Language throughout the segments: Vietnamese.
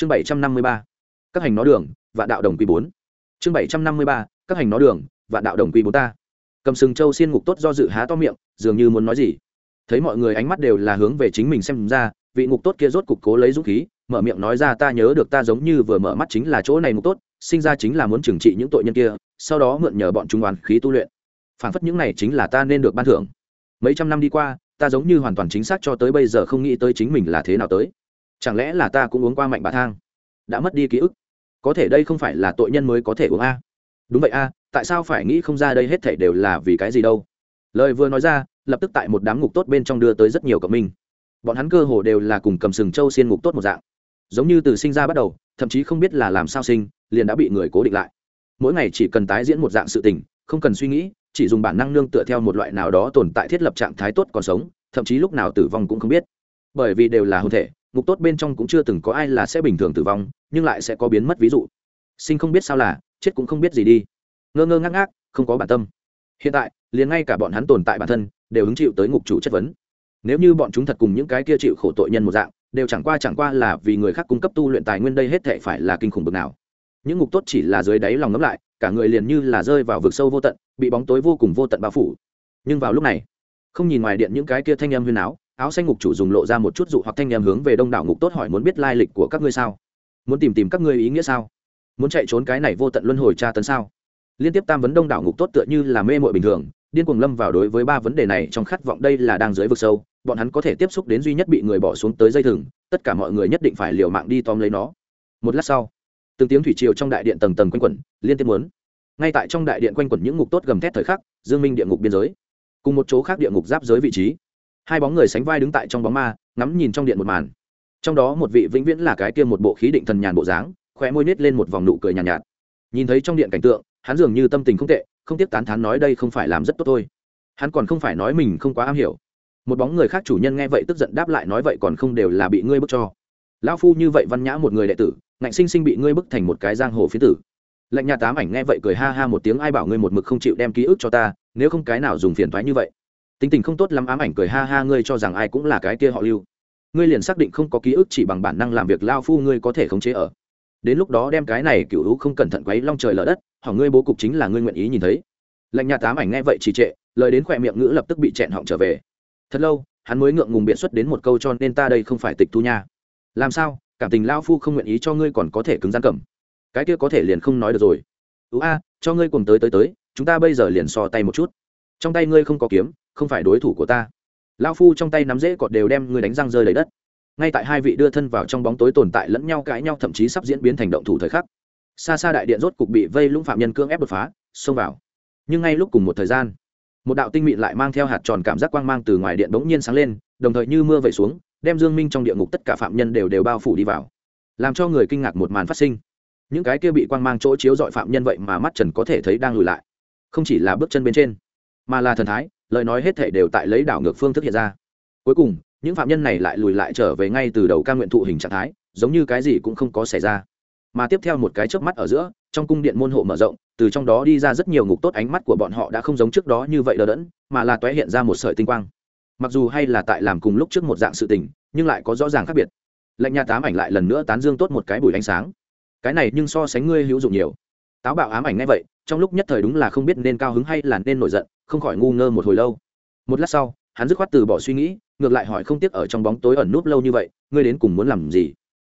chương bảy trăm năm mươi ba, các hành nó đường và đạo đồng quy bốn. Chương bảy trăm năm mươi ba, các hành nó đường và đạo đồng quy bốn ta. Cầm sừng châu xiên ngục tốt do dự há to miệng, dường như muốn nói gì. Thấy mọi người ánh mắt đều là hướng về chính mình xem ra, vị ngục tốt kia rốt cục cố lấy dũng khí, mở miệng nói ra ta nhớ được ta giống như vừa mở mắt chính là chỗ này ngục tốt, sinh ra chính là muốn trừng trị những tội nhân kia, sau đó mượn nhờ bọn chúng oán khí tu luyện. Phản phất những này chính là ta nên được ban thưởng. Mấy trăm năm đi qua, ta giống như hoàn toàn chính xác cho tới bây giờ không nghĩ tới chính mình là thế nào tới chẳng lẽ là ta cũng uống qua mạnh bà thang? Đã mất đi ký ức. Có thể đây không phải là tội nhân mới có thể uống a? Đúng vậy a, tại sao phải nghĩ không ra đây hết thể đều là vì cái gì đâu? Lời vừa nói ra, lập tức tại một đám ngục tốt bên trong đưa tới rất nhiều cộng minh. Bọn hắn cơ hồ đều là cùng cầm sừng châu xiên ngục tốt một dạng. Giống như từ sinh ra bắt đầu, thậm chí không biết là làm sao sinh, liền đã bị người cố định lại. Mỗi ngày chỉ cần tái diễn một dạng sự tình, không cần suy nghĩ, chỉ dùng bản năng nương tựa theo một loại nào đó tồn tại thiết lập trạng thái tốt còn sống, thậm chí lúc nào tử vong cũng không biết. Bởi vì đều là hôn thể ngục tốt bên trong cũng chưa từng có ai là sẽ bình thường tử vong, nhưng lại sẽ có biến mất ví dụ. Sinh không biết sao là, chết cũng không biết gì đi. Ngơ ngơ ngác ngác, không có bản tâm. Hiện tại, liền ngay cả bọn hắn tồn tại bản thân, đều hứng chịu tới ngục chủ chất vấn. Nếu như bọn chúng thật cùng những cái kia chịu khổ tội nhân một dạng, đều chẳng qua chẳng qua là vì người khác cung cấp tu luyện tài nguyên đây hết thệ phải là kinh khủng bực nào. Những ngục tốt chỉ là dưới đáy lòng ngấm lại, cả người liền như là rơi vào vực sâu vô tận, bị bóng tối vô cùng vô tận bao phủ. Nhưng vào lúc này, không nhìn ngoài điện những cái kia thanh âm huyên áo áo xanh ngục chủ dùng lộ ra một chút dụ hoặc thanh âm hướng về đông đảo ngục tốt hỏi muốn biết lai lịch của các ngươi sao? Muốn tìm tìm các ngươi ý nghĩa sao? Muốn chạy trốn cái này vô tận luân hồi tra tấn sao? Liên tiếp tam vấn đông đảo ngục tốt tựa như là mê mội bình thường, điên cuồng lâm vào đối với ba vấn đề này trong khát vọng đây là đang dưới vực sâu, bọn hắn có thể tiếp xúc đến duy nhất bị người bỏ xuống tới dây thừng, tất cả mọi người nhất định phải liều mạng đi tóm lấy nó. Một lát sau, từng tiếng thủy triều trong đại điện tầng tầng quanh quẩn, liên tiếp muốn. Ngay tại trong đại điện quanh quẩn những ngục tốt gầm thét thời khắc, dương minh địa ngục biên giới, cùng một chỗ khác địa ngục giáp giới vị trí hai bóng người sánh vai đứng tại trong bóng ma ngắm nhìn trong điện một màn. Trong đó một vị vĩnh viễn là cái kia một bộ khí định thần nhàn bộ dáng khóe môi nít lên một vòng nụ cười nhàn nhạt, nhạt. Nhìn thấy trong điện cảnh tượng hắn dường như tâm tình không tệ không tiếp tán thán nói đây không phải làm rất tốt thôi. Hắn còn không phải nói mình không quá am hiểu. Một bóng người khác chủ nhân nghe vậy tức giận đáp lại nói vậy còn không đều là bị ngươi bức cho. Lão phu như vậy văn nhã một người đệ tử ngạnh sinh sinh bị ngươi bức thành một cái giang hồ phía tử. Lệnh nhà tám ảnh nghe vậy cười ha ha một tiếng ai bảo ngươi một mực không chịu đem ký ức cho ta nếu không cái nào dùng phiền thoái như vậy tính tình không tốt lắm, ám ảnh cười ha ha, ngươi cho rằng ai cũng là cái kia họ lưu. Ngươi liền xác định không có ký ức chỉ bằng bản năng làm việc lao phu ngươi có thể khống chế ở. Đến lúc đó đem cái này cựu hữu không cẩn thận quấy long trời lở đất hỏng ngươi bố cục chính là ngươi nguyện ý nhìn thấy. Lạnh nhà tám ảnh nghe vậy trì trệ, lời đến khỏe miệng ngữ lập tức bị chẹn họng trở về. Thật lâu, hắn mới ngượng ngùng biện xuất đến một câu cho nên ta đây không phải tịch thu nha. Làm sao, cảm tình lao phu không nguyện ý cho ngươi còn có thể cứng gian cầm. Cái kia có thể liền không nói được rồi. Ưu a, cho ngươi cùng tới tới tới, chúng ta bây giờ liền so tay một chút. Trong tay ngươi không có kiếm không phải đối thủ của ta. Lao phu trong tay nắm dễ cọt đều đem người đánh răng rơi lấy đất. Ngay tại hai vị đưa thân vào trong bóng tối tồn tại lẫn nhau cãi nhau thậm chí sắp diễn biến thành động thủ thời khắc. Xa xa đại điện rốt cục bị vây lũng phạm nhân cưỡng ép đột phá, xông vào. Nhưng ngay lúc cùng một thời gian, một đạo tinh mịn lại mang theo hạt tròn cảm giác quang mang từ ngoài điện bỗng nhiên sáng lên, đồng thời như mưa vẩy xuống, đem dương minh trong địa ngục tất cả phạm nhân đều đều bao phủ đi vào. Làm cho người kinh ngạc một màn phát sinh. Những cái kia bị quang mang chỗ chiếu dọi phạm nhân vậy mà mắt trần có thể thấy đang lùi lại. Không chỉ là bước chân bên trên, mà là thần thái lời nói hết thể đều tại lấy đảo ngược phương thức hiện ra. Cuối cùng, những phạm nhân này lại lùi lại trở về ngay từ đầu ca nguyện thụ hình trạng thái, giống như cái gì cũng không có xảy ra. Mà tiếp theo một cái chớp mắt ở giữa, trong cung điện môn hộ mở rộng, từ trong đó đi ra rất nhiều ngục tốt ánh mắt của bọn họ đã không giống trước đó như vậy đờ đẫn, mà là toé hiện ra một sợi tinh quang. Mặc dù hay là tại làm cùng lúc trước một dạng sự tình, nhưng lại có rõ ràng khác biệt. Lệnh nhà tám ảnh lại lần nữa tán dương tốt một cái bùi ánh sáng. Cái này nhưng so sánh ngươi hữu dụng nhiều. Táo bạo ám ảnh ngay vậy, trong lúc nhất thời đúng là không biết nên cao hứng hay là nên nổi giận không khỏi ngu ngơ một hồi lâu. Một lát sau, hắn dứt khoát từ bỏ suy nghĩ, ngược lại hỏi không tiếc ở trong bóng tối ẩn núp lâu như vậy, ngươi đến cùng muốn làm gì?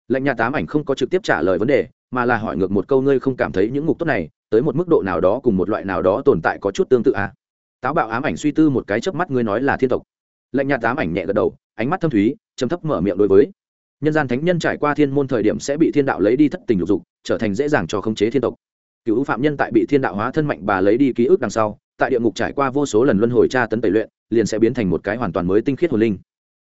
Lệnh nhà tám ảnh không có trực tiếp trả lời vấn đề, mà là hỏi ngược một câu ngươi không cảm thấy những ngục tốt này, tới một mức độ nào đó cùng một loại nào đó tồn tại có chút tương tự à? táo bạo ám ảnh suy tư một cái chớp mắt ngươi nói là thiên tộc. Lệnh nhà tám ảnh nhẹ gật đầu, ánh mắt thâm thúy chấm thấp mở miệng đối với. Nhân gian thánh nhân trải qua thiên môn thời điểm sẽ bị thiên đạo lấy đi thất tình lục dục, trở thành dễ dàng cho khống chế thiên tộc. Cựu phạm nhân tại bị thiên đạo hóa thân mạnh bà lấy đi ký ức đằng sau tại địa ngục trải qua vô số lần luân hồi tra tấn tẩy luyện, liền sẽ biến thành một cái hoàn toàn mới tinh khiết hồn linh.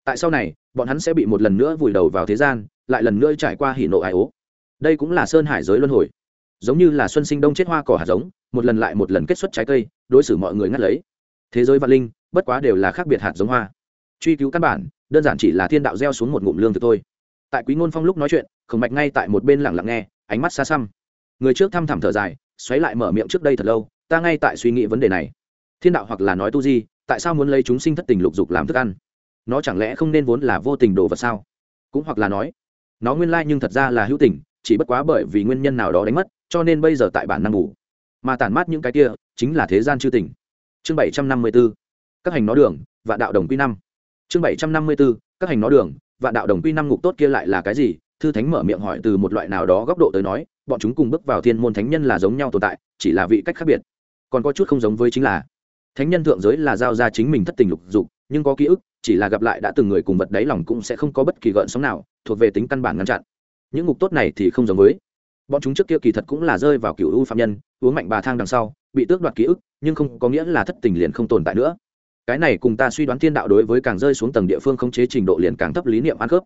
Tại sau này, bọn hắn sẽ bị một lần nữa vùi đầu vào thế gian, lại lần nữa trải qua hỉ nộ ai ố. Đây cũng là sơn hải giới luân hồi. Giống như là xuân sinh đông chết hoa cỏ hạt giống, một lần lại một lần kết xuất trái cây, đối xử mọi người ngắt lấy. Thế giới vạn linh, bất quá đều là khác biệt hạt giống hoa. Truy cứu căn bản, đơn giản chỉ là thiên đạo gieo xuống một ngụm lương thực thôi. Tại quý ngôn phong lúc nói chuyện, khổng mạch ngay tại một bên lặng lặng nghe, ánh mắt xa xăm. Người trước thăm thẳm thở dài, xoáy lại mở miệng trước đây thật lâu ta ngay tại suy nghĩ vấn đề này. Thiên đạo hoặc là nói tu di, tại sao muốn lấy chúng sinh thất tình lục dục làm thức ăn? Nó chẳng lẽ không nên vốn là vô tình đồ vật sao? Cũng hoặc là nói, nó nguyên lai nhưng thật ra là hữu tình, chỉ bất quá bởi vì nguyên nhân nào đó đánh mất, cho nên bây giờ tại bản năng ngủ. Mà tản mát những cái kia, chính là thế gian chư tình. Chương bảy trăm năm mươi b ố các hành nó đường và đạo đồng quy năm. Chương bảy trăm năm mươi b ố các hành nó đường và đạo đồng quy năm ngục tốt kia lại là cái gì? Thư thánh mở miệng hỏi từ một loại nào đó góc độ tới nói, bọn chúng cùng bước vào thiên môn thánh nhân là giống nhau tồn tại, chỉ là vị cách khác biệt còn có chút không giống với chính là thánh nhân thượng giới là giao ra chính mình thất tình lục dục, nhưng có ký ức, chỉ là gặp lại đã từng người cùng vật đáy lòng cũng sẽ không có bất kỳ gợn sóng nào, thuộc về tính căn bản ngăn chặn. Những ngục tốt này thì không giống với. Bọn chúng trước kia kỳ thật cũng là rơi vào cựu u phạm nhân, uống mạnh bà thang đằng sau, bị tước đoạt ký ức, nhưng không có nghĩa là thất tình liền không tồn tại nữa. Cái này cùng ta suy đoán thiên đạo đối với càng rơi xuống tầng địa phương không chế trình độ liền càng thấp lý niệm ăn khớp.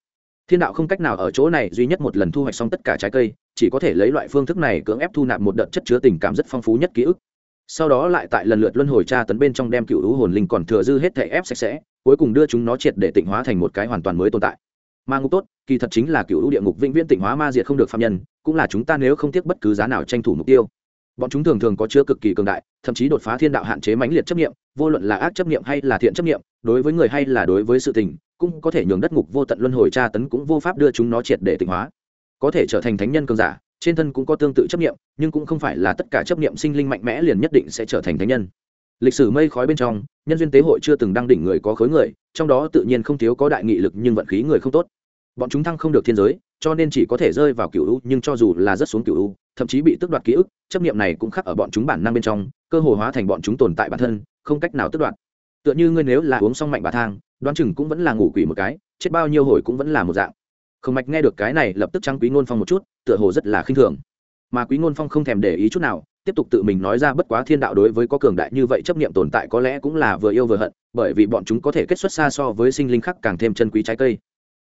Thiên đạo không cách nào ở chỗ này duy nhất một lần thu hoạch xong tất cả trái cây, chỉ có thể lấy loại phương thức này cưỡng ép thu nạp một đợt chất chứa tình cảm rất phong phú nhất ký ức sau đó lại tại lần lượt luân hồi tra tấn bên trong đem cựu hữu hồn linh còn thừa dư hết thể ép sạch sẽ, cuối cùng đưa chúng nó triệt để tịnh hóa thành một cái hoàn toàn mới tồn tại. Ma ngục tốt, kỳ thật chính là cựu hữu địa ngục vĩnh viễn tịnh hóa ma diệt không được phạm nhân, cũng là chúng ta nếu không tiếc bất cứ giá nào tranh thủ mục tiêu. Bọn chúng thường thường có chứa cực kỳ cường đại, thậm chí đột phá thiên đạo hạn chế mãnh liệt chấp nghiệm vô luận là ác chấp nghiệm hay là thiện chấp nghiệm đối với người hay là đối với sự tình, cũng có thể nhường đất ngục vô tận luân hồi tra tấn cũng vô pháp đưa chúng nó triệt để tịnh hóa. Có thể trở thành thánh nhân cường giả trên thân cũng có tương tự chấp nghiệm nhưng cũng không phải là tất cả chấp nghiệm sinh linh mạnh mẽ liền nhất định sẽ trở thành thánh nhân. Lịch sử mây khói bên trong, nhân duyên tế hội chưa từng đăng đỉnh người có khối người, trong đó tự nhiên không thiếu có đại nghị lực nhưng vận khí người không tốt. Bọn chúng thăng không được thiên giới, cho nên chỉ có thể rơi vào cựu u, nhưng cho dù là rất xuống cựu u, thậm chí bị tước đoạt ký ức, chấp nghiệm này cũng khắc ở bọn chúng bản năng bên trong, cơ hồ hóa thành bọn chúng tồn tại bản thân, không cách nào tước đoạt. Tựa như ngươi nếu là uống xong mạnh bà thang, đoán chừng cũng vẫn là ngủ quỷ một cái, chết bao nhiêu hồi cũng vẫn là một dạng không mạch nghe được cái này, lập tức trăng quý ngôn phong một chút, tựa hồ rất là khinh thường. Mà quý ngôn phong không thèm để ý chút nào, tiếp tục tự mình nói ra bất quá thiên đạo đối với có cường đại như vậy chấp niệm tồn tại có lẽ cũng là vừa yêu vừa hận, bởi vì bọn chúng có thể kết xuất xa so với sinh linh khác càng thêm chân quý trái cây.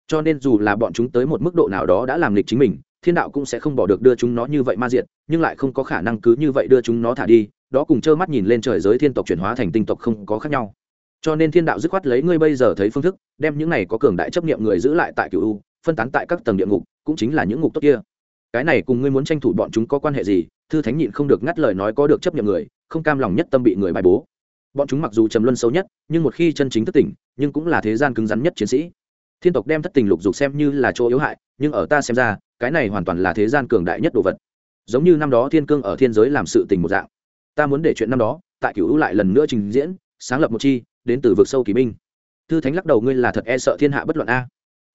Cho nên dù là bọn chúng tới một mức độ nào đó đã làm lịch chính mình, thiên đạo cũng sẽ không bỏ được đưa chúng nó như vậy ma diệt, nhưng lại không có khả năng cứ như vậy đưa chúng nó thả đi, đó cùng trơ mắt nhìn lên trời giới thiên tộc chuyển hóa thành tinh tộc không có khác nhau. Cho nên thiên đạo dứt khoát lấy ngươi bây giờ thấy phương thức, đem những này có cường đại chấp niệm người giữ lại tại cựu u phân tán tại các tầng địa ngục, cũng chính là những ngục tốt kia. Cái này cùng ngươi muốn tranh thủ bọn chúng có quan hệ gì, thư thánh nhịn không được ngắt lời nói có được chấp nhận người, không cam lòng nhất tâm bị người bài bố. Bọn chúng mặc dù trầm luân xấu nhất, nhưng một khi chân chính thất tỉnh, nhưng cũng là thế gian cứng rắn nhất chiến sĩ. Thiên tộc đem thất tình lục dục xem như là chỗ yếu hại, nhưng ở ta xem ra, cái này hoàn toàn là thế gian cường đại nhất đồ vật. Giống như năm đó thiên cương ở thiên giới làm sự tình một dạng. Ta muốn để chuyện năm đó, tại cựu lại lần nữa trình diễn, sáng lập một chi, đến từ vực sâu kỳ binh. Thư thánh lắc đầu, ngươi là thật e sợ thiên hạ bất luận a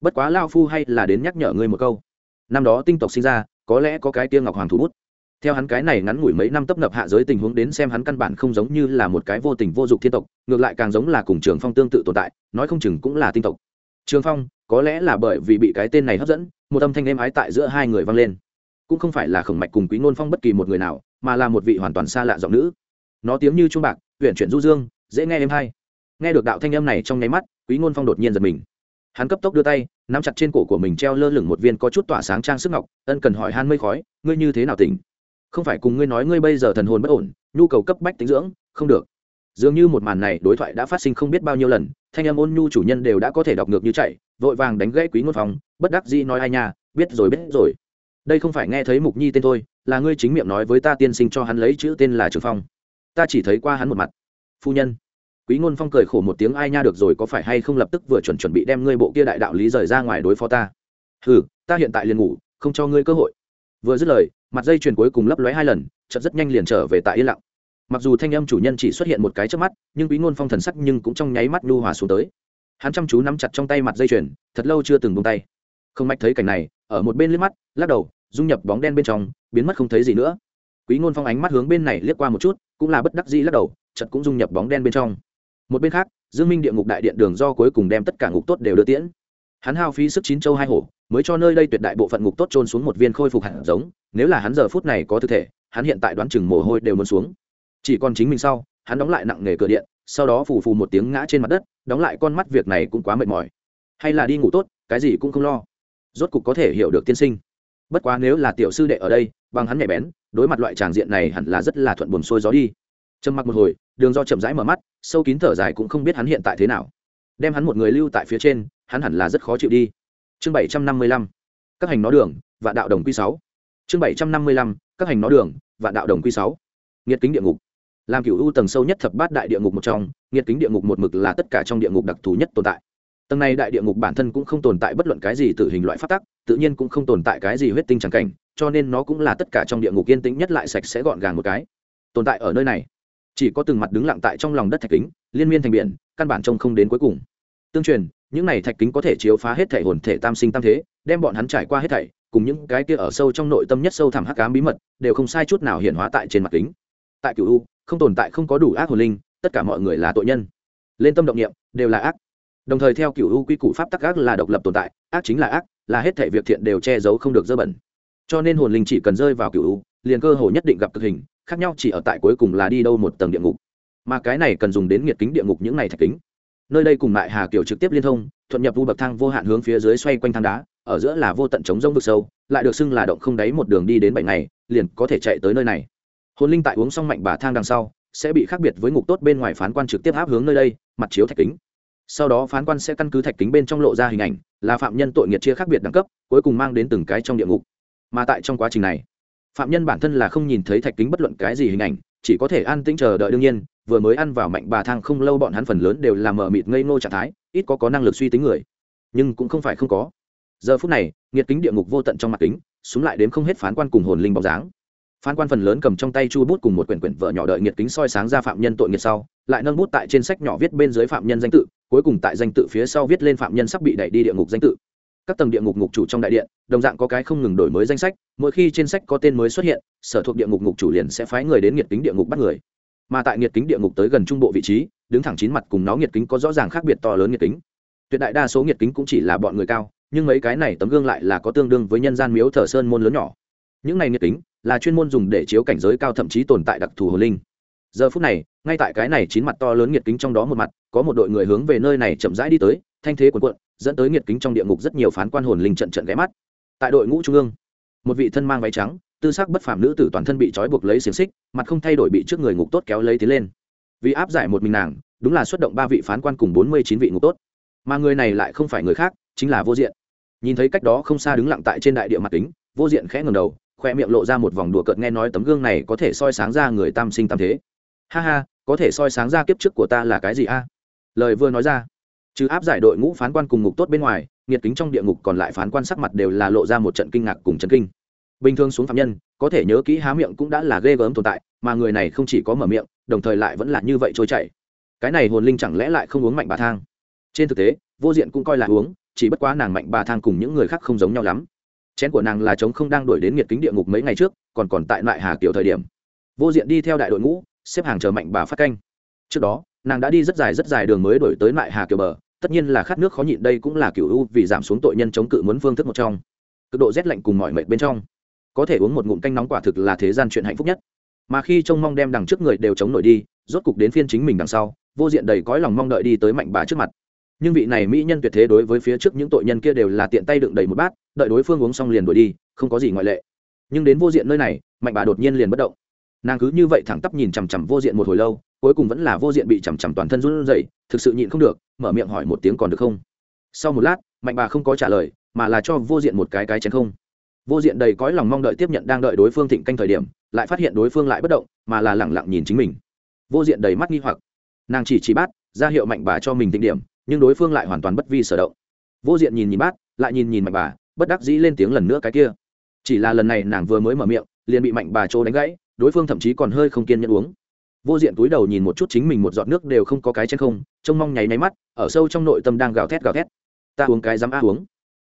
bất quá lao phu hay là đến nhắc nhở ngươi một câu. Năm đó tinh tộc sinh ra, có lẽ có cái tia ngọc hoàng thủ bút. Theo hắn cái này ngắn ngủi mấy năm tấp nập hạ giới tình huống đến xem hắn căn bản không giống như là một cái vô tình vô dụng thiên tộc, ngược lại càng giống là cùng trường phong tương tự tồn tại, nói không chừng cũng là tinh tộc. Trường phong, có lẽ là bởi vì bị cái tên này hấp dẫn, một âm thanh êm ái tại giữa hai người vang lên. Cũng không phải là khổng mạch cùng quý ngôn phong bất kỳ một người nào, mà là một vị hoàn toàn xa lạ giọng nữ. Nó tiếng như trung bạc, uyển chuyển du dương, dễ nghe êm hay. Nghe được đạo thanh âm này trong nháy mắt, quý ngôn phong đột nhiên giật mình hắn cấp tốc đưa tay, nắm chặt trên cổ của mình treo lơ lửng một viên có chút tỏa sáng trang sức ngọc, ân cần hỏi han mây khói, ngươi như thế nào tỉnh? Không phải cùng ngươi nói ngươi bây giờ thần hồn bất ổn, nhu cầu cấp bách tính dưỡng, không được. Dường như một màn này đối thoại đã phát sinh không biết bao nhiêu lần, thanh âm ôn nhu chủ nhân đều đã có thể đọc ngược như chạy, vội vàng đánh gãy quý ngôn phòng. bất đắc dĩ nói ai nha, biết rồi biết rồi. Đây không phải nghe thấy mục nhi tên thôi, là ngươi chính miệng nói với ta tiên sinh cho hắn lấy chữ tên là trường phong. Ta chỉ thấy qua hắn một mặt. Phu nhân quý ngôn phong cười khổ một tiếng ai nha được rồi có phải hay không lập tức vừa chuẩn chuẩn bị đem ngươi bộ kia đại đạo lý rời ra ngoài đối phó ta? Hừ, ta hiện tại liền ngủ không cho ngươi cơ hội. Vừa dứt lời mặt dây chuyền cuối cùng lấp lóe hai lần chợt rất nhanh liền trở về tại yên lặng. Mặc dù thanh âm chủ nhân chỉ xuất hiện một cái trước mắt nhưng quý ngôn phong thần sắc nhưng cũng trong nháy mắt nhu hòa xuống tới. Hắn chăm chú nắm chặt trong tay mặt dây chuyền thật lâu chưa từng bông tay. Không mạch thấy cảnh này ở một bên liếc mắt lắc đầu dung nhập bóng đen bên trong biến mất không thấy gì nữa. Quý ngôn phong ánh mắt hướng bên này liếc qua một chút cũng là bất đắc dĩ lắc đầu chật cũng dung nhập bóng đen bên trong một bên khác, dương minh địa ngục đại điện đường do cuối cùng đem tất cả ngục tốt đều đưa tiễn. Hắn hao phí sức chín châu hai hổ, mới cho nơi đây tuyệt đại bộ phận ngục tốt trôn xuống một viên khôi phục hạt giống, nếu là hắn giờ phút này có thực thể, hắn hiện tại đoán chừng mồ hôi đều muốn xuống. Chỉ còn chính mình sau, hắn đóng lại nặng nghề cửa điện, sau đó phù phù một tiếng ngã trên mặt đất, đóng lại con mắt việc này cũng quá mệt mỏi. Hay là đi ngủ tốt, cái gì cũng không lo. Rốt cục có thể hiểu được tiên sinh. Bất quá nếu là tiểu sư đệ ở đây, bằng hắn nhạy bén, đối mặt loại tràng diện này hẳn là rất là thuận buồn xuôi gió đi. Trầm mặc một hồi đường do chậm rãi mở mắt, sâu kín thở dài cũng không biết hắn hiện tại thế nào. Đem hắn một người lưu tại phía trên, hắn hẳn là rất khó chịu đi. Chương bảy trăm năm mươi lăm, các hành nó đường và đạo đồng quy sáu. Chương bảy trăm năm mươi lăm, các hành nó đường và đạo đồng quy sáu. Nghiệt kính địa ngục. Làm cựu u tầng sâu nhất thập bát đại địa ngục một trong, nghiệt kính địa ngục một mực là tất cả trong địa ngục đặc thù nhất tồn tại. Tầng này đại địa ngục bản thân cũng không tồn tại bất luận cái gì từ hình loại phát tắc, tự nhiên cũng không tồn tại cái gì huyết tinh trắng cảnh, cho nên nó cũng là tất cả trong địa ngục yên tĩnh nhất lại sạch sẽ gọn gàng một cái. Tồn tại ở nơi này chỉ có từng mặt đứng lặng tại trong lòng đất thạch kính, liên miên thành biển, căn bản trông không đến cuối cùng. Tương truyền, những này thạch kính có thể chiếu phá hết thể hồn thể tam sinh tam thế, đem bọn hắn trải qua hết thảy, cùng những cái kia ở sâu trong nội tâm nhất sâu thẳm hắc ám bí mật, đều không sai chút nào hiện hóa tại trên mặt kính. Tại cựu u, không tồn tại không có đủ ác hồn linh, tất cả mọi người là tội nhân. Lên tâm động niệm, đều là ác. Đồng thời theo cựu u quy củ pháp tắc ác là độc lập tồn tại, ác chính là ác, là hết thể việc thiện đều che giấu không được dơ bẩn. Cho nên hồn linh chỉ cần rơi vào cựu u, liền cơ hồ nhất định gặp cực hình khác nhau chỉ ở tại cuối cùng là đi đâu một tầng địa ngục. Mà cái này cần dùng đến nghiệt kính địa ngục những này thạch kính. Nơi đây cùng lại hà kiều trực tiếp liên thông, thuận nhập vu bậc thang vô hạn hướng phía dưới xoay quanh thang đá, ở giữa là vô tận chống rông vực sâu, lại được xưng là động không đáy một đường đi đến bảy ngày, liền có thể chạy tới nơi này. Hồn linh tại uống xong mạnh bà thang đằng sau, sẽ bị khác biệt với ngục tốt bên ngoài phán quan trực tiếp áp hướng nơi đây, mặt chiếu thạch kính. Sau đó phán quan sẽ căn cứ thạch kính bên trong lộ ra hình ảnh, là phạm nhân tội nghiệt chia khác biệt đẳng cấp, cuối cùng mang đến từng cái trong địa ngục. Mà tại trong quá trình này phạm nhân bản thân là không nhìn thấy thạch kính bất luận cái gì hình ảnh, chỉ có thể an tĩnh chờ đợi đương nhiên, vừa mới ăn vào mạnh bà thang không lâu bọn hắn phần lớn đều là mờ mịt ngây ngô trạng thái, ít có có năng lực suy tính người. Nhưng cũng không phải không có. Giờ phút này, nghiệt kính địa ngục vô tận trong mặt kính, súng lại đến không hết phán quan cùng hồn linh bóng dáng. Phán quan phần lớn cầm trong tay chu bút cùng một quyển quyển vợ nhỏ đợi nghiệt kính soi sáng ra phạm nhân tội nghiệt sau, lại nâng bút tại trên sách nhỏ viết bên dưới phạm nhân danh tự, cuối cùng tại danh tự phía sau viết lên phạm nhân sắp bị đẩy đi địa ngục danh tự các tầng địa ngục ngục chủ trong đại điện, đồng dạng có cái không ngừng đổi mới danh sách, mỗi khi trên sách có tên mới xuất hiện, sở thuộc địa ngục ngục chủ liền sẽ phái người đến nghiệt kính địa ngục bắt người. Mà tại nghiệt kính địa ngục tới gần trung bộ vị trí, đứng thẳng chín mặt cùng nó nghiệt kính có rõ ràng khác biệt to lớn nghiệt kính. Tuyệt đại đa số nghiệt kính cũng chỉ là bọn người cao, nhưng mấy cái này tấm gương lại là có tương đương với nhân gian miếu thờ sơn môn lớn nhỏ. Những này nghiệt kính là chuyên môn dùng để chiếu cảnh giới cao thậm chí tồn tại đặc thù hồ linh. Giờ phút này, ngay tại cái này chín mặt to lớn nghiệt kính trong đó một mặt, có một đội người hướng về nơi này chậm rãi đi tới, thanh thế cuộn cuộn dẫn tới nghiệt kính trong địa ngục rất nhiều phán quan hồn linh trận trận ghé mắt. Tại đội ngũ trung ương, một vị thân mang váy trắng, tư sắc bất phàm nữ tử toàn thân bị trói buộc lấy xiềng xích, mặt không thay đổi bị trước người ngục tốt kéo lấy tiến lên. Vì áp giải một mình nàng, đúng là xuất động ba vị phán quan cùng bốn mươi chín vị ngục tốt. Mà người này lại không phải người khác, chính là vô diện. Nhìn thấy cách đó không xa đứng lặng tại trên đại địa mặt kính, vô diện khẽ ngầm đầu, khoe miệng lộ ra một vòng đùa cợt nghe nói tấm gương này có thể soi sáng ra người tam sinh tam thế. Ha ha, có thể soi sáng ra kiếp trước của ta là cái gì a? Lời vừa nói ra trừ áp giải đội ngũ phán quan cùng ngục tốt bên ngoài, nghiệt kính trong địa ngục còn lại phán quan sắc mặt đều là lộ ra một trận kinh ngạc cùng chấn kinh. Bình thường xuống phạm nhân, có thể nhớ kỹ há miệng cũng đã là ghê gớm tồn tại, mà người này không chỉ có mở miệng, đồng thời lại vẫn là như vậy trôi chảy. Cái này hồn linh chẳng lẽ lại không uống mạnh bà thang? Trên thực tế, vô diện cũng coi là uống, chỉ bất quá nàng mạnh bà thang cùng những người khác không giống nhau lắm. Chén của nàng là trống không đang đổi đến nghiệt kính địa ngục mấy ngày trước, còn còn tại lại hà kiểu thời điểm. Vô diện đi theo đại đội ngũ, xếp hàng chờ mạnh bà phát canh. Trước đó, nàng đã đi rất dài rất dài đường mới đổi tới lại hà kiểu bờ tất nhiên là khát nước khó nhịn, đây cũng là kiểu u vì giảm xuống tội nhân chống cự muốn phương thức một trong. Cực độ rét lạnh cùng mọi mệt bên trong. Có thể uống một ngụm canh nóng quả thực là thế gian chuyện hạnh phúc nhất. Mà khi trông mong đem đằng trước người đều chống nổi đi, rốt cục đến phiên chính mình đằng sau, vô diện đầy cõi lòng mong đợi đi tới mạnh bà trước mặt. Nhưng vị này mỹ nhân tuyệt thế đối với phía trước những tội nhân kia đều là tiện tay đựng đầy một bát, đợi đối phương uống xong liền đuổi đi, không có gì ngoại lệ. Nhưng đến vô diện nơi này, mạnh bà đột nhiên liền bất động. Nàng cứ như vậy thẳng tắp nhìn chằm chằm vô diện một hồi lâu cuối cùng vẫn là vô diện bị chằm chằm toàn thân run rẩy, thực sự nhịn không được, mở miệng hỏi một tiếng còn được không? Sau một lát, mạnh bà không có trả lời, mà là cho vô diện một cái cái chén không. Vô diện đầy cõi lòng mong đợi tiếp nhận đang đợi đối phương thịnh canh thời điểm, lại phát hiện đối phương lại bất động, mà là lẳng lặng nhìn chính mình. Vô diện đầy mắt nghi hoặc. Nàng chỉ chỉ bát, ra hiệu mạnh bà cho mình thịnh điểm, nhưng đối phương lại hoàn toàn bất vi sở động. Vô diện nhìn nhìn bát, lại nhìn nhìn mạnh bà, bất đắc dĩ lên tiếng lần nữa cái kia. Chỉ là lần này nàng vừa mới mở miệng, liền bị mạnh bà trô đánh gãy, đối phương thậm chí còn hơi không kiên nhẫn uống vô diện túi đầu nhìn một chút chính mình một giọt nước đều không có cái trên không, trông mong nháy máy mắt, ở sâu trong nội tâm đang gào thét gào thét. Ta uống cái dám a uống.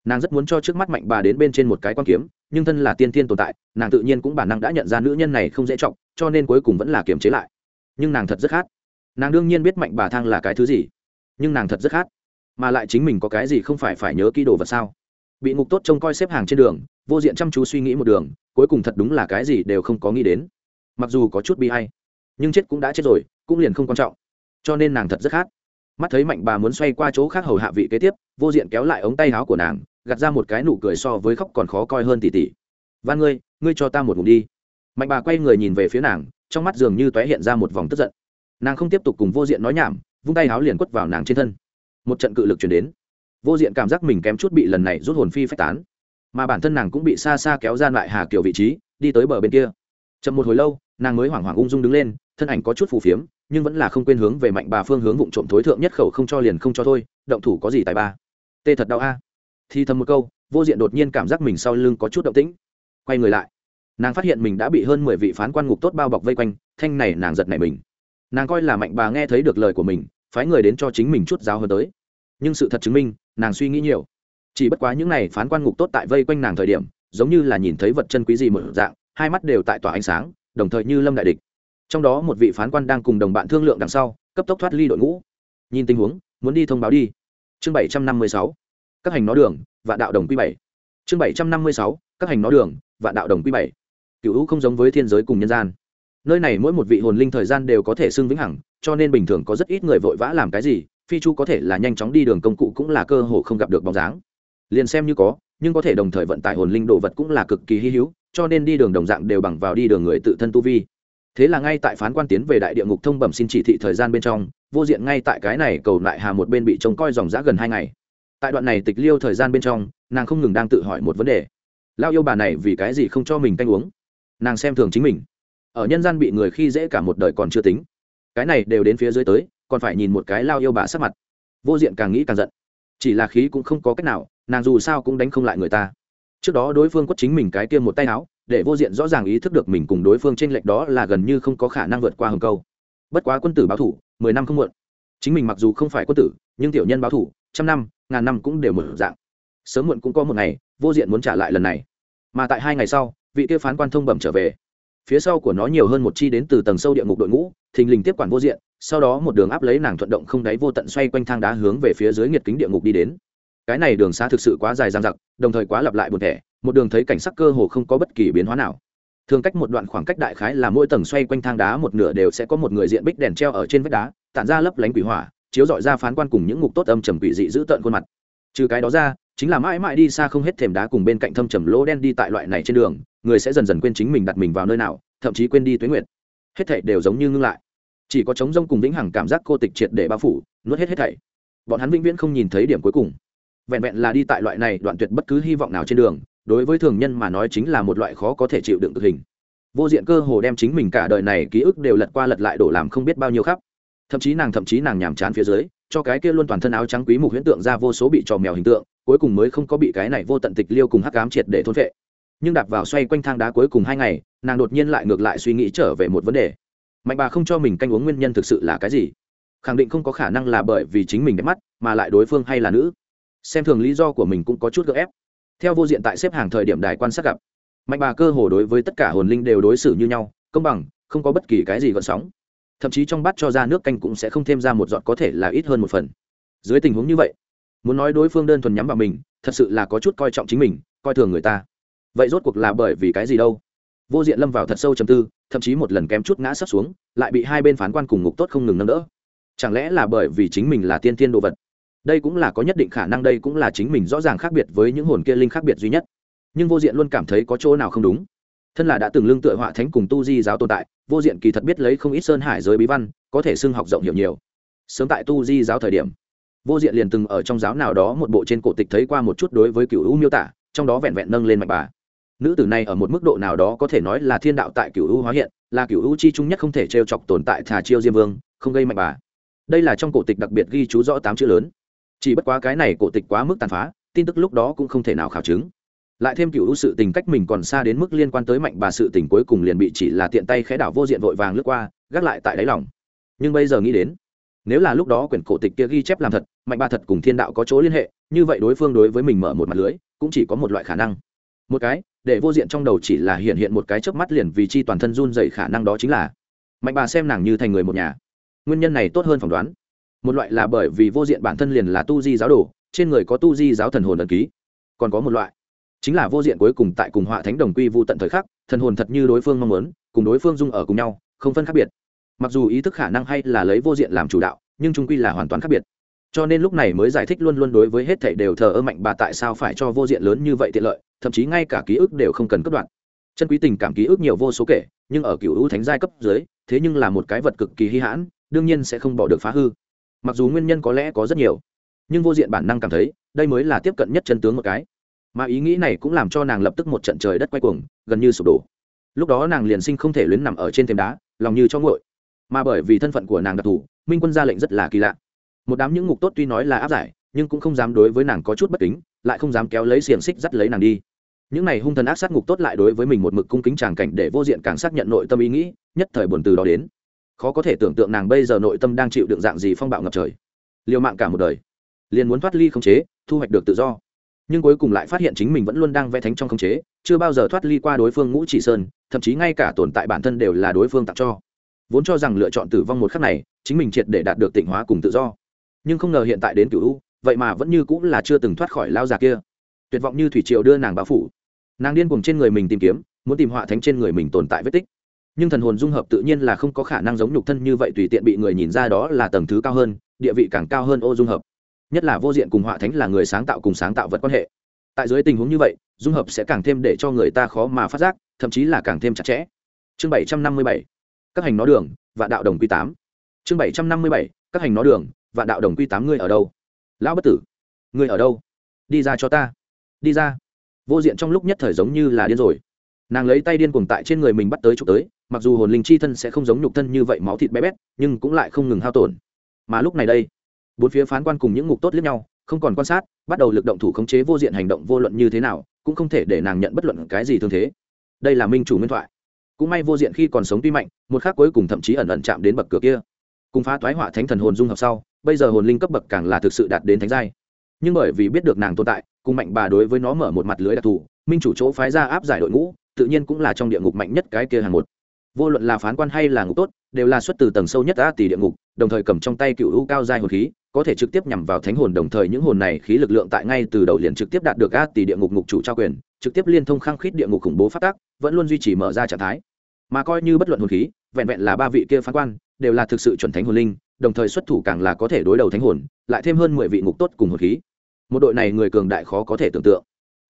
Nàng rất muốn cho trước mắt mạnh bà đến bên trên một cái quan kiếm, nhưng thân là tiên tiên tồn tại, nàng tự nhiên cũng bản năng đã nhận ra nữ nhân này không dễ trọng cho nên cuối cùng vẫn là kiềm chế lại. Nhưng nàng thật rất khát. Nàng đương nhiên biết mạnh bà thang là cái thứ gì, nhưng nàng thật rất khát. Mà lại chính mình có cái gì không phải phải nhớ kỹ đồ vật sao? Bị ngục tốt trông coi xếp hàng trên đường, vô diện chăm chú suy nghĩ một đường, cuối cùng thật đúng là cái gì đều không có nghĩ đến. Mặc dù có chút bi hay nhưng chết cũng đã chết rồi, cũng liền không quan trọng. Cho nên nàng thật rất khát. Mắt thấy mạnh bà muốn xoay qua chỗ khác hầu hạ vị kế tiếp, vô diện kéo lại ống tay áo của nàng, gạt ra một cái nụ cười so với khóc còn khó coi hơn tỉ tỉ. Van ngươi ngươi cho ta một ngụm đi. Mạnh bà quay người nhìn về phía nàng, trong mắt dường như t hiện ra một vòng tức giận. Nàng không tiếp tục cùng vô diện nói nhảm, vung tay áo liền quất vào nàng trên thân. Một trận cự lực chuyển đến. Vô diện cảm giác mình kém chút bị lần này rút hồn phi phách tán. Mà bản thân nàng cũng bị xa xa kéo ra lại hà kiểu vị trí, đi tới bờ bên kia. Chậm một hồi lâu, nàng mới hoảng hoảng ung dung đứng lên thân ảnh có chút phù phiếm, nhưng vẫn là không quên hướng về mạnh bà phương hướng vụ trộm thối thượng nhất khẩu không cho liền không cho thôi, động thủ có gì tài ba. Tê thật đau a. Thì thầm một câu, vô diện đột nhiên cảm giác mình sau lưng có chút động tĩnh. Quay người lại. Nàng phát hiện mình đã bị hơn mười vị phán quan ngục tốt bao bọc vây quanh, thanh này nàng giật nảy mình. Nàng coi là mạnh bà nghe thấy được lời của mình, phái người đến cho chính mình chút giáo hơn tới. Nhưng sự thật chứng minh, nàng suy nghĩ nhiều. Chỉ bất quá những n à y phán quan ngục tốt tại vây quanh nàng thời điểm, giống như là nhìn thấy vật chân quý gì một dạng, hai mắt đều tại tỏa ánh sáng, đồng thời như lâm đại địch trong đó một vị phán quan đang cùng đồng bạn thương lượng đằng sau, cấp tốc thoát ly đội ngũ. Nhìn tình huống, muốn đi thông báo đi. Chương bảy trăm năm mươi sáu. Các hành nó đường và đạo đồng quy bảy. Chương bảy trăm năm mươi sáu. Các hành nó đường và đạo đồng quy bảy. Cựu hữu không giống với thiên giới cùng nhân gian. Nơi này mỗi một vị hồn linh thời gian đều có thể xưng vĩnh hằng, cho nên bình thường có rất ít người vội vã làm cái gì, phi chu có thể là nhanh chóng đi đường công cụ cũng là cơ hội không gặp được bóng dáng. Liền xem như có, nhưng có thể đồng thời vận tải hồn linh đồ vật cũng là cực kỳ hy hữu, cho nên đi đường đồng dạng đều bằng vào đi đường người tự thân tu vi thế là ngay tại phán quan tiến về đại địa ngục thông bẩm xin chỉ thị thời gian bên trong, vô diện ngay tại cái này cầu lại hà một bên bị trông coi dòng giã gần hai ngày. Tại đoạn này tịch liêu thời gian bên trong, nàng không ngừng đang tự hỏi một vấn đề. Lao yêu bà này vì cái gì không cho mình canh uống? Nàng xem thường chính mình. Ở nhân gian bị người khi dễ cả một đời còn chưa tính. Cái này đều đến phía dưới tới, còn phải nhìn một cái lao yêu bà sắc mặt. Vô diện càng nghĩ càng giận. Chỉ là khí cũng không có cách nào, nàng dù sao cũng đánh không lại người ta. Trước đó đối phương quất chính mình cái kia một tay áo để vô diện rõ ràng ý thức được mình cùng đối phương trên lệch đó là gần như không có khả năng vượt qua hầm câu. Bất quá quân tử báo thủ, mười năm không muộn. Chính mình mặc dù không phải quân tử, nhưng tiểu nhân báo thủ, trăm năm, ngàn năm cũng đều mở dạng. Sớm muộn cũng có một ngày, vô diện muốn trả lại lần này. Mà tại hai ngày sau, vị kia phán quan thông bẩm trở về. Phía sau của nó nhiều hơn một chi đến từ tầng sâu địa ngục đội ngũ, thình lình tiếp quản vô diện, sau đó một đường áp lấy nàng thuận động không đáy vô tận xoay quanh thang đá hướng về phía dưới nhiệt kính địa ngục đi đến. Cái này đường xa thực sự quá dài dang dặc, đồng thời quá lặp lại một thẻ một đường thấy cảnh sắc cơ hồ không có bất kỳ biến hóa nào. Thường cách một đoạn khoảng cách đại khái là mỗi tầng xoay quanh thang đá một nửa đều sẽ có một người diện bích đèn treo ở trên vách đá, tản ra lấp lánh quỷ hỏa, chiếu dọi ra phán quan cùng những ngục tốt âm trầm quỷ dị giữ tợn khuôn mặt. Trừ cái đó ra, chính là mãi mãi đi xa không hết thềm đá cùng bên cạnh thâm trầm lỗ đen đi tại loại này trên đường, người sẽ dần dần quên chính mình đặt mình vào nơi nào, thậm chí quên đi tuyến nguyện. hết thảy đều giống như ngưng lại. Chỉ có trống rông cùng vĩnh hằng cảm giác cô tịch triệt để bao phủ, nuốt hết hết thảy. Bọn hắn vĩnh viễn không nhìn thấy điểm cuối cùng. Vẹn vẹn là đi tại loại này đoạn tuyệt bất cứ hy vọng nào trên đường đối với thường nhân mà nói chính là một loại khó có thể chịu đựng cực hình. Vô diện cơ hồ đem chính mình cả đời này ký ức đều lật qua lật lại đổ làm không biết bao nhiêu khắp. Thậm chí nàng thậm chí nàng nhàm chán phía dưới, cho cái kia luôn toàn thân áo trắng quý mục huyễn tượng ra vô số bị trò mèo hình tượng, cuối cùng mới không có bị cái này vô tận tịch liêu cùng hắc ám triệt để thôn vệ nhưng đạp vào xoay quanh thang đá cuối cùng hai ngày, nàng đột nhiên lại ngược lại suy nghĩ trở về một vấn đề. Mạnh bà không cho mình canh uống nguyên nhân thực sự là cái gì? Khẳng định không có khả năng là bởi vì chính mình đẹp mắt, mà lại đối phương hay là nữ. Xem thường lý do của mình cũng có chút gợ ép theo vô diện tại xếp hàng thời điểm đài quan sát gặp, mạnh bà cơ hồ đối với tất cả hồn linh đều đối xử như nhau, công bằng, không có bất kỳ cái gì gợn sóng. Thậm chí trong bát cho ra nước canh cũng sẽ không thêm ra một giọt có thể là ít hơn một phần. Dưới tình huống như vậy, muốn nói đối phương đơn thuần nhắm vào mình, thật sự là có chút coi trọng chính mình, coi thường người ta. Vậy rốt cuộc là bởi vì cái gì đâu? Vô diện lâm vào thật sâu chầm tư, thậm chí một lần kém chút ngã sắp xuống, lại bị hai bên phán quan cùng ngục tốt không ngừng nâng đỡ. Chẳng lẽ là bởi vì chính mình là tiên tiên đồ vật? Đây cũng là có nhất định khả năng, đây cũng là chính mình rõ ràng khác biệt với những hồn kia linh khác biệt duy nhất. Nhưng vô diện luôn cảm thấy có chỗ nào không đúng. Thân là đã từng lương tựa họa thánh cùng tu di giáo tồn tại, vô diện kỳ thật biết lấy không ít sơn hải giới bí văn, có thể xưng học rộng hiểu nhiều. Sớm tại tu di giáo thời điểm, vô diện liền từng ở trong giáo nào đó một bộ trên cổ tịch thấy qua một chút đối với cựu u miêu tả, trong đó vẹn vẹn nâng lên mạnh bà. Nữ tử này ở một mức độ nào đó có thể nói là thiên đạo tại cựu u hóa hiện, là cựu u chi trung nhất không thể trêu chọc tồn tại thà chiêu diêm vương, không gây mạnh bà. Đây là trong cổ tịch đặc biệt ghi chú rõ tám chữ lớn chỉ bất quá cái này cổ tịch quá mức tàn phá, tin tức lúc đó cũng không thể nào khảo chứng. Lại thêm cựu sự tình cách mình còn xa đến mức liên quan tới mạnh bà sự tình cuối cùng liền bị chỉ là tiện tay khẽ đảo vô diện vội vàng lướt qua, gác lại tại đáy lòng. Nhưng bây giờ nghĩ đến, nếu là lúc đó quyển cổ tịch kia ghi chép làm thật, mạnh bà thật cùng thiên đạo có chỗ liên hệ, như vậy đối phương đối với mình mở một mặt lưới, cũng chỉ có một loại khả năng. Một cái, để vô diện trong đầu chỉ là hiện hiện một cái chớp mắt liền vì chi toàn thân run dậy khả năng đó chính là, mạnh bà xem nàng như thành người một nhà. Nguyên nhân này tốt hơn phỏng đoán một loại là bởi vì vô diện bản thân liền là tu di giáo đồ, trên người có tu di giáo thần hồn ẩn ký. Còn có một loại chính là vô diện cuối cùng tại cùng họa thánh đồng quy vô tận thời khắc, thần hồn thật như đối phương mong muốn, cùng đối phương dung ở cùng nhau, không phân khác biệt. Mặc dù ý thức khả năng hay là lấy vô diện làm chủ đạo, nhưng trung quy là hoàn toàn khác biệt. Cho nên lúc này mới giải thích luôn luôn đối với hết thảy đều thờ ơ mạnh bà tại sao phải cho vô diện lớn như vậy tiện lợi, thậm chí ngay cả ký ức đều không cần cất đoạn. Chân quý tình cảm ký ức nhiều vô số kể, nhưng ở cựu hữu thánh giai cấp dưới, thế nhưng là một cái vật cực kỳ hy hãn, đương nhiên sẽ không bỏ được phá hư mặc dù nguyên nhân có lẽ có rất nhiều, nhưng vô diện bản năng cảm thấy, đây mới là tiếp cận nhất chân tướng một cái. Mà ý nghĩ này cũng làm cho nàng lập tức một trận trời đất quay cuồng, gần như sụp đổ. Lúc đó nàng liền sinh không thể luyến nằm ở trên thềm đá, lòng như cho ngội mà bởi vì thân phận của nàng đặc thù, minh quân ra lệnh rất là kỳ lạ. Một đám những ngục tốt tuy nói là áp giải, nhưng cũng không dám đối với nàng có chút bất kính, lại không dám kéo lấy xiềng xích dắt lấy nàng đi. Những này hung thần ác sát ngục tốt lại đối với mình một mực cung kính tràng cảnh để vô diện càng xác nhận nội tâm ý nghĩ, nhất thời buồn từ đó đến khó có thể tưởng tượng nàng bây giờ nội tâm đang chịu đựng dạng gì phong bạo ngập trời. Liều mạng cả một đời. Liền muốn thoát ly khống chế, thu hoạch được tự do. Nhưng cuối cùng lại phát hiện chính mình vẫn luôn đang vẽ thánh trong khống chế, chưa bao giờ thoát ly qua đối phương ngũ chỉ sơn, thậm chí ngay cả tồn tại bản thân đều là đối phương tặng cho. Vốn cho rằng lựa chọn tử vong một khắc này, chính mình triệt để đạt được tịnh hóa cùng tự do. Nhưng không ngờ hiện tại đến cựu u, vậy mà vẫn như cũng là chưa từng thoát khỏi lao già kia. Tuyệt vọng như thủy triều đưa nàng bao phủ. Nàng điên cùng trên người mình tìm kiếm, muốn tìm họa thánh trên người mình tồn tại vết tích nhưng thần hồn dung hợp tự nhiên là không có khả năng giống nhục thân như vậy tùy tiện bị người nhìn ra đó là tầng thứ cao hơn, địa vị càng cao hơn ô dung hợp. Nhất là vô diện cùng họa thánh là người sáng tạo cùng sáng tạo vật quan hệ. Tại dưới tình huống như vậy, dung hợp sẽ càng thêm để cho người ta khó mà phát giác, thậm chí là càng thêm chặt chẽ. Chương bảy trăm năm mươi bảy, các hành nó đường và đạo đồng quy tám. Chương bảy trăm năm mươi bảy, các hành nó đường và đạo đồng quy tám, ngươi ở đâu? Lão bất tử, ngươi ở đâu? Đi ra cho ta. Đi ra. Vô diện trong lúc nhất thời giống như là điên rồi. Nàng lấy tay điên cuồng tại trên người mình bắt tới chụp tới mặc dù hồn linh chi thân sẽ không giống nhục thân như vậy máu thịt bé bét, nhưng cũng lại không ngừng hao tổn. Mà lúc này đây, bốn phía phán quan cùng những ngục tốt lẫn nhau, không còn quan sát, bắt đầu lực động thủ khống chế vô diện hành động vô luận như thế nào, cũng không thể để nàng nhận bất luận cái gì thương thế. Đây là minh chủ nguyên thoại. Cũng may vô diện khi còn sống tuy mạnh, một khác cuối cùng thậm chí ẩn ẩn chạm đến bậc cửa kia. Cùng phá toái họa thánh thần hồn dung hợp sau, bây giờ hồn linh cấp bậc càng là thực sự đạt đến thánh giai. Nhưng bởi vì biết được nàng tồn tại, cùng mạnh bà đối với nó mở một mặt lưới đặc thù, minh chủ chỗ phái ra áp giải đội ngũ, tự nhiên cũng là trong địa ngục mạnh nhất cái kia hàng một vô luận là phán quan hay là ngục tốt, đều là xuất từ tầng sâu nhất a tỷ địa ngục, đồng thời cầm trong tay cựu u cao giai hồn khí, có thể trực tiếp nhằm vào thánh hồn, đồng thời những hồn này khí lực lượng tại ngay từ đầu liền trực tiếp đạt được a tỷ địa ngục ngục chủ trao quyền, trực tiếp liên thông khăng khít địa ngục khủng bố phát tác, vẫn luôn duy trì mở ra trạng thái. Mà coi như bất luận hồn khí, vẹn vẹn là ba vị kia phán quan, đều là thực sự chuẩn thánh hồn linh, đồng thời xuất thủ càng là có thể đối đầu thánh hồn, lại thêm hơn mười vị ngục tốt cùng hồn khí. Một đội này người cường đại khó có thể tưởng tượng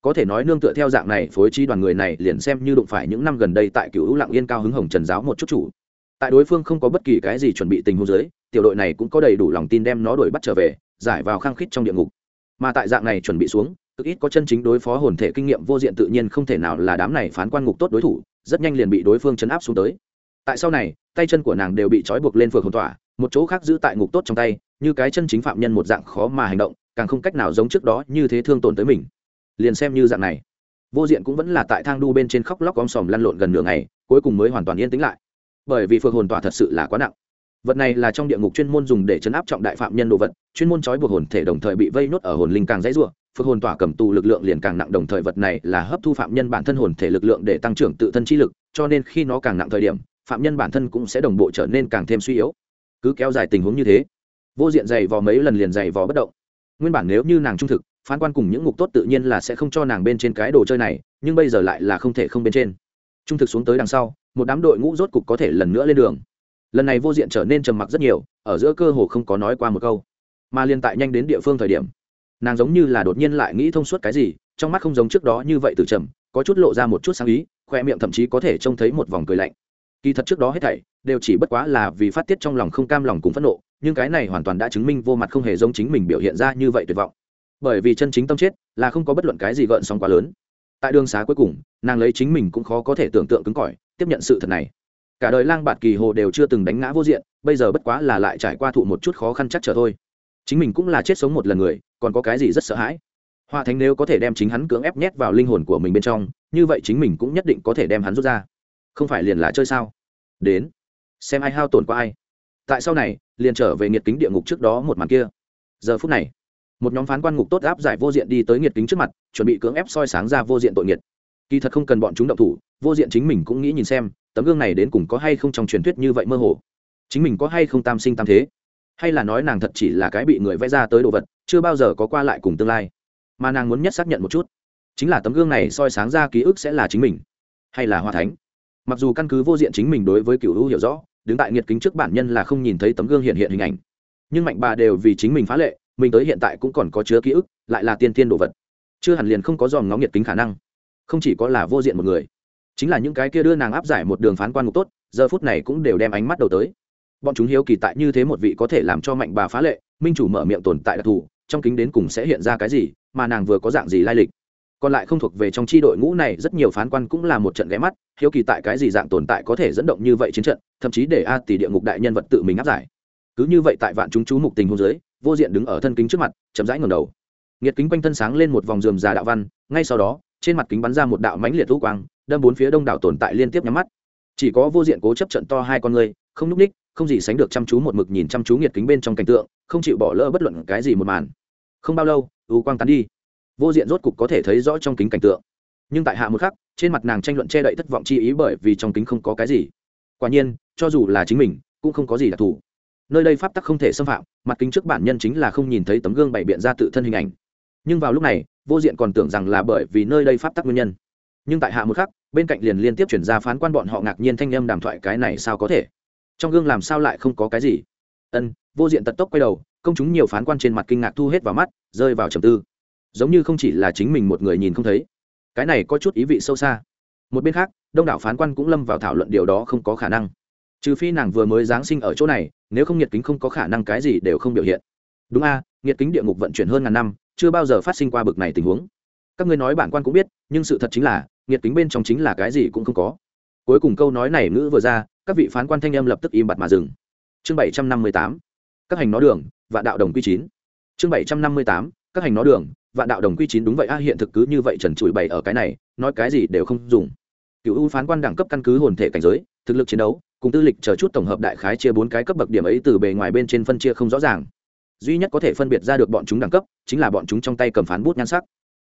có thể nói nương tựa theo dạng này, phối trí đoàn người này liền xem như đụng phải những năm gần đây tại cựu lạng yên cao hứng hồng trần giáo một chút chủ. Tại đối phương không có bất kỳ cái gì chuẩn bị tình huống giới tiểu đội này cũng có đầy đủ lòng tin đem nó đuổi bắt trở về, giải vào khăng khít trong địa ngục. Mà tại dạng này chuẩn bị xuống, cực ít có chân chính đối phó hồn thể kinh nghiệm vô diện tự nhiên không thể nào là đám này phán quan ngục tốt đối thủ, rất nhanh liền bị đối phương chấn áp xuống tới. Tại sau này, tay chân của nàng đều bị trói buộc lên phường hồn tỏa, một chỗ khác giữ tại ngục tốt trong tay, như cái chân chính phạm nhân một dạng khó mà hành động, càng không cách nào giống trước đó như thế thương tổn tới mình liền xem như dạng này. Vô diện cũng vẫn là tại thang đu bên trên khóc lóc om sòm lăn lộn gần nửa ngày, cuối cùng mới hoàn toàn yên tĩnh lại. Bởi vì phượng hồn tỏa thật sự là quá nặng. Vật này là trong địa ngục chuyên môn dùng để chấn áp trọng đại phạm nhân đồ vật, chuyên môn trói buộc hồn thể đồng thời bị vây nốt ở hồn linh càng dãy ruộng phượng hồn tỏa cầm tù lực lượng liền càng nặng đồng thời vật này là hấp thu phạm nhân bản thân hồn thể lực lượng để tăng trưởng tự thân trí lực, cho nên khi nó càng nặng thời điểm, phạm nhân bản thân cũng sẽ đồng bộ trở nên càng thêm suy yếu. Cứ kéo dài tình huống như thế, vô diện dày vò mấy lần liền dày vò bất động. Nguyên bản nếu như nàng trung thực phán quan cùng những ngục tốt tự nhiên là sẽ không cho nàng bên trên cái đồ chơi này, nhưng bây giờ lại là không thể không bên trên. Trung thực xuống tới đằng sau, một đám đội ngũ rốt cục có thể lần nữa lên đường. Lần này vô diện trở nên trầm mặc rất nhiều, ở giữa cơ hồ không có nói qua một câu. Mà liên tại nhanh đến địa phương thời điểm, nàng giống như là đột nhiên lại nghĩ thông suốt cái gì, trong mắt không giống trước đó như vậy từ trầm, có chút lộ ra một chút sáng ý, khoe miệng thậm chí có thể trông thấy một vòng cười lạnh. Kỳ thật trước đó hết thảy, đều chỉ bất quá là vì phát tiết trong lòng không cam lòng cùng phẫn nộ, nhưng cái này hoàn toàn đã chứng minh vô mặt không hề giống chính mình biểu hiện ra như vậy tuyệt vọng bởi vì chân chính tâm chết là không có bất luận cái gì gợn sóng quá lớn. Tại đường xá cuối cùng, nàng lấy chính mình cũng khó có thể tưởng tượng cứng cỏi, tiếp nhận sự thật này. Cả đời lang bạt kỳ hồ đều chưa từng đánh ngã vô diện, bây giờ bất quá là lại trải qua thụ một chút khó khăn chắc trở thôi. Chính mình cũng là chết sống một lần người, còn có cái gì rất sợ hãi? Hoa thánh nếu có thể đem chính hắn cưỡng ép nhét vào linh hồn của mình bên trong, như vậy chính mình cũng nhất định có thể đem hắn rút ra. Không phải liền là chơi sao? Đến, xem ai hao tổn qua ai. Tại sau này, liền trở về nghiệt kính địa ngục trước đó một màn kia. Giờ phút này một nhóm phán quan ngục tốt áp giải vô diện đi tới nghiệt kính trước mặt, chuẩn bị cưỡng ép soi sáng ra vô diện tội nghiệt. Kỳ thật không cần bọn chúng động thủ, vô diện chính mình cũng nghĩ nhìn xem, tấm gương này đến cùng có hay không trong truyền thuyết như vậy mơ hồ. Chính mình có hay không tam sinh tam thế? Hay là nói nàng thật chỉ là cái bị người vẽ ra tới đồ vật, chưa bao giờ có qua lại cùng tương lai. Mà nàng muốn nhất xác nhận một chút, chính là tấm gương này soi sáng ra ký ức sẽ là chính mình, hay là hoa thánh? Mặc dù căn cứ vô diện chính mình đối với cựu hữu hiểu rõ, đứng tại nghiệt kính trước bản nhân là không nhìn thấy tấm gương hiện hiện hình ảnh. Nhưng mạnh bà đều vì chính mình phá lệ mình tới hiện tại cũng còn có chứa ký ức, lại là tiên tiên đồ vật. Chưa hẳn liền không có dòm ngó nghiệt kính khả năng. Không chỉ có là vô diện một người, chính là những cái kia đưa nàng áp giải một đường phán quan ngục tốt, giờ phút này cũng đều đem ánh mắt đầu tới. Bọn chúng hiếu kỳ tại như thế một vị có thể làm cho mạnh bà phá lệ, minh chủ mở miệng tồn tại đặc thù, trong kính đến cùng sẽ hiện ra cái gì, mà nàng vừa có dạng gì lai lịch. Còn lại không thuộc về trong tri đội ngũ này, rất nhiều phán quan cũng là một trận ghé mắt, hiếu kỳ tại cái gì dạng tồn tại có thể dẫn động như vậy chiến trận, thậm chí để a tỷ địa ngục đại nhân vật tự mình áp giải. Cứ như vậy tại vạn chúng chú mục tình hôn giới vô diện đứng ở thân kính trước mặt, chậm rãi ngầm đầu. Nghiệt kính quanh thân sáng lên một vòng dườm già đạo văn, ngay sau đó, trên mặt kính bắn ra một đạo mãnh liệt thú quang, đâm bốn phía đông đảo tồn tại liên tiếp nhắm mắt. Chỉ có vô diện cố chấp trận to hai con người, không núp ních, không gì sánh được chăm chú một mực nhìn chăm chú nghiệt kính bên trong cảnh tượng, không chịu bỏ lỡ bất luận cái gì một màn. Không bao lâu ưu quang tán đi. Vô diện rốt cục có thể thấy rõ trong kính cảnh tượng. Nhưng tại hạ một khắc, trên mặt nàng tranh luận che đậy thất vọng chi ý bởi vì trong kính không có cái gì. Quả nhiên, cho dù là chính mình, cũng không có gì đặc thù nơi đây pháp tắc không thể xâm phạm, mặt kính trước bản nhân chính là không nhìn thấy tấm gương bày biện ra tự thân hình ảnh. Nhưng vào lúc này, vô diện còn tưởng rằng là bởi vì nơi đây pháp tắc nguyên nhân. Nhưng tại hạ một khắc, bên cạnh liền liên tiếp chuyển ra phán quan bọn họ ngạc nhiên thanh âm đàm thoại cái này sao có thể? Trong gương làm sao lại không có cái gì? Ân, vô diện tật tốc quay đầu, công chúng nhiều phán quan trên mặt kinh ngạc thu hết vào mắt, rơi vào trầm tư. Giống như không chỉ là chính mình một người nhìn không thấy. Cái này có chút ý vị sâu xa. Một bên khác, đông đảo phán quan cũng lâm vào thảo luận điều đó không có khả năng. Trừ phi nàng vừa mới giáng sinh ở chỗ này nếu không nhiệt kính không có khả năng cái gì đều không biểu hiện. Đúng a à, nhiệt kính địa ngục vận chuyển hơn ngàn năm chưa bao giờ phát sinh qua bực này tình huống. Các ngươi nói bản quan cũng biết nhưng sự thật chính là nhiệt kính bên trong chính là cái gì cũng không có. Cuối cùng câu nói này ngữ vừa ra các vị phán quan thanh âm lập tức im bặt mà dừng. Chương bảy trăm năm mươi tám các hành nó đường và đạo đồng quy chín. Chương bảy trăm năm mươi tám các hành nó đường và đạo đồng quy chín đúng vậy a hiện thực cứ như vậy trần trụi bày ở cái này nói cái gì đều không dùng. Cựu ưu phán quan đẳng cấp căn cứ hồn thể cảnh giới thực lực chiến đấu cùng tư lịch chờ chút tổng hợp đại khái chia bốn cái cấp bậc điểm ấy từ bề ngoài bên trên phân chia không rõ ràng. Duy nhất có thể phân biệt ra được bọn chúng đẳng cấp, chính là bọn chúng trong tay cầm phán bút nhan sắc.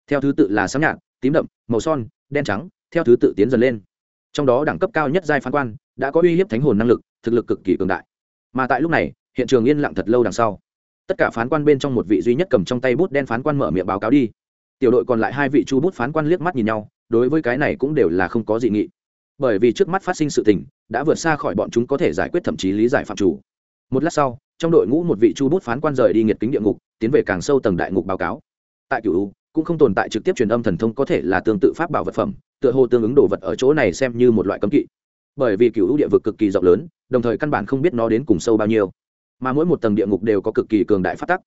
Theo thứ tự là sáng nhạt, tím đậm, màu son, đen trắng, theo thứ tự tiến dần lên. Trong đó đẳng cấp cao nhất giai phán quan, đã có uy hiếp thánh hồn năng lực, thực lực cực kỳ cường đại. Mà tại lúc này, hiện trường yên lặng thật lâu đằng sau. Tất cả phán quan bên trong một vị duy nhất cầm trong tay bút đen phán quan mở miệng báo cáo đi. Tiểu đội còn lại hai vị chu bút phán quan liếc mắt nhìn nhau, đối với cái này cũng đều là không có dị nghị. Bởi vì trước mắt phát sinh sự tình đã vượt xa khỏi bọn chúng có thể giải quyết thậm chí lý giải phạm chủ. Một lát sau, trong đội ngũ một vị chu bút phán quan rời đi nghiệt kính địa ngục, tiến về càng sâu tầng đại ngục báo cáo. Tại cựu cũng không tồn tại trực tiếp truyền âm thần thông có thể là tương tự pháp bảo vật phẩm, tựa hồ tương ứng đồ vật ở chỗ này xem như một loại cấm kỵ. Bởi vì cựu địa vực cực kỳ rộng lớn, đồng thời căn bản không biết nó đến cùng sâu bao nhiêu. Mà mỗi một tầng địa ngục đều có cực kỳ cường đại pháp tắc.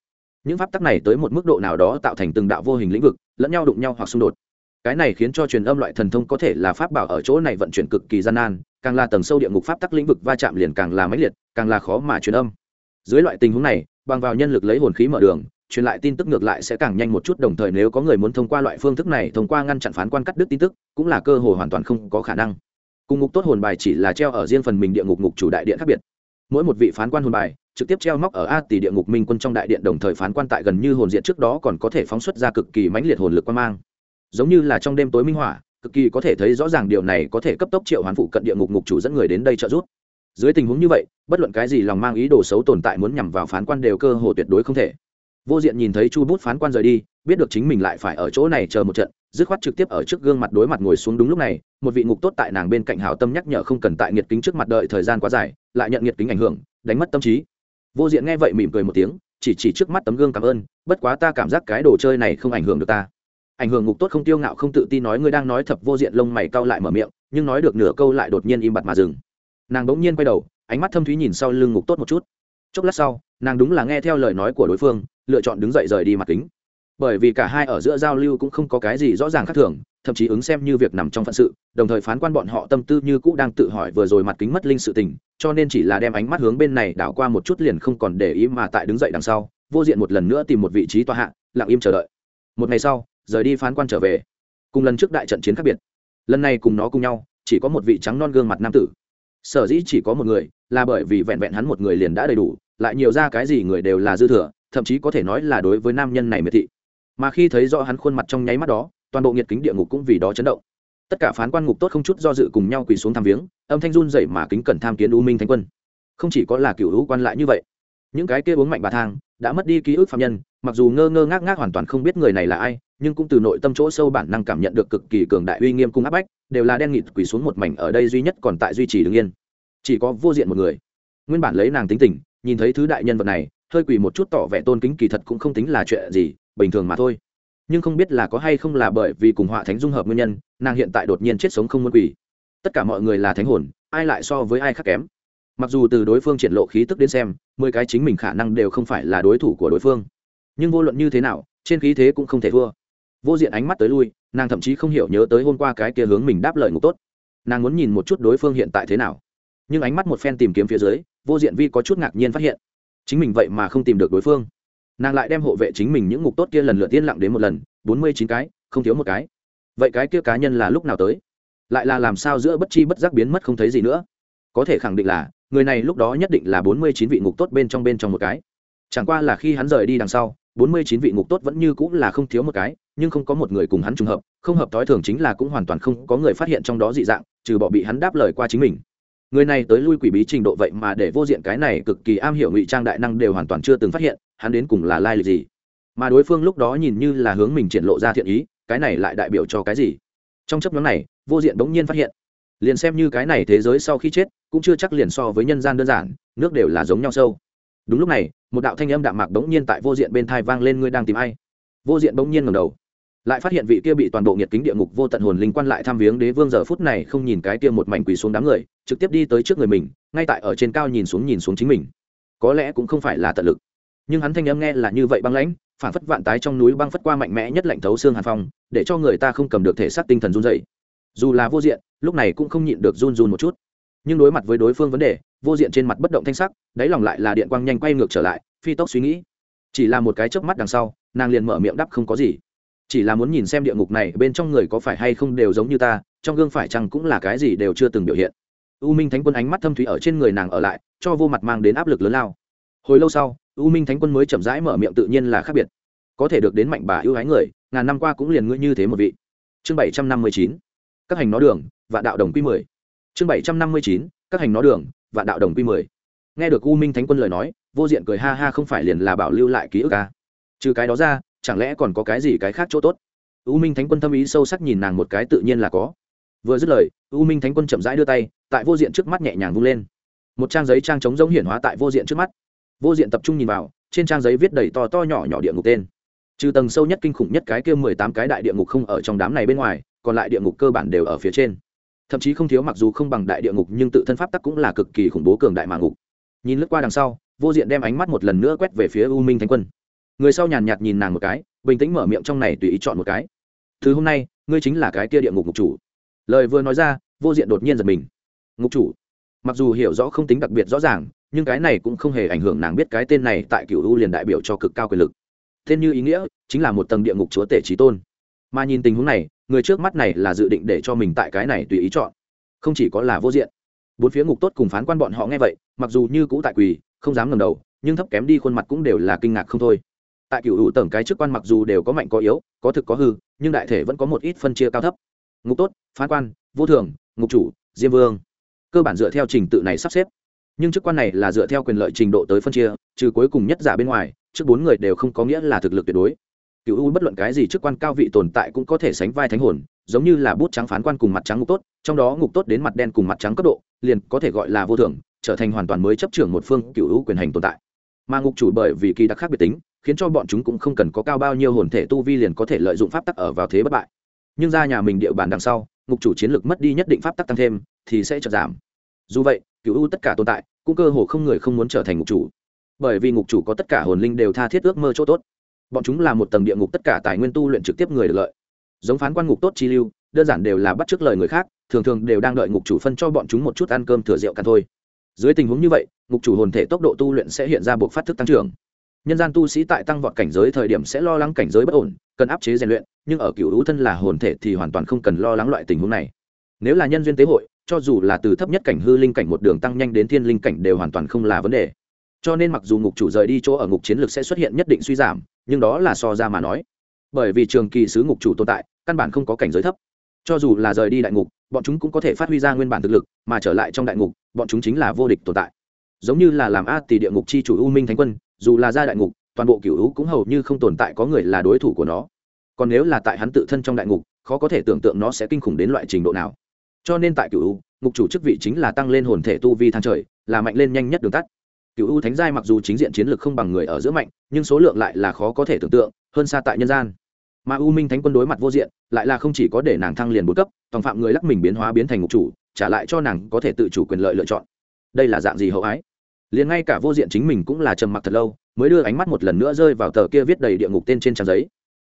Những pháp tắc này tới một mức độ nào đó tạo thành từng đạo vô hình lĩnh vực, lẫn nhau đụng nhau hoặc xung đột. Cái này khiến cho truyền âm loại thần thông có thể là pháp bảo ở chỗ này vận chuyển cực kỳ gian nan càng là tầng sâu địa ngục pháp tắc lĩnh vực va chạm liền càng là mãnh liệt, càng là khó mà truyền âm. Dưới loại tình huống này, bằng vào nhân lực lấy hồn khí mở đường, truyền lại tin tức ngược lại sẽ càng nhanh một chút, đồng thời nếu có người muốn thông qua loại phương thức này thông qua ngăn chặn phán quan cắt đứt tin tức, cũng là cơ hội hoàn toàn không có khả năng. Cùng ngục tốt hồn bài chỉ là treo ở riêng phần mình địa ngục ngục chủ đại điện khác biệt. Mỗi một vị phán quan hồn bài, trực tiếp treo móc ở a tỷ địa ngục minh quân trong đại điện, đồng thời phán quan tại gần như hồn diện trước đó còn có thể phóng xuất ra cực kỳ mãnh liệt hồn lực quan mang. Giống như là trong đêm tối minh hỏa cực kỳ có thể thấy rõ ràng điều này có thể cấp tốc triệu hoán phụ cận địa ngục ngục chủ dẫn người đến đây trợ giúp. Dưới tình huống như vậy, bất luận cái gì lòng mang ý đồ xấu tồn tại muốn nhằm vào phán quan đều cơ hồ tuyệt đối không thể. Vô diện nhìn thấy chu bút phán quan rời đi, biết được chính mình lại phải ở chỗ này chờ một trận, dứt khoát trực tiếp ở trước gương mặt đối mặt ngồi xuống đúng lúc này, một vị ngục tốt tại nàng bên cạnh hảo tâm nhắc nhở không cần tại nhiệt kính trước mặt đợi thời gian quá dài, lại nhận nhiệt kính ảnh hưởng, đánh mất tâm trí. Vô diện nghe vậy mỉm cười một tiếng, chỉ chỉ trước mắt tấm gương cảm ơn, bất quá ta cảm giác cái đồ chơi này không ảnh hưởng được ta ảnh hưởng ngục tốt không tiêu ngạo không tự tin nói ngươi đang nói thập vô diện lông mày cau lại mở miệng, nhưng nói được nửa câu lại đột nhiên im bặt mà dừng. Nàng bỗng nhiên quay đầu, ánh mắt thâm thúy nhìn sau lưng ngục tốt một chút. Chốc lát sau, nàng đúng là nghe theo lời nói của đối phương, lựa chọn đứng dậy rời đi mặt kính. Bởi vì cả hai ở giữa giao lưu cũng không có cái gì rõ ràng khác thường, thậm chí ứng xem như việc nằm trong phận sự, đồng thời phán quan bọn họ tâm tư như cũ đang tự hỏi vừa rồi mặt kính mất linh sự tình, cho nên chỉ là đem ánh mắt hướng bên này đảo qua một chút liền không còn để ý mà tại đứng dậy đằng sau, vô diện một lần nữa tìm một vị trí tòa hạ, lặng im chờ đợi. Một ngày sau rời đi phán quan trở về. Cùng lần trước đại trận chiến khác biệt. Lần này cùng nó cùng nhau, chỉ có một vị trắng non gương mặt nam tử. Sở dĩ chỉ có một người, là bởi vì vẹn vẹn hắn một người liền đã đầy đủ, lại nhiều ra cái gì người đều là dư thừa, thậm chí có thể nói là đối với nam nhân này miệt thị. Mà khi thấy rõ hắn khuôn mặt trong nháy mắt đó, toàn bộ nhiệt kính địa ngục cũng vì đó chấn động. Tất cả phán quan ngục tốt không chút do dự cùng nhau quỳ xuống tham viếng, âm thanh run dậy mà kính cẩn tham kiến u minh thánh quân. Không chỉ có là cựu hữu quan lại như vậy, những cái kia uống mạnh bà thang đã mất đi ký ức phạm nhân, mặc dù ngơ ngơ ngác ngác hoàn toàn không biết người này là ai, nhưng cũng từ nội tâm chỗ sâu bản năng cảm nhận được cực kỳ cường đại uy nghiêm cung áp bách, đều là đen nghịt quỳ xuống một mảnh ở đây duy nhất còn tại duy trì đứng yên. Chỉ có vô diện một người. Nguyên bản lấy nàng tính tình, nhìn thấy thứ đại nhân vật này, hơi quỳ một chút tỏ vẻ tôn kính kỳ thật cũng không tính là chuyện gì, bình thường mà thôi. Nhưng không biết là có hay không là bởi vì cùng họa thánh dung hợp nguyên nhân, nàng hiện tại đột nhiên chết sống không muốn quỳ. Tất cả mọi người là thánh hồn, ai lại so với ai khác kém? Mặc dù từ đối phương triển lộ khí tức đến xem, mười cái chính mình khả năng đều không phải là đối thủ của đối phương. Nhưng vô luận như thế nào, trên khí thế cũng không thể thua. Vô diện ánh mắt tới lui, nàng thậm chí không hiểu nhớ tới hôm qua cái kia hướng mình đáp lời ngục tốt. Nàng muốn nhìn một chút đối phương hiện tại thế nào. Nhưng ánh mắt một phen tìm kiếm phía dưới, vô diện vi có chút ngạc nhiên phát hiện, chính mình vậy mà không tìm được đối phương. Nàng lại đem hộ vệ chính mình những ngục tốt kia lần lượt tiên lặng đến một lần, bốn mươi chín cái, không thiếu một cái. Vậy cái kia cá nhân là lúc nào tới? Lại là làm sao giữa bất chi bất giác biến mất không thấy gì nữa? Có thể khẳng định là, người này lúc đó nhất định là bốn mươi chín vị ngục tốt bên trong bên trong một cái. Chẳng qua là khi hắn rời đi đằng sau, bốn mươi chín vị ngục tốt vẫn như cũng là không thiếu một cái, nhưng không có một người cùng hắn trùng hợp, không hợp thói thường chính là cũng hoàn toàn không có người phát hiện trong đó dị dạng, trừ bỏ bị hắn đáp lời qua chính mình. Người này tới lui quỷ bí trình độ vậy mà để vô diện cái này cực kỳ am hiểu ngụy trang đại năng đều hoàn toàn chưa từng phát hiện, hắn đến cùng là lai lịch gì? Mà đối phương lúc đó nhìn như là hướng mình triển lộ ra thiện ý, cái này lại đại biểu cho cái gì? Trong chấp nhóm này, vô diện bỗng nhiên phát hiện liền xem như cái này thế giới sau khi chết, cũng chưa chắc liền so với nhân gian đơn giản, nước đều là giống nhau sâu. Đúng lúc này, một đạo thanh âm đạm mạc bỗng nhiên tại vô diện bên thai vang lên, ngươi đang tìm ai? Vô diện bỗng nhiên ngầm đầu, lại phát hiện vị kia bị toàn bộ nhiệt kính địa ngục vô tận hồn linh quan lại tham viếng đế vương giờ phút này không nhìn cái kia một mảnh quỳ xuống đám người, trực tiếp đi tới trước người mình, ngay tại ở trên cao nhìn xuống nhìn xuống chính mình. Có lẽ cũng không phải là tận lực. Nhưng hắn thanh âm nghe là như vậy băng lãnh, phản phất vạn tái trong núi băng phất qua mạnh mẽ nhất lạnh thấu xương hàn phong, để cho người ta không cầm được thể xác tinh thần run dậy dù là vô diện, lúc này cũng không nhịn được run run một chút. Nhưng đối mặt với đối phương vấn đề, vô diện trên mặt bất động thanh sắc, đáy lòng lại là điện quang nhanh quay ngược trở lại, phi tốc suy nghĩ. Chỉ là một cái chớp mắt đằng sau, nàng liền mở miệng đắp không có gì. Chỉ là muốn nhìn xem địa ngục này bên trong người có phải hay không đều giống như ta, trong gương phải chăng cũng là cái gì đều chưa từng biểu hiện. U minh thánh quân ánh mắt thâm thúy ở trên người nàng ở lại, cho vô mặt mang đến áp lực lớn lao. Hồi lâu sau, u minh thánh quân mới chậm rãi mở miệng tự nhiên là khác biệt. Có thể được đến mạnh bà ưu ái người, ngàn năm qua cũng liền ngươi như thế một vị. Chương bảy trăm năm mươi chín các hành nó đường, và đạo đồng quy mười. Chương bảy trăm năm mươi chín, các hành nó đường, và đạo đồng quy mười. Nghe được u minh thánh quân lời nói, vô diện cười ha ha không phải liền là bảo lưu lại ký ức à. trừ cái đó ra, chẳng lẽ còn có cái gì cái khác chỗ tốt? U minh thánh quân tâm ý sâu sắc nhìn nàng một cái tự nhiên là có. Vừa dứt lời, u minh thánh quân chậm rãi đưa tay, tại vô diện trước mắt nhẹ nhàng vung lên. Một trang giấy trang trống giống hiển hóa tại vô diện trước mắt. Vô diện tập trung nhìn vào, trên trang giấy viết đầy to to nhỏ nhỏ địa ngục tên. Trừ tầng sâu nhất kinh khủng nhất cái kia mười tám cái đại địa ngục không ở trong đám này bên ngoài còn lại địa ngục cơ bản đều ở phía trên. Thậm chí không thiếu mặc dù không bằng đại địa ngục, nhưng tự thân pháp tắc cũng là cực kỳ khủng bố cường đại mà ngục. Nhìn lướt qua đằng sau, vô diện đem ánh mắt một lần nữa quét về phía u minh thánh quân. Người sau nhàn nhạt nhìn nàng một cái, bình tĩnh mở miệng trong này tùy ý chọn một cái. Thứ hôm nay, ngươi chính là cái kia địa ngục ngục chủ. Lời vừa nói ra, vô diện đột nhiên giật mình. Ngục chủ? Mặc dù hiểu rõ không tính đặc biệt rõ ràng, nhưng cái này cũng không hề ảnh hưởng nàng biết cái tên này tại cựu u liền đại biểu cho cực cao quyền lực. Tên như ý nghĩa chính là một tầng địa ngục chúa tể trí tôn. Mà nhìn tình huống này người trước mắt này là dự định để cho mình tại cái này tùy ý chọn, không chỉ có là vô diện. Bốn phía ngục tốt cùng phán quan bọn họ nghe vậy, mặc dù như cũ tại quỳ, không dám ngầm đầu, nhưng thấp kém đi khuôn mặt cũng đều là kinh ngạc không thôi. Tại cựu hữu tầng cái chức quan mặc dù đều có mạnh có yếu, có thực có hư, nhưng đại thể vẫn có một ít phân chia cao thấp. Ngục tốt, phán quan, vô thường, ngục chủ, diêm vương. Cơ bản dựa theo trình tự này sắp xếp. Nhưng chức quan này là dựa theo quyền lợi trình độ tới phân chia, trừ cuối cùng nhất giả bên ngoài, trước bốn người đều không có nghĩa là thực lực tuyệt đối cựu u bất luận cái gì chức quan cao vị tồn tại cũng có thể sánh vai thánh hồn, giống như là bút trắng phán quan cùng mặt trắng ngục tốt, trong đó ngục tốt đến mặt đen cùng mặt trắng cấp độ, liền có thể gọi là vô thưởng trở thành hoàn toàn mới chấp trưởng một phương cựu u quyền hành tồn tại. Mà ngục chủ bởi vì kỳ đặc khác biệt tính, khiến cho bọn chúng cũng không cần có cao bao nhiêu hồn thể tu vi liền có thể lợi dụng pháp tắc ở vào thế bất bại. Nhưng ra nhà mình địa bàn đằng sau, ngục chủ chiến lược mất đi nhất định pháp tắc tăng thêm, thì sẽ trở giảm. Dù vậy cựu u tất cả tồn tại, cũng cơ hồ không người không muốn trở thành ngục chủ. Bởi vì ngục chủ có tất cả hồn linh đều tha thiết ước mơ chỗ tốt bọn chúng là một tầng địa ngục tất cả tài nguyên tu luyện trực tiếp người được lợi. Giống phán quan ngục tốt chi lưu, đơn giản đều là bắt t lời người khác, thường thường đều đang đợi ngục chủ phân cho bọn chúng một chút ăn cơm thừa rượu cả thôi. Dưới tình huống như vậy, ngục chủ hồn thể tốc độ tu luyện sẽ hiện ra buộc phát thức tăng trưởng. Nhân gian tu sĩ tại tăng vọt cảnh giới thời điểm sẽ lo lắng cảnh giới bất ổn, cần áp chế rèn luyện, nhưng ở cựu hữu thân là hồn thể thì hoàn toàn không cần lo lắng loại tình huống này. Nếu là nhân duyên tế hội, cho dù là từ thấp nhất cảnh hư linh cảnh một đường tăng nhanh đến thiên linh cảnh đều hoàn toàn không là vấn đề. Cho nên mặc dù ngục chủ rời đi chỗ ở ngục chiến lược sẽ xuất hiện nhất định suy giảm nhưng đó là so ra mà nói. Bởi vì trường kỳ sứ ngục chủ tồn tại, căn bản không có cảnh giới thấp. Cho dù là rời đi đại ngục, bọn chúng cũng có thể phát huy ra nguyên bản thực lực, mà trở lại trong đại ngục, bọn chúng chính là vô địch tồn tại. Giống như là làm a tỷ địa ngục chi chủ u minh thánh quân, dù là ra đại ngục, toàn bộ cựu u cũng hầu như không tồn tại có người là đối thủ của nó. Còn nếu là tại hắn tự thân trong đại ngục, khó có thể tưởng tượng nó sẽ kinh khủng đến loại trình độ nào. Cho nên tại cựu u ngục chủ chức vị chính là tăng lên hồn thể tu vi thang trời, là mạnh lên nhanh nhất đường tắt cựu u thánh giai mặc dù chính diện chiến lược không bằng người ở giữa mạnh, nhưng số lượng lại là khó có thể tưởng tượng, hơn xa tại nhân gian. Mà u minh thánh quân đối mặt vô diện, lại là không chỉ có để nàng thăng liền bốn cấp tòng phạm người lắc mình biến hóa biến thành ngục chủ, trả lại cho nàng có thể tự chủ quyền lợi lựa chọn. Đây là dạng gì hậu ái? Liền ngay cả vô diện chính mình cũng là trầm mặc thật lâu, mới đưa ánh mắt một lần nữa rơi vào tờ kia viết đầy địa ngục tên trên trang giấy.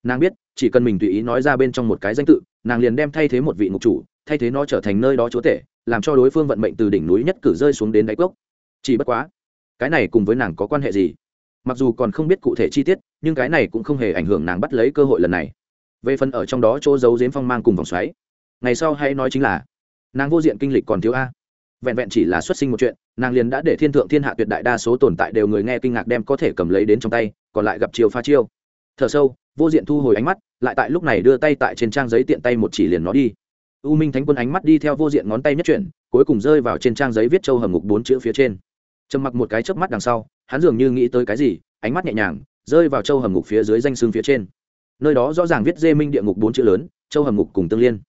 Nàng biết, chỉ cần mình tùy ý nói ra bên trong một cái danh tự, nàng liền đem thay thế một vị ngục chủ, thay thế nó trở thành nơi đó chúa tể, làm cho đối phương vận mệnh từ đỉnh núi nhất cử rơi xuống đến đáy cốc. Chỉ bất quá cái này cùng với nàng có quan hệ gì? Mặc dù còn không biết cụ thể chi tiết, nhưng cái này cũng không hề ảnh hưởng nàng bắt lấy cơ hội lần này. Về phần ở trong đó chỗ giấu giếm phong mang cùng vòng xoáy, ngày sau hãy nói chính là, nàng vô diện kinh lịch còn thiếu a. Vẹn vẹn chỉ là xuất sinh một chuyện, nàng liền đã để thiên thượng thiên hạ tuyệt đại đa số tồn tại đều người nghe kinh ngạc đem có thể cầm lấy đến trong tay, còn lại gặp chiều pha chiêu. Thở sâu, vô diện thu hồi ánh mắt, lại tại lúc này đưa tay tại trên trang giấy tiện tay một chỉ liền nó đi. U minh thánh quân ánh mắt đi theo vô diện ngón tay nhất chuyển, cuối cùng rơi vào trên trang giấy viết châu hầm ngục bốn chữ phía trên trầm mặc một cái chớp mắt đằng sau, hắn dường như nghĩ tới cái gì, ánh mắt nhẹ nhàng, rơi vào châu hầm ngục phía dưới danh xương phía trên. Nơi đó rõ ràng viết dê minh địa ngục bốn chữ lớn, châu hầm ngục cùng tương liên.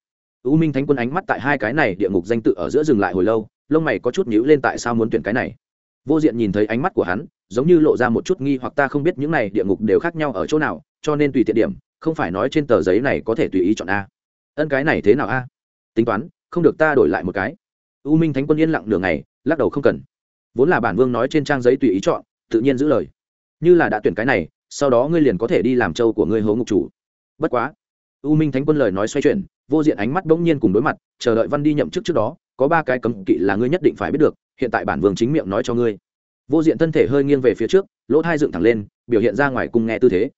U minh thánh quân ánh mắt tại hai cái này địa ngục danh tự ở giữa dừng lại hồi lâu, lông mày có chút nhíu lên tại sao muốn tuyển cái này. Vô diện nhìn thấy ánh mắt của hắn, giống như lộ ra một chút nghi hoặc ta không biết những này địa ngục đều khác nhau ở chỗ nào, cho nên tùy tiện điểm, không phải nói trên tờ giấy này có thể tùy ý chọn a. Ân cái này thế nào a? Tính toán, không được ta đổi lại một cái. U minh thánh quân yên lặng nửa ngày, lắc đầu không cần vốn là bản vương nói trên trang giấy tùy ý chọn, tự nhiên giữ lời. Như là đã tuyển cái này, sau đó ngươi liền có thể đi làm châu của ngươi hố ngục chủ. Bất quá, u minh thánh quân lời nói xoay chuyển, vô diện ánh mắt bỗng nhiên cùng đối mặt, chờ đợi văn đi nhậm chức trước đó, có ba cái cấm kỵ là ngươi nhất định phải biết được, hiện tại bản vương chính miệng nói cho ngươi. Vô diện thân thể hơi nghiêng về phía trước, lỗ thai dựng thẳng lên, biểu hiện ra ngoài cùng nghe tư thế.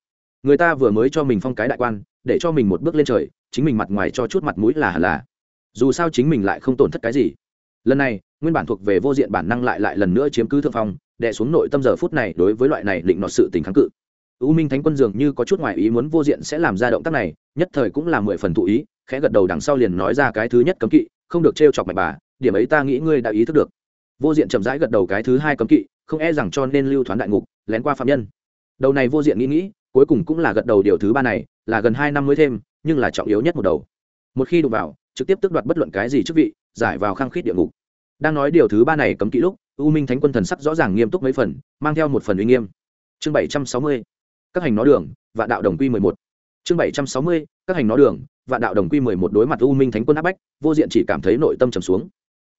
Người ta vừa mới cho mình phong cái đại quan, để cho mình một bước lên trời, chính mình mặt ngoài cho chút mặt mũi là hẳn là. Dù sao chính mình lại không tổn thất cái gì. Lần này nguyên bản thuộc về vô diện bản năng lại lại lần nữa chiếm cứ thượng phong, đè xuống nội tâm giờ phút này đối với loại này định nọ sự tình kháng cự. U minh thánh quân dường như có chút ngoại ý muốn vô diện sẽ làm ra động tác này, nhất thời cũng là mười phần thụ ý, khẽ gật đầu đằng sau liền nói ra cái thứ nhất cấm kỵ, không được t chọc mạch bà, điểm ấy ta nghĩ ngươi đã ý thức được. Vô diện chậm rãi gật đầu cái thứ hai cấm kỵ, không e rằng cho nên lưu thoán đại ngục, lén qua phạm nhân. Đầu này vô diện nghĩ nghĩ, cuối cùng cũng là gật đầu điều thứ ba này, là gần hai năm mới thêm, nhưng là trọng yếu nhất một đầu. Một khi đụng vào, trực tiếp tước đoạt bất luận cái gì chức vị, giải vào khăng khít địa ngục đang nói điều thứ ba này cấm kỹ lúc, u minh thánh quân thần sắc rõ ràng nghiêm túc mấy phần, mang theo một phần uy nghiêm. Chương bảy trăm sáu mươi, các hành nó đường và đạo đồng quy mười một. Chương bảy trăm sáu mươi, các hành nó đường và đạo đồng quy mười một đối mặt u minh thánh quân áp bách, vô diện chỉ cảm thấy nội tâm trầm xuống.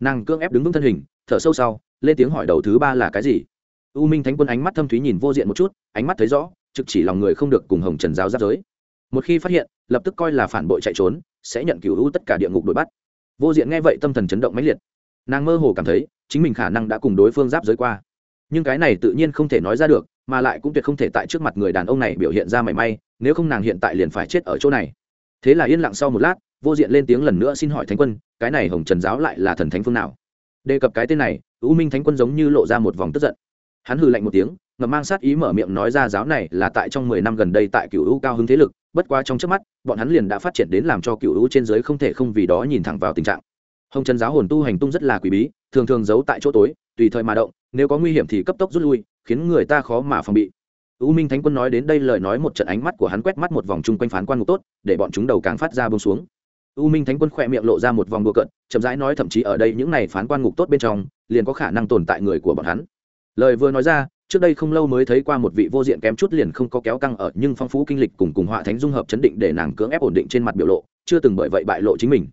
Nàng cương ép đứng vững thân hình, thở sâu sau, lên tiếng hỏi đầu thứ ba là cái gì? U minh thánh quân ánh mắt thâm thúy nhìn vô diện một chút, ánh mắt thấy rõ, trực chỉ lòng người không được cùng hồng trần giáo giáp giới. Một khi phát hiện, lập tức coi là phản bội chạy trốn, sẽ nhận cửu u tất cả địa ngục đuổi bắt. Vô diện nghe vậy tâm thần chấn động mãnh liệt nàng mơ hồ cảm thấy chính mình khả năng đã cùng đối phương giáp giới qua. Nhưng cái này tự nhiên không thể nói ra được, mà lại cũng tuyệt không thể tại trước mặt người đàn ông này biểu hiện ra mảy may, nếu không nàng hiện tại liền phải chết ở chỗ này. Thế là yên lặng sau một lát, vô diện lên tiếng lần nữa xin hỏi thánh quân, cái này hồng trần giáo lại là thần thánh phương nào? Đề cập cái tên này, u minh thánh quân giống như lộ ra một vòng tức giận. Hắn hừ lạnh một tiếng ngầm mang sát ý mở miệng nói ra giáo này là tại trong mười năm gần đây tại cựu u cao hứng thế lực, bất quá trong trước mắt, bọn hắn liền đã phát triển đến làm cho cựu u trên giới không thể không vì đó nhìn thẳng vào tình trạng hồng trần giáo hồn tu hành tung rất là quỷ bí, thường thường giấu tại chỗ tối, tùy thời mà động, nếu có nguy hiểm thì cấp tốc rút lui, khiến người ta khó mà phòng bị. U minh thánh quân nói đến đây lời nói một trận ánh mắt của hắn quét mắt một vòng chung quanh phán quan ngục tốt, để bọn chúng đầu càng phát ra bông xuống. U minh thánh quân khỏe miệng lộ ra một vòng đùa cận chậm rãi nói thậm chí ở đây những này phán quan ngục tốt bên trong, liền có khả năng tồn tại người của bọn hắn. Lời vừa nói ra, trước đây không lâu mới thấy qua một vị vô diện kém chút liền không có kéo căng ở, nhưng phong phú kinh lịch cùng cùng họa thánh dung hợp chấn định để nàng cưỡng ép ổn định trên mặt biểu lộ, chưa từng bởi vậy bại lộ chính mình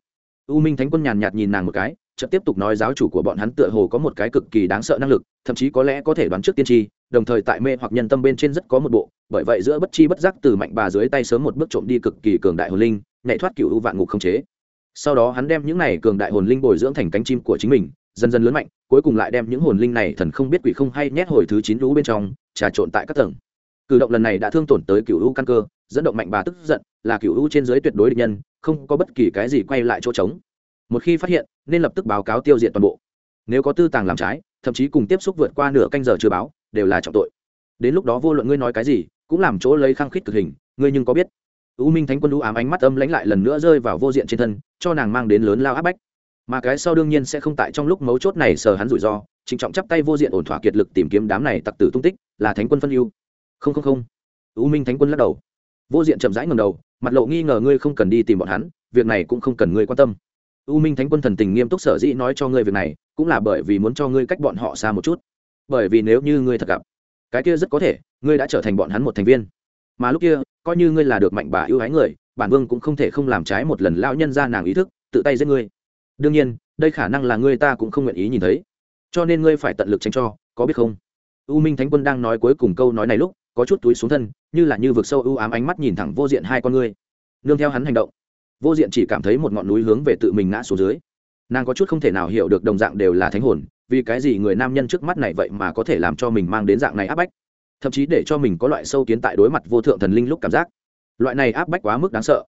u minh thánh quân nhàn nhạt nhìn nàng một cái, chợt tiếp tục nói giáo chủ của bọn hắn tựa hồ có một cái cực kỳ đáng sợ năng lực, thậm chí có lẽ có thể đoán trước tiên tri, đồng thời tại mê hoặc nhân tâm bên trên rất có một bộ, bởi vậy giữa bất chi bất giác từ mạnh bà dưới tay sớm một bước trộm đi cực kỳ cường đại hồn linh, nhảy thoát cựu u vạn ngục không chế. Sau đó hắn đem những này cường đại hồn linh bồi dưỡng thành cánh chim của chính mình, dần dần lớn mạnh, cuối cùng lại đem những hồn linh này thần không biết quỷ không hay nhét hồi thứ chín lũ bên trong, trà trộn tại các tầng. Cử động lần này đã thương tổn tới cựu u căn cơ dẫn động mạnh bà tức giận, là cựu u trên giới tuyệt đối địch nhân, không có bất kỳ cái gì quay lại chỗ trống. Một khi phát hiện, nên lập tức báo cáo tiêu diệt toàn bộ. Nếu có tư tàng làm trái, thậm chí cùng tiếp xúc vượt qua nửa canh giờ chưa báo, đều là trọng tội. Đến lúc đó vô luận ngươi nói cái gì, cũng làm chỗ lấy khăng khít cực hình, ngươi nhưng có biết. U minh thánh quân u ám ánh mắt âm lãnh lại lần nữa rơi vào vô diện trên thân, cho nàng mang đến lớn lao áp bách. Mà cái sau đương nhiên sẽ không tại trong lúc mấu chốt này sờ hắn rủi ro, trịnh trọng chắp tay vô diện ổn thỏa kiệt lực tìm kiếm đám này tặc tử tung tích, là thánh quân phân ưu. Không không không. U minh thánh quân lắc đầu vô diện chậm rãi ngầm đầu, mặt lộ nghi ngờ ngươi không cần đi tìm bọn hắn, việc này cũng không cần ngươi quan tâm. U minh thánh quân thần tình nghiêm túc sở dĩ nói cho ngươi việc này, cũng là bởi vì muốn cho ngươi cách bọn họ xa một chút. Bởi vì nếu như ngươi thật gặp, cái kia rất có thể, ngươi đã trở thành bọn hắn một thành viên. Mà lúc kia, coi như ngươi là được mạnh bà ưu ái người, bản vương cũng không thể không làm trái một lần lao nhân ra nàng ý thức, tự tay giết ngươi. Đương nhiên, đây khả năng là ngươi ta cũng không nguyện ý nhìn thấy. Cho nên ngươi phải tận lực tránh cho, có biết không? U minh thánh quân đang nói cuối cùng câu nói này lúc có chút túi xuống thân, như là như vực sâu ưu ám ánh mắt nhìn thẳng vô diện hai con ngươi. Nương theo hắn hành động, vô diện chỉ cảm thấy một ngọn núi hướng về tự mình ngã xuống dưới. Nàng có chút không thể nào hiểu được đồng dạng đều là thánh hồn, vì cái gì người nam nhân trước mắt này vậy mà có thể làm cho mình mang đến dạng này áp bách? Thậm chí để cho mình có loại sâu kiến tại đối mặt vô thượng thần linh lúc cảm giác. Loại này áp bách quá mức đáng sợ.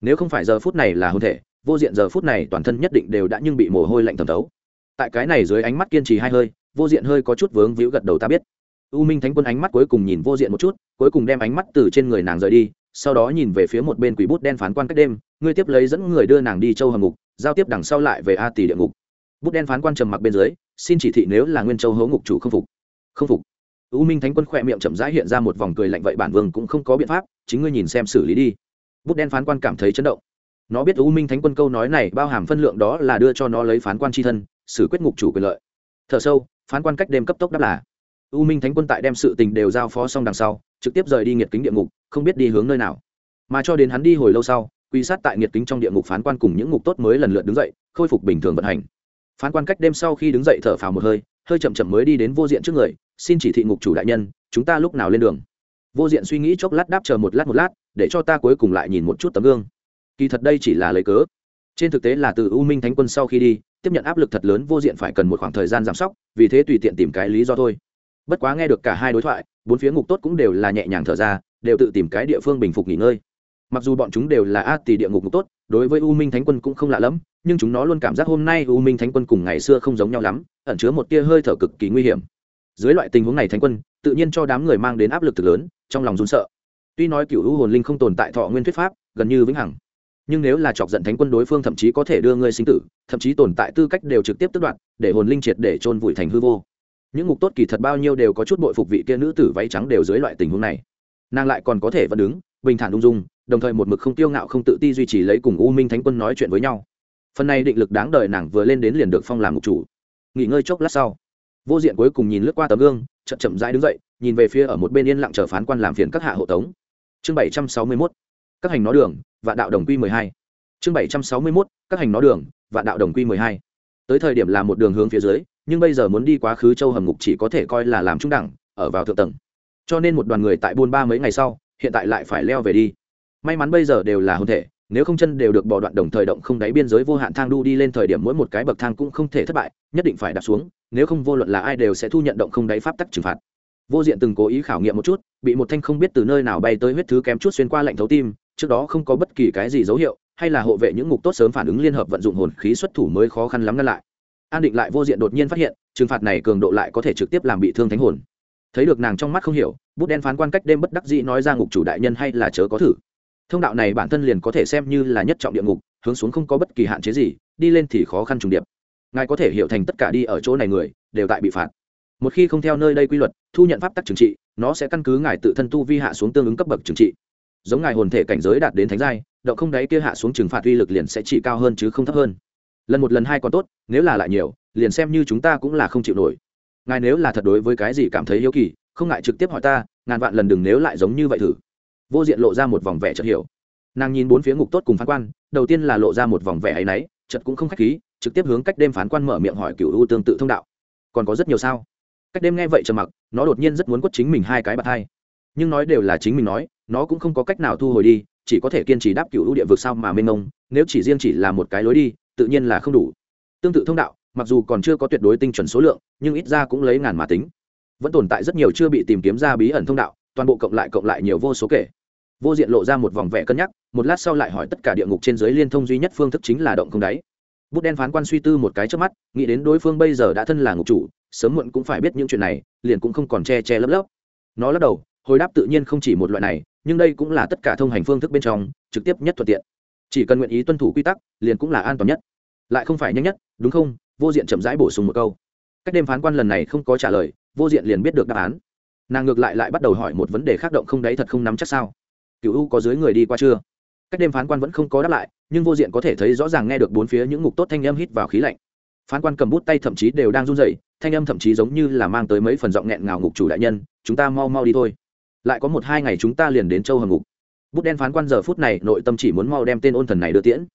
Nếu không phải giờ phút này là hôn thể, vô diện giờ phút này toàn thân nhất định đều đã nhưng bị mồ hôi lạnh thẩm thấu. Tại cái này dưới ánh mắt kiên trì hai hơi, vô diện hơi có chút vướng víu gật đầu ta biết u minh thánh quân ánh mắt cuối cùng nhìn vô diện một chút, cuối cùng đem ánh mắt từ trên người nàng rời đi, sau đó nhìn về phía một bên quỷ bút đen phán quan cách đêm, ngươi tiếp lấy dẫn người đưa nàng đi châu hầm ngục, giao tiếp đằng sau lại về a tỷ địa ngục. Bút đen phán quan trầm mặc bên dưới, xin chỉ thị nếu là nguyên châu hấu ngục chủ không phục. Không phục. U minh thánh quân khỏe miệng chậm rãi hiện ra một vòng cười lạnh vậy bản vương cũng không có biện pháp, chính ngươi nhìn xem xử lý đi. Bút đen phán quan cảm thấy chấn động. Nó biết u minh thánh quân câu nói này bao hàm phân lượng đó là đưa cho nó lấy phán quan tri thân, xử quyết ngục chủ quyền lợi. T h ở sâu, phán quan cách đêm cấp tốc đáp là u minh thánh quân tại đem sự tình đều giao phó xong đằng sau, trực tiếp rời đi nghiệt kính địa ngục, không biết đi hướng nơi nào. Mà cho đến hắn đi hồi lâu sau quy sát tại nghiệt kính trong địa ngục phán quan cùng những ngục tốt mới lần lượt đứng dậy, khôi phục bình thường vận hành. Phán quan cách đêm sau khi đứng dậy thở phào một hơi hơi chậm chậm mới đi đến vô diện trước người, xin chỉ thị ngục chủ đại nhân, chúng ta lúc nào lên đường? Vô diện suy nghĩ chốc lát đáp chờ một lát một lát, để cho ta cuối cùng lại nhìn một chút tấm gương. Kỳ thật đây chỉ là lời cớ. Trên thực tế là từ u minh thánh quân sau khi đi, tiếp nhận áp lực thật lớn, vô diện phải cần một khoảng thời gian giảm sóc, vì thế tùy tiện tìm cái lý do thôi bất quá nghe được cả hai đối thoại, bốn phía ngục tốt cũng đều là nhẹ nhàng thở ra, đều tự tìm cái địa phương bình phục nghỉ ngơi. Mặc dù bọn chúng đều là át tỷ địa ngục ngục tốt, đối với u minh thánh quân cũng không lạ lẫm, nhưng chúng nó luôn cảm giác hôm nay u minh thánh quân cùng ngày xưa không giống nhau lắm, ẩn chứa một tia hơi thở cực kỳ nguy hiểm. Dưới loại tình huống này thánh quân, tự nhiên cho đám người mang đến áp lực thực lớn, trong lòng run sợ. Tuy nói cựu u hồn linh không tồn tại thọ nguyên thuyết pháp, gần như vĩnh hằng, nhưng nếu là chọc giận thánh quân đối phương thậm chí có thể đưa ngươi sinh tử, thậm chí tồn tại tư cách đều trực tiếp tước đoạt, để hồn linh triệt để chôn vùi thành hư vô những ngục tốt kỳ thật bao nhiêu đều có chút bội phục vị kia nữ tử váy trắng đều dưới loại tình huống này. Nàng lại còn có thể vẫn đứng, bình thản ung dung, đồng thời một mực không tiêu ngạo không tự ti duy trì lấy cùng u minh thánh quân nói chuyện với nhau. Phần này định lực đáng đời nàng vừa lên đến liền được phong làm ngục chủ. Nghỉ ngơi chốc lát sau, vô diện cuối cùng nhìn lướt qua tấm gương, chậm chậm rãi đứng dậy, nhìn về phía ở một bên yên lặng chờ phán quan làm phiền các hạ hộ tống. Chương bảy trăm sáu mươi mốt, các hành nó đường và đạo đồng quy mười hai. Chương bảy trăm sáu mươi mốt, các hành nó đường và đạo đồng quy mười hai tới thời điểm là một đường hướng phía dưới, nhưng bây giờ muốn đi quá khứ châu hầm ngục chỉ có thể coi là làm trung đẳng, ở vào thượng tầng. Cho nên một đoàn người tại buôn ba mấy ngày sau, hiện tại lại phải leo về đi. May mắn bây giờ đều là hôn thể, nếu không chân đều được bỏ đoạn đồng thời động không đáy biên giới vô hạn thang đu đi lên thời điểm mỗi một cái bậc thang cũng không thể thất bại, nhất định phải đặt xuống, nếu không vô luận là ai đều sẽ thu nhận động không đáy pháp tắc trừng phạt. Vô diện từng cố ý khảo nghiệm một chút, bị một thanh không biết từ nơi nào bay tới huyết thứ kém chút xuyên qua lạnh thấu tim, trước đó không có bất kỳ cái gì dấu hiệu hay là hộ vệ những ngục tốt sớm phản ứng liên hợp vận dụng hồn khí xuất thủ mới khó khăn lắm ngăn lại. An định lại vô diện đột nhiên phát hiện, trừng phạt này cường độ lại có thể trực tiếp làm bị thương thánh hồn. Thấy được nàng trong mắt không hiểu, bút đen phán quan cách đêm bất đắc dĩ nói ra ngục chủ đại nhân hay là chớ có thử. Thông đạo này bản thân liền có thể xem như là nhất trọng địa ngục, hướng xuống không có bất kỳ hạn chế gì, đi lên thì khó khăn trùng điệp. Ngài có thể hiểu thành tất cả đi ở chỗ này người, đều tại bị phạt. Một khi không theo nơi đây quy luật, thu nhận pháp tắc trừng trị, nó sẽ căn cứ ngài tự thân tu vi hạ xuống tương ứng cấp bậc trừng trị. Giống ngài hồn thể cảnh giới đạt đến thánh giai động không đáy kia hạ xuống trừng phạt uy lực liền sẽ chỉ cao hơn chứ không thấp hơn. Lần một lần hai còn tốt, nếu là lại nhiều, liền xem như chúng ta cũng là không chịu nổi. Ngài nếu là thật đối với cái gì cảm thấy hiếu kỳ, không ngại trực tiếp hỏi ta, ngàn vạn lần đừng nếu lại giống như vậy thử. Vô diện lộ ra một vòng vẻ chợt hiểu. Nàng nhìn bốn phía ngục tốt cùng phán quan, đầu tiên là lộ ra một vòng vẻ ấy náy chợt cũng không khách khí, trực tiếp hướng cách đêm phán quan mở miệng hỏi cựu u tương tự thông đạo. Còn có rất nhiều sao? Cách đêm nghe vậy trầm mặc, nó đột nhiên rất muốn quất chính mình hai cái bạt hai. Nhưng nói đều là chính mình nói, nó cũng không có cách nào thu hồi đi chỉ có thể kiên trì đáp cựu ưu địa vực sao mà mênh mông, nếu chỉ riêng chỉ là một cái lối đi, tự nhiên là không đủ. Tương tự thông đạo, mặc dù còn chưa có tuyệt đối tinh chuẩn số lượng, nhưng ít ra cũng lấy ngàn mà tính. Vẫn tồn tại rất nhiều chưa bị tìm kiếm ra bí ẩn thông đạo, toàn bộ cộng lại cộng lại nhiều vô số kể. Vô diện lộ ra một vòng vẻ cân nhắc, một lát sau lại hỏi tất cả địa ngục trên giới liên thông duy nhất phương thức chính là động không đáy. Bút đen phán quan suy tư một cái trước mắt, nghĩ đến đối phương bây giờ đã thân là ngục chủ, sớm muộn cũng phải biết những chuyện này, liền cũng không còn che che lấp lấp. Nó lắc đầu, hồi đáp tự nhiên không chỉ một loại này nhưng đây cũng là tất cả thông hành phương thức bên trong, trực tiếp nhất thuận tiện. Chỉ cần nguyện ý tuân thủ quy tắc, liền cũng là an toàn nhất. Lại không phải nhanh nhất, đúng không? Vô diện chậm rãi bổ sung một câu. Cách đêm phán quan lần này không có trả lời, vô diện liền biết được đáp án. Nàng ngược lại lại bắt đầu hỏi một vấn đề khác động không đấy thật không nắm chắc sao? Cựu u có dưới người đi qua chưa? Cách đêm phán quan vẫn không có đáp lại, nhưng vô diện có thể thấy rõ ràng nghe được bốn phía những ngục tốt thanh âm hít vào khí lạnh. Phán quan cầm bút tay thậm chí đều đang run rẩy, thanh âm thậm chí giống như là mang tới mấy phần giọng nghẹn ngào ngục chủ đại nhân, chúng ta mau mau đi thôi lại có một hai ngày chúng ta liền đến châu hầm ngục. Bút đen phán quan giờ phút này nội tâm chỉ muốn mau đem tên ôn thần này đưa tiễn.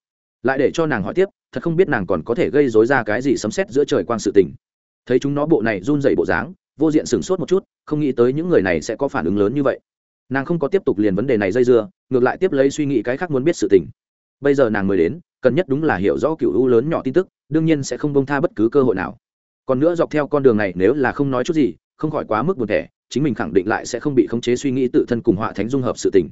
Lại để cho nàng hỏi tiếp, thật không biết nàng còn có thể gây dối ra cái gì sấm xét giữa trời quang sự tình. Thấy chúng nó bộ này run dậy bộ dáng, vô diện sửng sốt một chút, không nghĩ tới những người này sẽ có phản ứng lớn như vậy. Nàng không có tiếp tục liền vấn đề này dây dưa, ngược lại tiếp lấy suy nghĩ cái khác muốn biết sự tình. Bây giờ nàng mới đến, cần nhất đúng là hiểu rõ cựu u lớn nhỏ tin tức, đương nhiên sẽ không bông tha bất cứ cơ hội nào. Còn nữa dọc theo con đường này nếu là không nói chút gì, không khỏi quá mức buồn thẻ chính mình khẳng định lại sẽ không bị khống chế suy nghĩ tự thân cùng họa thánh dung hợp sự tình.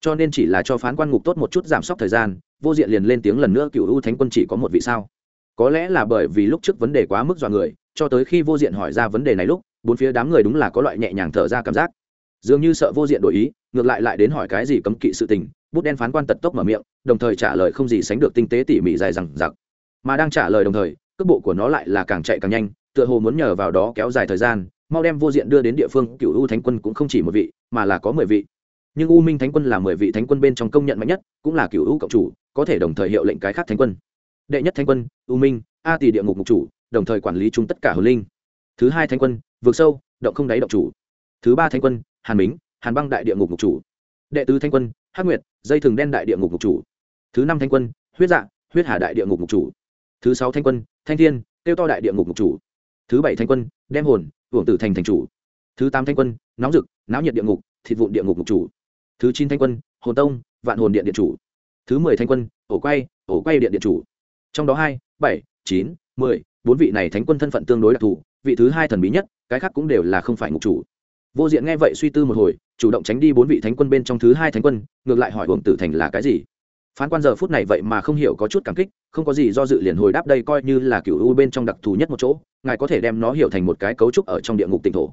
Cho nên chỉ là cho phán quan ngục tốt một chút giảm sốc thời gian, vô diện liền lên tiếng lần nữa cựu ưu thánh quân chỉ có một vị sao? Có lẽ là bởi vì lúc trước vấn đề quá mức dọa người, cho tới khi vô diện hỏi ra vấn đề này lúc, bốn phía đám người đúng là có loại nhẹ nhàng thở ra cảm giác. Dường như sợ vô diện đổi ý, ngược lại lại đến hỏi cái gì cấm kỵ sự tình, bút đen phán quan tật tốc mở miệng, đồng thời trả lời không gì sánh được tinh tế tỉ mỉ dài rằng giặc mà đang trả lời đồng thời, cước bộ của nó lại là càng chạy càng nhanh, tựa hồ muốn nhờ vào đó kéo dài thời gian mau đem vô diện đưa đến địa phương, cựu u thánh quân cũng không chỉ một vị, mà là có mười vị. Nhưng u minh thánh quân là mười vị thánh quân bên trong công nhận mạnh nhất, cũng là cựu u cộng chủ, có thể đồng thời hiệu lệnh cái khác thánh quân. Đệ nhất thánh quân, u minh, a tỷ địa ngục mục chủ, đồng thời quản lý chung tất cả hồn linh. Thứ hai thánh quân vượt sâu, động không đáy động chủ. Thứ ba thánh quân, hàn mính, hàn băng đại địa ngục mục chủ. Đệ tứ thánh quân, hắc nguyệt, dây thường đen đại địa ngục mục chủ. Thứ năm thánh quân, huyết dạ huyết hà đại địa ngục mục chủ. Thứ sáu thánh quân, thanh thiên, tiêu to đại địa ngục mục chủ. Thứ bảy thánh quân, đem hồn hưởng tử thành thành chủ. Thứ tám thánh quân nóng rực náo nhiệt địa ngục, thịt vụn địa ngục ngục chủ. Thứ chín thánh quân, hồn tông, vạn hồn điện điện chủ. Thứ mười thánh quân, ổ quay ổ quay điện điện chủ. Trong đó hai, bảy, chín, mười, bốn vị này thánh quân thân phận tương đối đặc thù, vị thứ hai thần bí nhất, cái khác cũng đều là không phải ngục chủ. Vô diện nghe vậy suy tư một hồi, chủ động tránh đi bốn vị thánh quân bên trong thứ hai thánh quân, ngược lại hỏi hưởng tử thành là cái gì? Phán quan giờ phút này vậy mà không hiểu có chút cảm kích, không có gì do dự liền hồi đáp đây coi như là cựu u bên trong đặc thù nhất một chỗ, ngài có thể đem nó hiểu thành một cái cấu trúc ở trong địa ngục tỉnh thổ.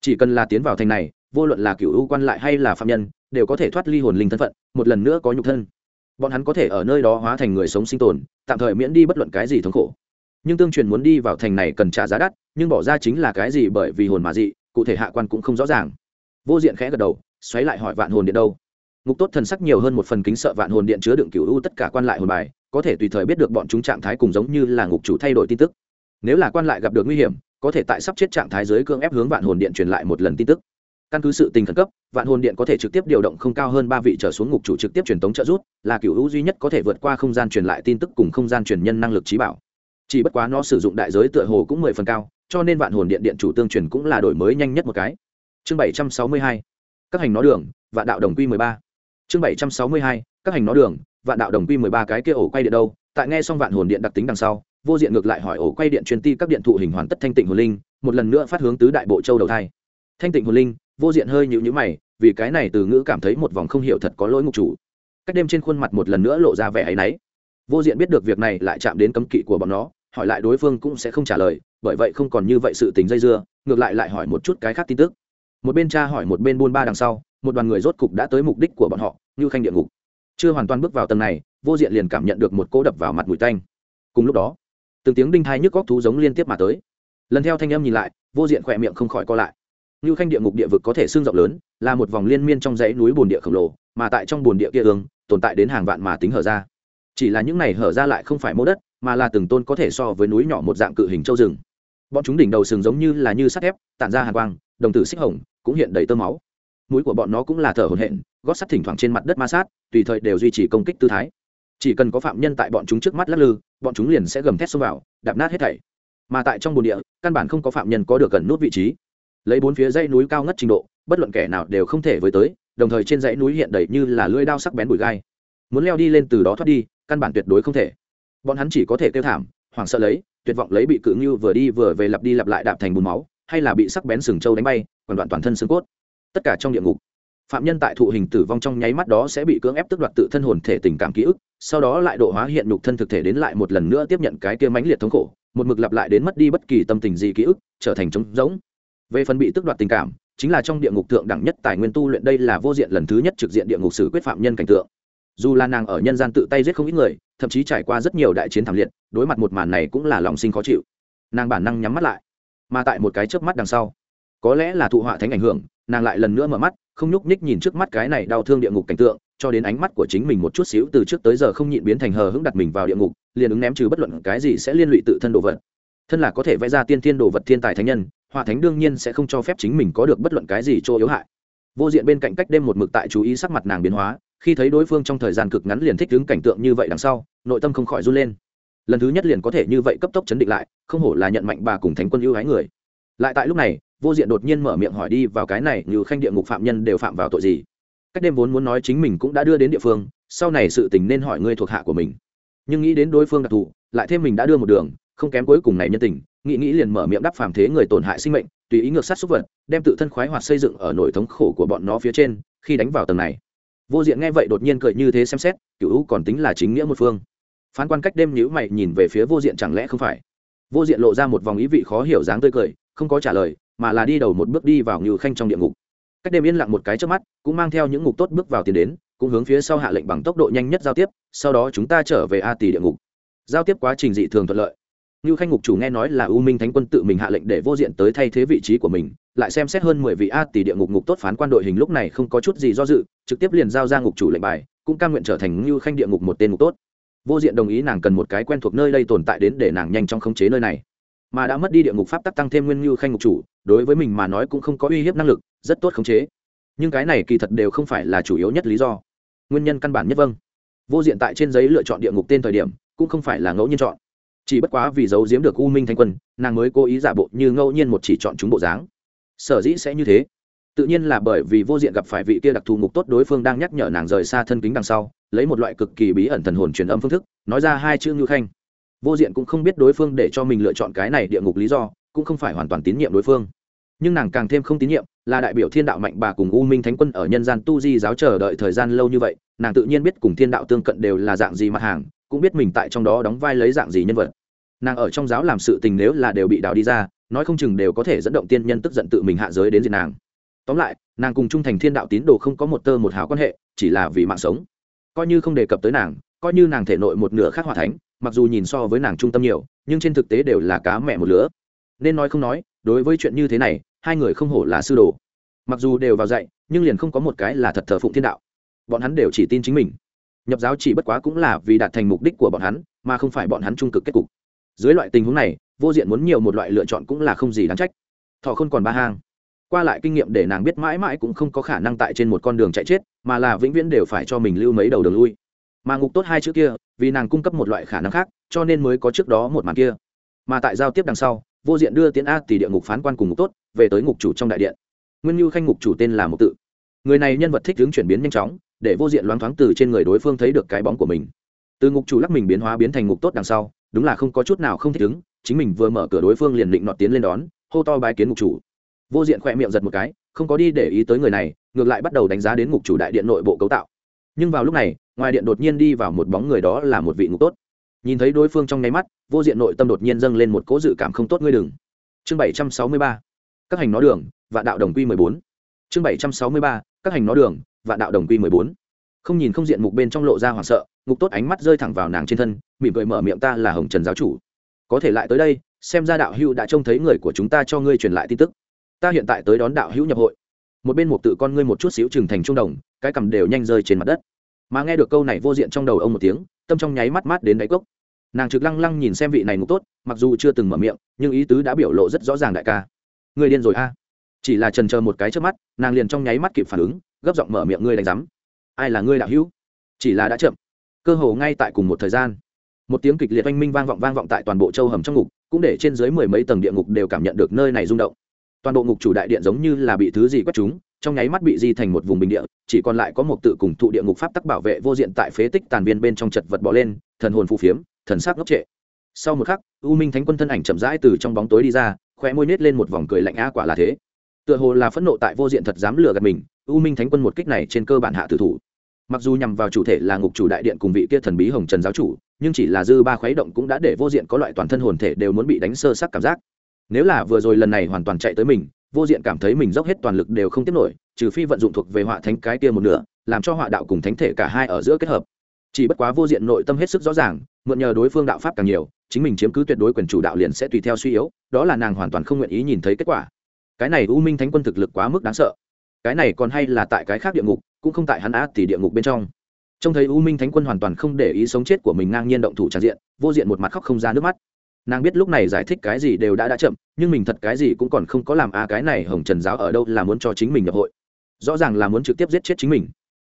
Chỉ cần là tiến vào thành này, vô luận là cựu u quan lại hay là phạm nhân, đều có thể thoát ly hồn linh thân phận, một lần nữa có nhục thân. Bọn hắn có thể ở nơi đó hóa thành người sống sinh tồn, tạm thời miễn đi bất luận cái gì thống khổ. Nhưng tương truyền muốn đi vào thành này cần trả giá đắt, nhưng bỏ ra chính là cái gì bởi vì hồn mà dị, cụ thể hạ quan cũng không rõ ràng. Vô diện khẽ gật đầu, xoáy lại hỏi vạn hồn điện đâu? Ngục tốt thần sắc nhiều hơn một phần kính sợ vạn hồn điện chứa đựng cựu u tất cả quan lại hồn bài, có thể tùy thời biết được bọn chúng trạng thái cùng giống như là ngục chủ thay đổi tin tức. Nếu là quan lại gặp được nguy hiểm, có thể tại sắp chết trạng thái dưới cương ép hướng vạn hồn điện truyền lại một lần tin tức. Căn cứ sự tình khẩn cấp, vạn hồn điện có thể trực tiếp điều động không cao hơn ba vị trở xuống ngục chủ trực tiếp truyền tống trợ rút là cựu hữu duy nhất có thể vượt qua không gian truyền lại tin tức cùng không gian truyền nhân năng lực trí bảo. Chỉ bất quá nó sử dụng đại giới tựa hồ cũng mười phần cao, cho nên vạn hồn điện điện chủ tương truyền cũng là đổi mới nhanh nhất một cái. Chương bảy trăm sáu mươi hai. Các hành nó đường, vạn đạo đồng quy mười ba chương bảy trăm sáu mươi hai, các hành nó đường, vạn đạo đồng quy mười ba cái kia ổ quay điện đâu? Tại nghe xong vạn hồn điện đặc tính đằng sau, vô diện ngược lại hỏi ổ quay điện truyền ti các điện thụ hình hoàn tất thanh tịnh hồn linh, một lần nữa phát hướng tứ đại bộ châu đầu thai. Thanh tịnh hồn linh, vô diện hơi nhịu nhữ mày, vì cái này từ ngữ cảm thấy một vòng không hiểu thật có lỗi ngục chủ. Cách đêm trên khuôn mặt một lần nữa lộ ra vẻ áy náy. Vô diện biết được việc này lại chạm đến cấm kỵ của bọn nó, hỏi lại đối phương cũng sẽ không trả lời, bởi vậy không còn như vậy sự tình dây dưa, ngược lại lại hỏi một chút cái khác tin tức. Một bên cha hỏi một bên buôn ba đằng sau một đoàn người rốt cục đã tới mục đích của bọn họ như khanh địa ngục. Chưa hoàn toàn bước vào tầng này, vô diện liền cảm nhận được một cỗ đập vào mặt mùi tanh. Cùng lúc đó, từng tiếng đinh thai nhức góc thú giống liên tiếp mà tới. Lần theo thanh âm nhìn lại, vô diện khỏe miệng không khỏi co lại. Như khanh địa ngục địa vực có thể xương rộng lớn, là một vòng liên miên trong dãy núi bồn địa khổng lồ, mà tại trong bồn địa kia ương, tồn tại đến hàng vạn mà tính hở ra. Chỉ là những này hở ra lại không phải mô đất, mà là từng tôn có thể so với núi nhỏ một dạng cự hình châu rừng. Bọn chúng đỉnh đầu sừng giống như là như sắt thép, tản ra hàng quang, đồng tử xích hồng, cũng hiện đầy tơ máu mũi của bọn nó cũng là thở hồn hện gót sắt thỉnh thoảng trên mặt đất ma sát, tùy thời đều duy trì công kích tư thái. Chỉ cần có phạm nhân tại bọn chúng trước mắt lắc lư, bọn chúng liền sẽ gầm thét xông vào, đạp nát hết thảy. Mà tại trong bồn địa, căn bản không có phạm nhân có được gần nút vị trí. Lấy bốn phía dãy núi cao ngất trình độ, bất luận kẻ nào đều không thể với tới, đồng thời trên dãy núi hiện đầy như là lưỡi đao sắc bén bụi gai. Muốn leo đi lên từ đó thoát đi, căn bản tuyệt đối không thể. Bọn hắn chỉ có thể kêu thảm, hoảng sợ lấy, tuyệt vọng lấy bị cự như vừa đi vừa về lặp đi lặp lại đạp thành bùn máu, hay là bị sắc bén sừng trâu đánh bay còn đoạn toàn thân xương cốt tất cả trong địa ngục. Phạm nhân tại thụ hình tử vong trong nháy mắt đó sẽ bị cưỡng ép tức đoạt tự thân hồn thể tình cảm ký ức, sau đó lại độ hóa hiện nhục thân thực thể đến lại một lần nữa tiếp nhận cái kia mãnh liệt thống khổ, một mực lặp lại đến mất đi bất kỳ tâm tình gì ký ức, trở thành trống rỗng. Về phần bị tức đoạt tình cảm, chính là trong địa ngục thượng đẳng nhất tài nguyên tu luyện đây là vô diện lần thứ nhất trực diện địa ngục xử quyết phạm nhân cảnh tượng. Dù là nàng ở nhân gian tự tay giết không ít người, thậm chí trải qua rất nhiều đại chiến thảm liệt, đối mặt một màn này cũng là lòng sinh khó chịu. Nàng bản năng nhắm mắt lại, mà tại một cái chớp mắt đằng sau, có lẽ là thụ họa thánh ảnh hưởng nàng lại lần nữa mở mắt, không nhúc nhích nhìn trước mắt cái này đau thương địa ngục cảnh tượng, cho đến ánh mắt của chính mình một chút xíu từ trước tới giờ không nhịn biến thành hờ hững đặt mình vào địa ngục, liền ứng ném trừ bất luận cái gì sẽ liên lụy tự thân đồ vật. Thân là có thể vẽ ra tiên thiên đồ vật thiên tài thánh nhân hòa thánh đương nhiên sẽ không cho phép chính mình có được bất luận cái gì chỗ yếu hại. Vô diện bên cạnh cách đêm một mực tại chú ý sắc mặt nàng biến hóa, khi thấy đối phương trong thời gian cực ngắn liền thích đứng cảnh tượng như vậy đằng sau, nội tâm không khỏi run lên. Lần thứ nhất liền có thể như vậy cấp tốc chấn định lại, không hổ là nhận mạnh bà cùng thánh quân ưu hái người. Lại tại lúc này vô diện đột nhiên mở miệng hỏi đi vào cái này, như khanh địa ngục phạm nhân đều phạm vào tội gì? Cách đêm vốn muốn nói chính mình cũng đã đưa đến địa phương, sau này sự tình nên hỏi ngươi thuộc hạ của mình. Nhưng nghĩ đến đối phương đặc thù, lại thêm mình đã đưa một đường, không kém cuối cùng này nhân tình, nghĩ nghĩ liền mở miệng đắp phàm thế người tổn hại sinh mệnh, tùy ý ngược sát xúc vật, đem tự thân khoái hoạt xây dựng ở nỗi thống khổ của bọn nó phía trên, khi đánh vào tầng này. Vô diện nghe vậy đột nhiên cười như thế xem xét, cựu còn tính là chính nghĩa một phương. Phán quan cách đêm nhữ mày nhìn về phía vô diện chẳng lẽ không phải? Vô diện lộ ra một vòng ý vị khó hiểu dáng tươi cười, không có trả lời mà là đi đầu một bước đi vào ngự khanh trong địa ngục. Cách đêm yên lặng một cái trước mắt, cũng mang theo những ngục tốt bước vào tiền đến, cũng hướng phía sau hạ lệnh bằng tốc độ nhanh nhất giao tiếp, sau đó chúng ta trở về a tỷ địa ngục. Giao tiếp quá trình dị thường thuận lợi. Như khanh ngục chủ nghe nói là u minh thánh quân tự mình hạ lệnh để vô diện tới thay thế vị trí của mình, lại xem xét hơn mười vị a tỷ địa ngục ngục tốt phán quan đội hình lúc này không có chút gì do dự, trực tiếp liền giao ra ngục chủ lệnh bài, cũng cam nguyện trở thành như khanh địa ngục một tên ngục tốt. Vô diện đồng ý nàng cần một cái quen thuộc nơi đây tồn tại đến để nàng nhanh chóng khống chế nơi này mà đã mất đi địa ngục pháp tắc tăng thêm nguyên như khanh ngục chủ, đối với mình mà nói cũng không có uy hiếp năng lực, rất tốt khống chế. Nhưng cái này kỳ thật đều không phải là chủ yếu nhất lý do. Nguyên nhân căn bản nhất vâng. Vô diện tại trên giấy lựa chọn địa ngục tên thời điểm, cũng không phải là ngẫu nhiên chọn. Chỉ bất quá vì giấu giếm được u minh thanh quân, nàng mới cố ý giả bộ như ngẫu nhiên một chỉ chọn chúng bộ dáng. Sở dĩ sẽ như thế. Tự nhiên là bởi vì vô diện gặp phải vị kia đặc thù ngục tốt đối phương đang nhắc nhở nàng rời xa thân kính đằng sau, lấy một loại cực kỳ bí ẩn thần hồn truyền âm phương thức, nói ra hai chữ ngư khanh vô diện cũng không biết đối phương để cho mình lựa chọn cái này địa ngục lý do, cũng không phải hoàn toàn tín nhiệm đối phương. Nhưng nàng càng thêm không tín nhiệm là đại biểu thiên đạo mạnh bà cùng u minh thánh quân ở nhân gian tu di giáo chờ đợi thời gian lâu như vậy, nàng tự nhiên biết cùng thiên đạo tương cận đều là dạng gì mặt hàng, cũng biết mình tại trong đó đóng vai lấy dạng gì nhân vật. Nàng ở trong giáo làm sự tình nếu là đều bị đào đi ra, nói không chừng đều có thể dẫn động tiên nhân tức giận tự mình hạ giới đến diệt nàng. Tóm lại, nàng cùng trung thành thiên đạo tín đồ không có một tơ một hào quan hệ, chỉ là vì mạng sống. Coi như không đề cập tới nàng, coi như nàng thể nội một nửa khác hòa thánh mặc dù nhìn so với nàng trung tâm nhiều, nhưng trên thực tế đều là cá mẹ một lứa. Nên nói không nói, đối với chuyện như thế này, hai người không hổ là sư đồ. Mặc dù đều vào dạy, nhưng liền không có một cái là thật thờ phụng thiên đạo. Bọn hắn đều chỉ tin chính mình. Nhập giáo chỉ bất quá cũng là vì đạt thành mục đích của bọn hắn, mà không phải bọn hắn trung cực kết cục. Dưới loại tình huống này, vô diện muốn nhiều một loại lựa chọn cũng là không gì đáng trách. Thọ không còn ba hang. Qua lại kinh nghiệm để nàng biết mãi mãi cũng không có khả năng tại trên một con đường chạy chết, mà là vĩnh viễn đều phải cho mình lưu mấy đầu đường lui mà ngục tốt hai chữ kia, vì nàng cung cấp một loại khả năng khác, cho nên mới có trước đó một màn kia. Mà tại giao tiếp đằng sau, vô diện đưa tiến a tỷ địa ngục phán quan cùng ngục tốt, về tới ngục chủ trong đại điện. Nguyên như khanh ngục chủ tên là một tự. Người này nhân vật thích hướng chuyển biến nhanh chóng, để vô diện loáng thoáng từ trên người đối phương thấy được cái bóng của mình. Từ ngục chủ lắc mình biến hóa biến thành ngục tốt đằng sau, đúng là không có chút nào không thích ứng, chính mình vừa mở cửa đối phương liền định nọt tiến lên đón, hô to bái kiến ngục chủ. Vô diện khỏe miệng giật một cái, không có đi để ý tới người này, ngược lại bắt đầu đánh giá đến ngục chủ đại điện nội bộ cấu tạo. Nhưng vào lúc này ngoài điện đột nhiên đi vào một bóng người đó là một vị ngục tốt. Nhìn thấy đối phương trong nháy mắt, vô diện nội tâm đột nhiên dâng lên một cỗ dự cảm không tốt ngươi đừng. Chương bảy trăm sáu mươi ba, các hành nó đường và đạo đồng quy mười bốn. Chương bảy trăm sáu mươi ba, các hành nó đường và đạo đồng quy mười bốn. Không nhìn không diện mục bên trong lộ ra hoảng sợ, ngục tốt ánh mắt rơi thẳng vào nàng trên thân, mỉm cười mở miệng ta là hồng trần giáo chủ. Có thể lại tới đây, xem ra đạo hữu đã trông thấy người của chúng ta cho ngươi truyền lại tin tức. Ta hiện tại tới đón đạo hữu nhập hội. Một bên mục tự con ngươi một chút xíu trừng thành trung đồng, cái cầm đều nhanh rơi trên mặt đất mà nghe được câu này vô diện trong đầu ông một tiếng, tâm trong nháy mắt mát đến đáy cốc. Nàng trực lăng lăng nhìn xem vị này ngục tốt, mặc dù chưa từng mở miệng, nhưng ý tứ đã biểu lộ rất rõ ràng đại ca. Người điên rồi a. Chỉ là trần chờ một cái trước mắt, nàng liền trong nháy mắt kịp phản ứng, gấp giọng mở miệng, ngươi đánh giám. Ai là ngươi đạo hữu? Chỉ là đã chậm. Cơ hồ ngay tại cùng một thời gian, một tiếng kịch liệt oanh minh vang vọng vang vọng tại toàn bộ châu hầm trong ngục, cũng để trên dưới mười mấy tầng địa ngục đều cảm nhận được nơi này rung động. Toàn bộ ngục chủ đại điện giống như là bị thứ gì quét chúng trong nháy mắt bị di thành một vùng bình địa, chỉ còn lại có một tự cùng thụ địa ngục pháp tắc bảo vệ vô diện tại phế tích tàn viên bên trong chật vật bỏ lên, thần hồn phù phiếm, thần sắc ngốc trệ. Sau một khắc, u minh thánh quân thân ảnh chậm rãi từ trong bóng tối đi ra, khóe môi nết lên một vòng cười lạnh a quả là thế. Tựa hồ là phẫn nộ tại vô diện thật dám lừa gạt mình, u minh thánh quân một kích này trên cơ bản hạ tử thủ. Mặc dù nhằm vào chủ thể là ngục chủ đại điện cùng vị kia thần bí hồng trần giáo chủ, nhưng chỉ là dư ba khuấy động cũng đã để vô diện có loại toàn thân hồn thể đều muốn bị đánh sơ sắc cảm giác. Nếu là vừa rồi lần này hoàn toàn chạy tới mình vô diện cảm thấy mình dốc hết toàn lực đều không tiếp nổi, trừ phi vận dụng thuộc về họa thánh cái kia một nửa, làm cho họa đạo cùng thánh thể cả hai ở giữa kết hợp. Chỉ bất quá vô diện nội tâm hết sức rõ ràng, mượn nhờ đối phương đạo pháp càng nhiều, chính mình chiếm cứ tuyệt đối quyền chủ đạo liền sẽ tùy theo suy yếu, đó là nàng hoàn toàn không nguyện ý nhìn thấy kết quả. Cái này u minh thánh quân thực lực quá mức đáng sợ. Cái này còn hay là tại cái khác địa ngục, cũng không tại hắn á thì địa ngục bên trong. Trông thấy u minh thánh quân hoàn toàn không để ý sống chết của mình ngang nhiên động thủ tràn diện, vô diện một mặt khóc không ra nước mắt nàng biết lúc này giải thích cái gì đều đã đã chậm, nhưng mình thật cái gì cũng còn không có làm a, cái này hồng trần giáo ở đâu là muốn cho chính mình nhập hội. Rõ ràng là muốn trực tiếp giết chết chính mình.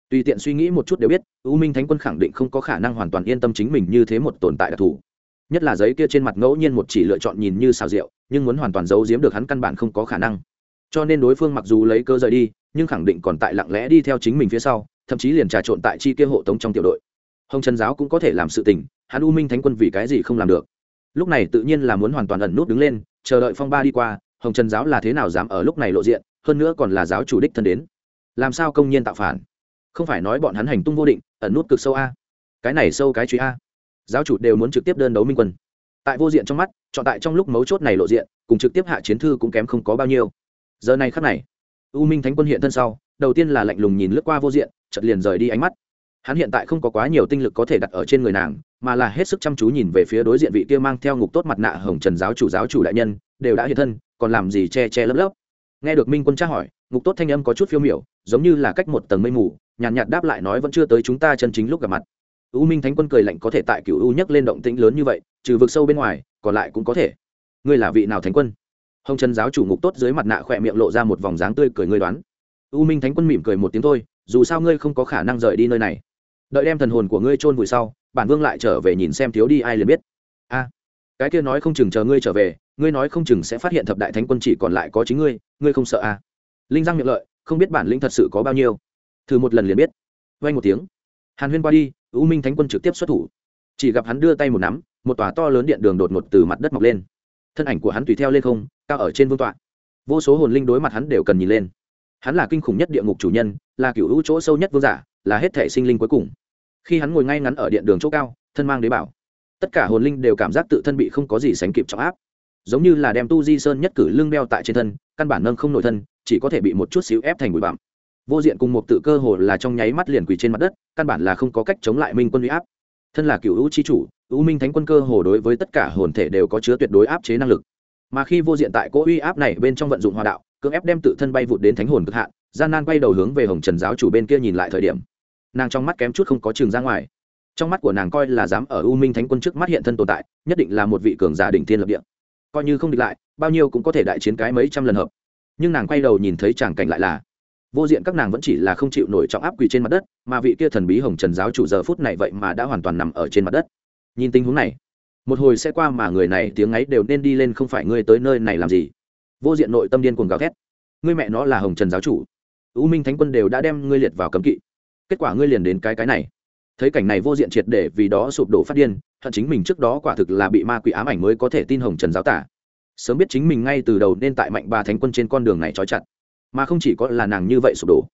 Tùy tiện suy nghĩ một chút đều biết, u minh thánh quân khẳng định không có khả năng hoàn toàn yên tâm chính mình như thế một tồn tại đặc thù. Nhất là giấy kia trên mặt ngẫu nhiên một chỉ lựa chọn nhìn như xào rượu, nhưng muốn hoàn toàn giấu giếm được hắn căn bản không có khả năng. Cho nên đối phương mặc dù lấy cơ rời đi, nhưng khẳng định còn tại lặng lẽ đi theo chính mình phía sau, thậm chí liền trà trộn tại chi kia hộ tống trong tiểu đội. Hồng trần giáo cũng có thể làm sự tình, hắn u minh thánh quân vì cái gì không làm được? Lúc này tự nhiên là muốn hoàn toàn ẩn nút đứng lên, chờ đợi phong ba đi qua, hồng trần giáo là thế nào dám ở lúc này lộ diện, hơn nữa còn là giáo chủ đích thân đến. Làm sao công nhiên tạo phản? Không phải nói bọn hắn hành tung vô định, ẩn nút cực sâu a? Cái này sâu cái truy a? Giáo chủ đều muốn trực tiếp đơn đấu minh quân. Tại vô diện trong mắt, chọn tại trong lúc mấu chốt này lộ diện, cùng trực tiếp hạ chiến thư cũng kém không có bao nhiêu. Giờ này khắc này, u minh thánh quân hiện thân sau, đầu tiên là lạnh lùng nhìn lướt qua vô diện chật liền rời đi ánh mắt hắn hiện tại không có quá nhiều tinh lực có thể đặt ở trên người nàng mà là hết sức chăm chú nhìn về phía đối diện vị kia mang theo ngục tốt mặt nạ hồng trần giáo chủ giáo chủ đại nhân đều đã hiện thân còn làm gì che che lấp lấp. Nghe được minh quân tra hỏi ngục tốt thanh âm có chút phiêu miểu giống như là cách một tầng mây mù nhàn nhạt, nhạt đáp lại nói vẫn chưa tới chúng ta chân chính lúc gặp mặt. U minh thánh quân cười lạnh có thể tại cựu u nhấc lên động tĩnh lớn như vậy trừ vực sâu bên ngoài còn lại cũng có thể. Ngươi là vị nào thánh quân? Hồng trần giáo chủ ngục tốt dưới mặt nạ khỏe miệng lộ ra một vòng dáng tươi cười ngươi đoán. U minh thánh quân mỉm cười một tiếng thôi dù sao ngươi không có khả năng rời đi nơi này đợi đem thần hồn của ngươi chôn vùi sau, bản vương lại trở về nhìn xem thiếu đi ai liền biết. A, cái kia nói không chừng chờ ngươi trở về, ngươi nói không chừng sẽ phát hiện thập đại thánh quân chỉ còn lại có chính ngươi ngươi không sợ a? Linh giang miệng lợi, không biết bản lĩnh thật sự có bao nhiêu. Thử một lần liền biết. Vay một tiếng. Hàn huyên qua đi, u minh thánh quân trực tiếp xuất thủ. Chỉ gặp hắn đưa tay một nắm, một tòa to lớn điện đường đột ngột từ mặt đất mọc lên. Thân ảnh của hắn tùy theo lên không, cao ở trên vương tọa. Vô số hồn linh đối mặt hắn đều cần nhìn lên. Hắn là kinh khủng nhất địa ngục chủ nhân, là cựu hữu chỗ sâu nhất vương giả, là hết thể sinh linh cuối cùng khi hắn ngồi ngay ngắn ở điện đường chỗ cao, thân mang đế bảo. Tất cả hồn linh đều cảm giác tự thân bị không có gì sánh kịp trọng áp. Giống như là đem tu di sơn nhất cử lưng đeo tại trên thân, căn bản nâng không nổi thân, chỉ có thể bị một chút xíu ép thành bụi bặm. Vô diện cùng một tự cơ hồ là trong nháy mắt liền quỳ trên mặt đất, căn bản là không có cách chống lại minh quân uy áp. Thân là cựu hữu chi chủ, ưu minh thánh quân cơ hồ đối với tất cả hồn thể đều có chứa tuyệt đối áp chế năng lực. Mà khi vô diện tại cỗ uy áp này bên trong vận dụng hòa đạo, cưỡng ép đem tự thân bay vụt đến thánh hồn cực hạn, gian nan quay đầu hướng về hồng trần giáo chủ bên kia nhìn lại thời điểm nàng trong mắt kém chút không có trường ra ngoài. Trong mắt của nàng coi là dám ở u minh thánh quân trước mắt hiện thân tồn tại, nhất định là một vị cường giả đỉnh thiên lập địa. Coi như không địch lại, bao nhiêu cũng có thể đại chiến cái mấy trăm lần hợp. Nhưng nàng quay đầu nhìn thấy chàng cảnh lại là, vô diện các nàng vẫn chỉ là không chịu nổi trọng áp quỳ trên mặt đất, mà vị kia thần bí hồng trần giáo chủ giờ phút này vậy mà đã hoàn toàn nằm ở trên mặt đất. Nhìn tình huống này, một hồi sẽ qua mà người này tiếng ấy đều nên đi lên không phải ngươi tới nơi này làm gì. Vô diện nội tâm điên cuồng gào thét. Ngươi mẹ nó là hồng trần giáo chủ. U minh thánh quân đều đã đem ngươi liệt vào cấm kỵ kết quả ngươi liền đến cái cái này. Thấy cảnh này vô diện triệt để vì đó sụp đổ phát điên, hận chính mình trước đó quả thực là bị ma quỷ ám ảnh mới có thể tin hồng trần giáo tả. Sớm biết chính mình ngay từ đầu nên tại mạnh ba thánh quân trên con đường này trói chặt, mà không chỉ có là nàng như vậy sụp đổ.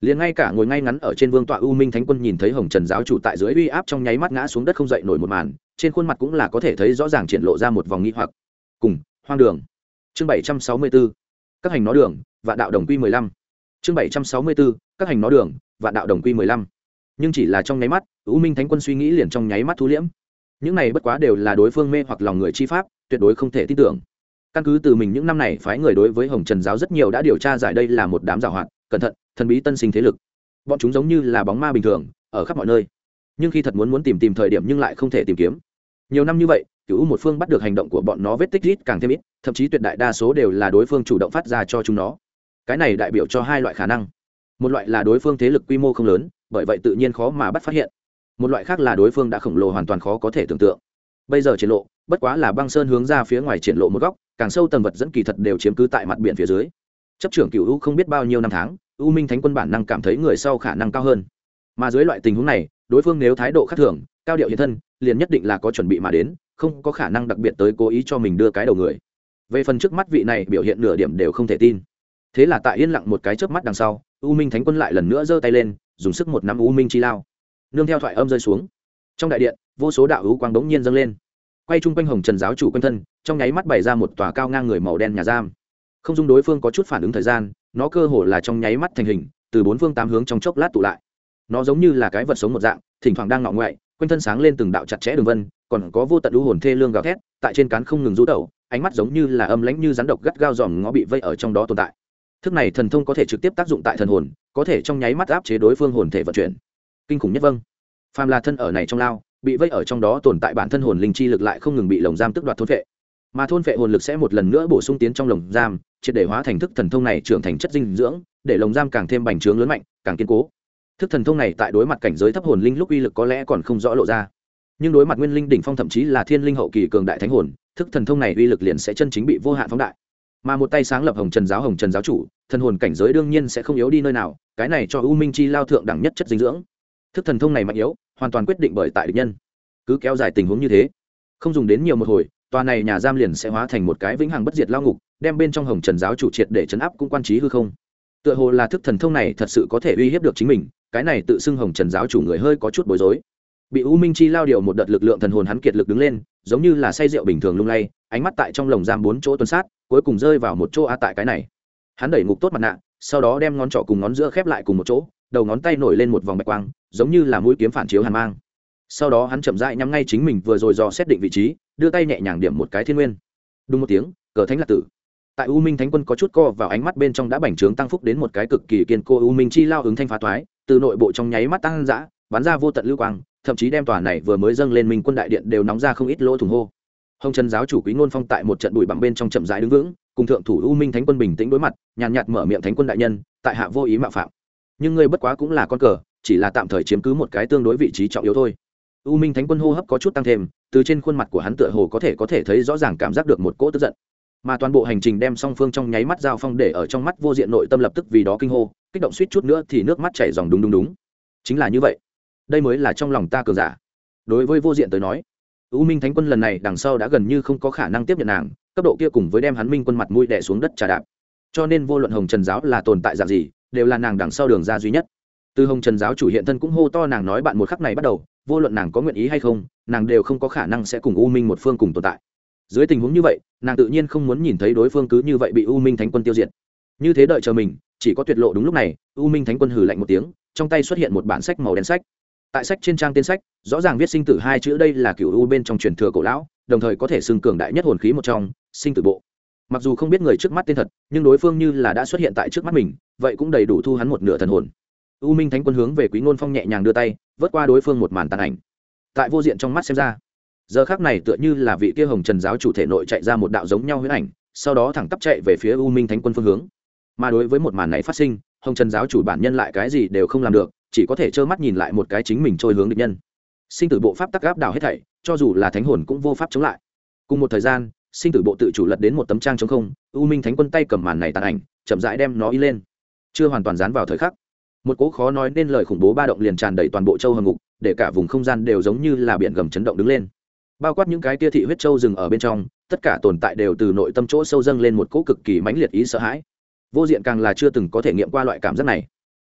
Liền ngay cả ngồi ngay ngắn ở trên vương tọa u minh thánh quân nhìn thấy hồng trần giáo chủ tại dưới uy áp trong nháy mắt ngã xuống đất không dậy nổi một màn, trên khuôn mặt cũng là có thể thấy rõ ràng triển lộ ra một vòng nghi hoặc. Cùng, hoang đường. Chương bảy trăm sáu mươi b ố các hành nó đường và đạo đồng quy mười lăm. Chương bảy trăm sáu mươi b ố các hành nó đường vạn đạo đồng quy mười lăm. Nhưng chỉ là trong nháy mắt, u minh thánh quân suy nghĩ liền trong nháy mắt thu liễm. Những này bất quá đều là đối phương mê hoặc lòng người chi pháp, tuyệt đối không thể tin tưởng. Căn cứ từ mình những năm này phái người đối với hồng trần giáo rất nhiều đã điều tra giải đây là một đám giảo hoạt, cẩn thận, thần bí tân sinh thế lực. Bọn chúng giống như là bóng ma bình thường, ở khắp mọi nơi. Nhưng khi thật muốn muốn tìm tìm thời điểm nhưng lại không thể tìm kiếm. Nhiều năm như vậy cựu một phương bắt được hành động của bọn nó vết tích rít càng thêm ít, thậm chí tuyệt đại đa số đều là đối phương chủ động phát ra cho chúng nó. Cái này đại biểu cho hai loại khả năng một loại là đối phương thế lực quy mô không lớn, bởi vậy tự nhiên khó mà bắt phát hiện. Một loại khác là đối phương đã khổng lồ hoàn toàn khó có thể tưởng tượng. Bây giờ triển lộ, bất quá là băng sơn hướng ra phía ngoài triển lộ một góc, càng sâu tầng vật dẫn kỳ thật đều chiếm cứ tại mặt biển phía dưới. Chấp trưởng cựu u không biết bao nhiêu năm tháng, u minh thánh quân bản năng cảm thấy người sau khả năng cao hơn. Mà dưới loại tình huống này, đối phương nếu thái độ khác thường, cao điệu hiện thân, liền nhất định là có chuẩn bị mà đến, không có khả năng đặc biệt tới cố ý cho mình đưa cái đầu người. Về phần trước mắt vị này biểu hiện nửa điểm đều không thể tin thế là tại yên lặng một cái chớp mắt đằng sau, u minh thánh quân lại lần nữa giơ tay lên, dùng sức một nắm u minh chi lao. Nương theo thoại âm rơi xuống. Trong đại điện, vô số đạo hữu quang bỗng nhiên dâng lên. Quay chung quanh hồng trần giáo chủ quanh thân, trong nháy mắt bày ra một tòa cao ngang người màu đen nhà giam. Không dung đối phương có chút phản ứng thời gian, nó cơ hồ là trong nháy mắt thành hình, từ bốn phương tám hướng trong chốc lát tụ lại. Nó giống như là cái vật sống một dạng, thỉnh thoảng đang ngọ ngoại, quanh thân sáng lên từng đạo chặt chẽ đường vân, còn có vô tận lũ hồn thê lương gào thét, tại trên cán không ngừng rú tẩu ánh mắt giống như là âm lãnh như rắn độc gắt gao dòm ngó bị vây ở trong đó tồn tại thức này thần thông có thể trực tiếp tác dụng tại thần hồn, có thể trong nháy mắt áp chế đối phương hồn thể vận chuyển. Kinh khủng nhất vâng. Phàm là thân ở này trong lao, bị vây ở trong đó tồn tại bản thân hồn linh chi lực lại không ngừng bị lồng giam tức đoạt thôn vệ mà thôn vệ hồn lực sẽ một lần nữa bổ sung tiến trong lồng giam, triệt để hóa thành thức thần thông này trưởng thành chất dinh dưỡng, để lồng giam càng thêm bành trướng lớn mạnh, càng kiên cố. Thức thần thông này tại đối mặt cảnh giới thấp hồn linh lúc uy lực có lẽ còn không rõ lộ ra. Nhưng đối mặt nguyên linh đỉnh phong thậm chí là thiên linh hậu kỳ cường đại thánh hồn, thức thần thông này uy lực liền sẽ chân chính bị vô hạn phóng đại mà một tay sáng lập hồng trần giáo hồng trần giáo chủ thần hồn cảnh giới đương nhiên sẽ không yếu đi nơi nào, cái này cho u minh chi lao thượng đẳng nhất chất dinh dưỡng. Thức thần thông này mạnh yếu, hoàn toàn quyết định bởi tại địch nhân. Cứ kéo dài tình huống như thế, không dùng đến nhiều một hồi, tòa này nhà giam liền sẽ hóa thành một cái vĩnh hằng bất diệt lao ngục, đem bên trong hồng trần giáo chủ triệt để chấn áp cũng quan trí hư không. Tựa hồ là thức thần thông này thật sự có thể uy hiếp được chính mình, cái này tự xưng hồng trần giáo chủ người hơi có chút bối rối bị u minh chi lao điều một đợt lực lượng thần hồn hắn kiệt lực đứng lên, giống như là say rượu bình thường lung lay, ánh mắt tại trong lồng giam bốn chỗ tuần sát, cuối cùng rơi vào một chỗ a tại cái này. Hắn đẩy ngục tốt mặt nạ, sau đó đem ngón trỏ cùng ngón giữa khép lại cùng một chỗ, đầu ngón tay nổi lên một vòng bạch quang, giống như là mũi kiếm phản chiếu hàn mang. Sau đó hắn chậm rãi nhắm ngay chính mình vừa rồi dò xét định vị trí, đưa tay nhẹ nhàng điểm một cái thiên nguyên. Đúng một tiếng, cờ thánh lạc tử. Tại u minh thánh quân có chút co vào ánh mắt bên trong đã bành trướng tăng phúc đến một cái cực kỳ kiên cố u minh chi lao ứng thanh phá thoái, từ nội bộ trong nháy mắt tăng dã, bắn ra vô tận lưu quang thậm chí đem tòa này vừa mới dâng lên minh quân đại điện đều nóng ra không ít lỗ thủng hô. Hồng trần giáo chủ quý ngôn phong tại một trận bụi bằng bên trong chậm rãi đứng vững, cùng thượng thủ u minh thánh quân bình tĩnh đối mặt, nhàn nhạt mở miệng thánh quân đại nhân, tại hạ vô ý mạo phạm. Nhưng ngươi bất quá cũng là con cờ, chỉ là tạm thời chiếm cứ một cái tương đối vị trí trọng yếu thôi. U minh thánh quân hô hấp có chút tăng thêm, từ trên khuôn mặt của hắn tựa hồ có thể có thể thấy rõ ràng cảm giác được một cỗ tức giận. Mà toàn bộ hành trình đem song phương trong nháy mắt giao phong để ở trong mắt vô diện nội tâm lập tức vì đó kinh hô, kích động suýt chút nữa thì nước mắt chảy dòng đúng đúng đúng chính là như vậy đây mới là trong lòng ta cường giả. Đối với vô diện tới nói, u minh thánh quân lần này đằng sau đã gần như không có khả năng tiếp nhận nàng, cấp độ kia cùng với đem hắn minh quân mặt mũi đẻ xuống đất trà đạp. Cho nên vô luận hồng trần giáo là tồn tại dạng gì, đều là nàng đằng sau đường ra duy nhất. Từ hồng trần giáo chủ hiện thân cũng hô to nàng nói bạn một khắc này bắt đầu, vô luận nàng có nguyện ý hay không, nàng đều không có khả năng sẽ cùng u minh một phương cùng tồn tại. Dưới tình huống như vậy, nàng tự nhiên không muốn nhìn thấy đối phương cứ như vậy bị u minh thánh quân tiêu diệt. Như thế đợi chờ mình, chỉ có tuyệt lộ đúng lúc này, u minh thánh quân hử lạnh một tiếng, trong tay xuất hiện một bản sách màu đen sách tại sách trên trang tên sách, rõ ràng viết sinh tử hai chữ đây là cựu u bên trong truyền thừa cổ lão, đồng thời có thể xưng cường đại nhất hồn khí một trong, sinh tử bộ. Mặc dù không biết người trước mắt tên thật, nhưng đối phương như là đã xuất hiện tại trước mắt mình, vậy cũng đầy đủ thu hắn một nửa thần hồn. U minh thánh quân hướng về quý ngôn phong nhẹ nhàng đưa tay, vớt qua đối phương một màn tàn ảnh. Tại vô diện trong mắt xem ra, giờ khác này tựa như là vị kia hồng trần giáo chủ thể nội chạy ra một đạo giống nhau huyết ảnh, sau đó thẳng tắp chạy về phía u minh thánh quân phương hướng. Mà đối với một màn này phát sinh, hồng trần giáo chủ bản nhân lại cái gì đều không làm được chỉ có thể trơ mắt nhìn lại một cái chính mình trôi hướng địch nhân. Sinh tử bộ pháp tắc gáp đảo hết thảy, cho dù là thánh hồn cũng vô pháp chống lại. Cùng một thời gian, sinh tử bộ tự chủ lật đến một tấm trang chống không, u minh thánh quân tay cầm màn này tàn ảnh, chậm rãi đem nó y lên. Chưa hoàn toàn dán vào thời khắc, một cỗ khó nói nên lời khủng bố ba động liền tràn đầy toàn bộ châu hầm ngục, để cả vùng không gian đều giống như là biển gầm chấn động đứng lên. Bao quát những cái tia thị huyết châu rừng ở bên trong, tất cả tồn tại đều từ nội tâm chỗ sâu dâng lên một cỗ cực kỳ mãnh liệt ý sợ hãi. Vô diện càng là chưa từng có thể nghiệm qua loại cảm giác này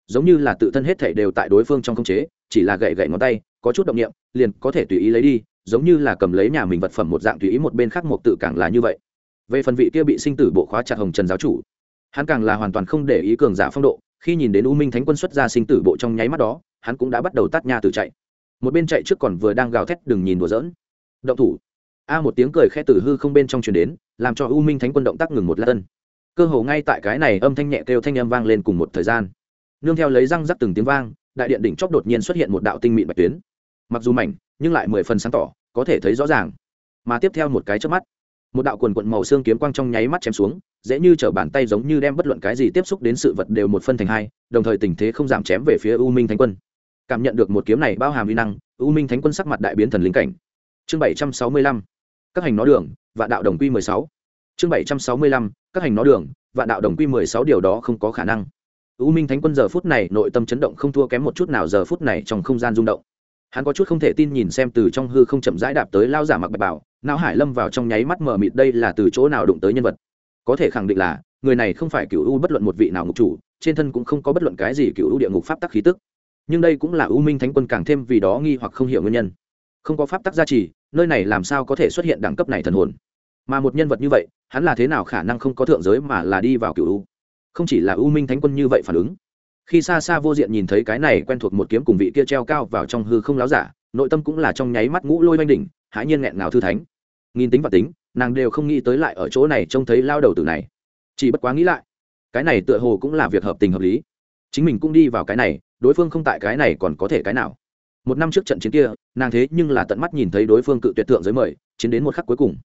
giống như là tự thân hết thể đều tại đối phương trong không chế, chỉ là gậy gậy ngón tay, có chút động niệm, liền có thể tùy ý lấy đi, giống như là cầm lấy nhà mình vật phẩm một dạng tùy ý một bên khác một tự càng là như vậy. Về phần vị kia bị sinh tử bộ khóa chặt hồng trần giáo chủ, hắn càng là hoàn toàn không để ý cường giả phong độ, khi nhìn đến u minh thánh quân xuất ra sinh tử bộ trong nháy mắt đó, hắn cũng đã bắt đầu tắt nha từ chạy. Một bên chạy trước còn vừa đang gào thét đừng nhìn đùa giỡn. Động thủ. A một tiếng cười khẽ từ hư không bên trong truyền đến, làm cho u minh thánh quân động tác ngừng một lát tân cơ hồ ngay tại cái này âm thanh nhẹ kêu thanh âm vang lên cùng một thời gian nương theo lấy răng rắc từng tiếng vang, đại điện đỉnh chóp đột nhiên xuất hiện một đạo tinh mịn bạch tuyến. Mặc dù mảnh, nhưng lại mười phần sáng tỏ, có thể thấy rõ ràng. Mà tiếp theo một cái trước mắt, một đạo quần quận màu xương kiếm quang trong nháy mắt chém xuống, dễ như t bàn tay giống như đem bất luận cái gì tiếp xúc đến sự vật đều một phân thành hai, đồng thời tình thế không giảm chém về phía u minh thánh quân. Cảm nhận được một kiếm này bao hàm uy năng, u minh thánh quân sắc mặt đại biến thần linh cảnh. Chương bảy trăm sáu mươi lăm, các hành nó đường và đạo đồng quy mười sáu. Chương bảy trăm sáu mươi lăm, các hành nó đường và đạo đồng quy mười sáu, điều đó không có khả năng u minh thánh quân giờ phút này nội tâm chấn động không thua kém một chút nào giờ phút này trong không gian rung động. Hắn có chút không thể tin nhìn xem từ trong hư không chậm rãi đạp tới lao giả mặc bạch bảo, não hải lâm vào trong nháy mắt mờ mịt đây là từ chỗ nào đụng tới nhân vật. Có thể khẳng định là, người này không phải cựu u bất luận một vị nào ngục chủ, trên thân cũng không có bất luận cái gì cựu u địa ngục pháp tắc khí tức. Nhưng đây cũng là u minh thánh quân càng thêm vì đó nghi hoặc không hiểu nguyên nhân. Không có pháp tắc gia trì, nơi này làm sao có thể xuất hiện đẳng cấp này thần hồn? Mà một nhân vật như vậy, hắn là thế nào khả năng không có thượng giới mà là đi vào cựu u? Không chỉ là u minh thánh quân như vậy phản ứng. Khi xa xa vô diện nhìn thấy cái này quen thuộc một kiếm cùng vị kia treo cao vào trong hư không láo giả, nội tâm cũng là trong nháy mắt ngũ lôi oanh đỉnh, hãi nhiên nghẹn ngào thư thánh. Nghìn tính và tính, nàng đều không nghĩ tới lại ở chỗ này trông thấy lao đầu tử này. Chỉ bất quá nghĩ lại, cái này tựa hồ cũng là việc hợp tình hợp lý. Chính mình cũng đi vào cái này, đối phương không tại cái này còn có thể cái nào? Một năm trước trận chiến kia, nàng thế nhưng là tận mắt nhìn thấy đối phương cự tuyệt tượng giới mời, chiến đến một khắc cuối cùng.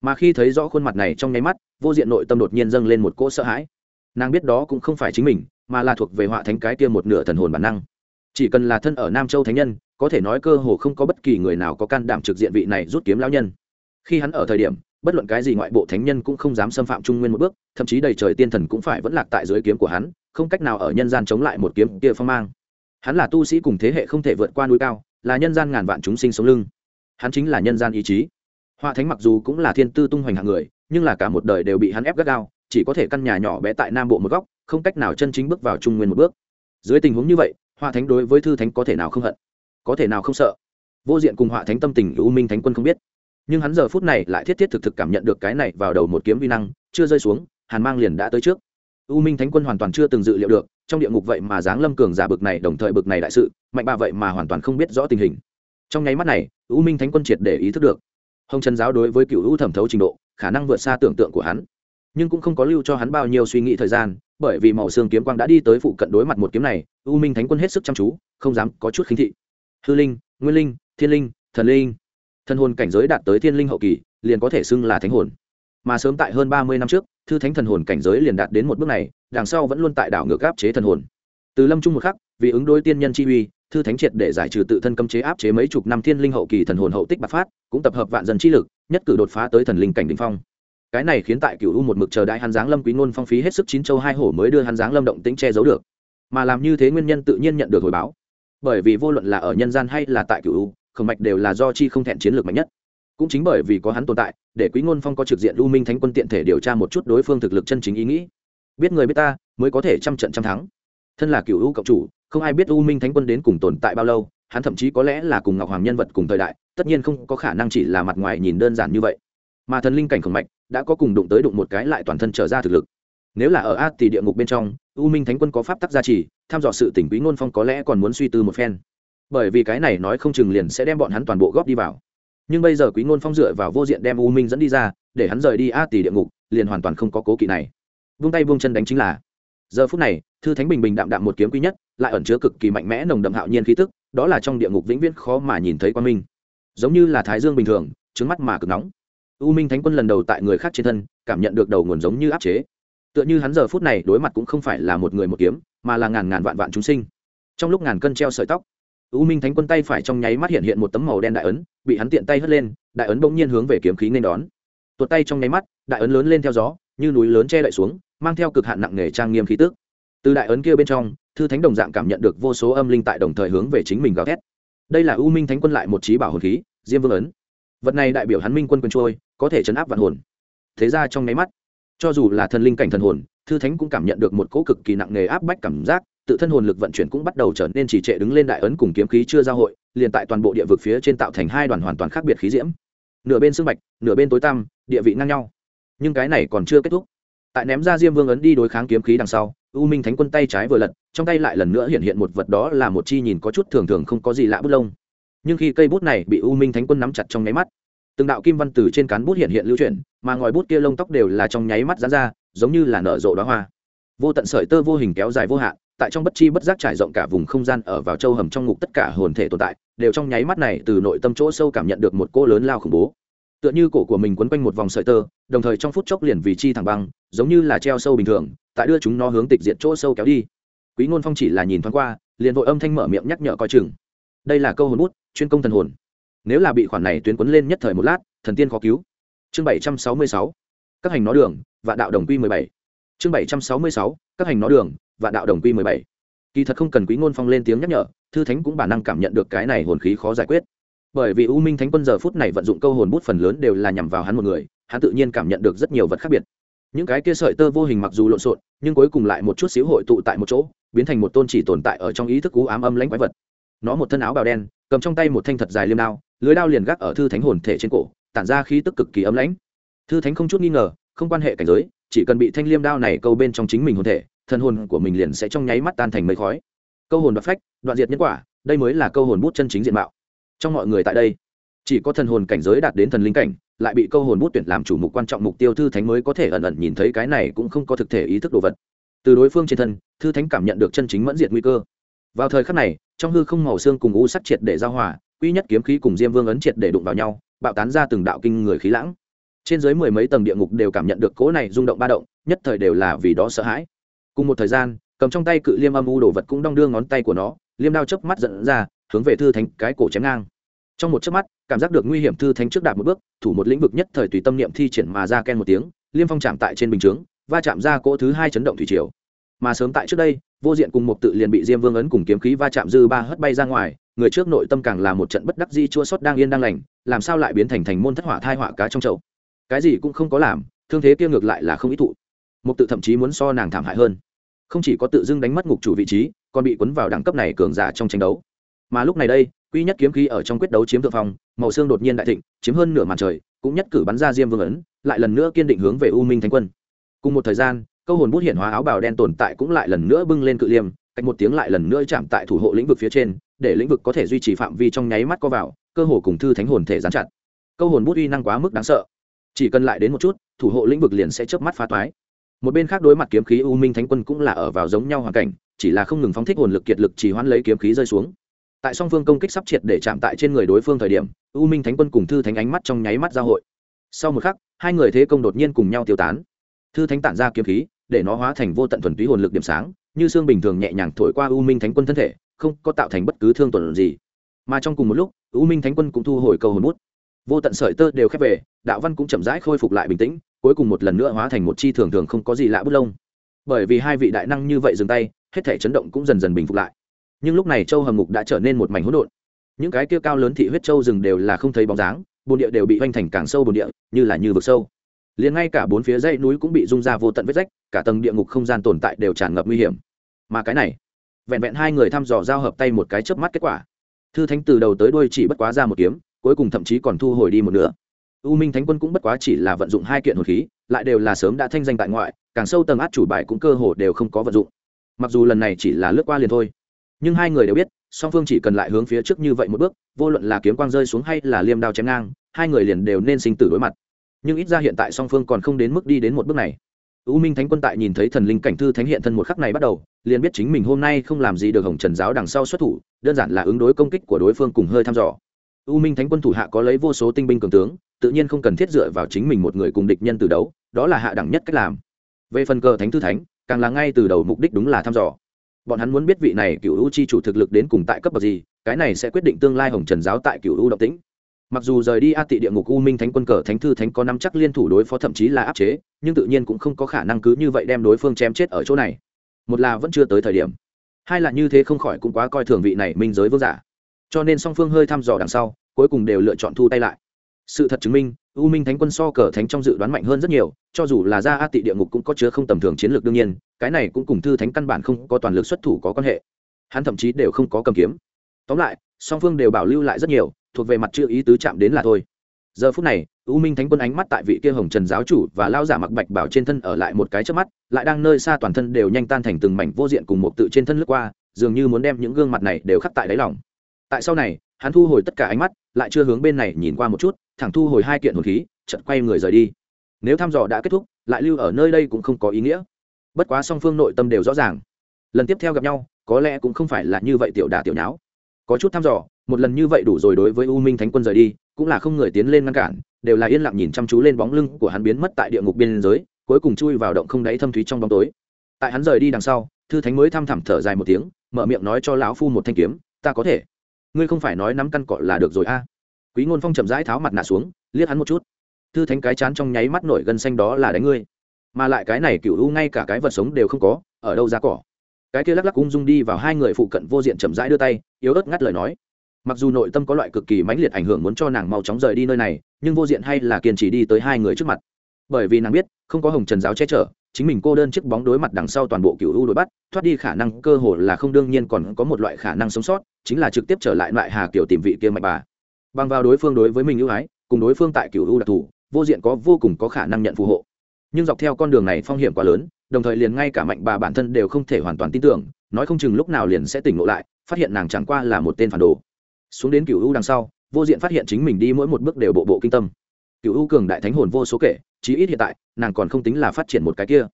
Mà khi thấy rõ khuôn mặt này trong nháy mắt, vô diện nội tâm đột nhiên dâng lên một cỗ sợ hãi nàng biết đó cũng không phải chính mình, mà là thuộc về họa thánh cái kia một nửa thần hồn bản năng. Chỉ cần là thân ở nam châu thánh nhân, có thể nói cơ hồ không có bất kỳ người nào có can đảm trực diện vị này rút kiếm lão nhân. Khi hắn ở thời điểm, bất luận cái gì ngoại bộ thánh nhân cũng không dám xâm phạm trung nguyên một bước, thậm chí đầy trời tiên thần cũng phải vẫn lạc tại dưới kiếm của hắn, không cách nào ở nhân gian chống lại một kiếm kia phong mang. Hắn là tu sĩ cùng thế hệ không thể vượt qua núi cao, là nhân gian ngàn vạn chúng sinh sống lưng. Hắn chính là nhân gian ý chí. Họa thánh mặc dù cũng là thiên tư tung hoành hạng người, nhưng là cả một đời đều bị hắn ép gắt gao chỉ có thể căn nhà nhỏ bé tại nam bộ một góc, không cách nào chân chính bước vào trung nguyên một bước. Dưới tình huống như vậy, họa thánh đối với thư thánh có thể nào không hận? Có thể nào không sợ? Vô diện cùng họa thánh tâm tình, u minh thánh quân không biết. Nhưng hắn giờ phút này lại thiết thiết thực thực cảm nhận được cái này vào đầu một kiếm vi năng, chưa rơi xuống, hàn mang liền đã tới trước. U minh thánh quân hoàn toàn chưa từng dự liệu được, trong địa ngục vậy mà giáng lâm cường giả bực này, đồng thời bực này đại sự, mạnh bà vậy mà hoàn toàn không biết rõ tình hình. Trong nháy mắt này, u minh thánh quân triệt để ý thức được. Hồng trần giáo đối với cựu u thẩm thấu trình độ, khả năng vượt xa tưởng tượng của hắn nhưng cũng không có lưu cho hắn bao nhiêu suy nghĩ thời gian, bởi vì màu xương kiếm quang đã đi tới phụ cận đối mặt một kiếm này, u minh thánh quân hết sức chăm chú, không dám có chút khinh thị. Hư linh, nguyên linh, thiên linh, thần linh. Thân hồn cảnh giới đạt tới thiên linh hậu kỳ, liền có thể xưng là thánh hồn. Mà sớm tại hơn ba mươi năm trước, thư thánh thần hồn cảnh giới liền đạt đến một bước này, đằng sau vẫn luôn tại đảo ngược áp chế thần hồn. Từ lâm trung một khắc, vì ứng đối tiên nhân chi uy, thư thánh triệt để giải trừ tự thân cấm chế áp chế mấy chục năm thiên linh hậu kỳ thần hồn hậu tích bạc phát, cũng tập hợp vạn dân chi lực, nhất cử đột phá tới thần linh cảnh đ ỉ n h phong cái này khiến tại cựu u một mực chờ đại hắn giáng lâm quý ngôn phong phí hết sức chín châu hai hổ mới đưa hắn giáng lâm động tĩnh che giấu được. Mà làm như thế nguyên nhân tự nhiên nhận được hồi báo. Bởi vì vô luận là ở nhân gian hay là tại cựu u, khổng mạch đều là do chi không thẹn chiến lược mạnh nhất. Cũng chính bởi vì có hắn tồn tại, để quý ngôn phong có trực diện lưu minh thánh quân tiện thể điều tra một chút đối phương thực lực chân chính ý nghĩ. Biết người biết ta, mới có thể trăm trận trăm thắng. Thân là cựu u cộng chủ, không ai biết u minh thánh quân đến cùng tồn tại bao lâu, hắn thậm chí có lẽ là cùng ngọc hoàng nhân vật cùng thời đại, tất nhiên không có khả năng chỉ là mặt ngoài nhìn đơn giản như vậy. Mà thần linh cảnh khổng mạch đã có cùng đụng tới đụng một cái lại toàn thân trở ra thực lực. Nếu là ở a thì địa ngục bên trong, u minh thánh quân có pháp tắc gia trì, tham dò sự tỉnh quý ngôn phong có lẽ còn muốn suy tư một phen. Bởi vì cái này nói không chừng liền sẽ đem bọn hắn toàn bộ góp đi vào. Nhưng bây giờ quý ngôn phong dựa vào vô diện đem u minh dẫn đi ra, để hắn rời đi a tỷ địa ngục, liền hoàn toàn không có cố kỵ này. Vung tay vung chân đánh chính là, giờ phút này, thư thánh bình bình đạm đạm một kiếm quý nhất, lại ẩn chứa cực kỳ mạnh mẽ nồng đậm hạo nhiên khí tức, đó là trong địa ngục vĩnh viễn khó mà nhìn thấy quan minh. Giống như là thái dương bình thường trứng mắt mà cực nóng u minh thánh quân lần đầu tại người khác trên thân, cảm nhận được đầu nguồn giống như áp chế. Tựa như hắn giờ phút này đối mặt cũng không phải là một người một kiếm, mà là ngàn ngàn vạn vạn chúng sinh. Trong lúc ngàn cân treo sợi tóc, u minh thánh quân tay phải trong nháy mắt hiện hiện một tấm màu đen đại ấn, bị hắn tiện tay hất lên, đại ấn bỗng nhiên hướng về kiếm khí nên đón. Tuột tay trong nháy mắt, đại ấn lớn lên theo gió, như núi lớn che đậy xuống, mang theo cực hạn nặng nề trang nghiêm khí tức. Từ đại ấn kia bên trong, thư thánh đồng dạng cảm nhận được vô số âm linh tại đồng thời hướng về chính mình gào thét. Đây là u minh thánh quân lại một trí bảo hồn khí, diêm vương ấn vật này đại biểu hắn minh quân quân trôi, có thể chấn áp vạn hồn. Thế ra trong nháy mắt, cho dù là thần linh cảnh thần hồn, thư thánh cũng cảm nhận được một cỗ cực kỳ nặng nề áp bách cảm giác, tự thân hồn lực vận chuyển cũng bắt đầu trở nên trì trệ đứng lên đại ấn cùng kiếm khí chưa giao hội, liền tại toàn bộ địa vực phía trên tạo thành hai đoàn hoàn toàn khác biệt khí diễm. Nửa bên sưng bạch, nửa bên tối tăm, địa vị ngang nhau. Nhưng cái này còn chưa kết thúc. Tại ném ra diêm vương ấn đi đối kháng kiếm khí đằng sau, u minh thánh quân tay trái vừa lật, trong tay lại lần nữa hiện hiện một vật đó là một chi nhìn có chút thường thường không có gì lạ bút lông nhưng khi cây bút này bị u minh thánh quân nắm chặt trong nháy mắt, từng đạo kim văn từ trên cán bút hiện hiện lưu chuyển, mà ngòi bút kia lông tóc đều là trong nháy mắt dán ra, giống như là nở rộ đoá hoa. Vô tận sợi tơ vô hình kéo dài vô hạn, tại trong bất chi bất giác trải rộng cả vùng không gian ở vào châu hầm trong ngục tất cả hồn thể tồn tại, đều trong nháy mắt này từ nội tâm chỗ sâu cảm nhận được một cô lớn lao khủng bố. Tựa như cổ của mình quấn quanh một vòng sợi tơ, đồng thời trong phút chốc liền vì chi thẳng băng, giống như là treo sâu bình thường, tại đưa chúng nó hướng tịch diệt chỗ sâu kéo đi. Quý ngôn phong chỉ là nhìn thoáng qua, liền vội âm thanh mở miệng nhắc nhở coi chừng. Đây là câu hồn bút chuyên công thần hồn. Nếu là bị khoản này tuyến quấn lên nhất thời một lát, thần tiên khó cứu. Chương bảy trăm sáu mươi sáu, các hành nó đường và đạo đồng quy mười bảy. Chương bảy trăm sáu mươi sáu, các hành nó đường và đạo đồng quy mười bảy. Kỳ thật không cần quý ngôn phong lên tiếng nhắc nhở, thư thánh cũng bản năng cảm nhận được cái này hồn khí khó giải quyết. Bởi vì u minh thánh quân giờ phút này vận dụng câu hồn bút phần lớn đều là nhằm vào hắn một người, hắn tự nhiên cảm nhận được rất nhiều vật khác biệt. Những cái kia sợi tơ vô hình mặc dù lộn xộn, nhưng cuối cùng lại một chút xíu hội tụ tại một chỗ, biến thành một tôn chỉ tồn tại ở trong ý thức cú ám âm lãnh quái vật nó một thân áo bào đen, cầm trong tay một thanh thật dài liêm đao, lưới đao liền gác ở thư thánh hồn thể trên cổ, tản ra khí tức cực kỳ ấm lãnh. Thư thánh không chút nghi ngờ, không quan hệ cảnh giới, chỉ cần bị thanh liêm đao này câu bên trong chính mình hồn thể, thần hồn của mình liền sẽ trong nháy mắt tan thành mây khói. Câu hồn đoạt phách, đoạn diệt nhân quả, đây mới là câu hồn bút chân chính diện mạo. Trong mọi người tại đây, chỉ có thần hồn cảnh giới đạt đến thần linh cảnh, lại bị câu hồn bút tuyển làm chủ mục quan trọng mục tiêu thư thánh mới có thể ẩn ẩn nhìn thấy cái này cũng không có thực thể ý thức đồ vật. Từ đối phương trên thân, thư thánh cảm nhận được chân chính mẫn diệt nguy cơ vào thời khắc này, trong hư không màu xương cùng u sắt triệt để giao hòa, quy nhất kiếm khí cùng diêm vương ấn triệt để đụng vào nhau, bạo tán ra từng đạo kinh người khí lãng. Trên dưới mười mấy tầng địa ngục đều cảm nhận được cỗ này rung động ba động, nhất thời đều là vì đó sợ hãi. Cùng một thời gian, cầm trong tay cự liêm âm u đồ vật cũng đong đưa ngón tay của nó, liêm đao chớp mắt dẫn ra, hướng về thư thánh cái cổ chém ngang. Trong một chớp mắt, cảm giác được nguy hiểm thư thánh trước đạt một bước, thủ một lĩnh vực nhất thời tùy tâm niệm thi triển mà ra ken một tiếng, liêm phong chạm tại trên bình chướng, va chạm ra cỗ thứ hai chấn động thủy triều mà sớm tại trước đây, vô diện cùng một tự liền bị diêm vương ấn cùng kiếm khí va chạm dư ba hất bay ra ngoài, người trước nội tâm càng là một trận bất đắc di chua sót đang yên đang lành, làm sao lại biến thành thành môn thất hỏa thai hỏa cá trong chậu? Cái gì cũng không có làm, thương thế kia ngược lại là không ý thụ. Mục tự thậm chí muốn so nàng thảm hại hơn. Không chỉ có tự dưng đánh mất ngục chủ vị trí, còn bị cuốn vào đẳng cấp này cường giả trong tranh đấu. Mà lúc này đây, quy nhất kiếm khí ở trong quyết đấu chiếm thượng phong, màu xương đột nhiên đại thịnh, chiếm hơn nửa màn trời, cũng nhất cử bắn ra diêm vương ấn, lại lần nữa kiên định hướng về u minh thánh quân. Cùng một thời gian câu hồn bút hiện hóa áo bào đen tồn tại cũng lại lần nữa bưng lên cự liêm, cách một tiếng lại lần nữa chạm tại thủ hộ lĩnh vực phía trên, để lĩnh vực có thể duy trì phạm vi trong nháy mắt có vào, cơ hồ cùng thư thánh hồn thể gián chặt. Câu hồn bút uy năng quá mức đáng sợ. Chỉ cần lại đến một chút, thủ hộ lĩnh vực liền sẽ chớp mắt phá toái. Một bên khác đối mặt kiếm khí u minh thánh quân cũng là ở vào giống nhau hoàn cảnh, chỉ là không ngừng phóng thích hồn lực kiệt lực chỉ hoãn lấy kiếm khí rơi xuống. Tại song phương công kích sắp triệt để chạm tại trên người đối phương thời điểm, u minh thánh quân cùng thư thánh ánh mắt trong nháy mắt giao hội. Sau một khắc, hai người thế công đột nhiên cùng nhau tiêu tán thư thánh tản ra kiếm khí, để nó hóa thành vô tận thuần túy hồn lực điểm sáng, như xương bình thường nhẹ nhàng thổi qua u minh thánh quân thân thể, không có tạo thành bất cứ thương tuần gì. Mà trong cùng một lúc, u minh thánh quân cũng thu hồi cầu hồn bút. Vô tận sợi tơ đều khép về, đạo văn cũng chậm rãi khôi phục lại bình tĩnh, cuối cùng một lần nữa hóa thành một chi thường thường không có gì lạ bút lông. Bởi vì hai vị đại năng như vậy dừng tay, hết thể chấn động cũng dần dần bình phục lại. Nhưng lúc này châu hầm ngục đã trở nên một mảnh hỗn độn. Những cái kia cao lớn thị huyết châu rừng đều là không thấy bóng dáng, bồn địa đều bị hoành thành càng sâu bồn địa, như là như vực sâu liền ngay cả bốn phía dãy núi cũng bị rung ra vô tận vết rách, cả tầng địa ngục không gian tồn tại đều tràn ngập nguy hiểm. Mà cái này, vẹn vẹn hai người thăm dò giao hợp tay một cái chớp mắt kết quả. Thư thánh từ đầu tới đuôi chỉ bất quá ra một kiếm, cuối cùng thậm chí còn thu hồi đi một nửa. U minh thánh quân cũng bất quá chỉ là vận dụng hai kiện hồn khí, lại đều là sớm đã thanh danh tại ngoại, càng sâu tầng át chủ bài cũng cơ hồ đều không có vận dụng. Mặc dù lần này chỉ là lướt qua liền thôi, nhưng hai người đều biết, song phương chỉ cần lại hướng phía trước như vậy một bước, vô luận là kiếm quang rơi xuống hay là liêm đao chém ngang, hai người liền đều nên sinh tử đối mặt nhưng ít ra hiện tại song phương còn không đến mức đi đến một bước này. U minh thánh quân tại nhìn thấy thần linh cảnh thư thánh hiện thân một khắc này bắt đầu, liền biết chính mình hôm nay không làm gì được hồng trần giáo đằng sau xuất thủ, đơn giản là ứng đối công kích của đối phương cùng hơi thăm dò. U minh thánh quân thủ hạ có lấy vô số tinh binh cường tướng, tự nhiên không cần thiết dựa vào chính mình một người cùng địch nhân từ đấu, đó là hạ đẳng nhất cách làm. Về phần cờ thánh thư thánh, càng là ngay từ đầu mục đích đúng là thăm dò. Bọn hắn muốn biết vị này cựu u chi chủ thực lực đến cùng tại cấp bậc gì, cái này sẽ quyết định tương lai hồng trần giáo tại cựu u động tĩnh mặc dù rời đi a tị địa ngục u minh thánh quân cờ thánh thư thánh có năm chắc liên thủ đối phó thậm chí là áp chế, nhưng tự nhiên cũng không có khả năng cứ như vậy đem đối phương chém chết ở chỗ này. Một là vẫn chưa tới thời điểm, hai là như thế không khỏi cũng quá coi thường vị này minh giới vương giả. Cho nên song phương hơi thăm dò đằng sau, cuối cùng đều lựa chọn thu tay lại. Sự thật chứng minh, u minh thánh quân so cờ thánh trong dự đoán mạnh hơn rất nhiều, cho dù là ra a tị địa ngục cũng có chứa không tầm thường chiến lược đương nhiên, cái này cũng cùng thư thánh căn bản không có toàn lực xuất thủ có quan hệ. Hắn thậm chí đều không có cầm kiếm. Tóm lại, song phương đều bảo lưu lại rất nhiều thuộc về mặt chưa ý tứ chạm đến là thôi. Giờ phút này, u minh thánh quân ánh mắt tại vị kia hồng trần giáo chủ và lao giả mặc bạch bảo trên thân ở lại một cái trước mắt, lại đang nơi xa toàn thân đều nhanh tan thành từng mảnh vô diện cùng một tự trên thân lướt qua, dường như muốn đem những gương mặt này đều khắc tại đáy lòng. Tại sau này, hắn thu hồi tất cả ánh mắt, lại chưa hướng bên này nhìn qua một chút, thẳng thu hồi hai kiện hồn khí, chợt quay người rời đi. Nếu thăm dò đã kết thúc, lại lưu ở nơi đây cũng không có ý nghĩa. Bất quá song phương nội tâm đều rõ ràng. Lần tiếp theo gặp nhau, có lẽ cũng không phải là như vậy tiểu đà tiểu nháo. Có chút thăm dò một lần như vậy đủ rồi đối với u minh thánh quân rời đi, cũng là không người tiến lên ngăn cản, đều là yên lặng nhìn chăm chú lên bóng lưng của hắn biến mất tại địa ngục biên giới, cuối cùng chui vào động không đáy thâm thúy trong bóng tối. Tại hắn rời đi đằng sau, thư thánh mới thăm thẳm thở dài một tiếng, mở miệng nói cho lão phu một thanh kiếm, ta có thể. Ngươi không phải nói nắm căn cọ là được rồi a. Quý ngôn phong chậm rãi tháo mặt nạ xuống, liếc hắn một chút. Thư thánh cái chán trong nháy mắt nổi gân xanh đó là đánh ngươi. Mà lại cái này cựu u ngay cả cái vật sống đều không có, ở đâu ra cỏ? Cái kia lắc lắc ung dung đi vào hai người phụ cận vô diện chậm rãi đưa tay, yếu ớt ngắt lời nói mặc dù nội tâm có loại cực kỳ mãnh liệt ảnh hưởng muốn cho nàng mau chóng rời đi nơi này, nhưng vô diện hay là kiên trì đi tới hai người trước mặt. Bởi vì nàng biết, không có hồng trần giáo che chở, chính mình cô đơn chiếc bóng đối mặt đằng sau toàn bộ cựu u đối bắt, thoát đi khả năng cơ hồ là không đương nhiên còn có một loại khả năng sống sót, chính là trực tiếp trở lại loại hà kiểu tìm vị kia mạch bà. Bằng vào đối phương đối với mình ưu ái, cùng đối phương tại cựu u đặc thù, vô diện có vô cùng có khả năng nhận phù hộ. Nhưng dọc theo con đường này phong hiểm quá lớn, đồng thời liền ngay cả mạnh bà bản thân đều không thể hoàn toàn tin tưởng, nói không chừng lúc nào liền sẽ tỉnh ngộ lại, phát hiện nàng chẳng qua là một tên phản đồ xuống đến cựu u đằng sau, vô diện phát hiện chính mình đi mỗi một bước đều bộ bộ kinh tâm. Cựu u cường đại thánh hồn vô số kể, chí ít hiện tại, nàng còn không tính là phát triển một cái kia.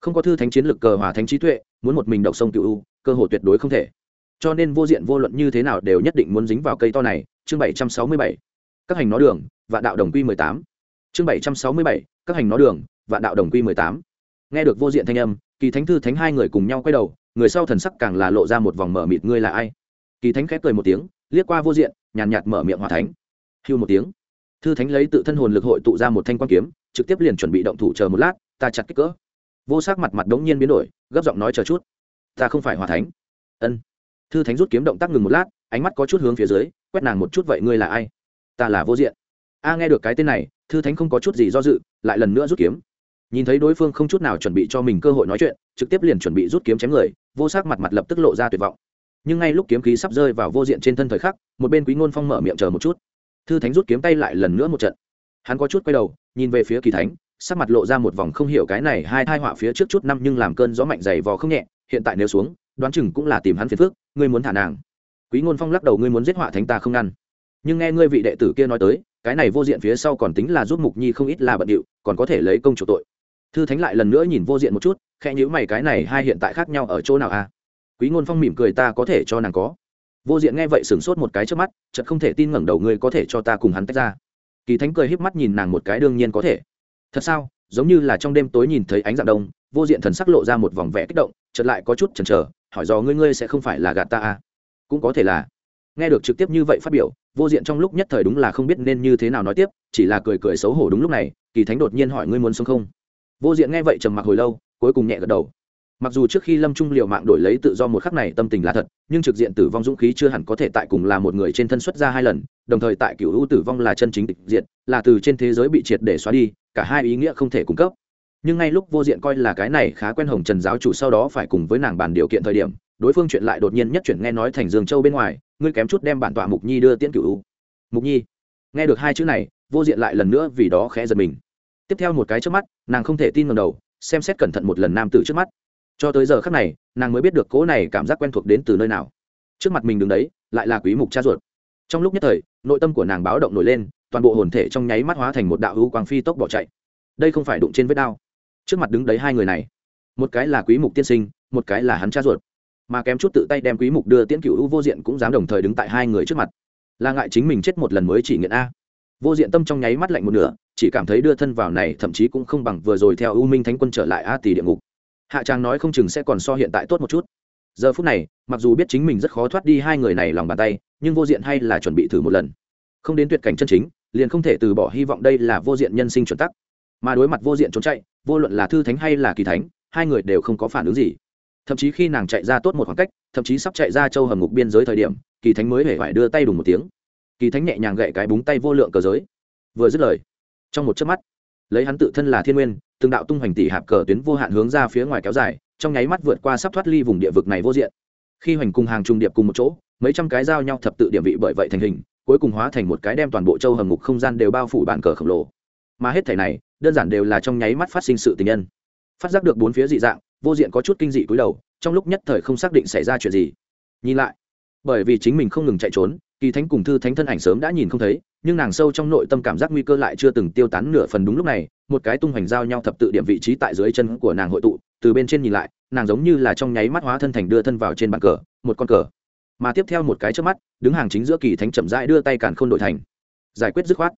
Không có thư thánh chiến lực cờ hòa thánh trí tuệ, muốn một mình độc sông cựu u, cơ hội tuyệt đối không thể. Cho nên vô diện vô luận như thế nào đều nhất định muốn dính vào cây to này, chương bảy trăm sáu mươi bảy. Các hành nó đường và đạo đồng quy mười tám. Chương bảy trăm sáu mươi bảy, các hành nó đường và đạo đồng quy mười tám. Nghe được vô diện thanh âm, kỳ thánh thư thánh hai người cùng nhau quay đầu, người sau thần sắc càng là lộ ra một vòng mở mịt, ngươi là ai? Kỳ thánh khép cười một tiếng liếc qua vô diện, nhàn nhạt mở miệng hòa thánh. Hưu một tiếng. Thư thánh lấy tự thân hồn lực hội tụ ra một thanh quan kiếm, trực tiếp liền chuẩn bị động thủ chờ một lát, ta chặt kích cỡ. Vô sắc mặt mặt đống nhiên biến đổi, gấp giọng nói chờ chút. Ta không phải hòa thánh. Ân. Thư thánh rút kiếm động tác ngừng một lát, ánh mắt có chút hướng phía dưới, quét nàng một chút vậy ngươi là ai? Ta là vô diện. A nghe được cái tên này, thư thánh không có chút gì do dự, lại lần nữa rút kiếm. Nhìn thấy đối phương không chút nào chuẩn bị cho mình cơ hội nói chuyện, trực tiếp liền chuẩn bị rút kiếm chém người, vô s ắ c mặt mặt lập tức lộ ra tuyệt vọng nhưng ngay lúc kiếm khí sắp rơi vào vô diện trên thân thời khắc, một bên quý ngôn phong mở miệng chờ một chút. Thư thánh rút kiếm tay lại lần nữa một trận. Hắn có chút quay đầu, nhìn về phía kỳ thánh, sắc mặt lộ ra một vòng không hiểu cái này hai thai họa phía trước chút năm nhưng làm cơn gió mạnh dày vò không nhẹ, hiện tại nếu xuống, đoán chừng cũng là tìm hắn phiền phước ngươi muốn thả nàng. Quý ngôn phong lắc đầu, ngươi muốn giết họa thánh ta không ngăn. Nhưng nghe ngươi vị đệ tử kia nói tới, cái này vô diện phía sau còn tính là giúp mục nhi không ít là bận điệu, còn có thể lấy công chủ tội. Thư thánh lại lần nữa nhìn vô diện một chút khe nhữ mày, cái này hai hiện tại khác nhau ở chỗ nào à? Quý ngôn phong mỉm cười ta có thể cho nàng có. Vô diện nghe vậy sửng sốt một cái trước mắt, chợt không thể tin ngẩng đầu ngươi có thể cho ta cùng hắn tách ra. Kỳ thánh cười híp mắt nhìn nàng một cái đương nhiên có thể. Thật sao? Giống như là trong đêm tối nhìn thấy ánh dạng đông, vô diện thần sắc lộ ra một vòng vẽ kích động, chợt lại có chút chần chờ, hỏi do ngươi ngươi sẽ không phải là gạt ta à? Cũng có thể là. Nghe được trực tiếp như vậy phát biểu, vô diện trong lúc nhất thời đúng là không biết nên như thế nào nói tiếp, chỉ là cười cười xấu hổ đúng lúc này, kỳ thánh đột nhiên hỏi ngươi muốn sống không? Vô diện nghe vậy trầm mặc hồi lâu, cuối cùng nhẹ gật đầu mặc dù trước khi lâm trung liệu mạng đổi lấy tự do một khắc này tâm tình là thật nhưng trực diện tử vong dũng khí chưa hẳn có thể tại cùng là một người trên thân xuất ra hai lần đồng thời tại cựu hữu tử vong là chân chính tịch diện là từ trên thế giới bị triệt để xóa đi cả hai ý nghĩa không thể cung cấp. Nhưng ngay lúc vô diện coi là cái này khá quen hồng trần giáo chủ sau đó phải cùng với nàng bàn điều kiện thời điểm đối phương chuyện lại đột nhiên nhất chuyển nghe nói thành dương châu bên ngoài ngươi kém chút đem bản tọa mục nhi đưa tiễn cựu u, mục nhi nghe được hai chữ này vô diện lại lần nữa vì đó khẽ giật mình. Tiếp theo một cái trước mắt nàng không thể tin ngầm đầu xem xét cẩn thận một lần nam tử trước mắt cho tới giờ khắc này, nàng mới biết được cố này cảm giác quen thuộc đến từ nơi nào. Trước mặt mình đứng đấy, lại là quý mục cha ruột. Trong lúc nhất thời, nội tâm của nàng báo động nổi lên, toàn bộ hồn thể trong nháy mắt hóa thành một đạo hữu quang phi tốc bỏ chạy. Đây không phải đụng trên vết đao. Trước mặt đứng đấy hai người này, một cái là quý mục tiên sinh, một cái là hắn cha ruột. Mà kém chút tự tay đem quý mục đưa tiễn cửu vô diện cũng dám đồng thời đứng tại hai người trước mặt. Là ngại chính mình chết một lần mới chỉ nghiện a. Vô diện tâm trong nháy mắt lạnh một nửa, chỉ cảm thấy đưa thân vào này thậm chí cũng không bằng vừa rồi theo u minh thánh quân trở lại a tỷ địa ngục hạ trang nói không chừng sẽ còn so hiện tại tốt một chút. Giờ phút này, mặc dù biết chính mình rất khó thoát đi hai người này lòng bàn tay, nhưng vô diện hay là chuẩn bị thử một lần. Không đến tuyệt cảnh chân chính, liền không thể từ bỏ hy vọng đây là vô diện nhân sinh chuẩn tắc. Mà đối mặt vô diện trốn chạy, vô luận là thư thánh hay là kỳ thánh, hai người đều không có phản ứng gì. Thậm chí khi nàng chạy ra tốt một khoảng cách, thậm chí sắp chạy ra châu hầm ngục biên giới thời điểm, kỳ thánh mới hề phải đưa tay đùng một tiếng. Kỳ thánh nhẹ nhàng gậy cái búng tay vô lượng cờ giới. Vừa dứt lời, trong một chớp mắt, lấy hắn tự thân là thiên nguyên từng đạo tung hoành tỷ hạp cờ tuyến vô hạn hướng ra phía ngoài kéo dài, trong nháy mắt vượt qua sắp thoát ly vùng địa vực này vô diện. Khi hoành cùng hàng trùng điệp cùng một chỗ, mấy trăm cái giao nhau thập tự điểm vị bởi vậy thành hình, cuối cùng hóa thành một cái đem toàn bộ châu hầm ngục không gian đều bao phủ bàn cờ khổng lồ. Mà hết thể này, đơn giản đều là trong nháy mắt phát sinh sự tình nhân. Phát giác được bốn phía dị dạng, vô diện có chút kinh dị cúi đầu, trong lúc nhất thời không xác định xảy ra chuyện gì. Nhìn lại, bởi vì chính mình không ngừng chạy trốn kỳ thánh cùng thư thánh thân ảnh sớm đã nhìn không thấy, nhưng nàng sâu trong nội tâm cảm giác nguy cơ lại chưa từng tiêu tán nửa phần đúng lúc này, một cái tung hoành giao nhau thập tự điểm vị trí tại dưới chân của nàng hội tụ, từ bên trên nhìn lại, nàng giống như là trong nháy mắt hóa thân thành đưa thân vào trên bàn cờ, một con cờ. Mà tiếp theo một cái trước mắt, đứng hàng chính giữa kỳ thánh chậm rãi đưa tay càn khôn đổi thành. Giải quyết dứt khoát.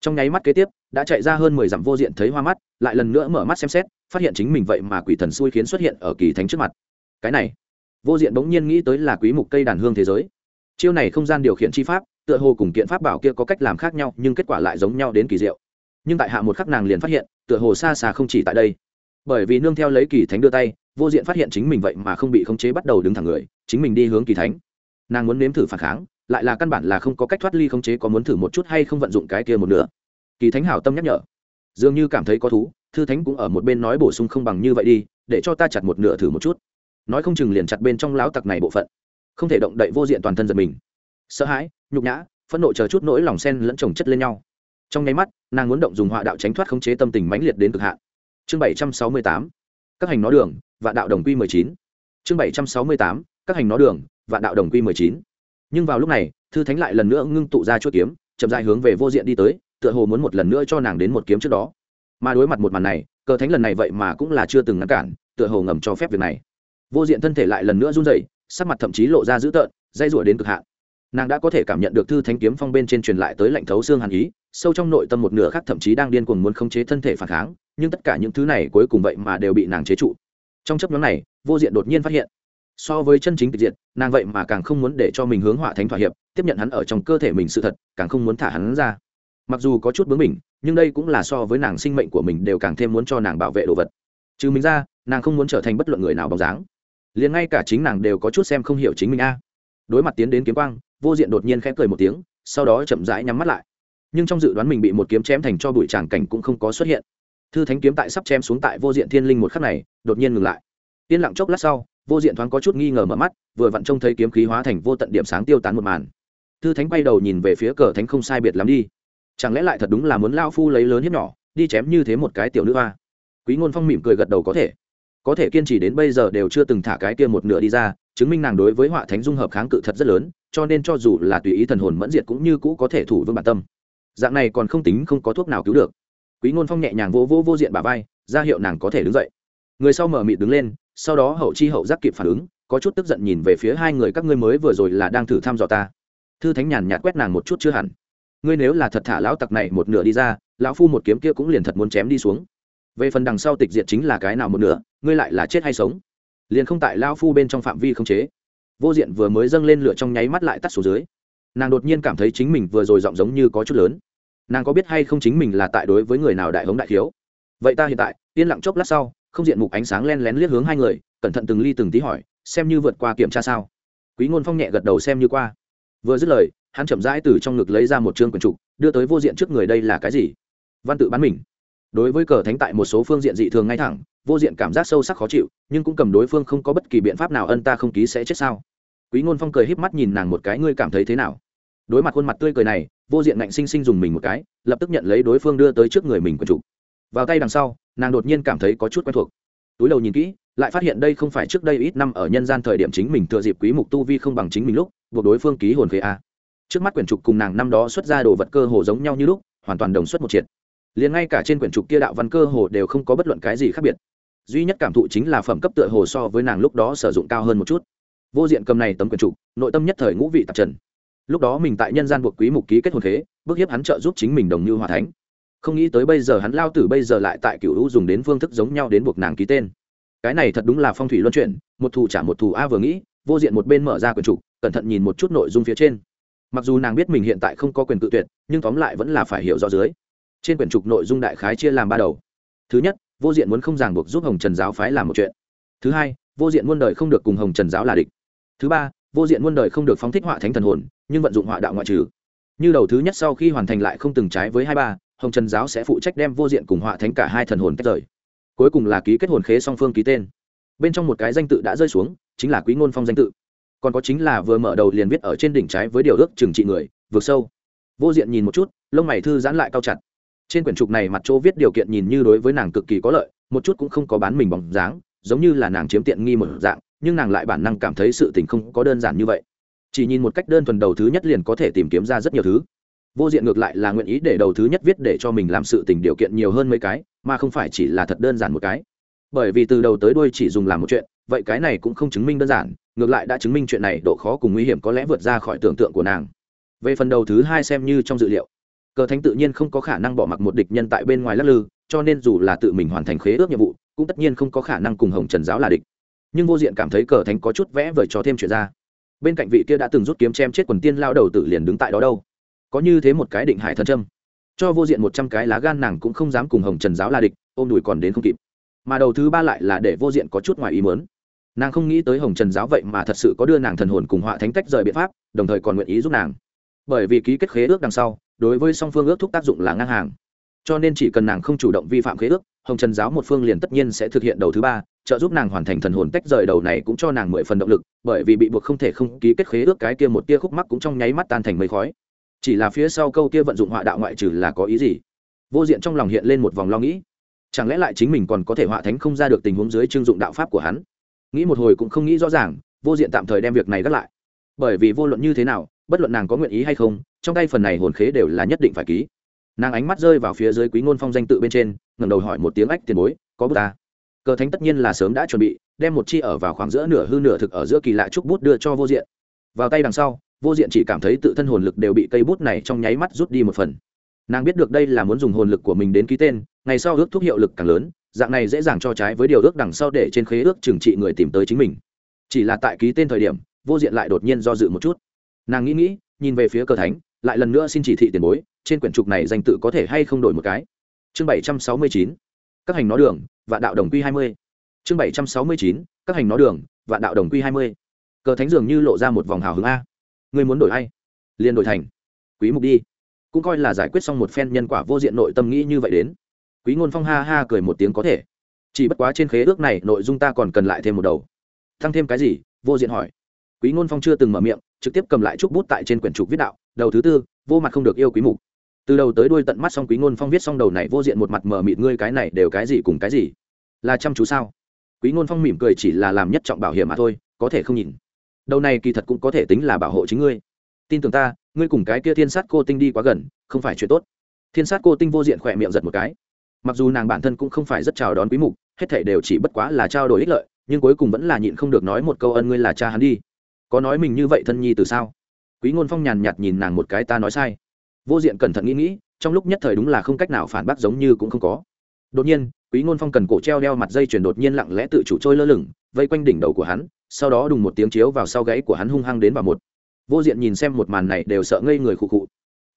Trong nháy mắt kế tiếp, đã chạy ra hơn mười dặm vô diện thấy hoa mắt, lại lần nữa mở mắt xem xét, phát hiện chính mình vậy mà quỷ thần xui khiến xuất hiện ở kỳ thánh trước mặt. Cái này, vô diện bỗng nhiên nghĩ tới là quý mục cây đàn hương thế giới chiêu này không gian điều khiển chi pháp, tựa hồ cùng kiện pháp bảo kia có cách làm khác nhau, nhưng kết quả lại giống nhau đến kỳ diệu. Nhưng tại hạ một khắc nàng liền phát hiện, tựa hồ xa xa không chỉ tại đây. Bởi vì nương theo lấy kỳ thánh đưa tay, vô diện phát hiện chính mình vậy mà không bị khống chế bắt đầu đứng thẳng người, chính mình đi hướng kỳ thánh. Nàng muốn nếm thử phản kháng, lại là căn bản là không có cách thoát ly khống chế có muốn thử một chút hay không vận dụng cái kia một nửa. Kỳ thánh hảo tâm nhắc nhở. Dường như cảm thấy có thú, thư thánh cũng ở một bên nói bổ sung không bằng như vậy đi, để cho ta chặt một nửa thử một chút. Nói không chừng liền chặt bên trong láo tặc này bộ phận không thể động đậy vô diện toàn thân giật mình. Sợ hãi, nhục nhã, phẫn nộ chờ chút nỗi lòng sen lẫn chồng chất lên nhau. Trong nháy mắt, nàng muốn động dùng họa đạo tránh thoát khống chế tâm tình mãnh liệt đến cực hạn. Chương bảy trăm sáu mươi tám, các hành nó đường và đạo đồng quy mười chín. Chương bảy trăm sáu mươi tám, các hành nó đường và đạo đồng quy mười chín. Nhưng vào lúc này, thư thánh lại lần nữa ngưng tụ ra chuỗi kiếm, chậm dài hướng về vô diện đi tới, tựa hồ muốn một lần nữa cho nàng đến một kiếm trước đó. Mà đối mặt một màn này, cờ thánh lần này vậy mà cũng là chưa từng ngăn cản, tựa hồ ngầm cho phép việc này. Vô diện thân thể lại lần nữa run rẩy sắc mặt thậm chí lộ ra dữ tợn, dây rủa đến cực hạn. Nàng đã có thể cảm nhận được thư thánh kiếm phong bên trên truyền lại tới lạnh thấu xương hàn ý, sâu trong nội tâm một nửa khác thậm chí đang điên cuồng muốn khống chế thân thể phản kháng, nhưng tất cả những thứ này cuối cùng vậy mà đều bị nàng chế trụ. Trong chấp nhóm này, vô diện đột nhiên phát hiện. So với chân chính tịch diện nàng vậy mà càng không muốn để cho mình hướng họa thánh thỏa hiệp, tiếp nhận hắn ở trong cơ thể mình sự thật, càng không muốn thả hắn ra. Mặc dù có chút bướng mình nhưng đây cũng là so với nàng sinh mệnh của mình đều càng thêm muốn cho nàng bảo vệ đồ vật. Trừ mình ra, nàng không muốn trở thành bất luận người nào bóng dáng liền ngay cả chính nàng đều có chút xem không hiểu chính mình a. Đối mặt tiến đến kiếm quang, vô diện đột nhiên khẽ cười một tiếng, sau đó chậm rãi nhắm mắt lại. Nhưng trong dự đoán mình bị một kiếm chém thành cho bụi tràng cảnh cũng không có xuất hiện. Thư thánh kiếm tại sắp chém xuống tại vô diện thiên linh một khắc này, đột nhiên ngừng lại. Yên lặng chốc lát sau, vô diện thoáng có chút nghi ngờ mở mắt, vừa vặn trông thấy kiếm khí hóa thành vô tận điểm sáng tiêu tán một màn. Thư thánh quay đầu nhìn về phía cờ thánh không sai biệt lắm đi. Chẳng lẽ lại thật đúng là muốn lao phu lấy lớn hiếp nhỏ, đi chém như thế một cái tiểu nữ hoa? Quý ngôn phong mỉm cười gật đầu có thể có thể kiên trì đến bây giờ đều chưa từng thả cái kia một nửa đi ra, chứng minh nàng đối với họa thánh dung hợp kháng cự thật rất lớn, cho nên cho dù là tùy ý thần hồn mẫn diệt cũng như cũ có thể thủ vương bản tâm. Dạng này còn không tính, không có thuốc nào cứu được. Quý ngôn phong nhẹ nhàng vô vô vô diện bà vai, ra hiệu nàng có thể đứng dậy. Người sau mở mịt đứng lên, sau đó hậu chi hậu giác kịp phản ứng, có chút tức giận nhìn về phía hai người các ngươi mới vừa rồi là đang thử thăm dò ta. Thư thánh nhàn nhạt quét nàng một chút chưa hẳn. Ngươi nếu là thật thả lão tặc này một nửa đi ra, lão phu một kiếm kia cũng liền thật muốn chém đi xuống. Về phần đằng sau tịch diệt chính là cái nào một nửa ngươi lại là chết hay sống? Liền không tại lao phu bên trong phạm vi không chế. Vô diện vừa mới dâng lên lửa trong nháy mắt lại tắt xuống dưới. Nàng đột nhiên cảm thấy chính mình vừa rồi giọng giống như có chút lớn. Nàng có biết hay không chính mình là tại đối với người nào đại hống đại thiếu? Vậy ta hiện tại, yên lặng chốc lát sau, không diện mục ánh sáng len lén liếc hướng hai người, cẩn thận từng ly từng tí hỏi, xem như vượt qua kiểm tra sao? Quý ngôn phong nhẹ gật đầu xem như qua. Vừa dứt lời, hắn chậm rãi từ trong ngực lấy ra một chương quần trục, đưa tới vô diện trước người đây là cái gì? Văn tự bán mình đối với cờ thánh tại một số phương diện dị thường ngay thẳng, vô diện cảm giác sâu sắc khó chịu, nhưng cũng cầm đối phương không có bất kỳ biện pháp nào ân ta không ký sẽ chết sao? Quý ngôn phong cười híp mắt nhìn nàng một cái, ngươi cảm thấy thế nào? Đối mặt khuôn mặt tươi cười này, vô diện ngạnh sinh sinh dùng mình một cái, lập tức nhận lấy đối phương đưa tới trước người mình quần trục vào tay đằng sau, nàng đột nhiên cảm thấy có chút quen thuộc. Túi đầu nhìn kỹ, lại phát hiện đây không phải trước đây ít năm ở nhân gian thời điểm chính mình thừa dịp quý mục tu vi không bằng chính mình lúc, buộc đối phương ký hồn khế a. Trước mắt quyển trục cùng nàng năm đó xuất ra đồ vật cơ hồ giống nhau như lúc, hoàn toàn đồng xuất một triệt liền ngay cả trên quyển trục kia đạo văn cơ hồ đều không có bất luận cái gì khác biệt. Duy nhất cảm thụ chính là phẩm cấp tựa hồ so với nàng lúc đó sử dụng cao hơn một chút. Vô diện cầm này tấm quyển trục, nội tâm nhất thời ngũ vị tạp trần. Lúc đó mình tại nhân gian buộc quý mục ký kết hồn thế bước hiếp hắn trợ giúp chính mình đồng như hòa thánh. Không nghĩ tới bây giờ hắn lao tử bây giờ lại tại cựu hữu dùng đến phương thức giống nhau đến buộc nàng ký tên. Cái này thật đúng là phong thủy luân chuyển, một thù trả một thù a vừa nghĩ, vô diện một bên mở ra quyển trục, cẩn thận nhìn một chút nội dung phía trên. Mặc dù nàng biết mình hiện tại không có quyền tự tuyệt, nhưng tóm lại vẫn là phải hiểu rõ dưới trên quyển trục nội dung đại khái chia làm ba đầu. Thứ nhất, vô diện muốn không ràng buộc giúp hồng trần giáo phái làm một chuyện. Thứ hai, vô diện muôn đời không được cùng hồng trần giáo là địch. Thứ ba, vô diện muôn đời không được phóng thích họa thánh thần hồn, nhưng vận dụng họa đạo ngoại trừ. Như đầu thứ nhất sau khi hoàn thành lại không từng trái với hai ba, hồng trần giáo sẽ phụ trách đem vô diện cùng họa thánh cả hai thần hồn tách rời. Cuối cùng là ký kết hồn khế song phương ký tên. Bên trong một cái danh tự đã rơi xuống, chính là quý ngôn phong danh tự. Còn có chính là vừa mở đầu liền viết ở trên đỉnh trái với điều ước trừng trị người, vượt sâu. Vô diện nhìn một chút, lông mày thư giãn lại cao chặt trên quyển trục này mặt chỗ viết điều kiện nhìn như đối với nàng cực kỳ có lợi, một chút cũng không có bán mình bóng dáng, giống như là nàng chiếm tiện nghi một dạng, nhưng nàng lại bản năng cảm thấy sự tình không có đơn giản như vậy. Chỉ nhìn một cách đơn thuần đầu thứ nhất liền có thể tìm kiếm ra rất nhiều thứ. Vô diện ngược lại là nguyện ý để đầu thứ nhất viết để cho mình làm sự tình điều kiện nhiều hơn mấy cái, mà không phải chỉ là thật đơn giản một cái. Bởi vì từ đầu tới đuôi chỉ dùng làm một chuyện, vậy cái này cũng không chứng minh đơn giản, ngược lại đã chứng minh chuyện này độ khó cùng nguy hiểm có lẽ vượt ra khỏi tưởng tượng của nàng. Về phần đầu thứ hai xem như trong dự liệu cờ thánh tự nhiên không có khả năng bỏ mặc một địch nhân tại bên ngoài lắc lư, cho nên dù là tự mình hoàn thành khế ước nhiệm vụ, cũng tất nhiên không có khả năng cùng hồng trần giáo là địch. Nhưng vô diện cảm thấy cờ thánh có chút vẽ vời cho thêm chuyện ra. Bên cạnh vị kia đã từng rút kiếm chém chết quần tiên lao đầu tử liền đứng tại đó đâu. Có như thế một cái định hải thần trâm cho vô diện một trăm cái lá gan nàng cũng không dám cùng hồng trần giáo là địch, ôm đùi còn đến không kịp. Mà đầu thứ ba lại là để vô diện có chút ngoài ý mớn nàng không nghĩ tới hồng trần giáo vậy mà thật sự có đưa nàng thần hồn cùng họa thánh tách rời biện pháp, đồng thời còn nguyện ý giúp nàng. Bởi vì ký kết khế ước đằng sau đối với song phương ước thúc tác dụng là ngang hàng. Cho nên chỉ cần nàng không chủ động vi phạm khế ước, hồng trần giáo một phương liền tất nhiên sẽ thực hiện đầu thứ ba, trợ giúp nàng hoàn thành thần hồn tách rời đầu này cũng cho nàng mười phần động lực, bởi vì bị buộc không thể không ký kết khế ước cái kia một tia khúc mắc cũng trong nháy mắt tan thành mây khói. Chỉ là phía sau câu kia vận dụng họa đạo ngoại trừ là có ý gì? Vô diện trong lòng hiện lên một vòng lo nghĩ. Chẳng lẽ lại chính mình còn có thể họa thánh không ra được tình huống dưới chưng dụng đạo pháp của hắn? Nghĩ một hồi cũng không nghĩ rõ ràng, vô diện tạm thời đem việc này gác lại. Bởi vì vô luận như thế nào, bất luận nàng có nguyện ý hay không trong tay phần này hồn khế đều là nhất định phải ký. Nàng ánh mắt rơi vào phía dưới quý ngôn phong danh tự bên trên, ngẩng đầu hỏi một tiếng ách tiền bối, có bút ta? Cờ thánh tất nhiên là sớm đã chuẩn bị, đem một chi ở vào khoảng giữa nửa hư nửa thực ở giữa kỳ lạ trúc bút đưa cho vô diện. Vào tay đằng sau, vô diện chỉ cảm thấy tự thân hồn lực đều bị cây bút này trong nháy mắt rút đi một phần. Nàng biết được đây là muốn dùng hồn lực của mình đến ký tên, ngày sau ước thúc hiệu lực càng lớn, dạng này dễ dàng cho trái với điều ước đằng sau để trên khế ước trừng trị người tìm tới chính mình. Chỉ là tại ký tên thời điểm, vô diện lại đột nhiên do dự một chút. Nàng nghĩ nghĩ, nhìn về phía cờ thánh lại lần nữa xin chỉ thị tiền bối, trên quyển trục này danh tự có thể hay không đổi một cái. Chương bảy trăm sáu mươi chín, các hành nó đường và đạo đồng quy hai mươi. Chương bảy trăm sáu mươi chín, các hành nó đường và đạo đồng quy hai mươi. Cờ thánh dường như lộ ra một vòng hào hứng a. Người muốn đổi hay? Liền đổi thành. Quý mục đi. Cũng coi là giải quyết xong một phen nhân quả vô diện nội tâm nghĩ như vậy đến. Quý ngôn phong ha ha cười một tiếng có thể. Chỉ bất quá trên khế ước này nội dung ta còn cần lại thêm một đầu. Thăng thêm cái gì? Vô diện hỏi. Quý ngôn phong chưa từng mở miệng trực tiếp cầm lại trúc bút tại trên quyển trục viết đạo, đầu thứ tư, vô mặt không được yêu quý mục. Từ đầu tới đuôi tận mắt xong quý ngôn phong viết xong đầu này vô diện một mặt mờ mịt ngươi cái này đều cái gì cùng cái gì? Là chăm chú sao? Quý ngôn phong mỉm cười chỉ là làm nhất trọng bảo hiểm mà thôi, có thể không nhìn. Đầu này kỳ thật cũng có thể tính là bảo hộ chính ngươi. Tin tưởng ta, ngươi cùng cái kia thiên sát cô tinh đi quá gần, không phải chuyện tốt. Thiên sát cô tinh vô diện khỏe miệng giật một cái. Mặc dù nàng bản thân cũng không phải rất chào đón quý mục, hết thảy đều chỉ bất quá là trao đổi ích lợi, nhưng cuối cùng vẫn là nhịn không được nói một câu ân ngươi là cha hắn đi có nói mình như vậy thân nhi từ sao? Quý ngôn phong nhàn nhạt nhìn nàng một cái, ta nói sai. Vô diện cẩn thận nghĩ nghĩ, trong lúc nhất thời đúng là không cách nào phản bác giống như cũng không có. Đột nhiên, quý ngôn phong cần cổ treo đeo mặt dây chuyền đột nhiên lặng lẽ tự chủ trôi lơ lửng, vây quanh đỉnh đầu của hắn, sau đó đùng một tiếng chiếu vào sau gáy của hắn hung hăng đến vào một. Vô diện nhìn xem một màn này đều sợ ngây người khụ khụ.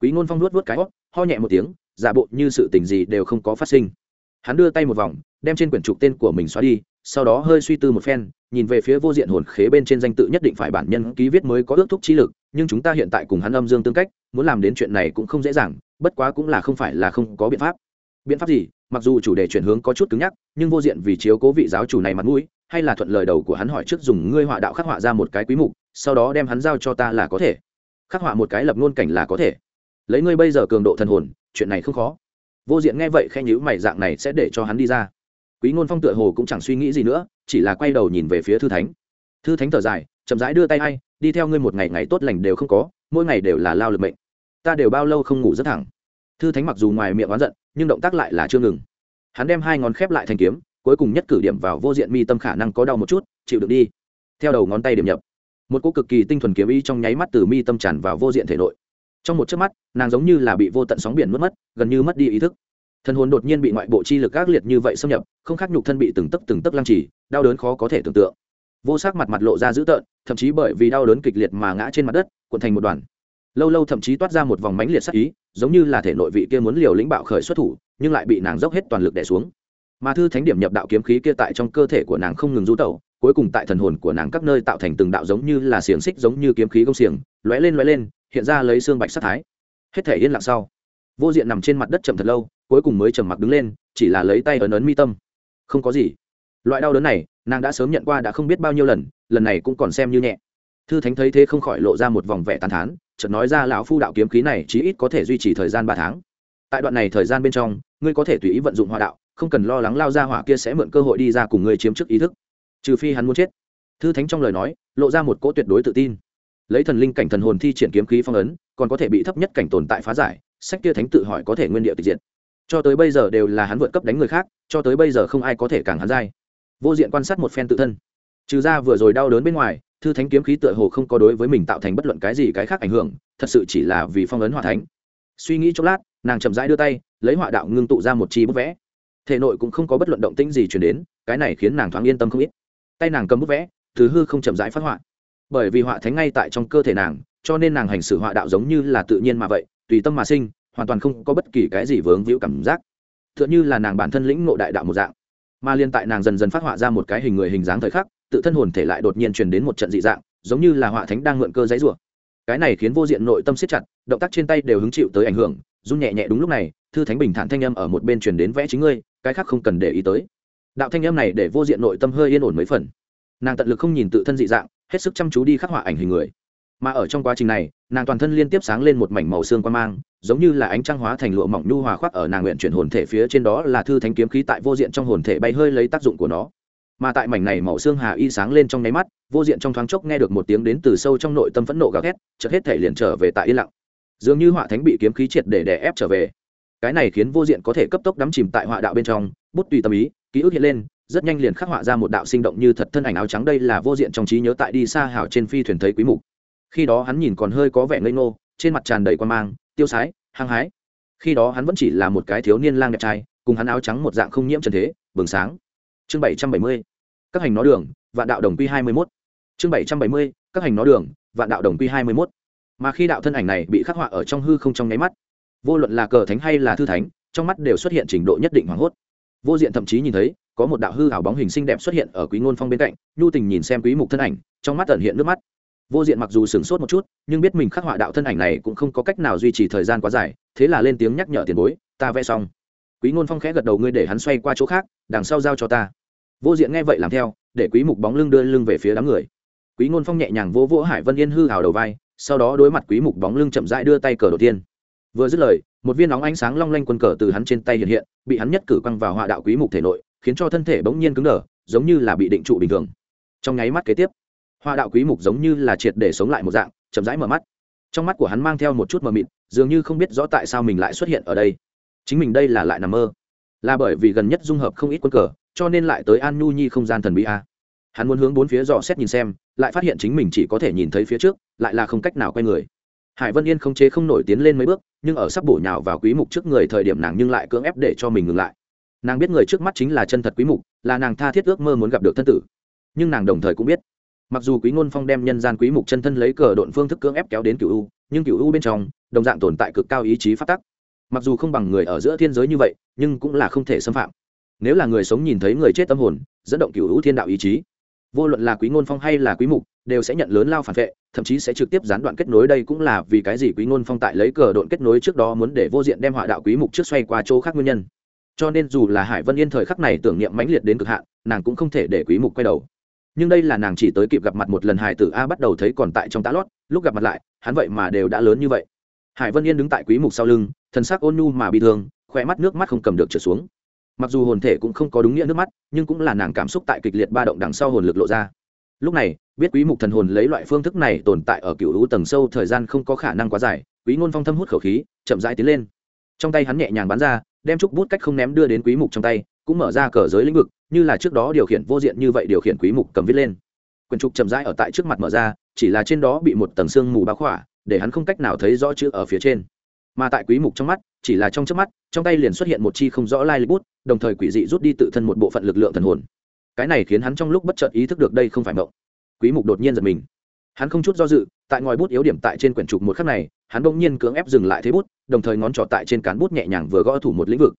Quý ngôn phong nuốt vớt cái hót ho nhẹ một tiếng, giả bộ như sự tình gì đều không có phát sinh. Hắn đưa tay một vòng, đem trên quyển trục tên của mình xóa đi, sau đó hơi suy tư một phen nhìn về phía vô diện hồn khế bên trên danh tự nhất định phải bản nhân ký viết mới có ước thúc trí lực, nhưng chúng ta hiện tại cùng hắn âm dương tương cách, muốn làm đến chuyện này cũng không dễ dàng, bất quá cũng là không phải là không có biện pháp. Biện pháp gì? Mặc dù chủ đề chuyển hướng có chút cứng nhắc, nhưng vô diện vì chiếu cố vị giáo chủ này mặt mũi, hay là thuận lời đầu của hắn hỏi trước dùng ngươi họa đạo khắc họa ra một cái quý mục, sau đó đem hắn giao cho ta là có thể. Khắc họa một cái lập ngôn cảnh là có thể. Lấy ngươi bây giờ cường độ thần hồn, chuyện này không khó. Vô diện nghe vậy khen nhữ mày, dạng này sẽ để cho hắn đi ra quý ngôn phong tựa hồ cũng chẳng suy nghĩ gì nữa, chỉ là quay đầu nhìn về phía thư thánh. Thư thánh thở dài, chậm rãi đưa tay hay đi theo ngươi một ngày ngày tốt lành đều không có, mỗi ngày đều là lao lực mệnh. Ta đều bao lâu không ngủ rất thẳng. Thư thánh mặc dù ngoài miệng oán giận, nhưng động tác lại là chưa ngừng. Hắn đem hai ngón khép lại thành kiếm, cuối cùng nhất cử điểm vào vô diện mi tâm khả năng có đau một chút, chịu được đi. Theo đầu ngón tay điểm nhập, một cô cực kỳ tinh thuần kiếm ý trong nháy mắt từ mi tâm tràn vào vô diện thể nội. Trong một chớp mắt, nàng giống như là bị vô tận sóng biển mất mất, gần như mất đi ý thức thân hồn đột nhiên bị ngoại bộ chi lực ác liệt như vậy xâm nhập, không khác nhục thân bị từng tấc từng tấc lăng trì, đau đớn khó có thể tưởng tượng. Vô sắc mặt mặt lộ ra dữ tợn, thậm chí bởi vì đau đớn kịch liệt mà ngã trên mặt đất, cuộn thành một đoàn. Lâu lâu thậm chí toát ra một vòng mánh liệt sắc ý, giống như là thể nội vị kia muốn liều lĩnh bạo khởi xuất thủ, nhưng lại bị nàng dốc hết toàn lực đẻ xuống. Mà thư thánh điểm nhập đạo kiếm khí kia tại trong cơ thể của nàng không ngừng rú tẩu, cuối cùng tại thần hồn của nàng các nơi tạo thành từng đạo giống như là xiềng xích giống như kiếm khí công xiềng, lóe lên lóe lên, hiện ra lấy xương bạch sắc thái. Hết thể yên lặng sau. Vô diện nằm trên mặt đất chậm thật lâu cuối cùng mới trầm mặc đứng lên, chỉ là lấy tay ấn ấn mi tâm. Không có gì. Loại đau đớn này, nàng đã sớm nhận qua đã không biết bao nhiêu lần lần này cũng còn xem như nhẹ. Thư thánh thấy thế không khỏi lộ ra một vòng vẻ tàn thán, chợt nói ra lão phu đạo kiếm khí này chí ít có thể duy trì thời gian ba tháng. Tại đoạn này thời gian bên trong, ngươi có thể tùy ý vận dụng hòa đạo, không cần lo lắng lao ra hỏa kia sẽ mượn cơ hội đi ra cùng ngươi chiếm chức ý thức. Trừ phi hắn muốn chết. Thư thánh trong lời nói, lộ ra một cỗ tuyệt đối tự tin. Lấy thần linh cảnh thần hồn thi triển kiếm khí phong ấn, còn có thể bị thấp nhất cảnh tồn tại phá giải, sách kia thánh tự hỏi có thể nguyên địa tịch diện cho tới bây giờ đều là hắn vượt cấp đánh người khác, cho tới bây giờ không ai có thể càng hắn dai. Vô diện quan sát một phen tự thân. Trừ ra vừa rồi đau đớn bên ngoài, thư thánh kiếm khí tựa hồ không có đối với mình tạo thành bất luận cái gì cái khác ảnh hưởng, thật sự chỉ là vì phong ấn hỏa thánh. Suy nghĩ chốc lát, nàng chậm rãi đưa tay, lấy họa đạo ngưng tụ ra một chi bút vẽ. Thể nội cũng không có bất luận động tĩnh gì chuyển đến, cái này khiến nàng thoáng yên tâm không ít. Tay nàng cầm bút vẽ thứ hư không chậm rãi phát họa. Bởi vì họa thánh ngay tại trong cơ thể nàng, cho nên nàng hành xử họa đạo giống như là tự nhiên mà vậy, tùy tâm mà sinh hoàn toàn không có bất kỳ cái gì vướng víu cảm giác. T h ư ợ n như là nàng bản thân lĩnh ngộ đại đạo một dạng. Mà liên tại nàng dần dần phát họa ra một cái hình người hình dáng thời khắc, tự thân hồn thể lại đột nhiên truyền đến một trận dị dạng, giống như là họa thánh đang mượn cơ giấy rủa. Cái này khiến vô diện nội tâm siết chặt, động tác trên tay đều hứng chịu tới ảnh hưởng, run nhẹ nhẹ đúng lúc này, thư thánh bình thản thanh âm ở một bên truyền đến vẽ chính ngươi, cái khác không cần để ý tới. Đạo thanh âm này để vô diện nội tâm hơi yên ổn mấy phần. Nàng tận lực không nhìn tự thân dị dạng, hết sức chăm chú đi khắc họa ảnh hình người. Mà ở trong quá trình này, nàng toàn thân liên tiếp sáng lên một mảnh màu xương quan mang giống như là ánh trăng hóa thành lụa mỏng nhu hòa khoác ở nàng nguyện chuyển hồn thể phía trên đó là thư thánh kiếm khí tại vô diện trong hồn thể bay hơi lấy tác dụng của nó. Mà tại mảnh này màu xương hà y sáng lên trong nháy mắt, vô diện trong thoáng chốc nghe được một tiếng đến từ sâu trong nội tâm phẫn nộ gào thét, chợt hết thể liền trở về tại yên lặng. Dường như họa thánh bị kiếm khí triệt để đè ép trở về. Cái này khiến vô diện có thể cấp tốc đắm chìm tại họa đạo bên trong, bút tùy tâm ý, ký ức hiện lên, rất nhanh liền khắc họa ra một đạo sinh động như thật thân ảnh áo trắng đây là vô diện trong trí nhớ tại đi xa hảo trên phi thuyền thấy quý mục. Khi đó hắn nhìn còn hơi có vẻ ngây ngô, trên mặt tràn đầy quan mang tiêu sái, hăng hái. Khi đó hắn vẫn chỉ là một cái thiếu niên lang đẹp trai, cùng hắn áo trắng một dạng không nhiễm trần thế, bừng sáng. Chương 770 các hành nó đường, vạn đạo đồng quy 21 chương 770 các hành nó đường, vạn đạo đồng quy 21 mà khi đạo thân ảnh này bị khắc họa ở trong hư không trong nháy mắt, vô luận là cờ thánh hay là thư thánh, trong mắt đều xuất hiện trình độ nhất định hoảng hốt. Vô diện thậm chí nhìn thấy, có một đạo hư ảo bóng hình xinh đẹp xuất hiện ở quý ngôn phong bên cạnh, nhu tình nhìn xem quý mục thân ảnh, trong mắt ẩn hiện nước mắt vô diện mặc dù sửng sốt một chút, nhưng biết mình khắc họa đạo thân ảnh này cũng không có cách nào duy trì thời gian quá dài, thế là lên tiếng nhắc nhở tiền bối, ta vẽ xong. Quý ngôn phong khẽ gật đầu, ngươi để hắn xoay qua chỗ khác, đằng sau giao cho ta. Vô diện nghe vậy làm theo, để quý mục bóng lưng đưa lưng về phía đám người. Quý ngôn phong nhẹ nhàng vỗ vỗ hải vân yên hư hào đầu vai, sau đó đối mặt quý mục bóng lưng chậm rãi đưa tay cờ đầu tiên. Vừa dứt lời, một viên nóng ánh sáng long lanh quân cờ từ hắn trên tay hiện hiện, bị hắn nhất cử quăng vào họa đạo quý mục thể nội, khiến cho thân thể bỗng nhiên cứng đờ, giống như là bị định trụ bình thường. Trong nháy mắt kế tiếp Hoa đạo quý mục giống như là triệt để sống lại một dạng, chậm rãi mở mắt. Trong mắt của hắn mang theo một chút mờ mịt, dường như không biết rõ tại sao mình lại xuất hiện ở đây. Chính mình đây là lại nằm mơ. Là bởi vì gần nhất dung hợp không ít quân cờ, cho nên lại tới an nhu nhi không gian thần bí a. Hắn muốn hướng bốn phía dò xét nhìn xem, lại phát hiện chính mình chỉ có thể nhìn thấy phía trước, lại là không cách nào quay người. Hải vân yên không chế không nổi tiến lên mấy bước, nhưng ở sắp bổ nhào vào quý mục trước người thời điểm nàng nhưng lại cưỡng ép để cho mình ngừng lại. Nàng biết người trước mắt chính là chân thật quý mục, là nàng tha thiết ước mơ muốn gặp được thân tử. Nhưng nàng đồng thời cũng biết mặc dù quý ngôn phong đem nhân gian quý mục chân thân lấy cờ độn phương thức cưỡng ép kéo đến cửu u, nhưng cửu u bên trong, đồng dạng tồn tại cực cao ý chí phát tắc. Mặc dù không bằng người ở giữa thiên giới như vậy, nhưng cũng là không thể xâm phạm. Nếu là người sống nhìn thấy người chết tâm hồn, dẫn động cửu u thiên đạo ý chí, vô luận là quý ngôn phong hay là quý mục, đều sẽ nhận lớn lao phản vệ, thậm chí sẽ trực tiếp gián đoạn kết nối. Đây cũng là vì cái gì quý ngôn phong tại lấy cờ độn kết nối trước đó muốn để vô diện đem họa đạo quý mục trước xoay qua chỗ khác nguyên nhân. Cho nên dù là hải vân yên thời khắc này tưởng niệm mãnh liệt đến cực hạn, nàng cũng không thể để quý mục quay đầu nhưng đây là nàng chỉ tới kịp gặp mặt một lần hải tử a bắt đầu thấy còn tại trong tá lót, lúc gặp mặt lại, hắn vậy mà đều đã lớn như vậy. Hải vân yên đứng tại quý mục sau lưng thân xác ôn nhu mà bị thương khỏe mắt nước mắt không cầm được trở xuống. Mặc dù hồn thể cũng không có đúng nghĩa nước mắt, nhưng cũng là nàng cảm xúc tại kịch liệt ba động đằng sau hồn lực lộ ra. Lúc này, biết quý mục thần hồn lấy loại phương thức này tồn tại ở cựu lũ tầng sâu thời gian không có khả năng quá dài, quý ngôn phong thâm hút khẩu khí, chậm rãi tiến lên. Trong tay hắn nhẹ nhàng bắn ra, đem trúc bút cách không ném đưa đến quý mục trong tay cũng mở ra cờ giới lĩnh vực, như là trước đó điều khiển vô diện như vậy điều khiển quý mục cầm viết lên. Quyển trục chậm rãi ở tại trước mặt mở ra, chỉ là trên đó bị một tầng xương mù bao khỏa, để hắn không cách nào thấy rõ chữ ở phía trên. Mà tại quý mục trong mắt, chỉ là trong chớp mắt, trong tay liền xuất hiện một chi không rõ lai lịch bút, đồng thời quỷ dị rút đi tự thân một bộ phận lực lượng thần hồn. Cái này khiến hắn trong lúc bất chợt ý thức được đây không phải mộng. Quý mục đột nhiên giật mình. Hắn không chút do dự, tại ngòi bút yếu điểm tại trên quyển trục một khắc này, hắn bỗng nhiên cưỡng ép dừng lại thế bút, đồng thời ngón trỏ tại trên cán bút nhẹ nhàng vừa gõ thủ một lĩnh vực.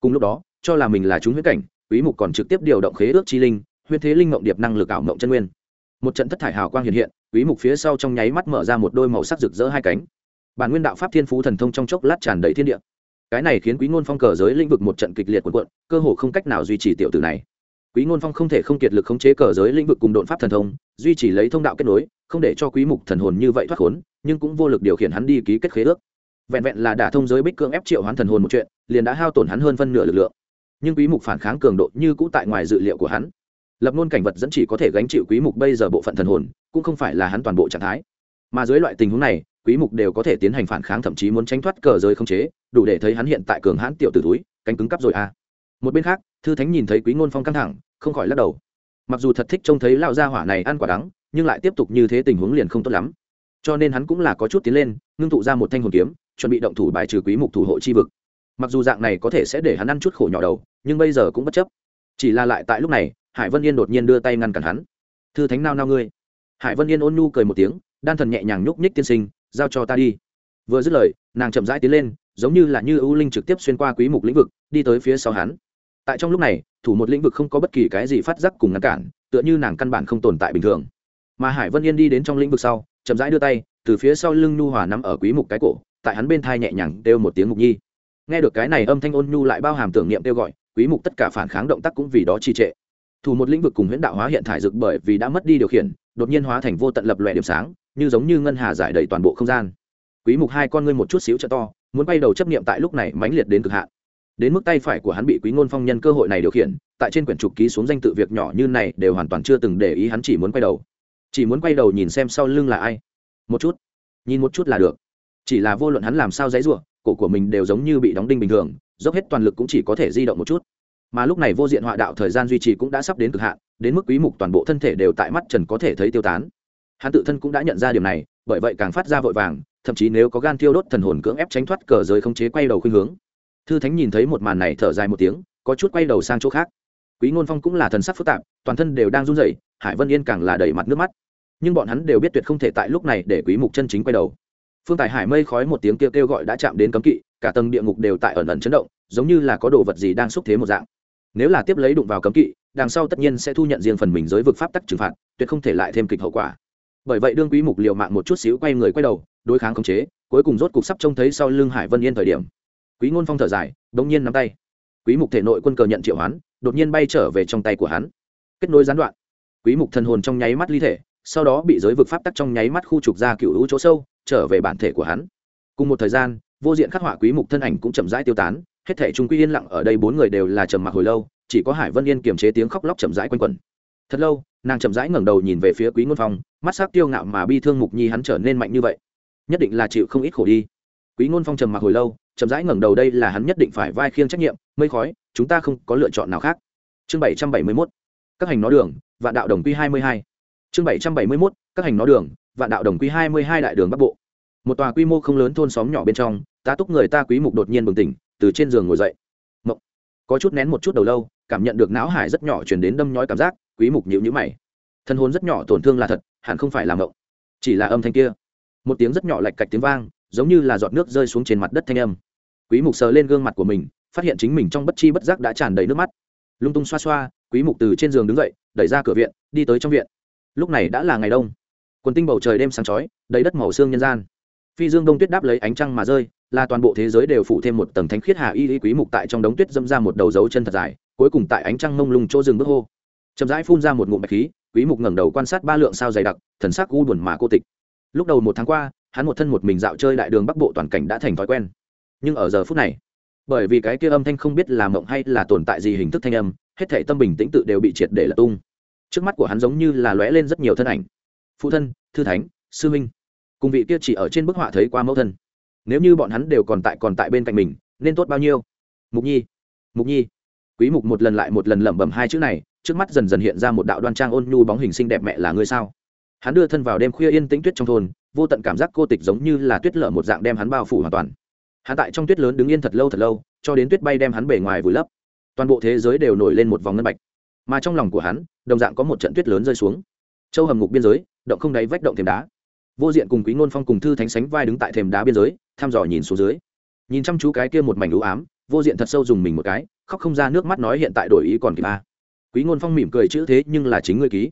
Cùng lúc đó cho là mình là chúng huyết cảnh, quý mục còn trực tiếp điều động khế ước chi linh, huyết thế linh mộng điệp năng lực ảo mộng chân nguyên. Một trận thất thải hào quang hiện hiện, quý mục phía sau trong nháy mắt mở ra một đôi màu sắc rực rỡ hai cánh. Bản nguyên đạo pháp thiên phú thần thông trong chốc lát tràn đầy thiên địa. Cái này khiến quý ngôn phong cờ giới lĩnh vực một trận kịch liệt cuộn cuộn, cơ hồ không cách nào duy trì tiểu tử này. Quý ngôn phong không thể không kiệt lực khống chế cờ giới lĩnh vực cùng đột pháp thần thông, duy trì lấy thông đạo kết nối, không để cho quý mục thần hồn như vậy thoát khốn, nhưng cũng vô lực điều khiển hắn đi ký kết khế ước. Vẹn vẹn là đả thông giới bích cưỡng ép triệu hoán thần hồn một chuyện, liền đã hao tổn hắn hơn phân nửa lực lượng nhưng quý mục phản kháng cường độ như cũ tại ngoài dự liệu của hắn. Lập nôn cảnh vật dẫn chỉ có thể gánh chịu quý mục bây giờ bộ phận thần hồn, cũng không phải là hắn toàn bộ trạng thái. Mà dưới loại tình huống này, quý mục đều có thể tiến hành phản kháng thậm chí muốn tránh thoát cờ giới không chế, đủ để thấy hắn hiện tại cường hãn tiểu tử túi cánh cứng cắp rồi a à. một bên khác, thư thánh nhìn thấy quý ngôn phong căng thẳng, không khỏi lắc đầu. Mặc dù thật thích trông thấy lão gia hỏa này ăn quả đắng, nhưng lại tiếp tục như thế tình huống liền không tốt lắm. Cho nên hắn cũng là có chút tiến lên, ngưng tụ ra một thanh hồn kiếm, chuẩn bị động thủ bài trừ quý mục thủ hộ chi vực mặc dù dạng này có thể sẽ để hắn ăn chút khổ nhỏ đầu, nhưng bây giờ cũng bất chấp. Chỉ là lại tại lúc này, hải vân yên đột nhiên đưa tay ngăn cản hắn. Thư thánh nao nao ngươi. Hải vân yên ôn nhu cười một tiếng, đan thần nhẹ nhàng nhúc nhích tiên sinh, giao cho ta đi. Vừa dứt lời, nàng chậm rãi tiến lên, giống như là như ưu linh trực tiếp xuyên qua quý mục lĩnh vực, đi tới phía sau hắn. Tại trong lúc này, thủ một lĩnh vực không có bất kỳ cái gì phát giác cùng ngăn cản, tựa như nàng căn bản không tồn tại bình thường. Mà hải vân yên đi đến trong lĩnh vực sau, chậm rãi đưa tay, từ phía sau lưng nhu hòa nắm ở quý mục cái cổ, tại hắn bên thai nhẹ nhàng đều một tiếng mục nhi nghe được cái này âm thanh ôn nhu lại bao hàm tưởng niệm kêu gọi, quý mục tất cả phản kháng động tác cũng vì đó trì trệ. Thủ một lĩnh vực cùng huyễn đạo hóa hiện thải dược bởi vì đã mất đi điều khiển, đột nhiên hóa thành vô tận lập lòe điểm sáng, như giống như ngân hà giải đầy toàn bộ không gian. Quý mục hai con ngươi một chút xíu trợ to, muốn bay đầu chấp niệm tại lúc này mãnh liệt đến cực hạn. Đến mức tay phải của hắn bị quý ngôn phong nhân cơ hội này điều khiển, tại trên quyển trục ký xuống danh tự việc nhỏ như này đều hoàn toàn chưa từng để ý hắn chỉ muốn quay đầu. Chỉ muốn quay đầu nhìn xem sau lưng là ai. Một chút, nhìn một chút là được. Chỉ là vô luận hắn làm sao dãy rủa cổ của mình đều giống như bị đóng đinh bình thường, dốc hết toàn lực cũng chỉ có thể di động một chút. Mà lúc này vô diện họa đạo thời gian duy trì cũng đã sắp đến cực hạn, đến mức quý mục toàn bộ thân thể đều tại mắt trần có thể thấy tiêu tán. Hắn tự thân cũng đã nhận ra điều này, bởi vậy càng phát ra vội vàng, thậm chí nếu có gan thiêu đốt thần hồn cưỡng ép tránh thoát cờ giới không chế quay đầu khuynh hướng. Thư thánh nhìn thấy một màn này thở dài một tiếng, có chút quay đầu sang chỗ khác. Quý ngôn phong cũng là thần sắc phức tạp, toàn thân đều đang run rẩy, hải vân yên càng là đầy mặt nước mắt. Nhưng bọn hắn đều biết tuyệt không thể tại lúc này để quý mục chân chính quay đầu phương tài hải mây khói một tiếng kêu kêu gọi đã chạm đến cấm kỵ, cả tầng địa ngục đều tại ẩn ẩn chấn động, giống như là có đồ vật gì đang xúc thế một dạng. Nếu là tiếp lấy đụng vào cấm kỵ, đằng sau tất nhiên sẽ thu nhận riêng phần mình giới vực pháp tắc trừng phạt, tuyệt không thể lại thêm kịch hậu quả. Bởi vậy đương quý mục liều mạng một chút xíu quay người quay đầu, đối kháng khống chế, cuối cùng rốt cục sắp trông thấy sau lưng hải vân yên thời điểm. Quý ngôn phong thở dài, đống nhiên nắm tay. Quý mục thể nội quân cờ nhận triệu hoán, đột nhiên bay trở về trong tay của hắn. Kết nối gián đoạn. Quý mục thần hồn trong nháy mắt ly thể, sau đó bị giới vực pháp tắc trong nháy mắt khu trục ra cựu hữu chỗ sâu trở về bản thể của hắn. Cùng một thời gian, vô diện khắc họa quý mục thân ảnh cũng chậm rãi tiêu tán, hết thể trung quy yên lặng ở đây bốn người đều là trầm mặc hồi lâu, chỉ có hải vân yên kiềm chế tiếng khóc lóc chậm rãi quanh quẩn. Thật lâu, nàng chậm rãi ngẩng đầu nhìn về phía quý ngôn phong, mắt sắc tiêu ngạo mà bi thương mục nhi hắn trở nên mạnh như vậy. Nhất định là chịu không ít khổ đi. Quý ngôn phong trầm mặc hồi lâu, chậm rãi ngẩng đầu đây là hắn nhất định phải vai khiêng trách nhiệm, mây khói, chúng ta không có lựa chọn nào khác. Chương bảy trăm bảy mươi mốt, các hành nó đường, vạn đạo đồng quy hai mươi hai. Chương bảy trăm bảy mươi mốt, các hành nó đường, vạn đạo đồng quy hai mươi hai đại đường bắc bộ một tòa quy mô không lớn thôn xóm nhỏ bên trong, tá túc người ta quý mục đột nhiên bừng tỉnh, từ trên giường ngồi dậy. Mộng. Có chút nén một chút đầu lâu, cảm nhận được não hải rất nhỏ chuyển đến đâm nhói cảm giác, quý mục nhíu nhíu mày. Thân hồn rất nhỏ, tổn thương là thật, hẳn không phải là mộng. Chỉ là âm thanh kia. Một tiếng rất nhỏ lạch cạch tiếng vang, giống như là giọt nước rơi xuống trên mặt đất thanh âm. Quý mục sờ lên gương mặt của mình, phát hiện chính mình trong bất chi bất giác đã tràn đầy nước mắt. Lung tung xoa xoa, quý mục từ trên giường đứng dậy, đẩy ra cửa viện, đi tới trong viện. Lúc này đã là ngày đông. Quần tinh bầu trời đêm sáng chói, đầy đất màu xương nhân gian phi dương đông tuyết đáp lấy ánh trăng mà rơi, là toàn bộ thế giới đều phủ thêm một tầng thánh khiết hà y y quý mục tại trong đống tuyết dâm ra một đầu dấu chân thật dài, cuối cùng tại ánh trăng mông lung chỗ rừng bước hô. Chậm rãi phun ra một ngụm bạch khí, quý mục ngẩng đầu quan sát ba lượng sao dày đặc, thần sắc u buồn mà cô tịch. Lúc đầu một tháng qua, hắn một thân một mình dạo chơi đại đường bắc bộ toàn cảnh đã thành thói quen. Nhưng ở giờ phút này, bởi vì cái kia âm thanh không biết là mộng hay là tồn tại gì hình thức thanh âm, hết thể tâm bình tĩnh tự đều bị triệt để lật tung. Trước mắt của hắn giống như là lóe lên rất nhiều thân ảnh. Phụ thân, thư thánh, sư minh cùng vị kia chỉ ở trên bức họa thấy qua mẫu thân. Nếu như bọn hắn đều còn tại còn tại bên cạnh mình, nên tốt bao nhiêu? Mục nhi mục nhi. Quý mục một lần lại một lần lẩm bẩm hai chữ này, trước mắt dần dần hiện ra một đạo đoan trang ôn nhu bóng hình xinh đẹp mẹ là ngươi sao? Hắn đưa thân vào đêm khuya yên tĩnh tuyết trong thôn, vô tận cảm giác cô tịch giống như là tuyết lở một dạng đem hắn bao phủ hoàn toàn. Hắn tại trong tuyết lớn đứng yên thật lâu thật lâu, cho đến tuyết bay đem hắn bể ngoài vùi lấp. Toàn bộ thế giới đều nổi lên một vòng ngân bạch. Mà trong lòng của hắn, đồng dạng có một trận tuyết lớn rơi xuống. Châu hầm ngục biên giới, động không đáy vách động thềm đá vô diện cùng quý ngôn phong cùng thư thánh sánh vai đứng tại thềm đá biên giới, thăm dò nhìn xuống dưới. Nhìn chăm chú cái kia một mảnh ưu ám, vô diện thật sâu dùng mình một cái, khóc không ra nước mắt nói hiện tại đổi ý còn kịp a quý ngôn phong mỉm cười chữ thế nhưng là chính ngươi ký.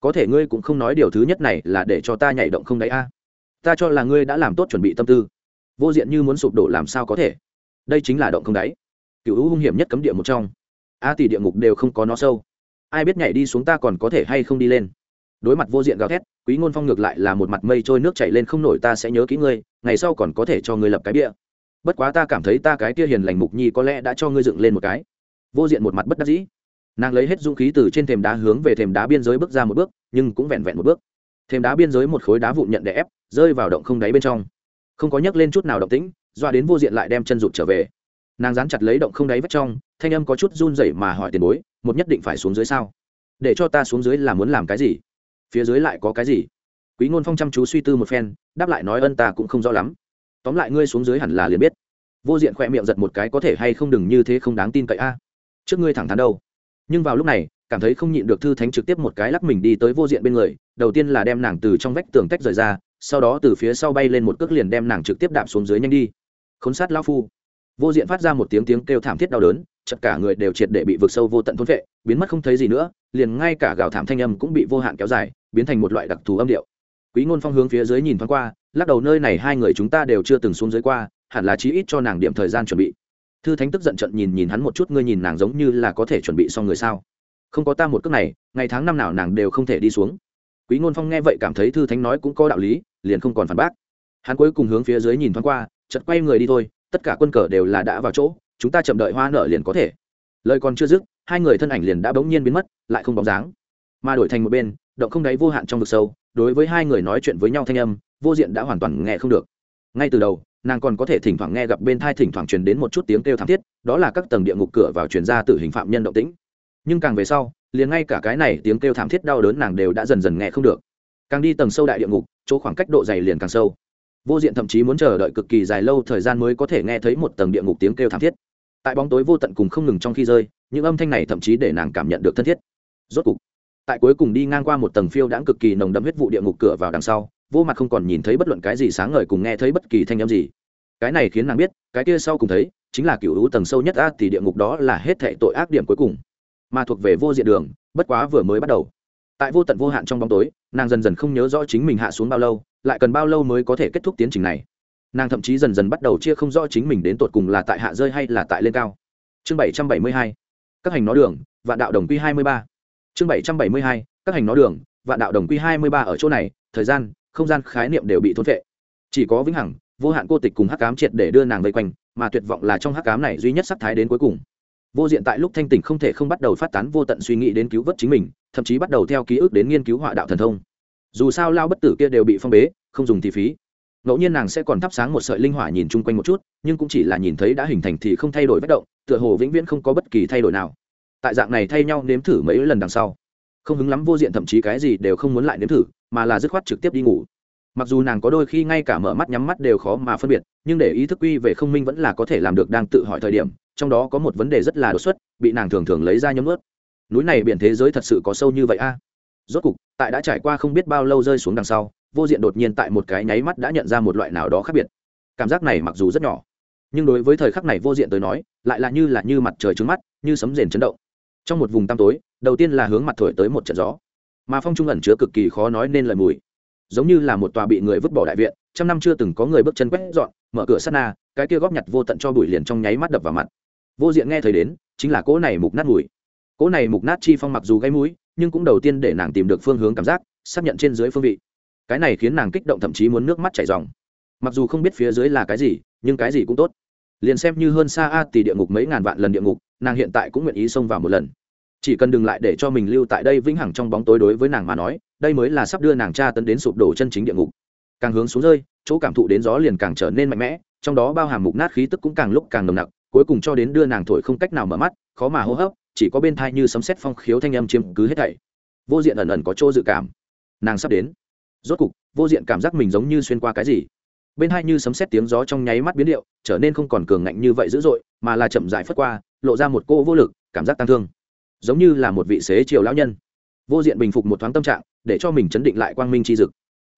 Có thể ngươi cũng không nói điều thứ nhất này là để cho ta nhảy động không đáy a à. ta cho là ngươi đã làm tốt chuẩn bị tâm tư. Vô diện như muốn sụp đổ làm sao có thể. Đây chính là động không đáy cựu hữu hung hiểm nhất cấm địa một trong. A tỷ địa ngục đều không có nó sâu. Ai biết nhảy đi xuống ta còn có thể hay không đi lên đối mặt vô diện gào thét, quý ngôn phong ngược lại là một mặt mây trôi nước chảy lên không nổi, ta sẽ nhớ kỹ ngươi, ngày sau còn có thể cho ngươi lập cái bia. Bất quá ta cảm thấy ta cái kia hiền lành mục nhi có lẽ đã cho ngươi dựng lên một cái. Vô diện một mặt bất đắc dĩ. Nàng lấy hết dũng khí từ trên thềm đá hướng về thềm đá biên giới bước ra một bước, nhưng cũng vẹn vẹn một bước. Thềm đá biên giới một khối đá vụn nhận đè ép, rơi vào động không đáy bên trong. Không có nhấc lên chút nào động tĩnh, doa đến vô diện lại đem chân rụt trở về. Nàng dán chặt lấy động không đáy vách trong, thanh âm có chút run rẩy mà hỏi tiền bối, một nhất định phải xuống dưới sao? Để cho ta xuống dưới là muốn làm cái gì? Phía dưới lại có cái gì? Quý ngôn phong chăm chú suy tư một phen, đáp lại nói ân ta cũng không rõ lắm. Tóm lại ngươi xuống dưới hẳn là liền biết. Vô diện khỏe miệng giật một cái, có thể hay không đừng như thế không đáng tin cậy a. Trước ngươi thẳng thắn đâu. Nhưng vào lúc này, cảm thấy không nhịn được thư thánh trực tiếp một cái lắc mình đi tới vô diện bên người, đầu tiên là đem nàng từ trong vách tường tách rời ra, sau đó từ phía sau bay lên một cước liền đem nàng trực tiếp đạp xuống dưới nhanh đi. Khốn sát lao phu. Vô diện phát ra một tiếng tiếng kêu thảm thiết đau đớn chật cả người đều triệt để bị vực sâu vô tận thôn vệ biến mất không thấy gì nữa, liền ngay cả gào thảm thanh âm cũng bị vô hạn kéo dài biến thành một loại đặc thù âm điệu. Quý ngôn phong hướng phía dưới nhìn thoáng qua, lắc đầu nơi này hai người chúng ta đều chưa từng xuống dưới qua, hẳn là chí ít cho nàng điểm thời gian chuẩn bị. Thư thánh tức giận trận nhìn nhìn hắn một chút, ngươi nhìn nàng giống như là có thể chuẩn bị xong người sao? Không có ta một cước này, ngày tháng năm nào nàng đều không thể đi xuống. Quý ngôn phong nghe vậy cảm thấy thư thánh nói cũng có đạo lý, liền không còn phản bác. Hắn cuối cùng hướng phía dưới nhìn thoáng qua chật quay người đi thôi, tất cả quân cờ đều là đã vào chỗ, chúng ta chậm đợi hoa nở liền có thể. Lời còn chưa dứt, hai người thân ảnh liền đã bỗng nhiên biến mất, lại không bóng dáng. Mà đổi thành một bên động không đáy vô hạn trong vực sâu, đối với hai người nói chuyện với nhau thanh âm, vô diện đã hoàn toàn nghe không được. Ngay từ đầu, nàng còn có thể thỉnh thoảng nghe gặp bên thai thỉnh thoảng truyền đến một chút tiếng kêu thảm thiết, đó là các tầng địa ngục cửa vào truyền ra từ hình phạm nhân động tĩnh. Nhưng càng về sau, liền ngay cả cái này tiếng kêu thảm thiết đau đớn nàng đều đã dần dần nghe không được. Càng đi tầng sâu đại địa ngục, chỗ khoảng cách độ dày liền càng sâu. Vô diện thậm chí muốn chờ đợi cực kỳ dài lâu thời gian mới có thể nghe thấy một tầng địa ngục tiếng kêu thảm thiết. Tại bóng tối vô tận cùng không ngừng trong khi rơi, những âm thanh này thậm chí để nàng cảm nhận được thân thiết. Rốt cục tại cuối cùng đi ngang qua một tầng phiêu đãng cực kỳ nồng đậm huyết vụ địa ngục cửa vào đằng sau, vô mặt không còn nhìn thấy bất luận cái gì sáng ngời cùng nghe thấy bất kỳ thanh âm gì. Cái này khiến nàng biết, cái kia sau cùng thấy, chính là cựu hữu tầng sâu nhất a thì địa ngục đó là hết thệ tội ác điểm cuối cùng, mà thuộc về vô diện đường, bất quá vừa mới bắt đầu. Tại vô tận vô hạn trong bóng tối, nàng dần dần không nhớ rõ chính mình hạ xuống bao lâu, lại cần bao lâu mới có thể kết thúc tiến trình này. Nàng thậm chí dần dần bắt đầu chia không rõ chính mình đến tột cùng là tại hạ rơi hay là tại lên cao. Chương bảy trăm bảy mươi hai, các hành nó đường, vạn đạo đồng quy hai mươi ba chương bảy trăm bảy mươi hai, các hành nó đường, vạn đạo đồng quy hai mươi ba ở chỗ này, thời gian, không gian, khái niệm đều bị thôn vệ chỉ có vĩnh hằng, vô hạn cô tịch cùng hắc cám triệt để đưa nàng vây quanh, mà tuyệt vọng là trong hắc cám này duy nhất sắc thái đến cuối cùng. Vô diện tại lúc thanh tỉnh không thể không bắt đầu phát tán vô tận suy nghĩ đến cứu vớt chính mình, thậm chí bắt đầu theo ký ức đến nghiên cứu họa đạo thần thông. Dù sao lao bất tử kia đều bị phong bế, không dùng thì phí. Ngẫu nhiên nàng sẽ còn thắp sáng một sợi linh hỏa nhìn chung quanh một chút, nhưng cũng chỉ là nhìn thấy đã hình thành thì không thay đổi bất động, tựa hồ vĩnh viễn không có bất kỳ thay đổi nào tại dạng này thay nhau nếm thử mấy lần đằng sau. Không hứng lắm vô diện thậm chí cái gì đều không muốn lại nếm thử, mà là dứt khoát trực tiếp đi ngủ. Mặc dù nàng có đôi khi ngay cả mở mắt nhắm mắt đều khó mà phân biệt, nhưng để ý thức quy về không minh vẫn là có thể làm được đang tự hỏi thời điểm, trong đó có một vấn đề rất là đột xuất, bị nàng thường thường lấy ra nhấm ướt. Núi này biển thế giới thật sự có sâu như vậy a. Rốt cục, tại đã trải qua không biết bao lâu rơi xuống đằng sau, vô diện đột nhiên tại một cái nháy mắt đã nhận ra một loại nào đó khác biệt. Cảm giác này mặc dù rất nhỏ, nhưng đối với thời khắc này vô diện tới nói, lại là như là như mặt trời trứng mắt, như sấm rền chấn động trong một vùng tăm tối, đầu tiên là hướng mặt thổi tới một trận gió. Mà phong trung ẩn chứa cực kỳ khó nói nên lời mùi. Giống như là một tòa bị người vứt bỏ đại viện, trăm năm chưa từng có người bước chân quét dọn, mở cửa sắt na, cái kia góp nhặt vô tận cho bụi liền trong nháy mắt đập vào mặt. Vô diện nghe thấy đến, chính là cỗ này mục nát mùi. Cỗ này mục nát chi phong mặc dù gây mũi, nhưng cũng đầu tiên để nàng tìm được phương hướng cảm giác, xác nhận trên dưới phương vị. Cái này khiến nàng kích động thậm chí muốn nước mắt chảy dòng mặc dù không biết phía dưới là cái gì, nhưng cái gì cũng tốt. Liền xem như hơn xa a tỷ địa ngục mấy ngàn vạn lần địa ngục nàng hiện tại cũng nguyện ý xông vào một lần. Chỉ cần đừng lại để cho mình lưu tại đây vĩnh hằng trong bóng tối đối với nàng mà nói, đây mới là sắp đưa nàng cha tấn đến sụp đổ chân chính địa ngục. Càng hướng xuống rơi, chỗ cảm thụ đến gió liền càng trở nên mạnh mẽ, trong đó bao hàm mục nát khí tức cũng càng lúc càng nồng nặc, cuối cùng cho đến đưa nàng thổi không cách nào mở mắt, khó mà hô hấp, chỉ có bên thai như sấm sét phong khiếu thanh âm chiếm cứ hết thảy. Vô diện ẩn ẩn có chỗ dự cảm. Nàng sắp đến. Rốt cục, vô diện cảm giác mình giống như xuyên qua cái gì. Bên hai như sấm sét tiếng gió trong nháy mắt biến điệu, trở nên không còn cường ngạnh như vậy dữ dội, mà là chậm dại phất qua lộ ra một cô vô lực, cảm giác tăng thương. Giống như là một vị xế chiều lão nhân. Vô diện bình phục một thoáng tâm trạng, để cho mình chấn định lại quang minh chi dực.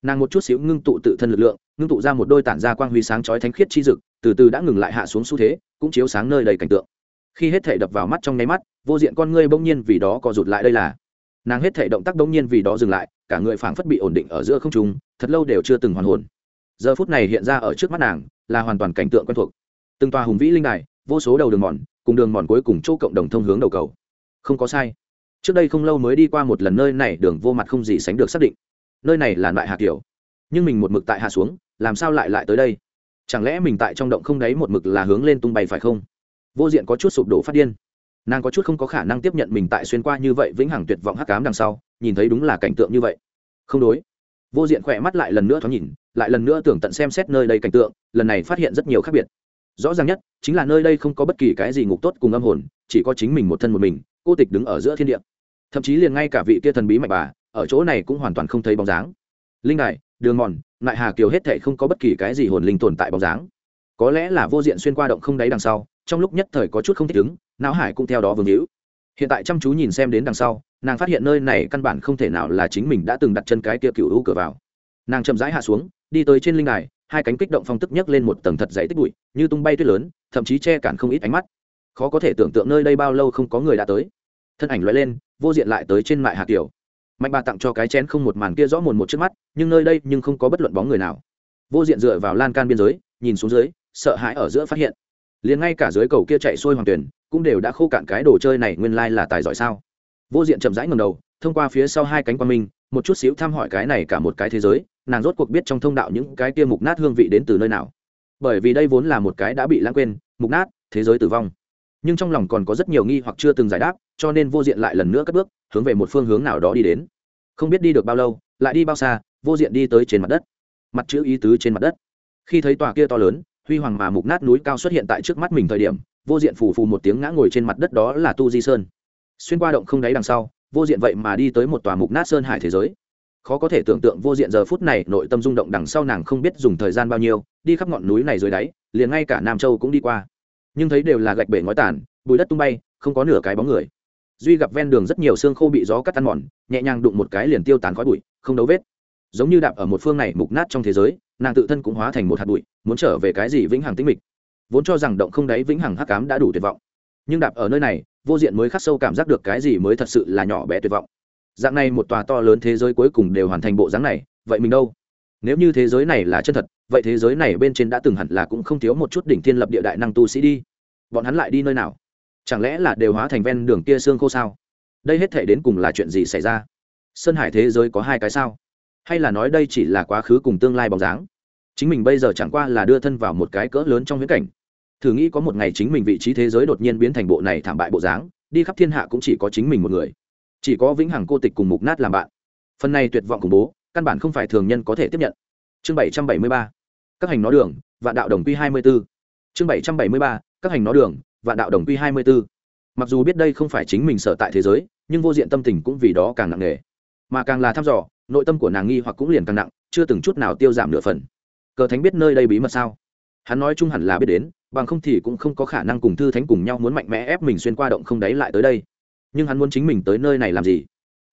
Nàng một chút xíu ngưng tụ tự thân lực lượng, ngưng tụ ra một đôi tản ra quang huy sáng chói thánh khiết chi dực, từ từ đã ngừng lại hạ xuống xu thế, cũng chiếu sáng nơi đầy cảnh tượng. Khi hết thể đập vào mắt trong nháy mắt, vô diện con ngươi bỗng nhiên vì đó co rụt lại đây là. Nàng hết thể động tác bỗng nhiên vì đó dừng lại, cả người phảng phất bị ổn định ở giữa không trung, thật lâu đều chưa từng hoàn hồn. Giờ phút này hiện ra ở trước mắt nàng, là hoàn toàn cảnh tượng quen thuộc. Từng tòa hùng vĩ linh đài, vô số đầu đường mòn cùng đường mòn cuối cùng chỗ cộng đồng thông hướng đầu cầu. Không có sai. Trước đây không lâu mới đi qua một lần nơi này, đường vô mặt không gì sánh được xác định. Nơi này là loại hạ kiểu. Nhưng mình một mực tại hạ xuống, làm sao lại lại tới đây? Chẳng lẽ mình tại trong động không đáy một mực là hướng lên tung bay phải không? Vô diện có chút sụp đổ phát điên. Nàng có chút không có khả năng tiếp nhận mình tại xuyên qua như vậy vĩnh hằng tuyệt vọng hắc cám đằng sau, nhìn thấy đúng là cảnh tượng như vậy. Không đối. Vô diện khỏe mắt lại lần nữa thoáng nhìn, lại lần nữa tưởng tận xem xét nơi đây cảnh tượng, lần này phát hiện rất nhiều khác biệt rõ ràng nhất, chính là nơi đây không có bất kỳ cái gì ngục tốt cùng âm hồn, chỉ có chính mình một thân một mình, cô tịch đứng ở giữa thiên địa. Thậm chí liền ngay cả vị kia thần bí mạch bà, ở chỗ này cũng hoàn toàn không thấy bóng dáng. Linh đài, đường mòn lại hà kiều hết thệ không có bất kỳ cái gì hồn linh tồn tại bóng dáng. Có lẽ là vô diện xuyên qua động không đáy đằng sau, trong lúc nhất thời có chút không thích ứng, não hải cũng theo đó vương hữu hiện tại chăm chú nhìn xem đến đằng sau, nàng phát hiện nơi này căn bản không thể nào là chính mình đã từng đặt chân cái kia cựu u cửa vào. Nàng chậm rãi hạ xuống, đi tới trên linh đài hai cánh kích động phong tức nhấc lên một tầng thật dày tích bụi, như tung bay tuyết lớn, thậm chí che cản không ít ánh mắt. Khó có thể tưởng tượng nơi đây bao lâu không có người đã tới. Thân ảnh loại lên, vô diện lại tới trên mại hạt tiểu. Mạnh bà tặng cho cái chén không một màn kia rõ mồn một trước mắt, nhưng nơi đây nhưng không có bất luận bóng người nào. Vô diện dựa vào lan can biên giới, nhìn xuống dưới, sợ hãi ở giữa phát hiện. Liền ngay cả dưới cầu kia chạy xuôi hoàng tuyển, cũng đều đã khô cạn cái đồ chơi này nguyên lai là tài giỏi sao? Vô diện chậm rãi ngầm đầu, thông qua phía sau hai cánh quan minh, một chút xíu thăm hỏi cái này cả một cái thế giới nàng rốt cuộc biết trong thông đạo những cái kia mục nát hương vị đến từ nơi nào. Bởi vì đây vốn là một cái đã bị lãng quên, mục nát, thế giới tử vong. Nhưng trong lòng còn có rất nhiều nghi hoặc chưa từng giải đáp, cho nên vô diện lại lần nữa cất bước, hướng về một phương hướng nào đó đi đến. Không biết đi được bao lâu, lại đi bao xa, vô diện đi tới trên mặt đất. Mặt chữ ý tứ trên mặt đất. Khi thấy tòa kia to lớn, huy hoàng mà mục nát núi cao xuất hiện tại trước mắt mình thời điểm, vô diện phù phù một tiếng ngã ngồi trên mặt đất đó là tu di sơn. Xuyên qua động không đáy đằng sau, vô diện vậy mà đi tới một tòa mục nát sơn hải thế giới khó có thể tưởng tượng vô diện giờ phút này, nội tâm rung động đằng sau nàng không biết dùng thời gian bao nhiêu, đi khắp ngọn núi này dưới đáy, liền ngay cả nam châu cũng đi qua. Nhưng thấy đều là gạch bể ngói tàn, bùi đất tung bay, không có nửa cái bóng người. Duy gặp ven đường rất nhiều xương khô bị gió cắt tan mòn, nhẹ nhàng đụng một cái liền tiêu tán khói bụi, không đấu vết. Giống như đạp ở một phương này mục nát trong thế giới, nàng tự thân cũng hóa thành một hạt bụi, muốn trở về cái gì vĩnh hằng tĩnh mịch. Vốn cho rằng động không đáy vĩnh hằng hắc cám đã đủ tuyệt vọng. Nhưng đạp ở nơi này, vô diện mới khắc sâu cảm giác được cái gì mới thật sự là nhỏ bé tuyệt vọng dạng này một tòa to lớn thế giới cuối cùng đều hoàn thành bộ dáng này, vậy mình đâu? Nếu như thế giới này là chân thật, vậy thế giới này bên trên đã từng hẳn là cũng không thiếu một chút đỉnh thiên lập địa đại năng tu sĩ đi. Bọn hắn lại đi nơi nào? Chẳng lẽ là đều hóa thành ven đường kia xương khô sao? Đây hết thể đến cùng là chuyện gì xảy ra? Sơn hải thế giới có hai cái sao? Hay là nói đây chỉ là quá khứ cùng tương lai bóng dáng? Chính mình bây giờ chẳng qua là đưa thân vào một cái cỡ lớn trong viễn cảnh. Thử nghĩ có một ngày chính mình vị trí thế giới đột nhiên biến thành bộ này thảm bại bộ dáng, đi khắp thiên hạ cũng chỉ có chính mình một người chỉ có vĩnh hằng cô tịch cùng mục nát làm bạn. Phần này tuyệt vọng khủng bố, căn bản không phải thường nhân có thể tiếp nhận. Chương bảy trăm bảy mươi ba, các hành nó đường, vạn đạo đồng quy hai mươi b ố chương bảy trăm bảy mươi ba, các hành nó đường, vạn đạo đồng quy hai mươi b ố mặc dù biết đây không phải chính mình sở tại thế giới, nhưng vô diện tâm tình cũng vì đó càng nặng nề. Mà càng là thăm dò, nội tâm của nàng nghi hoặc cũng liền càng nặng, chưa từng chút nào tiêu giảm nửa phần. Cờ thánh biết nơi đây bí mật sao? Hắn nói chung hẳn là biết đến, bằng không thì cũng không có khả năng cùng thư thánh cùng nhau muốn mạnh mẽ ép mình xuyên qua động không đáy lại tới đây nhưng hắn muốn chính mình tới nơi này làm gì?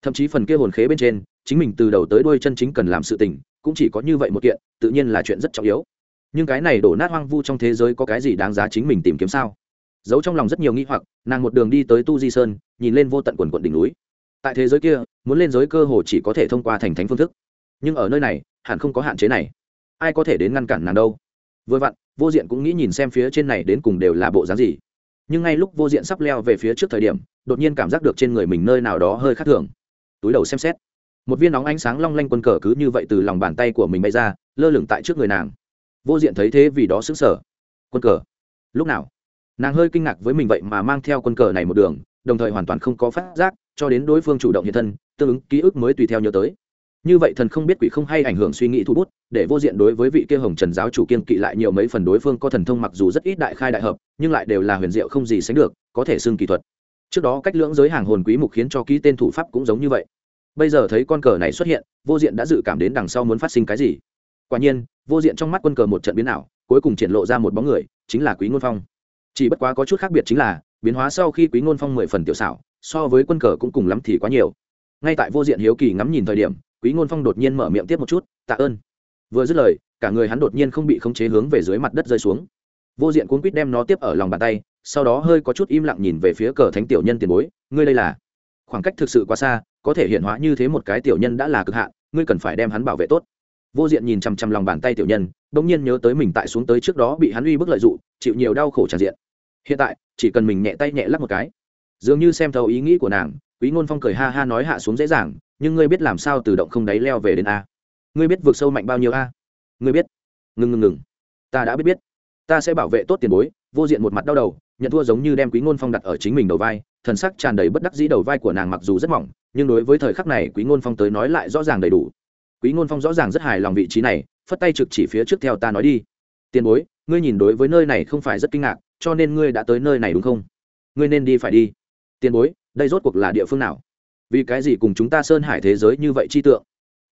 Thậm chí phần kia hồn khế bên trên, chính mình từ đầu tới đuôi chân chính cần làm sự tình, cũng chỉ có như vậy một kiện, tự nhiên là chuyện rất trọng yếu. Nhưng cái này đổ nát hoang vu trong thế giới có cái gì đáng giá chính mình tìm kiếm sao? Giấu trong lòng rất nhiều nghi hoặc, nàng một đường đi tới tu di sơn, nhìn lên vô tận quần quận đỉnh núi. Tại thế giới kia, muốn lên giới cơ hồ chỉ có thể thông qua thành thánh phương thức. Nhưng ở nơi này, hẳn không có hạn chế này. Ai có thể đến ngăn cản nàng đâu? Vừa vặn, vô diện cũng nghĩ nhìn xem phía trên này đến cùng đều là bộ dáng gì nhưng ngay lúc vô diện sắp leo về phía trước thời điểm, đột nhiên cảm giác được trên người mình nơi nào đó hơi khác thường. Túi đầu xem xét. Một viên nóng ánh sáng long lanh quân cờ cứ như vậy từ lòng bàn tay của mình bay ra, lơ lửng tại trước người nàng. Vô diện thấy thế vì đó xứng sở quân cờ? Lúc nào? Nàng hơi kinh ngạc với mình vậy mà mang theo quân cờ này một đường, đồng thời hoàn toàn không có phát giác, cho đến đối phương chủ động hiện thân, tương ứng ký ức mới tùy theo nhớ tới như vậy thần không biết quỷ không hay ảnh hưởng suy nghĩ thu bút, để vô diện đối với vị kia hồng trần giáo chủ kiên kỵ lại nhiều mấy phần đối phương có thần thông mặc dù rất ít đại khai đại hợp, nhưng lại đều là huyền diệu không gì sánh được, có thể xưng kỳ thuật. Trước đó cách lưỡng giới hàng hồn quý mục khiến cho ký tên thủ pháp cũng giống như vậy. Bây giờ thấy con cờ này xuất hiện, vô diện đã dự cảm đến đằng sau muốn phát sinh cái gì. Quả nhiên, vô diện trong mắt quân cờ một trận biến ảo, cuối cùng triển lộ ra một bóng người, chính là quý ngôn phong. Chỉ bất quá có chút khác biệt chính là, biến hóa sau khi quý ngôn phong mười phần tiểu xảo, so với quân cờ cũng cùng lắm thì quá nhiều. Ngay tại vô diện hiếu kỳ ngắm nhìn thời điểm quý ngôn phong đột nhiên mở miệng tiếp một chút, tạ ơn. Vừa dứt lời, cả người hắn đột nhiên không bị khống chế hướng về dưới mặt đất rơi xuống. Vô diện cuốn quýt đem nó tiếp ở lòng bàn tay, sau đó hơi có chút im lặng nhìn về phía cờ thánh tiểu nhân tiền bối, ngươi đây là? Khoảng cách thực sự quá xa, có thể hiện hóa như thế một cái tiểu nhân đã là cực hạn, ngươi cần phải đem hắn bảo vệ tốt. Vô diện nhìn chằm chằm lòng bàn tay tiểu nhân bỗng nhiên nhớ tới mình tại xuống tới trước đó bị hắn uy bức lợi dụng, chịu nhiều đau khổ tràn diện. Hiện tại, chỉ cần mình nhẹ tay nhẹ lắc một cái. Dường như xem thấu ý nghĩ của nàng, quý ngôn phong cười ha ha nói hạ xuống dễ dàng nhưng ngươi biết làm sao tự động không đáy leo về đến a? Ngươi biết vượt sâu mạnh bao nhiêu a? Ngươi biết. Ngừng ngừng ngừng. Ta đã biết biết. Ta sẽ bảo vệ tốt tiền bối, vô diện một mặt đau đầu, nhận thua giống như đem quý ngôn phong đặt ở chính mình đầu vai, thần sắc tràn đầy bất đắc dĩ đầu vai của nàng mặc dù rất mỏng, nhưng đối với thời khắc này quý ngôn phong tới nói lại rõ ràng đầy đủ. Quý ngôn phong rõ ràng rất hài lòng vị trí này, phất tay trực chỉ phía trước theo ta nói đi. Tiền bối, ngươi nhìn đối với nơi này không phải rất kinh ngạc, cho nên ngươi đã tới nơi này đúng không? Ngươi nên đi phải đi. Tiền bối, đây rốt cuộc là địa phương nào? Vì cái gì cùng chúng ta sơn hải thế giới như vậy chi tượng?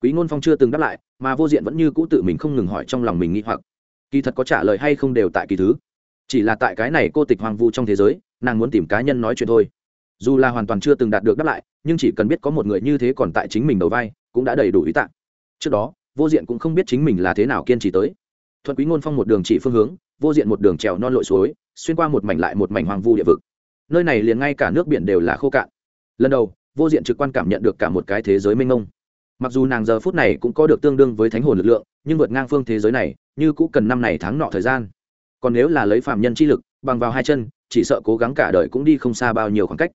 Quý ngôn phong chưa từng đáp lại, mà vô diện vẫn như cũ tự mình không ngừng hỏi trong lòng mình nghĩ hoặc. Kỳ thật có trả lời hay không đều tại kỳ thứ. Chỉ là tại cái này cô tịch hoàng vu trong thế giới, nàng muốn tìm cá nhân nói chuyện thôi. Dù là hoàn toàn chưa từng đạt được đáp lại, nhưng chỉ cần biết có một người như thế còn tại chính mình đầu vai, cũng đã đầy đủ ý tạng. Trước đó, vô diện cũng không biết chính mình là thế nào kiên trì tới. Thuận quý ngôn phong một đường chỉ phương hướng, vô diện một đường trèo non lội suối, xuyên qua một mảnh lại một mảnh hoàng vu địa vực. Nơi này liền ngay cả nước biển đều là khô cạn. Lần đầu vô diện trực quan cảm nhận được cả một cái thế giới mênh mông. Mặc dù nàng giờ phút này cũng có được tương đương với thánh hồn lực lượng, nhưng vượt ngang phương thế giới này, như cũng cần năm này tháng nọ thời gian. Còn nếu là lấy phạm nhân chi lực, bằng vào hai chân, chỉ sợ cố gắng cả đời cũng đi không xa bao nhiêu khoảng cách.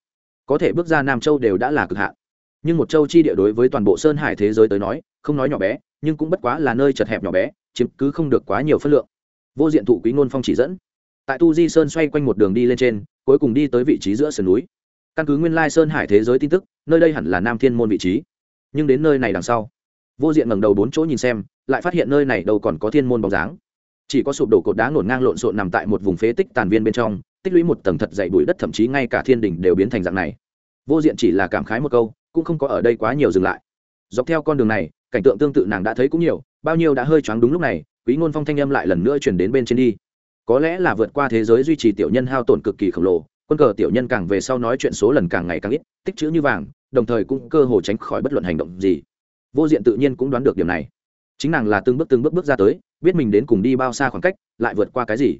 Có thể bước ra nam châu đều đã là cực hạn. Nhưng một châu chi địa đối với toàn bộ sơn hải thế giới tới nói, không nói nhỏ bé, nhưng cũng bất quá là nơi chật hẹp nhỏ bé, chiếm cứ không được quá nhiều phân lượng. Vô diện thụ quý ngôn phong chỉ dẫn. Tại tu di sơn xoay quanh một đường đi lên trên, cuối cùng đi tới vị trí giữa sườn núi căn cứ nguyên lai sơn hải thế giới tin tức, nơi đây hẳn là nam thiên môn vị trí. Nhưng đến nơi này đằng sau, vô diện ngẩng đầu bốn chỗ nhìn xem, lại phát hiện nơi này đâu còn có thiên môn bóng dáng. Chỉ có sụp đổ cột đá ngổn ngang lộn xộn nằm tại một vùng phế tích tàn viên bên trong, tích lũy một tầng thật dày bụi đất, thậm chí ngay cả thiên đình đều biến thành dạng này. Vô diện chỉ là cảm khái một câu, cũng không có ở đây quá nhiều dừng lại. Dọc theo con đường này, cảnh tượng tương tự nàng đã thấy cũng nhiều, bao nhiêu đã hơi choáng đúng lúc này, quý ngôn phong thanh âm lại lần nữa chuyển đến bên trên đi. Có lẽ là vượt qua thế giới duy trì tiểu nhân hao tổn cực kỳ khổng lồ quân cờ tiểu nhân càng về sau nói chuyện số lần càng ngày càng ít, tích chữ như vàng, đồng thời cũng cơ hồ tránh khỏi bất luận hành động gì. Vô diện tự nhiên cũng đoán được điểm này. Chính nàng là từng bước từng bước bước ra tới, biết mình đến cùng đi bao xa khoảng cách, lại vượt qua cái gì.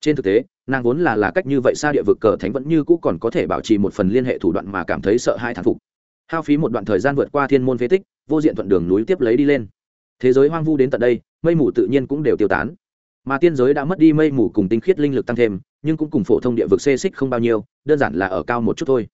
Trên thực tế, nàng vốn là là cách như vậy xa địa vực cờ thánh vẫn như cũ còn có thể bảo trì một phần liên hệ thủ đoạn mà cảm thấy sợ hai thán phục. Hao phí một đoạn thời gian vượt qua thiên môn phế tích, vô diện thuận đường núi tiếp lấy đi lên. Thế giới hoang vu đến tận đây, mây mù tự nhiên cũng đều tiêu tán mà tiên giới đã mất đi mây mù cùng tinh khiết linh lực tăng thêm, nhưng cũng cùng phổ thông địa vực xê xích không bao nhiêu, đơn giản là ở cao một chút thôi.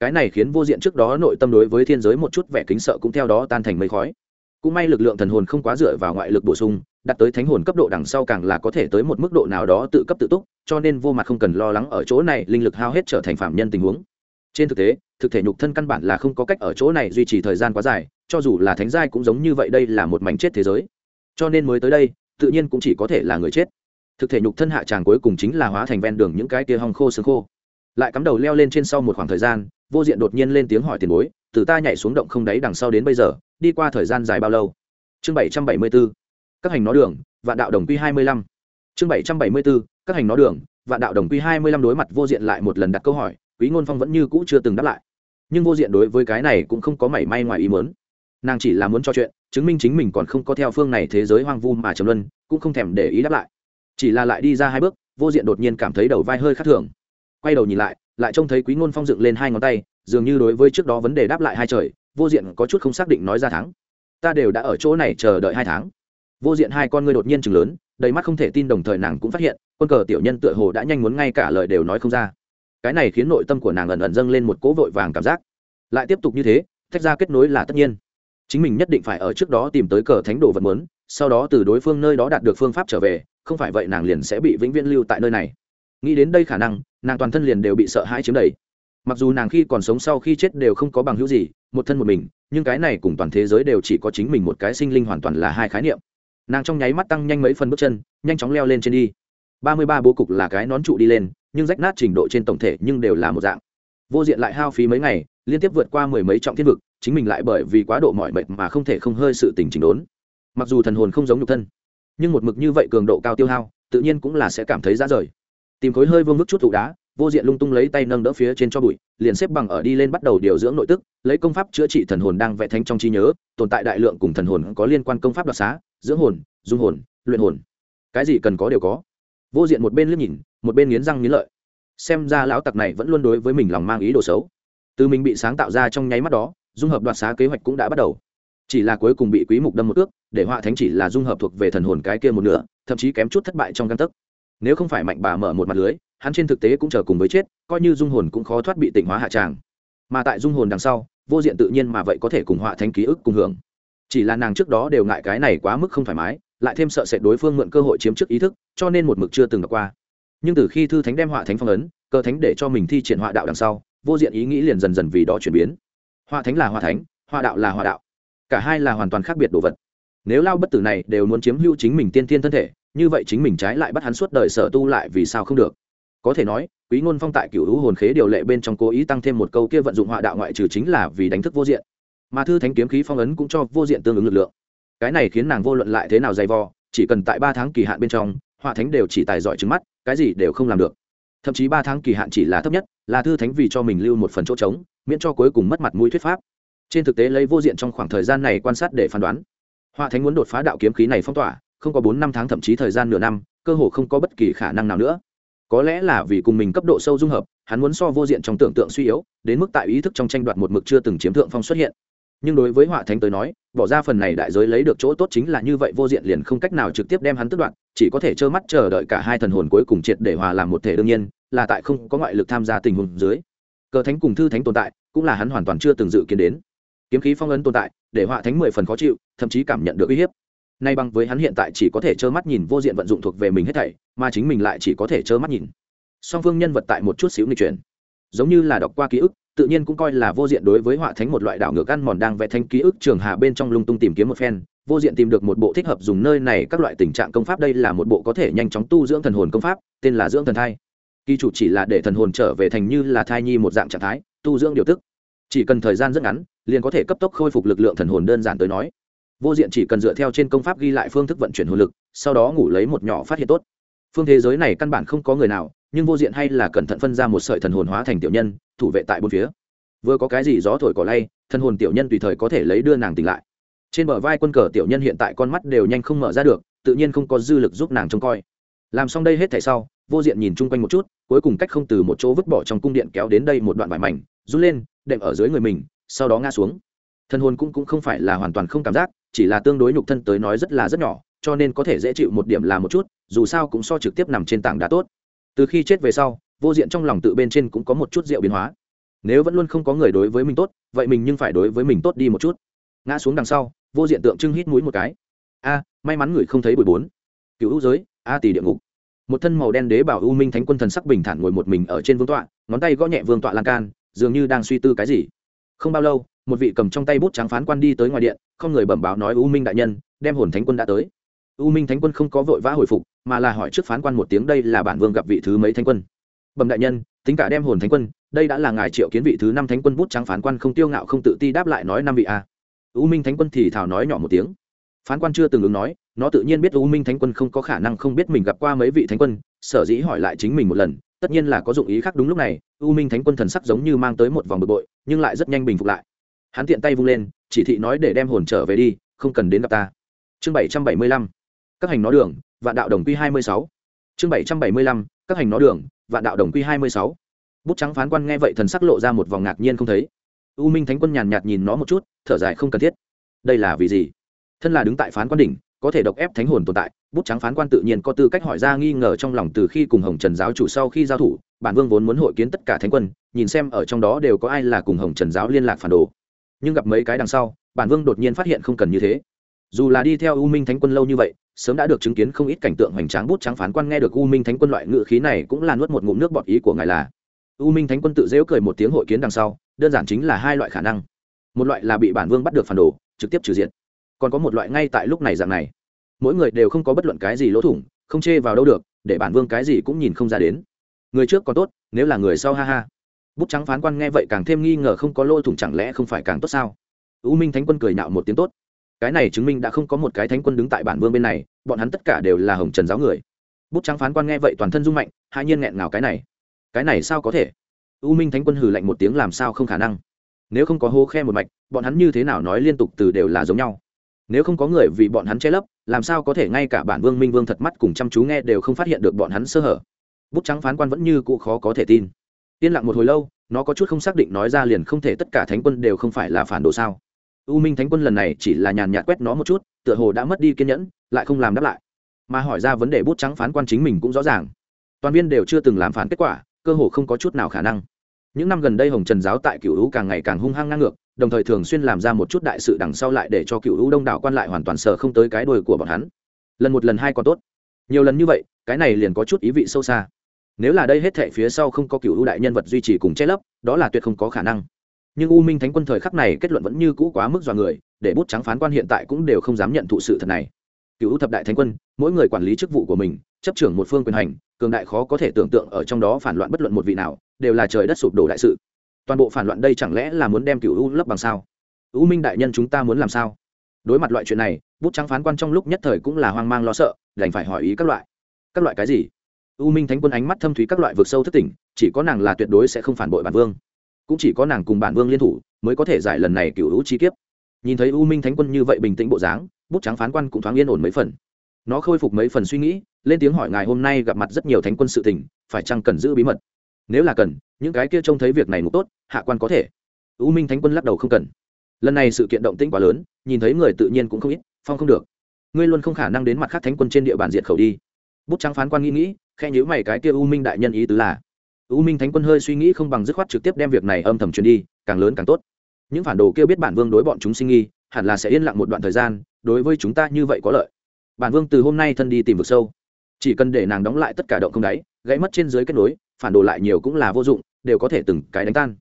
Cái này khiến vô diện trước đó nội tâm đối với thiên giới một chút vẻ kính sợ cũng theo đó tan thành mây khói. Cũng may lực lượng thần hồn không quá dựa vào ngoại lực bổ sung đặt tới thánh hồn cấp độ đằng sau càng là có thể tới một mức độ nào đó tự cấp tự túc, cho nên vô mặt không cần lo lắng ở chỗ này linh lực hao hết trở thành phạm nhân tình huống. Trên thực tế, thực thể nhục thân căn bản là không có cách ở chỗ này duy trì thời gian quá dài, cho dù là thánh giai cũng giống như vậy đây là một mảnh chết thế giới. Cho nên mới tới đây tự nhiên cũng chỉ có thể là người chết. Thực thể nhục thân hạ tràng cuối cùng chính là hóa thành ven đường những cái tia hong khô xương khô. Lại cắm đầu leo lên trên sau một khoảng thời gian, vô diện đột nhiên lên tiếng hỏi tiền bối, từ ta nhảy xuống động không đáy đằng sau đến bây giờ, đi qua thời gian dài bao lâu? Chương bảy trăm bảy mươi b ố các hành nó đường, vạn đạo đồng quy hai mươi lăm. Chương bảy trăm bảy mươi b ố các hành nó đường, vạn đạo đồng quy hai mươi lăm đối mặt vô diện lại một lần đặt câu hỏi, quý ngôn phong vẫn như cũ chưa từng đáp lại. Nhưng vô diện đối với cái này cũng không có mảy may ngoài ý mớn nàng chỉ là muốn cho chuyện, chứng minh chính mình còn không có theo phương này thế giới hoang vu mà trầm luân, cũng không thèm để ý đáp lại. Chỉ là lại đi ra hai bước, vô diện đột nhiên cảm thấy đầu vai hơi khắc thường. Quay đầu nhìn lại lại trông thấy quý ngôn phong dựng lên hai ngón tay, dường như đối với trước đó vấn đề đáp lại hai trời, vô diện có chút không xác định nói ra tháng ta đều đã ở chỗ này chờ đợi hai tháng. Vô diện hai con ngươi đột nhiên chừng lớn, đầy mắt không thể tin đồng thời nàng cũng phát hiện, quân cờ tiểu nhân tựa hồ đã nhanh muốn ngay cả lời đều nói không ra. Cái này khiến nội tâm của nàng ẩn ẩn dâng lên một cỗ vội vàng cảm giác. Lại tiếp tục như thế, thách ra kết nối là tất nhiên chính mình nhất định phải ở trước đó tìm tới cờ thánh đồ vật muốn, sau đó từ đối phương nơi đó đạt được phương pháp trở về, không phải vậy nàng liền sẽ bị vĩnh viễn lưu tại nơi này. Nghĩ đến đây khả năng, nàng toàn thân liền đều bị sợ hãi chiếm đầy. Mặc dù nàng khi còn sống sau khi chết đều không có bằng hữu gì, một thân một mình, nhưng cái này cùng toàn thế giới đều chỉ có chính mình một cái sinh linh hoàn toàn là hai khái niệm. Nàng trong nháy mắt tăng nhanh mấy phần bước chân, nhanh chóng leo lên trên đi. Ba mươi ba bố cục là cái nón trụ đi lên, nhưng rách nát trình độ trên tổng thể nhưng đều là một dạng. Vô diện lại hao phí mấy ngày, liên tiếp vượt qua mười mấy trọng thiên vực chính mình lại bởi vì quá độ mỏi mệt mà không thể không hơi sự tình chỉnh đốn. Mặc dù thần hồn không giống nhục thân, nhưng một mực như vậy cường độ cao tiêu hao, tự nhiên cũng là sẽ cảm thấy ra rời. Tìm khối hơi vương vức chút thụ đá, vô diện lung tung lấy tay nâng đỡ phía trên cho bụi, liền xếp bằng ở đi lên bắt đầu điều dưỡng nội tức, lấy công pháp chữa trị thần hồn đang vẽ thánh trong trí nhớ, tồn tại đại lượng cùng thần hồn có liên quan công pháp đoạt xá, dưỡng hồn, dung hồn, luyện hồn. Cái gì cần có đều có. Vô diện một bên liếc nhìn, một bên nghiến răng nghiến lợi. Xem ra lão tặc này vẫn luôn đối với mình lòng mang ý đồ xấu. Từ mình bị sáng tạo ra trong nháy mắt đó dung hợp đoạt xá kế hoạch cũng đã bắt đầu. Chỉ là cuối cùng bị quý mục đâm một ước để họa thánh chỉ là dung hợp thuộc về thần hồn cái kia một nửa, thậm chí kém chút thất bại trong căn tấc. Nếu không phải mạnh bà mở một mặt lưới, hắn trên thực tế cũng chờ cùng với chết, coi như dung hồn cũng khó thoát bị tịnh hóa hạ tràng. Mà tại dung hồn đằng sau, vô diện tự nhiên mà vậy có thể cùng họa thánh ký ức cùng hưởng. Chỉ là nàng trước đó đều ngại cái này quá mức không thoải mái, lại thêm sợ sệt đối phương mượn cơ hội chiếm trước ý thức, cho nên một mực chưa từng đọc qua. Nhưng từ khi thư thánh đem họa thánh phong ấn cơ thánh để cho mình thi triển họa đạo đằng sau, vô diện ý nghĩ liền dần dần vì đó chuyển biến hòa thánh là hòa thánh hòa đạo là hòa đạo. Cả hai là hoàn toàn khác biệt đồ vật. Nếu lao bất tử này đều muốn chiếm hữu chính mình tiên tiên thân thể, như vậy chính mình trái lại bắt hắn suốt đời sở tu lại vì sao không được? Có thể nói, quý ngôn phong tại cựu hữu hồn khế điều lệ bên trong cố ý tăng thêm một câu kia vận dụng họa đạo ngoại trừ chính là vì đánh thức vô diện. Mà thư thánh kiếm khí phong ấn cũng cho vô diện tương ứng lực lượng. Cái này khiến nàng vô luận lại thế nào dày vò, chỉ cần tại ba tháng kỳ hạn bên trong, họa thánh đều chỉ tài giỏi trứng mắt, cái gì đều không làm được. Thậm chí ba tháng kỳ hạn chỉ là thấp nhất, là thư thánh vì cho mình lưu một phần chỗ trống miễn cho cuối cùng mất mặt mũi thuyết pháp. Trên thực tế lấy vô diện trong khoảng thời gian này quan sát để phán đoán họa thánh muốn đột phá đạo kiếm khí này phong tỏa, không có bốn năm tháng thậm chí thời gian nửa năm, cơ hồ không có bất kỳ khả năng nào nữa. Có lẽ là vì cùng mình cấp độ sâu dung hợp, hắn muốn so vô diện trong tưởng tượng suy yếu, đến mức tại ý thức trong tranh đoạt một mực chưa từng chiếm thượng phong xuất hiện. Nhưng đối với họa thánh tới nói, bỏ ra phần này đại giới lấy được chỗ tốt chính là như vậy, vô diện liền không cách nào trực tiếp đem hắn tức đoạn chỉ có thể trơ mắt chờ đợi cả hai thần hồn cuối cùng triệt để hòa làm một thể đương nhiên, là tại không có ngoại lực tham gia tình huống dưới cờ thánh cùng thư thánh tồn tại cũng là hắn hoàn toàn chưa từng dự kiến đến. Kiếm khí phong ấn tồn tại, để họa thánh mười phần khó chịu, thậm chí cảm nhận được uy hiếp. Nay bằng với hắn hiện tại chỉ có thể trơ mắt nhìn vô diện vận dụng thuộc về mình hết thảy, mà chính mình lại chỉ có thể trơ mắt nhìn. Song phương nhân vật tại một chút xíu nghịch chuyển. Giống như là đọc qua ký ức, tự nhiên cũng coi là vô diện đối với họa thánh một loại đảo ngược ăn mòn đang vẽ thanh ký ức trường hà bên trong lung tung tìm kiếm một phen, vô diện tìm được một bộ thích hợp dùng nơi này các loại tình trạng công pháp, đây là một bộ có thể nhanh chóng tu dưỡng thần hồn công pháp, tên là dưỡng thần thai kỳ chủ chỉ là để thần hồn trở về thành như là thai nhi một dạng trạng thái, tu dưỡng điều tức. Chỉ cần thời gian rất ngắn, liền có thể cấp tốc khôi phục lực lượng thần hồn đơn giản tới nói. Vô diện chỉ cần dựa theo trên công pháp ghi lại phương thức vận chuyển hồn lực, sau đó ngủ lấy một nhỏ phát hiện tốt. Phương thế giới này căn bản không có người nào, nhưng vô diện hay là cẩn thận phân ra một sợi thần hồn hóa thành tiểu nhân, thủ vệ tại bốn phía. Vừa có cái gì gió thổi cỏ lay, thần hồn tiểu nhân tùy thời có thể lấy đưa nàng tỉnh lại. Trên bờ vai quân cờ tiểu nhân hiện tại con mắt đều nhanh không mở ra được, tự nhiên không có dư lực giúp nàng trông coi làm xong đây hết thảy sau, vô diện nhìn chung quanh một chút, cuối cùng cách không từ một chỗ vứt bỏ trong cung điện kéo đến đây một đoạn vải mảnh rút lên, đệm ở dưới người mình, sau đó ngã xuống. Thân hồn cũng cũng không phải là hoàn toàn không cảm giác, chỉ là tương đối nhục thân tới nói rất là rất nhỏ, cho nên có thể dễ chịu một điểm là một chút, dù sao cũng so trực tiếp nằm trên tảng đá tốt. Từ khi chết về sau, vô diện trong lòng tự bên trên cũng có một chút rượu biến hóa. Nếu vẫn luôn không có người đối với mình tốt, vậy mình nhưng phải đối với mình tốt đi một chút. Ngã xuống đằng sau, vô diện tượng trưng hít mũi một cái. A, may mắn người không thấy bụi bốn. Cựu hữu giới a tỷ địa ngục. Một thân màu đen đế bảo u minh thánh quân thần sắc bình thản ngồi một mình ở trên vương tọa, ngón tay gõ nhẹ vương tọa lan can, dường như đang suy tư cái gì. Không bao lâu, một vị cầm trong tay bút trắng phán quan đi tới ngoài điện, không người bẩm báo nói u minh đại nhân, đem hồn thánh quân đã tới. U minh thánh quân không có vội vã hồi phục, mà là hỏi trước phán quan một tiếng đây là bản vương gặp vị thứ mấy thánh quân. Bẩm đại nhân, tính cả đem hồn thánh quân, đây đã là ngài triệu kiến vị thứ năm thánh quân bút trắng phán quan không tiêu ngạo không tự ti đáp lại nói năm vị a. U minh thánh quân thì thảo nói nhỏ một tiếng. Phán quan chưa từng ứng nói nó tự nhiên biết u minh thánh quân không có khả năng không biết mình gặp qua mấy vị thánh quân, sở dĩ hỏi lại chính mình một lần, tất nhiên là có dụng ý khác đúng lúc này, u minh thánh quân thần sắc giống như mang tới một vòng bực bội, nhưng lại rất nhanh bình phục lại. Hắn tiện tay vung lên, chỉ thị nói để đem hồn trở về đi, không cần đến gặp ta. Chương bảy trăm bảy mươi lăm, các hành nó đường, vạn đạo đồng quy hai mươi sáu. Chương bảy trăm bảy mươi lăm, các hành nó đường, vạn đạo đồng quy hai mươi sáu. Bút trắng phán quan nghe vậy thần sắc lộ ra một vòng ngạc nhiên không thấy. U minh thánh quân nhàn nhạt nhìn nó một chút, thở dài không cần thiết. Đây là vì gì? Thân là đứng tại phán quan đỉnh có thể độc ép thánh hồn tồn tại, bút trắng phán quan tự nhiên có tư cách hỏi ra nghi ngờ trong lòng từ khi cùng hồng trần giáo chủ sau khi giao thủ, bản vương vốn muốn hội kiến tất cả thánh quân, nhìn xem ở trong đó đều có ai là cùng hồng trần giáo liên lạc phản đồ. Nhưng gặp mấy cái đằng sau, bản vương đột nhiên phát hiện không cần như thế. Dù là đi theo u minh thánh quân lâu như vậy, sớm đã được chứng kiến không ít cảnh tượng hoành tráng bút trắng phán quan nghe được u minh thánh quân loại ngự khí này cũng là nuốt một ngụm nước bọt ý của ngài là. U minh thánh quân tự dễu cười một tiếng hội kiến đằng sau, đơn giản chính là hai loại khả năng. Một loại là bị bản vương bắt được phản đồ, trực tiếp trừ diện còn có một loại ngay tại lúc này dạng này mỗi người đều không có bất luận cái gì lỗ thủng, không chê vào đâu được, để bản vương cái gì cũng nhìn không ra đến. Người trước còn tốt, nếu là người sau ha ha. Bút trắng phán quan nghe vậy càng thêm nghi ngờ không có lỗ thủng chẳng lẽ không phải càng tốt sao? U minh thánh quân cười nạo một tiếng tốt. Cái này chứng minh đã không có một cái thánh quân đứng tại bản vương bên này, bọn hắn tất cả đều là hồng trần giáo người. Bút trắng phán quan nghe vậy toàn thân rung mạnh hai nhiên nghẹn ngào cái này. Cái này sao có thể? U minh thánh quân hừ lạnh một tiếng làm sao không khả năng? Nếu không có hô khe một mạch, bọn hắn như thế nào nói liên tục từ đều là giống nhau? Nếu không có người vì bọn hắn che lấp, làm sao có thể ngay cả bản vương minh vương thật mắt cùng chăm chú nghe đều không phát hiện được bọn hắn sơ hở? Bút trắng phán quan vẫn như cụ khó có thể tin. Yên lặng một hồi lâu, nó có chút không xác định nói ra liền không thể tất cả thánh quân đều không phải là phản đồ sao? U minh thánh quân lần này chỉ là nhàn nhạt quét nó một chút, tựa hồ đã mất đi kiên nhẫn, lại không làm đáp lại. Mà hỏi ra vấn đề bút trắng phán quan chính mình cũng rõ ràng. Toàn viên đều chưa từng làm phản kết quả, cơ hồ không có chút nào khả năng những năm gần đây hồng trần giáo tại cựu hữu càng ngày càng hung hăng ngang ngược, đồng thời thường xuyên làm ra một chút đại sự đằng sau lại để cho cựu hữu đông đảo quan lại hoàn toàn sờ không tới cái đuôi của bọn hắn. Lần một lần hai còn tốt. Nhiều lần như vậy, cái này liền có chút ý vị sâu xa. Nếu là đây hết thệ phía sau không có cựu hữu đại nhân vật duy trì cùng che lấp, đó là tuyệt không có khả năng. Nhưng u minh thánh quân thời khắc này kết luận vẫn như cũ quá mức dọa người, để bút trắng phán quan hiện tại cũng đều không dám nhận thụ sự thật này. Cựu thập đại thánh quân, mỗi người quản lý chức vụ của mình, chấp trưởng một phương quyền hành, cường đại khó có thể tưởng tượng ở trong đó phản loạn bất luận một vị nào đều là trời đất sụp đổ đại sự. Toàn bộ phản loạn đây chẳng lẽ là muốn đem cựu u lấp bằng sao? U minh đại nhân chúng ta muốn làm sao? Đối mặt loại chuyện này, bút trắng phán quan trong lúc nhất thời cũng là hoang mang lo sợ, đành phải hỏi ý các loại. Các loại cái gì? U minh thánh quân ánh mắt thâm thúy các loại vực sâu thất tỉnh, chỉ có nàng là tuyệt đối sẽ không phản bội bản vương. Cũng chỉ có nàng cùng bản vương liên thủ mới có thể giải lần này cựu hữu chi kiếp. Nhìn thấy u minh thánh quân như vậy bình tĩnh bộ dáng, bút trắng phán quan cũng thoáng yên ổn mấy phần. Nó khôi phục mấy phần suy nghĩ, lên tiếng hỏi ngài hôm nay gặp mặt rất nhiều thánh quân sự tình, phải chăng cần giữ bí mật? Nếu là cần, những cái kia trông thấy việc này ngục tốt, hạ quan có thể. U minh thánh quân lắc đầu không cần. Lần này sự kiện động tĩnh quá lớn, nhìn thấy người tự nhiên cũng không ít, phong không được. Ngươi luôn không khả năng đến mặt khác thánh quân trên địa bàn diệt khẩu đi. Bút trắng phán quan nghĩ nghĩ khe nhữ mày cái kia u minh đại nhân ý tứ là, u minh thánh quân hơi suy nghĩ không bằng dứt khoát trực tiếp đem việc này âm thầm truyền đi, càng lớn càng tốt. Những phản đồ kia biết bản vương đối bọn chúng sinh nghi, hẳn là sẽ yên lặng một đoạn thời gian, đối với chúng ta như vậy có lợi. Bản vương từ hôm nay thân đi tìm vực sâu. Chỉ cần để nàng đóng lại tất cả động không đáy gãy mất trên dưới kết nối, phản đồ lại nhiều cũng là vô dụng, đều có thể từng cái đánh tan.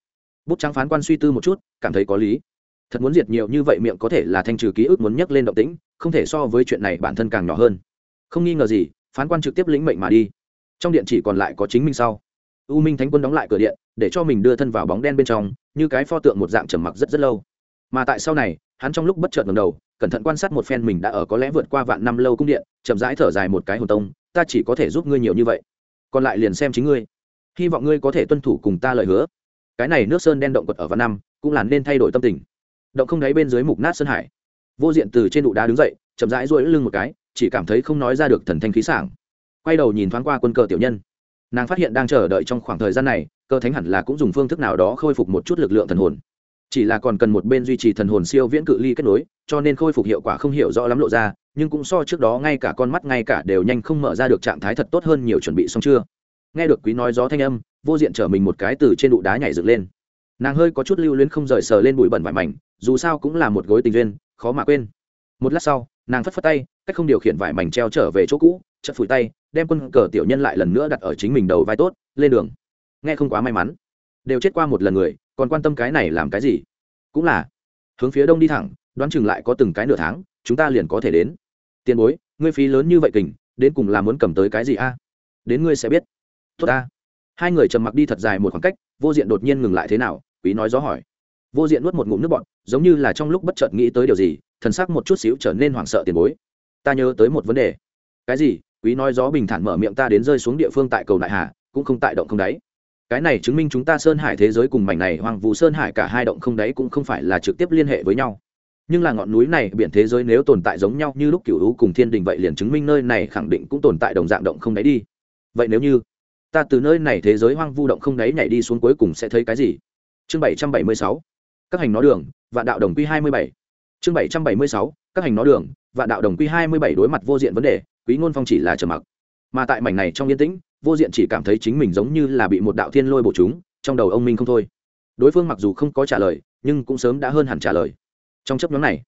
Bút trắng phán quan suy tư một chút, cảm thấy có lý. Thật muốn diệt nhiều như vậy miệng có thể là thanh trừ ký ức muốn nhắc lên động tĩnh, không thể so với chuyện này bản thân càng nhỏ hơn. Không nghi ngờ gì, phán quan trực tiếp lĩnh mệnh mà đi. Trong điện chỉ còn lại có chính minh sau. U minh thánh quân đóng lại cửa điện, để cho mình đưa thân vào bóng đen bên trong, như cái pho tượng một dạng trầm mặc rất rất lâu. Mà tại sau này, hắn trong lúc bất chợt ngầm đầu, cẩn thận quan sát một phen mình đã ở có lẽ vượt qua vạn năm lâu cung điện, chậm rãi thở dài một cái hồn tông, ta chỉ có thể giúp ngươi nhiều như vậy còn lại liền xem chính ngươi. Hy vọng ngươi có thể tuân thủ cùng ta lời hứa. Cái này nước sơn đen động quật ở vạn năm, cũng là nên thay đổi tâm tình. Động không đáy bên dưới mục nát sơn hải. Vô diện từ trên đụ đá đứng dậy, chậm rãi rỗi lưng một cái, chỉ cảm thấy không nói ra được thần thanh khí sảng. Quay đầu nhìn thoáng qua quân cờ tiểu nhân. Nàng phát hiện đang chờ đợi trong khoảng thời gian này, cơ thánh hẳn là cũng dùng phương thức nào đó khôi phục một chút lực lượng thần hồn chỉ là còn cần một bên duy trì thần hồn siêu viễn cự ly kết nối, cho nên khôi phục hiệu quả không hiểu rõ lắm lộ ra, nhưng cũng so trước đó ngay cả con mắt ngay cả đều nhanh không mở ra được trạng thái thật tốt hơn nhiều chuẩn bị xong chưa. Nghe được quý nói gió thanh âm, vô diện trở mình một cái từ trên đụ đá nhảy dựng lên. Nàng hơi có chút lưu luyến không rời sờ lên bụi bẩn vải mảnh, dù sao cũng là một gối tình duyên, khó mà quên. Một lát sau, nàng phất phất tay, cách không điều khiển vải mảnh treo trở về chỗ cũ chật phủi tay, đem quân cờ tiểu nhân lại lần nữa đặt ở chính mình đầu vai tốt, lên đường. Nghe không quá may mắn. Đều chết qua một lần người còn quan tâm cái này làm cái gì? Cũng là, hướng phía đông đi thẳng, đoán chừng lại có từng cái nửa tháng, chúng ta liền có thể đến. Tiền bối, ngươi phí lớn như vậy kình, đến cùng là muốn cầm tới cái gì a? Đến ngươi sẽ biết. Tốt ta. Hai người trầm mặc đi thật dài một khoảng cách, vô diện đột nhiên ngừng lại thế nào, quý nói gió hỏi. Vô diện nuốt một ngụm nước bọn giống như là trong lúc bất chợt nghĩ tới điều gì, thần sắc một chút xíu trở nên hoảng sợ tiền bối. Ta nhớ tới một vấn đề. Cái gì? Quý nói gió bình thản mở miệng ta đến rơi xuống địa phương tại cầu đại hà, cũng không tại động không đáy cái này chứng minh chúng ta sơn hải thế giới cùng mảnh này hoàng vũ sơn hải cả hai động không đấy cũng không phải là trực tiếp liên hệ với nhau. Nhưng là ngọn núi này, biển thế giới nếu tồn tại giống nhau như lúc cựu hữu cùng thiên đình vậy liền chứng minh nơi này khẳng định cũng tồn tại đồng dạng động không đáy đi. Vậy nếu như ta từ nơi này thế giới hoang vu động không đáy nhảy đi xuống cuối cùng sẽ thấy cái gì? Chương bảy trăm bảy mươi sáu, các hành nó đường và đạo đồng quy hai mươi bảy. Chương bảy trăm bảy mươi sáu, các hành nó đường và đạo đồng quy hai mươi bảy đối mặt vô diện vấn đề, quý ngôn phong chỉ là trầm mặc. Mà tại mảnh này trong yên tĩnh vô diện chỉ cảm thấy chính mình giống như là bị một đạo thiên lôi bổ chúng, trong đầu ông minh không thôi. Đối phương mặc dù không có trả lời, nhưng cũng sớm đã hơn hẳn trả lời. Trong chấp nhóm này,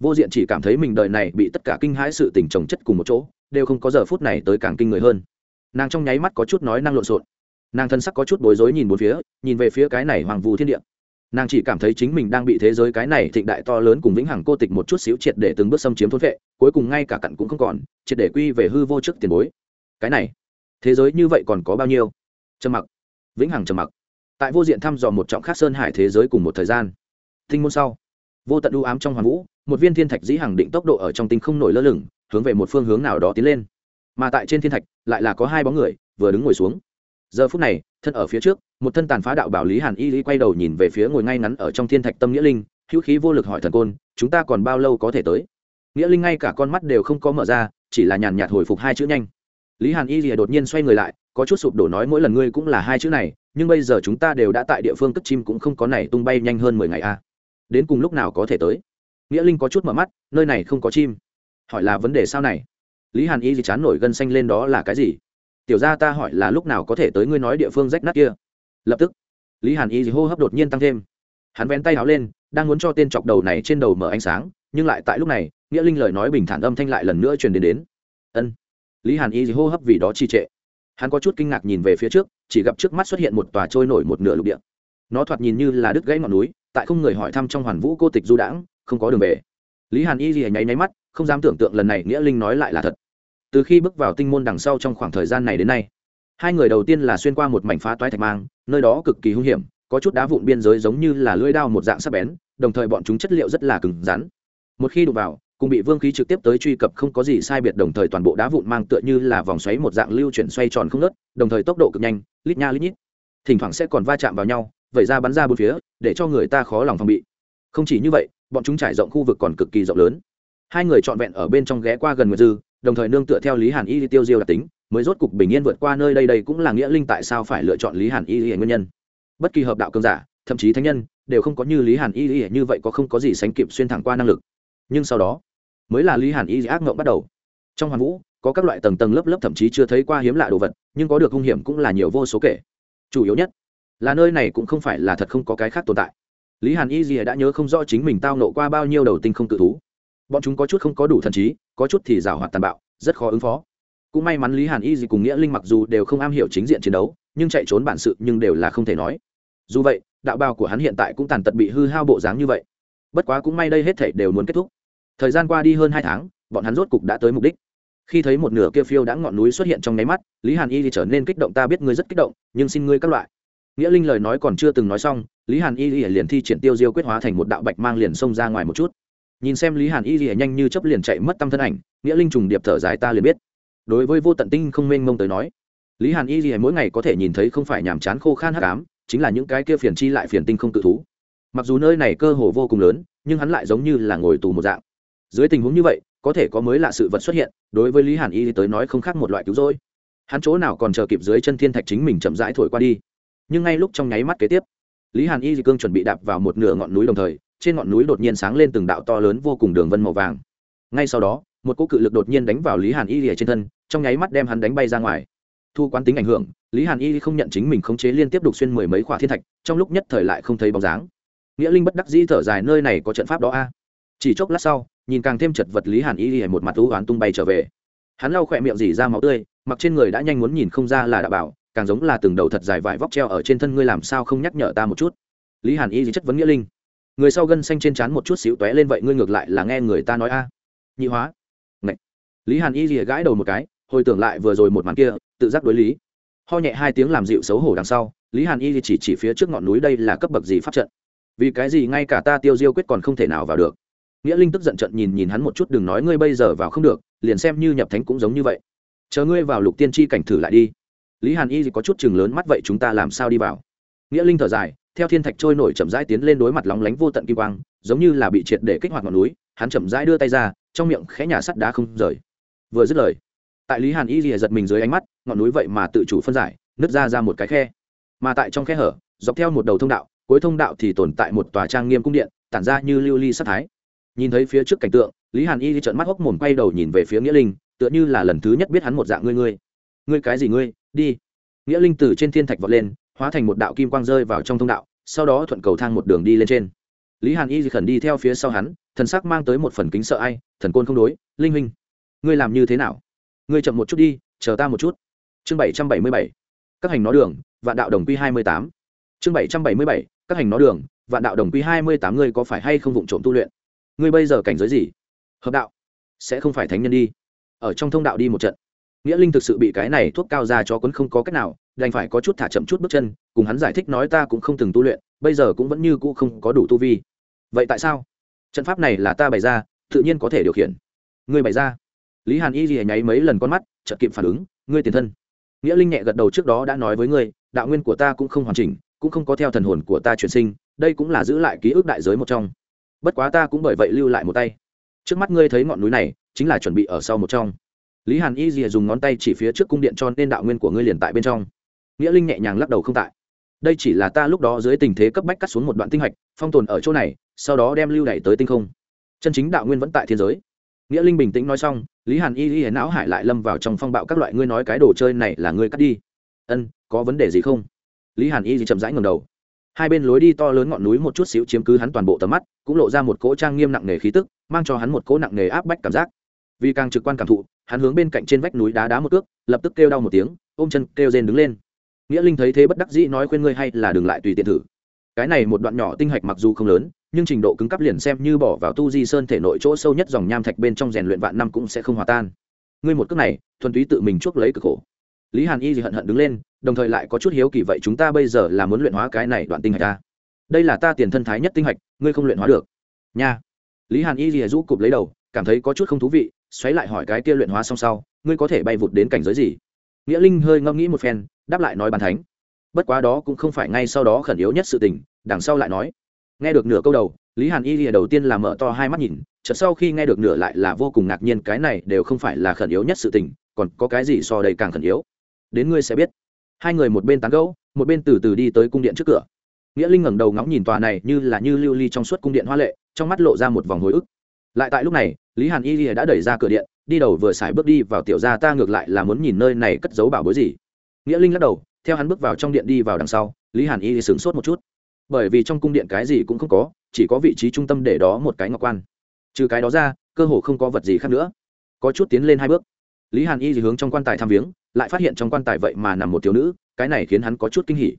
vô diện chỉ cảm thấy mình đời này bị tất cả kinh hãi sự tình trồng chất cùng một chỗ, đều không có giờ phút này tới càng kinh người hơn. Nàng trong nháy mắt có chút nói năng lộn xộn. Nàng thân sắc có chút bối rối nhìn bốn phía, nhìn về phía cái này hoàng vù thiên địa. Nàng chỉ cảm thấy chính mình đang bị thế giới cái này thịnh đại to lớn cùng vĩnh hằng cô tịch một chút xíu triệt để từng bước xâm chiếm thôn vệ, cuối cùng ngay cả cặn cũng không còn, triệt để quy về hư vô trước tiền bối. Cái này thế giới như vậy còn có bao nhiêu? Trầm mặc. Vĩnh hằng trầm mặc. Tại vô diện thăm dò một trọng khác sơn hải thế giới cùng một thời gian. Tinh môn sau. Vô tận u ám trong hoàng vũ, một viên thiên thạch dĩ hằng định tốc độ ở trong tinh không nổi lơ lửng, hướng về một phương hướng nào đó tiến lên. Mà tại trên thiên thạch, lại là có hai bóng người, vừa đứng ngồi xuống. Giờ phút này, thân ở phía trước, một thân tàn phá đạo bảo lý hàn y lý quay đầu nhìn về phía ngồi ngay ngắn ở trong thiên thạch tâm nghĩa linh, hữu khí vô lực hỏi thần côn, chúng ta còn bao lâu có thể tới? Nghĩa linh ngay cả con mắt đều không có mở ra, chỉ là nhàn nhạt hồi phục hai chữ nhanh lý hàn y lìa đột nhiên xoay người lại, có chút sụp đổ nói mỗi lần ngươi cũng là hai chữ này, nhưng bây giờ chúng ta đều đã tại địa phương cất chim cũng không có này tung bay nhanh hơn mười ngày a đến cùng lúc nào có thể tới? Nghĩa linh có chút mở mắt, nơi này không có chim. Hỏi là vấn đề sao này? Lý hàn y gì chán nổi gân xanh lên đó là cái gì? Tiểu ra ta hỏi là lúc nào có thể tới ngươi nói địa phương rách nát kia? Lập tức, lý hàn y gì hô hấp đột nhiên tăng thêm. Hắn vén tay áo lên, đang muốn cho tên chọc đầu này trên đầu mở ánh sáng, nhưng lại tại lúc này, nghĩa linh lời nói bình thản âm thanh lại lần nữa truyền đến đến. Ân lý hàn y hô hấp vì đó trì trệ. Hắn có chút kinh ngạc nhìn về phía trước, chỉ gặp trước mắt xuất hiện một tòa trôi nổi một nửa lục địa. Nó thoạt nhìn như là đứt gãy ngọn núi, tại không người hỏi thăm trong hoàn vũ cô tịch du đãng, không có đường về. Lý hàn y gì nháy nháy mắt, không dám tưởng tượng lần này nghĩa linh nói lại là thật. Từ khi bước vào tinh môn đằng sau trong khoảng thời gian này đến nay, hai người đầu tiên là xuyên qua một mảnh phá toái thạch mang, nơi đó cực kỳ hung hiểm, có chút đá vụn biên giới giống như là lưỡi đao một dạng sắc bén, đồng thời bọn chúng chất liệu rất là cứng rắn. Một khi đụng vào cùng bị vương khí trực tiếp tới truy cập không có gì sai biệt, đồng thời toàn bộ đá vụn mang tựa như là vòng xoáy một dạng lưu chuyển xoay tròn không nớt đồng thời tốc độ cực nhanh, lít nha lít nhít. Thỉnh thoảng sẽ còn va chạm vào nhau, vẩy ra bắn ra bốn phía, để cho người ta khó lòng phòng bị. Không chỉ như vậy, bọn chúng trải rộng khu vực còn cực kỳ rộng lớn. Hai người trọn vẹn ở bên trong ghé qua gần nguyệt dư, đồng thời nương tựa theo lý hàn y tiêu diêu đặc tính, mới rốt cục bình yên vượt qua nơi đây đây cũng là nghĩa linh tại sao phải lựa chọn lý hàn y nguyên nhân. Bất kỳ hợp đạo cường giả, thậm chí thánh nhân, đều không có như lý hàn y như vậy có không có gì sánh kịp xuyên thẳng qua năng lực. Nhưng sau đó mới là lý hàn y ác mộng bắt đầu. Trong hoàn vũ, có các loại tầng tầng lớp lớp thậm chí chưa thấy qua hiếm lạ đồ vật, nhưng có được hung hiểm cũng là nhiều vô số kể. Chủ yếu nhất là nơi này cũng không phải là thật không có cái khác tồn tại. Lý hàn y gì đã nhớ không rõ chính mình tao nộ qua bao nhiêu đầu tinh không tự thú. Bọn chúng có chút không có đủ thần trí, có chút thì rào hoạt tàn bạo, rất khó ứng phó. Cũng may mắn lý hàn y gì cùng nghĩa linh mặc dù đều không am hiểu chính diện chiến đấu, nhưng chạy trốn bản sự nhưng đều là không thể nói. Dù vậy, đạo bào của hắn hiện tại cũng tàn tật bị hư hao bộ dáng như vậy. Bất quá cũng may đây hết thể đều muốn kết thúc thời gian qua đi hơn hai tháng, bọn hắn rốt cục đã tới mục đích. Khi thấy một nửa kia phiêu đã ngọn núi xuất hiện trong nháy mắt, lý hàn y thì trở nên kích động, ta biết ngươi rất kích động, nhưng xin ngươi các loại. Nghĩa linh lời nói còn chưa từng nói xong, lý hàn y liền thi triển tiêu diêu quyết hóa thành một đạo bạch mang liền xông ra ngoài một chút. Nhìn xem lý hàn y nhanh như chấp liền chạy mất tâm thân ảnh, nghĩa linh trùng điệp thở dài, ta liền biết. Đối với vô tận tinh không mênh mông tới nói, lý hàn y mỗi ngày có thể nhìn thấy không phải nhàm chán khô khan hắc ám, chính là những cái kia phiền chi lại phiền tinh không tự thú. Mặc dù nơi này cơ hồ vô cùng lớn, nhưng hắn lại giống như là ngồi tù một dạng dưới tình huống như vậy, có thể có mới lạ sự vật xuất hiện, đối với lý hàn y tới nói không khác một loại cứu rỗi. Hắn chỗ nào còn chờ kịp dưới chân thiên thạch chính mình chậm rãi thổi qua đi. Nhưng ngay lúc trong nháy mắt kế tiếp, lý hàn y di cương chuẩn bị đạp vào một nửa ngọn núi đồng thời, trên ngọn núi đột nhiên sáng lên từng đạo to lớn vô cùng đường vân màu vàng. Ngay sau đó, một cỗ cự lực đột nhiên đánh vào lý hàn y lìa trên thân, trong nháy mắt đem hắn đánh bay ra ngoài. Thu quán tính ảnh hưởng, lý hàn y không nhận chính mình khống chế liên tiếp đục xuyên mười mấy khỏa thiên thạch, trong lúc nhất thời lại không thấy bóng dáng. Nghĩa linh bất đắc dĩ thở dài, nơi này có trận pháp đó a chỉ chốc lát sau, nhìn càng thêm chật vật lý hàn y một mặt thú oán tung bay trở về. Hắn lau khỏe miệng dỉ ra máu tươi, mặc trên người đã nhanh muốn nhìn không ra là đã bảo, càng giống là từng đầu thật dài vải vóc treo ở trên thân ngươi làm sao không nhắc nhở ta một chút. Lý hàn y chất vấn nghĩa linh. Người sau gân xanh trên trán một chút xíu tóe lên vậy ngươi ngược lại là nghe người ta nói a. Nhị hóa. Ngậy. lý hàn y rìa gãi đầu một cái, hồi tưởng lại vừa rồi một màn kia, tự giác đối lý. Ho nhẹ hai tiếng làm dịu xấu hổ đằng sau, lý hàn y chỉ chỉ phía trước ngọn núi đây là cấp bậc gì pháp trận. Vì cái gì ngay cả ta tiêu diêu quyết còn không thể nào vào được? Nghĩa linh tức giận trận nhìn nhìn hắn một chút, đừng nói ngươi bây giờ vào không được, liền xem như nhập thánh cũng giống như vậy. Chờ ngươi vào lục tiên tri cảnh thử lại đi. Lý hàn y có chút chừng lớn mắt, vậy chúng ta làm sao đi vào? Nghĩa linh thở dài, theo thiên thạch trôi nổi chậm rãi tiến lên đối mặt lóng lánh vô tận kim quang, giống như là bị triệt để kích hoạt ngọn núi, hắn chậm rãi đưa tay ra, trong miệng khẽ nhà sắt đá không rời. Vừa dứt lời, tại lý hàn y rìa giật mình dưới ánh mắt, ngọn núi vậy mà tự chủ phân giải, nứt ra ra một cái khe. Mà tại trong khe hở, dọc theo một đầu thông đạo, cuối thông đạo thì tồn tại một tòa trang nghiêm cung điện, tản ra như lưu ly sắc thái nhìn thấy phía trước cảnh tượng, lý hàn y trợn mắt hốc mồm quay đầu nhìn về phía nghĩa linh, tựa như là lần thứ nhất biết hắn một dạng ngươi ngươi. Ngươi cái gì ngươi? Đi. Nghĩa linh từ trên thiên thạch vọt lên, hóa thành một đạo kim quang rơi vào trong thông đạo, sau đó thuận cầu thang một đường đi lên trên. Lý hàn y khẩn đi theo phía sau hắn, thần sắc mang tới một phần kính sợ ai, thần côn không đối, linh huynh, ngươi làm như thế nào? Ngươi chậm một chút đi, chờ ta một chút. Chương bảy trăm bảy mươi bảy, các hành nó đường, vạn đạo đồng quy hai mươi tám. Chương bảy trăm bảy mươi bảy, các hành nó đường, vạn đạo đồng quy hai mươi tám, ngươi có phải hay không vụng trộm tu luyện? Ngươi bây giờ cảnh giới gì? Hợp đạo. Sẽ không phải thánh nhân đi. Ở trong thông đạo đi một trận. Nghĩa linh thực sự bị cái này thuốc cao ra cho quấn không có cách nào, đành phải có chút thả chậm chút bước chân, cùng hắn giải thích nói ta cũng không từng tu luyện, bây giờ cũng vẫn như cũ không có đủ tu vi. Vậy tại sao? Trận pháp này là ta bày ra, tự nhiên có thể điều khiển. Ngươi bày ra. Lý hàn y gì nháy mấy lần con mắt, chợt kịp phản ứng, ngươi tiền thân. Nghĩa linh nhẹ gật đầu trước đó đã nói với ngươi, đạo nguyên của ta cũng không hoàn chỉnh, cũng không có theo thần hồn của ta chuyển sinh, đây cũng là giữ lại ký ức đại giới một trong bất quá ta cũng bởi vậy lưu lại một tay. Trước mắt ngươi thấy ngọn núi này, chính là chuẩn bị ở sau một trong. Lý hàn y dìa dùng ngón tay chỉ phía trước cung điện cho nên đạo nguyên của ngươi liền tại bên trong. Nghĩa linh nhẹ nhàng lắc đầu không tại. Đây chỉ là ta lúc đó dưới tình thế cấp bách cắt xuống một đoạn tinh hạch, phong tồn ở chỗ này, sau đó đem lưu đẩy tới tinh không. Chân chính đạo nguyên vẫn tại thiên giới. Nghĩa linh bình tĩnh nói xong, lý hàn y y não hải lại lâm vào trong phong bạo các loại, ngươi nói cái đồ chơi này là ngươi cắt đi. Ân, có vấn đề gì không? Lý hàn y chậm rãi ngầm đầu hai bên lối đi to lớn ngọn núi một chút xíu chiếm cứ hắn toàn bộ tầm mắt, cũng lộ ra một cỗ trang nghiêm nặng nề khí tức, mang cho hắn một cỗ nặng nề áp bách cảm giác. Vì càng trực quan cảm thụ, hắn hướng bên cạnh trên vách núi đá đá một cước, lập tức kêu đau một tiếng, ôm chân kêu rên đứng lên. Nghĩa linh thấy thế bất đắc dĩ nói khuyên ngươi hay là đừng lại tùy tiện thử. Cái này một đoạn nhỏ tinh hạch mặc dù không lớn, nhưng trình độ cứng cắp liền xem như bỏ vào tu di sơn thể nội chỗ sâu nhất dòng nham thạch bên trong rèn luyện vạn năm cũng sẽ không hòa tan. Ngươi một cước này, thuần túy tự mình chuốc lấy cực khổ lý hàn y gì hận hận đứng lên, đồng thời lại có chút hiếu kỳ vậy chúng ta bây giờ là muốn luyện hóa cái này đoạn tinh hạch ta đây là ta tiền thân thái nhất tinh hạch, ngươi không luyện hóa được. Nha. Lý hàn y thì rũ cụp lấy đầu, cảm thấy có chút không thú vị, xoáy lại hỏi cái kia luyện hóa xong sau, ngươi có thể bay vụt đến cảnh giới gì? Nghĩa linh hơi ngẫm nghĩ một phen, đáp lại nói bàn thánh. Bất quá đó cũng không phải ngay sau đó khẩn yếu nhất sự tình, đằng sau lại nói. Nghe được nửa câu đầu, lý hàn y lìa đầu tiên là mở to hai mắt nhìn, chợt sau khi nghe được nửa lại là vô cùng ngạc nhiên cái này đều không phải là khẩn yếu nhất sự tình, còn có cái gì so đây càng khẩn yếu? Đến ngươi sẽ biết. Hai người một bên tán gẫu, một bên từ từ đi tới cung điện trước cửa. Nghĩa linh ngẩng đầu ngóng nhìn tòa này như là như lưu ly trong suốt cung điện hoa lệ, trong mắt lộ ra một vòng hồi ức. Lại tại lúc này, lý hàn y lìa đã đẩy ra cửa điện, đi đầu vừa xài bước đi vào tiểu gia ta ngược lại là muốn nhìn nơi này cất giấu bảo bối gì. Nghĩa linh lắc đầu, theo hắn bước vào trong điện đi vào đằng sau, lý hàn y sửng sốt một chút. Bởi vì trong cung điện cái gì cũng không có, chỉ có vị trí trung tâm để đó một cái ngọc quan. Trừ cái đó ra, cơ hồ không có vật gì khác nữa. Có chút tiến lên hai bước lý hàn y thì hướng trong quan tài thăm viếng, lại phát hiện trong quan tài vậy mà nằm một thiếu nữ, cái này khiến hắn có chút kinh hỉ.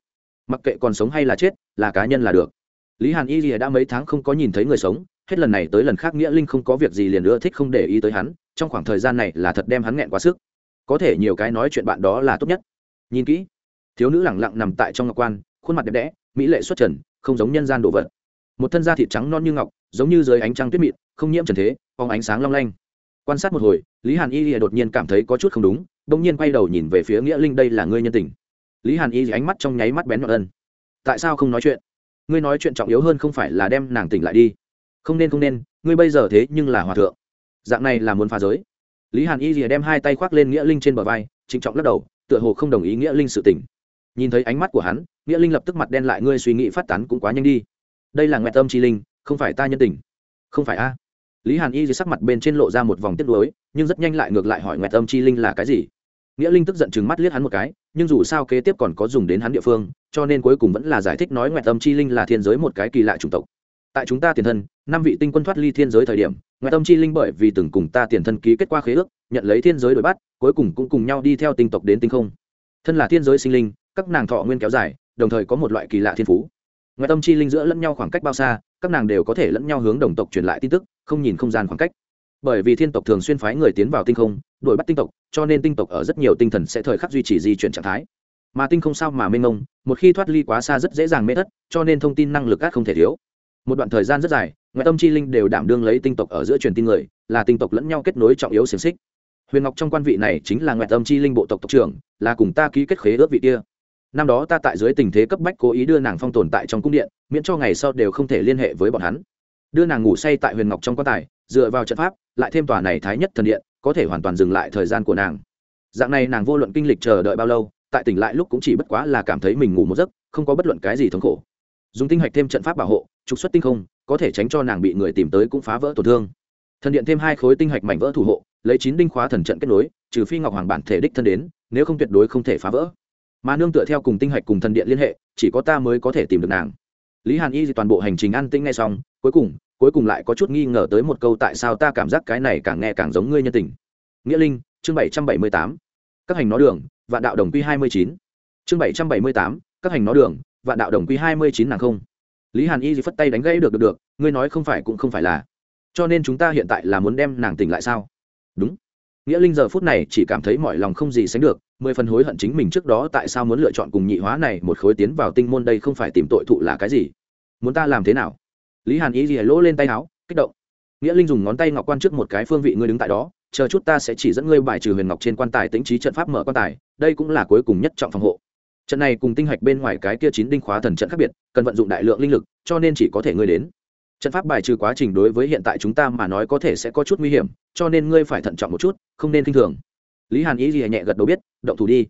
Mặc kệ còn sống hay là chết, là cá nhân là được. Lý hàn y thì đã mấy tháng không có nhìn thấy người sống, hết lần này tới lần khác nghĩa linh không có việc gì liền nữa thích không để ý tới hắn, trong khoảng thời gian này là thật đem hắn nghẹn quá sức. Có thể nhiều cái nói chuyện bạn đó là tốt nhất. Nhìn kỹ, thiếu nữ lẳng lặng nằm tại trong ngọc quan, khuôn mặt đẹp đẽ, mỹ lệ xuất trần, không giống nhân gian đồ vật. Một thân da thịt trắng non như ngọc, giống như dưới ánh trăng tuyết mịn không nhiễm trần thế, phóng ánh sáng long lanh quan sát một hồi, lý hàn y đột nhiên cảm thấy có chút không đúng đ ỗ n g nhiên quay đầu nhìn về phía nghĩa linh, đây là ngươi nhân tình. Lý hàn y ánh mắt trong nháy mắt bén nhọn ân. Tại sao không nói chuyện? Ngươi nói chuyện trọng yếu hơn không phải là đem nàng tỉnh lại đi. Không nên không nên, ngươi bây giờ thế nhưng là hòa thượng. Dạng này là muốn phá giới. Lý hàn y lìa đem hai tay khoác lên nghĩa linh trên bờ vai, trịnh trọng lắc đầu, tựa hồ không đồng ý nghĩa linh sự tỉnh nhìn thấy ánh mắt của hắn, nghĩa linh lập tức mặt đen lại, ngươi suy nghĩ phát tán cũng quá nhanh đi. Đây là ngoại tâm chi linh, không phải ta nhân tình. Không phải a lý hàn y dưới sắc mặt bên trên lộ ra một vòng tiếc nuối, nhưng rất nhanh lại ngược lại hỏi nguyệt âm chi linh là cái gì? Nghĩa linh tức giận chừng mắt liếc hắn một cái, nhưng dù sao kế tiếp còn có dùng đến hắn địa phương, cho nên cuối cùng vẫn là giải thích nói nguyệt âm chi linh là thiên giới một cái kỳ lạ chủng tộc. Tại chúng ta tiền thân, năm vị tinh quân thoát ly thiên giới thời điểm, nguyệt âm chi linh bởi vì từng cùng ta tiền thân ký kết qua khế ước, nhận lấy thiên giới đổi bắt, cuối cùng cũng cùng nhau đi theo tinh tộc đến tinh không. Thân là thiên giới sinh linh, các nàng thọ nguyên kéo dài, đồng thời có một loại kỳ lạ thiên phú. Nguyệt âm chi linh giữa lẫn nhau khoảng cách bao xa các nàng đều có thể lẫn nhau hướng đồng tộc truyền lại tin tức, không nhìn không gian khoảng cách. Bởi vì thiên tộc thường xuyên phái người tiến vào tinh không, đuổi bắt tinh tộc, cho nên tinh tộc ở rất nhiều tinh thần sẽ thời khắc duy trì di chuyển trạng thái. Mà tinh không sao mà mênh mông, một khi thoát ly quá xa rất dễ dàng mê thất, cho nên thông tin năng lực các không thể thiếu. Một đoạn thời gian rất dài ngoại tâm chi linh đều đảm đương lấy tinh tộc ở giữa truyền tin người, là tinh tộc lẫn nhau kết nối trọng yếu xiềng xích. Huyền ngọc trong quan vị này chính là ngoại tâm chi linh bộ tộc tộc trưởng, là cùng ta ký kết khế ước vị kia năm đó ta tại dưới tình thế cấp bách cố ý đưa nàng phong tồn tại trong cung điện, miễn cho ngày sau đều không thể liên hệ với bọn hắn. Đưa nàng ngủ say tại huyền ngọc trong quan tài, dựa vào trận pháp, lại thêm tòa này thái nhất thần điện, có thể hoàn toàn dừng lại thời gian của nàng. Dạng này nàng vô luận kinh lịch chờ đợi bao lâu, tại tỉnh lại lúc cũng chỉ bất quá là cảm thấy mình ngủ một giấc, không có bất luận cái gì thống khổ. Dùng tinh hạch thêm trận pháp bảo hộ, trục xuất tinh không, có thể tránh cho nàng bị người tìm tới cũng phá vỡ tổn thương. Thần điện thêm hai khối tinh hạch mảnh vỡ thủ hộ, lấy chín đinh khóa thần trận kết nối, trừ phi ngọc hoàng bản thể đích thân đến, nếu không tuyệt đối không thể phá vỡ mà nương tựa theo cùng tinh hạch cùng thần điện liên hệ, chỉ có ta mới có thể tìm được nàng. Lý hàn y thì toàn bộ hành trình an tinh ngay xong, cuối cùng cuối cùng lại có chút nghi ngờ tới một câu tại sao ta cảm giác cái này càng nghe càng giống ngươi nhân tình. Nghĩa linh, chương bảy trăm bảy mươi tám, các hành nó đường, vạn đạo đồng quy hai mươi chín. Chương bảy trăm bảy mươi tám, các hành nó đường, vạn đạo đồng quy hai mươi chín nàng không. Lý hàn y phất tay đánh gãy được được được, ngươi nói không phải cũng không phải là. Cho nên chúng ta hiện tại là muốn đem nàng tỉnh lại sao? Đúng nghĩa linh giờ phút này chỉ cảm thấy mọi lòng không gì sánh được, mười phần hối hận chính mình trước đó tại sao muốn lựa chọn cùng nhị hóa này một khối tiến vào tinh môn đây không phải tìm tội thụ là cái gì. Muốn ta làm thế nào? Lý hàn y gì lỗ lên tay áo, kích động. Nghĩa linh dùng ngón tay ngọc quan trước một cái phương vị ngươi đứng tại đó, chờ chút ta sẽ chỉ dẫn ngươi bài trừ huyền ngọc trên quan tài tính trí trận pháp mở quan tài, đây cũng là cuối cùng nhất trọng phòng hộ. Trận này cùng tinh hạch bên ngoài cái kia chín đinh khóa thần trận khác biệt, cần vận dụng đại lượng linh lực, cho nên chỉ có thể ngươi đến trận pháp bài trừ quá trình đối với hiện tại chúng ta mà nói có thể sẽ có chút nguy hiểm, cho nên ngươi phải thận trọng một chút, không nên k i n h thường. Lý hàn ý gì nhẹ gật đầu biết, động thủ đi.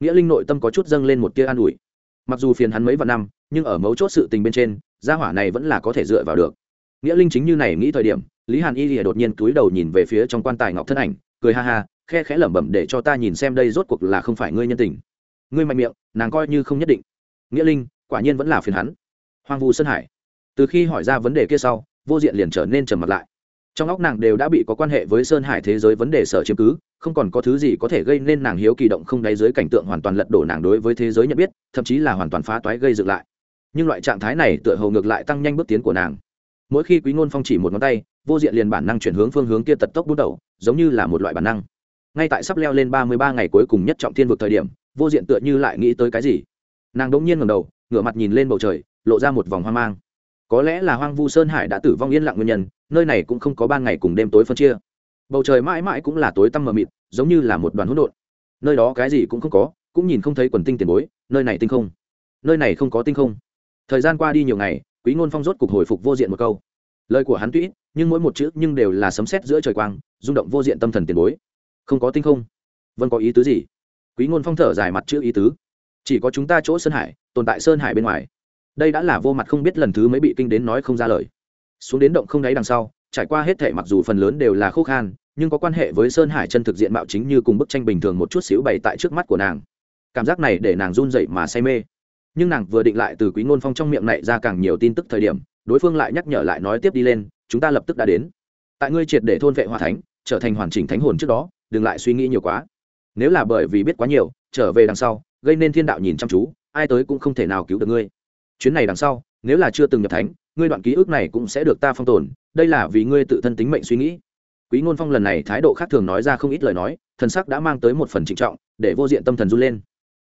Nghĩa linh nội tâm có chút dâng lên một tia an ủi. Mặc dù phiền hắn mấy vạn năm, nhưng ở mấu chốt sự tình bên trên, gia hỏa này vẫn là có thể dựa vào được. Nghĩa linh chính như này nghĩ thời điểm, lý hàn y lìa đột nhiên cúi đầu nhìn về phía trong quan tài ngọc thân ảnh, cười ha ha, khe khẽ lẩm bẩm để cho ta nhìn xem đây rốt cuộc là không phải ngươi nhân tình. Ngươi mạnh miệng, nàng coi như không nhất định. Nghĩa linh, quả nhiên vẫn là phiền hắn. Hoang vu sơn hải từ khi hỏi ra vấn đề kia sau, vô diện liền trở nên trầm mặt lại. Trong óc nàng đều đã bị có quan hệ với sơn hải thế giới vấn đề sở chiếm cứ, không còn có thứ gì có thể gây nên nàng hiếu kỳ động không đáy dưới cảnh tượng hoàn toàn lật đổ nàng đối với thế giới nhận biết, thậm chí là hoàn toàn phá toái gây dựng lại. Nhưng loại trạng thái này tựa hồ ngược lại tăng nhanh bước tiến của nàng. Mỗi khi quý ngôn phong chỉ một ngón tay, vô diện liền bản năng chuyển hướng phương hướng kia tật tốc bút đầu, giống như là một loại bản năng. Ngay tại sắp leo lên ba mươi ba ngày cuối cùng nhất trọng thiên vực thời điểm, vô diện tựa như lại nghĩ tới cái gì. Nàng đỗng nhiên ngầm đầu, ngửa mặt nhìn lên bầu trời, lộ ra một vòng hoang mang có lẽ là hoang vu sơn hải đã tử vong yên lặng nguyên nhân, nơi này cũng không có ban ngày cùng đêm tối phân chia. Bầu trời mãi mãi cũng là tối tăm mờ mịt, giống như là một đoàn hỗn độn. Nơi đó cái gì cũng không có, cũng nhìn không thấy quần tinh tiền bối, nơi này tinh không. Nơi này không có tinh không. Thời gian qua đi nhiều ngày, quý ngôn phong rốt cục hồi phục vô diện một câu. Lời của hắn tuy nhưng mỗi một chữ nhưng đều là sấm sét giữa trời quang, rung động vô diện tâm thần tiền bối. Không có tinh không. Vân có ý tứ gì? Quý ngôn phong thở dài mặt chữ ý tứ. Chỉ có chúng ta chỗ sơn hải, tồn tại sơn hải bên ngoài đây đã là vô mặt không biết lần thứ mới bị kinh đến nói không ra lời. Xuống đến động không đáy đằng sau, trải qua hết thể mặc dù phần lớn đều là khô khan, nhưng có quan hệ với sơn hải chân thực diện mạo chính như cùng bức tranh bình thường một chút xíu bày tại trước mắt của nàng. Cảm giác này để nàng run dậy mà say mê. Nhưng nàng vừa định lại từ quý ngôn phong trong miệng này ra càng nhiều tin tức thời điểm, đối phương lại nhắc nhở lại nói tiếp đi lên, chúng ta lập tức đã đến. Tại ngươi triệt để thôn vệ hòa thánh, trở thành hoàn chỉnh thánh hồn trước đó, đừng lại suy nghĩ nhiều quá. Nếu là bởi vì biết quá nhiều, trở về đằng sau, gây nên thiên đạo nhìn chăm chú, ai tới cũng không thể nào cứu được ngươi chuyến này đằng sau, nếu là chưa từng nhập thánh, ngươi đoạn ký ức này cũng sẽ được ta phong tồn, đây là vì ngươi tự thân tính mệnh suy nghĩ. Quý ngôn phong lần này thái độ khác thường nói ra không ít lời nói, thần sắc đã mang tới một phần trịnh trọng, để vô diện tâm thần run lên.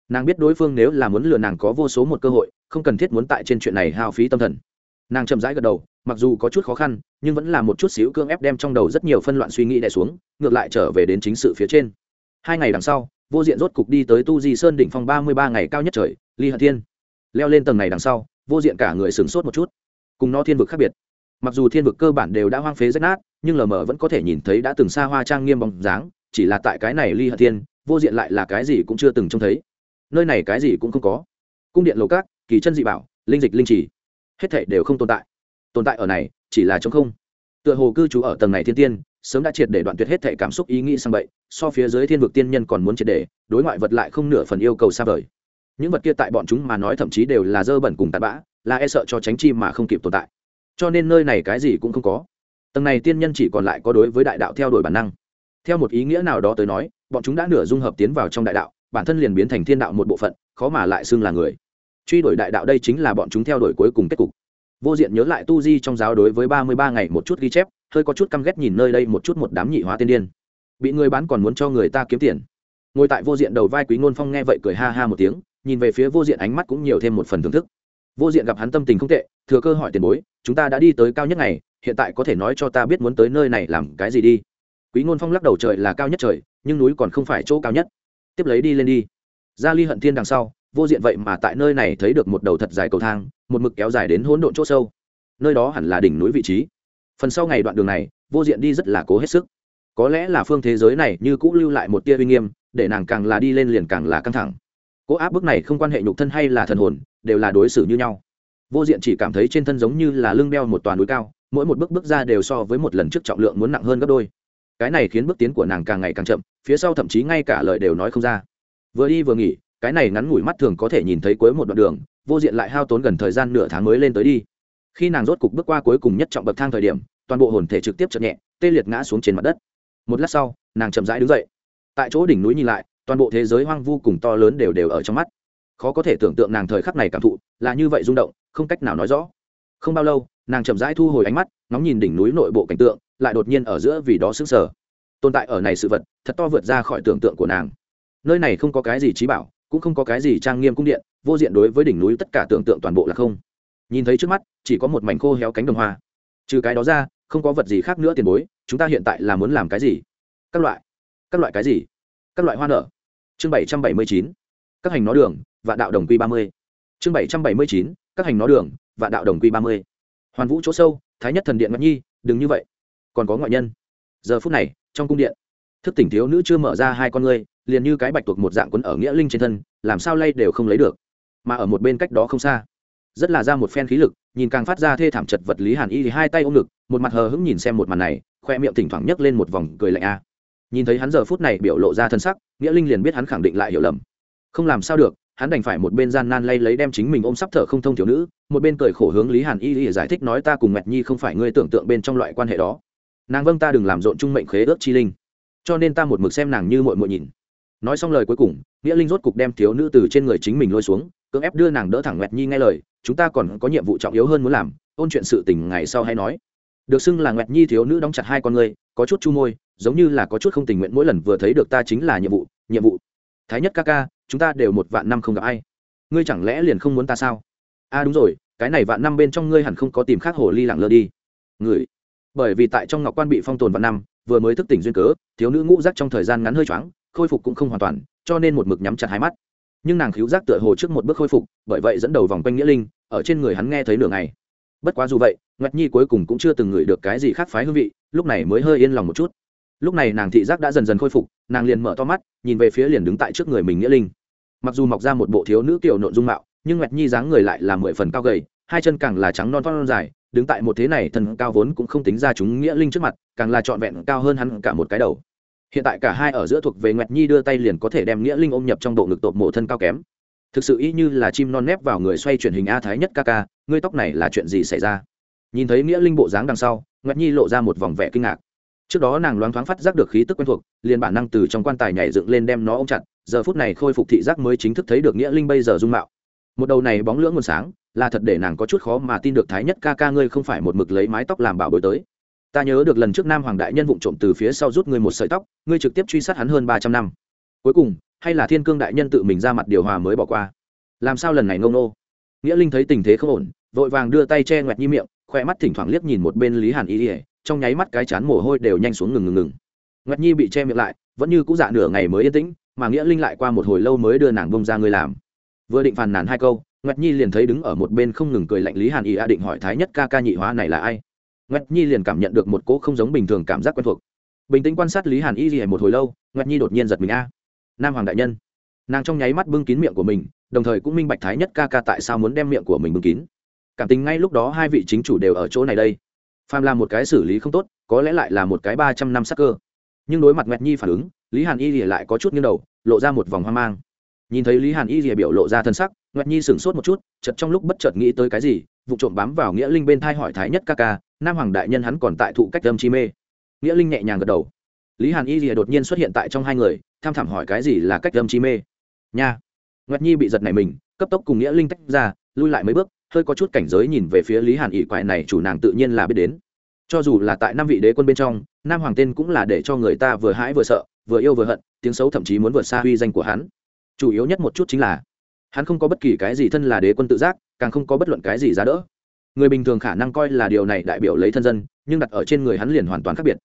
Nàng biết đối phương nếu là muốn lừa nàng có vô số một cơ hội, không cần thiết muốn tại trên chuyện này hao phí tâm thần. Nàng chậm rãi gật đầu, mặc dù có chút khó khăn, nhưng vẫn là một chút xíu cương ép đem trong đầu rất nhiều phân loạn suy nghĩ đè xuống, ngược lại trở về đến chính sự phía trên. Hai ngày đằng sau, vô diện rốt cục đi tới tu di sơn đỉnh phong ba mươi ba ngày cao nhất trời, ly hận thiên leo lên tầng này đằng sau, vô diện cả người sửng sốt một chút. Cùng nó thiên vực khác biệt. Mặc dù thiên vực cơ bản đều đã hoang phế rách nát, nhưng lờ mờ vẫn có thể nhìn thấy đã từng xa hoa trang nghiêm bóng dáng, chỉ là tại cái này ly hận thiên, vô diện lại là cái gì cũng chưa từng trông thấy. Nơi này cái gì cũng không có. Cung điện lầu cát kỳ chân dị bảo, linh dịch linh trì, hết thảy đều không tồn tại. Tồn tại ở này, chỉ là trống không. Tựa hồ cư trú ở tầng này thiên tiên, sớm đã triệt để đoạn tuyệt hết thể cảm xúc ý nghĩ sang bậy, so phía dưới thiên vực tiên nhân còn muốn triệt để, đối ngoại vật lại không nửa phần yêu cầu xa vời những vật kia tại bọn chúng mà nói thậm chí đều là dơ bẩn cùng tạt bã, là e sợ cho tránh chi mà không kịp tồn tại. Cho nên nơi này cái gì cũng không có. Tầng này tiên nhân chỉ còn lại có đối với đại đạo theo đuổi bản năng. Theo một ý nghĩa nào đó tới nói, bọn chúng đã nửa dung hợp tiến vào trong đại đạo, bản thân liền biến thành thiên đạo một bộ phận, khó mà lại xưng là người. Truy đuổi đại đạo đây chính là bọn chúng theo đuổi cuối cùng kết cục. Vô diện nhớ lại tu di trong giáo đối với ba mươi ba ngày một chút ghi chép, hơi có chút căm ghét nhìn nơi đây một chút một đám nhị hóa tiên điên. Bị người bán còn muốn cho người ta kiếm tiền. Ngồi tại vô diện đầu vai quý ngôn phong nghe vậy cười ha ha một tiếng nhìn về phía vô diện ánh mắt cũng nhiều thêm một phần thưởng thức. Vô diện gặp hắn tâm tình không tệ, thừa cơ hỏi tiền bối, chúng ta đã đi tới cao nhất này hiện tại có thể nói cho ta biết muốn tới nơi này làm cái gì đi? Quý ngôn phong lắc đầu, trời là cao nhất trời, nhưng núi còn không phải chỗ cao nhất. Tiếp lấy đi lên đi. Ra ly hận thiên đằng sau, vô diện vậy mà tại nơi này thấy được một đầu thật dài cầu thang, một mực kéo dài đến hỗn độn chỗ sâu. Nơi đó hẳn là đỉnh núi vị trí. Phần sau ngày đoạn đường này, vô diện đi rất là cố hết sức. Có lẽ là phương thế giới này như cũ lưu lại một tia uy nghiêm, để nàng càng là đi lên liền càng là căng thẳng cố áp bức này không quan hệ nhục thân hay là thần hồn, đều là đối xử như nhau. Vô diện chỉ cảm thấy trên thân giống như là lưng đeo một toàn núi cao, mỗi một bước bước ra đều so với một lần trước trọng lượng muốn nặng hơn gấp đôi. Cái này khiến bước tiến của nàng càng ngày càng chậm, phía sau thậm chí ngay cả lời đều nói không ra. Vừa đi vừa nghỉ, cái này ngắn ngủi mắt thường có thể nhìn thấy cuối một đoạn đường, vô diện lại hao tốn gần thời gian nửa tháng mới lên tới đi. Khi nàng rốt cục bước qua cuối cùng nhất trọng bậc thang thời điểm, toàn bộ hồn thể trực tiếp chậm nhẹ, tê liệt ngã xuống trên mặt đất. Một lát sau, nàng chậm rãi đứng dậy. Tại chỗ đỉnh núi nhìn lại toàn bộ thế giới hoang vu cùng to lớn đều đều ở trong mắt. Khó có thể tưởng tượng nàng thời khắc này cảm thụ, là như vậy rung động, không cách nào nói rõ. Không bao lâu, nàng chậm rãi thu hồi ánh mắt, ngóng nhìn đỉnh núi nội bộ cảnh tượng, lại đột nhiên ở giữa vì đó sững sờ. Tồn tại ở này sự vật, thật to vượt ra khỏi tưởng tượng của nàng. Nơi này không có cái gì trí bảo, cũng không có cái gì trang nghiêm cung điện, vô diện đối với đỉnh núi tất cả tưởng tượng toàn bộ là không. Nhìn thấy trước mắt, chỉ có một mảnh khô héo cánh đồng hoa. Trừ cái đó ra, không có vật gì khác nữa tiền bối, chúng ta hiện tại là muốn làm cái gì? Các loại. Các loại cái gì? Các loại hoa nở. Chương bảy trăm bảy mươi chín, các hành nó đường và đạo đồng quy ba mươi. Chương bảy trăm bảy mươi chín, các hành nó đường và đạo đồng quy ba mươi. Hoàn vũ chỗ sâu, thái nhất thần điện ngọc nhi, đừng như vậy. Còn có ngoại nhân. Giờ phút này, trong cung điện, thức tỉnh thiếu nữ chưa mở ra hai con ngươi, liền như cái bạch tuộc một dạng quấn ở nghĩa linh trên thân, làm sao lay đều không lấy được. Mà ở một bên cách đó không xa, rất là ra một phen khí lực, nhìn càng phát ra thê thảm chật vật lý hàn y thì hai tay ôm ngực, một mặt hờ hững nhìn xem một màn này, khoe miệng thỉnh thoảng nhấc lên một vòng cười lạnh a nhìn thấy hắn giờ phút này biểu lộ ra thân sắc, nghĩa linh liền biết hắn khẳng định lại hiểu lầm. Không làm sao được, hắn đành phải một bên gian nan lay lấy đem chính mình ôm sắp thở không thông thiếu nữ, một bên cười khổ hướng lý hàn y y giải thích nói ta cùng mẹt nhi không phải ngươi tưởng tượng bên trong loại quan hệ đó. Nàng vâng ta đừng làm rộn trung mệnh khế ước chi linh. Cho nên ta một mực xem nàng như mội mội nhìn. Nói xong lời cuối cùng, nghĩa linh rốt cục đem thiếu nữ từ trên người chính mình lôi xuống, cưỡng ép đưa nàng đỡ thẳng mẹt nhi nghe lời, chúng ta còn có nhiệm vụ trọng yếu hơn muốn làm, ôn chuyện sự tình ngày sau hay nói được xưng là nguyệt nhi thiếu nữ đóng chặt hai con người, có chút chu môi giống như là có chút không tình nguyện mỗi lần vừa thấy được ta chính là nhiệm vụ nhiệm vụ. Thái nhất ca ca chúng ta đều một vạn năm không gặp ai. Ngươi chẳng lẽ liền không muốn ta sao? A à đúng rồi cái này vạn năm bên trong ngươi hẳn không có tìm khác hồ ly lẳng lơ đi. Người. Bởi vì tại trong ngọc quan bị phong tồn vạn năm vừa mới thức tỉnh duyên cớ thiếu nữ ngũ rắc trong thời gian ngắn hơi choáng khôi phục cũng không hoàn toàn cho nên một mực nhắm chặt hai mắt. Nhưng nàng khiếu giác tựa hồ trước một bước khôi phục bởi vậy dẫn đầu vòng quanh nghĩa linh ở trên người hắn nghe thấy nửa ngày. Bất quá dù vậy nguyệt nhi cuối cùng cũng chưa từng ngửi được cái gì khác phái hương vị, lúc này mới hơi yên lòng một chút. Lúc này nàng thị giác đã dần dần khôi phục, nàng liền mở to mắt, nhìn về phía liền đứng tại trước người mình nghĩa linh. Mặc dù mọc ra một bộ thiếu nữ kiểu nội dung mạo, nhưng nguyệt nhi dáng người lại là mười phần cao gầy, hai chân càng là trắng non non dài, đứng tại một thế này thân cao vốn cũng không tính ra chúng nghĩa linh trước mặt, càng là trọn vẹn cao hơn hắn cả một cái đầu. Hiện tại cả hai ở giữa thuộc về nguyệt nhi đưa tay liền có thể đem nghĩa linh ôm nhập trong bộ ngực tột mộ thân cao kém. Thực sự y như là chim non nép vào người xoay chuyển hình a thái nhất ca ca, ngươi tóc này là chuyện gì xảy ra? Nhìn thấy nghĩa linh bộ dáng đằng sau, nguyệt nhi lộ ra một vòng vẻ kinh ngạc. Trước đó nàng loáng thoáng phát giác được khí tức quen thuộc, liền bản năng từ trong quan tài nhảy dựng lên đem nó ôm chặt, giờ phút này khôi phục thị giác mới chính thức thấy được nghĩa linh bây giờ dung mạo. Một đầu này bóng lưỡng nguồn sáng, là thật để nàng có chút khó mà tin được thái nhất ca ca ngươi không phải một mực lấy mái tóc làm bảo bối tới. Ta nhớ được lần trước nam hoàng đại nhân vụng trộm từ phía sau rút ngươi một sợi tóc, ngươi trực tiếp truy sát hắn hơn ba trăm năm. Cuối cùng, hay là thiên cương đại nhân tự mình ra mặt điều hòa mới bỏ qua. Làm sao lần này ngông nô? Nghĩa linh thấy tình thế không ổn, vội vàng đưa tay che ngoẹt nhi miệng khoe mắt thỉnh thoảng liếc nhìn một bên lý hàn y ỉa trong nháy mắt cái chán mồ hôi đều nhanh xuống ngừng ngừng ngừng. Ngoẹt nhi bị che miệng lại, vẫn như cũng dạ nửa ngày mới yên tĩnh, mà nghĩa linh lại qua một hồi lâu mới đưa nàng bông ra người làm. Vừa định phàn nàn hai câu ngoẹt nhi liền thấy đứng ở một bên không ngừng cười lạnh lý hàn y a định hỏi thái nhất ca ca nhị hóa này là ai? Ngoẹt nhi liền cảm nhận được một cỗ không giống bình thường cảm giác quen thuộc. Bình tĩnh quan sát lý hàn y gì một hồi lâu ngoẹt nhi đột nhiên giật mình a. Nam hoàng đại nhân. Nàng trong nháy mắt bưng kín miệng của mình, đồng thời cũng minh bạch thái nhất ca ca tại sao muốn đem miệng của mình bưng kín cảm tình ngay lúc đó hai vị chính chủ đều ở chỗ này đây. Phàm là một cái xử lý không tốt, có lẽ lại là một cái ba trăm năm sắc cơ. Nhưng đối mặt nguyệt nhi phản ứng, lý hàn y lìa lại có chút nghiêng đầu, lộ ra một vòng hoang mang. Nhìn thấy lý hàn y lìa biểu lộ ra thân sắc, nguyệt nhi sửng sốt một chút chật trong lúc bất chợt nghĩ tới cái gì, vụ trộm bám vào nghĩa linh bên thai hỏi thái nhất ca ca, nam hoàng đại nhân hắn còn tại thụ cách âm chi mê. Nghĩa linh nhẹ nhàng gật đầu. Lý hàn y lìa đột nhiên xuất hiện tại trong hai người, tham thảm hỏi cái gì là cách âm chi mê. Nha. Nguyệt nhi bị giật này mình, cấp tốc cùng nghĩa linh tách ra, lui lại mấy bước hơi có chút cảnh giới nhìn về phía lý hàn ỷ quại này, chủ nàng tự nhiên là biết đến. Cho dù là tại năm vị đế quân bên trong, nam hoàng tên cũng là để cho người ta vừa hãi vừa sợ, vừa yêu vừa hận, tiếng xấu thậm chí muốn vượt xa uy danh của hắn. Chủ yếu nhất một chút chính là, hắn không có bất kỳ cái gì thân là đế quân tự giác, càng không có bất luận cái gì giá đỡ. Người bình thường khả năng coi là điều này đại biểu lấy thân dân, nhưng đặt ở trên người hắn liền hoàn toàn khác biệt.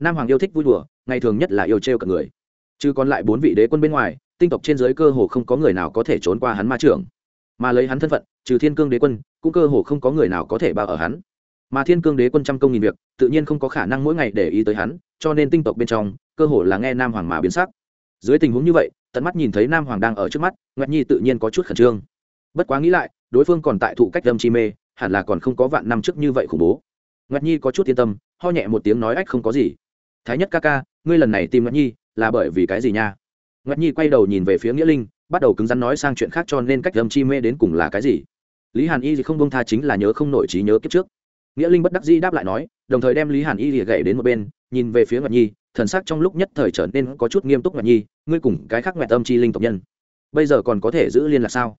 Nam hoàng yêu thích vui đùa, ngày thường nhất là yêu trêu cả người. Chứ còn lại bốn vị đế quân bên ngoài, tinh tộc trên giới cơ hồ không có người nào có thể trốn qua hắn ma trưởng mà lấy hắn thân phận, trừ thiên cương đế quân, cũng cơ hồ không có người nào có thể bao ở hắn. Mà thiên cương đế quân trăm công nghìn việc, tự nhiên không có khả năng mỗi ngày để ý tới hắn, cho nên tinh tộc bên trong, cơ hồ là nghe nam hoàng mà biến sắc. Dưới tình huống như vậy, tận mắt nhìn thấy nam hoàng đang ở trước mắt, nguyệt nhi tự nhiên có chút khẩn trương. Bất quá nghĩ lại, đối phương còn tại thụ cách lâm chi mê, hẳn là còn không có vạn năm trước như vậy khủng bố. Nguyệt nhi có chút yên tâm, ho nhẹ một tiếng nói ách không có gì. Thái nhất ca ca, ngươi lần này tìm nguyệt nhi là bởi vì cái gì nha? Nguyệt nhi quay đầu nhìn về phía nghĩa linh bắt đầu cứng rắn nói sang chuyện khác cho nên cách âm chi mê đến cùng là cái gì? Lý hàn y thì không bông tha chính là nhớ không nổi trí nhớ kiếp trước. Nghĩa linh bất đắc dĩ đáp lại nói, đồng thời đem lý hàn y thì gậy đến một bên, nhìn về phía nguyệt nhi, thần sắc trong lúc nhất thời trở nên có chút nghiêm túc nguyệt nhi, ngươi cùng cái khác ngoại tâm chi linh tộc nhân, bây giờ còn có thể giữ liên lạc sao?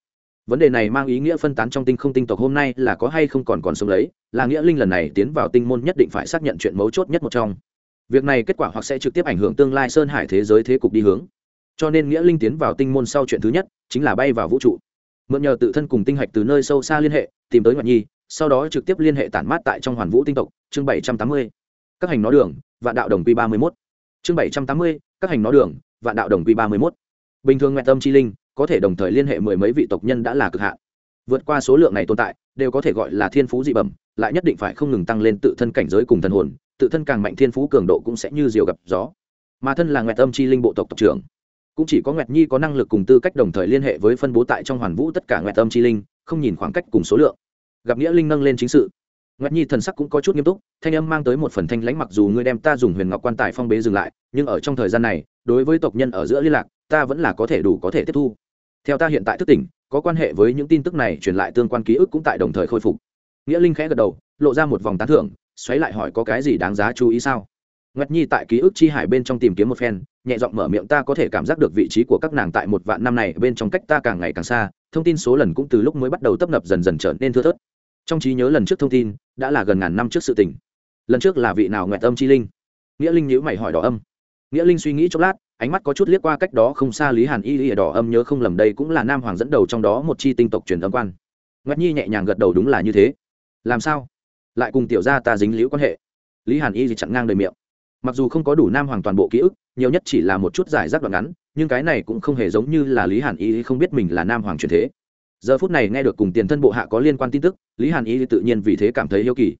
Vấn đề này mang ý nghĩa phân tán trong tinh không tinh tộc hôm nay là có hay không còn còn sống lấy, là nghĩa linh lần này tiến vào tinh môn nhất định phải xác nhận chuyện mấu chốt nhất một trong. Việc này kết quả hoặc sẽ trực tiếp ảnh hưởng tương lai sơn hải thế giới thế cục đi hướng cho nên nghĩa linh tiến vào tinh môn sau chuyện thứ nhất, chính là bay vào vũ trụ. Mượn nhờ tự thân cùng tinh hạch từ nơi sâu xa liên hệ, tìm tới ngoại nhi, sau đó trực tiếp liên hệ tản mát tại trong hoàn vũ tinh tộc, chương bảy trăm tám mươi. Các hành nó đường, vạn đạo đồng quy ba mươi mốt. Chương bảy trăm tám mươi, các hành nó đường, vạn đạo đồng quy ba mươi mốt. Bình thường nguyện tâm chi linh, có thể đồng thời liên hệ mười mấy vị tộc nhân đã là cực hạn. Vượt qua số lượng này tồn tại, đều có thể gọi là thiên phú dị bẩm, lại nhất định phải không ngừng tăng lên tự thân cảnh giới cùng thần hồn, tự thân càng mạnh thiên phú cường độ cũng sẽ như diều gặp gió. Mà thân là nguyện tâm chi linh bộ tộc tộc trưởng cũng chỉ có nguyệt nhi có năng lực cùng tư cách đồng thời liên hệ với phân bố tại trong hoàn vũ tất cả nguyệt âm chi linh, không nhìn khoảng cách cùng số lượng. Gặp nghĩa linh nâng lên chính sự. Nguyệt nhi thần sắc cũng có chút nghiêm túc, thanh âm mang tới một phần thanh lãnh mặc dù ngươi đem ta dùng huyền ngọc quan tài phong bế dừng lại, nhưng ở trong thời gian này, đối với tộc nhân ở giữa liên lạc, ta vẫn là có thể đủ có thể tiếp thu. Theo ta hiện tại thức tỉnh, có quan hệ với những tin tức này truyền lại tương quan ký ức cũng tại đồng thời khôi phục. Nghĩa linh khẽ gật đầu, lộ ra một vòng tán thưởng, xoáy lại hỏi có cái gì đáng giá chú ý sao? Nguyệt Nhi tại ký ức chi hải bên trong tìm kiếm một phen, nhẹ giọng mở miệng ta có thể cảm giác được vị trí của các nàng tại một vạn năm này bên trong cách ta càng ngày càng xa, thông tin số lần cũng từ lúc mới bắt đầu tấp nập dần dần trở nên thưa thớt. Trong trí nhớ lần trước thông tin, đã là gần ngàn năm trước sự tình. Lần trước là vị nào Nguyệt Âm chi linh? Nghĩa Linh nhíu mày hỏi Đỏ Âm. Nghĩa Linh suy nghĩ chốc lát, ánh mắt có chút liếc qua cách đó không xa Lý Hàn Y Y Đỏ Âm nhớ không lầm đây cũng là Nam Hoàng dẫn đầu trong đó một chi tinh tộc truyền âm quan. Nguyệt Nhi nhẹ nhàng gật đầu đúng là như thế. Làm sao? Lại cùng tiểu gia ta dính liễu quan hệ. Lý Hàn Y chặn ngang đời miệng mặc dù không có đủ nam hoàng toàn bộ ký ức, nhiều nhất chỉ là một chút giải rác đoạn ngắn, nhưng cái này cũng không hề giống như là lý hàn ý không biết mình là nam hoàng truyền thế. Giờ phút này nghe được cùng tiền thân bộ hạ có liên quan tin tức, lý hàn ý tự nhiên vì thế cảm thấy yêu kỳ.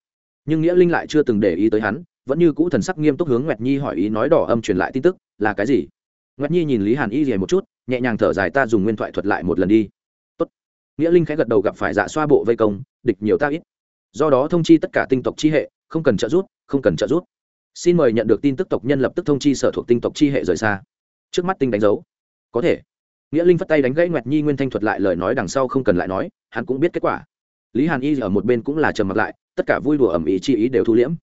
Nhưng nghĩa linh lại chưa từng để ý tới hắn, vẫn như cũ thần sắc nghiêm túc hướng nguyệt nhi hỏi ý nói đỏ âm truyền lại tin tức, là cái gì? Nguyệt nhi nhìn lý hàn y rìa một chút, nhẹ nhàng thở dài ta dùng nguyên thoại thuật lại một lần đi. Tốt. nghĩa linh khẽ gật đầu gặp phải dạ xoa bộ vây công, địch nhiều ta ít. Do đó thông chi tất cả tinh tộc chi hệ, không cần trợ giúp, không cần trợ giúp xin mời nhận được tin tức tộc nhân lập tức thông chi sở thuộc tinh tộc chi hệ rời xa. Trước mắt tinh đánh dấu. Có thể. Nghĩa linh phất tay đánh gãy ngoẹt nhi nguyên thanh thuật lại lời nói đằng sau không cần lại nói, hắn cũng biết kết quả. Lý hàn y ở một bên cũng là trầm mặt lại, tất cả vui đùa ẩm ý chi ý đều thu liễm.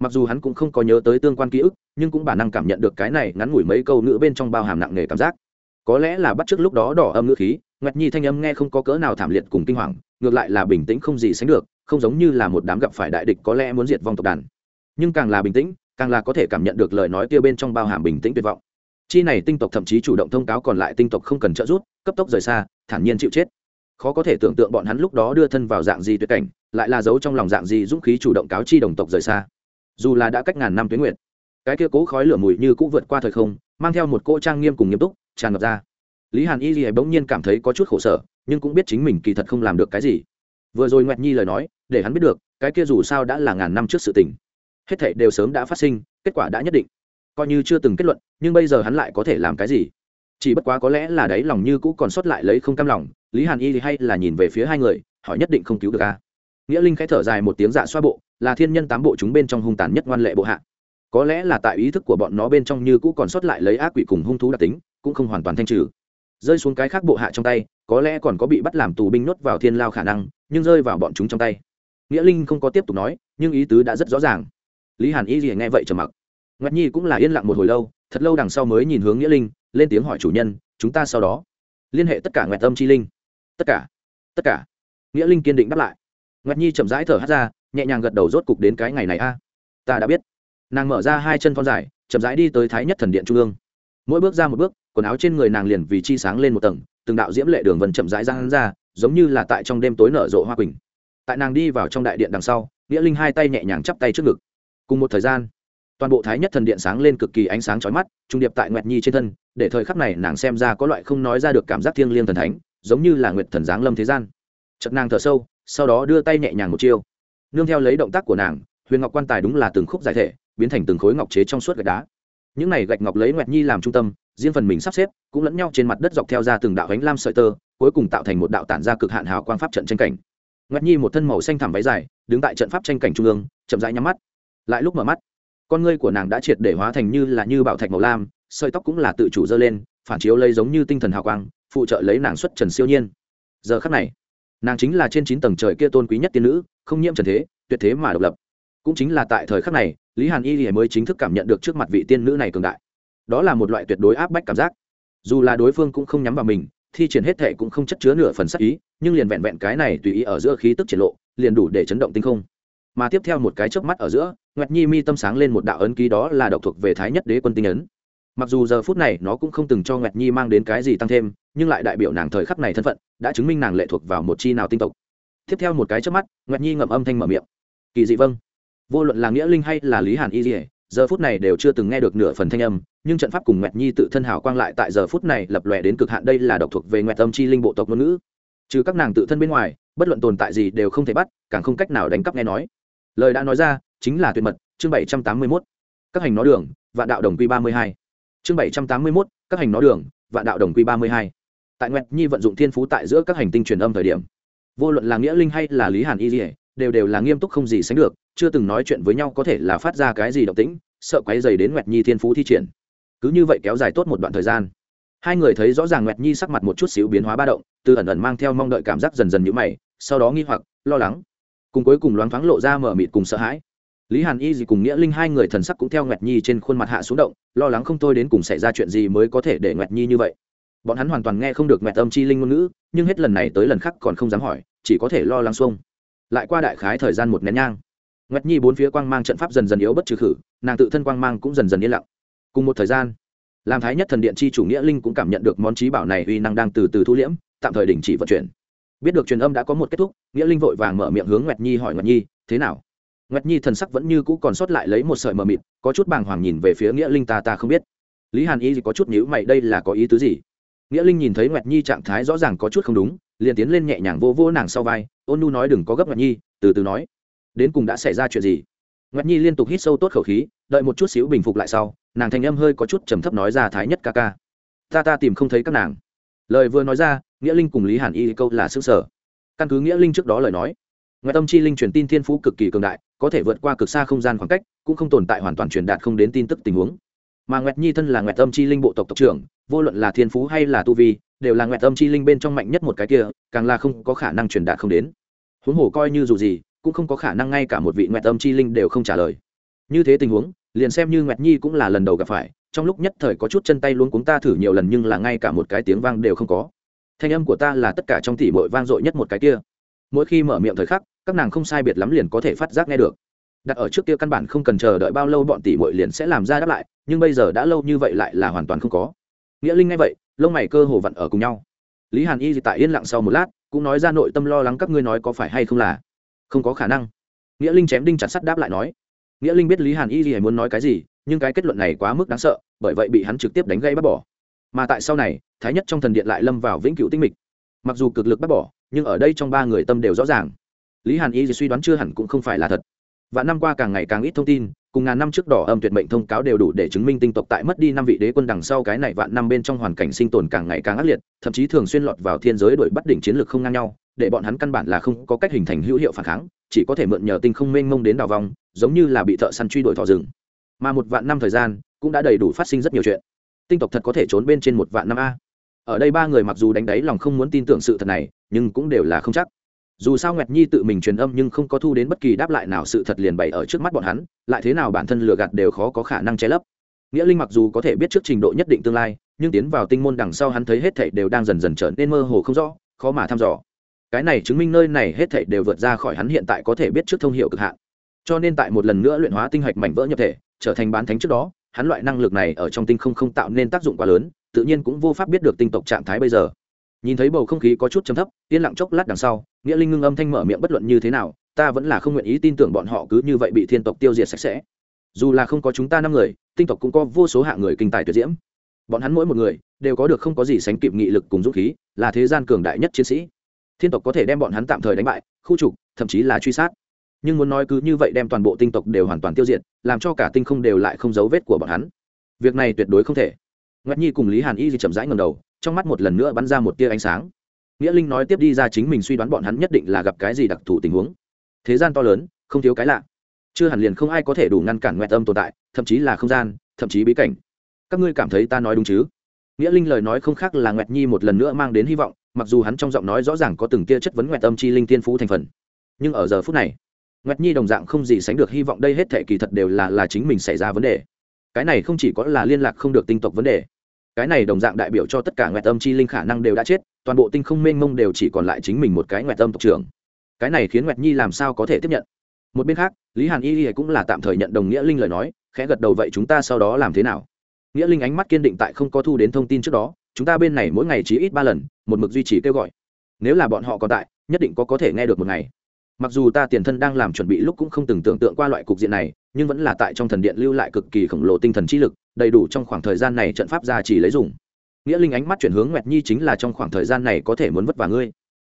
Mặc dù hắn cũng không có nhớ tới tương quan ký ức, nhưng cũng bản năng cảm nhận được cái này ngắn ngủi mấy câu ngữ bên trong bao hàm nặng nề cảm giác. Có lẽ là bắt t lúc đó đỏ âm ngữ khí ngoẹt nhi thanh âm nghe không có cỡ nào thảm liệt cùng kinh hoàng, ngược lại là bình tĩnh không gì sánh được, không giống như là một đám gặp phải đại địch có lẽ muốn diệt vong tộc đàn. Nhưng càng là bình tĩnh càng là có thể cảm nhận được lời nói kia bên trong bao hàm bình tĩnh tuyệt vọng. Chi này tinh tộc thậm chí chủ động thông cáo còn lại tinh tộc không cần trợ giúp, cấp tốc rời xa, thản nhiên chịu chết. Khó có thể tưởng tượng bọn hắn lúc đó đưa thân vào dạng gì tuyệt cảnh, lại là giấu trong lòng dạng gì dũng khí chủ động cáo chi đồng tộc rời xa. Dù là đã cách ngàn năm tuyến nguyện cái kia cố khói lửa mùi như cũng vượt qua thời không, mang theo một cỗ trang nghiêm cùng nghiêm túc, tràn ngập ra. Lý hàn y lìa bỗng nhiên cảm thấy có chút khổ sở, nhưng cũng biết chính mình kỳ thật không làm được cái gì. Vừa rồi ngoẹt nhi lời nói, để hắn biết được, cái kia dù sao đã là ngàn năm trước sự tình hết thảy đều sớm đã phát sinh, kết quả đã nhất định. Coi như chưa từng kết luận, nhưng bây giờ hắn lại có thể làm cái gì? Chỉ bất quá có lẽ là đấy lòng như cũ còn sót lại lấy không cam lòng, lý hàn y hay là nhìn về phía hai người, hỏi nhất định không cứu được a nghĩa linh khẽ thở dài một tiếng dạ xoa bộ, là thiên nhân tám bộ chúng bên trong hung tàn nhất ngoan lệ bộ hạ. Có lẽ là tại ý thức của bọn nó bên trong như cũ còn sót lại lấy ác quỷ cùng hung thú đặc tính, cũng không hoàn toàn thanh trừ. Rơi xuống cái khác bộ hạ trong tay, có lẽ còn có bị bắt làm tù binh nuốt vào thiên lao khả năng, nhưng rơi vào bọn chúng trong tay. Nghĩa linh không có tiếp tục nói, nhưng ý tứ đã rất rõ ràng lý hàn y gì nghe vậy trầm mặc. Ngoại nhi cũng là yên lặng một hồi lâu, thật lâu đằng sau mới nhìn hướng nghĩa linh, lên tiếng hỏi chủ nhân, chúng ta sau đó liên hệ tất cả ngoại tâm chi linh. Tất cả? Tất cả? Nghĩa linh kiên định đáp lại. Ngoại nhi chậm rãi thở hát ra, nhẹ nhàng gật đầu rốt cục đến cái ngày này a. Ta đã biết. Nàng mở ra hai chân thon dài, chậm rãi đi tới thái nhất thần điện trung ương. Mỗi bước ra một bước, quần áo trên người nàng liền vì chi sáng lên một tầng, từng đạo diễm lệ đường vần chậm rãi ra hắn ra, giống như là tại trong đêm tối nở rộ hoa quỳnh. Tại nàng đi vào trong đại điện đằng sau, nghĩa linh hai tay nhẹ nhàng chắp tay trước ngực cùng một thời gian, toàn bộ thái nhất thần điện sáng lên cực kỳ ánh sáng chói mắt trung điệp tại nguyệt nhi trên thân, để thời khắc này nàng xem ra có loại không nói ra được cảm giác thiêng liêng thần thánh, giống như là nguyệt thần giáng lâm thế gian. Chật nàng thở sâu, sau đó đưa tay nhẹ nhàng một chiêu. Nương theo lấy động tác của nàng, huyền ngọc quan tài đúng là từng khúc giải thể, biến thành từng khối ngọc chế trong suốt gạch đá. Những này gạch ngọc lấy nguyệt nhi làm trung tâm, riêng phần mình sắp xếp, cũng lẫn nhau trên mặt đất dọc theo ra từng đạo ánh lam sợi tơ, cuối cùng tạo thành một đạo tản ra cực hạn hào quang pháp trận tranh cảnh. Nguyệt nhi một thân màu xanh thẳm váy dài, đứng tại trận pháp tranh cảnh trung ương, chậm rãi nhắm mắt lại lúc mở mắt. Con ngươi của nàng đã triệt để hóa thành như là như bảo thạch màu lam, sợi tóc cũng là tự chủ dơ lên, phản chiếu lấy giống như tinh thần hào quang, phụ trợ lấy nàng xuất trần siêu nhiên. Giờ khắc này, nàng chính là trên chín tầng trời kia tôn quý nhất tiên nữ, không nhiễm trần thế, tuyệt thế mà độc lập. Cũng chính là tại thời khắc này, lý hàn y mới chính thức cảm nhận được trước mặt vị tiên nữ này cường đại. Đó là một loại tuyệt đối áp bách cảm giác. Dù là đối phương cũng không nhắm vào mình, thi triển hết thệ cũng không chất chứa nửa phần sắc ý, nhưng liền vẹn vẹn cái này tùy ý ở giữa khí tức triển lộ, liền đủ để chấn động tinh không. Mà tiếp theo một cái chớp mắt ở giữa Ngạc nhi mi tâm sáng lên một đạo ấn ký đó là độc thuộc về thái nhất đế quân tinh ấn. Mặc dù giờ phút này nó cũng không từng cho Ngạc nhi mang đến cái gì tăng thêm, nhưng lại đại biểu nàng thời khắc này thân phận, đã chứng minh nàng lệ thuộc vào một chi nào tinh tộc. Tiếp theo một cái chớp mắt Ngạc nhi ngậm âm thanh mở miệng. Kỳ dị vâng. Vô luận là nghĩa linh hay là lý hàn y dỉa giờ phút này đều chưa từng nghe được nửa phần thanh âm, nhưng trận pháp cùng Ngạc nhi tự thân hào quang lại tại giờ phút này lập lòe đến cực hạn đây là độc thuộc về Ngạc âm chi linh bộ tộc ngôn ngữ. Trừ các nàng tự thân bên ngoài, bất luận tồn tại gì đều không thể bắt, càng không cách nào đánh cắp nghe nói. Lời đã nói ra chính là tuyệt mật, chương bảy trăm tám mươi mốt, các hành nó đường, vạn đạo đồng quy ba mươi hai. Chương bảy trăm tám mươi mốt, các hành nó đường, vạn đạo đồng quy ba mươi hai. Tại nguyệt nhi vận dụng thiên phú tại giữa các hành tinh truyền âm thời điểm, vô luận là nghĩa linh hay là lý hàn y dỉa đều đều là nghiêm túc không gì sánh được, chưa từng nói chuyện với nhau có thể là phát ra cái gì động tĩnh, sợ quấy dày đến nguyệt nhi thiên phú thi triển. Cứ như vậy kéo dài tốt một đoạn thời gian. Hai người thấy rõ ràng nguyệt nhi sắc mặt một chút xíu biến hóa ba động, từ ẩn ẩn mang theo mong đợi cảm giác dần dần nhữ mày, sau đó nghi hoặc, lo lắng. Cùng cuối cùng loáng thoáng lộ ra mở mịt cùng sợ hãi lý hàn y gì cùng nghĩa linh hai người thần sắc cũng theo nguyệt nhi trên khuôn mặt hạ xuống động, lo lắng không thôi đến cùng xảy ra chuyện gì mới có thể để nguyệt nhi như vậy. Bọn hắn hoàn toàn nghe không được nguyệt âm chi linh ngôn ngữ, nhưng hết lần này tới lần khác còn không dám hỏi, chỉ có thể lo lắng xuông. Lại qua đại khái thời gian một nén nhang, nguyệt nhi bốn phía quang mang trận pháp dần dần yếu bất trừ khử, nàng tự thân quang mang cũng dần dần yên lặng. Cùng một thời gian, làm thái nhất thần điện chi chủ nghĩa linh cũng cảm nhận được món trí bảo này uy năng đang từ từ thu liễm, tạm thời đình chỉ vận chuyển. Biết được truyền âm đã có một kết thúc, nghĩa linh vội vàng mở miệng hướng nguyệt nhi hỏi nguyệt nhi, thế nào? Nguyệt nhi thần sắc vẫn như cũ còn sót lại lấy một sợi mờ mịt, có chút bàng hoàng nhìn về phía nghĩa linh ta ta không biết. Lý hàn y có chút nhíu mày, đây là có ý tứ gì? Nghĩa linh nhìn thấy nguyệt nhi trạng thái rõ ràng có chút không đúng, liền tiến lên nhẹ nhàng vô vô nàng sau vai, ôn nu nói đừng có gấp nguyệt nhi, từ từ nói. Đến cùng đã xảy ra chuyện gì? Nguyệt nhi liên tục hít sâu tốt khẩu khí, đợi một chút xíu bình phục lại sau, nàng thanh âm hơi có chút trầm thấp nói ra thái nhất ca ca. Ta ta tìm không thấy các nàng. Lời vừa nói ra, nghĩa linh cùng lý hàn y câu là sững sở căn cứ nghĩa linh trước đó lời nói ngoại tâm chi linh truyền tin thiên phú cực kỳ cường đại, có thể vượt qua cực xa không gian khoảng cách, cũng không tồn tại hoàn toàn truyền đạt không đến tin tức tình huống. Mà nguyệt nhi thân là nguyệt tâm chi linh bộ tộc tộc trưởng, vô luận là thiên phú hay là tu vi, đều là nguyệt tâm chi linh bên trong mạnh nhất một cái kia, càng là không có khả năng truyền đạt không đến. Huống hồ coi như dù gì, cũng không có khả năng ngay cả một vị nguyệt tâm chi linh đều không trả lời. Như thế tình huống, liền xem như nguyệt nhi cũng là lần đầu gặp phải, trong lúc nhất thời có chút chân tay luôn cuống ta thử nhiều lần nhưng là ngay cả một cái tiếng vang đều không có. Thanh âm của ta là tất cả trong tỷ bội vang dội nhất một cái kia. Mỗi khi mở miệng thời khắc các nàng không sai biệt lắm liền có thể phát giác nghe được. Đặt ở trước kia căn bản không cần chờ đợi bao lâu bọn tỷ muội liền sẽ làm ra đáp lại, nhưng bây giờ đã lâu như vậy lại là hoàn toàn không có. Nghĩa linh nghe vậy, lông mày cơ hồ vặn ở cùng nhau. Lý hàn y tại yên lặng sau một lát, cũng nói ra nội tâm lo lắng các ngươi nói có phải hay không là không có khả năng. Nghĩa linh chém đinh chặt sắt đáp lại nói. Nghĩa linh biết lý hàn y thì muốn nói cái gì, nhưng cái kết luận này quá mức đáng sợ, bởi vậy bị hắn trực tiếp đánh gây bắt bỏ. Mà tại sau này, thái nhất trong thần điện lại lâm vào vĩnh cửu tinh mịch. Mặc dù cực lực bắt bỏ, nhưng ở đây trong ba người tâm đều rõ ràng lý hàn y suy đoán chưa hẳn cũng không phải là thật. Và năm qua càng ngày càng ít thông tin, cùng ngàn năm trước đỏ âm tuyệt mệnh thông cáo đều đủ để chứng minh tinh tộc tại mất đi năm vị đế quân đằng sau cái này vạn năm bên trong hoàn cảnh sinh tồn càng ngày càng ác liệt, thậm chí thường xuyên lọt vào thiên giới đuổi bắt đỉnh chiến lược không ngang nhau, để bọn hắn căn bản là không có cách hình thành hữu hiệu phản kháng, chỉ có thể mượn nhờ tinh không mênh mông đến đào vòng giống như là bị thợ săn truy đuổi thỏ rừng. Mà một vạn năm thời gian, cũng đã đầy đủ phát sinh rất nhiều chuyện. Tinh tộc thật có thể trốn bên trên một vạn năm a. Ở đây ba người mặc dù đánh đáy lòng không muốn tin tưởng sự thật này, nhưng cũng đều là không chắc dù sao nguyệt nhi tự mình truyền âm nhưng không có thu đến bất kỳ đáp lại nào sự thật liền bày ở trước mắt bọn hắn, lại thế nào bản thân lừa gạt đều khó có khả năng che lấp. Nghĩa linh mặc dù có thể biết trước trình độ nhất định tương lai, nhưng tiến vào tinh môn đằng sau hắn thấy hết thảy đều đang dần dần trở nên mơ hồ không rõ, khó mà thăm dò. Cái này chứng minh nơi này hết thảy đều vượt ra khỏi hắn hiện tại có thể biết trước thông hiệu cực hạn. Cho nên tại một lần nữa luyện hóa tinh hạch mảnh vỡ nhập thể, trở thành bán thánh trước đó, hắn loại năng lực này ở trong tinh không không tạo nên tác dụng quá lớn, tự nhiên cũng vô pháp biết được tinh tộc trạng thái bây giờ nhìn thấy bầu không khí có chút chấm thấp, yên lặng chốc lát đằng sau, nghĩa linh ngưng âm thanh mở miệng bất luận như thế nào, ta vẫn là không nguyện ý tin tưởng bọn họ cứ như vậy bị thiên tộc tiêu diệt sạch sẽ. Dù là không có chúng ta năm người, tinh tộc cũng có vô số hạng người kinh tài tuyệt diễm. Bọn hắn mỗi một người đều có được không có gì sánh kịp nghị lực cùng dũng khí, là thế gian cường đại nhất chiến sĩ. Thiên tộc có thể đem bọn hắn tạm thời đánh bại, khu trục, thậm chí là truy sát. Nhưng muốn nói cứ như vậy đem toàn bộ tinh tộc đều hoàn toàn tiêu diệt, làm cho cả tinh không đều lại không dấu vết của bọn hắn. Việc này tuyệt đối không thể. Ngoét nhi cùng lý hàn y thì chậm rãi ngầm đầu trong mắt một lần nữa bắn ra một tia ánh sáng. Nghĩa linh nói tiếp đi ra chính mình suy đoán bọn hắn nhất định là gặp cái gì đặc thù tình huống. Thế gian to lớn, không thiếu cái lạ. Chưa hẳn liền không ai có thể đủ ngăn cản ngoại tâm tồn tại, thậm chí là không gian, thậm chí bí cảnh. Các ngươi cảm thấy ta nói đúng chứ? Nghĩa linh lời nói không khác là ngoẹt nhi một lần nữa mang đến hy vọng, mặc dù hắn trong giọng nói rõ ràng có từng tia chất vấn ngoẹt tâm chi linh tiên phú thành phần. Nhưng ở giờ phút này ngoẹt nhi đồng dạng không gì sánh được hy vọng đây hết thệ kỳ thật đều là là chính mình xảy ra vấn đề. Cái này không chỉ có là liên lạc không được tinh tộc vấn đề cái này đồng dạng đại biểu cho tất cả ngoại tâm chi linh khả năng đều đã chết, toàn bộ tinh không mênh mông đều chỉ còn lại chính mình một cái ngoại tâm tộc trưởng. Cái này khiến ngoại nhi làm sao có thể tiếp nhận? Một bên khác, lý hàn y y cũng là tạm thời nhận đồng nghĩa linh lời nói, khẽ gật đầu vậy chúng ta sau đó làm thế nào? Nghĩa linh ánh mắt kiên định tại không có thu đến thông tin trước đó, chúng ta bên này mỗi ngày chỉ ít ba lần, một mực duy trì kêu gọi. Nếu là bọn họ còn tại, nhất định có có thể nghe được một ngày. Mặc dù ta tiền thân đang làm chuẩn bị lúc cũng không từng tưởng tượng qua loại cục diện này, nhưng vẫn là tại trong thần điện lưu lại cực kỳ khổng lồ tinh thần trí lực đầy đủ trong khoảng thời gian này trận pháp ra chỉ lấy dùng. Nghĩa linh ánh mắt chuyển hướng nguyệt nhi chính là trong khoảng thời gian này có thể muốn vất vả ngươi.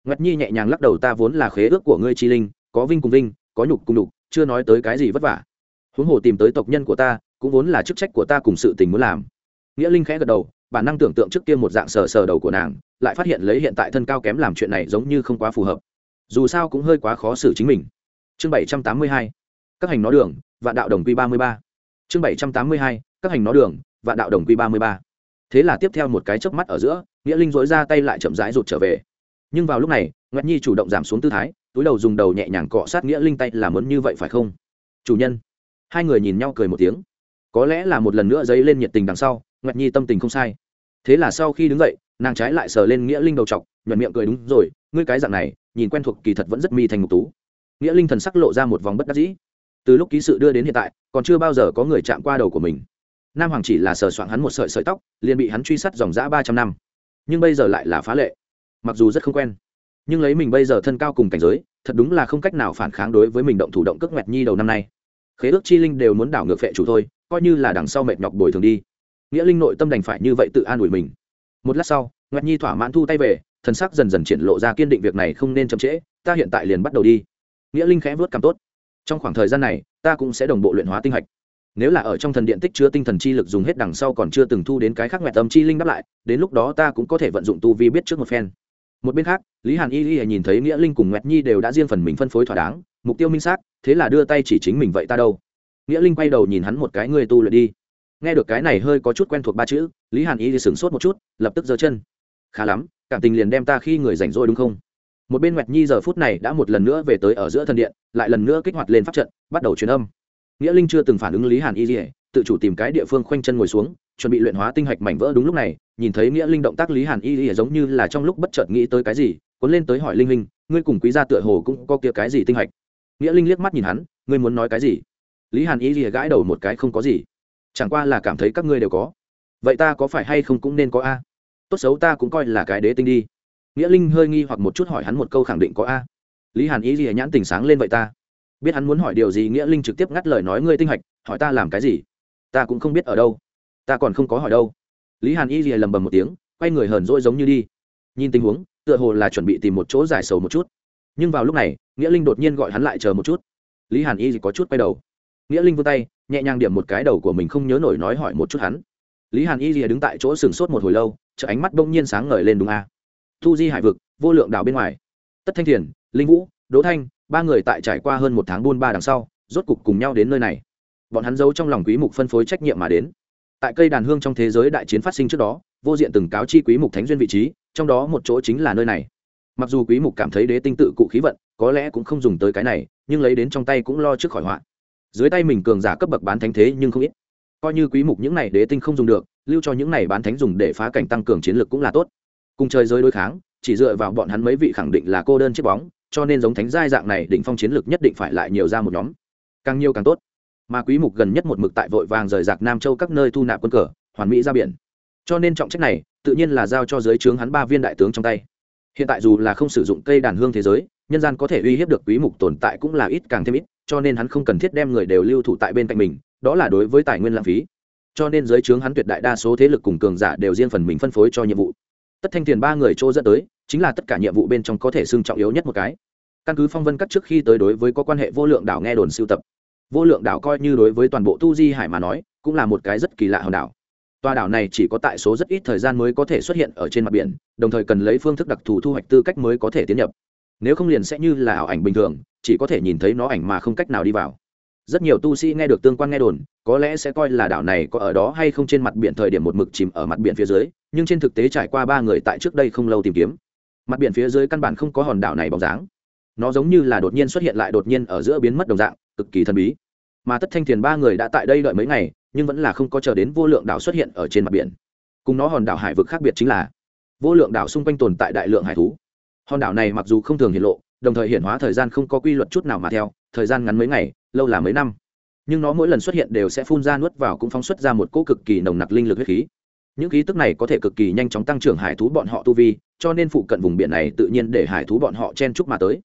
Nguyệt nhi nhẹ nhàng lắc đầu, ta vốn là khế ước của ngươi, chi linh, có vinh cùng vinh, có nhục cùng nhục, chưa nói tới cái gì vất vả. Huống hồ tìm tới tộc nhân của ta, cũng vốn là chức trách của ta cùng sự tình muốn làm. Nghĩa linh khẽ gật đầu, bản năng tưởng tượng trước kia một dạng sờ sờ đầu của nàng, lại phát hiện lấy hiện tại thân cao kém làm chuyện này giống như không quá phù hợp. Dù sao cũng hơi quá khó xử chính mình. Chương bảy trăm tám mươi hai, các hành nó đường, vạn đạo đồng quy ba mươi ba chương bảy trăm tám mươi hai, các hành nó đường, vạn đạo đồng quy ba mươi ba. Thế là tiếp theo một cái chớp mắt ở giữa, nghĩa linh dối ra tay lại chậm rãi rụt trở về. Nhưng vào lúc này ngoại nhi chủ động giảm xuống tư thái, túi đầu dùng đầu nhẹ nhàng cọ sát nghĩa linh tay là muốn như vậy phải không? Chủ nhân. Hai người nhìn nhau cười một tiếng. Có lẽ là một lần nữa dấy lên nhiệt tình đằng sau ngoại nhi tâm tình không sai. Thế là sau khi đứng dậy, nàng trái lại sờ lên nghĩa linh đầu trọc nhuận miệng cười, đúng rồi, ngươi cái dạng này, nhìn quen thuộc kỳ thật vẫn rất mi thành ngục tú. Nghĩa linh thần sắc lộ ra một vòng bất đắc dĩ từ lúc ký sự đưa đến hiện tại, còn chưa bao giờ có người chạm qua đầu của mình. Nam hoàng chỉ là sờ soạn hắn một sợi sợi tóc, liền bị hắn truy sát dòng dã ba trăm năm. Nhưng bây giờ lại là phá lệ. Mặc dù rất không quen, nhưng lấy mình bây giờ thân cao cùng cảnh giới, thật đúng là không cách nào phản kháng đối với mình động thủ động cước ngoẹt nhi đầu năm nay. Khế ước chi linh đều muốn đảo ngược phệ chủ thôi, coi như là đằng sau mệt nhọc bồi thường đi. Nghĩa linh nội tâm đành phải như vậy tự an ủi mình. Một lát sau ngoẹt nhi thỏa mãn thu tay về, thần sắc dần dần triển lộ ra kiên định việc này không nên chậm trễ, ta hiện tại liền bắt đầu đi. Nghĩa linh khẽ vớt cảm tốt trong khoảng thời gian này, ta cũng sẽ đồng bộ luyện hóa tinh hạch. Nếu là ở trong thần điện tích chứa tinh thần chi lực dùng hết đằng sau còn chưa từng thu đến cái khác ngoại tâm chi linh đáp lại, đến lúc đó ta cũng có thể vận dụng tu vi biết trước một phen. Một bên khác, lý hàn y y nhìn thấy nghĩa linh cùng nguyệt nhi đều đã riêng phần mình phân phối thỏa đáng, mục tiêu minh xác, thế là đưa tay chỉ chính mình vậy ta đâu? Nghĩa linh quay đầu nhìn hắn một cái người tu luyện đi. Nghe được cái này hơi có chút quen thuộc ba chữ, lý hàn y sửng sốt một chút, lập tức giơ chân. Khá lắm, cảm tình liền đem ta khi người rảnh rỗi đúng không? Một bên nguyệt nhi giờ phút này đã một lần nữa về tới ở giữa thần điện, lại lần nữa kích hoạt lên pháp trận, bắt đầu truyền âm. Nghĩa linh chưa từng phản ứng lý hàn y dỉa tự chủ tìm cái địa phương khoanh chân ngồi xuống, chuẩn bị luyện hóa tinh hạch mảnh vỡ đúng lúc này, nhìn thấy nghĩa linh động tác lý hàn y dỉa giống như là trong lúc bất chợt nghĩ tới cái gì, cuốn lên tới hỏi linh linh, ngươi cùng quý gia tựa hồ cũng có kia cái gì tinh hạch? Nghĩa linh liếc mắt nhìn hắn, ngươi muốn nói cái gì? Lý hàn y dỉa gãi đầu một cái, không có gì. Chẳng qua là cảm thấy các ngươi đều có. Vậy ta có phải hay không cũng nên có a? Tốt xấu ta cũng coi là cái đế tinh đi nghĩa linh hơi nghi hoặc một chút hỏi hắn một câu khẳng định có a. Lý hàn y gì nhãn tình sáng lên vậy ta. Biết hắn muốn hỏi điều gì, nghĩa linh trực tiếp ngắt lời nói ngươi tinh hạch, hỏi ta làm cái gì? Ta cũng không biết ở đâu. Ta còn không có hỏi đâu. Lý hàn y gì lầm bầm một tiếng, quay người hờn dỗi giống như đi. Nhìn tình huống, tựa hồ là chuẩn bị tìm một chỗ giải sầu một chút. Nhưng vào lúc này, nghĩa linh đột nhiên gọi hắn lại chờ một chút. Lý hàn y có chút quay đầu. Nghĩa linh vươn tay, nhẹ nhàng điểm một cái đầu của mình không nhớ nổi nói hỏi một chút hắn. Lý hàn y đứng tại chỗ sừng sốt một hồi lâu chợ ánh mắt bỗng nhiên sáng ngời lên đúng a. à thu di hải vực, vô lượng đảo bên ngoài. Tất thanh thiền, linh vũ, đỗ thanh, ba người tại trải qua hơn một tháng buôn ba đằng sau, rốt cục cùng nhau đến nơi này. Bọn hắn giấu trong lòng quý mục phân phối trách nhiệm mà đến. Tại cây đàn hương trong thế giới đại chiến phát sinh trước đó, vô diện từng cáo chi quý mục thánh duyên vị trí, trong đó một chỗ chính là nơi này. Mặc dù quý mục cảm thấy đế tinh tự cụ khí vận, có lẽ cũng không dùng tới cái này, nhưng lấy đến trong tay cũng lo trước khỏi họa. Dưới tay mình cường giả cấp bậc bán thánh thế nhưng không ít. Coi như quý mục những này đế tinh không dùng được, lưu cho những này bán thánh dùng để phá cảnh tăng cường chiến lược cũng là tốt cùng trời giới đối kháng, chỉ dựa vào bọn hắn mấy vị khẳng định là cô đơn chiếc bóng, cho nên giống thánh giai dạng này định phong chiến lược nhất định phải lại nhiều ra một nhóm. Càng nhiều càng tốt. Mà quý mục gần nhất một mực tại vội vàng rời rạc nam châu các nơi thu nạp quân cờ, hoàn mỹ ra biển. Cho nên trọng trách này, tự nhiên là giao cho giới trướng hắn ba viên đại tướng trong tay. Hiện tại dù là không sử dụng cây đàn hương thế giới, nhân gian có thể uy hiếp được quý mục tồn tại cũng là ít càng thêm ít, cho nên hắn không cần thiết đem người đều lưu thủ tại bên cạnh mình, đó là đối với tài nguyên lãng phí. Cho nên giới trướng hắn tuyệt đại đa số thế lực cùng cường giả đều riêng phần mình phân phối cho nhiệm vụ tất thanh tiền ba người chỗ dẫn tới, chính là tất cả nhiệm vụ bên trong có thể xưng trọng yếu nhất một cái. Căn cứ phong vân cắt trước khi tới đối với có quan hệ vô lượng đảo nghe đồn siêu tập. Vô lượng đảo coi như đối với toàn bộ tu di hải mà nói, cũng là một cái rất kỳ lạ hòn đảo. Tòa đảo này chỉ có tại số rất ít thời gian mới có thể xuất hiện ở trên mặt biển, đồng thời cần lấy phương thức đặc thù thu hoạch tư cách mới có thể tiến nhập. Nếu không liền sẽ như là ảo ảnh bình thường, chỉ có thể nhìn thấy nó ảnh mà không cách nào đi vào. Rất nhiều tu sĩ nghe được tương quan nghe đồn có lẽ sẽ coi là đảo này có ở đó hay không trên mặt biển thời điểm một mực chìm ở mặt biển phía dưới, nhưng trên thực tế trải qua ba người tại trước đây không lâu tìm kiếm. Mặt biển phía dưới căn bản không có hòn đảo này bóng dáng. Nó giống như là đột nhiên xuất hiện lại đột nhiên ở giữa biến mất đồng dạng, cực kỳ thần bí. Mà tất thanh thiền ba người đã tại đây đợi mấy ngày, nhưng vẫn là không có chờ đến vô lượng đảo xuất hiện ở trên mặt biển. Cùng nó hòn đảo hải vực khác biệt chính là, vô lượng đảo xung quanh tồn tại đại lượng hải thú. Hòn đảo này mặc dù không thường hiện lộ, đồng thời hiện hóa thời gian không có quy luật chút nào mà theo, thời gian ngắn mấy ngày, lâu là mấy năm nhưng nó mỗi lần xuất hiện đều sẽ phun ra nuốt vào cũng phóng xuất ra một cỗ cực kỳ nồng nặc linh lực huyết khí. Những khí tức này có thể cực kỳ nhanh chóng tăng trưởng hải thú bọn họ tu vi, cho nên phụ cận vùng biển này tự nhiên để hải thú bọn họ chen chúc mà tới.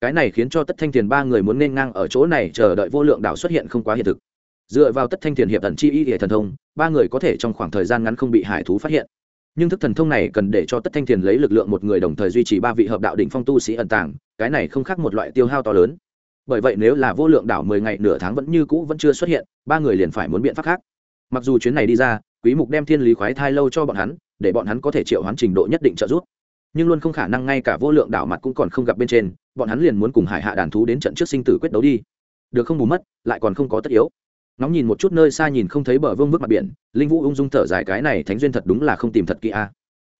Cái này khiến cho tất thanh thiền ba người muốn nên ngang ở chỗ này chờ đợi vô lượng đảo xuất hiện không quá hiện thực. Dựa vào tất thanh thiền hiệp thần chi y hệ thần thông, ba người có thể trong khoảng thời gian ngắn không bị hải thú phát hiện. Nhưng thức thần thông này cần để cho tất thanh thiền lấy lực lượng một người đồng thời duy trì ba vị hợp đạo đỉnh phong tu sĩ ẩn tàng, cái này không khác một loại tiêu hao to lớn bởi vậy nếu là vô lượng đảo mười ngày nửa tháng vẫn như cũ vẫn chưa xuất hiện, ba người liền phải muốn biện pháp khác. Mặc dù chuyến này đi ra, quý mục đem thiên lý khoái thai lâu cho bọn hắn, để bọn hắn có thể triệu hoán trình độ nhất định trợ giúp. Nhưng luôn không khả năng ngay cả vô lượng đảo mặt cũng còn không gặp bên trên, bọn hắn liền muốn cùng hải hạ đàn thú đến trận trước sinh tử quyết đấu đi. Được không bù mất, lại còn không có tất yếu. Nóng nhìn một chút nơi xa nhìn không thấy bờ vương vức mặt biển, linh vũ ung dung thở dài cái này thánh duyên thật đúng là không tìm thật kỹ a.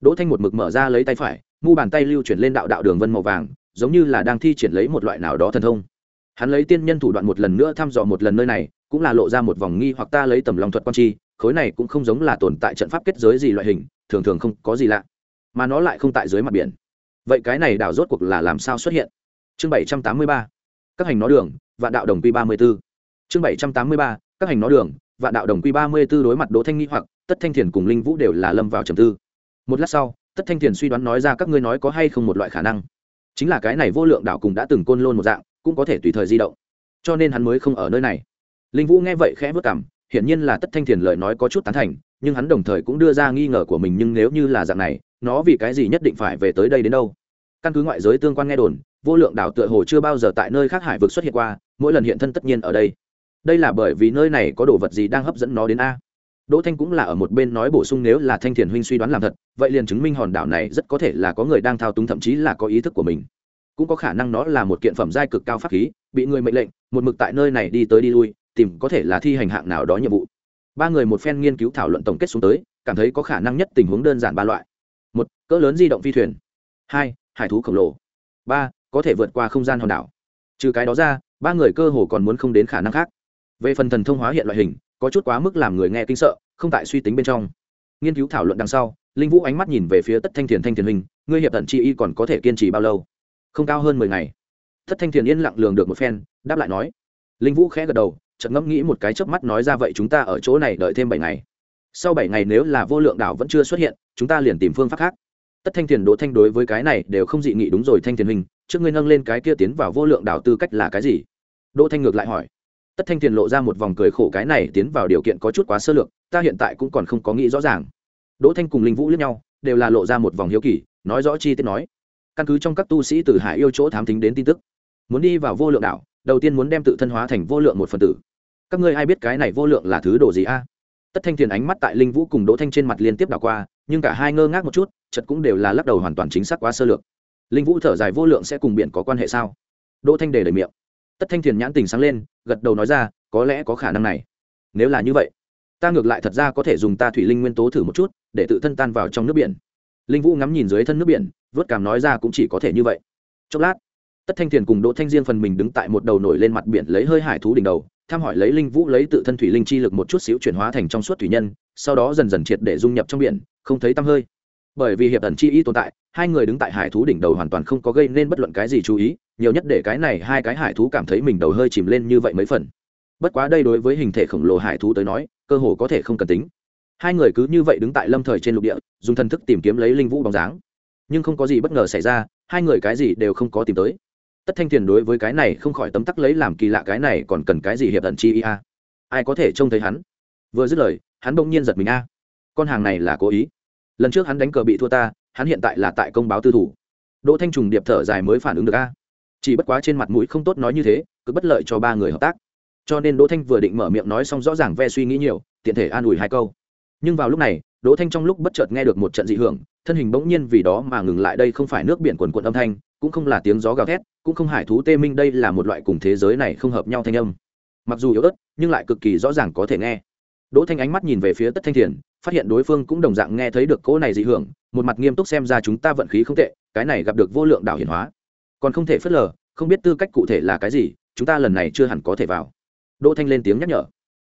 Đỗ thanh một mực mở ra lấy tay phải, mu bàn tay lưu chuyển lên đạo đạo đường vân màu vàng, giống như là đang thi triển lấy một loại nào đó thần thông hắn lấy tiên nhân thủ đoạn một lần nữa thăm dò một lần nơi này, cũng là lộ ra một vòng nghi hoặc ta lấy tầm lòng thuật quan chi, khối này cũng không giống là tồn tại trận pháp kết giới gì loại hình, thường thường không có gì lạ, mà nó lại không tại dưới mặt biển. Vậy cái này đảo rốt cuộc là làm sao xuất hiện? Chương bảy trăm tám mươi ba, các hành nó đường, vạn đạo đồng quy ba mươi b ố chương bảy trăm tám mươi ba, các hành nó đường, vạn đạo đồng quy ba mươi b ố đối mặt đỗ thanh nghi hoặc, tất thanh thiền cùng linh vũ đều là lâm vào trầm tư. Một lát sau, tất thanh thiền suy đoán nói ra các ngươi nói có hay không một loại khả năng. Chính là cái này vô lượng đảo cùng đã từng côn lôn một dạng cũng có thể tùy thời di động. Cho nên hắn mới không ở nơi này. Linh vũ nghe vậy khẽ vất cảm hiển nhiên là tất thanh thiền lời nói có chút tán thành, nhưng hắn đồng thời cũng đưa ra nghi ngờ của mình, nhưng nếu như là dạng này, nó vì cái gì nhất định phải về tới đây đến đâu? Căn cứ ngoại giới tương quan nghe đồn, vô lượng đảo tựa hồ chưa bao giờ tại nơi khác hải vực xuất hiện qua, mỗi lần hiện thân tất nhiên ở đây. Đây là bởi vì nơi này có đồ vật gì đang hấp dẫn nó đến a? Đỗ thanh cũng là ở một bên nói bổ sung nếu là thanh thiền huynh suy đoán làm thật, vậy liền chứng minh hòn đảo này rất có thể là có người đang thao túng, thậm chí là có ý thức của mình cũng có khả năng nó là một kiện phẩm giai cực cao pháp khí, bị người mệnh lệnh, một mực tại nơi này đi tới đi lui, tìm có thể là thi hành hạng nào đó nhiệm vụ. Ba người một phen nghiên cứu thảo luận tổng kết xuống tới, cảm thấy có khả năng nhất tình huống đơn giản ba loại. Một, cỡ lớn di động phi thuyền. Hai, hải thú khổng lồ. Ba, có thể vượt qua không gian hòn đảo. Trừ cái đó ra, ba người cơ hồ còn muốn không đến khả năng khác. Về phần thần thông hóa hiện loại hình, có chút quá mức làm người nghe kinh sợ, không tại suy tính bên trong. Nghiên cứu thảo luận đằng sau, linh vũ ánh mắt nhìn về phía tất thanh thiền thanh thiền hình, ngươi hiệp tận chi y còn có thể kiên trì bao lâu? Không cao hơn mười ngày. Tất thanh thiền yên lặng lường được một phen, đáp lại nói. Linh vũ khẽ gật đầu, chợt ngẫm nghĩ một cái chớp mắt nói ra vậy chúng ta ở chỗ này đợi thêm bảy ngày. Sau bảy ngày nếu là vô lượng đảo vẫn chưa xuất hiện, chúng ta liền tìm phương pháp khác. Tất thanh thiền đỗ thanh đối với cái này đều không dị nghị đúng rồi thanh thiền hình trước ngươi nâng lên cái kia tiến vào vô lượng đảo tư cách là cái gì? Đỗ thanh ngược lại hỏi. Tất thanh thiền lộ ra một vòng cười khổ cái này tiến vào điều kiện có chút quá sơ lược, ta hiện tại cũng còn không có nghĩ rõ ràng. Đỗ thanh cùng linh vũ lướt nhau, đều là lộ ra một vòng hiếu kỳ, nói rõ chi tiết nói căn cứ trong các tu sĩ từ hải yêu chỗ thám tính đến tin tức. Muốn đi vào vô lượng đảo, đầu tiên muốn đem tự thân hóa thành vô lượng một phần tử. Các ngươi ai biết cái này vô lượng là thứ đồ gì a? Tất thanh thiền ánh mắt tại linh vũ cùng đỗ thanh trên mặt liên tiếp đảo qua, nhưng cả hai ngơ ngác một chút chật cũng đều là lắc đầu hoàn toàn chính xác quá sơ lược. Linh vũ thở dài vô lượng sẽ cùng biển có quan hệ sao? Đỗ thanh đề đầy miệng. Tất thanh thiền nhãn tình sáng lên, gật đầu nói ra, có lẽ có khả năng này. Nếu là như vậy, ta ngược lại thật ra có thể dùng ta thủy linh nguyên tố thử một chút, để tự thân tan vào trong nước biển linh vũ ngắm nhìn dưới thân nước biển vớt cảm nói ra cũng chỉ có thể như vậy chốc lát tất thanh thiền cùng đỗ thanh diên phần mình đứng tại một đầu nổi lên mặt biển lấy hơi hải thú đỉnh đầu tham hỏi lấy linh vũ lấy tự thân thủy linh chi lực một chút xíu chuyển hóa thành trong suốt thủy nhân sau đó dần dần triệt để dung nhập trong biển không thấy tăm hơi bởi vì hiệp ẩn chi y tồn tại hai người đứng tại hải thú đỉnh đầu hoàn toàn không có gây nên bất luận cái gì chú ý nhiều nhất để cái này hai cái hải thú cảm thấy mình đầu hơi chìm lên như vậy mấy phần bất quá đây đối với hình thể khổng lồ hải thú tới nói cơ hồ có thể không cần tính hai người cứ như vậy đứng tại lâm thời trên lục địa, dùng thần thức tìm kiếm lấy linh vũ bóng dáng. Nhưng không có gì bất ngờ xảy ra, hai người cái gì đều không có tìm tới. Tất thanh thiền đối với cái này không khỏi tấm tắc lấy làm kỳ lạ cái này còn cần cái gì hiệp ẩn chi a? Ai có thể trông thấy hắn? Vừa dứt lời, hắn bỗng nhiên giật mình a. Con hàng này là cố ý. Lần trước hắn đánh cờ bị thua ta, hắn hiện tại là tại công báo tư thủ. Đỗ thanh trùng điệp thở dài mới phản ứng được a. Chỉ bất quá trên mặt mũi không tốt nói như thế, cứ bất lợi cho ba người hợp tác. Cho nên đỗ thanh vừa định mở miệng nói xong rõ ràng ve suy nghĩ nhiều, tiện thể an ủi hai câu nhưng vào lúc này, đỗ thanh trong lúc bất chợt nghe được một trận dị hưởng, thân hình bỗng nhiên vì đó mà ngừng lại đây không phải nước biển quần quận âm thanh, cũng không là tiếng gió gào thét, cũng không hải thú tê minh đây là một loại cùng thế giới này không hợp nhau thanh âm. Mặc dù yếu ớt, nhưng lại cực kỳ rõ ràng có thể nghe. Đỗ thanh ánh mắt nhìn về phía tất thanh thiền, phát hiện đối phương cũng đồng dạng nghe thấy được cỗ này dị hưởng, một mặt nghiêm túc xem ra chúng ta vận khí không tệ, cái này gặp được vô lượng đảo hiển hóa. Còn không thể phớt lờ, không biết tư cách cụ thể là cái gì, chúng ta lần này chưa hẳn có thể vào. Đỗ thanh lên tiếng nhắc nhở.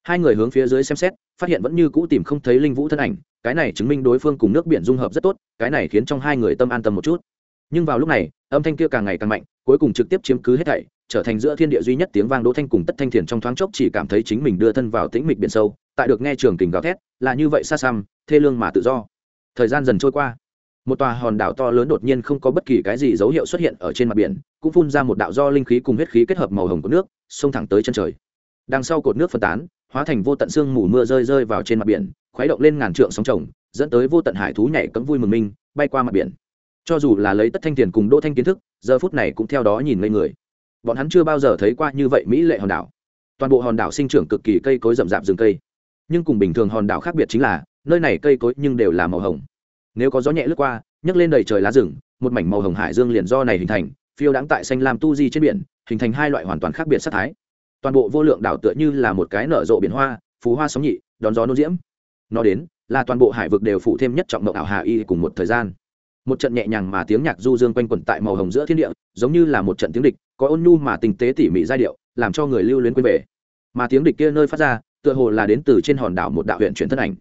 Hai người hướng phía dưới xem xét phát hiện vẫn như cũ tìm không thấy linh vũ thân ảnh, cái này chứng minh đối phương cùng nước biển dung hợp rất tốt, cái này khiến trong hai người tâm an tâm một chút. Nhưng vào lúc này, âm thanh kia càng ngày càng mạnh, cuối cùng trực tiếp chiếm cứ hết thảy, trở thành giữa thiên địa duy nhất tiếng vang đỗ thanh cùng tất thanh thiền trong thoáng chốc chỉ cảm thấy chính mình đưa thân vào tĩnh mịch biển sâu, tại được nghe trường kình gào thét, là như vậy xa xăm, thê lương mà tự do. Thời gian dần trôi qua, một tòa hòn đảo to lớn đột nhiên không có bất kỳ cái gì dấu hiệu xuất hiện ở trên mặt biển, cũng phun ra một đạo do linh khí cùng huyết khí kết hợp màu hồng của nước, xông thẳng tới chân trời. Đằng sau cột nước phân tán hóa thành vô tận sương mù mưa rơi rơi vào trên mặt biển, khuấy động lên ngàn trượng sóng trồng dẫn tới vô tận hải thú nhảy cấm vui mừng minh, bay qua mặt biển. Cho dù là lấy tất thanh tiền cùng đỗ thanh kiến thức, giờ phút này cũng theo đó nhìn ngây người. Bọn hắn chưa bao giờ thấy qua như vậy mỹ lệ hòn đảo. Toàn bộ hòn đảo sinh trưởng cực kỳ cây cối rậm rạp rừng cây. Nhưng cùng bình thường hòn đảo khác biệt chính là, nơi này cây cối nhưng đều là màu hồng. Nếu có gió nhẹ lướt qua, nhấc lên đầy trời lá rừng, một mảnh màu hồng hải dương liền do này hình thành, phiêu đáng tại xanh lam tu di trên biển, hình thành hai loại hoàn toàn khác biệt sắc thái toàn bộ vô lượng đảo tựa như là một cái nở rộ biển hoa phú hoa sóng nhị, đón gió nôn diễm. Nó đến, là toàn bộ hải vực đều phụ thêm nhất trọng mộng ảo hà y cùng một thời gian. Một trận nhẹ nhàng mà tiếng nhạc du dương quanh quẩn tại màu hồng giữa thiên địa, giống như là một trận tiếng địch, có ôn nhu mà tinh tế tỉ mỉ giai điệu, làm cho người lưu luyến quên về. Mà tiếng địch kia nơi phát ra, tựa hồ là đến từ trên hòn đảo một đạo huyện chuyển thân ảnh.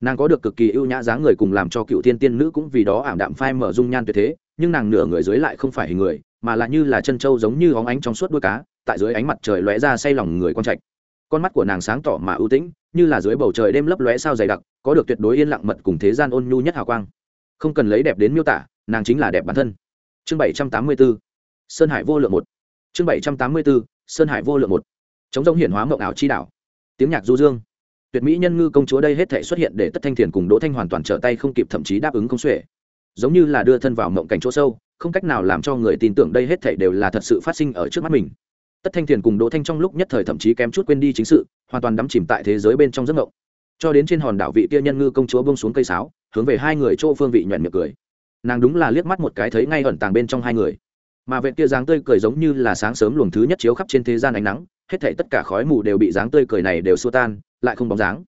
Nàng có được cực kỳ ưu nhã dáng người cùng làm cho cựu thiên tiên nữ cũng vì đó ảm đạm phai mở dung nhan tuyệt thế, nhưng nàng nửa người dưới lại không phải hình người, mà là như là chân trâu giống như óng ánh trong suốt đuôi cá tại dưới ánh mặt trời lóe ra say lòng người con trạch. Con mắt của nàng sáng tỏ mà ưu tĩnh, như là dưới bầu trời đêm lấp lóe sao dày đặc, có được tuyệt đối yên lặng mật cùng thế gian ôn nhu nhất hào quang. Không cần lấy đẹp đến miêu tả, nàng chính là đẹp bản thân. Chương bảy trăm tám mươi b ố sơn hải vô lượng một. Chương bảy trăm tám mươi b ố sơn hải vô lượng một. Chống g hiển hóa mộng ảo chi đảo tiếng nhạc du dương. Tuyệt mỹ nhân ngư công chúa đây hết thể xuất hiện để tất thanh thiền cùng đỗ thanh hoàn toàn trở tay không kịp thậm chí đáp ứng không xuể. Giống như là đưa thân vào mộng cảnh chỗ sâu, không cách nào làm cho người tin tưởng đây hết thể đều là thật sự phát sinh ở trước mắt mình tất thanh thiền cùng đỗ thanh trong lúc nhất thời thậm chí kém chút quên đi chính sự, hoàn toàn đắm chìm tại thế giới bên trong giấc ngộng cho đến trên hòn đảo vị kia nhân ngư công chúa bông xuống cây sáo, hướng về hai người chỗ phương vị nhuận miệng cười. Nàng đúng là liếc mắt một cái thấy ngay ẩn tàng bên trong hai người. Mà vệ kia dáng tươi cười giống như là sáng sớm luồng thứ nhất chiếu khắp trên thế gian ánh nắng, hết thảy tất cả khói mù đều bị dáng tươi cười này đều xua tan, lại không bóng dáng.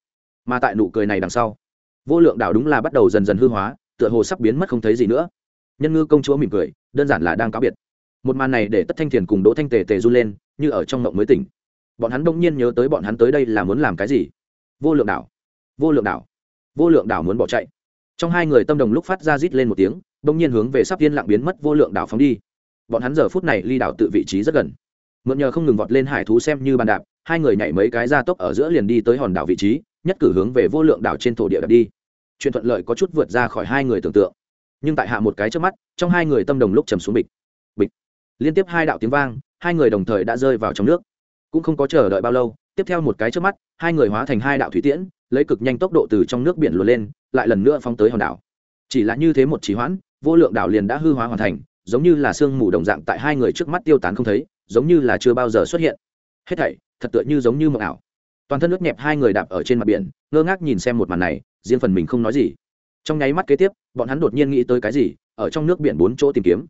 Mà tại nụ cười này đằng sau, vô lượng đảo đúng là bắt đầu dần dần hư hóa, tựa hồ sắp biến mất không thấy gì nữa. Nhân ngư công chúa mỉm cười, đơn giản là đang cáo biệt một màn này để tất thanh thiền cùng đỗ thanh tề tề run lên, như ở trong mộng mới tỉnh. Bọn hắn đông nhiên nhớ tới bọn hắn tới đây là muốn làm cái gì? Vô lượng đảo, vô lượng đảo, vô lượng đảo muốn bỏ chạy. Trong hai người tâm đồng lúc phát ra rít lên một tiếng đông nhiên hướng về sắp yên lặng biến mất vô lượng đảo phóng đi. Bọn hắn giờ phút này ly đảo tự vị trí rất gần. Mượn nhờ không ngừng vọt lên hải thú xem như bàn đạp, hai người nhảy mấy cái ra tốc ở giữa liền đi tới hòn đảo vị trí, nhất cử hướng về vô lượng đảo trên thổ địa đập đi. Chuyện thuận lợi có chút vượt ra khỏi hai người tưởng tượng. Nhưng tại hạ một cái trước mắt, trong hai người tâm đồng lúc trầm xuống bịch liên tiếp hai đạo tiếng vang, hai người đồng thời đã rơi vào trong nước. Cũng không có chờ đợi bao lâu, tiếp theo một cái trước mắt, hai người hóa thành hai đạo thủy tiễn, lấy cực nhanh tốc độ từ trong nước biển luồn lên, lại lần nữa phóng tới hòn đảo. Chỉ là như thế một trí hoãn, vô lượng đảo liền đã hư hóa hoàn thành, giống như là sương mù đồng dạng tại hai người trước mắt tiêu tán không thấy, giống như là chưa bao giờ xuất hiện. Hết thảy, thật tựa như giống như mộng ảo. Toàn thân nước nhẹp hai người đạp ở trên mặt biển, ngơ ngác nhìn xem một màn này, riêng phần mình không nói gì. Trong nháy mắt kế tiếp, bọn hắn đột nhiên nghĩ tới cái gì, ở trong nước biển bốn chỗ tìm kiếm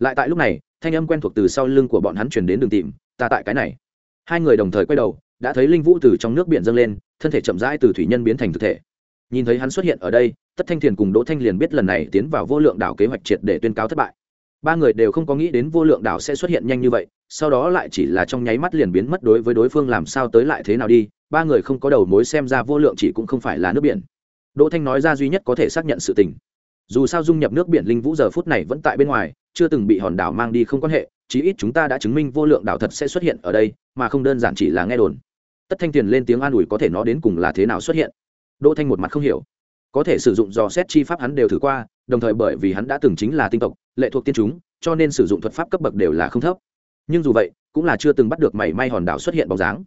lại tại lúc này, thanh âm quen thuộc từ sau lưng của bọn hắn chuyển đến đường tìm, ta tại cái này. Hai người đồng thời quay đầu, đã thấy linh vũ từ trong nước biển dâng lên, thân thể chậm rãi từ thủy nhân biến thành thực thể. Nhìn thấy hắn xuất hiện ở đây, tất thanh thiền cùng đỗ thanh liền biết lần này tiến vào vô lượng đảo kế hoạch triệt để tuyên cáo thất bại. Ba người đều không có nghĩ đến vô lượng đảo sẽ xuất hiện nhanh như vậy, sau đó lại chỉ là trong nháy mắt liền biến mất đối với đối phương làm sao tới lại thế nào đi, ba người không có đầu mối xem ra vô lượng chỉ cũng không phải là nước biển. Đỗ thanh nói ra duy nhất có thể xác nhận sự tình dù sao dung nhập nước biển linh vũ giờ phút này vẫn tại bên ngoài, chưa từng bị hòn đảo mang đi không quan hệ, chí ít chúng ta đã chứng minh vô lượng đảo thật sẽ xuất hiện ở đây, mà không đơn giản chỉ là nghe đồn. Tất thanh tiền lên tiếng an ủi có thể nó đến cùng là thế nào xuất hiện. Đỗ thanh một mặt không hiểu. Có thể sử dụng dò xét chi pháp hắn đều thử qua, đồng thời bởi vì hắn đã từng chính là tinh tộc, lệ thuộc tiên chúng, cho nên sử dụng thuật pháp cấp bậc đều là không thấp. Nhưng dù vậy, cũng là chưa từng bắt được mảy may hòn đảo xuất hiện bóng dáng.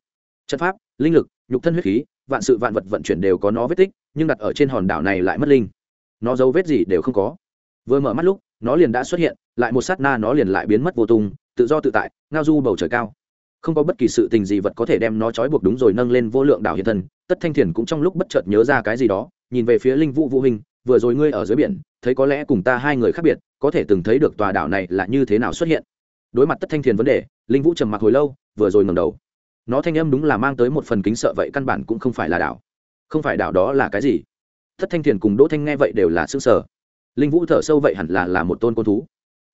Chất pháp, linh lực, nhục thân huyết khí, vạn sự vạn vật vận chuyển đều có nó vết tích, nhưng đặt ở trên hòn đảo này lại mất linh nó dấu vết gì đều không có. Vừa mở mắt lúc, nó liền đã xuất hiện, lại một sát na nó liền lại biến mất vô tung, tự do tự tại, ngao du bầu trời cao. Không có bất kỳ sự tình gì vật có thể đem nó trói buộc đúng rồi nâng lên vô lượng đảo hiện thân, tất thanh thiền cũng trong lúc bất chợt nhớ ra cái gì đó, nhìn về phía linh vũ vũ hình, vừa rồi ngươi ở dưới biển, thấy có lẽ cùng ta hai người khác biệt, có thể từng thấy được tòa đảo này là như thế nào xuất hiện. Đối mặt tất thanh thiền vấn đề, linh vũ trầm mặc hồi lâu, vừa rồi ngầm đầu. Nó thanh âm đúng là mang tới một phần kính sợ vậy căn bản cũng không phải là đảo. Không phải đảo đó là cái gì? Thất thanh thiền cùng đỗ thanh nghe vậy đều là xương sở linh vũ thở sâu vậy hẳn là là một tôn côn thú.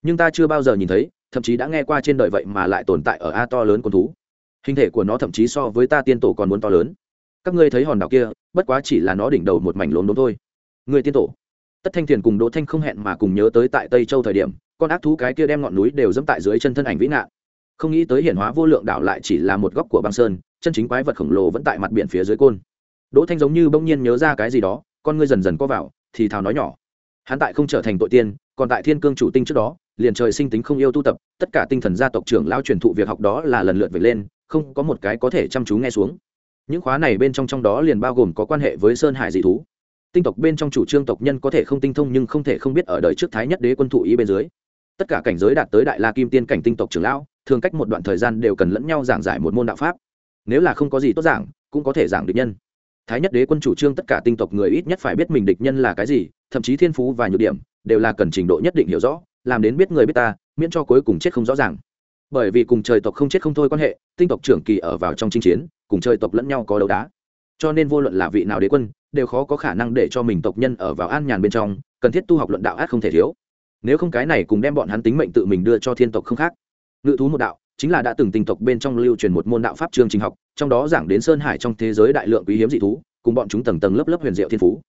Nhưng ta chưa bao giờ nhìn thấy, thậm chí đã nghe qua trên đời vậy mà lại tồn tại ở a to lớn côn thú. Hình thể của nó thậm chí so với ta tiên tổ còn muốn to lớn. Các ngươi thấy hòn đảo kia, bất quá chỉ là nó đỉnh đầu một mảnh lốm đốm thôi. Người tiên tổ. Tất thanh thiền cùng đỗ thanh không hẹn mà cùng nhớ tới tại tây châu thời điểm, con ác thú cái kia đem ngọn núi đều dẫm tại dưới chân thân ảnh vĩ nạn. Không nghĩ tới hiển hóa vô lượng đảo lại chỉ là một góc của băng sơn, chân chính quái vật khổng lồ vẫn tại mặt biển phía dưới côn. Đỗ thanh giống như bỗng nhiên nhớ ra cái gì đó con ngươi dần dần co vào, thì thào nói nhỏ. Hắn tại không trở thành tội tiên, còn tại thiên cương chủ tinh trước đó, liền trời sinh tính không yêu tu tập, tất cả tinh thần gia tộc trưởng lao truyền thụ việc học đó là lần lượt về lên, không có một cái có thể chăm chú nghe xuống. Những khóa này bên trong trong đó liền bao gồm có quan hệ với sơn hải dị thú. Tinh tộc bên trong chủ trương tộc nhân có thể không tinh thông nhưng không thể không biết ở đời trước thái nhất đế quân thụ ý bên dưới. Tất cả cảnh giới đạt tới đại la kim tiên cảnh tinh tộc trưởng lão, thường cách một đoạn thời gian đều cần lẫn nhau giảng giải một môn đạo pháp. Nếu là không có gì tốt giảng, cũng có thể giảng được nhân thái nhất đế quân chủ trương tất cả tinh tộc người ít nhất phải biết mình địch nhân là cái gì, thậm chí thiên phú và nhược điểm, đều là cần trình độ nhất định hiểu rõ, làm đến biết người biết ta, miễn cho cuối cùng chết không rõ ràng. Bởi vì cùng trời tộc không chết không thôi quan hệ, tinh tộc trưởng kỳ ở vào trong chinh chiến, cùng trời tộc lẫn nhau có đấu đá. Cho nên vô luận là vị nào đế quân, đều khó có khả năng để cho mình tộc nhân ở vào an nhàn bên trong, cần thiết tu học luận đạo át không thể thiếu. Nếu không cái này cùng đem bọn hắn tính mệnh tự mình đưa cho thiên tộc không khác. Ngự thú một đạo chính là đã từng tinh tộc bên trong lưu truyền một môn đạo pháp chương trình học, trong đó giảng đến sơn hải trong thế giới đại lượng quý hiếm dị thú, cùng bọn chúng tầng tầng lớp lớp huyền diệu thiên phú.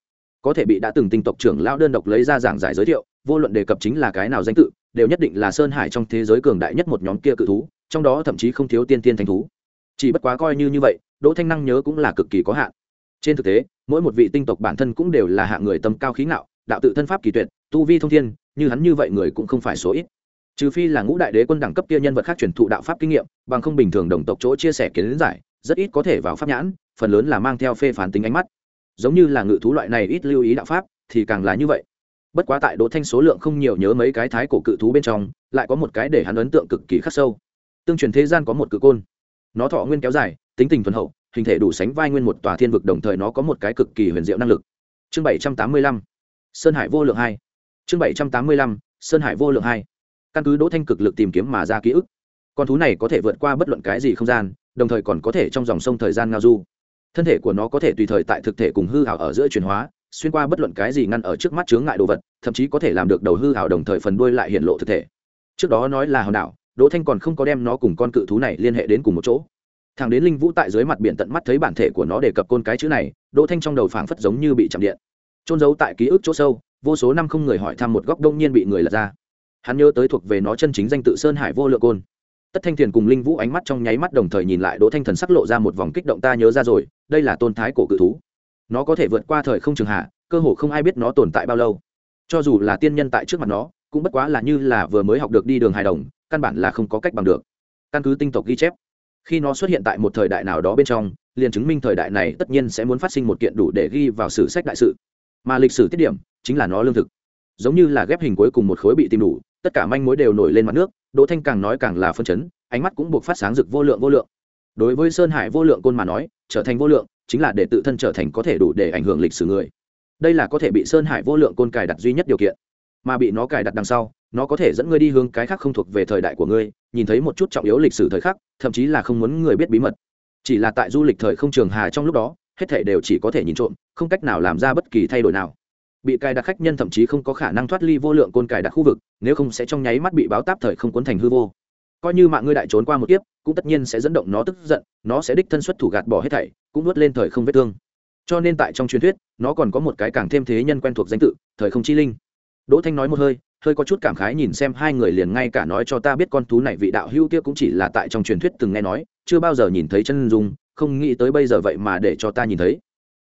Có thể bị đã từng tinh tộc trưởng lão đơn độc lấy ra giảng giải giới thiệu, vô luận đề cập chính là cái nào danh tự, đều nhất định là sơn hải trong thế giới cường đại nhất một nhóm kia cự thú, trong đó thậm chí không thiếu tiên tiên thánh thú. Chỉ bất quá coi như như vậy, đỗ thanh năng nhớ cũng là cực kỳ có hạn. Trên thực tế, mỗi một vị tinh tộc bản thân cũng đều là hạng người tâm cao khí ngạo, đạo tự thân pháp kỳ tuyệt, tu vi thông thiên, như hắn như vậy người cũng không phải số ít trừ phi là ngũ đại đế quân đẳng cấp kia nhân vật khác truyền thụ đạo pháp kinh nghiệm, bằng không bình thường đồng tộc chỗ chia sẻ kiến giải, rất ít có thể vào pháp nhãn, phần lớn là mang theo phê phán tính ánh mắt. Giống như là ngự thú loại này ít lưu ý đạo pháp, thì càng là như vậy. Bất quá tại đỗ thanh số lượng không nhiều nhớ mấy cái thái cổ cự thú bên trong, lại có một cái để hắn ấn tượng cực kỳ khắc sâu. Tương truyền thế gian có một cự côn. Nó thọ nguyên kéo dài, tính tình thuần hậu, hình thể đủ sánh vai nguyên một tòa thiên vực đồng thời nó có một cái cực kỳ huyền diệu năng lực. Chương bảy trăm tám mươi lăm, sơn hải vô lượng hai. Chương bảy trăm tám mươi lăm, sơn hải vô lượng hai căn cứ đỗ thanh cực lực tìm kiếm mà ra ký ức. Con thú này có thể vượt qua bất luận cái gì không gian, đồng thời còn có thể trong dòng sông thời gian ngao du. Thân thể của nó có thể tùy thời tại thực thể cùng hư hảo ở giữa chuyển hóa, xuyên qua bất luận cái gì ngăn ở trước mắt chướng ngại đồ vật, thậm chí có thể làm được đầu hư hảo đồng thời phần đuôi lại hiện lộ thực thể. Trước đó nói là hòn đảo, đỗ thanh còn không có đem nó cùng con cự thú này liên hệ đến cùng một chỗ. Thằng đến linh vũ tại dưới mặt biển tận mắt thấy bản thể của nó đề cập côn cái chữ này, đỗ thanh trong đầu phảng phất giống như bị chạm điện. Trôn giấu tại ký ức chỗ sâu, vô số năm không người hỏi thăm một góc đông nhiên bị người lật ra hắn nhớ tới thuộc về nó chân chính danh tự sơn hải vô lượng côn. Tất thanh thiền cùng linh vũ ánh mắt trong nháy mắt đồng thời nhìn lại đỗ thanh thần sắc lộ ra một vòng kích động ta nhớ ra rồi, đây là tôn thái cổ cự thú. Nó có thể vượt qua thời không trường hạ, cơ hồ không ai biết nó tồn tại bao lâu. Cho dù là tiên nhân tại trước mặt nó, cũng bất quá là như là vừa mới học được đi đường hài đồng, căn bản là không có cách bằng được. Căn cứ tinh tộc ghi chép, khi nó xuất hiện tại một thời đại nào đó bên trong, liền chứng minh thời đại này tất nhiên sẽ muốn phát sinh một kiện đủ để ghi vào sử sách đại sự. Mà lịch sử tiết điểm, chính là nó lương thực. Giống như là ghép hình cuối cùng một khối bị tìm đủ tất cả manh mối đều nổi lên mặt nước, đỗ thanh càng nói càng là phân chấn, ánh mắt cũng buộc phát sáng rực vô lượng vô lượng. Đối với sơn hải vô lượng côn mà nói, trở thành vô lượng, chính là để tự thân trở thành có thể đủ để ảnh hưởng lịch sử người. Đây là có thể bị sơn hải vô lượng côn cài đặt duy nhất điều kiện. Mà bị nó cài đặt đằng sau, nó có thể dẫn ngươi đi hướng cái khác không thuộc về thời đại của ngươi, nhìn thấy một chút trọng yếu lịch sử thời khắc, thậm chí là không muốn người biết bí mật. Chỉ là tại du lịch thời không trường hà trong lúc đó, hết thể đều chỉ có thể nhìn trộm, không cách nào làm ra bất kỳ thay đổi nào bị cài đặt khách nhân thậm chí không có khả năng thoát ly vô lượng côn cài đặt khu vực, nếu không sẽ trong nháy mắt bị báo táp thời không cuốn thành hư vô. Coi như mạng ngươi đại trốn qua một kiếp, cũng tất nhiên sẽ dẫn động nó tức giận, nó sẽ đích thân xuất thủ gạt bỏ hết thảy, cũng nuốt lên thời không vết thương. Cho nên tại trong truyền thuyết, nó còn có một cái càng thêm thế nhân quen thuộc danh tự, thời không chi linh. Đỗ thanh nói một hơi hơi có chút cảm khái nhìn xem hai người liền ngay cả nói cho ta biết con thú này vị đạo hữu kia cũng chỉ là tại trong truyền thuyết từng nghe nói, chưa bao giờ nhìn thấy chân dung, không nghĩ tới bây giờ vậy mà để cho ta nhìn thấy.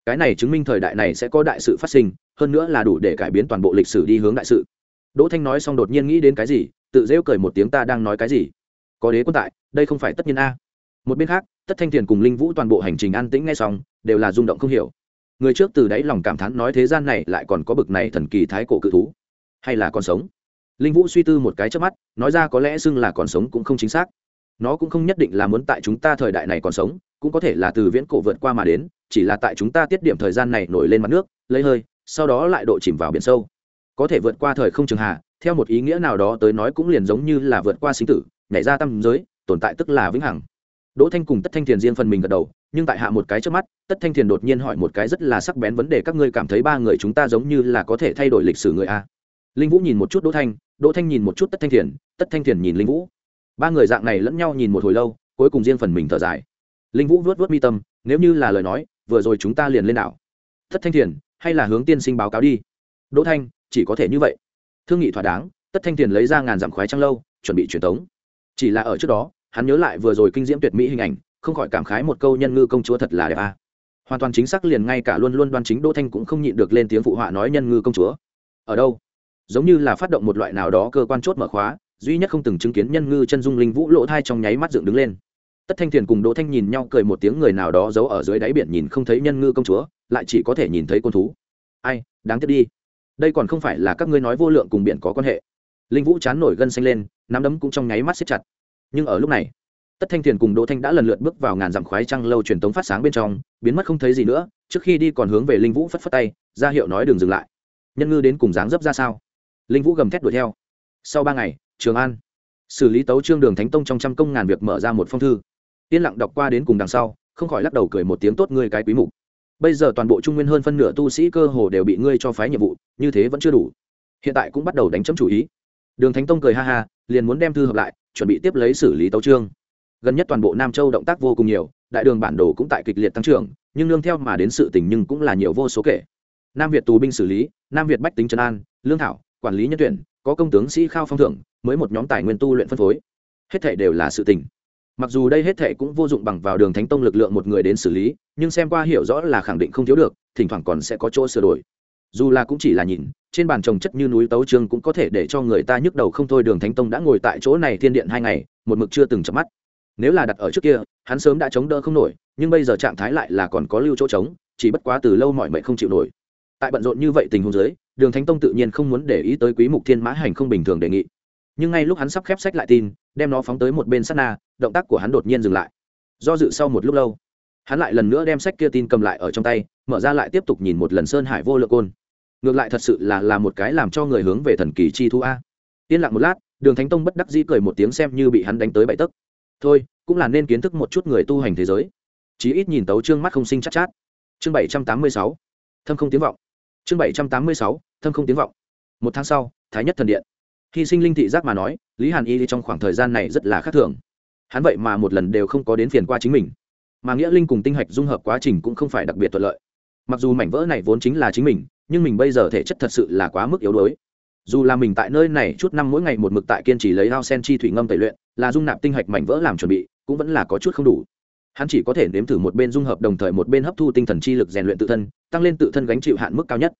Cái này chứng minh thời đại này sẽ có đại sự phát sinh hơn nữa là đủ để cải biến toàn bộ lịch sử đi hướng đại sự. Đỗ thanh nói xong đột nhiên nghĩ đến cái gì, tự rêu cười một tiếng ta đang nói cái gì? Có đế quân tại, đây không phải tất nhiên a. Một bên khác, tất thanh thiền cùng linh vũ toàn bộ hành trình an tĩnh ngay xong, đều là rung động không hiểu. Người trước từ đáy lòng cảm thán nói thế gian này lại còn có bực này thần kỳ thái cổ cự thú, hay là còn sống? Linh vũ suy tư một cái trước mắt, nói ra có lẽ xưng là còn sống cũng không chính xác. Nó cũng không nhất định là muốn tại chúng ta thời đại này còn sống, cũng có thể là từ viễn cổ vượt qua mà đến, chỉ là tại chúng ta tiết điểm thời gian này nổi lên mặt nước, lấy hơi sau đó lại độ chìm vào biển sâu. Có thể vượt qua thời không trường hà, theo một ý nghĩa nào đó tới nói cũng liền giống như là vượt qua sinh tử, nhảy ra tâm giới, tồn tại tức là vĩnh hằng. Đỗ thanh cùng tất thanh thiền riêng phần mình gật đầu, nhưng tại hạ một cái trước mắt, tất thanh thiền đột nhiên hỏi một cái rất là sắc bén vấn đề các ngươi cảm thấy ba người chúng ta giống như là có thể thay đổi lịch sử người a. Linh vũ nhìn một chút đỗ thanh đỗ thanh nhìn một chút tất thanh thiền, tất thanh thiền nhìn linh vũ. Ba người dạng này lẫn nhau nhìn một hồi lâu, cuối cùng riêng phần mình thở dài. Linh vũ vuốt vuốt mi tâm, nếu như là lời nói, vừa rồi chúng ta liền lên đảo. Tất thanh thiền hay là hướng tiên sinh báo cáo đi. Đỗ thanh, chỉ có thể như vậy. Thương nghị thỏa đáng, tất thanh tiền lấy ra ngàn dặm khoái trăng lâu, chuẩn bị truyền tống. Chỉ là ở trước đó, hắn nhớ lại vừa rồi kinh diễm tuyệt mỹ hình ảnh, không khỏi cảm khái một câu nhân ngư công chúa thật là đẹp a. Hoàn toàn chính xác liền ngay cả luôn luôn đoan chính đỗ thanh cũng không nhịn được lên tiếng phụ họa nói nhân ngư công chúa. Ở đâu? Giống như là phát động một loại nào đó cơ quan chốt mở khóa, duy nhất không từng chứng kiến nhân ngư chân dung linh vũ lỗ thai trong nháy mắt dựng đứng lên tất thanh thiền cùng đỗ thanh nhìn nhau cười một tiếng người nào đó giấu ở dưới đáy biển nhìn không thấy nhân ngư công chúa, lại chỉ có thể nhìn thấy côn thú. Ai, đáng tiếc đi. Đây còn không phải là các ngươi nói vô lượng cùng biển có quan hệ. Linh vũ chán nổi gân xanh lên, nắm đấm cũng trong nháy mắt xếp chặt. Nhưng ở lúc này, tất thanh thiền cùng đỗ thanh đã lần lượt bước vào ngàn dặm khoái trăng lâu truyền tống phát sáng bên trong, biến mất không thấy gì nữa, trước khi đi còn hướng về linh vũ phất phất tay, ra hiệu nói đường dừng lại. Nhân ngư đến cùng dáng dấp ra sao? Linh vũ gầm thét đuổi theo. Sau ba ngày, trường an, xử lý tấu trương đường thánh tông trong trăm công ngàn việc mở ra một phong thư yên lặng đọc qua đến cùng đằng sau, không khỏi lắc đầu cười một tiếng tốt ngươi cái quý mục. Bây giờ toàn bộ trung nguyên hơn phân nửa tu sĩ cơ hồ đều bị ngươi cho phái nhiệm vụ, như thế vẫn chưa đủ. Hiện tại cũng bắt đầu đánh chấm chủ ý. Đường thánh tông cười ha ha, liền muốn đem thư hợp lại, chuẩn bị tiếp lấy xử lý tấu trương gần nhất toàn bộ nam châu động tác vô cùng nhiều, đại đường bản đồ cũng tại kịch liệt tăng trưởng, nhưng nương theo mà đến sự tình nhưng cũng là nhiều vô số kể. Nam việt tù binh xử lý, nam việt bách tính trấn an, lương thảo, quản lý nhân tuyển, có công tướng sĩ khao phong thưởng, mới một nhóm tài nguyên tu luyện phân phối. Hết thể đều là sự tình mặc dù đây hết thệ cũng vô dụng bằng vào đường thánh tông lực lượng một người đến xử lý, nhưng xem qua hiểu rõ là khẳng định không thiếu được, thỉnh thoảng còn sẽ có chỗ sửa đổi. Dù là cũng chỉ là nhìn, trên bàn trồng chất như núi tấu trương cũng có thể để cho người ta nhức đầu không thôi. Đường thánh tông đã ngồi tại chỗ này thiên điện hai ngày, một mực chưa từng chập mắt. Nếu là đặt ở trước kia, hắn sớm đã chống đỡ không nổi, nhưng bây giờ trạng thái lại là còn có lưu chỗ trống, chỉ bất quá từ lâu mọi mệnh không chịu nổi. Tại bận rộn như vậy tình huống dưới, đường thánh tông tự nhiên không muốn để ý tới quý mục thiên mã hành không bình thường đề nghị. Nhưng ngay lúc hắn sắp khép sách lại tin đem nó phóng tới một bên sát na động tác của hắn đột nhiên dừng lại. Do dự sau một lúc lâu hắn lại lần nữa đem sách kia tin cầm lại ở trong tay mở ra lại tiếp tục nhìn một lần sơn hải vô lượng côn. Ngược lại thật sự là là một cái làm cho người hướng về thần kỳ chi thu a. Yên lặng một lát đường thánh tông bất đắc dĩ cười một tiếng xem như bị hắn đánh tới bậy tấc. Thôi cũng là nên kiến thức một chút người tu hành thế giới. Chí ít nhìn tấu trương mắt không sinh chắc chát, chát. Chương bảy trăm tám mươi sáu thâm không tiếng vọng. Chương bảy trăm tám mươi sáu thâm không tiếng vọng. Một tháng sau thái nhất thần điện hy sinh linh thị giác mà nói, lý hàn y trong khoảng thời gian này rất là khác thường. Hắn vậy mà một lần đều không có đến phiền qua chính mình. Mà nghĩa linh cùng tinh hạch dung hợp quá trình cũng không phải đặc biệt thuận lợi. Mặc dù mảnh vỡ này vốn chính là chính mình, nhưng mình bây giờ thể chất thật sự là quá mức yếu đuối. Dù là mình tại nơi này chút năm mỗi ngày một mực tại kiên trì lấy ao sen chi thủy ngâm tẩy luyện, là dung nạp tinh hạch mảnh vỡ làm chuẩn bị, cũng vẫn là có chút không đủ. Hắn chỉ có thể nếm thử một bên dung hợp đồng thời một bên hấp thu tinh thần chi lực rèn luyện tự thân, tăng lên tự thân gánh chịu hạn mức cao nhất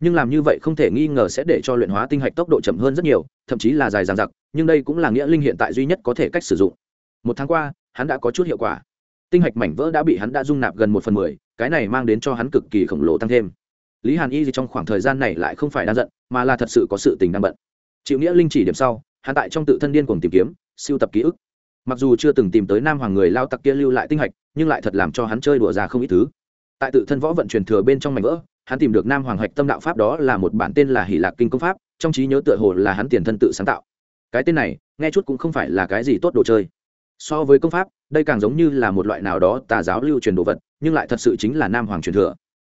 nhưng làm như vậy không thể nghi ngờ sẽ để cho luyện hóa tinh hạch tốc độ chậm hơn rất nhiều, thậm chí là dài dằng dặc, nhưng đây cũng là nghĩa linh hiện tại duy nhất có thể cách sử dụng. Một tháng qua, hắn đã có chút hiệu quả. Tinh hạch mảnh vỡ đã bị hắn đã dung nạp gần một phần mười, cái này mang đến cho hắn cực kỳ khổng lồ tăng thêm. Lý hàn y trong khoảng thời gian này lại không phải đang giận, mà là thật sự có sự tình đang bận. Chịu nghĩa linh chỉ điểm sau, hắn tại trong tự thân điên cuồng tìm kiếm, siêu tập ký ức. Mặc dù chưa từng tìm tới nam hoàng người lao tặc kia lưu lại tinh hạch, nhưng lại thật làm cho hắn chơi đùa ra không ít thứ. Tại tự thân võ vận truyền thừa bên trong mảnh vỡ hắn tìm được nam hoàng hạch tâm đạo pháp đó là một bản tên là hỷ lạc kinh công pháp, trong trí nhớ tựa hồ là hắn tiền thân tự sáng tạo. Cái tên này, nghe chút cũng không phải là cái gì tốt đồ chơi. So với công pháp, đây càng giống như là một loại nào đó tà giáo lưu truyền đồ vật, nhưng lại thật sự chính là nam hoàng truyền thừa.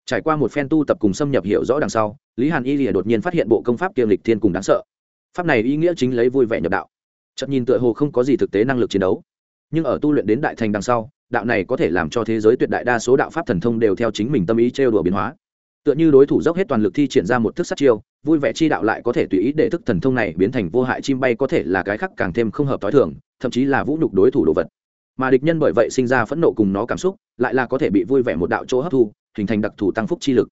Trải qua một phen tu tập cùng xâm nhập hiểu rõ đằng sau, lý hàn y lìa đột nhiên phát hiện bộ công pháp kiêm lịch thiên cùng đáng sợ. Pháp này ý nghĩa chính lấy vui vẻ nhập đạo. Chậm nhìn tựa hồ không có gì thực tế năng lực chiến đấu. Nhưng ở tu luyện đến đại thành đằng sau, đạo này có thể làm cho thế giới tuyệt đại đa số đạo pháp thần thông đều theo chính mình tâm ý trêu đùa biến hóa tựa như đối thủ dốc hết toàn lực thi triển ra một thức sát chiêu, vui vẻ chi đạo lại có thể tùy ý để thức thần thông này biến thành vô hại chim bay có thể là cái khác càng thêm không hợp t h o i thường, thậm chí là vũ nhục đối thủ đồ vật. Mà địch nhân bởi vậy sinh ra phẫn nộ cùng nó cảm xúc, lại là có thể bị vui vẻ một đạo chỗ hấp thu, hình thành đặc thù tăng phúc chi lực.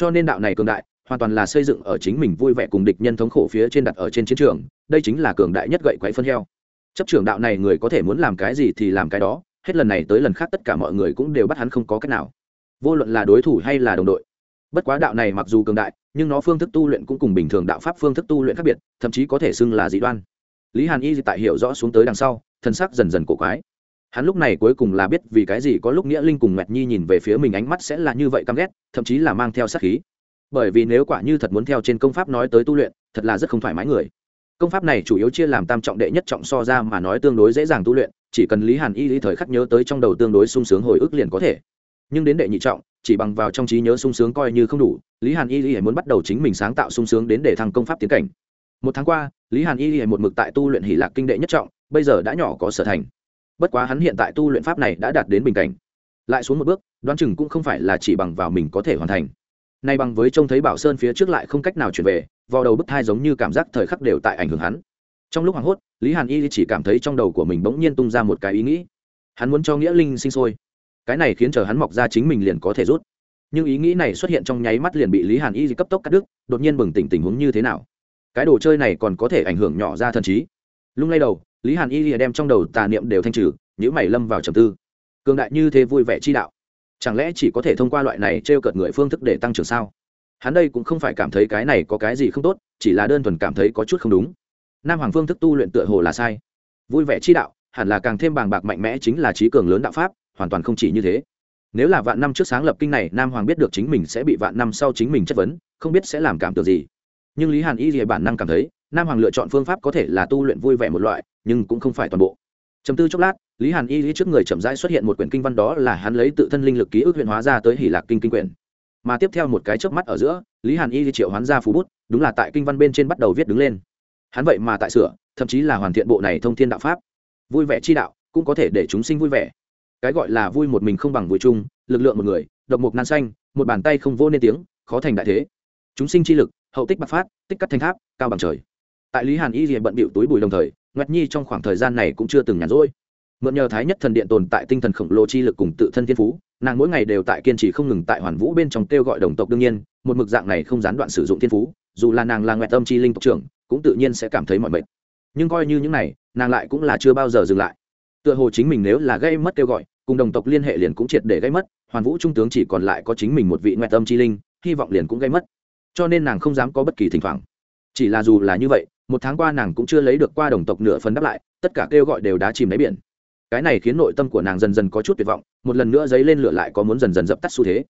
Cho nên đạo này cường đại, hoàn toàn là xây dựng ở chính mình vui vẻ cùng địch nhân thống khổ phía trên đặt ở trên chiến trường, đây chính là cường đại nhất gậy quậy phân heo. Chấp trưởng đạo này người có thể muốn làm cái gì thì làm cái đó, hết lần này tới lần khác tất cả mọi người cũng đều bắt hắn không có cách nào. Vô luận là đối thủ hay là đồng đội bất quá đạo này mặc dù cường đại, nhưng nó phương thức tu luyện cũng cùng bình thường đạo pháp phương thức tu luyện khác biệt, thậm chí có thể xưng là dị đoan. Lý hàn y tại hiểu rõ xuống tới đằng sau thân sắc dần dần cổ quái. Hắn lúc này cuối cùng là biết vì cái gì có lúc nghĩa linh cùng mẹt nhi nhìn về phía mình ánh mắt sẽ là như vậy căm ghét, thậm chí là mang theo sát khí. Bởi vì nếu quả như thật muốn theo trên công pháp nói tới tu luyện, thật là rất không thoải mái người. Công pháp này chủ yếu chia làm tam trọng đệ nhất trọng so ra mà nói tương đối dễ dàng tu luyện, chỉ cần lý hàn y lý thời khắc nhớ tới trong đầu tương đối sung sướng hồi ức liền có thể. Nhưng đến đệ nhị trọng chỉ bằng vào trong trí nhớ sung sướng coi như không đủ, lý hàn y y muốn bắt đầu chính mình sáng tạo sung sướng đến để thăng công pháp tiến cảnh. Một tháng qua, lý hàn y y một mực tại tu luyện hỷ lạc kinh đệ nhất trọng, bây giờ đã nhỏ có sở thành. Bất quá hắn hiện tại tu luyện pháp này đã đạt đến bình cảnh. Lại xuống một bước, đoán chừng cũng không phải là chỉ bằng vào mình có thể hoàn thành. Nay bằng với trông thấy bảo sơn phía trước lại không cách nào chuyển về vào đầu bức thai giống như cảm giác thời khắc đều tại ảnh hưởng hắn. Trong lúc hoảng hốt, lý hàn y chỉ cảm thấy trong đầu của mình bỗng nhiên tung ra một cái ý nghĩ. Hắn muốn cho nghĩa linh sinh sôi cái này khiến chờ hắn mọc ra chính mình liền có thể rút. Nhưng ý nghĩ này xuất hiện trong nháy mắt liền bị lý hàn y cấp tốc cắt đứt, đột nhiên bừng tỉnh tình huống như thế nào? Cái đồ chơi này còn có thể ảnh hưởng nhỏ ra thần trí. Lung lay đầu, lý hàn y đem trong đầu tà niệm đều thanh trừ nhữ mày lâm vào trầm tư. Cường đại như thế vui vẻ chi đạo, chẳng lẽ chỉ có thể thông qua loại này t r e o cợt người phương thức để tăng trưởng sao? Hắn đây cũng không phải cảm thấy cái này có cái gì không tốt, chỉ là đơn thuần cảm thấy có chút không đúng. Nam hoàng phương thức tu luyện tựa hồ là sai. Vui vẻ chi đạo, hẳn là càng thêm bàng bạc mạnh mẽ chính là trí cường lớn đạo pháp hoàn toàn không chỉ như thế. Nếu là vạn năm trước sáng lập kinh này, nam hoàng biết được chính mình sẽ bị vạn năm sau chính mình chất vấn, không biết sẽ làm cảm tưởng gì. Nhưng lý hàn y thì bản năng cảm thấy, nam hoàng lựa chọn phương pháp có thể là tu luyện vui vẻ một loại, nhưng cũng không phải toàn bộ. Chấm tư chốc lát, lý hàn y lý trước người chậm rãi xuất hiện một quyển kinh văn đó là hắn lấy tự thân linh lực ký ức huyện hóa ra tới hỷ lạc kinh kinh quyển. Mà tiếp theo một cái chớp mắt ở giữa, lý hàn y triệu hoán ra phú bút, đúng là tại kinh văn bên trên bắt đầu viết đứng lên. Hắn vậy mà tại sửa, thậm chí là hoàn thiện bộ này thông thiên đạo pháp. Vui vẻ chi đạo, cũng có thể để chúng sinh vui vẻ cái gọi là vui một mình không bằng vui chung, lực lượng một người, độc mục nan xanh, một bàn tay không vô nên tiếng, khó thành đại thế. Chúng sinh chi lực, hậu tích bạc phát, tích cắt thanh tháp, cao bằng trời. Tại lý hàn y rìa bận bịu túi bùi đồng thời ngoét nhi trong khoảng thời gian này cũng chưa từng nhàn rỗi. Mượn nhờ thái nhất thần điện tồn tại tinh thần khổng lồ chi lực cùng tự thân thiên phú, nàng mỗi ngày đều tại kiên trì không ngừng tại hoàn vũ bên trong kêu gọi đồng tộc đương nhiên, một mực dạng này không gián đoạn sử dụng thiên phú, dù là nàng là ngoại tâm chi linh tộc trưởng, cũng tự nhiên sẽ cảm thấy mọi mệt. Nhưng coi như những này, nàng lại cũng là chưa bao giờ dừng lại. Tựa hồ chính mình nếu là gây mất kêu gọi cùng đồng tộc liên hệ liền cũng triệt để gây mất, hoàn vũ trung tướng chỉ còn lại có chính mình một vị ngoại tâm chi linh, hy vọng liền cũng gây mất. Cho nên nàng không dám có bất kỳ thỉnh thoảng. Chỉ là dù là như vậy, một tháng qua nàng cũng chưa lấy được qua đồng tộc nửa phần đáp lại, tất cả kêu gọi đều đá chìm đáy biển. Cái này khiến nội tâm của nàng dần dần có chút tuyệt vọng, một lần nữa dấy lên lửa lại có muốn dần dần dập tắt xu thế.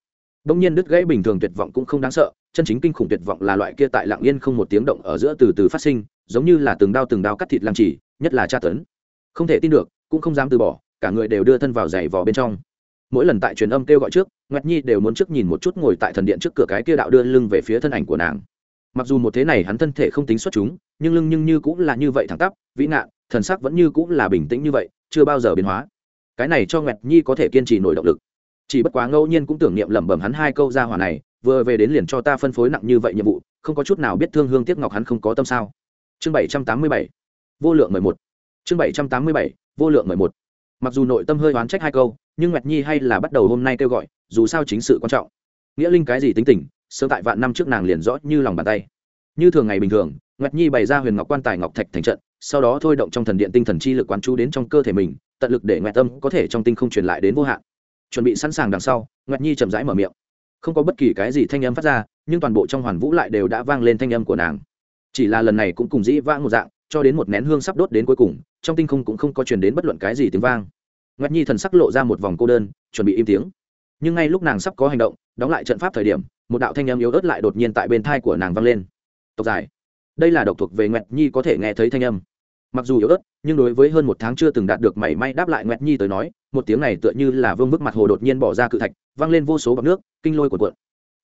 Bỗng nhiên đứt gãy bình thường tuyệt vọng cũng không đáng sợ, chân chính kinh khủng tuyệt vọng là loại kia tại lạng yên không một tiếng động ở giữa từ từ phát sinh, giống như là từng đao từng đao cắt thịt làm chỉ nhất là tra tấn. Không thể tin được, cũng không dám từ bỏ cả người đều đưa thân vào giày vò bên trong. Mỗi lần tại truyền âm kêu gọi trước ngoẹt nhi đều muốn trước nhìn một chút ngồi tại thần điện trước cửa cái kia đạo đưa lưng về phía thân ảnh của nàng. Mặc dù một thế này hắn thân thể không tính xuất chúng, nhưng lưng nhưng như cũng là như vậy thẳng tắp, vĩ nạn thần sắc vẫn như cũng là bình tĩnh như vậy, chưa bao giờ biến hóa. Cái này cho ngoẹt nhi có thể kiên trì nổi động lực. Chỉ bất quá ngẫu nhiên cũng tưởng niệm lẩm bẩm hắn hai câu ra hỏa này, vừa về đến liền cho ta phân phối nặng như vậy nhiệm vụ, không có chút nào biết thương hương tiếc ngọc hắn không có tâm sao. Chương bảy trăm tám mươi bảy, vô lượng mười một. Chương bảy trăm tám mươi bảy, vô lượng mười một mặc dù nội tâm hơi oán trách hai câu, nhưng nguyệt nhi hay là bắt đầu hôm nay kêu gọi, dù sao chính sự quan trọng. Nghĩa linh cái gì tính tình, sớm tại vạn năm trước nàng liền rõ như lòng bàn tay. Như thường ngày bình thường, nguyệt nhi bày ra huyền ngọc quan tài ngọc thạch thành trận, sau đó thôi động trong thần điện tinh thần chi lực quán chú đến trong cơ thể mình, tận lực để nguyệt tâm có thể trong tinh không truyền lại đến vô hạn. Chuẩn bị sẵn sàng đằng sau, nguyệt nhi chậm rãi mở miệng. Không có bất kỳ cái gì thanh âm phát ra, nhưng toàn bộ trong hoàn vũ lại đều đã vang lên thanh âm của nàng. Chỉ là lần này cũng cùng dĩ vãng một dạng, cho đến một nén hương sắp đốt đến cuối cùng, trong tinh không cũng không có truyền đến bất luận cái gì tiếng vang nguyệt nhi thần sắc lộ ra một vòng cô đơn, chuẩn bị im tiếng. Nhưng ngay lúc nàng sắp có hành động, đóng lại trận pháp thời điểm, một đạo thanh âm yếu ớt lại đột nhiên tại bên thai của nàng vang lên. Tộc dài đây là độc thuộc về nguyệt nhi có thể nghe thấy thanh âm. Mặc dù yếu ớt, nhưng đối với hơn một tháng chưa từng đạt được mảy may đáp lại nguyệt nhi tới nói, một tiếng này tựa như là vương bức mặt hồ đột nhiên bỏ ra cự thạch, vang lên vô số bọc nước, kinh lôi của cuộn.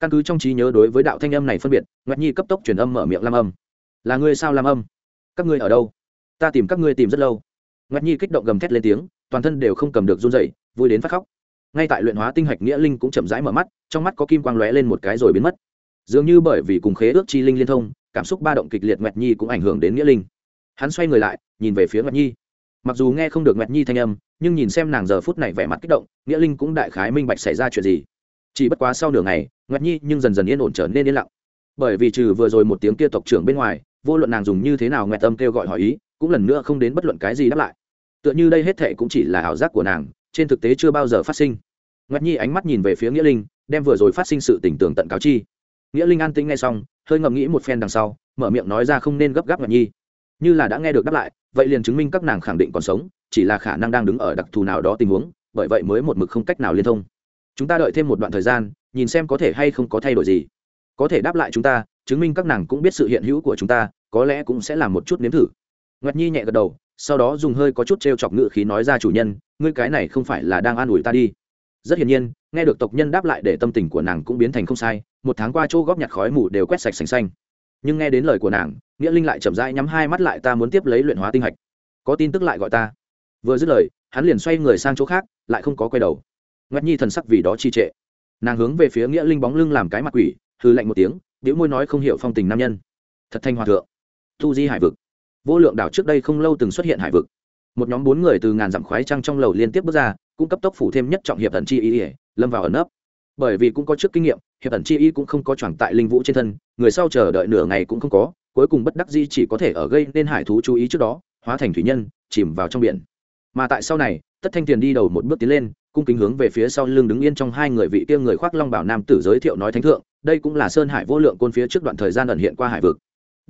Căn cứ trong trí nhớ đối với đạo thanh âm này phân biệt, nguyệt nhi cấp tốc truyền âm mở miệng lam âm. Là ngươi sao lam âm? Các ngươi ở đâu? Ta tìm các ngươi tìm rất lâu. Nguyệt nhi kích động gầm thét lên tiếng toàn thân đều không cầm được run rẩy, vui đến phát khóc. Ngay tại luyện hóa tinh hạch nghĩa linh cũng chậm rãi mở mắt trong mắt có kim quang lóe lên một cái rồi biến mất. Dường như bởi vì cùng khế ước chi linh liên thông cảm xúc ba động kịch liệt nguyệt nhi cũng ảnh hưởng đến nghĩa linh. Hắn xoay người lại nhìn về phía nguyệt nhi. Mặc dù nghe không được nguyệt nhi thanh âm nhưng nhìn xem nàng giờ phút này vẻ mặt kích động nghĩa linh cũng đại khái minh bạch xảy ra chuyện gì. Chỉ bất quá sau nửa ngày nguyệt nhi nhưng dần dần yên ổn trở nên yên lặng. Bởi vì trừ vừa rồi một tiếng kia tộc trưởng bên ngoài vô luận nàng dùng như thế nào nguyệt tâm kêu gọi hỏi ý cũng lần nữa không đến bất luận cái gì đáp lại tựa như đây hết thệ cũng chỉ là ảo giác của nàng, trên thực tế chưa bao giờ phát sinh. Nguyệt nhi ánh mắt nhìn về phía nghĩa linh, đem vừa rồi phát sinh sự tình tưởng tận cáo chi. Nghĩa linh an tĩnh nghe xong, hơi ngẫm nghĩ một phen đằng sau, mở miệng nói ra không nên gấp gáp ngạc nhi. Như là đã nghe được đáp lại, vậy liền chứng minh các nàng khẳng định còn sống, chỉ là khả năng đang đứng ở đặc thù nào đó tình huống, bởi vậy mới một mực không cách nào liên thông. Chúng ta đợi thêm một đoạn thời gian, nhìn xem có thể hay không có thay đổi gì. Có thể đáp lại chúng ta, chứng minh các nàng cũng biết sự hiện hữu của chúng ta, có lẽ cũng sẽ làm một chút nếm thử. Ngạc nhi nhẹ gật đầu sau đó dùng hơi có chút t r e o chọc ngự khí nói ra chủ nhân, ngươi cái này không phải là đang an ủi ta đi. Rất hiển nhiên, nghe được tộc nhân đáp lại để tâm tình của nàng cũng biến thành không sai, một tháng qua chỗ góp nhặt khói mù đều quét sạch sành xanh. Nhưng nghe đến lời của nàng, nghĩa linh lại chậm rãi nhắm hai mắt lại, ta muốn tiếp lấy luyện hóa tinh hạch. Có tin tức lại gọi ta. Vừa dứt lời, hắn liền xoay người sang chỗ khác, lại không có quay đầu. Ngoét nhi thần sắc vì đó trì trệ. Nàng hướng về phía nghĩa linh bóng lưng làm cái mặt quỷ hư lạnh một tiếng biểu môi nói không hiểu phong tình nam nhân. Thật thanh hòa thượng. Tu di hải vực vô lượng đảo trước đây không lâu từng xuất hiện hải vực. Một nhóm bốn người từ ngàn dặm khoái trăng trong lầu liên tiếp bước ra, cũng cấp tốc phủ thêm nhất trọng hiệp thần chi y lâm vào ẩn nấp. Bởi vì cũng có trước kinh nghiệm, hiệp thần chi y cũng không có choàng tại linh vũ trên thân, người sau chờ đợi nửa ngày cũng không có, cuối cùng bất đắc di chỉ có thể ở gây nên hải thú chú ý trước đó, hóa thành thủy nhân, chìm vào trong biển. Mà tại sau này, tất thanh tiền đi đầu một bước tiến lên, cung kính hướng về phía sau lưng đứng yên trong hai người vị kia người khoác long bảo nam tử giới thiệu nói thánh thượng, đây cũng là sơn hải vô lượng côn phía trước đoạn thời gian ẩn hiện qua hải vực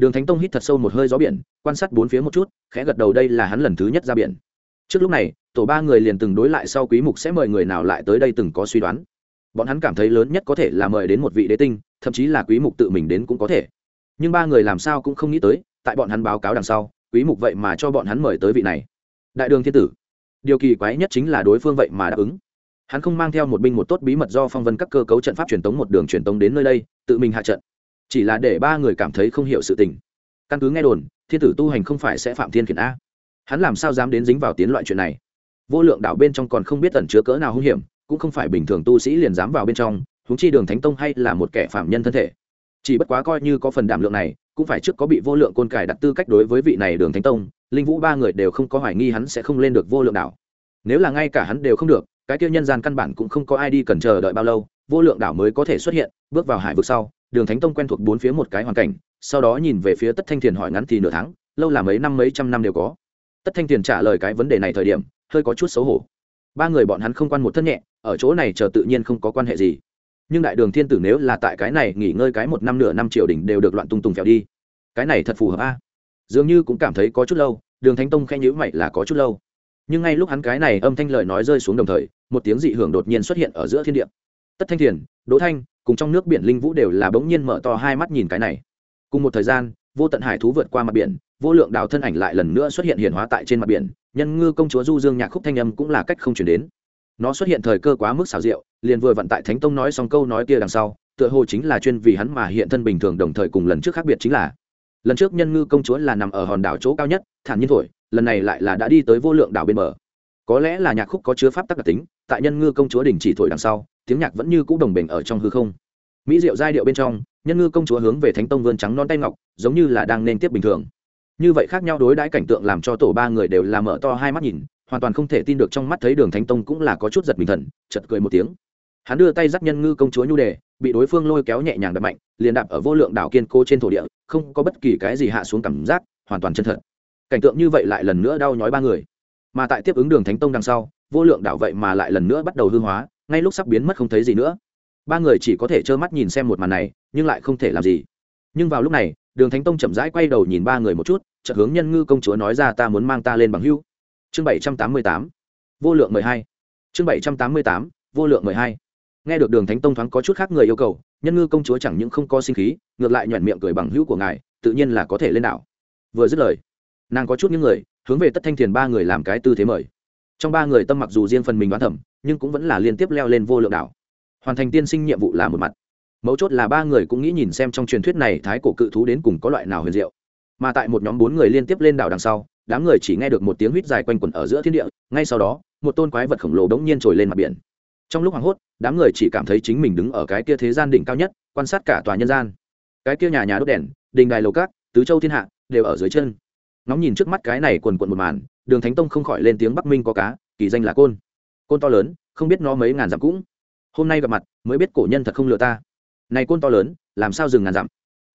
đường thánh tông hít thật sâu một hơi gió biển, quan sát bốn phía một chút, khẽ gật đầu đây là hắn lần thứ nhất ra biển. Trước lúc này, tổ ba người liền từng đối lại sau quý mục sẽ mời người nào lại tới đây từng có suy đoán. Bọn hắn cảm thấy lớn nhất có thể là mời đến một vị đế tinh, thậm chí là quý mục tự mình đến cũng có thể. Nhưng ba người làm sao cũng không nghĩ tới, tại bọn hắn báo cáo đằng sau, quý mục vậy mà cho bọn hắn mời tới vị này. Đại đường thiên tử. Điều kỳ quái nhất chính là đối phương vậy mà đáp ứng. Hắn không mang theo một binh một tốt bí mật do phong vân các cơ cấu trận pháp truyền tống một đường truyền tống đến nơi đây, tự mình hạ trận chỉ là để ba người cảm thấy không hiểu sự tình. Căn cứ nghe đồn, thiên tử tu hành không phải sẽ phạm thiên khiển a. Hắn làm sao dám đến dính vào tiến loại chuyện này? Vô lượng đảo bên trong còn không biết tẩn chứa cỡ nào hung hiểm, cũng không phải bình thường tu sĩ liền dám vào bên trong húng chi đường thánh tông hay là một kẻ phạm nhân thân thể. Chỉ bất quá coi như có phần đảm lượng này, cũng phải trước có bị vô lượng côn cải đặt tư cách đối với vị này đường thánh tông, linh vũ ba người đều không có hoài nghi hắn sẽ không lên được vô lượng đảo. Nếu là ngay cả hắn đều không được, cái tiêu nhân gian căn bản cũng không có ai đi cần chờ đợi bao lâu, vô lượng đảo mới có thể xuất hiện, bước vào hải vực sau đường thánh tông quen thuộc bốn phía một cái hoàn cảnh, sau đó nhìn về phía tất thanh thiền hỏi ngắn thì nửa tháng, lâu là mấy năm mấy trăm năm đều có. Tất thanh thiền trả lời cái vấn đề này thời điểm, hơi có chút xấu hổ. Ba người bọn hắn không quan một thân nhẹ, ở chỗ này chờ tự nhiên không có quan hệ gì. Nhưng đại đường thiên tử nếu là tại cái này nghỉ ngơi cái một năm nửa năm triều đình đều được loạn tung tùng phèo đi. Cái này thật phù hợp a. Dường như cũng cảm thấy có chút lâu, đường thánh tông khen nhữ mày là có chút lâu. Nhưng ngay lúc hắn cái này âm thanh lời nói rơi xuống đồng thời, một tiếng dị hưởng đột nhiên xuất hiện ở giữa thiên địa. Tất thanh thiền, đỗ thanh cùng trong nước biển linh vũ đều là bỗng nhiên mở to hai mắt nhìn cái này. Cùng một thời gian, vô tận hải thú vượt qua mặt biển, vô lượng đào thân ảnh lại lần nữa xuất hiện hiện hóa tại trên mặt biển, nhân ngư công chúa du dương nhạc khúc thanh âm cũng là cách không chuyển đến. Nó xuất hiện thời cơ quá mức xảo diệu, liền vừa vận tại thánh tông nói xong câu nói kia đằng sau, tựa hồ chính là chuyên vì hắn mà hiện thân bình thường đồng thời cùng lần trước khác biệt chính là, lần trước nhân ngư công chúa là nằm ở hòn đảo chỗ cao nhất, thản nhiên thổi, lần này lại là đã đi tới vô lượng đảo bên bờ. Có lẽ là nhạc khúc có chứa pháp tắc đặc tính, tại nhân ngư công chúa đình chỉ thổi đằng sau tiếng nhạc vẫn như cũ đồng bình ở trong hư không. Mỹ diệu giai điệu bên trong, nhân ngư công chúa hướng về thánh tông vươn trắng non tay ngọc, giống như là đang nên tiếp bình thường. Như vậy khác nhau đối đãi cảnh tượng làm cho tổ ba người đều làm mở to hai mắt nhìn, hoàn toàn không thể tin được trong mắt thấy đường thánh tông cũng là có chút giật bình thần chật cười một tiếng. Hắn đưa tay dắt nhân ngư công chúa nhu đề, bị đối phương lôi kéo nhẹ nhàng đập mạnh, liền đạp ở vô lượng đảo kiên cố trên thổ địa, không có bất kỳ cái gì hạ xuống cảm giác, hoàn toàn chân thật. Cảnh tượng như vậy lại lần nữa đau nhói ba người. Mà tại tiếp ứng đường thánh tông đằng sau, vô lượng đảo vậy mà lại lần nữa bắt đầu hư hóa ngay lúc sắp biến mất không thấy gì nữa. Ba người chỉ có thể trơ mắt nhìn xem một màn này, nhưng lại không thể làm gì. Nhưng vào lúc này, đường thánh tông chậm rãi quay đầu nhìn ba người một chút, chợt hướng nhân ngư công chúa nói ra ta muốn mang ta lên bằng hưu. Chương bảy trăm tám mươi tám, vô lượng mười hai. Chương bảy trăm tám mươi tám, vô lượng mười hai. Nghe được đường thánh tông thoáng có chút khác người yêu cầu, nhân ngư công chúa chẳng những không có sinh khí, ngược lại nhoẻn miệng cười bằng hữu của ngài, tự nhiên là có thể lên đảo. Vừa dứt lời, nàng có chút những người, hướng về tất thanh thiền ba người làm cái tư thế mời trong ba người tâm mặc dù riêng phần mình đoán thẩm nhưng cũng vẫn là liên tiếp leo lên vô lượng đảo. Hoàn thành tiên sinh nhiệm vụ là một mặt. Mấu chốt là ba người cũng nghĩ nhìn xem trong truyền thuyết này thái cổ cự thú đến cùng có loại nào huyền diệu. Mà tại một nhóm bốn người liên tiếp lên đảo đằng sau, đám người chỉ nghe được một tiếng huýt dài quanh quẩn ở giữa thiên địa, ngay sau đó, một tôn quái vật khổng lồ đống nhiên trồi lên mặt biển. Trong lúc hoảng hốt, đám người chỉ cảm thấy chính mình đứng ở cái kia thế gian đỉnh cao nhất, quan sát cả tòa nhân gian. Cái kia nhà nhà đốt đèn, đình đài lầu cát tứ châu thiên hạ, đều ở dưới chân ngóng nhìn trước mắt cái này quần quần một màn, đường thánh tông không khỏi lên tiếng bắc minh có cá, kỳ danh là côn. Côn to lớn, không biết nó mấy ngàn dặm cũng. Hôm nay gặp mặt, mới biết cổ nhân thật không lừa ta. Này côn to lớn, làm sao dừng ngàn dặm?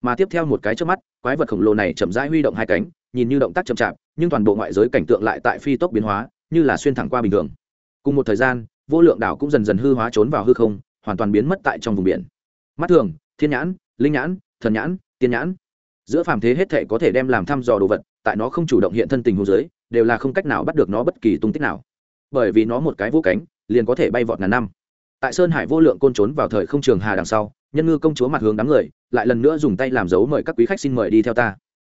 Mà tiếp theo một cái trước mắt, quái vật khổng lồ này chậm rãi huy động hai cánh, nhìn như động tác chậm chạp, nhưng toàn bộ ngoại giới cảnh tượng lại tại phi tốc biến hóa, như là xuyên thẳng qua bình thường. Cùng một thời gian, vô lượng đảo cũng dần dần hư hóa trốn vào hư không, hoàn toàn biến mất tại trong vùng biển. Mắt thường, thiên nhãn, linh nhãn, thần nhãn, tiên nhãn giữa phàm thế hết thể có thể đem làm thăm dò đồ vật, tại nó không chủ động hiện thân tình hồ dưới, đều là không cách nào bắt được nó bất kỳ tung tích nào. Bởi vì nó một cái vô cánh, liền có thể bay vọt ngàn năm. Tại sơn hải vô lượng côn trốn vào thời không trường hà đằng sau, nhân ngư công chúa mặt hướng đám người, lại lần nữa dùng tay làm dấu mời các quý khách xin mời đi theo ta.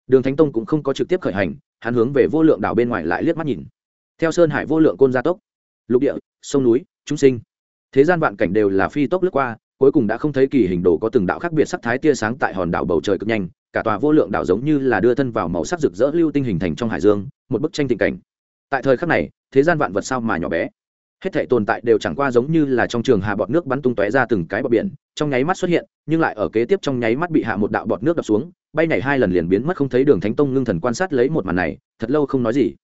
Đường thánh tông cũng không có trực tiếp khởi hành, hắn hướng về vô lượng đảo bên ngoài lại liếc mắt nhìn. Theo sơn hải vô lượng côn gia tốc, lục địa, sông núi, chúng sinh, thế gian vạn cảnh đều là phi tốc lướt qua, cuối cùng đã không thấy kỳ hình đồ có từng đạo khác biệt sắc thái tia sáng tại hòn đảo bầu trời cực nhanh cả tòa vô lượng đảo giống như là đưa thân vào màu sắc rực rỡ lưu tinh hình thành trong hải dương, một bức tranh tình cảnh. Tại thời khắc này, thế gian vạn vật sao mà nhỏ bé. Hết thể tồn tại đều chẳng qua giống như là trong trường hà bọt nước bắn tung tóe ra từng cái bọt biển, trong nháy mắt xuất hiện, nhưng lại ở kế tiếp trong nháy mắt bị hạ một đạo bọt nước đập xuống, bay nhảy hai lần liền biến mất không thấy đường thánh tông ngưng thần quan sát lấy một màn này, thật lâu không nói gì.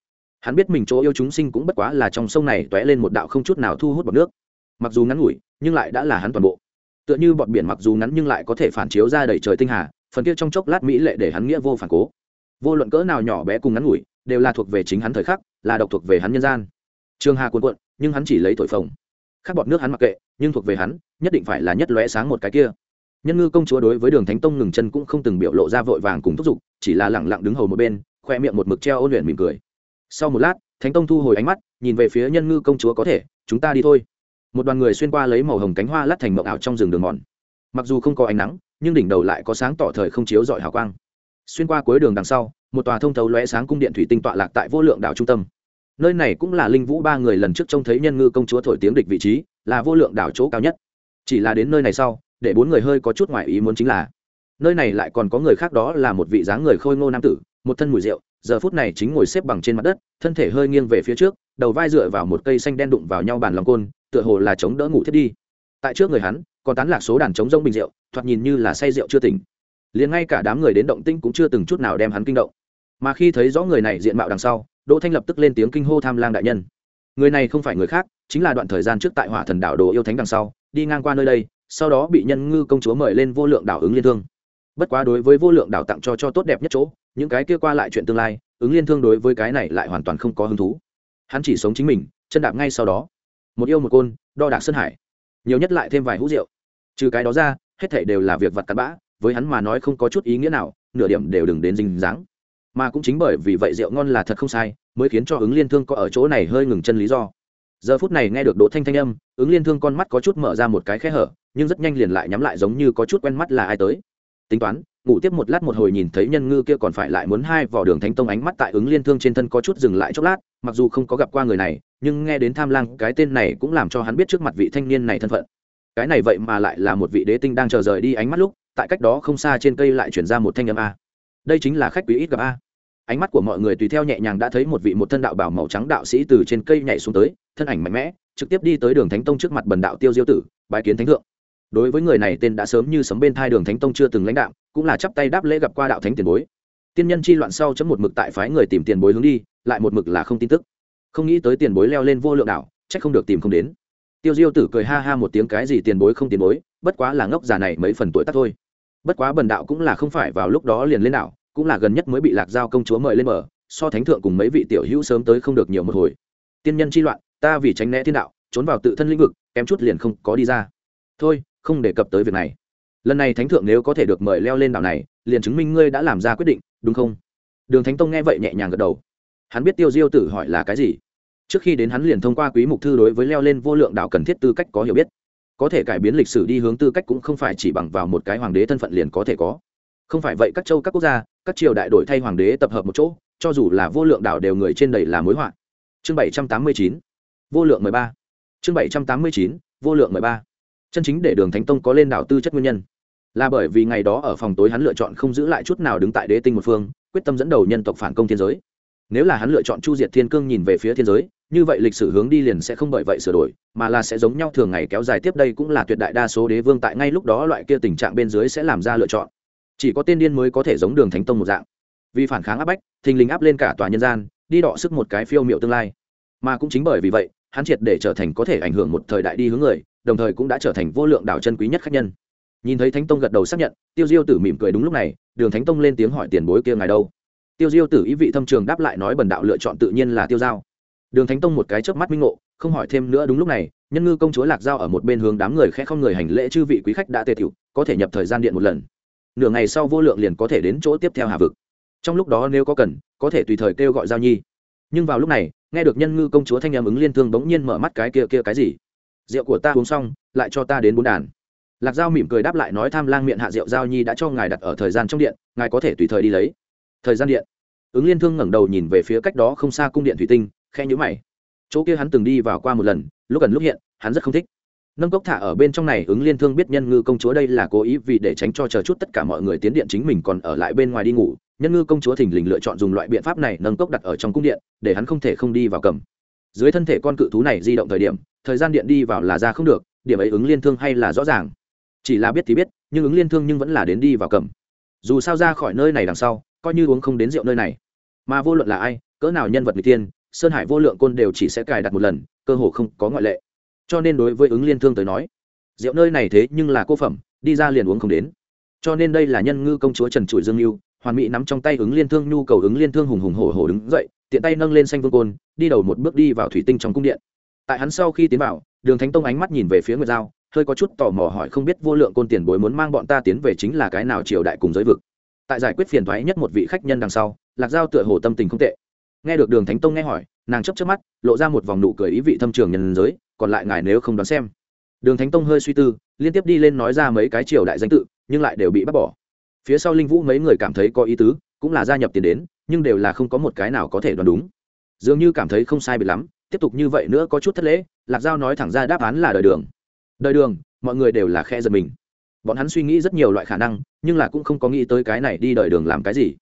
Hắn biết mình chỗ yêu chúng sinh cũng bất quá là trong sông này tóe lên một đạo không chút nào thu hút bọt nước. Mặc dù ngắn ngủi, nhưng lại đã là hắn toàn bộ. Tựa như bọt biển mặc dù ngắn nhưng lại có thể phản chiếu ra đầy trời tinh hà phần kia trong chốc lát mỹ lệ để hắn nghĩa vô phản cố. Vô luận cỡ nào nhỏ bé cùng ngắn ngủi, đều là thuộc về chính hắn thời khắc, là độc thuộc về hắn nhân gian. Trường hà cuồn cuộn, nhưng hắn chỉ lấy thổi phồng. Khắc bọt nước hắn mặc kệ, nhưng thuộc về hắn, nhất định phải là nhất lóe sáng một cái kia. Nhân ngư công chúa đối với đường thánh tông ngừng chân cũng không từng biểu lộ ra vội vàng cùng thúc giục, chỉ là lẳng lặng đứng hầu một bên, khoe miệng một mực treo ôn luyện mỉm cười. Sau một lát, thánh tông thu hồi ánh mắt, nhìn về phía nhân ngư công chúa có thể, chúng ta đi thôi. Một đoàn người xuyên qua lấy màu hồng cánh hoa lát thành mộng ảo trong rừng đường mòn. Mặc dù không có ánh nắng nhưng đỉnh đầu lại có sáng tỏ thời không chiếu dọi hào quang. Xuyên qua cuối đường đằng sau, một tòa thông thấu lóe sáng cung điện thủy tinh tọa lạc tại vô lượng đảo trung tâm. Nơi này cũng là linh vũ ba người lần trước trông thấy nhân ngư công chúa thổi tiếng địch vị trí, là vô lượng đảo chỗ cao nhất. Chỉ là đến nơi này sau, để bốn người hơi có chút ngoại ý muốn chính là, nơi này lại còn có người khác đó là một vị dáng người khôi ngô nam tử, một thân mùi rượu, giờ phút này chính ngồi xếp bằng trên mặt đất, thân thể hơi nghiêng về phía trước, đầu vai dựa vào một cây xanh đen đụng vào nhau bàn lòng côn, tựa hồ là chống đỡ ngủ thiết đi. Tại trước người hắn còn tán lạc số đàn chống rông bình rượu, thoạt nhìn như là say rượu chưa tỉnh. Liền ngay cả đám người đến động tinh cũng chưa từng chút nào đem hắn kinh động. Mà khi thấy rõ người này diện mạo đằng sau, đỗ thanh lập tức lên tiếng kinh hô tham lang đại nhân. Người này không phải người khác, chính là đoạn thời gian trước tại hỏa thần đảo đồ yêu thánh đằng sau, đi ngang qua nơi đây, sau đó bị nhân ngư công chúa mời lên vô lượng đảo ứng liên thương. Bất quá đối với vô lượng đảo tặng cho cho tốt đẹp nhất chỗ, những cái kia qua lại chuyện tương lai, ứng liên thương đối với cái này lại hoàn toàn không có hứng thú. Hắn chỉ sống chính mình, chân đạp ngay sau đó. Một yêu một côn, đo đạc sơn hải nhiều nhất lại thêm vài hũ rượu. Trừ cái đó ra, hết thảy đều là việc vặt cặn bã, với hắn mà nói không có chút ý nghĩa nào, nửa điểm đều đừng đến dinh dáng. Mà cũng chính bởi vì vậy rượu ngon là thật không sai, mới khiến cho ứng liên thương có ở chỗ này hơi ngừng chân lý do. Giờ phút này nghe được đỗ thanh thanh âm, ứng liên thương con mắt có chút mở ra một cái khe hở, nhưng rất nhanh liền lại nhắm lại giống như có chút quen mắt là ai tới. Tính toán, ngủ tiếp một lát một hồi nhìn thấy nhân ngư kia còn phải lại muốn hai vỏ đường thánh tông ánh mắt tại ứng liên thương trên thân có chút dừng lại chốc lát, mặc dù không có gặp qua người này nhưng nghe đến tham lang, cái tên này cũng làm cho hắn biết trước mặt vị thanh niên này thân phận. Cái này vậy mà lại là một vị đế tinh đang chờ rời đi ánh mắt lúc, tại cách đó không xa trên cây lại chuyển ra một thanh âm a. Đây chính là khách quý ít gặp a. Ánh mắt của mọi người tùy theo nhẹ nhàng đã thấy một vị một thân đạo bảo màu trắng đạo sĩ từ trên cây nhảy xuống tới, thân ảnh mạnh mẽ, trực tiếp đi tới đường thánh tông trước mặt bần đạo tiêu diêu tử, bái kiến thánh thượng. Đối với người này tên đã sớm như sấm bên thai đường thánh tông chưa từng lãnh đạo, cũng là chắp tay đáp lễ gặp qua đạo thánh tiền bối. Tiên nhân chi loạn sau chấm một mực tại phái người tìm tiền bối hướng đi, lại một mực là không tin tức không nghĩ tới tiền bối leo lên vô lượng đảo, chắc không được tìm không đến. Tiêu diêu tử cười ha ha một tiếng, cái gì tiền bối không tiền bối, bất quá là ngốc già này mấy phần tuổi tắt thôi. Bất quá bần đạo cũng là không phải vào lúc đó liền lên đảo, cũng là gần nhất mới bị lạc giao công chúa mời lên mở so thánh thượng cùng mấy vị tiểu hữu sớm tới không được nhiều một hồi. Tiên nhân chi loạn, ta vì tránh né thiên đạo, trốn vào tự thân lĩnh vực, kém chút liền không có đi ra. Thôi, không đề cập tới việc này. Lần này thánh thượng nếu có thể được mời leo lên đảo này, liền chứng minh ngươi đã làm ra quyết định, đúng không? Đường thánh tông nghe vậy nhẹ nhàng gật đầu hắn biết tiêu diêu tử hỏi là cái gì. Trước khi đến hắn liền thông qua quý mục thư đối với leo lên vô lượng đạo cần thiết tư cách có hiểu biết. Có thể cải biến lịch sử đi hướng tư cách cũng không phải chỉ bằng vào một cái hoàng đế thân phận liền có thể có. Không phải vậy các châu, các quốc gia, các triều đại đổi thay hoàng đế tập hợp một chỗ, cho dù là vô lượng đảo đều người trên đầy là mối họa. Chương bảy trăm tám mươi chín, vô lượng mười ba. Chương bảy trăm tám mươi chín, vô lượng mười ba. Chân chính để đường thánh tông có lên đảo tư chất nguyên nhân. Là bởi vì ngày đó ở phòng tối hắn lựa chọn không giữ lại chút nào đứng tại đế tinh một phương, quyết tâm dẫn đầu nhân tộc phản công thiên giới nếu là hắn lựa chọn chu diệt thiên cương nhìn về phía thiên giới, như vậy lịch sử hướng đi liền sẽ không bởi vậy sửa đổi, mà là sẽ giống nhau thường ngày kéo dài tiếp đây cũng là tuyệt đại đa số đế vương tại ngay lúc đó loại kia tình trạng bên dưới sẽ làm ra lựa chọn. Chỉ có tên điên mới có thể giống đường thánh tông một dạng. Vì phản kháng áp bách, thình lình áp lên cả tòa nhân gian, đi đọ sức một cái phiêu miệu tương lai. Mà cũng chính bởi vì vậy, hắn triệt để trở thành có thể ảnh hưởng một thời đại đi hướng người, đồng thời cũng đã trở thành vô lượng đảo chân quý nhất khách nhân. Nhìn thấy thánh tông gật đầu xác nhận, tiêu diêu tử mỉm cười đúng lúc này, đường thánh tông lên tiếng hỏi tiền bối kia ngài đâu? Tiêu diêu tử ý vị thâm trường đáp lại nói bần đạo lựa chọn tự nhiên là tiêu giao. Đường thánh tông một cái chớp mắt minh ngộ, không hỏi thêm nữa đúng lúc này, nhân ngư công chúa lạc giao ở một bên hướng đám người khẽ không người hành lễ chư vị quý khách đã tề tiểu, có thể nhập thời gian điện một lần. Nửa ngày sau vô lượng liền có thể đến chỗ tiếp theo hà vực. Trong lúc đó nếu có cần, có thể tùy thời kêu gọi giao nhi. Nhưng vào lúc này, nghe được nhân ngư công chúa thanh em ứng liên thương bỗng nhiên mở mắt cái kia kia cái gì? Rượu của ta uống xong, lại cho ta đến bốn đàn. Lạc giao mỉm cười đáp lại nói tham lang miệng hạ rượu giao nhi đã cho ngài đặt ở thời gian trong điện, ngài có thể tùy thời đi lấy. Thời gian điện ứng liên thương ngẩng đầu nhìn về phía cách đó không xa cung điện thủy tinh khe nhữ mày. Chỗ kia hắn từng đi vào qua một lần, lúc gần lúc hiện, hắn rất không thích. Nâng cốc thả ở bên trong này, ứng liên thương biết nhân ngư công chúa đây là cố ý vì để tránh cho chờ chút tất cả mọi người tiến điện chính mình còn ở lại bên ngoài đi ngủ. Nhân ngư công chúa thình lình lựa chọn dùng loại biện pháp này nâng cốc đặt ở trong cung điện, để hắn không thể không đi vào cầm. Dưới thân thể con cự thú này di động thời điểm, thời gian điện đi vào là ra không được, điểm ấy ứng liên thương hay là rõ ràng. Chỉ là biết thì biết, nhưng ứng liên thương nhưng vẫn là đến đi vào cầm. Dù sao ra khỏi nơi này đằng sau, coi như uống không đến rượu nơi này mà vô luận là ai, cỡ nào nhân vật người tiên, sơn hải vô lượng côn đều chỉ sẽ cài đặt một lần, cơ hồ không có ngoại lệ. Cho nên đối với ứng liên thương tới nói, rượu nơi này thế nhưng là cô phẩm, đi ra liền uống không đến. Cho nên đây là nhân ngư công chúa trần trụi dương lưu hoàn mỹ nắm trong tay ứng liên thương, nhu cầu ứng liên thương hùng hùng hổ hổ đứng dậy, tiện tay nâng lên xanh vương côn, đi đầu một bước đi vào thủy tinh trong cung điện. Tại hắn sau khi tiến vào, đường thánh tông ánh mắt nhìn về phía nguyệt giao, hơi có chút tò mò hỏi không biết vô lượng côn tiền bối muốn mang bọn ta tiến về chính là cái nào triều đại cùng giới vực tại giải quyết phiền thoái nhất một vị khách nhân đằng sau, lạc giao tựa hồ tâm tình không tệ. Nghe được đường thánh tông nghe hỏi, nàng chấp chấp mắt, lộ ra một vòng nụ cười ý vị thâm trường nhân giới, còn lại ngài nếu không đoán xem. Đường thánh tông hơi suy tư, liên tiếp đi lên nói ra mấy cái triều đại danh tự, nhưng lại đều bị bắt bỏ. Phía sau linh vũ mấy người cảm thấy có ý tứ, cũng là gia nhập tiền đến, nhưng đều là không có một cái nào có thể đoán đúng. Dường như cảm thấy không sai biệt lắm, tiếp tục như vậy nữa có chút thất lễ, lạc giao nói thẳng ra đáp án là đời đường. Đời đường, mọi người đều là khe giật mình bọn hắn suy nghĩ rất nhiều loại khả năng, nhưng là cũng không có nghĩ tới cái này đi đời đường làm cái gì.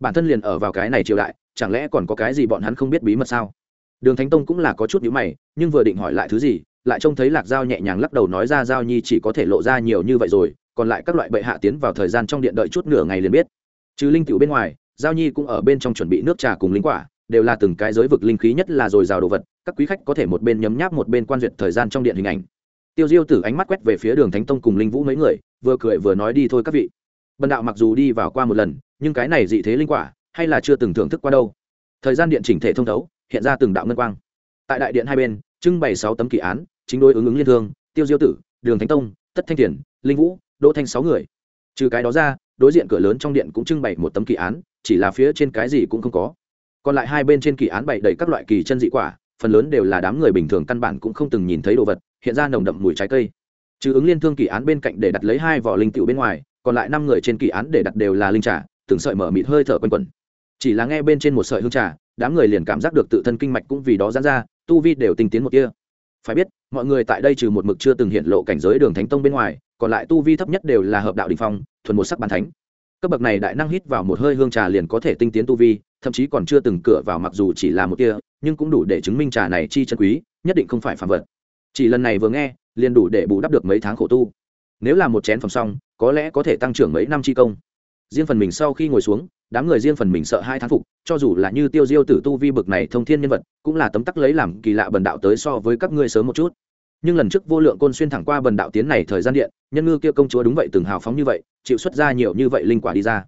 Bản thân liền ở vào cái này triều đại, chẳng lẽ còn có cái gì bọn hắn không biết bí mật sao? Đường thánh tông cũng là có chút nhữ mày, nhưng vừa định hỏi lại thứ gì, lại trông thấy lạc giao nhẹ nhàng lắc đầu nói ra giao nhi chỉ có thể lộ ra nhiều như vậy rồi, còn lại các loại bệ hạ tiến vào thời gian trong điện đợi chút nửa ngày liền biết. Chứ linh cựu bên ngoài, giao nhi cũng ở bên trong chuẩn bị nước trà cùng linh quả, đều là từng cái giới vực linh khí nhất là dồi dào đồ vật, các quý khách có thể một bên nhấm nháp một bên quan duyệt thời gian trong điện hình ảnh tiêu diêu tử ánh mắt quét về phía đường thánh tông cùng linh vũ mấy người, vừa cười vừa nói đi thôi các vị. Bần đạo mặc dù đi vào qua một lần, nhưng cái này dị thế linh quả, hay là chưa từng thưởng thức qua đâu. Thời gian điện chỉnh thể thông thấu, hiện ra từng đạo ngân quang. Tại đại điện hai bên, trưng bày sáu tấm kỳ án, chính đối ứng ứng liên thương, tiêu diêu tử, đường thánh tông, tất thanh thiền, linh vũ, đỗ thanh sáu người. Trừ cái đó ra, đối diện cửa lớn trong điện cũng trưng bày một tấm kỳ án, chỉ là phía trên cái gì cũng không có. Còn lại hai bên trên kỳ án bày đầy các loại kỳ chân dị quả, phần lớn đều là đám người bình thường căn bản cũng không từng nhìn thấy đồ vật hiện ra nồng đậm mùi trái cây. Trừ ứng liên thương kỳ án bên cạnh để đặt lấy hai vỏ linh tiểu bên ngoài, còn lại năm người trên kỳ án để đặt đều là linh trà, từng sợi mở mịt hơi thở quanh quẩn. Chỉ là nghe bên trên một sợi hương trà, đám người liền cảm giác được tự thân kinh mạch cũng vì đó giãn ra, tu vi đều tinh tiến một kia phải biết, mọi người tại đây trừ một mực chưa từng hiện lộ cảnh giới đường thánh tông bên ngoài, còn lại tu vi thấp nhất đều là hợp đạo đình phong, thuần một sắc bàn thánh. Cấp bậc này đại năng hít vào một hơi hương trà liền có thể tinh tiến tu vi, thậm chí còn chưa từng cửa vào mặc dù chỉ là một kia nhưng cũng đủ để chứng minh trà này chi chân quý, nhất định không phải phạm vật chỉ lần này vừa nghe, liền đủ để bù đắp được mấy tháng khổ tu. Nếu là một chén phòng xong, có lẽ có thể tăng trưởng mấy năm chi công. Riêng phần mình sau khi ngồi xuống, đám người riêng phần mình sợ hai tháng phục, cho dù là như tiêu diêu tử tu vi bực này thông thiên nhân vật, cũng là tấm tắc lấy làm kỳ lạ bần đạo tới so với các ngươi sớm một chút. Nhưng lần trước vô lượng côn xuyên thẳng qua bần đạo tiến này thời gian điện, nhân ngư kia công chúa đúng vậy từng hào phóng như vậy, chịu xuất ra nhiều như vậy linh quả đi ra.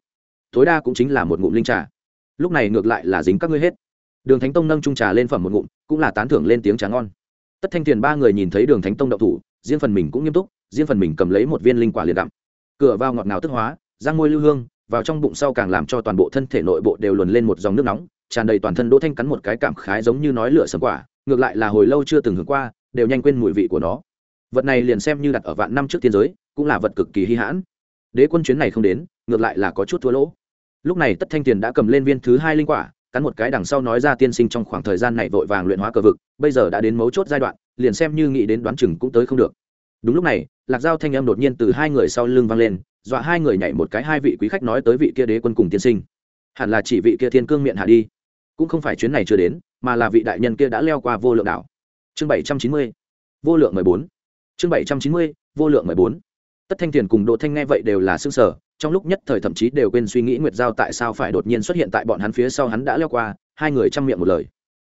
Tối đa cũng chính là một ngụm linh trà. Lúc này ngược lại là dính các ngươi hết. Đường thánh tông nâng trung trà lên phẩm một ngụm, cũng là tán thưởng lên tiếng trà ngon tất thanh tiền ba người nhìn thấy đường thánh tông đậu thủ, riêng phần mình cũng nghiêm túc, riêng phần mình cầm lấy một viên linh quả liền đặm cửa vào ngọt ngào tức hóa ra môi lưu hương, vào trong bụng sau càng làm cho toàn bộ thân thể nội bộ đều luồn lên một dòng nước nóng, tràn đầy toàn thân đỗ thanh cắn một cái cảm khái giống như nói lửa sầm quả, ngược lại là hồi lâu chưa từng hưởng qua, đều nhanh quên mùi vị của nó. Vật này liền xem như đặt ở vạn năm trước tiên giới, cũng là vật cực kỳ hy hãn. Đế quân chuyến này không đến, ngược lại là có chút thua lỗ. Lúc này tất thanh tiền đã cầm lên viên thứ hai linh quả cắn một cái đằng sau nói ra tiên sinh trong khoảng thời gian này vội vàng luyện hóa cờ vực, bây giờ đã đến mấu chốt giai đoạn, liền xem như nghĩ đến đoán chừng cũng tới không được. Đúng lúc này, lạc giao thanh âm đột nhiên từ hai người sau lưng vang lên, dọa hai người nhảy một cái hai vị quý khách nói tới vị kia đế quân cùng tiên sinh. Hẳn là chỉ vị kia thiên cương miệng hạ đi. Cũng không phải chuyến này chưa đến, mà là vị đại nhân kia đã leo qua vô lượng đảo. Chương bảy trăm chín mươi, vô lượng mười bốn. Chương bảy trăm chín mươi, vô lượng mười bốn. Tất thanh tiền cùng đỗ thanh nghe vậy đều là xương sở trong lúc nhất thời thậm chí đều quên suy nghĩ nguyệt giao tại sao phải đột nhiên xuất hiện tại bọn hắn phía sau hắn đã leo qua, hai người chăm miệng một lời.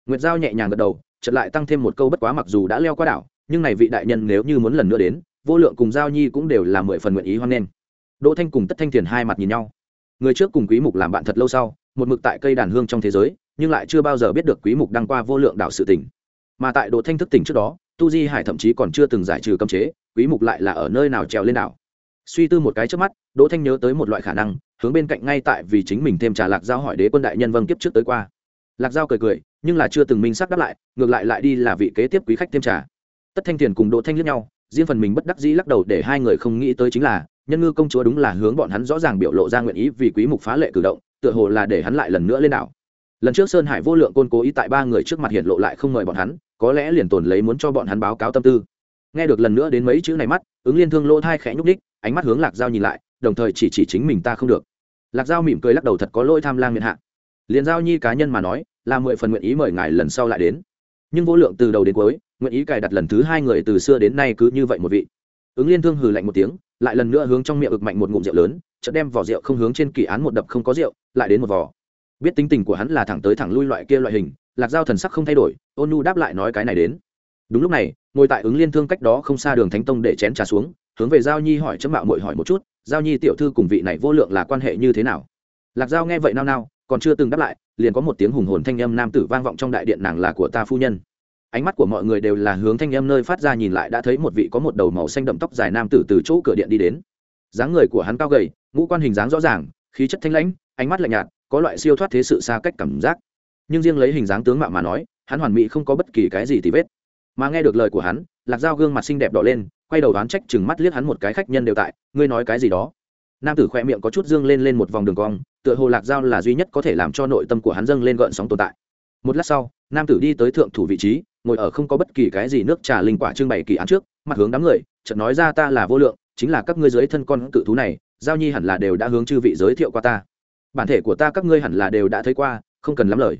Nguyệt giao nhẹ nhàng gật đầu, chợt lại tăng thêm một câu bất quá mặc dù đã leo qua đảo, nhưng này vị đại nhân nếu như muốn lần nữa đến, vô lượng cùng giao nhi cũng đều là mười phần nguyện ý hoan nghênh. Đỗ thanh cùng tất thanh tiền hai mặt nhìn nhau. Người trước cùng quý mục làm bạn thật lâu sau, một mực tại cây đàn hương trong thế giới, nhưng lại chưa bao giờ biết được quý mục đăng qua vô lượng đảo sự tình. Mà tại đỗ thanh thức tỉnh trước đó, tu di hải thậm chí còn chưa từng giải trừ cấm chế, quý mục lại là ở nơi nào trèo lên đảo suy tư một cái trước mắt, đỗ thanh nhớ tới một loại khả năng, hướng bên cạnh ngay tại vì chính mình thêm trà lạc giao hỏi đế quân đại nhân vâng kiếp trước tới qua. Lạc giao cười cười, nhưng là chưa từng minh sắc đáp lại, ngược lại lại đi là vị kế tiếp quý khách thêm trà. Tất thanh tiền cùng đỗ thanh liếc nhau, riêng phần mình bất đắc dĩ lắc đầu để hai người không nghĩ tới chính là, nhân ngư công chúa đúng là hướng bọn hắn rõ ràng biểu lộ ra nguyện ý vì quý mục phá lệ cử động, tựa hồ là để hắn lại lần nữa lên đảo. Lần trước sơn hải vô lượng côn cố ý tại ba người trước mặt hiện lộ lại không mời bọn hắn, có lẽ liền tồn lấy muốn cho bọn hắn báo cáo tâm tư. Nghe được lần nữa đến mấy chữ này mắt, ứng liên thương lỗ thai khẽ nhúc đích ánh mắt hướng lạc dao nhìn lại, đồng thời chỉ chỉ chính mình ta không được. Lạc dao mỉm cười lắc đầu thật có lỗi tham lang miền hạ. Liền giao nhi cá nhân mà nói, là mười phần nguyện ý mời ngài lần sau lại đến. Nhưng vô lượng từ đầu đến cuối, nguyện ý cài đặt lần thứ hai người từ xưa đến nay cứ như vậy một vị. Ứng liên thương hừ lạnh một tiếng, lại lần nữa hướng trong miệng ực mạnh một ngụm rượu lớn, chợt đem vỏ rượu không hướng trên kỳ án một đập không có rượu, lại đến một vỏ biết tính tình của hắn là thẳng tới thẳng lui loại kia loại hình, lạc giao thần sắc không thay đổi, ôn nu đáp lại nói cái này đến. Đúng lúc này, ngồi tại ứng liên thương cách đó không xa đường thánh tông để chén trà xuống hướng về giao nhi hỏi chấm mạo mội hỏi một chút, giao nhi tiểu thư cùng vị này vô lượng là quan hệ như thế nào? Lạc giao nghe vậy nao nao, còn chưa từng đáp lại, liền có một tiếng hùng hồn thanh âm nam tử vang vọng trong đại điện nàng là của ta phu nhân. Ánh mắt của mọi người đều là hướng thanh âm nơi phát ra nhìn lại đã thấy một vị có một đầu màu xanh đậm tóc dài nam tử từ chỗ cửa điện đi đến. Dáng người của hắn cao gầy, ngũ quan hình dáng rõ ràng, khí chất thanh lãnh, ánh mắt lạnh nhạt, có loại siêu thoát thế sự xa cách cảm giác. Nhưng riêng lấy hình dáng tướng mạo mà nói, hắn hoàn mỹ không có bất kỳ cái gì tì vết. Mà nghe được lời của hắn, lạc dao gương mặt xinh đẹp đỏ lên quay đầu đoán trách chừng mắt liếc hắn một cái khách nhân đều tại, ngươi nói cái gì đó? Nam tử khoe miệng có chút dương lên lên một vòng đường cong, tựa hồ lạc dao là duy nhất có thể làm cho nội tâm của hắn dâng lên gợn sóng tồn tại. Một lát sau, nam tử đi tới thượng thủ vị trí, ngồi ở không có bất kỳ cái gì nước trà linh quả trưng bày kỳ án trước, mặt hướng đám người, chợt nói ra ta là vô lượng, chính là các ngươi dưới thân con cự thú này, giao nhi hẳn là đều đã hướng chư vị giới thiệu qua ta. Bản thể của ta các ngươi hẳn là đều đã thấy qua, không cần lắm lời.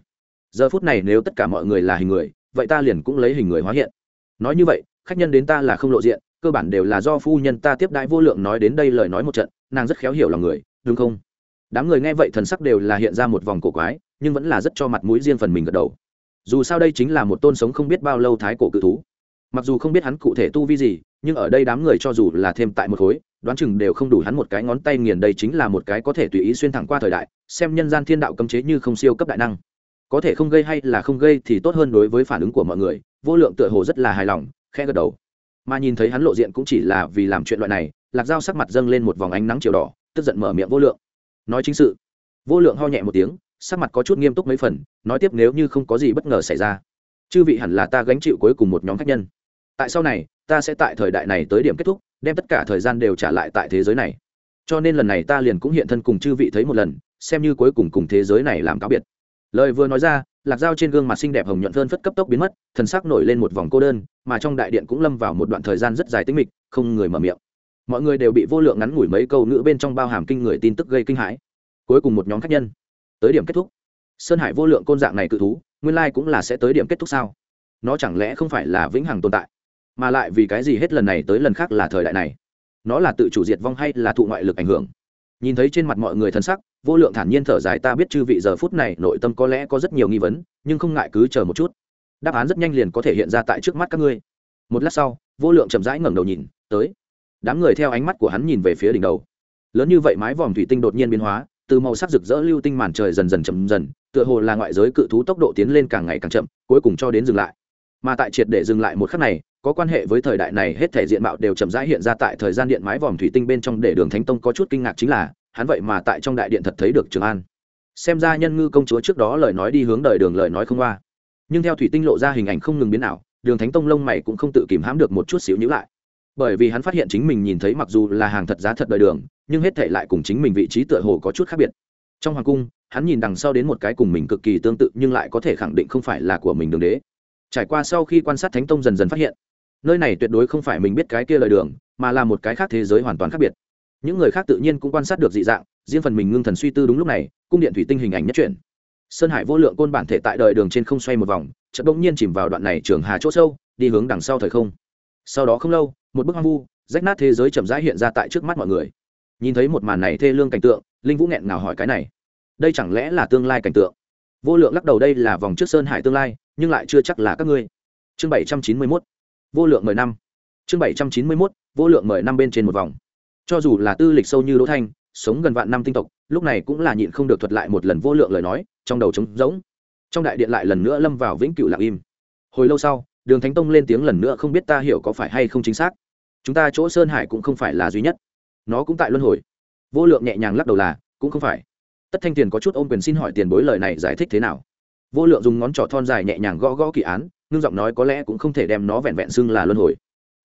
Giờ phút này nếu tất cả mọi người là hình người, vậy ta liền cũng lấy hình người hóa hiện. Nói như vậy, khách nhân đến ta là không lộ diện cơ bản đều là do phu nhân ta tiếp đãi vô lượng nói đến đây lời nói một trận, nàng rất khéo hiểu lòng người, đúng không? Đám người nghe vậy thần sắc đều là hiện ra một vòng cổ quái, nhưng vẫn là rất cho mặt mũi riêng phần mình gật đầu. Dù sao đây chính là một tôn sống không biết bao lâu thái cổ cự thú. Mặc dù không biết hắn cụ thể tu vi gì, nhưng ở đây đám người cho dù là thêm tại một khối, đoán chừng đều không đủ hắn một cái ngón tay nghiền đây chính là một cái có thể tùy ý xuyên thẳng qua thời đại, xem nhân gian thiên đạo cấm chế như không siêu cấp đại năng. Có thể không gây hay là không gây thì tốt hơn đối với phản ứng của mọi người, vô lượng tựa hồ rất là hài lòng khe gật đầu mà nhìn thấy hắn lộ diện cũng chỉ là vì làm chuyện loại này, lạc dao sắc mặt dâng lên một vòng ánh nắng chiều đỏ, tức giận mở miệng vô lượng. Nói chính sự. Vô lượng ho nhẹ một tiếng, sắc mặt có chút nghiêm túc mấy phần, nói tiếp nếu như không có gì bất ngờ xảy ra. Chư vị hẳn là ta gánh chịu cuối cùng một nhóm khách nhân. Tại sau này, ta sẽ tại thời đại này tới điểm kết thúc, đem tất cả thời gian đều trả lại tại thế giới này. Cho nên lần này ta liền cũng hiện thân cùng chư vị thấy một lần, xem như cuối cùng cùng thế giới này làm cáo biệt. Lời vừa nói ra lạc dao trên gương mặt xinh đẹp hồng nhuận hơn phất cấp tốc biến mất, thần sắc nổi lên một vòng cô đơn, mà trong đại điện cũng lâm vào một đoạn thời gian rất dài tính mịch, không người mở miệng. Mọi người đều bị vô lượng ngắn ngủi mấy câu ngữ bên trong bao hàm kinh người tin tức gây kinh hãi. Cuối cùng một nhóm khách nhân. Tới điểm kết thúc. Sơn hải vô lượng côn dạng này cự thú, nguyên lai cũng là sẽ tới điểm kết thúc sao? Nó chẳng lẽ không phải là vĩnh hằng tồn tại? Mà lại vì cái gì hết lần này tới lần khác là thời đại này? Nó là tự chủ diệt vong hay là thụ ngoại lực ảnh hưởng? Nhìn thấy trên mặt mọi người thân sắc vô lượng thản nhiên thở dài, ta biết chư vị giờ phút này nội tâm có lẽ có rất nhiều nghi vấn, nhưng không ngại cứ chờ một chút. Đáp án rất nhanh liền có thể hiện ra tại trước mắt các ngươi. Một lát sau, vô lượng chậm rãi ngẩng đầu nhìn tới. Đám người theo ánh mắt của hắn nhìn về phía đỉnh đầu. Lớn như vậy mái vòm thủy tinh đột nhiên biến hóa, từ màu sắc rực rỡ lưu tinh màn trời dần dần chậm dần, tựa hồ là ngoại giới cự thú tốc độ tiến lên càng ngày càng chậm, cuối cùng cho đến dừng lại. Mà tại triệt để dừng lại một khắc này, có quan hệ với thời đại này, hết thể diện mạo đều chậm rãi hiện ra tại thời gian điện mái vòm thủy tinh bên trong để đường thánh tông có chút kinh ngạc chính là hắn vậy mà tại trong đại điện thật thấy được trường an. Xem ra nhân ngư công chúa trước đó lời nói đi hướng đời đường lời nói không qua. Nhưng theo thủy tinh lộ ra hình ảnh không ngừng biến ảo, đường thánh tông lông mày cũng không tự kìm hãm được một chút xíu nhữ lại. Bởi vì hắn phát hiện chính mình nhìn thấy mặc dù là hàng thật giá thật đời đường, nhưng hết thể lại cùng chính mình vị trí tựa hồ có chút khác biệt. Trong hoàng cung, hắn nhìn đằng sau đến một cái cùng mình cực kỳ tương tự nhưng lại có thể khẳng định không phải là của mình đường đế. Trải qua sau khi quan sát thánh tông dần dần phát hiện, nơi này tuyệt đối không phải mình biết cái kia lời đường, mà là một cái khác thế giới hoàn toàn khác biệt những người khác tự nhiên cũng quan sát được dị dạng, riêng phần mình ngưng thần suy tư đúng lúc này, cung điện thủy tinh hình ảnh nhất chuyển. Sơn hải vô lượng côn bản thể tại đời đường trên không xoay một vòng, chợt bỗng nhiên chìm vào đoạn này trường hà chỗ sâu, đi hướng đằng sau thời không. Sau đó không lâu, một bức hoang vu, rách nát thế giới chậm rãi hiện ra tại trước mắt mọi người. Nhìn thấy một màn này thê lương cảnh tượng, linh vũ nghẹn ngào hỏi cái này, đây chẳng lẽ là tương lai cảnh tượng? Vô lượng lắc đầu đây là vòng trước sơn hải tương lai, nhưng lại chưa chắc là các ngươi. Chương bảy trăm chín mươi mốt, vô lượng mười năm. Chương bảy trăm chín mươi mốt, vô lượng mười năm bên trên một vòng cho dù là tư lịch sâu như đỗ thanh, sống gần vạn năm tinh tộc, lúc này cũng là nhịn không được thuật lại một lần vô lượng lời nói, trong đầu trống rỗng. Trong đại điện lại lần nữa lâm vào vĩnh cựu lặng im. Hồi lâu sau, đường thánh tông lên tiếng lần nữa không biết ta hiểu có phải hay không chính xác. Chúng ta chỗ sơn hải cũng không phải là duy nhất. Nó cũng tại luân hồi. Vô lượng nhẹ nhàng lắc đầu là, cũng không phải. Tất thanh tiền có chút ôm quyền xin hỏi tiền bối lời này giải thích thế nào? Vô lượng dùng ngón trỏ thon dài nhẹ nhàng gõ gõ kỳ án, ngưng giọng nói có lẽ cũng không thể đem nó vẹn vẹn xưng là luân hồi.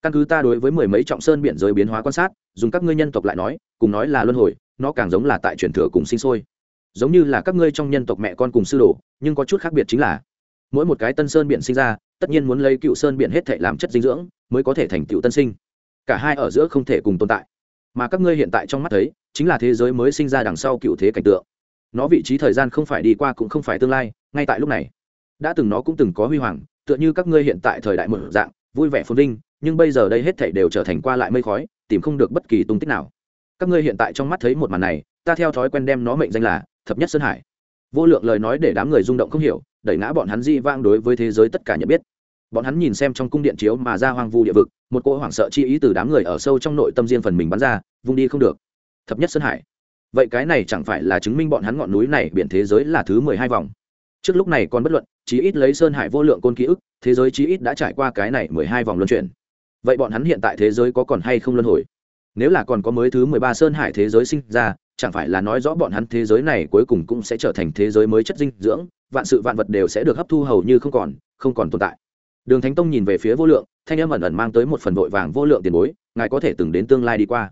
Căn cứ ta đối với mười mấy trọng sơn biển giới biến hóa quan sát dùng các ngươi nhân tộc lại nói, cùng nói là luân hồi, nó càng giống là tại truyền thừa cùng sinh sôi. Giống như là các ngươi trong nhân tộc mẹ con cùng sư đồ, nhưng có chút khác biệt chính là, mỗi một cái tân sơn biển sinh ra, tất nhiên muốn lấy cựu sơn biển hết thể làm chất dinh dưỡng, mới có thể thành cựu tân sinh. Cả hai ở giữa không thể cùng tồn tại. Mà các ngươi hiện tại trong mắt thấy, chính là thế giới mới sinh ra đằng sau cựu thế cảnh tượng. Nó vị trí thời gian không phải đi qua cũng không phải tương lai, ngay tại lúc này, đã từng nó cũng từng có huy hoàng, tựa như các ngươi hiện tại thời đại mở dạng, vui vẻ phồn vinh nhưng bây giờ đây hết thảy đều trở thành qua lại mây khói, tìm không được bất kỳ tung tích nào. Các ngươi hiện tại trong mắt thấy một màn này, ta theo thói quen đem nó mệnh danh là thập nhất sơn hải. Vô lượng lời nói để đám người rung động không hiểu, đẩy ngã bọn hắn di vang đối với thế giới tất cả nhận biết. Bọn hắn nhìn xem trong cung điện chiếu mà ra hoang vu địa vực, một cỗ hoảng sợ chi ý từ đám người ở sâu trong nội tâm riêng phần mình bắn ra, vung đi không được. Thập nhất sơn hải. Vậy cái này chẳng phải là chứng minh bọn hắn ngọn núi này biển thế giới là thứ mười hai vòng? Trước lúc này còn bất luận, chí ít lấy sơn hải vô lượng côn ký ức, thế giới chí ít đã trải qua cái này mười hai vòng luân chuyển vậy bọn hắn hiện tại thế giới có còn hay không luân hồi? Nếu là còn có mới thứ mười ba sơn hải thế giới sinh ra, chẳng phải là nói rõ bọn hắn thế giới này cuối cùng cũng sẽ trở thành thế giới mới chất dinh dưỡng, vạn sự vạn vật đều sẽ được hấp thu hầu như không còn không còn tồn tại. Đường thánh tông nhìn về phía vô lượng, thanh âm ẩn ẩn mang tới một phần vội vàng vô lượng tiền bối, ngài có thể từng đến tương lai đi qua.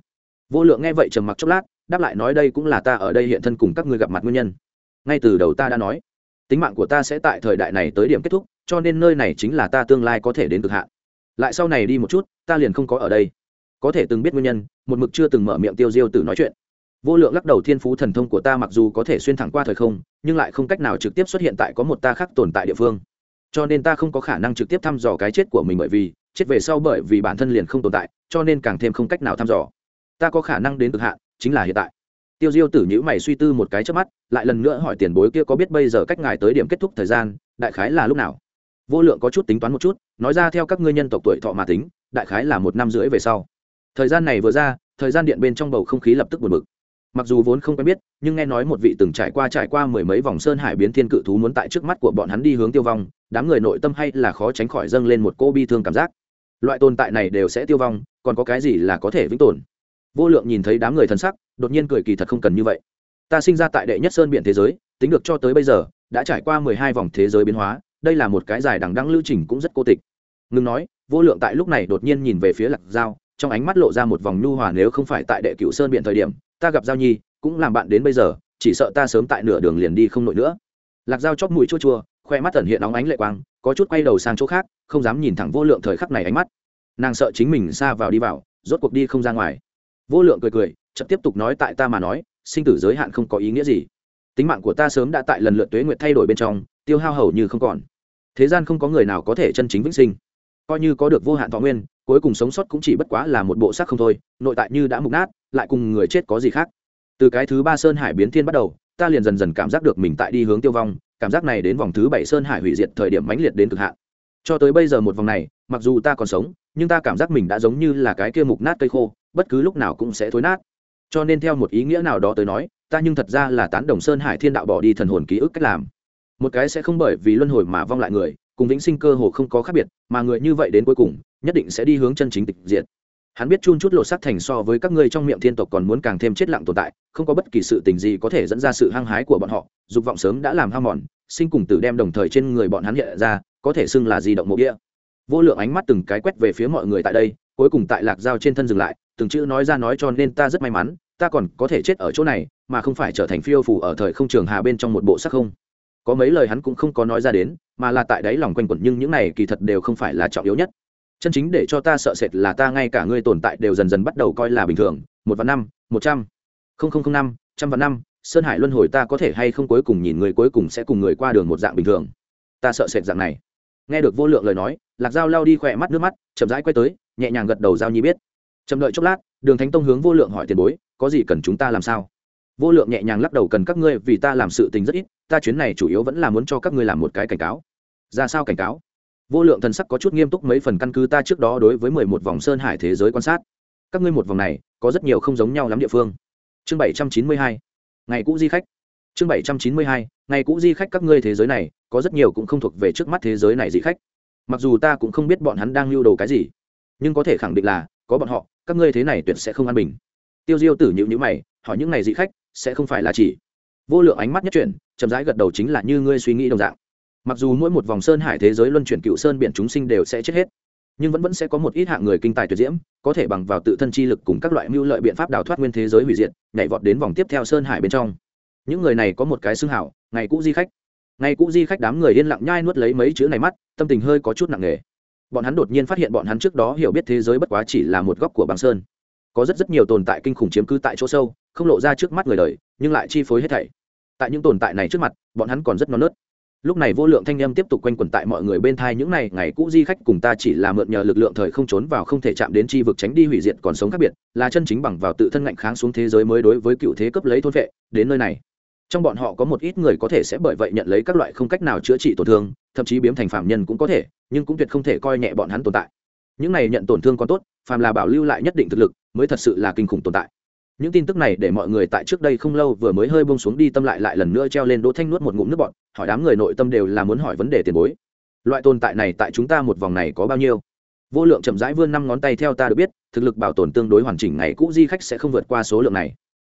Vô lượng nghe vậy trầm mặc chốc lát, đáp lại nói đây cũng là ta ở đây hiện thân cùng các ngươi gặp mặt nguyên nhân. Ngay từ đầu ta đã nói, tính mạng của ta sẽ tại thời đại này tới điểm kết thúc, cho nên nơi này chính là ta tương lai có thể đến cực hạn lại sau này đi một chút, ta liền không có ở đây. Có thể từng biết nguyên nhân, một mực chưa từng mở miệng tiêu diêu tử nói chuyện. Vô lượng lắc đầu thiên phú thần thông của ta mặc dù có thể xuyên thẳng qua thời không, nhưng lại không cách nào trực tiếp xuất hiện tại có một ta khác tồn tại địa phương. Cho nên ta không có khả năng trực tiếp thăm dò cái chết của mình bởi vì, chết về sau bởi vì bản thân liền không tồn tại, cho nên càng thêm không cách nào thăm dò. Ta có khả năng đến cực hạn, chính là hiện tại. Tiêu diêu tử nhữ mày suy tư một cái trước mắt, lại lần nữa hỏi tiền bối kia có biết bây giờ cách ngài tới điểm kết thúc thời gian, đại khái là lúc nào? Vô lượng có chút tính toán một chút nói ra theo các ngươi nhân tộc tuổi thọ mà tính, đại khái là một năm rưỡi về sau. Thời gian này vừa ra, thời gian điện bên trong bầu không khí lập tức buồn bực. Mặc dù vốn không quen biết, nhưng nghe nói một vị từng trải qua trải qua mười mấy vòng sơn hải biến thiên cự thú muốn tại trước mắt của bọn hắn đi hướng tiêu vong, đám người nội tâm hay là khó tránh khỏi dâng lên một cô bi thương cảm giác. Loại tồn tại này đều sẽ tiêu vong, còn có cái gì là có thể vĩnh tồn? Vô lượng nhìn thấy đám người thân sắc, đột nhiên cười kỳ thật không cần như vậy. Ta sinh ra tại đệ nhất sơn biển thế giới, tính được cho tới bây giờ, đã trải qua mười hai vòng thế giới biến hóa đây là một cái dài đằng đăng lưu trình cũng rất cô tịch. Ngừng nói, vô lượng tại lúc này đột nhiên nhìn về phía lạc giao, trong ánh mắt lộ ra một vòng nhu hòa nếu không phải tại đệ cựu sơn biện thời điểm, ta gặp giao nhi, cũng làm bạn đến bây giờ, chỉ sợ ta sớm tại nửa đường liền đi không nổi nữa. Lạc giao chóp mũi chua chua, khoe mắt tẩn hiện óng ánh lệ quang, có chút quay đầu sang chỗ khác, không dám nhìn thẳng vô lượng thời khắc này ánh mắt. Nàng sợ chính mình xa vào đi vào, rốt cuộc đi không ra ngoài. Vô lượng cười cười, chợt tiếp tục nói tại ta mà nói, sinh tử giới hạn không có ý nghĩa gì tính mạng của ta sớm đã tại lần lượt tuế nguyệt thay đổi bên trong, tiêu hao hầu như không còn. Thế gian không có người nào có thể chân chính vĩnh sinh. Coi như có được vô hạn thọ nguyên, cuối cùng sống sót cũng chỉ bất quá là một bộ xác không thôi, nội tại như đã mục nát, lại cùng người chết có gì khác. Từ cái thứ ba sơn hải biến thiên bắt đầu, ta liền dần dần cảm giác được mình tại đi hướng tiêu vong, cảm giác này đến vòng thứ bảy sơn hải hủy diệt thời điểm mãnh liệt đến cực hạn. Cho tới bây giờ một vòng này, mặc dù ta còn sống, nhưng ta cảm giác mình đã giống như là cái kia mục nát cây khô, bất cứ lúc nào cũng sẽ thối nát. Cho nên theo một ý nghĩa nào đó tới nói ta nhưng thật ra là tán đồng sơn hải thiên đạo bỏ đi thần hồn ký ức cách làm. Một cái sẽ không bởi vì luân hồi mà vong lại người, cùng vĩnh sinh cơ hồ không có khác biệt, mà người như vậy đến cuối cùng, nhất định sẽ đi hướng chân chính tịch diệt. Hắn biết chun chút lộ sắc thành so với các ngươi trong miệng thiên tộc còn muốn càng thêm chết lặng tồn tại, không có bất kỳ sự tình gì có thể dẫn ra sự hăng hái của bọn họ, dục vọng sớm đã làm ham mòn, sinh cùng tử đem đồng thời trên người bọn hắn hiện ra, có thể xưng là di động mộ địa. Vô lượng ánh mắt từng cái quét về phía mọi người tại đây, cuối cùng tại lạc dao trên thân dừng lại, từng chữ nói ra nói cho nên ta rất may mắn, ta còn có thể chết ở chỗ này mà không phải trở thành phiêu phủ ở thời không trường hà bên trong một bộ sắc không. Có mấy lời hắn cũng không có nói ra đến, mà là tại đáy lòng quanh quẩn, nhưng những này kỳ thật đều không phải là trọng yếu nhất. Chân chính để cho ta sợ sệt là ta ngay cả ngươi tồn tại đều dần dần bắt đầu coi là bình thường. Một vạn năm, một trăm, không không không năm, trăm vạn năm, sơn hải luân hồi ta có thể hay không cuối cùng nhìn người cuối cùng sẽ cùng người qua đường một dạng bình thường? Ta sợ sệt dạng này. Nghe được vô lượng lời nói, lạc dao lao đi khỏe mắt, nước mắt, chậm rãi quay tới, nhẹ nhàng gật đầu giao nhi biết. Chậm đợi chốc lát, đường thánh tông hướng vô lượng hỏi tiền bối, có gì cần chúng ta làm sao? Vô lượng nhẹ nhàng lắc đầu cần các ngươi vì ta làm sự tình rất ít, ta chuyến này chủ yếu vẫn là muốn cho các ngươi làm một cái cảnh cáo. Ra sao cảnh cáo? Vô lượng thần sắc có chút nghiêm túc mấy phần căn cứ ta trước đó đối với mười một vòng sơn hải thế giới quan sát. Các ngươi một vòng này, có rất nhiều không giống nhau lắm địa phương. Chương bảy trăm chín mươi hai, ngày cũ di khách. Chương bảy trăm chín mươi hai, ngày cũ di khách các ngươi thế giới này, có rất nhiều cũng không thuộc về trước mắt thế giới này di khách. Mặc dù ta cũng không biết bọn hắn đang lưu đồ cái gì, nhưng có thể khẳng định là, có bọn họ, các ngươi thế này tuyệt sẽ không an bình tiêu diêu tử nhịu nhữ mày, hỏi những này dị khách, sẽ không phải là chỉ vô lượng ánh mắt nhất chuyển, chậm rãi gật đầu chính là như ngươi suy nghĩ đồng dạng. Mặc dù mỗi một vòng sơn hải thế giới luân chuyển cựu sơn biển chúng sinh đều sẽ chết hết, nhưng vẫn vẫn sẽ có một ít hạng người kinh tài tuyệt diễm, có thể bằng vào tự thân chi lực cùng các loại mưu lợi biện pháp đào thoát nguyên thế giới hủy diệt, nhảy vọt đến vòng tiếp theo sơn hải bên trong. Những người này có một cái xương hảo, ngày cũ di khách. Ngày cũ di khách đám người yên lặng nhai nuốt lấy mấy chữ này mắt, tâm tình hơi có chút nặng nề. Bọn hắn đột nhiên phát hiện bọn hắn trước đó hiểu biết thế giới bất quá chỉ là một góc của băng sơn có rất rất nhiều tồn tại kinh khủng chiếm cứ tại chỗ sâu, không lộ ra trước mắt người đời, nhưng lại chi phối hết thảy. Tại những tồn tại này trước mặt, bọn hắn còn rất non nớt. Lúc này vô lượng thanh âm tiếp tục quanh quẩn tại mọi người bên thai những này, ngày cũ di khách cùng ta chỉ là mượn nhờ lực lượng thời không trốn vào không thể chạm đến chi vực tránh đi hủy diệt còn sống khác biệt, là chân chính bằng vào tự thân ngạnh kháng xuống thế giới mới đối với cựu thế cấp lấy thôn vệ, đến nơi này. Trong bọn họ có một ít người có thể sẽ bởi vậy nhận lấy các loại không cách nào chữa trị tổn thương, thậm chí biếm thành phạm nhân cũng có thể, nhưng cũng tuyệt không thể coi nhẹ bọn hắn tồn tại. Những này nhận tổn thương còn tốt phàm là bảo lưu lại nhất định thực lực, mới thật sự là kinh khủng tồn tại. Những tin tức này để mọi người tại trước đây không lâu vừa mới hơi bông xuống đi tâm lại lại lần nữa treo lên đỗ thanh nuốt một ngụm nước bọn hỏi đám người nội tâm đều là muốn hỏi vấn đề tiền bối. Loại tồn tại này tại chúng ta một vòng này có bao nhiêu? Vô lượng chậm rãi vươn năm ngón tay theo ta được biết, thực lực bảo tồn tương đối hoàn chỉnh ngày cũ di khách sẽ không vượt qua số lượng này.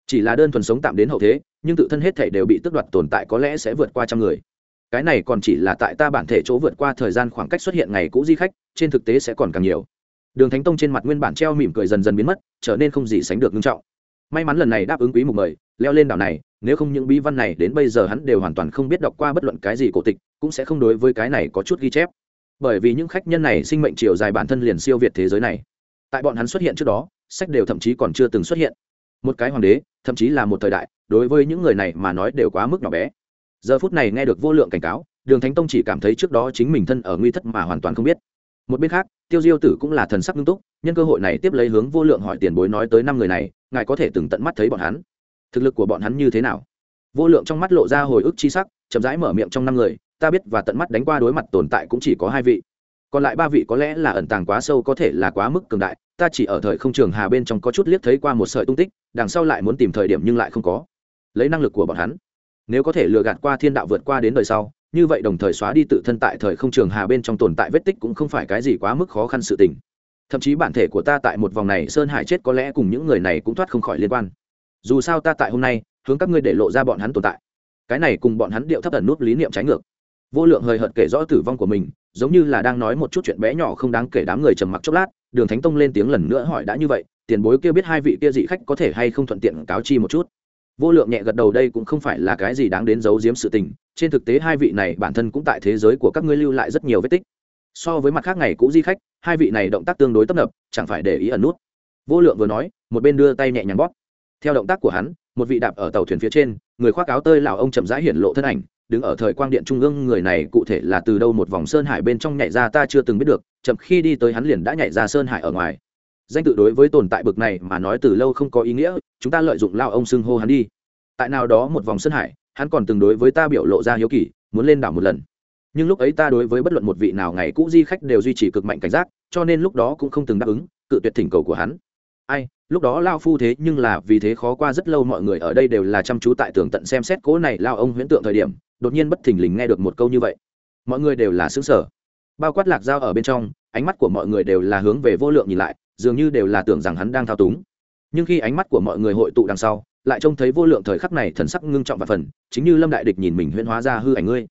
Chỉ là đơn thuần sống tạm đến hậu thế, nhưng tự thân hết thể đều bị tước đoạt tồn tại có lẽ sẽ vượt qua trăm người. Cái này còn chỉ là tại ta bản thể chỗ vượt qua thời gian khoảng cách xuất hiện ngày cũ di khách, trên thực tế sẽ còn càng nhiều đường thánh tông trên mặt nguyên bản treo mỉm cười dần dần biến mất, trở nên không gì sánh được nghiêm trọng. May mắn lần này đáp ứng quý mục mời, leo lên đảo này, nếu không những bí văn này đến bây giờ hắn đều hoàn toàn không biết đọc qua bất luận cái gì cổ tịch, cũng sẽ không đối với cái này có chút ghi chép. Bởi vì những khách nhân này sinh mệnh chiều dài bản thân liền siêu việt thế giới này. Tại bọn hắn xuất hiện trước đó, sách đều thậm chí còn chưa từng xuất hiện. Một cái hoàng đế, thậm chí là một thời đại, đối với những người này mà nói đều quá mức nhỏ bé. Giờ phút này nghe được vô lượng cảnh cáo, đường thánh tông chỉ cảm thấy trước đó chính mình thân ở nguy thất mà hoàn toàn không biết. Một bên khác tiêu diêu tử cũng là thần sắc nghiêm túc, nhân cơ hội này tiếp lấy hướng vô lượng hỏi tiền bối nói tới năm người này, ngài có thể từng tận mắt thấy bọn hắn. Thực lực của bọn hắn như thế nào? Vô lượng trong mắt lộ ra hồi ức chi sắc, chậm rãi mở miệng trong năm người, ta biết và tận mắt đánh qua đối mặt tồn tại cũng chỉ có hai vị. Còn lại ba vị có lẽ là ẩn tàng quá sâu, có thể là quá mức cường đại, ta chỉ ở thời không trường hà bên trong có chút liếc thấy qua một sợi tung tích, đằng sau lại muốn tìm thời điểm nhưng lại không có. Lấy năng lực của bọn hắn nếu có thể lừa gạt qua thiên đạo vượt qua đến đời sau, như vậy đồng thời xóa đi tự thân tại thời không trường hà bên trong tồn tại vết tích cũng không phải cái gì quá mức khó khăn sự tình. Thậm chí bản thể của ta tại một vòng này sơn hải chết có lẽ cùng những người này cũng thoát không khỏi liên quan. Dù sao ta tại hôm nay, hướng các ngươi để lộ ra bọn hắn tồn tại. Cái này cùng bọn hắn điệu thấp ẩn nút lý niệm trái ngược. Vô lượng hời hợt kể rõ tử vong của mình, giống như là đang nói một chút chuyện bé nhỏ không đáng kể đám người trầm mặc chốc lát, đường thánh tông lên tiếng lần nữa hỏi đã như vậy, tiền bối kia biết hai vị kia dị khách có thể hay không thuận tiện cáo chi một chút vô lượng nhẹ gật đầu đây cũng không phải là cái gì đáng đến giấu giếm sự tình, trên thực tế hai vị này bản thân cũng tại thế giới của các ngươi lưu lại rất nhiều vết tích. So với mặt khác ngày cũ di khách, hai vị này động tác tương đối tấp nập, chẳng phải để ý ẩn nút. Vô lượng vừa nói, một bên đưa tay nhẹ nhàng bóp. Theo động tác của hắn, một vị đạp ở tàu thuyền phía trên, người khoác áo tơi lào ông chậm rãi hiển lộ thân ảnh, đứng ở thời quang điện trung ương, người này cụ thể là từ đâu một vòng sơn hải bên trong nhảy ra ta chưa từng biết được, chậm khi đi tới hắn liền đã nhảy ra sơn hải ở ngoài danh tự đối với tồn tại bực này mà nói từ lâu không có ý nghĩa, chúng ta lợi dụng lao ông xưng hô hắn đi. Tại nào đó một vòng sân hải, hắn còn từng đối với ta biểu lộ ra hiếu kỳ, muốn lên đảo một lần. Nhưng lúc ấy ta đối với bất luận một vị nào ngày cũ di khách đều duy trì cực mạnh cảnh giác, cho nên lúc đó cũng không từng đáp ứng cự tuyệt thỉnh cầu của hắn. Ai, lúc đó lao phu thế nhưng là vì thế khó qua rất lâu mọi người ở đây đều là chăm chú tại tường tận xem xét cố này lao ông huyễn tượng thời điểm, đột nhiên bất thình lình nghe được một câu như vậy. Mọi người đều là xứng sở bao quát lạc dao ở bên trong, ánh mắt của mọi người đều là hướng về vô lượng nhìn lại dường như đều là tưởng rằng hắn đang thao túng. Nhưng khi ánh mắt của mọi người hội tụ đằng sau, lại trông thấy vô lượng thời khắc này thần sắc ngưng trọng và phần, chính như lâm đại địch nhìn mình huyễn hóa ra hư ảnh ngươi.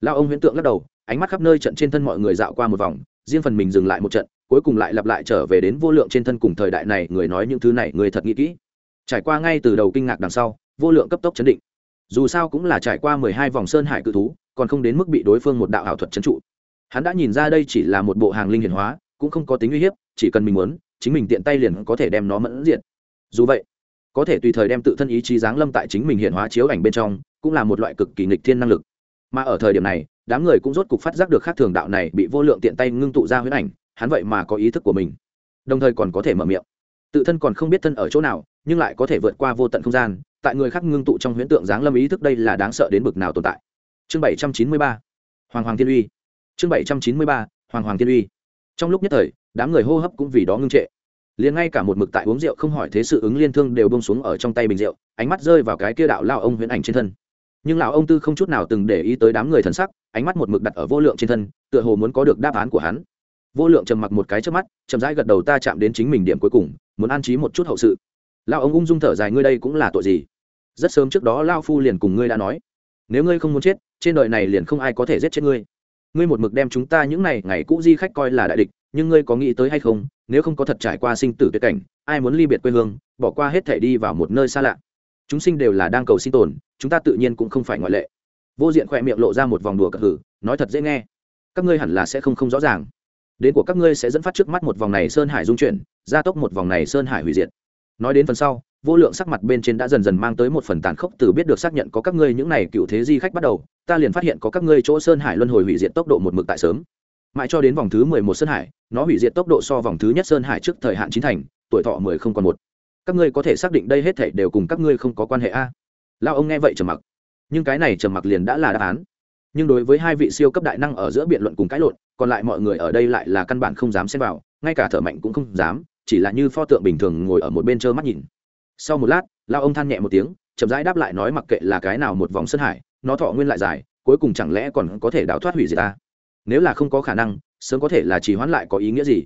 Lao ông huyễn tượng lắc đầu, ánh mắt khắp nơi trận trên thân mọi người dạo qua một vòng, riêng phần mình dừng lại một trận, cuối cùng lại lặp lại trở về đến vô lượng trên thân cùng thời đại này, người nói những thứ này người thật nghĩ kỹ. Trải qua ngay từ đầu kinh ngạc đằng sau, vô lượng cấp tốc chấn định. Dù sao cũng là trải qua mười hai vòng sơn hải cự thú, còn không đến mức bị đối phương một đạo ảo thuật chấn trụ. Hắn đã nhìn ra đây chỉ là một bộ hàng linh hiển hóa, cũng không có tính uy hiếp, chỉ cần mình muốn chính mình tiện tay liền có thể đem nó mẫn diện dù vậy, có thể tùy thời đem tự thân ý chí giáng lâm tại chính mình hiện hóa chiếu ảnh bên trong, cũng là một loại cực kỳ nghịch thiên năng lực. Mà ở thời điểm này, đám người cũng rốt cục phát giác được khác thường đạo này bị vô lượng tiện tay ngưng tụ ra huyết ảnh, hắn vậy mà có ý thức của mình. Đồng thời còn có thể mở miệng. Tự thân còn không biết thân ở chỗ nào, nhưng lại có thể vượt qua vô tận không gian, tại người khác ngưng tụ trong huyễn tượng giáng lâm ý thức đây là đáng sợ đến bực nào tồn tại. Chương bảy trăm chín mươi ba, hoàng hoàng thiên uy. Chương bảy trăm chín mươi ba, hoàng hoàng thiên uy trong lúc nhất thời, đám người hô hấp cũng vì đó ngưng trệ. Liền ngay cả một mực tại uống rượu không hỏi thế sự ứng liên thương đều bông xuống ở trong tay bình rượu, ánh mắt rơi vào cái kia đạo lao ông huyễn ảnh trên thân. Nhưng lão ông tư không chút nào từng để ý tới đám người thần sắc, ánh mắt một mực đặt ở vô lượng trên thân, tựa hồ muốn có được đáp án của hắn. Vô lượng trầm mặc một cái trước mắt, chậm rãi gật đầu ta chạm đến chính mình điểm cuối cùng, muốn an trí một chút hậu sự. Lao ông ung dung thở dài ngươi đây cũng là tội gì? Rất sớm trước đó lao phu liền cùng ngươi đã nói, nếu ngươi không muốn chết, trên đời này liền không ai có thể giết chết ngươi ngươi một mực đem chúng ta những ngày ngày cũ di khách coi là đại địch, nhưng ngươi có nghĩ tới hay không, nếu không có thật trải qua sinh tử tuyệt cảnh, ai muốn ly biệt quê hương, bỏ qua hết thể đi vào một nơi xa lạ. Chúng sinh đều là đang cầu sinh tồn, chúng ta tự nhiên cũng không phải ngoại lệ. Vô diện khỏe miệng lộ ra một vòng đùa cờ hử, nói thật dễ nghe. Các ngươi hẳn là sẽ không không rõ ràng. Đến của các ngươi sẽ dẫn phát trước mắt một vòng này sơn hải dung chuyển, gia tốc một vòng này sơn hải hủy diệt. Nói đến phần sau vô lượng sắc mặt bên trên đã dần dần mang tới một phần tàn khốc từ biết được xác nhận có các ngươi những này cựu thế di khách bắt đầu, ta liền phát hiện có các ngươi chỗ sơn hải luân hồi hủy diệt tốc độ một mực tại sớm. Mãi cho đến vòng thứ mười một sơn hải, nó hủy diệt tốc độ so vòng thứ nhất sơn hải trước thời hạn chín thành, tuổi thọ mười không còn một. Các ngươi có thể xác định đây hết thể đều cùng các ngươi không có quan hệ a? Lao ông nghe vậy trầm mặc. Nhưng cái này trầm mặc liền đã là đáp án. Nhưng đối với hai vị siêu cấp đại năng ở giữa biện luận cùng cãi lộn, còn lại mọi người ở đây lại là căn bản không dám xem vào, ngay cả thở mạnh cũng không dám, chỉ là như pho tượng bình thường ngồi ở một bên trơ mắt nhìn sau một lát lao ông than nhẹ một tiếng, chậm rãi đáp lại nói mặc kệ là cái nào một vòng sân hải, nó thọ nguyên lại dài, cuối cùng chẳng lẽ còn có thể đào thoát hủy diệt ta? Nếu là không có khả năng, sớm có thể là chỉ hoãn lại có ý nghĩa gì?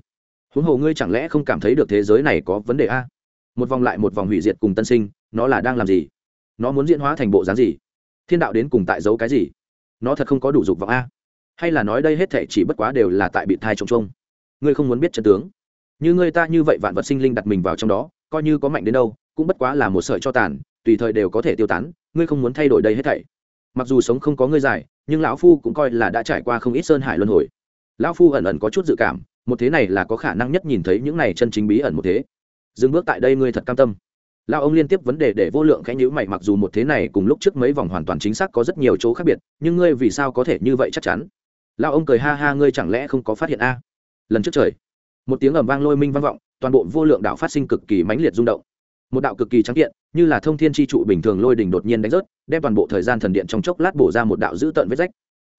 Huống hồ ngươi chẳng lẽ không cảm thấy được thế giới này có vấn đề a? Một vòng lại một vòng hủy diệt cùng tân sinh, nó là đang làm gì? Nó muốn diễn hóa thành bộ dáng gì? Thiên đạo đến cùng tại giấu cái gì? Nó thật không có đủ dục vọng a? Hay là nói đây hết thể chỉ bất quá đều là tại bị thai trông trông ngươi không muốn biết chân tướng. Như ngươi ta như vậy vạn vật sinh linh đặt mình vào trong đó, coi như có mạnh đến đâu cũng bất quá là một sợi cho tàn, tùy thời đều có thể tiêu tán, ngươi không muốn thay đổi đây hết thảy. Mặc dù sống không có ngươi dài, nhưng lão phu cũng coi là đã trải qua không ít sơn hải luân hồi. Lão phu ẩn ẩn có chút dự cảm, một thế này là có khả năng nhất nhìn thấy những này chân chính bí ẩn một thế. Dừng bước tại đây ngươi thật cam tâm. Lão ông liên tiếp vấn đề để vô lượng khẽ nhữ mày, mặc dù một thế này cùng lúc trước mấy vòng hoàn toàn chính xác có rất nhiều chỗ khác biệt, nhưng ngươi vì sao có thể như vậy chắc chắn? Lão ông cười ha ha, ngươi chẳng lẽ không có phát hiện a? Lần trước trời, một tiếng ầm vang lôi minh vang vọng, toàn bộ vô lượng đảo phát sinh cực kỳ mãnh liệt rung động một đạo cực kỳ trắng kiện, như là thông thiên chi trụ bình thường lôi đỉnh đột nhiên đánh rớt, đem toàn bộ thời gian thần điện trong chốc lát bổ ra một đạo dữ tợn vết rách.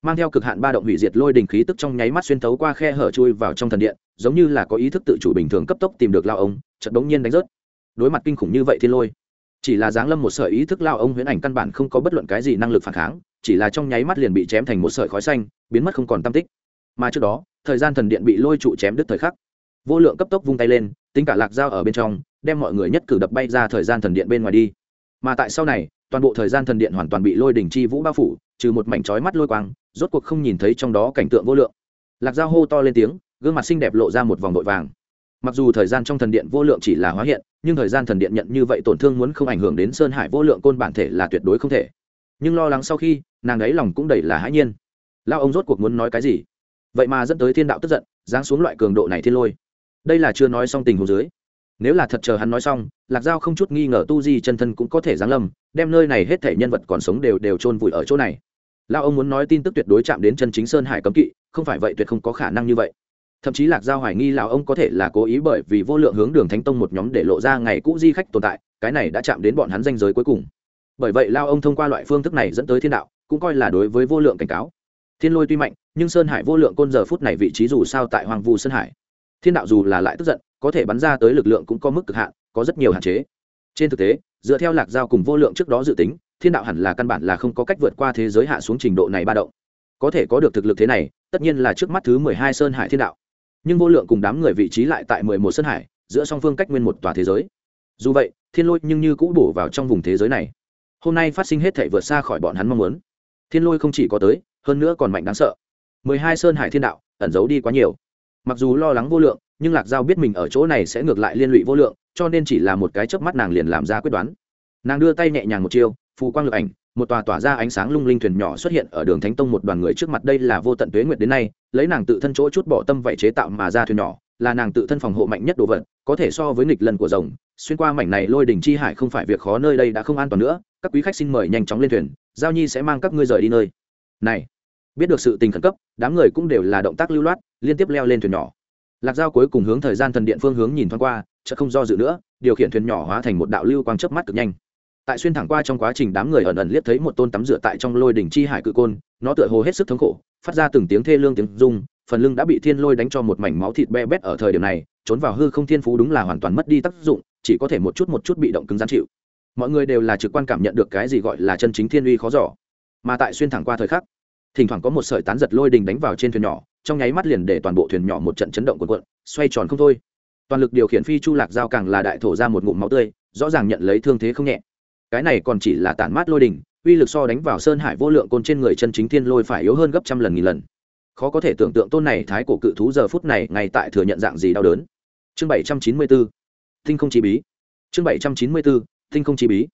Mang theo cực hạn ba động hủy diệt lôi đỉnh khí tức trong nháy mắt xuyên thấu qua khe hở chui vào trong thần điện, giống như là có ý thức tự chủ bình thường cấp tốc tìm được lao ông, chợt đống nhiên đánh rớt. Đối mặt kinh khủng như vậy thiên lôi, chỉ là giáng lâm một sợi ý thức lao ông huyễn ảnh căn bản không có bất luận cái gì năng lực phản kháng, chỉ là trong nháy mắt liền bị chém thành một sợi khói xanh, biến mất không còn tam tích. Mà trước đó, thời gian thần điện bị lôi trụ chém đứt thời khắc, vô lượng cấp tốc vung tay lên, tính cả lạc dao ở bên trong đem mọi người nhất cử đập bay ra thời gian thần điện bên ngoài đi. Mà tại sau này, toàn bộ thời gian thần điện hoàn toàn bị lôi đỉnh chi vũ bao phủ, trừ một mảnh trói mắt lôi quang, rốt cuộc không nhìn thấy trong đó cảnh tượng vô lượng. Lạc dao hô to lên tiếng, gương mặt xinh đẹp lộ ra một vòng vội vàng. Mặc dù thời gian trong thần điện vô lượng chỉ là hóa hiện, nhưng thời gian thần điện nhận như vậy tổn thương muốn không ảnh hưởng đến sơn hải vô lượng côn bản thể là tuyệt đối không thể. Nhưng lo lắng sau khi, nàng ấy lòng cũng đầy là hãi nhiên. Lao ông rốt cuộc muốn nói cái gì? Vậy mà dẫn tới thiên đạo tức giận, giáng xuống loại cường độ này thiên lôi. Đây là chưa nói xong tình hồ dưới nếu là thật chờ hắn nói xong, lạc giao không chút nghi ngờ tu di chân thân cũng có thể giáng lâm, đem nơi này hết thể nhân vật còn sống đều đều chôn vùi ở chỗ này. Lao ông muốn nói tin tức tuyệt đối chạm đến chân chính sơn hải cấm kỵ, không phải vậy tuyệt không có khả năng như vậy. Thậm chí lạc giao hoài nghi lào ông có thể là cố ý bởi vì vô lượng hướng đường thánh tông một nhóm để lộ ra ngày cũ di khách tồn tại, cái này đã chạm đến bọn hắn danh giới cuối cùng. Bởi vậy lao ông thông qua loại phương thức này dẫn tới thiên đạo, cũng coi là đối với vô lượng cảnh cáo. Thiên lôi tuy mạnh, nhưng sơn hải vô lượng côn giờ phút này vị trí dù sao tại hoàng vu sơn hải thiên đạo dù là lại tức giận, có thể bắn ra tới lực lượng cũng có mức cực hạn, có rất nhiều hạn chế. Trên thực tế, dựa theo lạc giao cùng vô lượng trước đó dự tính, thiên đạo hẳn là căn bản là không có cách vượt qua thế giới hạ xuống trình độ này ba động. Có thể có được thực lực thế này, tất nhiên là trước mắt thứ mười hai sơn hải thiên đạo. Nhưng vô lượng cùng đám người vị trí lại tại mười một sơn hải, giữa song phương cách nguyên một tòa thế giới. Dù vậy, thiên lôi nhưng như cũ bổ vào trong vùng thế giới này. Hôm nay phát sinh hết thể vượt xa khỏi bọn hắn mong muốn. Thiên lôi không chỉ có tới, hơn nữa còn mạnh đáng sợ. mười hai sơn hải thiên đạo, ẩn giấu đi quá nhiều mặc dù lo lắng vô lượng, nhưng lạc giao biết mình ở chỗ này sẽ ngược lại liên lụy vô lượng, cho nên chỉ là một cái chớp mắt nàng liền làm ra quyết đoán. Nàng đưa tay nhẹ nhàng một chiêu, phù quang lực ảnh, một tòa tỏa ra ánh sáng lung linh thuyền nhỏ xuất hiện ở đường thánh tông một đoàn người trước mặt, đây là vô tận tuế nguyệt đến nay, lấy nàng tự thân chỗ chút bỏ tâm vậy chế tạo mà ra thuyền nhỏ, là nàng tự thân phòng hộ mạnh nhất đồ vật, có thể so với nghịch lần của rồng, xuyên qua mảnh này lôi đỉnh chi hải không phải việc khó nơi đây đã không an toàn nữa, các quý khách xin mời nhanh chóng lên thuyền, giao nhi sẽ mang các ngươi rời đi nơi. Này biết được sự tình khẩn cấp, đám người cũng đều là động tác lưu loát, liên tiếp leo lên thuyền nhỏ. Lạc dao cuối cùng hướng thời gian thần điện phương hướng nhìn thoáng qua chợ không do dự nữa, điều khiển thuyền nhỏ hóa thành một đạo lưu quang chớp mắt cực nhanh. Tại xuyên thẳng qua trong quá trình đám người ẩn ẩn liếc thấy một tôn tắm rửa tại trong lôi đỉnh chi hải cự côn, nó tựa hồ hết sức thống khổ, phát ra từng tiếng thê lương tiếng rung, phần lưng đã bị thiên lôi đánh cho một mảnh máu thịt be bét ở thời điểm này, trốn vào hư không thiên phú đúng là hoàn toàn mất đi tác dụng, chỉ có thể một chút một chút bị động cứng rắn chịu. Mọi người đều là trực quan cảm nhận được cái gì gọi là chân chính thiên uy khó giỏ mà tại xuyên thẳng qua thời khắc thỉnh thoảng có một sợi tán giật lôi đình đánh vào trên thuyền nhỏ, trong nháy mắt liền để toàn bộ thuyền nhỏ một trận chấn động cuộn cuộn, xoay tròn không thôi. Toàn lực điều khiển phi chu lạc giao càng là đại thổ ra một ngụm máu tươi, rõ ràng nhận lấy thương thế không nhẹ. Cái này còn chỉ là tản mát lôi đình, uy lực so đánh vào sơn hải vô lượng côn trên người chân chính thiên lôi phải yếu hơn gấp trăm lần nghìn lần. Khó có thể tưởng tượng tôn này thái cổ cự thú giờ phút này ngay tại thừa nhận dạng gì đau đớn. Chương bảy trăm chín mươi bốn tinh không chi bí. Chương bảy trăm chín mươi bốn tinh không chi bí.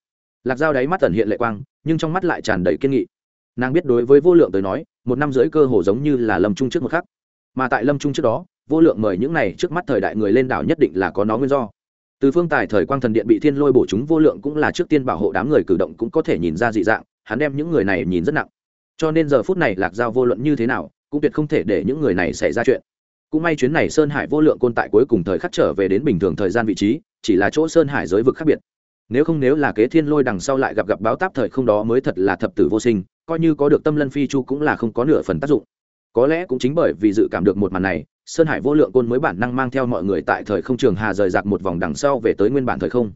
Lạc dao đáy mắt tẩn hiện lệ quang, nhưng trong mắt lại tràn đầy kiên nghị nàng biết đối với vô lượng tới nói, một năm rưỡi cơ hồ giống như là lâm trung trước một khắc. Mà tại lâm trung trước đó, vô lượng mời những này trước mắt thời đại người lên đảo nhất định là có nó nguyên do. Từ phương tài thời quang thần điện bị thiên lôi bổ chúng, vô lượng cũng là trước tiên bảo hộ đám người cử động cũng có thể nhìn ra dị dạng, hắn đem những người này nhìn rất nặng. Cho nên giờ phút này lạc giao vô luận như thế nào, cũng tuyệt không thể để những người này xảy ra chuyện. Cũng may chuyến này sơn hải vô lượng côn tại cuối cùng thời khắc trở về đến bình thường thời gian vị trí, chỉ là chỗ sơn hải giới vực khác biệt. Nếu không nếu là kế thiên lôi đằng sau lại gặp gặp báo táp thời không đó mới thật là thập tử vô sinh coi như có được tâm lân phi chu cũng là không có nửa phần tác dụng. Có lẽ cũng chính bởi vì dự cảm được một màn này, sơn hải vô lượng côn mới bản năng mang theo mọi người tại thời không trường hà rời rạc một vòng đằng sau về tới nguyên bản thời không.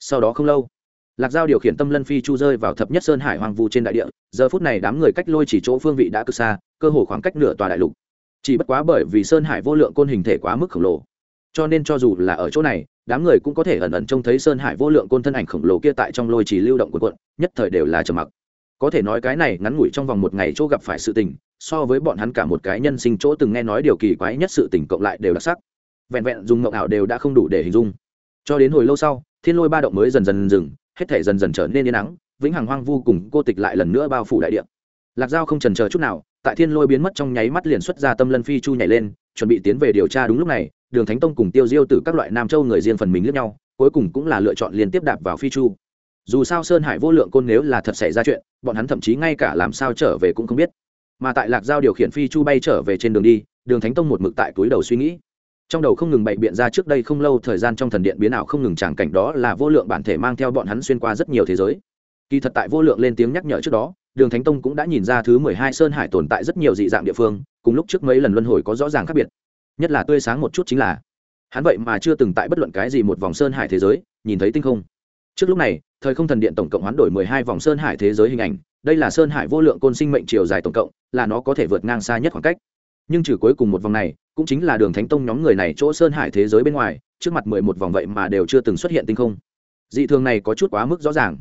Sau đó không lâu, lạc giao điều khiển tâm lân phi chu rơi vào thập nhất sơn hải hoàng vu trên đại địa, giờ phút này đám người cách lôi chỉ chỗ phương vị đã cực xa, cơ hồ khoảng cách nửa tòa đại lục. Chỉ bất quá bởi vì sơn hải vô lượng côn hình thể quá mức khổng lồ, cho nên cho dù là ở chỗ này, đám người cũng có thể ẩn ẩn trông thấy sơn hải vô lượng côn thân ảnh khổng lồ kia tại trong lôi chỉ lưu động của quận, nhất thời đều là trầm mặc có thể nói cái này ngắn ngủi trong vòng một ngày chỗ gặp phải sự tình, so với bọn hắn cả một cái nhân sinh chỗ từng nghe nói điều kỳ quái nhất sự tình cộng lại đều đặc sắc. Vẹn vẹn dùng mộng ảo đều đã không đủ để hình dung. Cho đến hồi lâu sau, thiên lôi ba động mới dần dần dừng, hết thể dần dần trở nên yên nắng vĩnh hằng hoang vu cùng cô tịch lại lần nữa bao phủ đại địa. Lạc giao không trần chờ chút nào, tại thiên lôi biến mất trong nháy mắt liền xuất ra tâm lân phi chu nhảy lên, chuẩn bị tiến về điều tra đúng lúc này, đường thánh tông cùng tiêu diêu từ các loại nam châu người riêng phần mình lướt nhau, cuối cùng cũng là lựa chọn liên tiếp đạp vào phi chu dù sao sơn hải vô lượng côn nếu là thật xảy ra chuyện, bọn hắn thậm chí ngay cả làm sao trở về cũng không biết. Mà tại lạc giao điều khiển phi chu bay trở về trên đường đi, đường thánh tông một mực tại túi đầu suy nghĩ. Trong đầu không ngừng bậy biện ra trước đây không lâu thời gian trong thần điện biến ảo không ngừng tràng cảnh đó là vô lượng bản thể mang theo bọn hắn xuyên qua rất nhiều thế giới. Kỳ thật tại vô lượng lên tiếng nhắc nhở trước đó, đường thánh tông cũng đã nhìn ra thứ mười hai sơn hải tồn tại rất nhiều dị dạng địa phương, cùng lúc trước mấy lần luân hồi có rõ ràng khác biệt. Nhất là tươi sáng một chút chính là, hắn vậy mà chưa từng tại bất luận cái gì một vòng sơn hải thế giới, nhìn thấy tinh không. Trước lúc này thời không thần điện tổng cộng hoán đổi mười hai vòng sơn hải thế giới hình ảnh. Đây là sơn hải vô lượng côn sinh mệnh chiều dài tổng cộng, là nó có thể vượt ngang xa nhất khoảng cách. Nhưng trừ cuối cùng một vòng này, cũng chính là đường thánh tông nhóm người này chỗ sơn hải thế giới bên ngoài, trước mặt mười một vòng vậy mà đều chưa từng xuất hiện tinh không. Dị thường này có chút quá mức rõ ràng.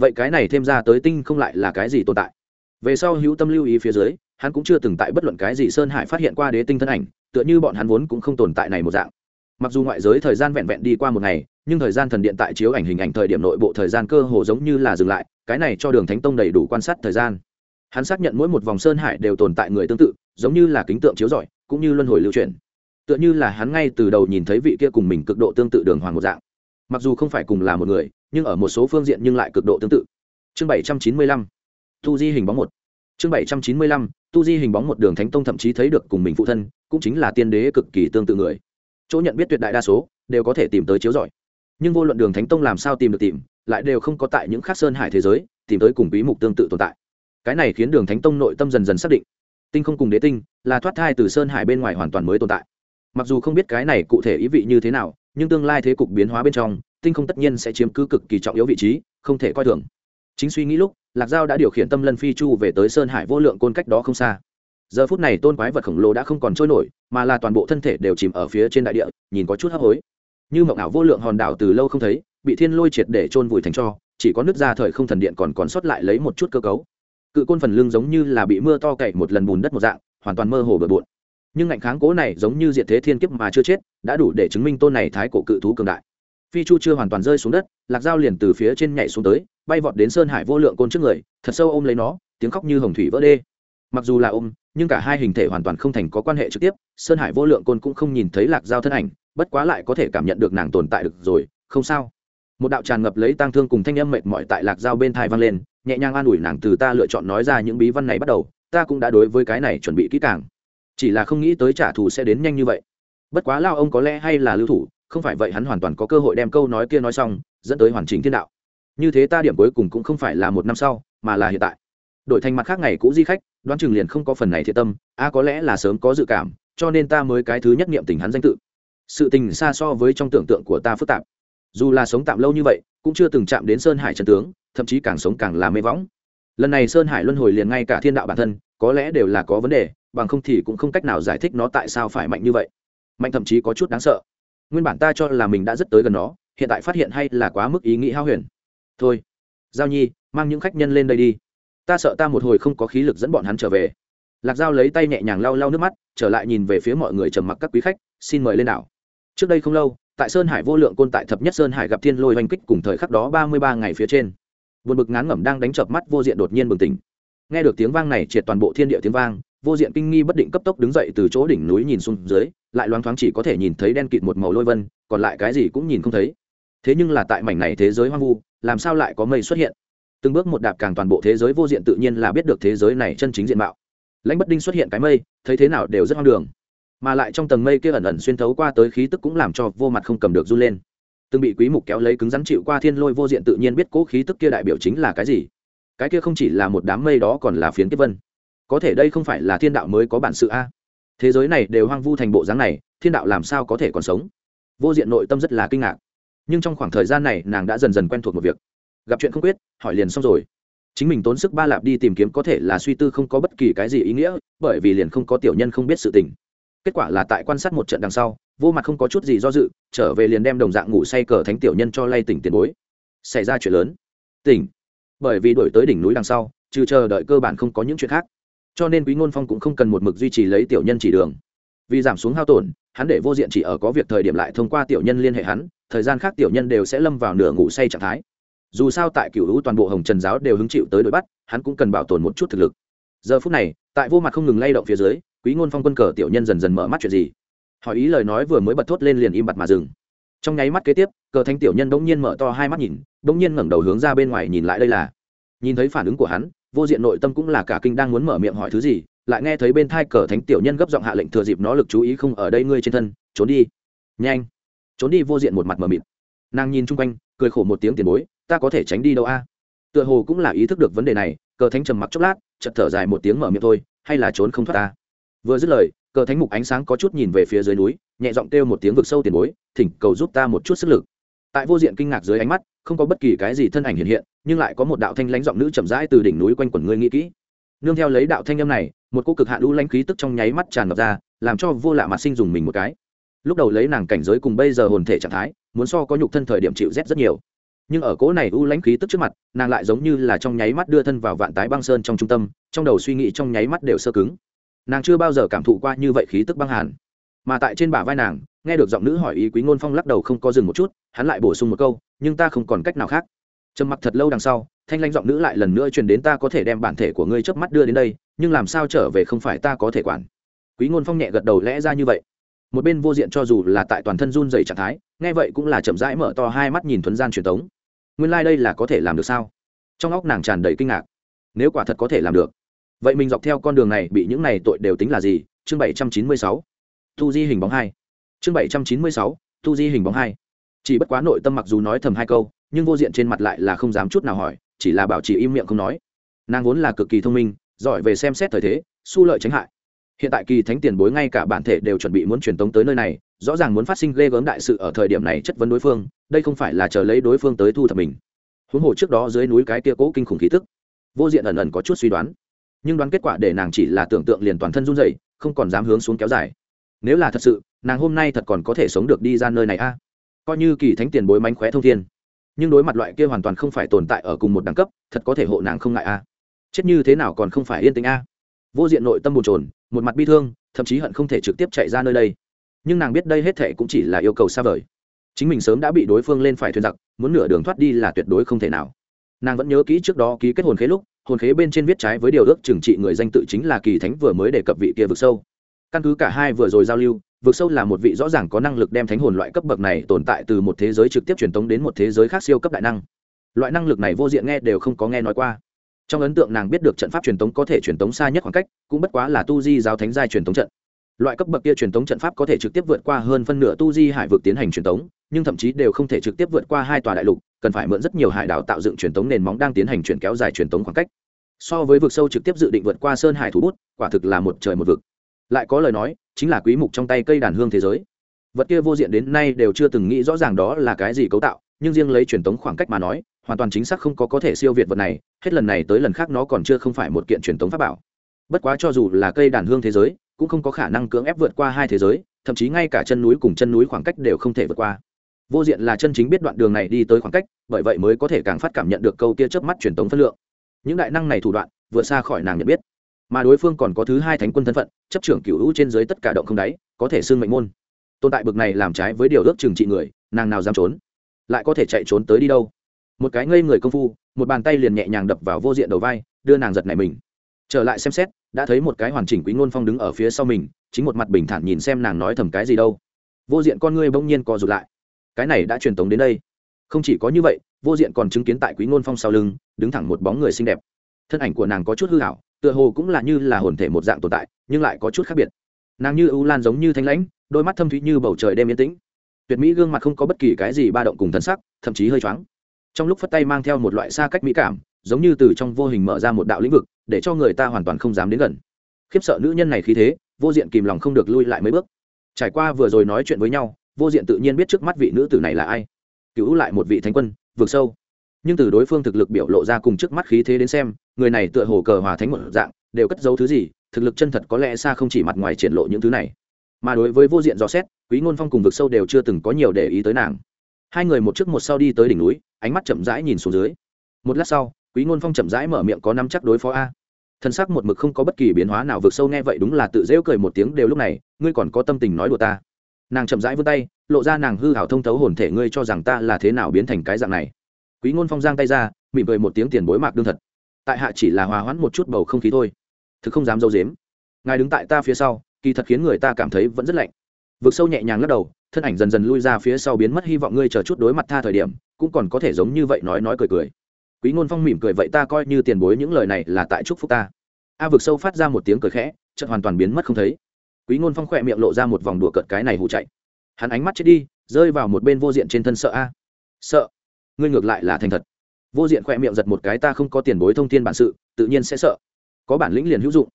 Vậy cái này thêm ra tới tinh không lại là cái gì tồn tại? Về sau hữu tâm lưu ý phía dưới, hắn cũng chưa từng tại bất luận cái gì sơn hải phát hiện qua đế tinh thân ảnh, tựa như bọn hắn vốn cũng không tồn tại này một dạng. Mặc dù ngoại giới thời gian vẹn vẹn đi qua một ngày nhưng thời gian thần điện tại chiếu ảnh hình ảnh thời điểm nội bộ thời gian cơ hồ giống như là dừng lại, cái này cho đường thánh tông đầy đủ quan sát thời gian. Hắn xác nhận mỗi một vòng sơn hải đều tồn tại người tương tự, giống như là kính tượng chiếu rọi, cũng như luân hồi lưu truyền. Tựa như là hắn ngay từ đầu nhìn thấy vị kia cùng mình cực độ tương tự đường hoàng một dạng. Mặc dù không phải cùng là một người, nhưng ở một số phương diện nhưng lại cực độ tương tự. Chương bảy trăm chín mươi lăm, tu di hình bóng một. Chương bảy trăm chín mươi lăm, tu di hình bóng một đường thánh tông thậm chí thấy được cùng mình phụ thân, cũng chính là tiên đế cực kỳ tương tự người. Chỗ nhận biết tuyệt đại đa số, đều có thể tìm tới chiếu giỏi nhưng vô luận đường thánh tông làm sao tìm được tìm, lại đều không có tại những khác sơn hải thế giới tìm tới cùng bí mục tương tự tồn tại. Cái này khiến đường thánh tông nội tâm dần dần xác định, tinh không cùng đế tinh là thoát thai từ sơn hải bên ngoài hoàn toàn mới tồn tại. Mặc dù không biết cái này cụ thể ý vị như thế nào, nhưng tương lai thế cục biến hóa bên trong, tinh không tất nhiên sẽ chiếm cứ cực kỳ trọng yếu vị trí, không thể coi thường. Chính suy nghĩ lúc, lạc giao đã điều khiển tâm lân phi chu về tới sơn hải vô lượng côn cách đó không xa. Giờ phút này tôn quái vật khổng lồ đã không còn trôi nổi, mà là toàn bộ thân thể đều chìm ở phía trên đại địa, nhìn có chút hấp hối như mộng ảo vô lượng hòn đảo từ lâu không thấy, bị thiên lôi triệt để trôn vùi thành cho, chỉ có nước ra thời không thần điện còn còn sót lại lấy một chút cơ cấu. Cự côn phần lưng giống như là bị mưa to cậy một lần bùn đất một dạng, hoàn toàn mơ hồ bừa bộn. Nhưng ngạnh kháng cố này giống như diện thế thiên kiếp mà chưa chết, đã đủ để chứng minh tôn này thái cổ cự thú cường đại. Phi chu chưa hoàn toàn rơi xuống đất, lạc dao liền từ phía trên nhảy xuống tới, bay vọt đến sơn hải vô lượng côn trước người, thật sâu ôm lấy nó, tiếng khóc như hồng thủy vỡ đê. Mặc dù là ôm, nhưng cả hai hình thể hoàn toàn không thành có quan hệ trực tiếp, sơn hải vô lượng côn cũng không nhìn thấy lạc dao thân ảnh bất quá lại có thể cảm nhận được nàng tồn tại được rồi, không sao. Một đạo tràn ngập lấy tang thương cùng thanh âm mệt mỏi tại lạc dao bên thai vang lên, nhẹ nhàng an ủi nàng từ ta lựa chọn nói ra những bí văn này bắt đầu, ta cũng đã đối với cái này chuẩn bị kỹ càng. Chỉ là không nghĩ tới trả thù sẽ đến nhanh như vậy. Bất quá lao ông có lẽ hay là lưu thủ, không phải vậy hắn hoàn toàn có cơ hội đem câu nói kia nói xong, dẫn tới hoàn chỉnh thiên đạo. Như thế ta điểm cuối cùng cũng không phải là một năm sau, mà là hiện tại. Đổi thành mặt khác ngày cũ di khách, đoán chừng liền không có phần này thiệt tâm, a có lẽ là sớm có dự cảm, cho nên ta mới cái thứ nhất nghiệm tình hắn danh tự sự tình xa so với trong tưởng tượng của ta phức tạp. Dù là sống tạm lâu như vậy, cũng chưa từng chạm đến sơn hải trần tướng, thậm chí càng sống càng là mê võng. Lần này sơn hải luân hồi liền ngay cả thiên đạo bản thân, có lẽ đều là có vấn đề, bằng không thì cũng không cách nào giải thích nó tại sao phải mạnh như vậy. Mạnh thậm chí có chút đáng sợ. Nguyên bản ta cho là mình đã rất tới gần nó, hiện tại phát hiện hay là quá mức ý nghĩ hao huyền. Thôi, giao nhi, mang những khách nhân lên đây đi. Ta sợ ta một hồi không có khí lực dẫn bọn hắn trở về. Lạc giao lấy tay nhẹ nhàng lau lau nước mắt, trở lại nhìn về phía mọi người trầm mặc các quý khách, xin mời lên đảo trước đây không lâu, tại sơn hải vô lượng côn tại thập nhất sơn hải gặp thiên lôi oanh kích cùng thời khắc đó ba mươi ba ngày phía trên. Buồn bực ngán ngẩm đang đánh chợp mắt vô diện đột nhiên bừng tỉnh. Nghe được tiếng vang này, triệt toàn bộ thiên địa tiếng vang, vô diện kinh nghi bất định cấp tốc đứng dậy từ chỗ đỉnh núi nhìn xuống dưới, lại loáng thoáng chỉ có thể nhìn thấy đen kịt một màu lôi vân, còn lại cái gì cũng nhìn không thấy. Thế nhưng là tại mảnh này thế giới hoang vu, làm sao lại có mây xuất hiện? Từng bước một đạp càng toàn bộ thế giới vô diện tự nhiên là biết được thế giới này chân chính diện mạo. Lãnh bất đinh xuất hiện cái mây, thấy thế nào đều rất hoang đường mà lại trong tầng mây kia ẩn ẩn xuyên thấu qua tới khí tức cũng làm cho vô mặt không cầm được run lên. Từng bị quý mục kéo lấy cứng rắn chịu qua thiên lôi vô diện tự nhiên biết cố khí tức kia đại biểu chính là cái gì. Cái kia không chỉ là một đám mây đó còn là phiến kiếp vân. Có thể đây không phải là thiên đạo mới có bản sự a? Thế giới này đều hoang vu thành bộ dáng này, thiên đạo làm sao có thể còn sống? Vô diện nội tâm rất là kinh ngạc. Nhưng trong khoảng thời gian này, nàng đã dần dần quen thuộc một việc. Gặp chuyện không quyết, hỏi liền xong rồi. Chính mình tốn sức ba lạp đi tìm kiếm có thể là suy tư không có bất kỳ cái gì ý nghĩa, bởi vì liền không có tiểu nhân không biết sự tình kết quả là tại quan sát một trận đằng sau, vô mặt không có chút gì do dự, trở về liền đem đồng dạng ngủ say cờ thánh tiểu nhân cho lay tỉnh tiền bối. Xảy ra chuyện lớn. Tỉnh. Bởi vì đổi tới đỉnh núi đằng sau, trừ chờ đợi cơ bản không có những chuyện khác. Cho nên quý ngôn phong cũng không cần một mực duy trì lấy tiểu nhân chỉ đường. Vì giảm xuống hao tổn, hắn để vô diện chỉ ở có việc thời điểm lại thông qua tiểu nhân liên hệ hắn, thời gian khác tiểu nhân đều sẽ lâm vào nửa ngủ say trạng thái. Dù sao tại cựu hữu toàn bộ hồng trần giáo đều hứng chịu tới đuổi bắt, hắn cũng cần bảo tồn một chút thực lực. Giờ phút này, tại vô mặt không ngừng lay động phía dưới quý ngôn phong quân cờ tiểu nhân dần dần mở mắt chuyện gì? Hỏi ý lời nói vừa mới bật thốt lên liền im bặt mà dừng. Trong nháy mắt kế tiếp, cờ thanh tiểu nhân bỗng nhiên mở to hai mắt nhìn bỗng nhiên ngẩng đầu hướng ra bên ngoài nhìn lại đây là. Nhìn thấy phản ứng của hắn, vô diện nội tâm cũng là cả kinh đang muốn mở miệng hỏi thứ gì, lại nghe thấy bên thai cờ thánh tiểu nhân gấp giọng hạ lệnh thừa dịp nó lực chú ý không ở đây ngươi trên thân, trốn đi. Nhanh, trốn đi, vô diện một mặt mờ mịt. Nàng nhìn chung quanh, cười khổ một tiếng tiền bối, ta có thể tránh đi đâu a? Tựa hồ cũng là ý thức được vấn đề này, cờ thánh trầm mặc chốc lát chật thở dài một tiếng mở miệng thôi, hay là trốn không thoát ta? Vừa dứt lời, cờ thánh mục ánh sáng có chút nhìn về phía dưới núi, nhẹ giọng kêu một tiếng vực sâu tiền bối, thỉnh cầu giúp ta một chút sức lực. Tại vô diện kinh ngạc dưới ánh mắt, không có bất kỳ cái gì thân ảnh hiện hiện, nhưng lại có một đạo thanh lãnh giọng nữ chậm rãi từ đỉnh núi quanh quẩn ngươi nghĩ kỹ. Nương theo lấy đạo thanh âm này, một cô cực hạ lũ lãnh khí tức trong nháy mắt tràn ngập ra, làm cho vô lạ mặt sinh dùng mình một cái. Lúc đầu lấy nàng cảnh giới cùng bây giờ hồn thể trạng thái, muốn so có nhục thân thời điểm chịu rét rất nhiều. Nhưng ở cỗ này u lãnh khí tức trước mặt, nàng lại giống như là trong nháy mắt đưa thân vào vạn tái băng sơn trong trung tâm, trong đầu suy nghĩ trong nháy mắt đều sơ cứng nàng chưa bao giờ cảm thụ qua như vậy khí tức băng hàn. Mà tại trên bả vai nàng, nghe được giọng nữ hỏi ý quý ngôn phong lắc đầu không có dừng một chút, hắn lại bổ sung một câu, nhưng ta không còn cách nào khác. Trầm mặc thật lâu đằng sau, thanh lanh giọng nữ lại lần nữa truyền đến, ta có thể đem bản thể của ngươi chớp mắt đưa đến đây, nhưng làm sao trở về không phải ta có thể quản. Quý ngôn phong nhẹ gật đầu lẽ ra như vậy. Một bên vô diện cho dù là tại toàn thân run dày trạng thái, nghe vậy cũng là chậm rãi mở to hai mắt nhìn thuấn gian truyền tống. nguyên lai、like、đây là có thể làm được sao? Trong óc nàng tràn đầy kinh ngạc. Nếu quả thật có thể làm được vậy mình dọc theo con đường này bị những này tội đều tính là gì? Chương bảy trăm chín mươi sáu. Tu di hình bóng hai. Chương bảy trăm chín mươi sáu, tu di hình bóng hai. Chỉ bất quá nội tâm mặc dù nói thầm hai câu, nhưng vô diện trên mặt lại là không dám chút nào hỏi, chỉ là bảo trì im miệng không nói. Nàng vốn là cực kỳ thông minh, giỏi về xem xét thời thế, su lợi tránh hại. Hiện tại kỳ thánh tiền bối ngay cả bản thể đều chuẩn bị muốn truyền tống tới nơi này, rõ ràng muốn phát sinh ghê gớm đại sự ở thời điểm này chất vấn đối phương, đây không phải là chờ lấy đối phương tới thu thập mình. Huống hồ trước đó dưới núi cái kia cố kinh khủng khí tức. Vô diện ẩn ẩn có chút suy đoán nhưng đoán kết quả để nàng chỉ là tưởng tượng liền toàn thân run rẩy, không còn dám hướng xuống kéo dài. Nếu là thật sự nàng hôm nay thật còn có thể sống được đi ra nơi này a. Coi như kỳ thánh tiền bối mánh khóe thông thiên nhưng đối mặt loại kia hoàn toàn không phải tồn tại ở cùng một đẳng cấp thật có thể hộ nàng không ngại a. Chết như thế nào còn không phải yên tĩnh a. Vô diện nội tâm bồn trồn một mặt bi thương thậm chí hận không thể trực tiếp chạy ra nơi đây. Nhưng nàng biết đây hết thệ cũng chỉ là yêu cầu xa vời. Chính mình sớm đã bị đối phương lên phải thuyền giặc muốn nửa đường thoát đi là tuyệt đối không thể nào. Nàng vẫn nhớ kỹ trước đó ký kết hồn khế lúc hồn khế bên trên viết trái với điều ước trừng trị người danh tự chính là kỳ thánh vừa mới đề cập vị kia vực sâu. Căn cứ cả hai vừa rồi giao lưu, vực sâu là một vị rõ ràng có năng lực đem thánh hồn loại cấp bậc này tồn tại từ một thế giới trực tiếp truyền tống đến một thế giới khác siêu cấp đại năng. Loại năng lực này vô diện nghe đều không có nghe nói qua. Trong ấn tượng nàng biết được trận pháp truyền tống có thể truyền tống xa nhất khoảng cách, cũng bất quá là tu di giáo thánh giai truyền tống trận. Loại cấp bậc kia truyền tống trận pháp có thể trực tiếp vượt qua hơn phân nửa tu di hải vực tiến hành truyền tống nhưng thậm chí đều không thể trực tiếp vượt qua hai tòa đại lục, cần phải mượn rất nhiều hải đảo tạo dựng truyền tống nền móng đang tiến hành chuyển kéo dài truyền tống khoảng cách. So với vực sâu trực tiếp dự định vượt qua sơn hải thủ bút, quả thực là một trời một vực. Lại có lời nói, chính là quý mục trong tay cây đàn hương thế giới. Vật kia vô diện đến nay đều chưa từng nghĩ rõ ràng đó là cái gì cấu tạo, nhưng riêng lấy truyền tống khoảng cách mà nói, hoàn toàn chính xác không có có thể siêu việt vật này, hết lần này tới lần khác nó còn chưa không phải một kiện truyền tống pháp bảo. Bất quá cho dù là cây đàn hương thế giới, cũng không có khả năng cưỡng ép vượt qua hai thế giới, thậm chí ngay cả chân núi cùng chân núi khoảng cách đều không thể vượt qua vô diện là chân chính biết đoạn đường này đi tới khoảng cách, bởi vậy mới có thể càng phát cảm nhận được câu kia chớp mắt truyền tống phân lượng. Những đại năng này thủ đoạn, vượt xa khỏi nàng nhận biết. Mà đối phương còn có thứ hai thánh quân thân phận, chấp trưởng cựu hữu trên dưới tất cả động không đáy, có thể xưng mệnh môn. Tồn tại bực này làm trái với điều ước trừng trị người, nàng nào dám trốn? Lại có thể chạy trốn tới đi đâu? Một cái ngây người công phu, một bàn tay liền nhẹ nhàng đập vào vô diện đầu vai, đưa nàng giật này mình. Trở lại xem xét, đã thấy một cái hoàn chỉnh quý ngôn phong đứng ở phía sau mình, chính một mặt bình thản nhìn xem nàng nói thầm cái gì đâu. Vô diện con ngươi bỗng nhiên co rụt lại cái này đã truyền tống đến đây. Không chỉ có như vậy, vô diện còn chứng kiến tại quý ngôn phong sau lưng, đứng thẳng một bóng người xinh đẹp. Thân ảnh của nàng có chút hư hảo tựa hồ cũng là như là hồn thể một dạng tồn tại, nhưng lại có chút khác biệt. Nàng như ưu lan giống như thanh lãnh, đôi mắt thâm thúy như bầu trời đêm yên tĩnh. Tuyệt mỹ gương mặt không có bất kỳ cái gì ba động cùng thân sắc, thậm chí hơi choáng. Trong lúc phất tay mang theo một loại xa cách mỹ cảm, giống như từ trong vô hình mở ra một đạo lĩnh vực, để cho người ta hoàn toàn không dám đến gần. Khiếp sợ nữ nhân này khí thế, vô diện kìm lòng không được lui lại mấy bước. Trải qua vừa rồi nói chuyện với nhau vô diện tự nhiên biết trước mắt vị nữ tử này là ai. Cứu lại một vị thánh quân vượt sâu. Nhưng từ đối phương thực lực biểu lộ ra cùng trước mắt khí thế đến xem, người này tựa hồ cờ hòa thánh một dạng, đều cất giấu thứ gì, thực lực chân thật có lẽ xa không chỉ mặt ngoài triển lộ những thứ này. Mà đối với vô diện dò xét, quý ngôn phong cùng vực sâu đều chưa từng có nhiều để ý tới nàng. Hai người một trước một sau đi tới đỉnh núi, ánh mắt chậm rãi nhìn xuống dưới. Một lát sau, quý ngôn phong chậm rãi mở miệng có năm chắc đối phó a. Thân xác một mực không có bất kỳ biến hóa nào, vực sâu nghe vậy đúng là tự rêu cười một tiếng đều lúc này, ngươi còn có tâm tình nói đùa ta? Nàng chậm rãi vươn tay, lộ ra nàng hư hảo thông thấu hồn thể, ngươi cho rằng ta là thế nào biến thành cái dạng này? Quý ngôn phong giang tay ra, mỉm cười một tiếng tiền bối mạc đương thật. Tại hạ chỉ là hòa hoãn một chút bầu không khí thôi. Thực không dám dâu dếm. Ngài đứng tại ta phía sau, kỳ thật khiến người ta cảm thấy vẫn rất lạnh. Vực sâu nhẹ nhàng lắc đầu, thân ảnh dần dần lui ra phía sau biến mất, hy vọng ngươi chờ chút đối mặt tha thời điểm, cũng còn có thể giống như vậy nói nói cười cười. Quý ngôn phong mỉm cười, vậy ta coi như tiền bối những lời này là tại chúc phúc ta. A vực sâu phát ra một tiếng cười khẽ, chợt hoàn toàn biến mất không thấy quý ngôn phong khỏe miệng lộ ra một vòng đùa cợt cái này hụ chạy. Hắn ánh mắt chết đi, rơi vào một bên vô diện trên thân sợ a. Sợ? Ngươi ngược lại là thành thật. Vô diện khỏe miệng giật một cái, ta không có tiền bối thông tin bản sự, tự nhiên sẽ sợ. Có bản lĩnh liền hữu dụng.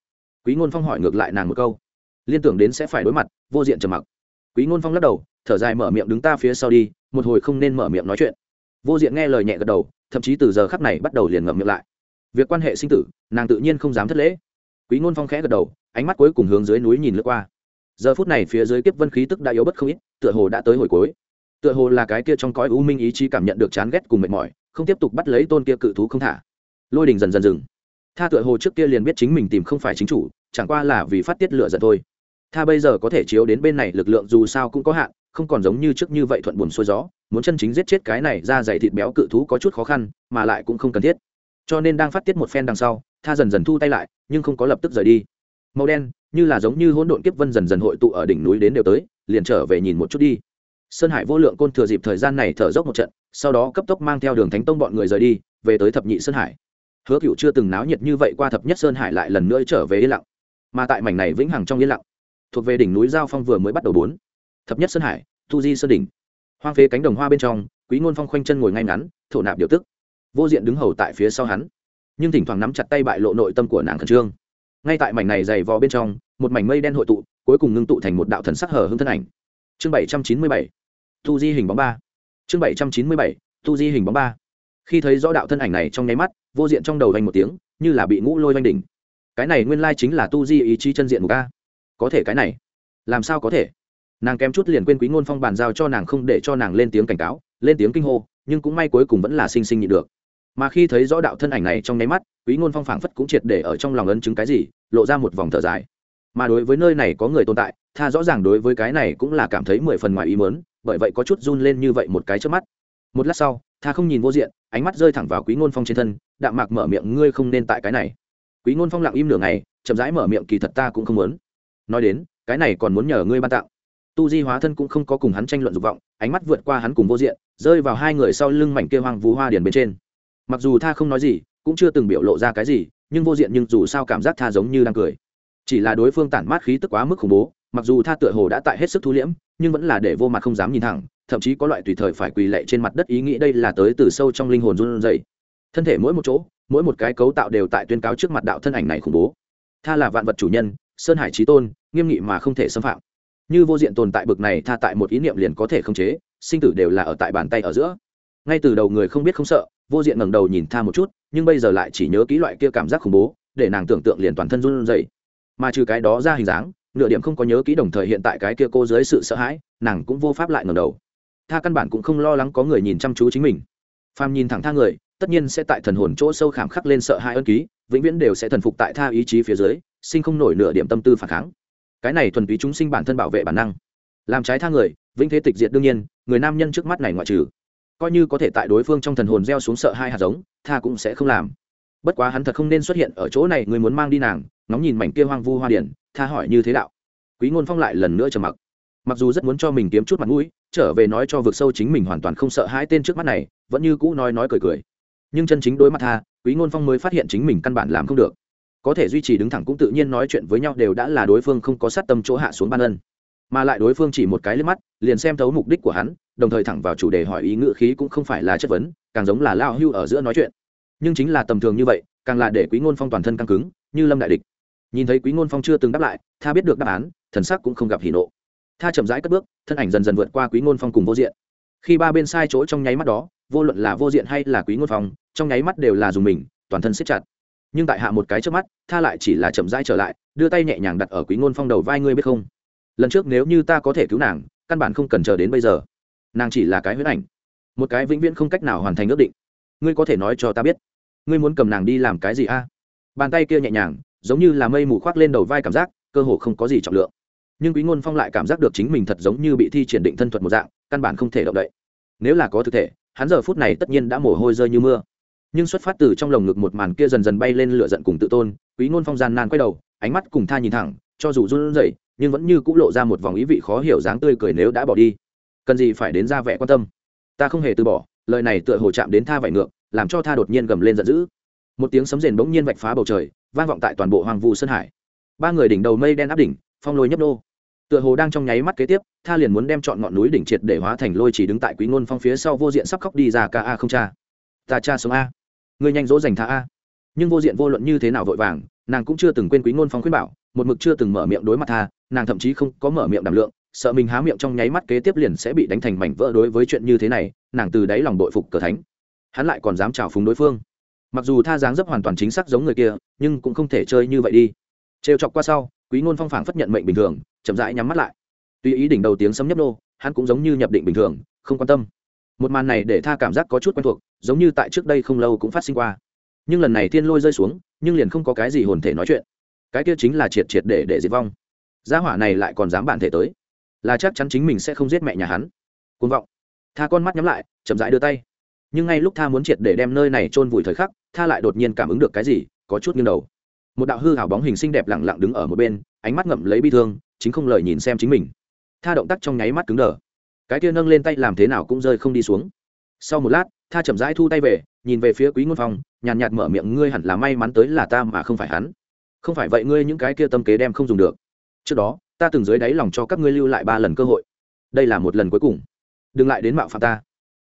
Quý ngôn phong hỏi ngược lại nàng một câu. Liên tưởng đến sẽ phải đối mặt, vô diện trầm mặc. Quý ngôn phong lắc đầu, thở dài mở miệng đứng ta phía sau đi, một hồi không nên mở miệng nói chuyện. Vô diện nghe lời nhẹ gật đầu, thậm chí từ giờ khắc này bắt đầu liền ngậm miệng lại. Việc quan hệ sinh tử, nàng tự nhiên không dám thất lễ quý ngôn phong khẽ gật đầu, ánh mắt cuối cùng hướng dưới núi nhìn lướt qua. Giờ phút này phía dưới kiếp vân khí tức đã yếu bất không ít, tựa hồ đã tới hồi cuối. Tựa hồ là cái kia trong cõi u minh ý chí cảm nhận được chán ghét cùng mệt mỏi, không tiếp tục bắt lấy tôn kia cự thú không thả. Lôi đình dần dần dừng. Tha tựa hồ trước kia liền biết chính mình tìm không phải chính chủ, chẳng qua là vì phát tiết lửa giận thôi. Tha bây giờ có thể chiếu đến bên này lực lượng dù sao cũng có hạn, không còn giống như trước như vậy thuận buồn xuôi gió, muốn chân chính giết chết cái này ra dày thịt béo cự thú có chút khó khăn, mà lại cũng không cần thiết. Cho nên đang phát tiết một phen đằng sau tha dần dần thu tay lại, nhưng không có lập tức rời đi. Màu đen, như là giống như hỗn độn kiếp vân dần dần hội tụ ở đỉnh núi đến đều tới, liền trở về nhìn một chút đi. Sơn hải vô lượng côn thừa dịp thời gian này thở dốc một trận, sau đó cấp tốc mang theo đường thánh tông bọn người rời đi, về tới thập nhị sơn hải. Hứa cựu chưa từng náo nhiệt như vậy qua thập nhất sơn hải lại lần nữa trở về yên lặng. Mà tại mảnh này vĩnh hằng trong yên lặng, thuộc về đỉnh núi giao phong vừa mới bắt đầu bốn. Thập nhất sơn hải, thu di sơn đỉnh. Hoang phế cánh đồng hoa bên trong, quý ngôn phong khoanh chân ngồi ngay ngắn, thổ nạp điều tức. Vô diện đứng hầu tại phía sau hắn nhưng thỉnh thoảng nắm chặt tay bại lộ nội tâm của nàng khẩn trương. Ngay tại mảnh này dày vò bên trong, một mảnh mây đen hội tụ, cuối cùng ngưng tụ thành một đạo thần sắc hở hưng thân ảnh. Chương bảy trăm chín mươi bảy, tu di hình bóng ba. Chương bảy trăm chín mươi bảy, tu di hình bóng ba. Khi thấy rõ đạo thân ảnh này trong nháy mắt, vô diện trong đầu vanh một tiếng, như là bị ngũ lôi vanh đỉnh. Cái này nguyên lai chính là tu di ý chí chân diện một ca có thể cái này, làm sao có thể? Nàng kém chút liền quên quý ngôn phong bàn giao cho nàng không để cho nàng lên tiếng cảnh cáo, lên tiếng kinh hô, nhưng cũng may cuối cùng vẫn là sinh sinh nhị được mà khi thấy rõ đạo thân ảnh này trong nháy mắt, quý ngôn phong phảng phất cũng triệt để ở trong lòng ấn chứng cái gì, lộ ra một vòng thở dài. Mà đối với nơi này có người tồn tại, tha rõ ràng đối với cái này cũng là cảm thấy mười phần ngoài ý mớn bởi vậy có chút run lên như vậy một cái trước mắt. Một lát sau, tha không nhìn vô diện, ánh mắt rơi thẳng vào quý ngôn phong trên thân, đạm mạc mở miệng, ngươi không nên tại cái này. Quý ngôn phong lặng im nửa ngày, chậm rãi mở miệng, kỳ thật ta cũng không muốn. Nói đến, cái này còn muốn nhờ ngươi ban tặng. Tu di hóa thân cũng không có cùng hắn tranh luận dục vọng, ánh mắt vượt qua hắn cùng vô diện, rơi vào hai người sau lưng mảnh kia hoang vú hoa điền bên trên mặc dù tha không nói gì, cũng chưa từng biểu lộ ra cái gì, nhưng vô diện nhưng dù sao cảm giác tha giống như đang cười. Chỉ là đối phương tản mát khí tức quá mức khủng bố, mặc dù tha tựa hồ đã tại hết sức thu liễm, nhưng vẫn là để vô mặt không dám nhìn thẳng, thậm chí có loại tùy thời phải quỳ lệ trên mặt đất ý nghĩ đây là tới từ sâu trong linh hồn run rẩy. Thân thể mỗi một chỗ, mỗi một cái cấu tạo đều tại tuyên cáo trước mặt đạo thân ảnh này khủng bố. Tha là vạn vật chủ nhân, sơn hải trí tôn, nghiêm nghị mà không thể xâm phạm. Như vô diện tồn tại bực này, tha tại một ý niệm liền có thể khống chế, sinh tử đều là ở tại bàn tay ở giữa ngay từ đầu người không biết không sợ, vô diện ngẩng đầu nhìn tha một chút, nhưng bây giờ lại chỉ nhớ kỹ loại kia cảm giác khủng bố, để nàng tưởng tượng liền toàn thân run rẩy. Mà trừ cái đó ra hình dáng, nửa điểm không có nhớ kỹ đồng thời hiện tại cái kia cô dưới sự sợ hãi, nàng cũng vô pháp lại ngẩng đầu. Tha căn bản cũng không lo lắng có người nhìn chăm chú chính mình. Phàm nhìn thẳng tha người, tất nhiên sẽ tại thần hồn chỗ sâu khảm khắc lên sợ hãi ân ký, vĩnh viễn đều sẽ thần phục tại tha ý chí phía dưới, sinh không nổi nửa điểm tâm tư phản kháng. Cái này thuần túy chúng sinh bản thân bảo vệ bản năng. Làm trái tha người, vĩnh thế tịch diệt đương nhiên, người nam nhân trước mắt này ngoại trừ coi như có thể tại đối phương trong thần hồn gieo xuống sợ hai hạt giống, tha cũng sẽ không làm. Bất quá hắn thật không nên xuất hiện ở chỗ này, người muốn mang đi nàng, ngóng nhìn mảnh kia hoang vu hoa điển, tha hỏi như thế đạo. Quý ngôn phong lại lần nữa trầm mặc. Mặc dù rất muốn cho mình kiếm chút mặt mũi, trở về nói cho vực sâu chính mình hoàn toàn không sợ hai tên trước mắt này, vẫn như cũ nói nói cười cười. Nhưng chân chính đối mặt tha, quý ngôn phong mới phát hiện chính mình căn bản làm không được. Có thể duy trì đứng thẳng cũng tự nhiên nói chuyện với nhau đều đã là đối phương không có sát tâm chỗ hạ xuống ban ân. Mà lại đối phương chỉ một cái lên mắt, liền xem thấu mục đích của hắn đồng thời thẳng vào chủ đề hỏi ý ngữ khí cũng không phải là chất vấn, càng giống là lao hưu ở giữa nói chuyện. Nhưng chính là tầm thường như vậy, càng là để quý ngôn phong toàn thân căng cứng, như lâm đại địch. Nhìn thấy quý ngôn phong chưa từng đáp lại, tha biết được đáp án, thần sắc cũng không gặp hỉ nộ. Tha chậm rãi cất bước, thân ảnh dần dần vượt qua quý ngôn phong cùng vô diện. Khi ba bên sai chỗ trong nháy mắt đó, vô luận là vô diện hay là quý ngôn phong, trong nháy mắt đều là dùng mình, toàn thân siết chặt. Nhưng tại hạ một cái trước mắt, tha lại chỉ là chậm rãi trở lại, đưa tay nhẹ nhàng đặt ở quý ngôn phong đầu vai, ngươi biết không? Lần trước nếu như ta có thể cứu nàng, căn bản không cần chờ đến bây giờ nàng chỉ là cái huyễn ảnh, một cái vĩnh viễn không cách nào hoàn thành ước định. Ngươi có thể nói cho ta biết, ngươi muốn cầm nàng đi làm cái gì a? Bàn tay kia nhẹ nhàng, giống như là mây mù khoác lên đầu vai cảm giác, cơ hồ không có gì trọng lượng. Nhưng quý ngôn phong lại cảm giác được chính mình thật giống như bị thi triển định thân thuật một dạng, căn bản không thể động đậy. Nếu là có thực thể, hắn giờ phút này tất nhiên đã mồ hôi rơi như mưa. Nhưng xuất phát từ trong lồng ngực một màn kia dần dần bay lên lửa giận cùng tự tôn, quý ngôn phong gian nan quay đầu, ánh mắt cùng tha nhìn thẳng, cho dù run rẩy, nhưng vẫn như c ũ lộ ra một vòng ý vị khó hiểu dáng tươi cười nếu đã bỏ đi cần gì phải đến ra vẻ quan tâm. Ta không hề từ bỏ, lời này tựa hồ chạm đến tha vải ngược, làm cho tha đột nhiên gầm lên giận dữ. Một tiếng sấm rền bỗng nhiên vạch phá bầu trời, vang vọng tại toàn bộ hoàng vu sơn hải. Ba người đỉnh đầu mây đen áp đỉnh, phong lôi nhấp nô. Tựa hồ đang trong nháy mắt kế tiếp, tha liền muốn đem chọn ngọn núi đỉnh triệt để hóa thành lôi chỉ đứng tại quý ngôn phong phía sau vô diện sắp khóc đi ra ca a không cha. Ta cha sống a. Người nhanh dỗ dành tha a. Nhưng vô diện vô luận như thế nào vội vàng, nàng cũng chưa từng quên quý ngôn phong khuyên bảo, một mực chưa từng mở miệng đối mặt tha, nàng thậm chí không có mở miệng đảm lượng sợ mình há miệng trong nháy mắt kế tiếp liền sẽ bị đánh thành mảnh vỡ đối với chuyện như thế này, nàng từ đáy lòng đội phục cờ thánh. Hắn lại còn dám trào phúng đối phương. Mặc dù tha dáng dấp hoàn toàn chính xác giống người kia, nhưng cũng không thể chơi như vậy đi. Trêu chọc qua sau, quý ngôn phong phảng phất nhận mệnh bình thường, chậm rãi nhắm mắt lại. Tuy ý đỉnh đầu tiếng sấm nhấp nô, hắn cũng giống như nhập định bình thường, không quan tâm. Một màn này để tha cảm giác có chút quen thuộc, giống như tại trước đây không lâu cũng phát sinh qua. Nhưng lần này thiên lôi rơi xuống, nhưng liền không có cái gì hồn thể nói chuyện. Cái kia chính là triệt triệt để để diệt vong. Gia hỏa này lại còn dám bản thể tới là chắc chắn chính mình sẽ không giết mẹ nhà hắn. Côn vọng. Tha con mắt nhắm lại, chậm rãi đưa tay. Nhưng ngay lúc tha muốn triệt để đem nơi này chôn vùi thời khắc, tha lại đột nhiên cảm ứng được cái gì, có chút nghiêng đầu. Một đạo hư hào bóng hình xinh đẹp lẳng lặng đứng ở một bên, ánh mắt ngậm lấy bi thương, chính không lời nhìn xem chính mình. Tha động tác trong nháy mắt cứng đờ. Cái kia nâng lên tay làm thế nào cũng rơi không đi xuống. Sau một lát, tha chậm rãi thu tay về, nhìn về phía quý ngôn phong, nhàn nhạt mở miệng, ngươi hẳn là may mắn tới là ta mà không phải hắn. Không phải vậy ngươi những cái kia tâm kế đem không dùng được. Trước đó ta từng dưới đáy lòng cho các ngươi lưu lại ba lần cơ hội. Đây là một lần cuối cùng. Đừng lại đến mạo phạm ta.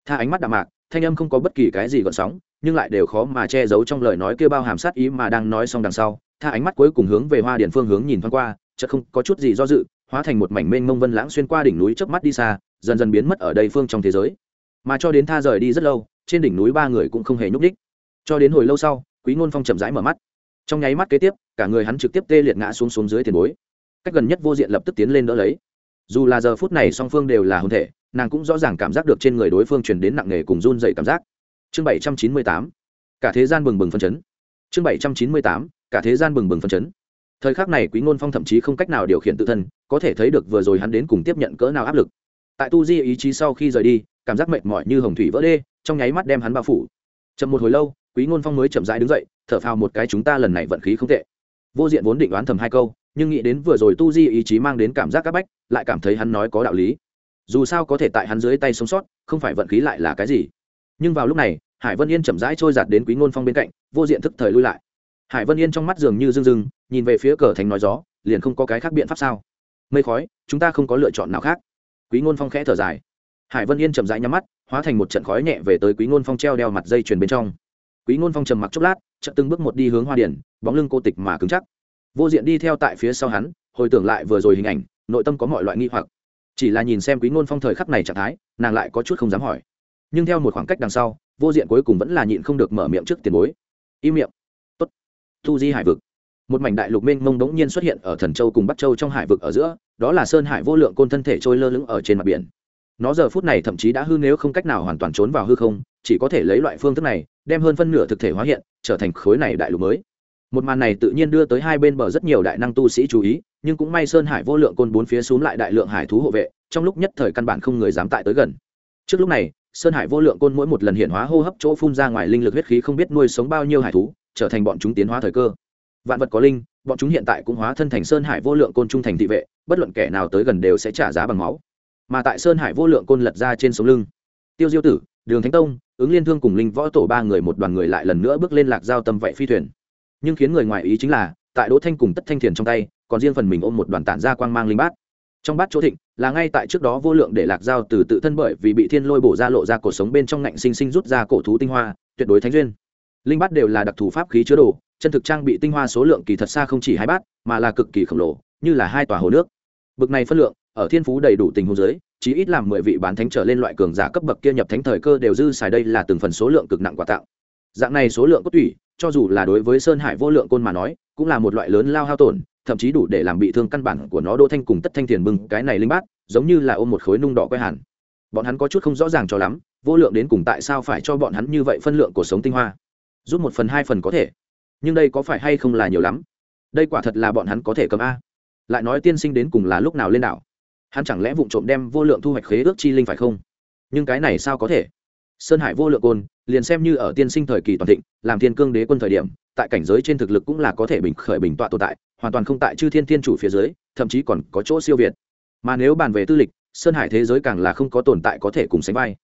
Tha ánh mắt đạm mạc, thanh âm không có bất kỳ cái gì gợn sóng, nhưng lại đều khó mà che giấu trong lời nói kia bao hàm sát ý mà đang nói xong đằng sau. Tha ánh mắt cuối cùng hướng về hoa điện phương hướng nhìn thoáng qua, chợt không có chút gì do dự, hóa thành một mảnh mênh mông vân lãng xuyên qua đỉnh núi chớp mắt đi xa, dần dần biến mất ở đây phương trong thế giới. Mà cho đến tha rời đi rất lâu, trên đỉnh núi ba người cũng không hề nhúc đích cho đến hồi lâu sau, quý ngôn phong chậm rãi mở mắt. Trong nháy mắt kế tiếp, cả người hắn trực tiếp tê liệt ngã xuống xuống dưới tiền bối cách gần nhất vô diện lập tức tiến lên đỡ lấy. Dù là giờ phút này song phương đều là hôn thể, nàng cũng rõ ràng cảm giác được trên người đối phương truyền đến nặng nề cùng run dậy cảm giác. Chương bảy trăm chín mươi tám, cả thế gian bừng bừng phân chấn. Chương bảy trăm chín mươi tám, cả thế gian bừng bừng phân chấn. Thời khắc này quý ngôn phong thậm chí không cách nào điều khiển tự thân, có thể thấy được vừa rồi hắn đến cùng tiếp nhận cỡ nào áp lực. Tại tu di ý chí sau khi rời đi, cảm giác mệt mỏi như hồng thủy vỡ đê, trong nháy mắt đem hắn bao phủ. Chậm một hồi lâu, quý ngôn phong mới chậm rãi đứng dậy, thở phào một cái, chúng ta lần này vận khí không tệ. Vô diện vốn định đoán thầm hai câu nhưng nghĩ đến vừa rồi tu di ý chí mang đến cảm giác c áp bách, lại cảm thấy hắn nói có đạo lý. Dù sao có thể tại hắn dưới tay sống sót, không phải vận khí lại là cái gì. Nhưng vào lúc này, hải vân yên chậm rãi trôi giạt đến quý ngôn phong bên cạnh, vô diện thức thời lui lại. Hải vân yên trong mắt dường như rưng rưng, nhìn về phía cờ thành nói gió, liền không có cái khác biện pháp sao? Mây khói, chúng ta không có lựa chọn nào khác. Quý ngôn phong khẽ thở dài. Hải vân yên chậm rãi nhắm mắt, hóa thành một trận khói nhẹ về tới quý ngôn phong treo đeo mặt dây chuyền bên trong. Quý ngôn phong trầm mặc chốc lát, chợt từng bước một đi hướng hoa điển, bóng lưng cô tịch mà cứng chắc vô diện đi theo tại phía sau hắn, hồi tưởng lại vừa rồi hình ảnh, nội tâm có mọi loại nghi hoặc. Chỉ là nhìn xem quý ngôn phong thời khắc này trạng thái, nàng lại có chút không dám hỏi. Nhưng theo một khoảng cách đằng sau, vô diện cuối cùng vẫn là nhịn không được mở miệng trước tiền bối. Im miệng. Tốt. Thu di hải vực. Một mảnh đại lục mênh mông đống nhiên xuất hiện ở thần châu cùng bắc châu trong hải vực ở giữa, đó là sơn hải vô lượng côn thân thể trôi lơ lửng ở trên mặt biển. Nó giờ phút này thậm chí đã hư nếu không cách nào hoàn toàn trốn vào hư không, chỉ có thể lấy loại phương thức này, đem hơn phân nửa thực thể hóa hiện, trở thành khối này đại lục mới một màn này tự nhiên đưa tới hai bên bờ rất nhiều đại năng tu sĩ chú ý, nhưng cũng may sơn hải vô lượng côn bốn phía xuống lại đại lượng hải thú hộ vệ, trong lúc nhất thời căn bản không người dám tại tới gần. Trước lúc này, sơn hải vô lượng côn mỗi một lần hiện hóa hô hấp chỗ phun ra ngoài linh lực huyết khí không biết nuôi sống bao nhiêu hải thú, trở thành bọn chúng tiến hóa thời cơ. Vạn vật có linh, bọn chúng hiện tại cũng hóa thân thành sơn hải vô lượng côn trung thành thị vệ, bất luận kẻ nào tới gần đều sẽ trả giá bằng máu. Mà tại sơn hải vô lượng côn lật ra trên sống lưng, tiêu diêu tử, đường thánh tông, ứng liên thương cùng linh võ tổ ba người một đoàn người lại lần nữa bước lên lạc giao tâm vậy phi thuyền nhưng khiến người ngoài ý chính là, tại đỗ thanh cùng tất thanh thiền trong tay, còn riêng phần mình ôm một đoàn tản ra quang mang linh bát. Trong bát chỗ thịnh, là ngay tại trước đó vô lượng để lạc giao từ tự thân bởi vì bị thiên lôi bổ ra lộ ra cổ sống bên trong ngạnh sinh sinh rút ra cổ thú tinh hoa, tuyệt đối thánh duyên. Linh bát đều là đặc thù pháp khí chứa đồ, chân thực trang bị tinh hoa số lượng kỳ thật xa không chỉ hai bát, mà là cực kỳ khổng lồ, như là hai tòa hồ nước. Bực này phân lượng, ở thiên phú đầy đủ tình huống giới chí ít làm mười vị bán thánh trở lên loại cường giả cấp bậc kia nhập thánh thời cơ đều dư xài đây là từng phần số lượng cực nặng quà tặng. Dạng này số lượng cốt tủy cho dù là đối với sơn hải vô lượng côn mà nói, cũng là một loại lớn lao hao tổn, thậm chí đủ để làm bị thương căn bản của nó đỗ thanh cùng tất thanh thiền bưng cái này linh bát, giống như là ôm một khối nung đỏ quay hẳn. Bọn hắn có chút không rõ ràng cho lắm, vô lượng đến cùng tại sao phải cho bọn hắn như vậy phân lượng của sống tinh hoa. Rút một phần hai phần có thể. Nhưng đây có phải hay không là nhiều lắm? Đây quả thật là bọn hắn có thể cầm a. Lại nói tiên sinh đến cùng là lúc nào lên đảo? Hắn chẳng lẽ vụ trộm đem vô lượng thu hoạch khế ước chi linh phải không? Nhưng cái này sao có thể? Sơn hải vô lượng côn liền xem như ở tiên sinh thời kỳ toàn thịnh, làm thiên cương đế quân thời điểm, tại cảnh giới trên thực lực cũng là có thể bình khởi bình tọa tồn tại, hoàn toàn không tại chư thiên thiên chủ phía dưới, thậm chí còn có chỗ siêu việt. Mà nếu bàn về tư lịch, sơn hải thế giới càng là không có tồn tại có thể cùng sánh vai.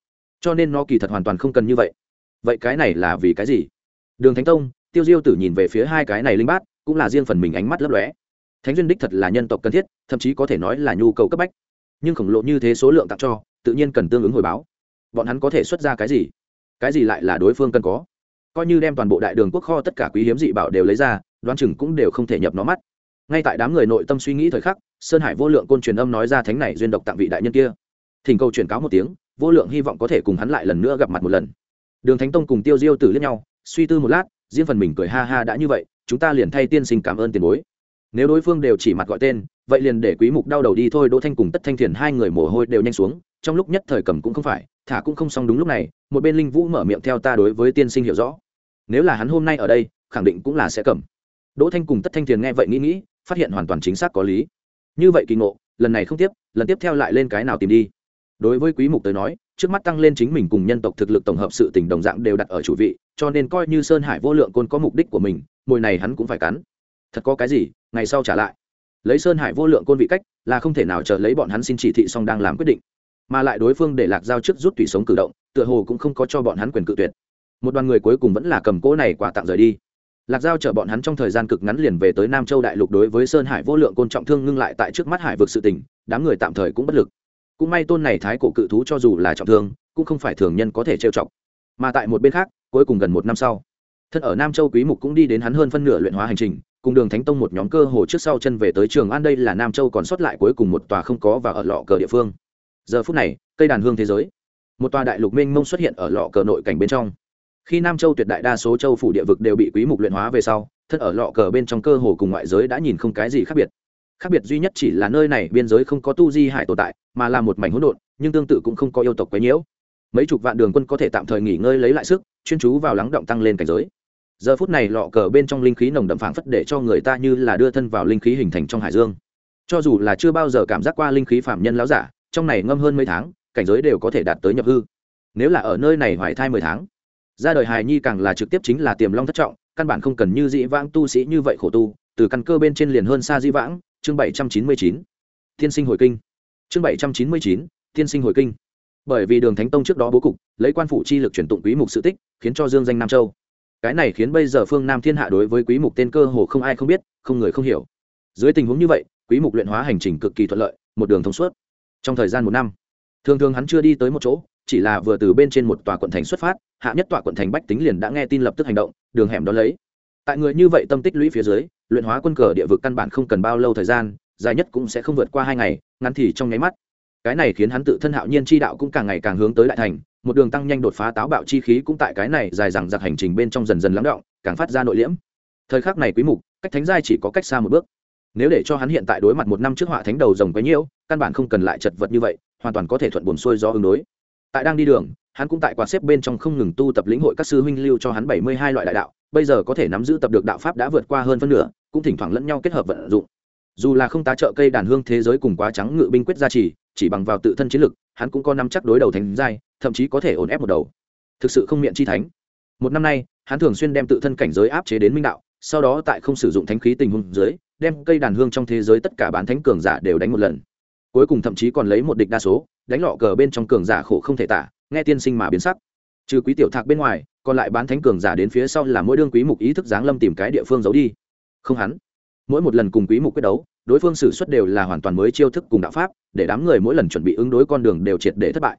Cho nên nó kỳ thật hoàn toàn không cần như vậy. Vậy cái này là vì cái gì? Đường thánh tông, tiêu diêu tử nhìn về phía hai cái này linh bát, cũng là riêng phần mình ánh mắt lấp lóe. Thánh duyên đích thật là nhân tộc cần thiết, thậm chí có thể nói là nhu cầu cấp bách. Nhưng khổng lồ như thế số lượng tặng cho, tự nhiên cần tương ứng hồi báo. Bọn hắn có thể xuất ra cái gì? Cái gì lại là đối phương cần có? Coi như đem toàn bộ đại đường quốc kho tất cả quý hiếm dị bảo đều lấy ra, đoán chừng cũng đều không thể nhập nó mắt. Ngay tại đám người nội tâm suy nghĩ thời khắc, sơn hải vô lượng côn truyền âm nói ra thánh này duyên độc tặng vị đại nhân kia. Thỉnh cầu truyền cáo một tiếng, vô lượng hy vọng có thể cùng hắn lại lần nữa gặp mặt một lần. Đường thánh tông cùng tiêu diêu tử liếc nhau, suy tư một lát, riêng phần mình cười ha ha đã như vậy, chúng ta liền thay tiên sinh cảm ơn tiền bối. Nếu đối phương đều chỉ mặt gọi tên, vậy liền để quý mục đau đầu đi thôi, đỗ thanh cùng tất thanh thiền hai người mồ hôi đều nhanh xuống, trong lúc nhất thời cầm cũng không phải thả cũng không xong đúng lúc này, một bên linh vũ mở miệng theo ta đối với tiên sinh hiểu rõ. Nếu là hắn hôm nay ở đây, khẳng định cũng là sẽ cầm. Đỗ thanh cùng tất thanh thiền nghe vậy nghĩ nghĩ, phát hiện hoàn toàn chính xác có lý. Như vậy kỳ ngộ, lần này không tiếp, lần tiếp theo lại lên cái nào tìm đi. Đối với quý mục tới nói, trước mắt tăng lên chính mình cùng nhân tộc thực lực tổng hợp sự tình đồng dạng đều đặt ở chủ vị, cho nên coi như sơn hải vô lượng côn có mục đích của mình, mồi này hắn cũng phải cắn. Thật có cái gì, ngày sau trả lại. Lấy sơn hải vô lượng côn vị cách, là không thể nào chờ lấy bọn hắn xin chỉ thị xong đang làm quyết định mà lại đối phương để lạc giao trước rút tùy sống cử động, tựa hồ cũng không có cho bọn hắn quyền cự tuyệt. Một đoàn người cuối cùng vẫn là cầm cỗ này quà tặng rời đi. Lạc giao chở bọn hắn trong thời gian cực ngắn liền về tới nam châu đại lục đối với sơn hải vô lượng côn trọng thương ngưng lại tại trước mắt hải vực sự tỉnh đám người tạm thời cũng bất lực. Cũng may tôn này thái cổ cự thú cho dù là trọng thương, cũng không phải thường nhân có thể trêu chọc. Mà tại một bên khác, cuối cùng gần một năm sau, thân ở nam châu quý mục cũng đi đến hắn hơn phân nửa luyện hóa hành trình, cùng đường thánh tông một nhóm cơ hồ trước sau chân về tới trường an, đây là nam châu còn sót lại cuối cùng một tòa không có và ở lọ cờ địa phương giờ phút này, cây đàn hương thế giới. Một tòa đại lục minh mông xuất hiện ở lọ cờ nội cảnh bên trong. Khi nam châu tuyệt đại đa số châu phủ địa vực đều bị quý mục luyện hóa về sau, thân ở lọ cờ bên trong cơ hồ cùng ngoại giới đã nhìn không cái gì khác biệt. Khác biệt duy nhất chỉ là nơi này biên giới không có tu di hải tồn tại, mà là một mảnh hỗn độn, nhưng tương tự cũng không có yêu tộc quấy nhiễu. Mấy chục vạn đường quân có thể tạm thời nghỉ ngơi lấy lại sức, chuyên chú vào lắng động tăng lên cảnh giới. Giờ phút này lọ cờ bên trong linh khí nồng đậm phảng phất để cho người ta như là đưa thân vào linh khí hình thành trong hải dương. Cho dù là chưa bao giờ cảm giác qua linh khí phạm nhân láo giả trong này ngâm hơn mấy tháng, cảnh giới đều có thể đạt tới nhập hư. Nếu là ở nơi này hoài thai mười tháng, ra đời hài nhi càng là trực tiếp chính là tiềm long thất trọng, căn bản không cần như dĩ vãng tu sĩ như vậy khổ tu, từ căn cơ bên trên liền hơn xa dĩ vãng, chương bảy trăm chín mươi chín, thiên sinh hồi kinh. Chương bảy trăm chín mươi chín, thiên sinh hồi kinh. Bởi vì đường thánh tông trước đó bố cục, lấy quan phụ chi lực chuyển tụng quý mục sự tích, khiến cho dương danh nam châu. Cái này khiến bây giờ phương nam thiên hạ đối với quý mục tên cơ hồ không ai không biết, không người không hiểu. Dưới tình huống như vậy, quý mục luyện hóa hành trình cực kỳ thuận lợi, một đường thông suốt trong thời gian một năm. Thường thường hắn chưa đi tới một chỗ, chỉ là vừa từ bên trên một tòa quận thành xuất phát, hạ nhất tòa quận thành bách tính liền đã nghe tin lập tức hành động, đường hẻm đó lấy. Tại người như vậy tâm tích lũy phía dưới, luyện hóa quân cờ địa vực căn bản không cần bao lâu thời gian, dài nhất cũng sẽ không vượt qua hai ngày, ngắn thì trong nháy mắt. Cái này khiến hắn tự thân hạo nhiên chi đạo cũng càng ngày càng hướng tới đại thành, một đường tăng nhanh đột phá táo bạo chi khí cũng tại cái này dài dằng dặc hành trình bên trong dần dần lắng động, càng phát ra nội liễm. Thời khắc này quý mục, cách thánh giai chỉ có cách xa một bước nếu để cho hắn hiện tại đối mặt một năm trước họa thánh đầu rồng quấy nhiễu, căn bản không cần lại chật vật như vậy, hoàn toàn có thể thuận buồn xuôi do ứng đối. Tại đang đi đường, hắn cũng tại quạt xếp bên trong không ngừng tu tập lĩnh hội các sư huynh lưu cho hắn bảy mươi hai loại đại đạo, bây giờ có thể nắm giữ tập được đạo pháp đã vượt qua hơn phân nửa, cũng thỉnh thoảng lẫn nhau kết hợp vận dụng. Dù là không tá trợ cây đàn hương thế giới cùng quá trắng ngự binh quyết gia trì, chỉ bằng vào tự thân chiến lực, hắn cũng có năm chắc đối đầu thành giai, thậm chí có thể ổn ép một đầu. Thực sự không miệng chi thánh. Một năm nay, hắn thường xuyên đem tự thân cảnh giới áp chế đến minh đạo, sau đó tại không sử dụng thánh khí tình huống dưới đem cây đàn hương trong thế giới tất cả bán thánh cường giả đều đánh một lần. Cuối cùng thậm chí còn lấy một địch đa số, đánh lọ cờ bên trong cường giả khổ không thể tả, nghe tiên sinh mà biến sắc. Trừ quý tiểu thạc bên ngoài, còn lại bán thánh cường giả đến phía sau là mỗi đương quý mục ý thức giáng lâm tìm cái địa phương giấu đi. Không hắn. Mỗi một lần cùng quý mục quyết đấu, đối phương xử suất đều là hoàn toàn mới chiêu thức cùng đạo pháp, để đám người mỗi lần chuẩn bị ứng đối con đường đều triệt để thất bại.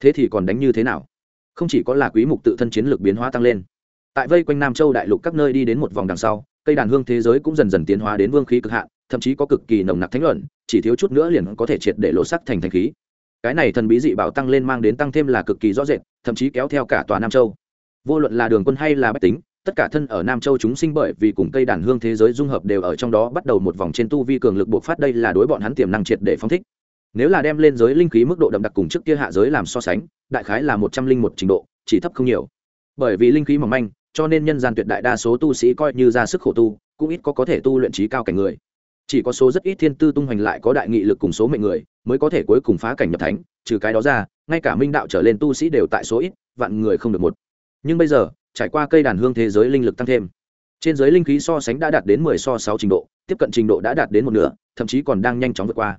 Thế thì còn đánh như thế nào? Không chỉ có là quý mục tự thân chiến lược biến hóa tăng lên. Tại vây quanh nam châu đại lục các nơi đi đến một vòng đằng sau cây đàn hương thế giới cũng dần dần tiến hóa đến vương khí cực hạn, thậm chí có cực kỳ nồng nặc thánh luận, chỉ thiếu chút nữa liền có thể triệt để lộ sắc thành thành khí. Cái này thần bí dị bảo tăng lên mang đến tăng thêm là cực kỳ rõ rệt, thậm chí kéo theo cả tòa nam châu. Vô luận là đường quân hay là bách tính, tất cả thân ở nam châu chúng sinh bởi vì cùng cây đàn hương thế giới dung hợp đều ở trong đó bắt đầu một vòng trên tu vi cường lực buộc phát, đây là đối bọn hắn tiềm năng triệt để phóng thích. Nếu là đem lên giới linh khí mức độ đậm đặc cùng trước kia hạ giới làm so sánh, đại khái là một trăm linh một trình độ, chỉ thấp không nhiều. Bởi vì linh khí mỏng manh cho nên nhân gian tuyệt đại đa số tu sĩ coi như ra sức khổ tu, cũng ít có có thể tu luyện trí cao cảnh người. Chỉ có số rất ít thiên tư tung hoành lại có đại nghị lực cùng số mệnh người mới có thể cuối cùng phá cảnh nhập thánh, trừ cái đó ra, ngay cả minh đạo trở lên tu sĩ đều tại số ít, vạn người không được một. Nhưng bây giờ, trải qua cây đàn hương thế giới linh lực tăng thêm, trên giới linh khí so sánh đã đạt đến mười so sáu trình độ, tiếp cận trình độ đã đạt đến một nửa, thậm chí còn đang nhanh chóng vượt qua.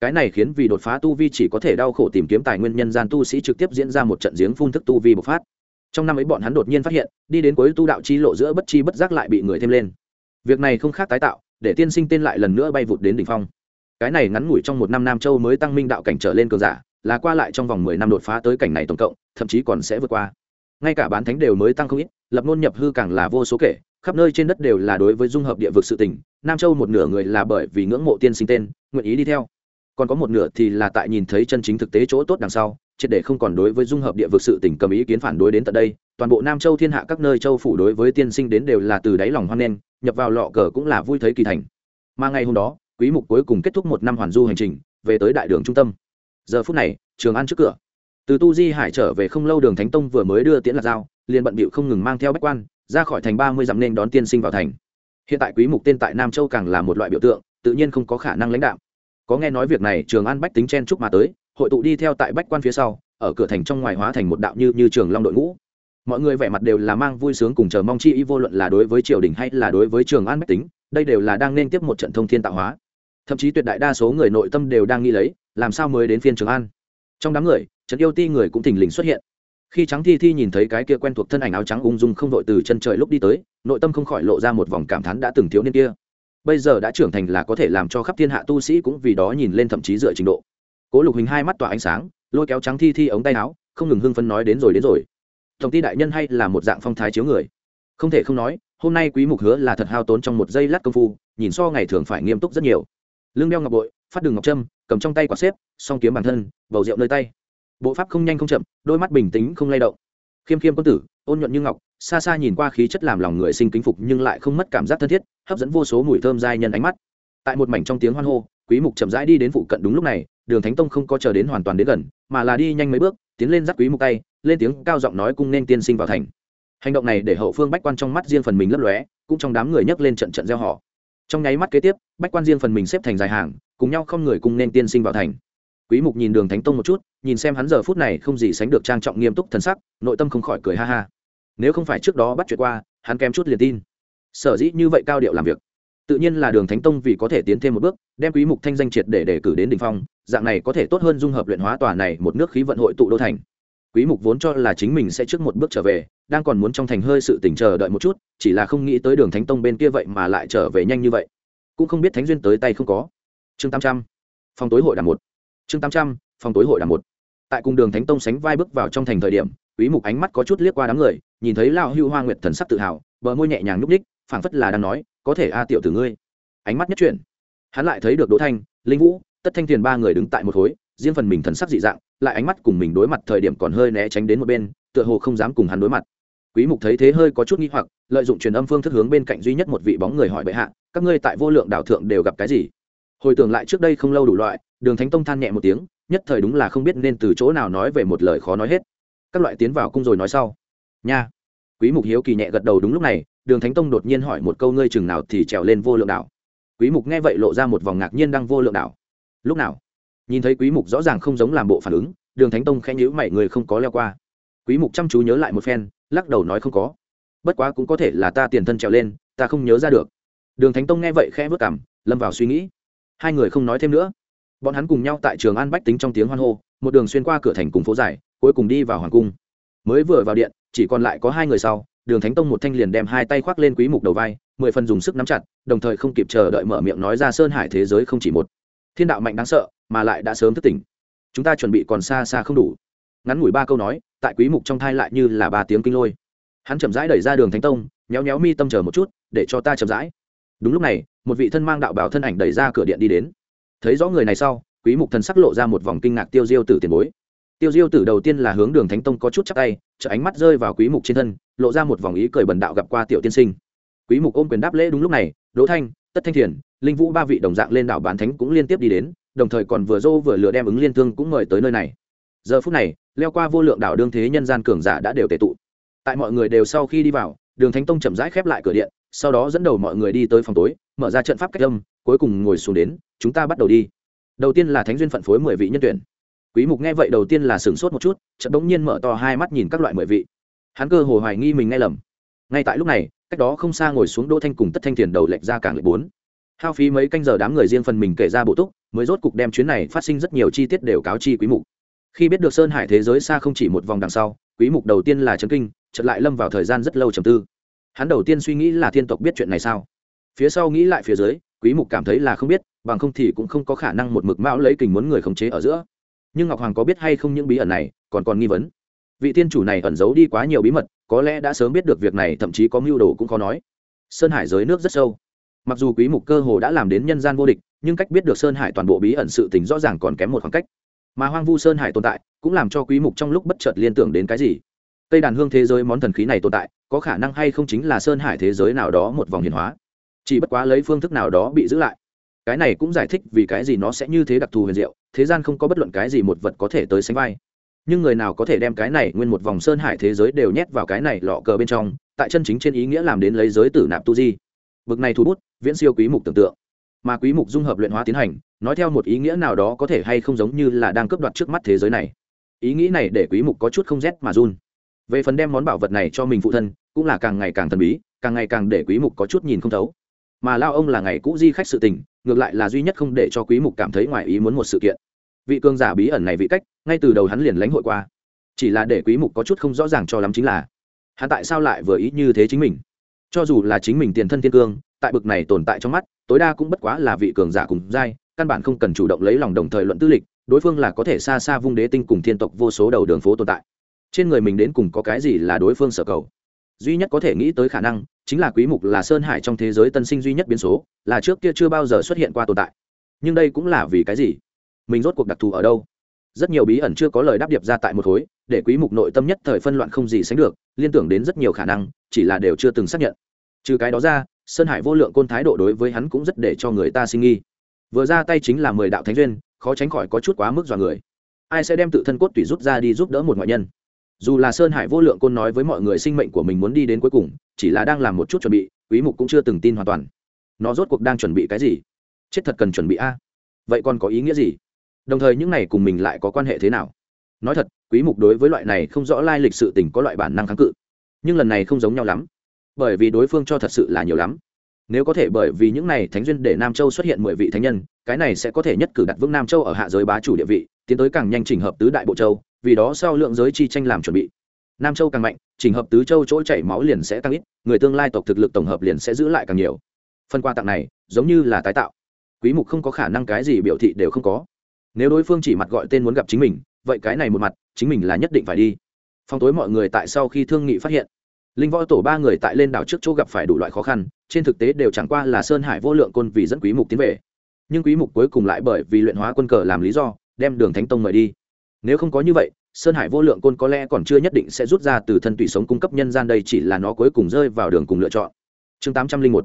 Cái này khiến vì đột phá tu vi chỉ có thể đau khổ tìm kiếm tài nguyên nhân gian tu sĩ trực tiếp diễn ra một trận giếng phun thức tu vi bộc phát trong năm ấy bọn hắn đột nhiên phát hiện, đi đến cuối tu đạo chi lộ giữa bất chi bất giác lại bị người thêm lên. Việc này không khác tái tạo, để tiên sinh tên lại lần nữa bay vụt đến đỉnh phong. Cái này ngắn ngủi trong một năm nam châu mới tăng minh đạo cảnh trở lên cường giả, là qua lại trong vòng mười năm đột phá tới cảnh này tổng cộng, thậm chí còn sẽ vượt qua. Ngay cả bán thánh đều mới tăng không ít, lập ngôn nhập hư càng là vô số kể, khắp nơi trên đất đều là đối với dung hợp địa vực sự tình, nam châu một nửa người là bởi vì ngưỡng mộ tiên sinh tên, nguyện ý đi theo. Còn có một nửa thì là tại nhìn thấy chân chính thực tế chỗ tốt đằng sau triệt để không còn đối với dung hợp địa vực sự tỉnh cầm ý kiến phản đối đến tận đây, toàn bộ nam châu thiên hạ các nơi châu phủ đối với tiên sinh đến đều là từ đáy lòng hoan nghênh, nhập vào lọ cờ cũng là vui thấy kỳ thành. Mà ngày hôm đó, quý mục cuối cùng kết thúc một năm hoàn du hành trình, về tới đại đường trung tâm. Giờ phút này, trường an trước cửa. Từ tu di hải trở về không lâu đường thánh tông vừa mới đưa tiễn lạc dao liền bận bịu không ngừng mang theo bách quan, ra khỏi thành ba mươi dặm nên đón tiên sinh vào thành. Hiện tại quý mục tên tại nam châu càng là một loại biểu tượng, tự nhiên không có khả năng lãnh đạo có nghe nói việc này, trường an bách tính chen chúc mà tới hội tụ đi theo tại bách quan phía sau, ở cửa thành trong ngoài hóa thành một đạo như như trường long đội ngũ. Mọi người vẻ mặt đều là mang vui sướng cùng chờ mong chi ý, vô luận là đối với triều đình hay là đối với trường an bách tính, đây đều là đang nên tiếp một trận thông thiên tạo hóa. Thậm chí tuyệt đại đa số người nội tâm đều đang nghĩ lấy, làm sao mới đến phiên trường an. Trong đám người trấn yêu ti người cũng thình lình xuất hiện. Khi trắng thi thi nhìn thấy cái kia quen thuộc thân ảnh áo trắng ung dung không đội từ chân trời lúc đi tới, nội tâm không khỏi lộ ra một vòng cảm thán đã từng thiếu niên kia. Bây giờ đã trưởng thành là có thể làm cho khắp thiên hạ tu sĩ cũng vì đó nhìn lên thậm chí dựa trình độ cố lục hình hai mắt tỏa ánh sáng, lôi kéo trắng thi thi ống tay áo, không ngừng hưng phấn nói đến rồi đến rồi. Tổng ty đại nhân hay là một dạng phong thái chiếu người? Không thể không nói, hôm nay quý mục hứa là thật hao tốn trong một giây lát công phu, nhìn so ngày thường phải nghiêm túc rất nhiều. Lưng đeo ngọc bội, phát đường ngọc trâm, cầm trong tay quả xếp, song kiếm bản thân, bầu rượu nơi tay. Bộ pháp không nhanh không chậm, đôi mắt bình tĩnh không lay động. Khiêm khiêm quân tử, ôn nhuận như ngọc, xa xa nhìn qua khí chất làm lòng người sinh kính phục nhưng lại không mất cảm giác thân thiết, hấp dẫn vô số mùi thơm dai nhân ánh mắt. Tại một mảnh trong tiếng hoan hô, quý mục chậm rãi đi đến phụ cận đúng lúc này đường thánh tông không có chờ đến hoàn toàn đến gần, mà là đi nhanh mấy bước, tiến lên dắt quý mục tay, lên tiếng cao giọng nói cung nên tiên sinh vào thành. Hành động này để hậu phương bách quan trong mắt riêng phần mình lấp lóe, cũng trong đám người nhấc lên trận trận gieo họ. Trong nháy mắt kế tiếp, bách quan riêng phần mình xếp thành dài hàng, cùng nhau không người cung nên tiên sinh vào thành. Quý mục nhìn đường thánh tông một chút, nhìn xem hắn giờ phút này không gì sánh được trang trọng nghiêm túc thần sắc, nội tâm không khỏi cười ha ha. Nếu không phải trước đó bắt chuyện qua, hắn kém chút liền tin. Sở dĩ như vậy cao điệu làm việc tự nhiên là đường thánh tông vì có thể tiến thêm một bước, đem quý mục thanh danh triệt để đề cử đến đỉnh phong, dạng này có thể tốt hơn dung hợp luyện hóa tòa này một nước khí vận hội tụ đô thành. Quý mục vốn cho là chính mình sẽ trước một bước trở về, đang còn muốn trong thành hơi sự tỉnh chờ đợi một chút, chỉ là không nghĩ tới đường thánh tông bên kia vậy mà lại trở về nhanh như vậy. Cũng không biết thánh duyên tới tay không có. Chương 800 phòng tối hội đàm một. Chương 800 phòng tối hội đàm một. Tại cùng đường thánh tông sánh vai bước vào trong thành thời điểm, quý mục ánh mắt có chút liếc qua đám người, nhìn thấy lão hưu hoa nguyệt thần sắc tự hào, bờ môi nhẹ nhàng nhúc nhích, phảng phất là đang nói có thể a tiểu tử ngươi. Ánh mắt nhất chuyển. Hắn lại thấy được đỗ thanh, linh vũ, tất thanh tiền ba người đứng tại một khối, riêng phần mình thần sắc dị dạng, lại ánh mắt cùng mình đối mặt thời điểm còn hơi né tránh đến một bên, tựa hồ không dám cùng hắn đối mặt. Quý mục thấy thế hơi có chút nghi hoặc, lợi dụng truyền âm phương thức hướng bên cạnh duy nhất một vị bóng người hỏi bệ hạ, các ngươi tại vô lượng đảo thượng đều gặp cái gì? Hồi tưởng lại trước đây không lâu đủ loại, đường thánh tông than nhẹ một tiếng, nhất thời đúng là không biết nên từ chỗ nào nói về một lời khó nói hết. Các loại tiến vào cung rồi nói sau. Nha. Quý mục hiếu kỳ nhẹ gật đầu đúng lúc này đường thánh tông đột nhiên hỏi một câu, ngươi chừng nào thì trèo lên vô lượng đảo? Quý mục nghe vậy lộ ra một vòng ngạc nhiên đang vô lượng đảo. Lúc nào? Nhìn thấy quý mục rõ ràng không giống làm bộ phản ứng, đường thánh tông khẽ nhíu mày người không có leo qua. Quý mục chăm chú nhớ lại một phen, lắc đầu nói, không có. Bất quá cũng có thể là ta tiền thân trèo lên, ta không nhớ ra được. Đường thánh tông nghe vậy khẽ vớt cảm lâm vào suy nghĩ. Hai người không nói thêm nữa. Bọn hắn cùng nhau tại trường an bách tính trong tiếng hoan hô, một đường xuyên qua cửa thành cùng phố dài, cuối cùng đi vào hoàng cung. Mới vừa vào điện, chỉ còn lại có hai người sau đường thánh tông một thanh liền đem hai tay khoác lên quý mục đầu vai, mười phần dùng sức nắm chặt, đồng thời không kịp chờ đợi mở miệng nói ra sơn hải thế giới không chỉ một. Thiên đạo mạnh đáng sợ, mà lại đã sớm thức tỉnh. Chúng ta chuẩn bị còn xa xa không đủ. Ngắn ngủi ba câu nói, tại quý mục trong thai lại như là ba tiếng kinh lôi. Hắn chậm rãi đẩy ra đường thánh tông, nhéo nhéo mi tâm chờ một chút, để cho ta chậm rãi. Đúng lúc này, một vị thân mang đạo bảo thân ảnh đẩy ra cửa điện đi đến. Thấy rõ người này sau, quý mục thần sắc lộ ra một vòng kinh ngạc tiêu diêu tử tiền bối. Tiêu diêu tử đầu tiên là hướng đường thánh tông có chút chắc tay chợ ánh mắt rơi vào quý mục trên thân, lộ ra một vòng ý cười bần đạo gặp qua tiểu tiên sinh. Quý mục ôm quyền đáp lễ đúng lúc này, đỗ thanh, tất thanh thiền, linh vũ ba vị đồng dạng lên đảo bán thánh cũng liên tiếp đi đến, đồng thời còn vừa dô vừa lừa đem ứng liên thương cũng mời tới nơi này. Giờ phút này, leo qua vô lượng đảo đương thế nhân gian cường giả đã đều tề tụ. Tại mọi người đều sau khi đi vào, đường thánh tông chậm rãi khép lại cửa điện, sau đó dẫn đầu mọi người đi tới phòng tối, mở ra trận pháp cách âm, cuối cùng ngồi xuống đến, chúng ta bắt đầu đi. Đầu tiên là thánh duyên phận phối mười vị nhân tuyển quý mục nghe vậy đầu tiên là sửng sốt một chút, chợt bỗng nhiên mở to hai mắt nhìn các loại mười vị. Hắn cơ hồ hoài nghi mình nghe lầm. Ngay tại lúc này, cách đó không xa ngồi xuống đỗ thanh cùng tất thanh tiền đầu lệch ra cảng lệch bốn. Hao phí mấy canh giờ đám người riêng phần mình kể ra bộ túc, mới rốt cục đem chuyến này phát sinh rất nhiều chi tiết đều cáo chi quý mục. Khi biết được sơn hải thế giới xa không chỉ một vòng đằng sau, quý mục đầu tiên là chấn kinh, chợt lại lâm vào thời gian rất lâu trầm tư. Hắn đầu tiên suy nghĩ là thiên tộc biết chuyện này sao? Phía sau nghĩ lại phía dưới, quý mục cảm thấy là không biết, bằng không thì cũng không có khả năng một mực mão lấy kình muốn người khống chế ở giữa nhưng ngọc hoàng có biết hay không những bí ẩn này, còn còn nghi vấn. Vị tiên chủ này ẩn giấu đi quá nhiều bí mật, có lẽ đã sớm biết được việc này, thậm chí có mưu đồ cũng khó nói. Sơn hải giới nước rất sâu. Mặc dù quý mục cơ hồ đã làm đến nhân gian vô địch, nhưng cách biết được sơn hải toàn bộ bí ẩn sự tình rõ ràng còn kém một khoảng cách. Mà hoang vu sơn hải tồn tại, cũng làm cho quý mục trong lúc bất chợt liên tưởng đến cái gì. Tây đàn hương thế giới món thần khí này tồn tại, có khả năng hay không chính là sơn hải thế giới nào đó một vòng hiển hóa. Chỉ bất quá lấy phương thức nào đó bị giữ lại cái này cũng giải thích vì cái gì nó sẽ như thế đặc thù huyền diệu, thế gian không có bất luận cái gì một vật có thể tới sánh vai. Nhưng người nào có thể đem cái này nguyên một vòng sơn hải thế giới đều nhét vào cái này lọ cờ bên trong, tại chân chính trên ý nghĩa làm đến lấy giới tử nạp tu di. Bực này thu bút, viễn siêu quý mục tưởng tượng. Mà quý mục dung hợp luyện hóa tiến hành, nói theo một ý nghĩa nào đó có thể hay không giống như là đang cướp đoạt trước mắt thế giới này. Ý nghĩ này để quý mục có chút không rét mà run. Về phần đem món bảo vật này cho mình phụ thân, cũng là càng ngày càng thần bí, càng ngày càng để quý mục có chút nhìn không thấu. Mà lao ông là ngày cũ di khách sự tình ngược lại là duy nhất không để cho quý mục cảm thấy ngoài ý muốn một sự kiện. Vị cương giả bí ẩn này vị cách, ngay từ đầu hắn liền lãnh hội qua. Chỉ là để quý mục có chút không rõ ràng cho lắm chính là, hắn tại sao lại vừa ý như thế chính mình? Cho dù là chính mình tiền thân thiên cương, tại bực này tồn tại trong mắt, tối đa cũng bất quá là vị cường giả cùng giai, căn bản không cần chủ động lấy lòng đồng thời luận tư lịch, đối phương là có thể xa xa vung đế tinh cùng thiên tộc vô số đầu đường phố tồn tại. Trên người mình đến cùng có cái gì là đối phương sở cầu? Duy nhất có thể nghĩ tới khả năng chính là quý mục là sơn hải trong thế giới tân sinh duy nhất biến số, là trước kia chưa bao giờ xuất hiện qua tồn tại. Nhưng đây cũng là vì cái gì? Mình rốt cuộc đặc thù ở đâu? Rất nhiều bí ẩn chưa có lời đáp điệp ra tại một khối, để quý mục nội tâm nhất thời phân loạn không gì sánh được, liên tưởng đến rất nhiều khả năng, chỉ là đều chưa từng xác nhận. Trừ cái đó ra, sơn hải vô lượng côn thái độ đối với hắn cũng rất để cho người ta sinh nghi. Vừa ra tay chính là mười đạo thánh duyên, khó tránh khỏi có chút quá mức dọa người. Ai sẽ đem tự thân cốt tủy rút ra đi giúp đỡ một ngoại nhân? Dù là sơn hải vô lượng côn nói với mọi người sinh mệnh của mình muốn đi đến cuối cùng chỉ là đang làm một chút chuẩn bị, quý mục cũng chưa từng tin hoàn toàn. Nó rốt cuộc đang chuẩn bị cái gì? Chết thật cần chuẩn bị a. Vậy còn có ý nghĩa gì? Đồng thời những này cùng mình lại có quan hệ thế nào? Nói thật, quý mục đối với loại này không rõ lai lịch sự tình có loại bản năng kháng cự. Nhưng lần này không giống nhau lắm. Bởi vì đối phương cho thật sự là nhiều lắm. Nếu có thể bởi vì những này thánh duyên để nam châu xuất hiện mười vị thánh nhân, cái này sẽ có thể nhất cử đặt vững nam châu ở hạ giới bá chủ địa vị, tiến tới càng nhanh chỉnh hợp tứ đại bộ châu, vì đó sau lượng giới chi tranh làm chuẩn bị. Nam châu càng mạnh trình hợp tứ châu chỗ chảy máu liền sẽ tăng ít, người tương lai tộc thực lực tổng hợp liền sẽ giữ lại càng nhiều. Phần quà tặng này, giống như là tái tạo. Quý mục không có khả năng cái gì biểu thị đều không có. Nếu đối phương chỉ mặt gọi tên muốn gặp chính mình, vậy cái này một mặt, chính mình là nhất định phải đi. Phong tối mọi người tại sau khi thương nghị phát hiện, linh võ tổ ba người tại lên đảo trước chỗ gặp phải đủ loại khó khăn, trên thực tế đều chẳng qua là sơn hải vô lượng côn vì dẫn quý mục tiến về. Nhưng quý mục cuối cùng lại bởi vì luyện hóa quân cờ làm lý do, đem đường thánh tông mời đi. Nếu không có như vậy sơn hải vô lượng côn có lẽ còn chưa nhất định sẽ rút ra từ thân tùy sống cung cấp nhân gian đây chỉ là nó cuối cùng rơi vào đường cùng lựa chọn. Chương 801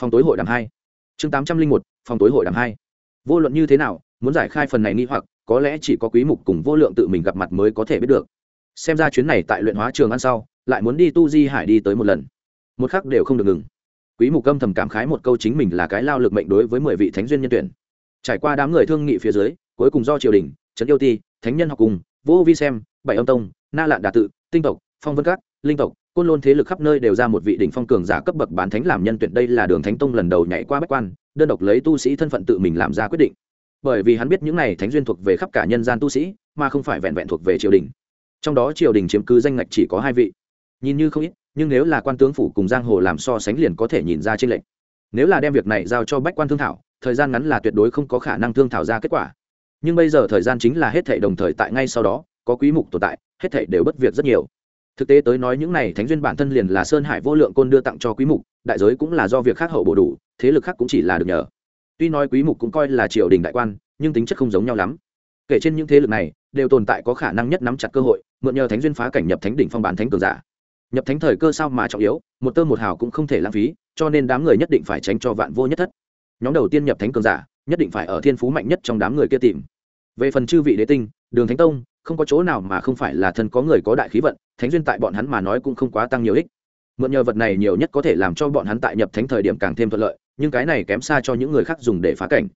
phòng tối hội đàm hai. Chương 801 phòng tối hội đàm hai. Vô luận như thế nào, muốn giải khai phần này nghi hoặc, có lẽ chỉ có quý mục cùng vô lượng tự mình gặp mặt mới có thể biết được. Xem ra chuyến này tại luyện hóa trường ăn sau, lại muốn đi tu di hải đi tới một lần. Một khắc đều không được ngừng. Quý mục âm thầm cảm khái một câu chính mình là cái lao lực mệnh đối với mười vị thánh duyên nhân tuyển. Trải qua đám người thương nghị phía dưới, cuối cùng do triều đình, trấn yêu ti, thánh nhân học cùng vô vi xem, bảy âm tông, na lạn đà tự, tinh tộc, phong vân các, linh tộc, côn lôn thế lực khắp nơi đều ra một vị đỉnh phong cường giả cấp bậc bán thánh làm nhân tuyển. Đây là đường thánh tông lần đầu nhảy qua bách quan, đơn độc lấy tu sĩ thân phận tự mình làm ra quyết định. Bởi vì hắn biết những này thánh duyên thuộc về khắp cả nhân gian tu sĩ, mà không phải vẹn vẹn thuộc về triều đình. Trong đó triều đình chiếm cứ danh ngạch chỉ có hai vị. Nhìn như không ít, nhưng nếu là quan tướng phủ cùng giang hồ làm so sánh liền có thể nhìn ra trên lệnh nếu là đem việc này giao cho bách quan thương thảo, thời gian ngắn là tuyệt đối không có khả năng thương thảo ra kết quả nhưng bây giờ thời gian chính là hết thể đồng thời tại ngay sau đó, có quý mục tồn tại, hết thể đều bất việc rất nhiều. Thực tế tới nói những này thánh duyên bản thân liền là sơn hải vô lượng côn đưa tặng cho quý mục, đại giới cũng là do việc khác hậu bổ đủ, thế lực khác cũng chỉ là được nhờ. Tuy nói quý mục cũng coi là triều đình đại quan, nhưng tính chất không giống nhau lắm. Kể trên những thế lực này, đều tồn tại có khả năng nhất nắm chặt cơ hội, mượn nhờ thánh duyên phá cảnh nhập thánh đỉnh phong bản thánh cường giả. Nhập thánh thời cơ sao mà trọng yếu, một tơ một hào cũng không thể lãng phí, cho nên đám người nhất định phải tránh cho vạn vô nhất thất. Nhóm đầu tiên nhập thánh cường giả nhất định phải ở thiên phú mạnh nhất trong đám người kia tìm. Về phần chư vị đế tinh, đường thánh tông, không có chỗ nào mà không phải là thân có người có đại khí vận, thánh duyên tại bọn hắn mà nói cũng không quá tăng nhiều ích. Mượn nhờ vật này nhiều nhất có thể làm cho bọn hắn tại nhập thánh thời điểm càng thêm thuận lợi, nhưng cái này kém xa cho những người khác dùng để phá cảnh.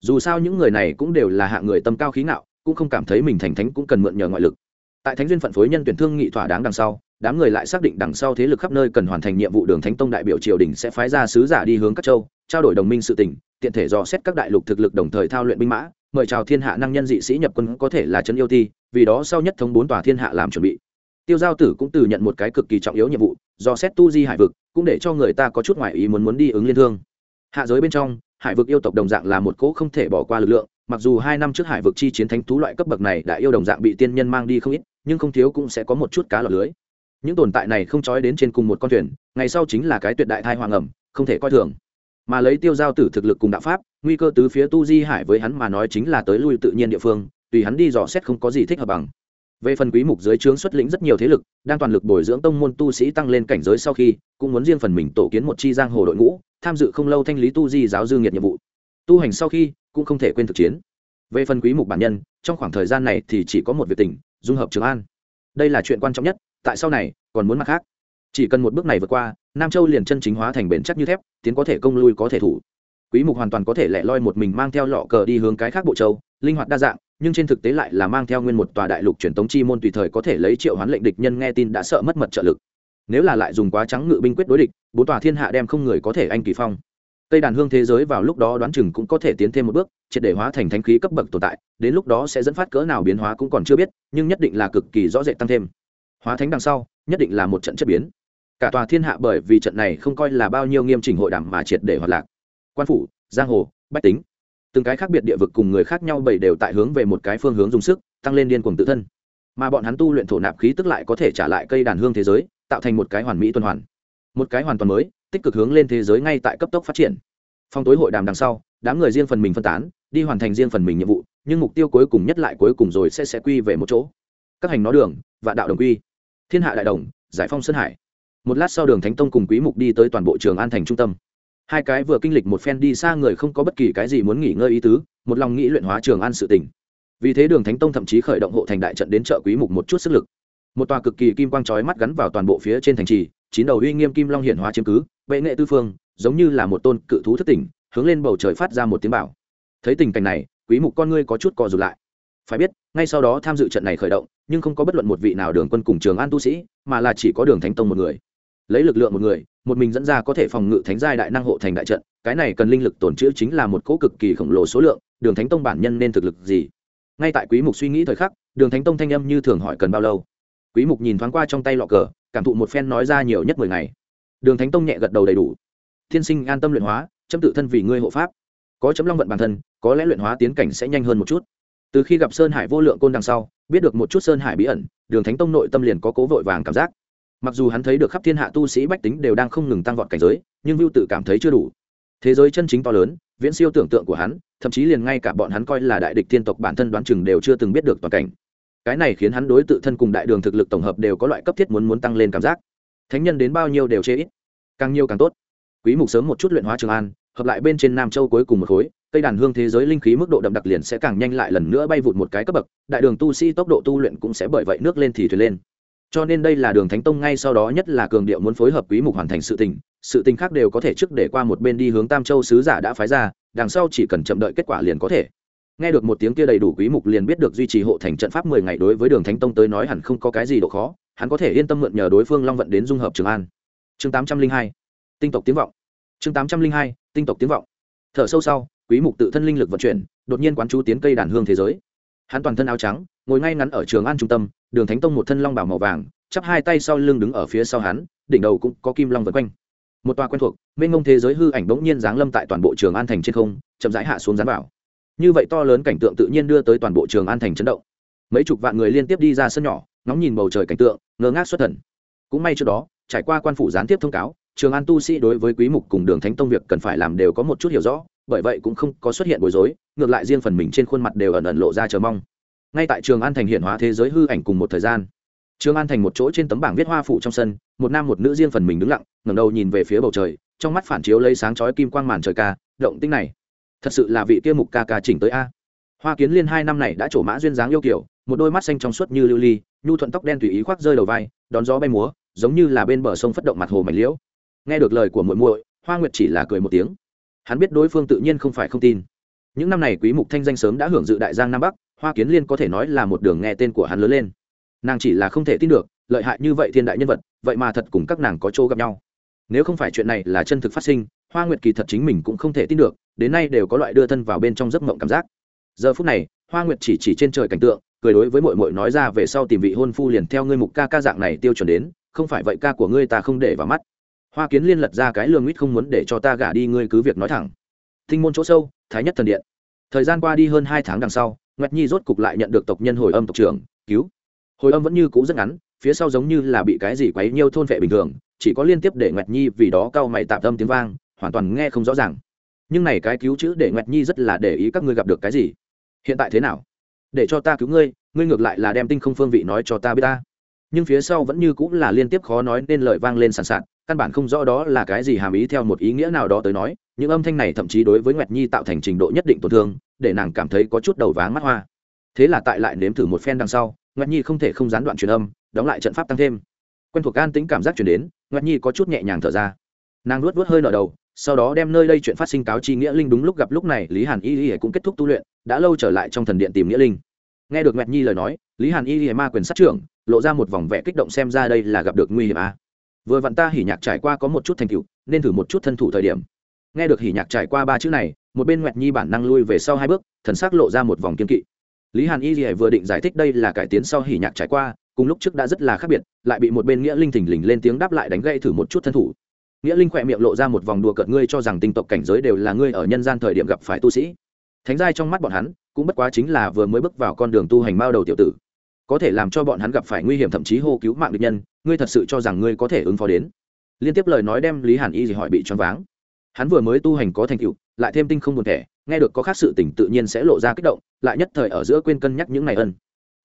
Dù sao những người này cũng đều là hạng người tâm cao khí ngạo, cũng không cảm thấy mình thành thánh cũng cần mượn nhờ ngoại lực. Tại thánh duyên phận phối nhân tuyển thương nghị thỏa đáng đằng sau, đám người lại xác định đằng sau thế lực khắp nơi cần hoàn thành nhiệm vụ đường thánh tông đại biểu triều đình sẽ phái ra sứ giả đi hướng các châu trao đổi đồng minh sự tỉnh tiện thể dò xét các đại lục thực lực đồng thời thao luyện binh mã, mời chào thiên hạ năng nhân dị sĩ nhập quân có thể là trấn yêu ti vì đó sau nhất thống bốn tòa thiên hạ làm chuẩn bị. Tiêu giao tử cũng từ nhận một cái cực kỳ trọng yếu nhiệm vụ do xét tu di hải vực, cũng để cho người ta có chút ngoại ý muốn muốn đi ứng liên thương. Hạ giới bên trong, hải vực yêu tộc đồng dạng là một cỗ không thể bỏ qua lực lượng, mặc dù hai năm trước hải vực chi chiến thánh thú loại cấp bậc này đã yêu đồng dạng bị tiên nhân mang đi không ít, nhưng không thiếu cũng sẽ có một chút cá lọt lưới. Những tồn tại này không trói đến trên cùng một con thuyền, ngày sau chính là cái tuyệt đại thai hoàng ẩm, không thể coi thường mà lấy tiêu giao tử thực lực cùng đạo pháp, nguy cơ tứ phía tu di hải với hắn mà nói chính là tới lui tự nhiên địa phương, tùy hắn đi dò xét không có gì thích hợp bằng. Về phần quý mục dưới trướng xuất lĩnh rất nhiều thế lực, đang toàn lực bồi dưỡng tông môn tu sĩ tăng lên cảnh giới sau khi, cũng muốn riêng phần mình tổ kiến một chi giang hồ đội ngũ, tham dự không lâu thanh lý tu di giáo dư nghiệt nhiệm vụ. Tu hành sau khi, cũng không thể quên thực chiến. Về phần quý mục bản nhân, trong khoảng thời gian này thì chỉ có một việc tình, dung hợp trường an. Đây là chuyện quan trọng nhất, tại sau này, còn muốn mặt khác chỉ cần một bước này vượt qua, nam châu liền chân chính hóa thành bền chắc như thép, tiến có thể công lui có thể thủ. Quý mục hoàn toàn có thể lẻ loi một mình mang theo lọ cờ đi hướng cái khác bộ châu, linh hoạt đa dạng, nhưng trên thực tế lại là mang theo nguyên một tòa đại lục truyền tống chi môn tùy thời có thể lấy triệu hoán lệnh địch nhân nghe tin đã sợ mất mật trợ lực. Nếu là lại dùng quá trắng ngự binh quyết đối địch, bốn tòa thiên hạ đem không người có thể anh kỳ phong. Tây đàn hương thế giới vào lúc đó đoán chừng cũng có thể tiến thêm một bước, triệt để hóa thành thánh khí cấp bậc tồn tại, đến lúc đó sẽ dẫn phát cỡ nào biến hóa cũng còn chưa biết, nhưng nhất định là cực kỳ rõ rệt tăng thêm. Hóa thánh đằng sau, nhất định là một trận chất biến cả tòa thiên hạ bởi vì trận này không coi là bao nhiêu nghiêm chỉnh hội đàm mà triệt để hoạt lạc. Quan phủ, giang hồ, bách tính. Từng cái khác biệt địa vực cùng người khác nhau bảy đều tại hướng về một cái phương hướng dùng sức, tăng lên điên cuồng tự thân. Mà bọn hắn tu luyện thổ nạp khí tức lại có thể trả lại cây đàn hương thế giới, tạo thành một cái hoàn mỹ tuần hoàn. Một cái hoàn toàn mới, tích cực hướng lên thế giới ngay tại cấp tốc phát triển. Phong tối hội đàm đằng sau, đám người riêng phần mình phân tán, đi hoàn thành riêng phần mình nhiệm vụ, nhưng mục tiêu cuối cùng nhất lại cuối cùng rồi sẽ sẽ quy về một chỗ. Các hành nó đường và đạo đồng quy. Thiên hạ đại đồng, giải phong sơn hải một lát sau đường thánh tông cùng quý mục đi tới toàn bộ trường an thành trung tâm. Hai cái vừa kinh lịch một phen đi xa người không có bất kỳ cái gì muốn nghỉ ngơi ý tứ, một lòng nghĩ luyện hóa trường an sự tình. Vì thế đường thánh tông thậm chí khởi động hộ thành đại trận đến trợ quý mục một chút sức lực. Một tòa cực kỳ kim quang chói mắt gắn vào toàn bộ phía trên thành trì, chín đầu uy nghiêm kim long hiển hóa chiếm cứ, bệ nghệ tư phương, giống như là một tôn cự thú thất tỉnh, hướng lên bầu trời phát ra một tiếng bảo. Thấy tình cảnh này, quý mục con ngươi có chút co rụt lại. Phải biết, ngay sau đó tham dự trận này khởi động, nhưng không có bất luận một vị nào đường quân cùng trường an tu sĩ, mà là chỉ có đường thánh tông một người lấy lực lượng một người, một mình dẫn ra có thể phòng ngự thánh giai đại năng hộ thành đại trận, cái này cần linh lực tổn chữ chính là một cỗ cực kỳ khổng lồ số lượng, đường thánh tông bản nhân nên thực lực gì? Ngay tại quý mục suy nghĩ thời khắc, đường thánh tông thanh âm như thường hỏi cần bao lâu? Quý mục nhìn thoáng qua trong tay lọ cờ, cảm thụ một phen nói ra nhiều nhất 10 ngày. Đường thánh tông nhẹ gật đầu đầy đủ. Thiên sinh an tâm luyện hóa, chấm tự thân vì ngươi hộ pháp. Có chấm long vận bản thân, có lẽ luyện hóa tiến cảnh sẽ nhanh hơn một chút. Từ khi gặp sơn hải vô lượng côn đằng sau, biết được một chút sơn hải bí ẩn, đường thánh tông nội tâm liền có cố vội vàng cảm giác mặc dù hắn thấy được khắp thiên hạ tu sĩ bách tính đều đang không ngừng tăng vọt cảnh giới, nhưng vưu tự cảm thấy chưa đủ. Thế giới chân chính to lớn, viễn siêu tưởng tượng của hắn, thậm chí liền ngay cả bọn hắn coi là đại địch thiên tộc bản thân đoán chừng đều chưa từng biết được toàn cảnh. Cái này khiến hắn đối tự thân cùng đại đường thực lực tổng hợp đều có loại cấp thiết muốn muốn tăng lên cảm giác. Thánh nhân đến bao nhiêu đều chê ít. Càng nhiều càng tốt. Quý mục sớm một chút luyện hóa trường an, hợp lại bên trên nam châu cuối cùng một khối, cây đàn hương thế giới linh khí mức độ đậm đặc liền sẽ càng nhanh lại lần nữa bay vụt một cái cấp bậc, đại đường tu sĩ tốc độ tu luyện cũng sẽ bởi vậy nước lên thì thuyền lên cho nên đây là đường thánh tông ngay sau đó nhất là cường điệu muốn phối hợp quý mục hoàn thành sự tình sự tình khác đều có thể trước để qua một bên đi hướng tam châu sứ giả đã phái ra, đằng sau chỉ cần chậm đợi kết quả liền có thể. Nghe được một tiếng kia đầy đủ quý mục liền biết được duy trì hộ thành trận pháp 10 ngày đối với đường thánh tông tới nói hẳn không có cái gì độ khó, hắn có thể yên tâm mượn nhờ đối phương long vận đến dung hợp trường an. Chương 802 tinh tộc tiếng vọng. Chương 802 tinh tộc tiếng vọng. Thở sâu sau, quý mục tự thân linh lực vận chuyển, đột nhiên quán chú tiến cây đàn hương thế giới. Hắn toàn thân áo trắng ngồi ngay ngắn ở trường an trung tâm, đường thánh tông một thân long bảo màu vàng, chắp hai tay sau lưng đứng ở phía sau hắn, đỉnh đầu cũng có kim long vân quanh. Một tòa quen thuộc, mênh mông thế giới hư ảnh bỗng nhiên giáng lâm tại toàn bộ trường an thành trên không, chậm rãi hạ xuống dán vào. Như vậy to lớn cảnh tượng tự nhiên đưa tới toàn bộ trường an thành chấn động. Mấy chục vạn người liên tiếp đi ra sân nhỏ, ngóng nhìn bầu trời cảnh tượng, ngơ ngác xuất thần. Cũng may trước đó, trải qua quan phủ gián tiếp thông cáo, trường an tu sĩ đối với quý mục cùng đường thánh tông việc cần phải làm đều có một chút hiểu rõ, bởi vậy cũng không có xuất hiện bối rối, ngược lại riêng phần mình trên khuôn mặt đều ẩn ẩn lộ ra chờ mong ngay tại trường an thành hiện hóa thế giới hư ảnh cùng một thời gian, trường an thành một chỗ trên tấm bảng viết hoa phụ trong sân, một nam một nữ riêng phần mình đứng lặng, ngẩng đầu nhìn về phía bầu trời, trong mắt phản chiếu lấy sáng chói kim quang màn trời ca, động tinh này, thật sự là vị kia mục ca ca chỉnh tới a. Hoa kiến liên hai năm này đã trổ mã duyên dáng yêu kiểu, một đôi mắt xanh trong suốt như lưu ly, nhu thuận tóc đen tùy ý khoác rơi đầu vai, đón gió bay múa, giống như là bên bờ sông phất động mặt hồ mảnh liễu. Nghe được lời của muội muội, hoa nguyệt chỉ là cười một tiếng. Hắn biết đối phương tự nhiên không phải không tin. Những năm này quý mục thanh danh sớm đã hưởng dự đại giang nam bắc hoa kiến liên có thể nói là một đường nghe tên của hắn lớn lên. Nàng chỉ là không thể tin được, lợi hại như vậy thiên đại nhân vật, vậy mà thật cùng các nàng có chỗ gặp nhau. Nếu không phải chuyện này là chân thực phát sinh, hoa nguyệt kỳ thật chính mình cũng không thể tin được, đến nay đều có loại đưa thân vào bên trong giấc mộng cảm giác. Giờ phút này, hoa nguyệt chỉ chỉ trên trời cảnh tượng, cười đối với mội mội nói ra về sau tìm vị hôn phu liền theo ngươi mục ca ca dạng này tiêu chuẩn đến, không phải vậy ca của ngươi ta không để vào mắt. Hoa kiến liên lật ra cái lương mít không muốn để cho ta gả đi, ngươi cứ việc nói thẳng. Thinh môn chỗ sâu, thái nhất thần điện. Thời gian qua đi hơn hai tháng đằng sau ngạch nhi rốt cục lại nhận được tộc nhân hồi âm tộc trưởng, cứu. Hồi âm vẫn như cũ rất ngắn, phía sau giống như là bị cái gì quấy nhiêu thôn vệ bình thường, chỉ có liên tiếp để ngạch nhi vì đó cau mày tạm tâm tiếng vang, hoàn toàn nghe không rõ ràng. Nhưng này cái cứu chữ để ngạch nhi rất là để ý các ngươi gặp được cái gì. Hiện tại thế nào? Để cho ta cứu ngươi ngươi ngược lại là đem tinh không phương vị nói cho ta biết ta. Nhưng phía sau vẫn như cũng là liên tiếp khó nói nên lời vang lên sàn sạt, căn bản không rõ đó là cái gì hàm ý theo một ý nghĩa nào đó tới nói, những âm thanh này thậm chí đối với ngạch nhi tạo thành trình độ nhất định tổn thương để nàng cảm thấy có chút đầu váng mắt hoa. Thế là tại lại nếm thử một phen đằng sau, nguyệt nhi không thể không gián đoạn truyền âm, đóng lại trận pháp tăng thêm. Quen thuộc an tính cảm giác chuyển đến, nguyệt nhi có chút nhẹ nhàng thở ra. Nàng luốt vớt hơi nở đầu, sau đó đem nơi đây chuyện phát sinh cáo chi nghĩa linh đúng lúc gặp lúc này, lý hàn y y cũng kết thúc tu luyện, đã lâu trở lại trong thần điện tìm nghĩa linh. Nghe được nguyệt nhi lời nói, lý hàn y y ma quyền sát trưởng, lộ ra một vòng vẻ kích động xem ra đây là gặp được nguy hiểm à. vừa vặn ta hỉ nhạc trải qua có một chút thành tựu, nên thử một chút thân thủ thời điểm. Nghe được hỉ nhạc trải qua ba chữ này một bên nguyệt nhi bản năng lui về sau hai bước, thần sắc lộ ra một vòng kiên kỵ. Lý hàn y y vừa định giải thích đây là cải tiến sau hỉ nhạc trải qua, cùng lúc trước đã rất là khác biệt, lại bị một bên nghĩa linh thình lình lên tiếng đáp lại đánh gây thử một chút thân thủ. Nghĩa linh khỏe miệng lộ ra một vòng đùa cợt, ngươi cho rằng tinh tộc cảnh giới đều là ngươi ở nhân gian thời điểm gặp phải tu sĩ? Thánh giai trong mắt bọn hắn, cũng bất quá chính là vừa mới bước vào con đường tu hành mao đầu tiểu tử. Có thể làm cho bọn hắn gặp phải nguy hiểm thậm chí hô cứu mạng địch nhân, ngươi thật sự cho rằng ngươi có thể ứng phó đến? Liên tiếp lời nói đem lý hàn y gì hỏi bị choáng váng. Hắn vừa mới tu hành có thành tựu lại thêm tinh không buồn thẻ, nghe được có khác sự tỉnh tự nhiên sẽ lộ ra kích động, lại nhất thời ở giữa quên cân nhắc những ngày ân.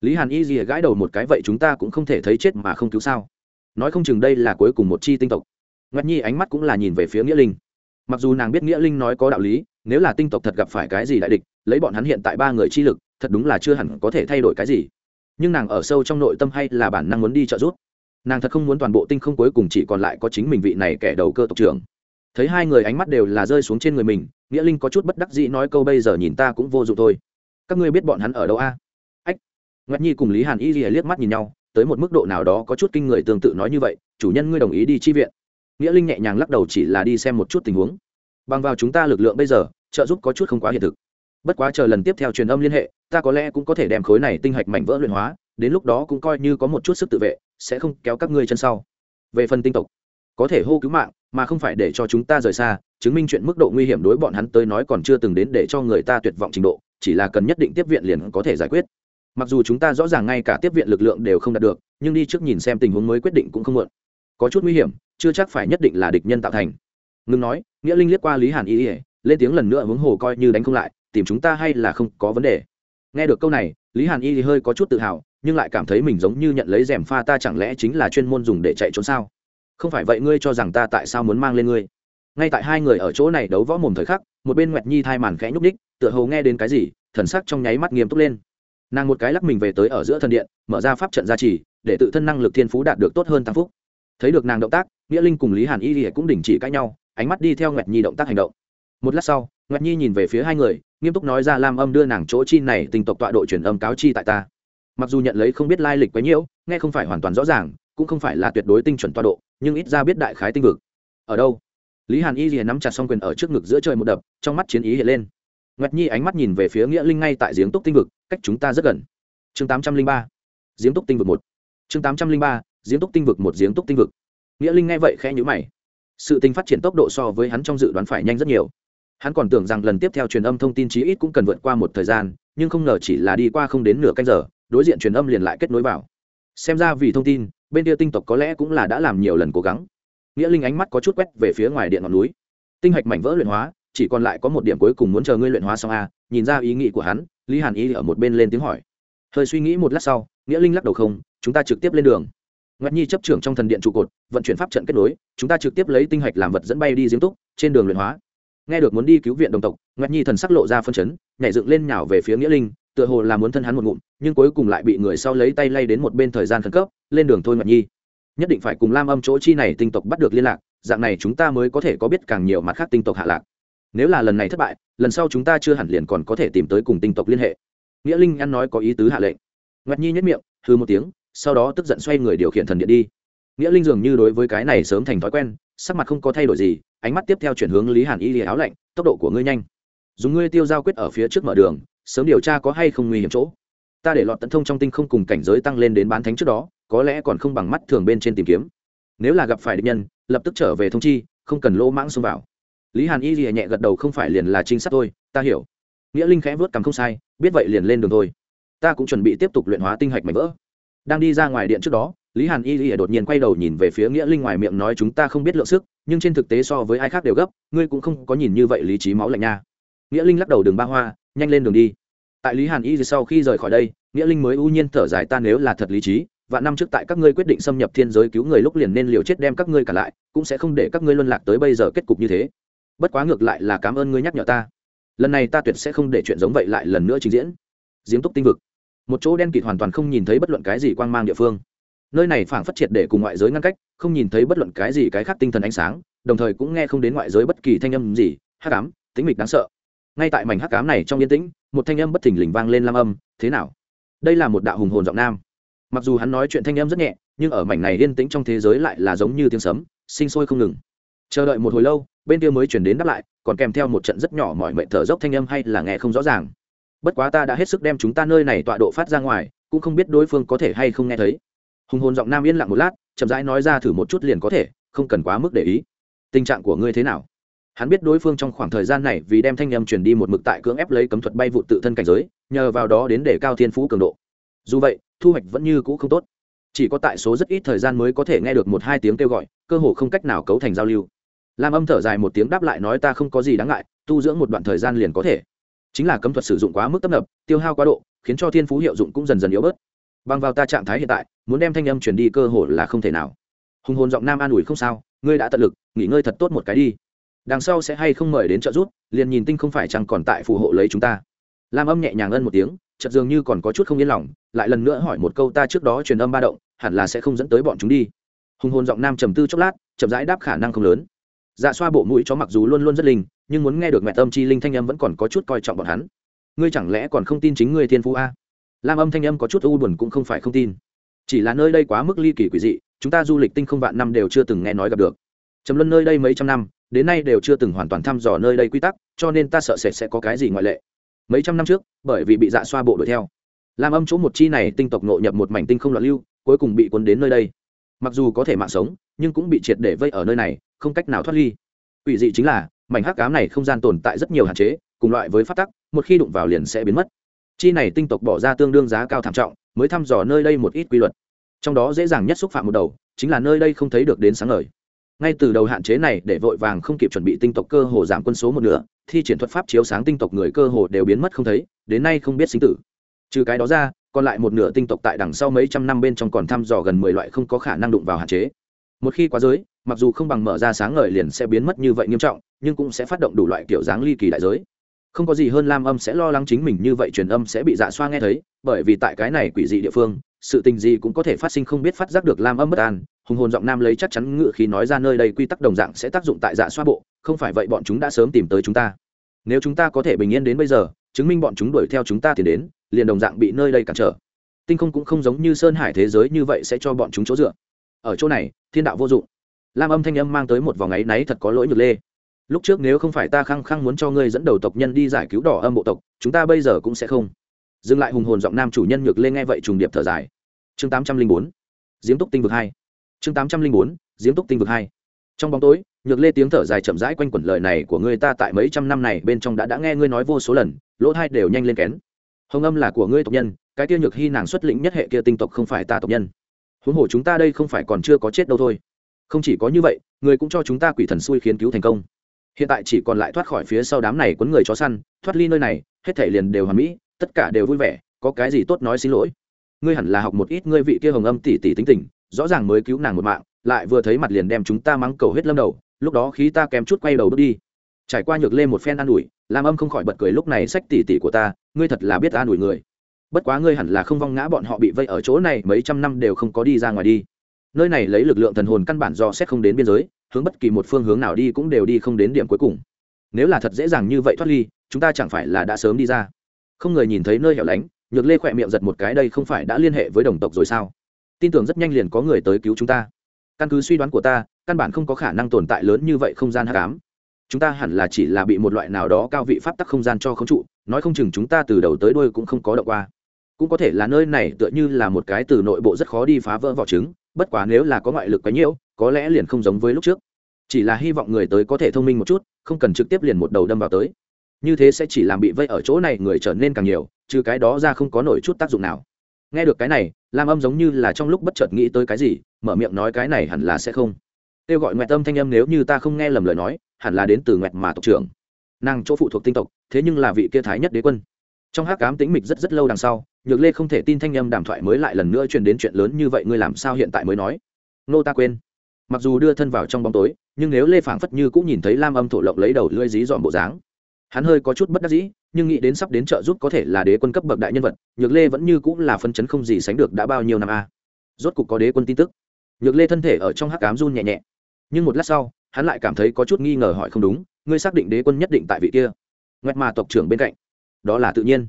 Lý hàn y gì gãi đầu một cái, vậy chúng ta cũng không thể thấy chết mà không cứu sao? Nói không chừng đây là cuối cùng một chi tinh tộc. Ngắt nhi ánh mắt cũng là nhìn về phía nghĩa linh. Mặc dù nàng biết nghĩa linh nói có đạo lý, nếu là tinh tộc thật gặp phải cái gì đại địch, lấy bọn hắn hiện tại ba người chi lực, thật đúng là chưa hẳn có thể thay đổi cái gì. Nhưng nàng ở sâu trong nội tâm hay là bản năng muốn đi trợ giúp. Nàng thật không muốn toàn bộ tinh không cuối cùng chỉ còn lại có chính mình vị này kẻ đầu cơ tộc trưởng. Thấy hai người ánh mắt đều là rơi xuống trên người mình nghĩa linh có chút bất đắc dĩ nói câu bây giờ nhìn ta cũng vô dụng thôi. Các ngươi biết bọn hắn ở đâu a? Ách. Ngoét nhi cùng lý hàn y lìa liếc mắt nhìn nhau, tới một mức độ nào đó có chút kinh người tương tự nói như vậy, chủ nhân ngươi đồng ý đi chi viện. Nghĩa linh nhẹ nhàng lắc đầu chỉ là đi xem một chút tình huống. Bằng vào chúng ta lực lượng bây giờ, trợ giúp có chút không quá hiện thực. Bất quá chờ lần tiếp theo truyền âm liên hệ, ta có lẽ cũng có thể đem khối này tinh hạch mảnh vỡ luyện hóa, đến lúc đó cũng coi như có một chút sức tự vệ, sẽ không kéo các ngươi chân sau. Về phần tinh tộc, có thể hô cứu mạng, mà không phải để cho chúng ta rời xa chứng minh chuyện mức độ nguy hiểm đối bọn hắn tới nói còn chưa từng đến để cho người ta tuyệt vọng trình độ, chỉ là cần nhất định tiếp viện liền có thể giải quyết. Mặc dù chúng ta rõ ràng ngay cả tiếp viện lực lượng đều không đạt được, nhưng đi trước nhìn xem tình huống mới quyết định cũng không muộn. Có chút nguy hiểm, chưa chắc phải nhất định là địch nhân tạo thành. Ngừng nói, nghĩa linh liếc qua lý hàn y ỉa lên tiếng lần nữa hướng hồ coi như đánh không lại, tìm chúng ta hay là không có vấn đề. Nghe được câu này, lý hàn y hơi có chút tự hào, nhưng lại cảm thấy mình giống như nhận lấy rèm pha ta chẳng lẽ chính là chuyên môn dùng để chạy trốn sao? Không phải vậy ngươi cho rằng ta tại sao muốn mang lên ngươi? Ngay tại hai người ở chỗ này đấu võ mồm thời khắc, một bên nguyệt nhi thai màn khẽ nhúc ních tựa hồ nghe đến cái gì, thần sắc trong nháy mắt nghiêm túc lên. Nàng một cái lắc mình về tới ở giữa thần điện, mở ra pháp trận gia trì, để tự thân năng lực thiên phú đạt được tốt hơn tăng phúc. Thấy được nàng động tác, nghĩa linh cùng lý hàn y thì cũng đình chỉ cãi nhau, ánh mắt đi theo nguyệt nhi động tác hành động. Một lát sau, nguyệt nhi nhìn về phía hai người, nghiêm túc nói ra lam âm đưa nàng chỗ chi này tình tộc tọa độ truyền âm cáo chi tại ta. Mặc dù nhận lấy không biết lai lịch quấy nhiễu, nghe không phải hoàn toàn rõ ràng, cũng không phải là tuyệt đối tinh chuẩn tọa độ, nhưng ít ra biết đại khái tinh vực. Ở đâu? Lý hàn y liền nắm chặt xong quyền ở trước ngực giữa trời một đập, trong mắt chiến ý hiện lên. Nguyệt nhi ánh mắt nhìn về phía nghĩa linh ngay tại giếng túc tinh vực, cách chúng ta rất gần. Chương tám trăm linh ba, giếng túc tinh vực một. Chương tám trăm linh ba, giếng túc tinh vực một, giếng túc tinh vực. Nghĩa linh nghe vậy khẽ nhữ mày. Sự tình phát triển tốc độ so với hắn trong dự đoán phải nhanh rất nhiều. Hắn còn tưởng rằng lần tiếp theo truyền âm thông tin chí ít cũng cần vượt qua một thời gian, nhưng không ngờ chỉ là đi qua không đến nửa canh giờ, đối diện truyền âm liền lại kết nối vào. Xem ra vì thông tin, bên kia tinh tộc có lẽ cũng là đã làm nhiều lần cố gắng nghĩa linh ánh mắt có chút quét về phía ngoài điện ngọn núi. Tinh hạch mảnh vỡ luyện hóa, chỉ còn lại có một điểm cuối cùng muốn chờ ngươi luyện hóa xong a nhìn ra ý nghĩ của hắn, lý hàn ý ở một bên lên tiếng hỏi. Hơi suy nghĩ một lát sau, nghĩa linh lắc đầu không, chúng ta trực tiếp lên đường. Ngoại nhi chấp trưởng trong thần điện trụ cột, vận chuyển pháp trận kết nối, chúng ta trực tiếp lấy tinh hạch làm vật dẫn bay đi giếng túc, trên đường luyện hóa. Nghe được muốn đi cứu viện đồng tộc ngoại nhi thần sắc lộ ra phân chấn, nhảy dựng lên nhào về phía nghĩa linh, tựa hồ là muốn thân hắn một ngụm, nhưng cuối cùng lại bị người sau lấy tay lay đến một bên thời gian khẩn cấp, lên đường thôi ngoại nhi nhất định phải cùng lam âm chỗ chi này tinh tộc bắt được liên lạc, dạng này chúng ta mới có thể có biết càng nhiều mặt khác tinh tộc hạ lạc. Nếu là lần này thất bại, lần sau chúng ta chưa hẳn liền còn có thể tìm tới cùng tinh tộc liên hệ. Nghĩa linh ăn nói có ý tứ hạ lệnh. Ngoại nhi nhất miệng hư một tiếng, sau đó tức giận xoay người điều khiển thần điện đi. Nghĩa linh dường như đối với cái này sớm thành thói quen, sắc mặt không có thay đổi gì, ánh mắt tiếp theo chuyển hướng lý hàn y lìa áo lạnh, tốc độ của ngươi nhanh. Dùng ngươi tiêu giao quyết ở phía trước mở đường, sớm điều tra có hay không nguy hiểm chỗ. Ta để lọt tận thông trong tinh không cùng cảnh giới tăng lên đến bán thánh trước đó có lẽ còn không bằng mắt thường bên trên tìm kiếm. Nếu là gặp phải địch nhân, lập tức trở về thông chi, không cần lỗ mãng xông vào. Lý hàn y lìa nhẹ gật đầu, không phải liền là trinh sát thôi, ta hiểu. Nghĩa linh khẽ vớt cằm không sai, biết vậy liền lên đường thôi. Ta cũng chuẩn bị tiếp tục luyện hóa tinh hạch mảnh vỡ. Đang đi ra ngoài điện trước đó, lý hàn y lìa đột nhiên quay đầu nhìn về phía nghĩa linh ngoài miệng nói chúng ta không biết lượng sức, nhưng trên thực tế so với ai khác đều gấp, ngươi cũng không có nhìn như vậy lý trí máu lạnh nha. Nghĩa linh lắc đầu đường ba hoa, nhanh lên đường đi. Tại lý hàn y sau khi rời khỏi đây, nghĩa linh mới ưu nhiên thở dài, ta nếu là thật lý trí và năm trước tại các ngươi quyết định xâm nhập thiên giới cứu người lúc liền nên liều chết đem các ngươi cả lại, cũng sẽ không để các ngươi luân lạc tới bây giờ kết cục như thế. Bất quá ngược lại là cảm ơn ngươi nhắc nhở ta. Lần này ta tuyệt sẽ không để chuyện giống vậy lại lần nữa trình diễn. Giếng túc tinh vực. Một chỗ đen kịt hoàn toàn không nhìn thấy bất luận cái gì quang mang địa phương. Nơi này phảng phất triệt để cùng ngoại giới ngăn cách, không nhìn thấy bất luận cái gì cái khác tinh thần ánh sáng, đồng thời cũng nghe không đến ngoại giới bất kỳ thanh âm gì, hắc ám tính mịch đáng sợ. Ngay tại mảnh hắc ám này trong yên tĩnh, một thanh âm bất thình lình vang lên lam âm, thế nào? Đây là một đạo hùng hồn giọng nam mặc dù hắn nói chuyện thanh âm rất nhẹ, nhưng ở mảnh này yên tĩnh trong thế giới lại là giống như tiếng sấm, sinh sôi không ngừng. Chờ đợi một hồi lâu, bên kia mới chuyển đến đáp lại, còn kèm theo một trận rất nhỏ mọi mệnh thở dốc thanh âm hay là nghe không rõ ràng. Bất quá ta đã hết sức đem chúng ta nơi này tọa độ phát ra ngoài, cũng không biết đối phương có thể hay không nghe thấy. Hùng hồn giọng nam yên lặng một lát, chậm rãi nói ra thử một chút liền có thể, không cần quá mức để ý. Tình trạng của ngươi thế nào? Hắn biết đối phương trong khoảng thời gian này vì đem thanh âm truyền đi một mực tại cưỡng ép lấy cấm thuật bay vụ tự thân cảnh giới, nhờ vào đó đến để cao thiên phú cường độ. Dù vậy thu hoạch vẫn như cũ không tốt. Chỉ có tại số rất ít thời gian mới có thể nghe được một hai tiếng kêu gọi, cơ hồ không cách nào cấu thành giao lưu. Lam âm thở dài một tiếng đáp lại nói ta không có gì đáng ngại, tu dưỡng một đoạn thời gian liền có thể. Chính là cấm thuật sử dụng quá mức tấp nập, tiêu hao quá độ, khiến cho thiên phú hiệu dụng cũng dần dần yếu bớt. Bằng vào ta trạng thái hiện tại, muốn đem thanh âm truyền đi cơ hồ là không thể nào. Hùng hồn giọng nam an ủi không sao, ngươi đã tận lực, nghỉ ngơi thật tốt một cái đi. Đằng sau sẽ hay không mời đến trợ giúp, liền nhìn tinh không phải chăng còn tại phù hộ lấy chúng ta. Lam âm nhẹ nhàng ân một tiếng chợt dường như còn có chút không yên lòng, lại lần nữa hỏi một câu ta trước đó truyền âm ba động, hẳn là sẽ không dẫn tới bọn chúng đi. Hùng hồn giọng nam trầm tư chốc lát, chậm rãi đáp khả năng không lớn. Dạ xoa bộ mũi chó mặc dù luôn luôn rất linh, nhưng muốn nghe được mẹ tâm chi linh thanh âm vẫn còn có chút coi trọng bọn hắn. Ngươi chẳng lẽ còn không tin chính ngươi thiên phú a? Lam âm thanh âm có chút u buồn cũng không phải không tin. Chỉ là nơi đây quá mức ly kỳ quỷ dị, chúng ta du lịch tinh không vạn năm đều chưa từng nghe nói gặp được. Trầm luân nơi đây mấy trăm năm, đến nay đều chưa từng hoàn toàn thăm dò nơi đây quy tắc, cho nên ta sợ sệt sẽ có cái gì ngoại lệ mấy trăm năm trước, bởi vì bị dạ xoa bộ đuổi theo. Làm âm chỗ một chi này tinh tộc nội nhập một mảnh tinh không loạn lưu, cuối cùng bị cuốn đến nơi đây. Mặc dù có thể mạng sống, nhưng cũng bị triệt để vây ở nơi này, không cách nào thoát ly. Quỷ dị chính là, mảnh hắc cám này không gian tồn tại rất nhiều hạn chế, cùng loại với phát tắc, một khi đụng vào liền sẽ biến mất. Chi này tinh tộc bỏ ra tương đương giá cao thảm trọng, mới thăm dò nơi đây một ít quy luật. Trong đó dễ dàng nhất xúc phạm một đầu, chính là nơi đây không thấy được đến sáng ngời. Ngay từ đầu hạn chế này để vội vàng không kịp chuẩn bị tinh tộc cơ hồ giảm quân số một nửa thi triển thuật pháp chiếu sáng tinh tộc người cơ hồ đều biến mất không thấy, đến nay không biết sinh tử. Trừ cái đó ra, còn lại một nửa tinh tộc tại đằng sau mấy trăm năm bên trong còn thăm dò gần mười loại không có khả năng đụng vào hạn chế. Một khi quá giới, mặc dù không bằng mở ra sáng ngời liền sẽ biến mất như vậy nghiêm trọng, nhưng cũng sẽ phát động đủ loại kiểu dáng ly kỳ đại giới. Không có gì hơn lam âm sẽ lo lắng chính mình như vậy truyền âm sẽ bị dạ xoa nghe thấy, bởi vì tại cái này quỷ dị địa phương sự tình gì cũng có thể phát sinh không biết phát giác được lam âm bất an, hùng hồn giọng nam lấy chắc chắn ngự khí nói ra nơi đây quy tắc đồng dạng sẽ tác dụng tại dạ xoa bộ, không phải vậy bọn chúng đã sớm tìm tới chúng ta. Nếu chúng ta có thể bình yên đến bây giờ, chứng minh bọn chúng đuổi theo chúng ta thì đến, liền đồng dạng bị nơi đây cản trở. Tinh không cũng không giống như sơn hải thế giới như vậy sẽ cho bọn chúng chỗ dựa. Ở chỗ này, thiên đạo vô dụng. Lam âm thanh âm mang tới một vòng áy náy thật có lỗi nhược lê. Lúc trước nếu không phải ta khăng khăng muốn cho ngươi dẫn đầu tộc nhân đi giải cứu đỏ âm bộ tộc, chúng ta bây giờ cũng sẽ không dừng lại hùng hồn giọng nam chủ nhân nhược lên nghe vậy trùng điệp thở dài. Chương tám trăm linh bốn, diễm túc tinh vực hai. Chương tám trăm linh bốn, diễm túc tinh vực hai. Trong bóng tối, nhược lê tiếng thở dài chậm rãi quanh quẩn lời này của ngươi ta tại mấy trăm năm này bên trong đã đã nghe ngươi nói vô số lần, lỗ thai đều nhanh lên kén. Hồng âm là của ngươi tộc nhân, cái kia nhược hy nàng xuất lĩnh nhất hệ kia tinh tộc không phải ta tộc nhân. Huống hồ chúng ta đây không phải còn chưa có chết đâu thôi. Không chỉ có như vậy, người cũng cho chúng ta quỷ thần xui khiến cứu thành công. Hiện tại chỉ còn lại thoát khỏi phía sau đám này quấn người chó săn, thoát ly nơi này, hết thể liền đều hoàn mỹ tất cả đều vui vẻ, có cái gì tốt nói xin lỗi. Ngươi hẳn là học một ít ngươi vị kia hồng âm tỉ tỉ tính tình, rõ ràng mới cứu nàng một mạng, lại vừa thấy mặt liền đem chúng ta mắng cầu hết lâm đầu, lúc đó khí ta kém chút quay đầu bước đi. Trải qua nhược lên một phen an ủi làm âm không khỏi bật cười lúc này sách tỉ tỉ của ta, ngươi thật là biết an ủi người. Bất quá ngươi hẳn là không vong ngã bọn họ bị vây ở chỗ này mấy trăm năm đều không có đi ra ngoài đi. Nơi này lấy lực lượng thần hồn căn bản do xét không đến biên giới, hướng bất kỳ một phương hướng nào đi cũng đều đi không đến điểm cuối cùng. Nếu là thật dễ dàng như vậy thoát ly, chúng ta chẳng phải là đã sớm đi ra không người nhìn thấy nơi hẻo lánh, nhược lê khỏe miệng giật một cái, đây không phải đã liên hệ với đồng tộc rồi sao? Tin tưởng rất nhanh liền có người tới cứu chúng ta. Căn cứ suy đoán của ta, căn bản không có khả năng tồn tại lớn như vậy không gian hắc ám. Chúng ta hẳn là chỉ là bị một loại nào đó cao vị pháp tắc không gian cho không trụ, nói không chừng chúng ta từ đầu tới đuôi cũng không có động qua. Cũng có thể là nơi này tựa như là một cái từ nội bộ rất khó đi phá vỡ vỏ trứng, bất quá nếu là có ngoại lực quấy nhiễu có lẽ liền không giống với lúc trước. Chỉ là hy vọng người tới có thể thông minh một chút, không cần trực tiếp liền một đầu đâm vào tới như thế sẽ chỉ làm bị vây ở chỗ này người trở nên càng nhiều, trừ cái đó ra không có nổi chút tác dụng nào. Nghe được cái này, lam âm giống như là trong lúc bất chợt nghĩ tới cái gì, mở miệng nói cái này hẳn là sẽ không. Kêu gọi ngoại tâm thanh âm nếu như ta không nghe lầm lời nói, hẳn là đến từ ngoại mà tộc trưởng. Nàng chỗ phụ thuộc tinh tộc, thế nhưng là vị kia thái nhất đế quân. Trong hát cám tính mịch rất rất lâu đằng sau, nhược lê không thể tin thanh âm đàm thoại mới lại lần nữa truyền đến chuyện lớn như vậy ngươi làm sao hiện tại mới nói? Nô ta quên. Mặc dù đưa thân vào trong bóng tối, nhưng nếu lê phảng phất như cũng nhìn thấy lam âm thổ lộng lấy đầu lưỡi dí dọn bộ dáng hắn hơi có chút bất đắc dĩ, nhưng nghĩ đến sắp đến trợ giúp có thể là đế quân cấp bậc đại nhân vật, nhược lê vẫn như cũng là phân chấn không gì sánh được đã bao nhiêu năm a. Rốt cục có đế quân tin tức. Nhược lê thân thể ở trong hắc cám run nhẹ nhẹ. Nhưng một lát sau, hắn lại cảm thấy có chút nghi ngờ hỏi không đúng, ngươi xác định đế quân nhất định tại vị kia. Ngoẹt mà tộc trưởng bên cạnh. Đó là tự nhiên.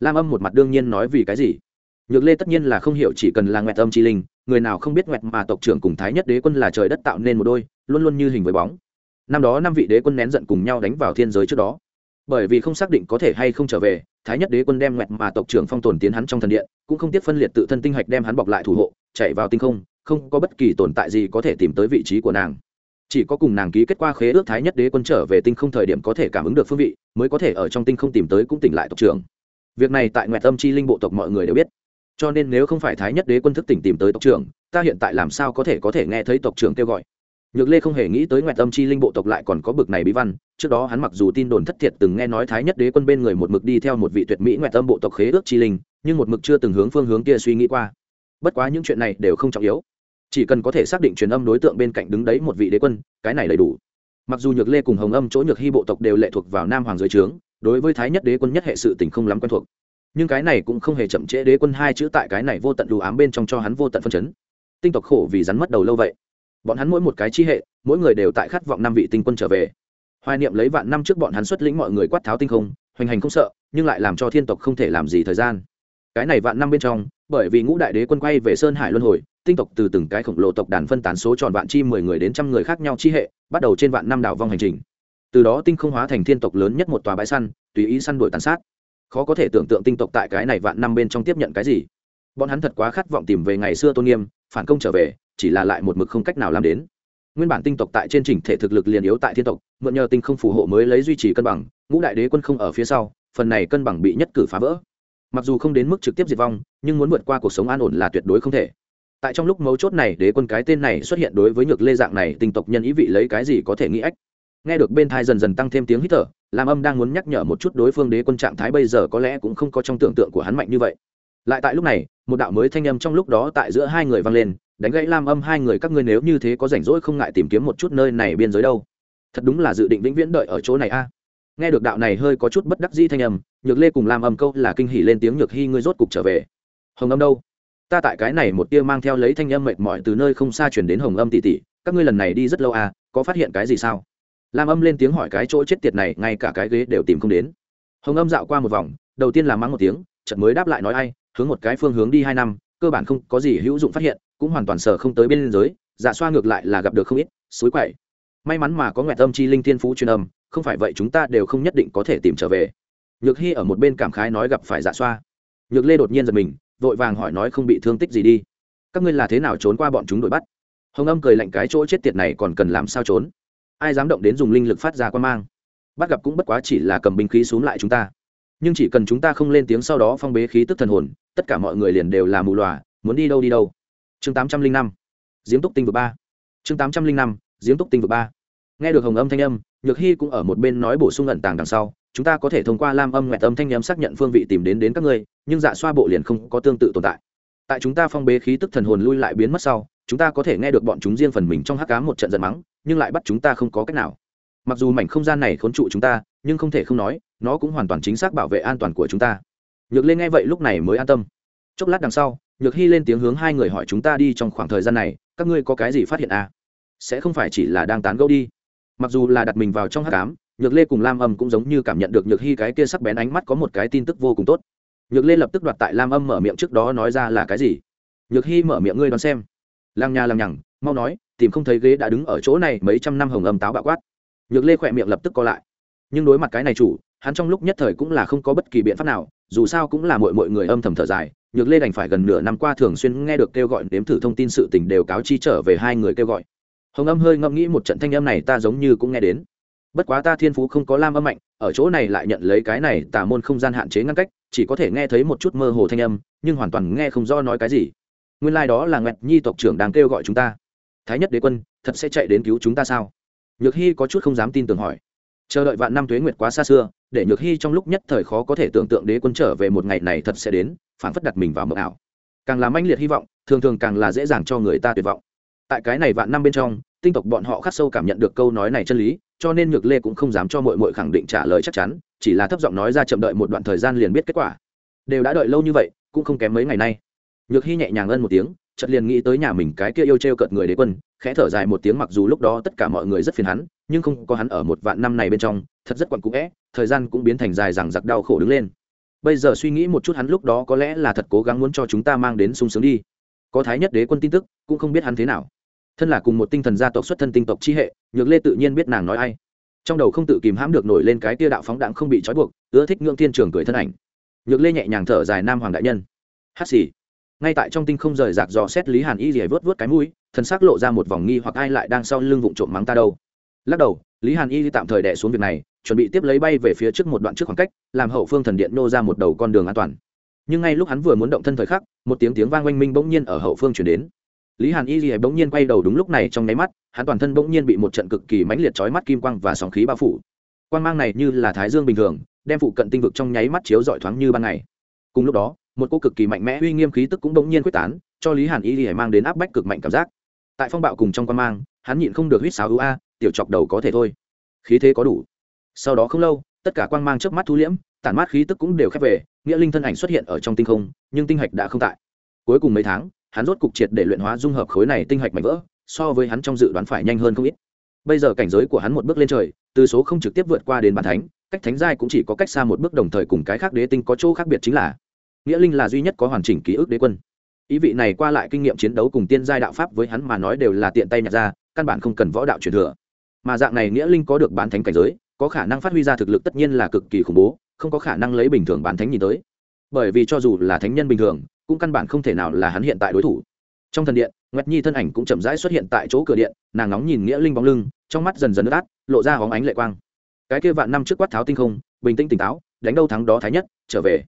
Lam âm một mặt đương nhiên nói vì cái gì? Nhược lê tất nhiên là không hiểu chỉ cần là ngoẹt âm chi linh, người nào không biết ngoẹt mà tộc trưởng cùng thái nhất đế quân là trời đất tạo nên một đôi, luôn luôn như hình với bóng. Năm đó năm vị đế quân nén giận cùng nhau đánh vào thiên giới trước đó bởi vì không xác định có thể hay không trở về, thái nhất đế quân đem ngoẹt mà tộc trưởng phong tồn tiến hắn trong thần điện, cũng không tiếc phân liệt tự thân tinh hạch đem hắn bọc lại thủ hộ, chạy vào tinh không không có bất kỳ tồn tại gì có thể tìm tới vị trí của nàng. Chỉ có cùng nàng ký kết qua khế ước thái nhất đế quân trở về tinh không thời điểm có thể cảm ứng được phương vị, mới có thể ở trong tinh không tìm tới cũng tỉnh lại tộc trưởng. Việc này tại ngoại tâm chi linh bộ tộc mọi người đều biết. Cho nên nếu không phải thái nhất đế quân thức tỉnh tìm tới tộc trưởng, ta hiện tại làm sao có thể có thể nghe thấy tộc trưởng kêu gọi? Nhược lê không hề nghĩ tới ngoại tâm chi linh bộ tộc lại còn có bực này bí văn trước đó hắn mặc dù tin đồn thất thiệt từng nghe nói thái nhất đế quân bên người một mực đi theo một vị tuyệt mỹ ngoại tâm bộ tộc khế ước chi linh, nhưng một mực chưa từng hướng phương hướng kia suy nghĩ qua. Bất quá những chuyện này đều không trọng yếu. Chỉ cần có thể xác định truyền âm đối tượng bên cạnh đứng đấy một vị đế quân, cái này đầy đủ. Mặc dù nhược lê cùng hồng âm chỗ nhược hy bộ tộc đều lệ thuộc vào nam hoàng dưới trướng, đối với thái nhất đế quân nhất hệ sự tình không lắm quen thuộc. Nhưng cái này cũng không hề chậm trễ đế quân hai chữ tại cái này vô tận đủ ám bên trong cho hắn vô tận phân chấn. Tinh tộc khổ vì rắn mất đầu lâu vậy. Bọn hắn mỗi một cái chi hệ, mỗi người đều tại khát vọng năm vị tinh quân trở về hoài niệm lấy vạn năm trước bọn hắn xuất lĩnh mọi người quát tháo tinh không, hoành hành không sợ, nhưng lại làm cho thiên tộc không thể làm gì thời gian. Cái này vạn năm bên trong, bởi vì ngũ đại đế quân quay về sơn hải luân hồi, tinh tộc từ từng cái khổng lồ tộc đàn phân tán số tròn vạn chi mười người đến trăm người khác nhau chi hệ, bắt đầu trên vạn năm đảo vong hành trình. Từ đó tinh không hóa thành thiên tộc lớn nhất một tòa bãi săn, tùy ý săn đuổi tàn sát. Khó có thể tưởng tượng tinh tộc tại cái này vạn năm bên trong tiếp nhận cái gì. Bọn hắn thật quá khát vọng tìm về ngày xưa tôn nghiêm, phản công trở về, chỉ là lại một mực không cách nào làm đến nguyên bản tinh tộc tại trên trình thể thực lực liền yếu tại thiên tộc, mượn nhờ tinh không phù hộ mới lấy duy trì cân bằng, ngũ đại đế quân không ở phía sau, phần này cân bằng bị nhất cử phá vỡ. Mặc dù không đến mức trực tiếp diệt vong, nhưng muốn vượt qua cuộc sống an ổn là tuyệt đối không thể. Tại trong lúc mấu chốt này, đế quân cái tên này xuất hiện đối với nhược lê dạng này tinh tộc nhân ý vị lấy cái gì có thể nghĩ ách? Nghe được bên thai dần dần tăng thêm tiếng hít thở làm âm đang muốn nhắc nhở một chút đối phương đế quân trạng thái bây giờ có lẽ cũng không có trong tưởng tượng của hắn mạnh như vậy. Lại tại lúc này, một đạo mới thanh âm trong lúc đó tại giữa hai người vang lên đánh gãy lam âm hai người, các ngươi nếu như thế có rảnh rỗi không ngại tìm kiếm một chút nơi này biên giới đâu. Thật đúng là dự định vĩnh viễn đợi ở chỗ này a. Nghe được đạo này hơi có chút bất đắc dĩ thanh âm, nhược lê cùng lam âm câu là kinh hỉ lên tiếng nhược hy ngươi rốt cục trở về. Hồng âm đâu? Ta tại cái này một tia mang theo lấy thanh âm mệt mỏi từ nơi không xa chuyển đến hồng âm tỉ tỉ các ngươi lần này đi rất lâu à có phát hiện cái gì sao? Lam âm lên tiếng hỏi cái chỗ chết tiệt này, ngay cả cái ghế đều tìm không đến. Hồng âm dạo qua một vòng, đầu tiên là mắng một tiếng, chợt mới đáp lại nói ai, hướng một cái phương hướng đi hai năm, cơ bản không có gì hữu dụng phát hiện cũng hoàn toàn sở không tới bên giới dạ xoa ngược lại là gặp được không ít, suối quậy. May mắn mà có nguyệt tâm chi linh thiên phú truyền âm, không phải vậy chúng ta đều không nhất định có thể tìm trở về. Nhược hy ở một bên cảm khái nói gặp phải dạ xoa. Nhược lê đột nhiên giật mình, vội vàng hỏi nói không bị thương tích gì đi. Các ngươi là thế nào trốn qua bọn chúng đuổi bắt? Hồng âm cười lạnh cái chỗ chết tiệt này còn cần làm sao trốn? Ai dám động đến dùng linh lực phát ra quan mang? Bắt gặp cũng bất quá chỉ là cầm binh khí xuống lại chúng ta. Nhưng chỉ cần chúng ta không lên tiếng sau đó phong bế khí tức thần hồn, tất cả mọi người liền đều là mù lòa, muốn đi đâu đi đâu chương tám trăm linh năm diễm túc tinh vực ba. chương tám trăm linh năm diễm túc tinh vực ba. Nghe được hồng âm thanh âm, nhược hy cũng ở một bên nói bổ sung ẩn tàng đằng sau. Chúng ta có thể thông qua lam âm ngoại âm thanh âm xác nhận phương vị tìm đến đến các ngươi, nhưng dạ xoa bộ liền không có tương tự tồn tại. Tại chúng ta phong bế khí tức thần hồn lui lại biến mất sau, chúng ta có thể nghe được bọn chúng riêng phần mình trong hắc cám một trận giận mắng, nhưng lại bắt chúng ta không có cách nào. Mặc dù mảnh không gian này khốn trụ chúng ta, nhưng không thể không nói, nó cũng hoàn toàn chính xác bảo vệ an toàn của chúng ta. Nhược lên nghe vậy lúc này mới an tâm. Chốc lát đằng sau nhược hy lên tiếng hướng hai người hỏi chúng ta đi trong khoảng thời gian này, các ngươi có cái gì phát hiện à? sẽ không phải chỉ là đang tán gẫu đi. Mặc dù là đặt mình vào trong hát cám nhược lê cùng lam âm cũng giống như cảm nhận được nhược hy cái kia sắc bén ánh mắt có một cái tin tức vô cùng tốt. Nhược lê lập tức đoạt tại lam âm mở miệng trước đó nói ra là cái gì? Nhược hy mở miệng ngươi đón xem. Làng nhà làng nhằng, mau nói, tìm không thấy ghế đã đứng ở chỗ này mấy trăm năm hồng âm táo bạo quát. Nhược lê khỏe miệng lập tức co lại. Nhưng đối mặt cái này chủ, hắn trong lúc nhất thời cũng là không có bất kỳ biện pháp nào, dù sao cũng là mọi mọi người âm thầm thở dài nhược lê đành phải gần nửa năm qua thường xuyên nghe được kêu gọi đếm thử thông tin sự tình đều cáo chi trở về hai người kêu gọi. Hồng âm hơi ngẫm nghĩ một trận thanh âm này ta giống như cũng nghe đến. Bất quá ta thiên phú không có lam âm mạnh, ở chỗ này lại nhận lấy cái này tà môn không gian hạn chế ngăn cách, chỉ có thể nghe thấy một chút mơ hồ thanh âm, nhưng hoàn toàn nghe không do nói cái gì. Nguyên lai、like、đó là nguyệt nhi tộc trưởng đang kêu gọi chúng ta. Thái nhất đế quân, thật sẽ chạy đến cứu chúng ta sao? Nhược hy có chút không dám tin tưởng hỏi. Chờ đợi vạn năm tuế nguyệt quá xa xưa, để nhược hy trong lúc nhất thời khó có thể tưởng tượng đế quân trở về một ngày này thật sẽ đến phản phất đặt mình vào mộng ảo. Càng làm anh liệt hy vọng, thường thường càng là dễ dàng cho người ta tuyệt vọng. Tại cái này vạn năm bên trong, tinh tộc bọn họ khắc sâu cảm nhận được câu nói này chân lý, cho nên nhược lê cũng không dám cho mội mội khẳng định trả lời chắc chắn, chỉ là thấp giọng nói ra chậm đợi một đoạn thời gian liền biết kết quả. Đều đã đợi lâu như vậy, cũng không kém mấy ngày nay. Nhược hy nhẹ nhàng ân một tiếng, chợt liền nghĩ tới nhà mình cái kia yêu t r e o cợt người đế quân, khẽ thở dài một tiếng mặc dù lúc đó tất cả mọi người rất phiền hắn, nhưng không có hắn ở một vạn năm này bên trong, thật rất quặn cũ vẽ thời gian cũng biến thành dài rằng giặc đau khổ đứng lên bây giờ suy nghĩ một chút hắn lúc đó có lẽ là thật cố gắng muốn cho chúng ta mang đến sung sướng đi. Có thái nhất đế quân tin tức, cũng không biết hắn thế nào. Thân là cùng một tinh thần gia tộc xuất thân tinh tộc chi hệ, nhược lê tự nhiên biết nàng nói ai. Trong đầu không tự kìm hãm được nổi lên cái tia đạo phóng đạn không bị trói buộc, ưa thích ngưỡng thiên trường cười thân ảnh. Nhược lê nhẹ nhàng thở dài nam hoàng đại nhân. Hát xì. Ngay tại trong tinh không rời rạc dò xét lý hàn y rỉa vớt vớt cái mũi thân xác lộ ra một vòng nghi hoặc ai lại đang sau lưng vụn trộm mắng ta đâu. Lắc đầu, lý hàn y tạm thời đẻ xuống việc này chuẩn bị tiếp lấy bay về phía trước một đoạn trước khoảng cách, làm hậu phương thần điện nô ra một đầu con đường an toàn. Nhưng ngay lúc hắn vừa muốn động thân thời khắc, một tiếng tiếng vang oanh minh bỗng nhiên ở hậu phương chuyển đến. Lý hàn y gì bỗng nhiên quay đầu đúng lúc này trong nháy mắt, hắn toàn thân bỗng nhiên bị một trận cực kỳ mãnh liệt chói mắt kim quang và sóng khí bao phủ. Quang mang này như là thái dương bình thường, đem phụ cận tinh vực trong nháy mắt chiếu rọi thoáng như ban ngày. Cùng lúc đó, một cô cực kỳ mạnh mẽ uy nghiêm khí tức cũng bỗng nhiên quyết tán, cho lý hàn y gì mang đến áp bách cực mạnh cảm giác. Tại phong bạo cùng trong quang mang, hắn nhịn không được huýt sáo ưu a, tiểu chọc đầu có thể thôi. Khí thế có đủ sau đó không lâu, tất cả quang mang trước mắt thu liễm, tản mát khí tức cũng đều khép về, nghĩa linh thân ảnh xuất hiện ở trong tinh không, nhưng tinh hạch đã không tại. Cuối cùng mấy tháng, hắn rốt cục triệt để luyện hóa dung hợp khối này tinh hạch mạnh vỡ, so với hắn trong dự đoán phải nhanh hơn không ít. Bây giờ cảnh giới của hắn một bước lên trời, từ số không trực tiếp vượt qua đến bàn thánh, cách thánh giai cũng chỉ có cách xa một bước đồng thời cùng cái khác đế tinh có chỗ khác biệt chính là, nghĩa linh là duy nhất có hoàn chỉnh ký ức đế quân. Ý vị này qua lại kinh nghiệm chiến đấu cùng tiên giai đạo pháp với hắn mà nói đều là tiện tay nhặt ra, căn bản không cần võ đạo truyền thừa. Mà dạng này nghĩa linh có được bán thánh cảnh giới có khả năng phát huy ra thực lực tất nhiên là cực kỳ khủng bố, không có khả năng lấy bình thường bán thánh nhìn tới. Bởi vì cho dù là thánh nhân bình thường, cũng căn bản không thể nào là hắn hiện tại đối thủ. Trong thần điện, nguyệt nhi thân ảnh cũng chậm rãi xuất hiện tại chỗ cửa điện, nàng nóng nhìn nghĩa linh bóng lưng, trong mắt dần dần ướt át, lộ ra hóng ánh lệ quang. Cái kia vạn năm trước quát tháo tinh không, bình tĩnh tỉnh táo, đánh đâu thắng đó thái nhất, trở về.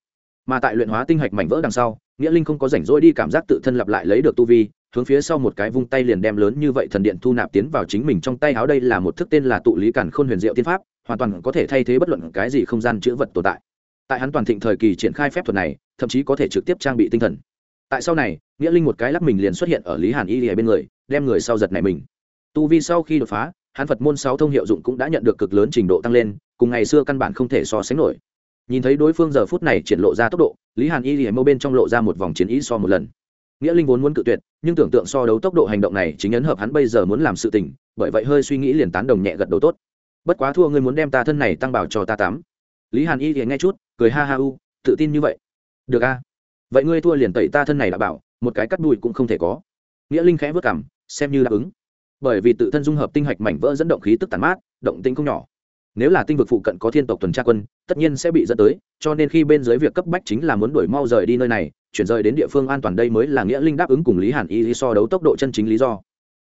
Mà tại luyện hóa tinh hạch mảnh vỡ đằng sau, nghĩa linh không có rảnh rỗi đi cảm giác tự thân lặp lại lấy được tu vi, hướng phía sau một cái vung tay liền đem lớn như vậy thần điện thu nạp tiến vào chính mình trong tay. Áo đây là một thức tên là tụ lý cản khôn huyền diệu tiên pháp hoàn toàn có thể thay thế bất luận cái gì không gian chữ vật tồn tại. Tại hắn toàn thịnh thời kỳ triển khai phép thuật này, thậm chí có thể trực tiếp trang bị tinh thần. Tại sau này, nghĩa linh một cái lắc mình liền xuất hiện ở lý hàn y lìa bên người, đem người sau giật này mình. Tu vi sau khi đột phá, hắn phật môn sáu thông hiệu dụng cũng đã nhận được cực lớn trình độ tăng lên, cùng ngày xưa căn bản không thể so sánh nổi. Nhìn thấy đối phương giờ phút này triển lộ ra tốc độ, lý hàn y lìa mâu bên trong lộ ra một vòng chiến ý so một lần. Nghĩa linh vốn muốn cự tuyệt, nhưng tưởng tượng so đấu tốc độ hành động này chính ấn hợp hắn bây giờ muốn làm sự tình, bởi vậy hơi suy nghĩ liền tán đồng nhẹ gật đầu tốt bất quá thua ngươi muốn đem ta thân này tăng bảo cho ta tắm. Lý hàn y thì nghe chút, cười ha ha u, tự tin như vậy. Được a. Vậy ngươi thua liền tẩy ta thân này đã bảo, một cái cắt đùi cũng không thể có. Nghĩa linh khẽ vất cảm xem như đáp ứng. Bởi vì tự thân dung hợp tinh hạch mảnh vỡ dẫn động khí tức tàn mát, động tinh không nhỏ. Nếu là tinh vực phụ cận có thiên tộc tuần tra quân, tất nhiên sẽ bị dẫn tới, cho nên khi bên dưới việc cấp bách chính là muốn đuổi mau rời đi nơi này, chuyển rời đến địa phương an toàn đây mới là nghĩa linh đáp ứng cùng lý hàn y so đấu tốc độ chân chính lý do.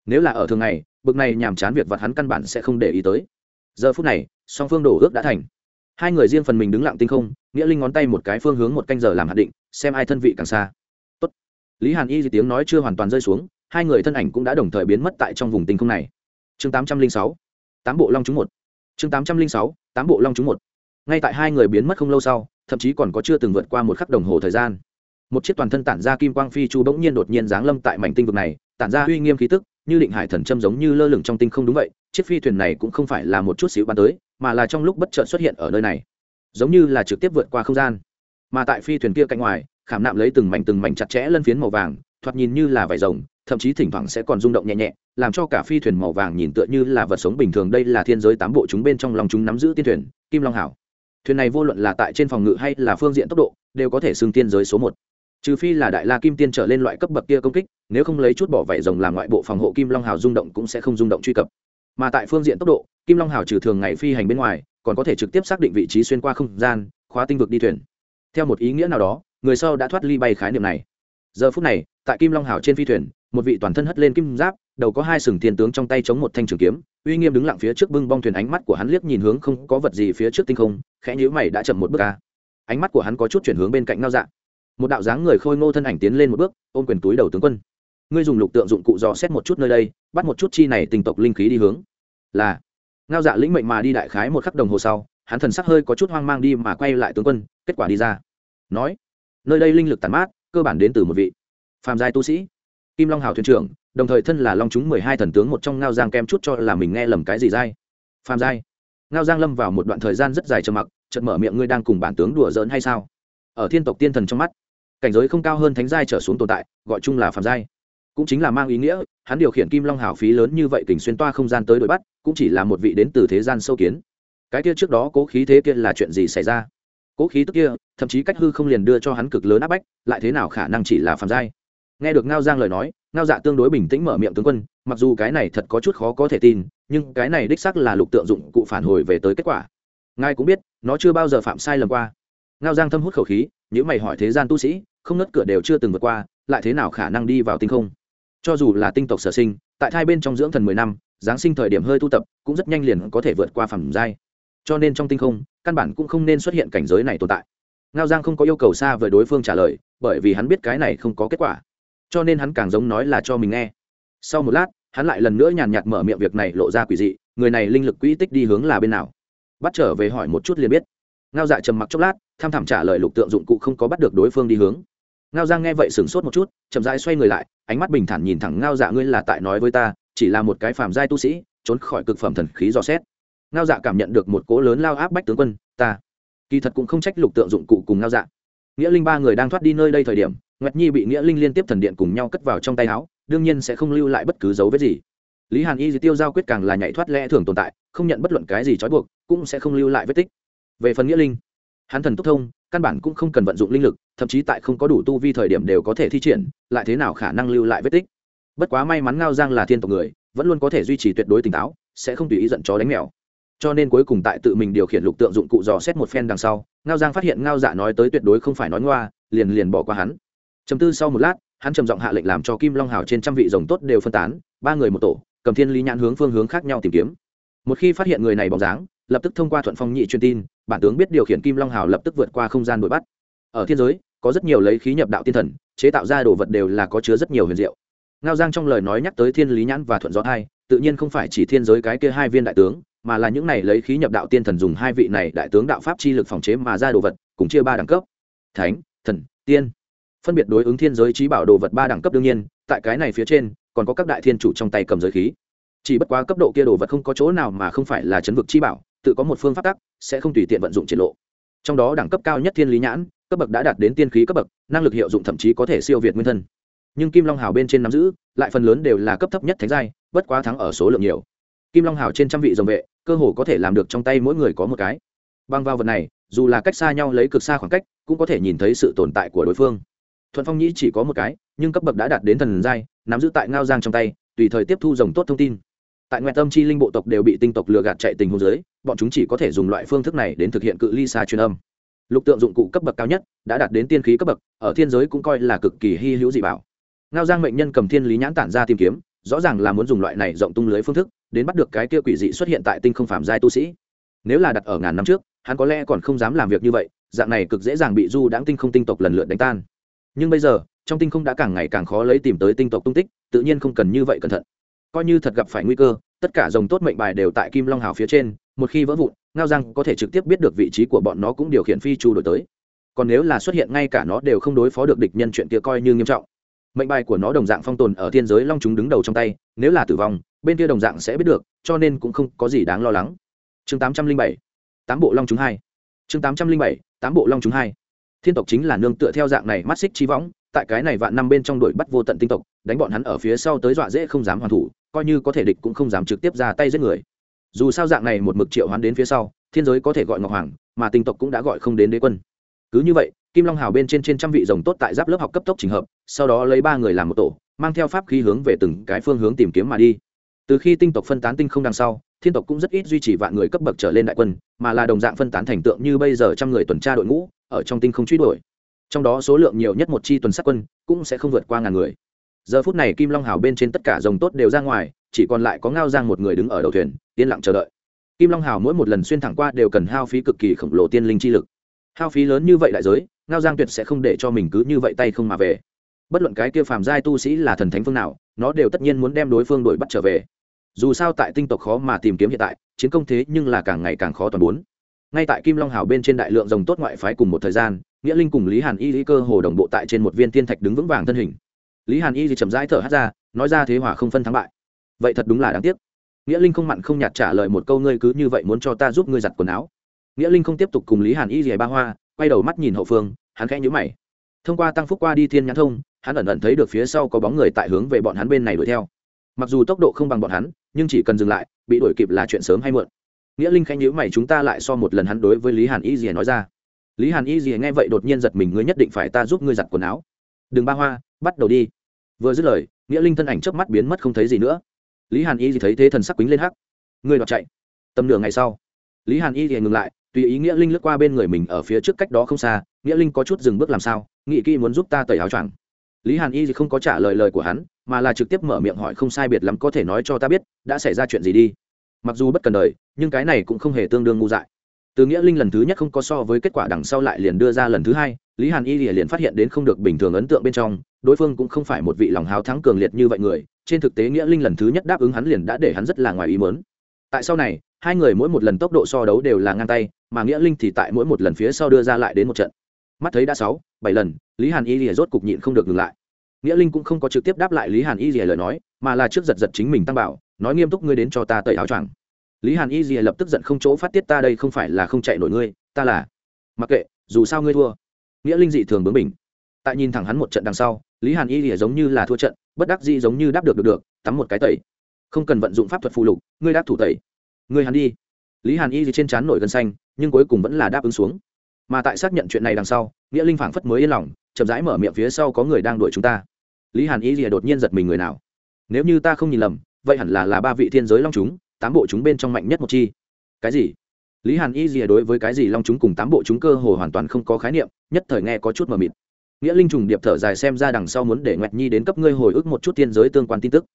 Nếu là ở thường ngày, bực này nhàm chán việc vặt hắn căn bản sẽ không để ý tới giờ phút này, song phương đổ ước đã thành. Hai người riêng phần mình đứng lặng tinh không, nghĩa linh ngón tay một cái phương hướng một canh giờ làm hạt định, xem ai thân vị càng xa. Tốt. lý hàn y tiếng nói chưa hoàn toàn rơi xuống, hai người thân ảnh cũng đã đồng thời biến mất tại trong vùng tinh không này. Chương tám trăm linh sáu, tám bộ long chúng một. Chương tám trăm linh sáu, tám bộ long chúng một. Ngay tại hai người biến mất không lâu sau, thậm chí còn có chưa từng vượt qua một khắc đồng hồ thời gian. Một chiếc toàn thân tản ra kim quang phi chu bỗng nhiên đột nhiên giáng lâm tại mảnh tinh vực này, tản ra uy nghiêm khí tức, như định hải thần châm giống như lơ lửng trong tinh không đúng vậy chiếc phi thuyền này cũng không phải là một chút xíu bắn tới, mà là trong lúc bất chợt xuất hiện ở nơi này. Giống như là trực tiếp vượt qua không gian. Mà tại phi thuyền kia cạnh ngoài, khảm nạm lấy từng mảnh từng mảnh chặt chẽ lân phiến màu vàng, thoạt nhìn như là vải rồng, thậm chí thỉnh thoảng sẽ còn rung động nhẹ nhẹ, làm cho cả phi thuyền màu vàng nhìn tựa như là vật sống bình thường. Đây là thiên giới tám bộ chúng bên trong lòng chúng nắm giữ tiên thuyền, kim long hảo. Thuyền này vô luận là tại trên phòng ngự hay là phương diện tốc độ, đều có thể xưng tiên giới số một. Trừ phi là đại la kim tiên trở lên loại cấp bậc kia công kích, nếu không lấy chút bỏ vảy rồng làm ngoại bộ phòng hộ kim long hào rung động cũng sẽ không rung động truy cập mà tại phương diện tốc độ, kim long hào trừ thường ngày phi hành bên ngoài, còn có thể trực tiếp xác định vị trí xuyên qua không gian, khóa tinh vực đi thuyền. Theo một ý nghĩa nào đó, người sau đã thoát ly bay khái niệm này. Giờ phút này, tại kim long hào trên phi thuyền, một vị toàn thân hất lên kim giáp, đầu có hai sừng thiên tướng trong tay chống một thanh trường kiếm, uy nghiêm đứng lặng phía trước bưng bong thuyền ánh mắt của hắn liếc nhìn hướng không có vật gì phía trước tinh không, khẽ nhíu mày đã chậm một bước ca ánh mắt của hắn có chút chuyển hướng bên cạnh ngao dạ. Một đạo dáng người khôi ngô thân ảnh tiến lên một bước, ôm quyền túi đầu tướng quân ngươi dùng lục tượng dụng cụ dò xét một chút nơi đây, bắt một chút chi này tình tộc linh khí đi hướng. Là. Ngao dạ lĩnh mệnh mà đi đại khái một khắc đồng hồ sau, hắn thần sắc hơi có chút hoang mang đi mà quay lại tướng quân, kết quả đi ra. Nói, nơi đây linh lực tàn mát, cơ bản đến từ một vị phàm giai tu sĩ, kim long hào thuyền trưởng, đồng thời thân là long chúng mười hai thần tướng một trong ngao giang kem chút cho là mình nghe lầm cái gì dai phàm giai? Ngao giang lâm vào một đoạn thời gian rất dài trầm mặc, chợt mở miệng, ngươi đang cùng bản tướng đùa giỡn hay sao? Ở thiên tộc tiên thần trong mắt, cảnh giới không cao hơn thánh giai trở xuống tồn tại, gọi chung là phàm giai cũng chính là mang ý nghĩa, hắn điều khiển kim long hào phí lớn như vậy kình xuyên toa không gian tới đuổi bắt, cũng chỉ là một vị đến từ thế gian sâu kiến. Cái kia trước đó cố khí thế kia là chuyện gì xảy ra? Cố khí tức kia, thậm chí cách hư không liền đưa cho hắn cực lớn áp bách, lại thế nào khả năng chỉ là phàm giai? Nghe được ngao giang lời nói, ngao dạ tương đối bình tĩnh mở miệng tướng quân, mặc dù cái này thật có chút khó có thể tin, nhưng cái này đích sắc là lục tượng dụng cụ phản hồi về tới kết quả. Ngài cũng biết, nó chưa bao giờ phạm sai lầm qua. Ngao giang thâm hút khẩu khí những mày hỏi thế gian tu sĩ, không nứt cửa đều chưa từng vượt qua, lại thế nào khả năng đi vào tinh không? Cho dù là tinh tộc sở sinh, tại thai bên trong dưỡng thần mười năm, giáng sinh thời điểm hơi tu tập, cũng rất nhanh liền có thể vượt qua phẩm giai. Cho nên trong tinh không, căn bản cũng không nên xuất hiện cảnh giới này tồn tại. Ngao giang không có yêu cầu xa với đối phương trả lời, bởi vì hắn biết cái này không có kết quả. Cho nên hắn càng giống nói là cho mình nghe. Sau một lát, hắn lại lần nữa nhàn nhạt mở miệng việc này lộ ra quỷ dị, người này linh lực quỹ tích đi hướng là bên nào? Bắt trở về hỏi một chút liền biết. Ngao dạ trầm mặc chốc lát, tham thảm trả lời lục tượng dụng cụ không có bắt được đối phương đi hướng ngao giang nghe vậy sửng sốt một chút, chậm rãi xoay người lại, ánh mắt bình thản nhìn thẳng ngao dạ ngươi là tại nói với ta, chỉ là một cái phàm giai tu sĩ, trốn khỏi cực phẩm thần khí dò xét. Ngao dạ cảm nhận được một cố lớn lao áp bách tướng quân, ta. Kỳ thật cũng không trách lục tượng dụng cụ cùng ngao dạ. Nghĩa linh ba người đang thoát đi nơi đây thời điểm, nguyệt nhi bị nghĩa linh liên tiếp thần điện cùng nhau cất vào trong tay áo, đương nhiên sẽ không lưu lại bất cứ dấu vết gì. Lý hàn y tiêu giao quyết càng là nhảy thoát lẽ thường tồn tại, không nhận bất luận cái gì trói buộc, cũng sẽ không lưu lại vết tích. Về phần nghĩa linh hắn thần túc thông, căn bản cũng không cần vận dụng linh lực, thậm chí tại không có đủ tu vi thời điểm đều có thể thi triển, lại thế nào khả năng lưu lại vết tích? Bất quá may mắn ngao giang là thiên tộc người, vẫn luôn có thể duy trì tuyệt đối tỉnh táo, sẽ không tùy ý giận chó đánh mèo. Cho nên cuối cùng tại tự mình điều khiển lục tượng dụng cụ dò xét một phen đằng sau, ngao giang phát hiện ngao dạ nói tới tuyệt đối không phải nói ngoa, liền liền bỏ qua hắn. Chầm tư sau một lát, hắn trầm giọng hạ lệnh làm cho kim long hào trên trăm vị rồng tốt đều phân tán, ba người một tổ, cầm thiên lý nhãn hướng phương hướng khác nhau tìm kiếm. Một khi phát hiện người này bóng dáng lập tức thông qua thuận phong nhị truyền tin, bản tướng biết điều khiển kim long hào lập tức vượt qua không gian đuổi bắt. Ở thiên giới, có rất nhiều lấy khí nhập đạo tiên thần, chế tạo ra đồ vật đều là có chứa rất nhiều huyền diệu. Ngao giang trong lời nói nhắc tới thiên lý nhãn và thuận gió hai tự nhiên không phải chỉ thiên giới cái kia hai viên đại tướng, mà là những này lấy khí nhập đạo tiên thần dùng hai vị này đại tướng đạo pháp chi lực phòng chế mà ra đồ vật, cùng chia ba đẳng cấp. Thánh, thần, tiên. Phân biệt đối ứng thiên giới trí bảo đồ vật ba đẳng cấp đương nhiên, tại cái này phía trên, còn có các đại thiên chủ trong tay cầm giới khí. Chỉ bất quá cấp độ kia đồ vật không có chỗ nào mà không phải là chấn vực chi bảo tự có một phương pháp tắc, sẽ không tùy tiện vận dụng triển lộ. Trong đó đẳng cấp cao nhất thiên lý nhãn, cấp bậc đã đạt đến tiên khí cấp bậc, năng lực hiệu dụng thậm chí có thể siêu việt nguyên thân. Nhưng kim long hào bên trên nắm giữ, lại phần lớn đều là cấp thấp nhất thánh giai, bất quá thắng ở số lượng nhiều. Kim long hào trên trăm vị dòng vệ, cơ hồ có thể làm được trong tay mỗi người có một cái. Băng vào vật này, dù là cách xa nhau lấy cực xa khoảng cách, cũng có thể nhìn thấy sự tồn tại của đối phương. Thuận phong nhĩ chỉ có một cái, nhưng cấp bậc đã đạt đến thần giai, nắm giữ tại ngao giang trong tay, tùy thời tiếp thu dòng tốt thông tin. Tại ngoại tâm chi linh bộ tộc đều bị tinh tộc lừa gạt chạy tình hôn dưới bọn chúng chỉ có thể dùng loại phương thức này đến thực hiện cự ly xa truyền âm. Lục tượng dụng cụ cấp bậc cao nhất đã đạt đến tiên khí cấp bậc, ở thiên giới cũng coi là cực kỳ hy hữu dị bảo. Ngao giang mệnh nhân cầm thiên lý nhãn tản ra tìm kiếm, rõ ràng là muốn dùng loại này rộng tung lưới phương thức, đến bắt được cái kia quỷ dị xuất hiện tại tinh không phạm giai tu sĩ. Nếu là đặt ở ngàn năm trước, hắn có lẽ còn không dám làm việc như vậy, dạng này cực dễ dàng bị du đãng tinh không tinh tộc lần lượt đánh tan. Nhưng bây giờ, trong tinh không đã càng ngày càng khó lấy tìm tới tinh tộc tung tích, tự nhiên không cần như vậy cẩn thận. Coi như thật gặp phải nguy cơ, tất cả dòng tốt mệnh bài đều tại kim long hào phía trên một khi vỡ vụn, ngao giang có thể trực tiếp biết được vị trí của bọn nó cũng điều khiển phi chu đổi tới. Còn nếu là xuất hiện ngay cả nó đều không đối phó được địch nhân chuyện kia coi như nghiêm trọng. Mệnh bài của nó đồng dạng phong tồn ở thiên giới long chúng đứng đầu trong tay, nếu là tử vong, bên kia đồng dạng sẽ biết được, cho nên cũng không có gì đáng lo lắng. Chương tám trăm linh bảy, tám bộ long chúng hai. Chương tám trăm linh bảy, tám bộ long chúng hai. Thiên tộc chính là nương tựa theo dạng này mắt xích trí võng, tại cái này vạn năm bên trong đuổi bắt vô tận tinh tộc, đánh bọn hắn ở phía sau tới dọa dễ không dám hoàn thủ, coi như có thể địch cũng không dám trực tiếp ra tay giết người dù sao dạng này một mực triệu hoán đến phía sau, thiên giới có thể gọi ngọc hoàng, mà tinh tộc cũng đã gọi không đến đế quân. Cứ như vậy, kim long hào bên trên trên trăm vị rồng tốt tại giáp lớp học cấp tốc trình hợp, sau đó lấy ba người làm một tổ, mang theo pháp khí hướng về từng cái phương hướng tìm kiếm mà đi. Từ khi tinh tộc phân tán tinh không đằng sau, thiên tộc cũng rất ít duy trì vạn người cấp bậc trở lên đại quân, mà là đồng dạng phân tán thành tượng như bây giờ trăm người tuần tra đội ngũ, ở trong tinh không truy đuổi. Trong đó số lượng nhiều nhất một chi tuần sát quân, cũng sẽ không vượt qua ngàn người. Giờ phút này kim long hào bên trên tất cả dòng tốt đều ra ngoài chỉ còn lại có ngao giang một người đứng ở đầu thuyền, yên lặng chờ đợi. Kim long hào mỗi một lần xuyên thẳng qua đều cần hao phí cực kỳ khổng lồ tiên linh chi lực. Hao phí lớn như vậy đại giới, ngao giang tuyệt sẽ không để cho mình cứ như vậy tay không mà về. Bất luận cái kia phàm giai tu sĩ là thần thánh phương nào, nó đều tất nhiên muốn đem đối phương đuổi bắt trở về. Dù sao tại tinh tộc khó mà tìm kiếm hiện tại, chiến công thế nhưng là càng ngày càng khó toàn bốn. Ngay tại kim long hào bên trên đại lượng rồng tốt ngoại phái cùng một thời gian, nghĩa linh cùng lý hàn y lý cơ hồ đồng bộ tại trên một viên tiên thạch đứng vững vàng thân hình. Lý hàn y thì chậm rãi thở hát ra, nói ra thế hỏa không phân thắng bại vậy thật đúng là đáng tiếc. Nghĩa linh không mặn không nhạt trả lời một câu, ngươi cứ như vậy muốn cho ta giúp ngươi giặt quần áo. Nghĩa linh không tiếp tục cùng lý hàn y dì ba hoa, quay đầu mắt nhìn hậu phương, hắn khẽ nhữ mày. Thông qua tăng phúc qua đi thiên nhãn thông, hắn ẩn ẩn thấy được phía sau có bóng người tại hướng về bọn hắn bên này đuổi theo. Mặc dù tốc độ không bằng bọn hắn, nhưng chỉ cần dừng lại, bị đuổi kịp là chuyện sớm hay muộn. Nghĩa linh khẽ nhữ mày, chúng ta lại so một lần hắn đối với lý hàn y dì nói ra. Lý hàn y dì nghe vậy đột nhiên giật mình, ngươi nhất định phải ta giúp ngươi giặt quần áo. Đừng ba hoa, bắt đầu đi. Vừa dứt lời, nghĩa linh thân ảnh chớp mắt biến mất không thấy gì nữa lý hàn y thì thấy thế thần sắc quýnh lên hắc. Người đọc chạy. Tầm nửa ngày sau, lý hàn y thì ngừng lại, tùy ý nghĩa linh lướt qua bên người mình ở phía trước cách đó không xa. Nghĩa linh có chút dừng bước làm sao nghị kỹ muốn giúp ta tẩy áo choàng. Lý hàn y thì không có trả lời lời của hắn, mà là trực tiếp mở miệng hỏi không sai biệt lắm có thể nói cho ta biết đã xảy ra chuyện gì đi. Mặc dù bất cần đời, nhưng cái này cũng không hề tương đương ngu dại. Từ nghĩa linh lần thứ nhất không có so với kết quả đằng sau lại liền đưa ra lần thứ hai, lý hàn y liền phát hiện đến không được bình thường ấn tượng bên trong đối phương cũng không phải một vị lòng háo thắng cường liệt như vậy người, trên thực tế nghĩa linh lần thứ nhất đáp ứng hắn liền đã để hắn rất là ngoài ý mớn tại sau này, hai người mỗi một lần tốc độ so đấu đều là ngang tay, mà nghĩa linh thì tại mỗi một lần phía sau đưa ra lại đến một trận. Mắt thấy đã sáu, bảy lần, lý hàn y lìa rốt cục nhịn không được ngừng lại. Nghĩa linh cũng không có trực tiếp đáp lại lý hàn y lìa lời nói, mà là trước giật giật chính mình tăng bảo, nói nghiêm túc ngươi đến cho ta tẩy áo choàng. Lý hàn y lìa lập tức giận không chỗ phát tiết ta đây không phải là không chạy nổi ngươi, ta là. Mặc kệ, dù sao ngươi thua. Nghĩa linh dị thường bướng bình tại nhìn thẳng hắn một trận đằng sau lý hàn y lìa giống như là thua trận, bất đắc dĩ giống như đáp được được được, tắm một cái tẩy. Không cần vận dụng pháp thuật phù lục, ngươi đáp thủ tẩy. Ngươi hắn đi. Lý hàn y thì trên trán nổi gân xanh, nhưng cuối cùng vẫn là đáp ứng xuống. Mà tại xác nhận chuyện này đằng sau, nghĩa linh phảng phất mới yên lòng, chậm rãi mở miệng phía sau có người đang đuổi chúng ta. Lý hàn y thì đột nhiên giật mình người nào. Nếu như ta không nhìn lầm, vậy hẳn là là ba vị thiên giới long chúng, tám bộ chúng bên trong mạnh nhất một chi. Cái gì? Lý hàn y rìa đối với cái gì long chúng cùng tám bộ chúng cơ hồ hoàn toàn không có khái niệm, nhất thời nghe có chút mờ mịt nghĩa linh trùng điệp thở dài xem ra đằng sau muốn để ngoẹt nhi đến cấp ngươi hồi ức một chút tiên giới tương quan tin tức.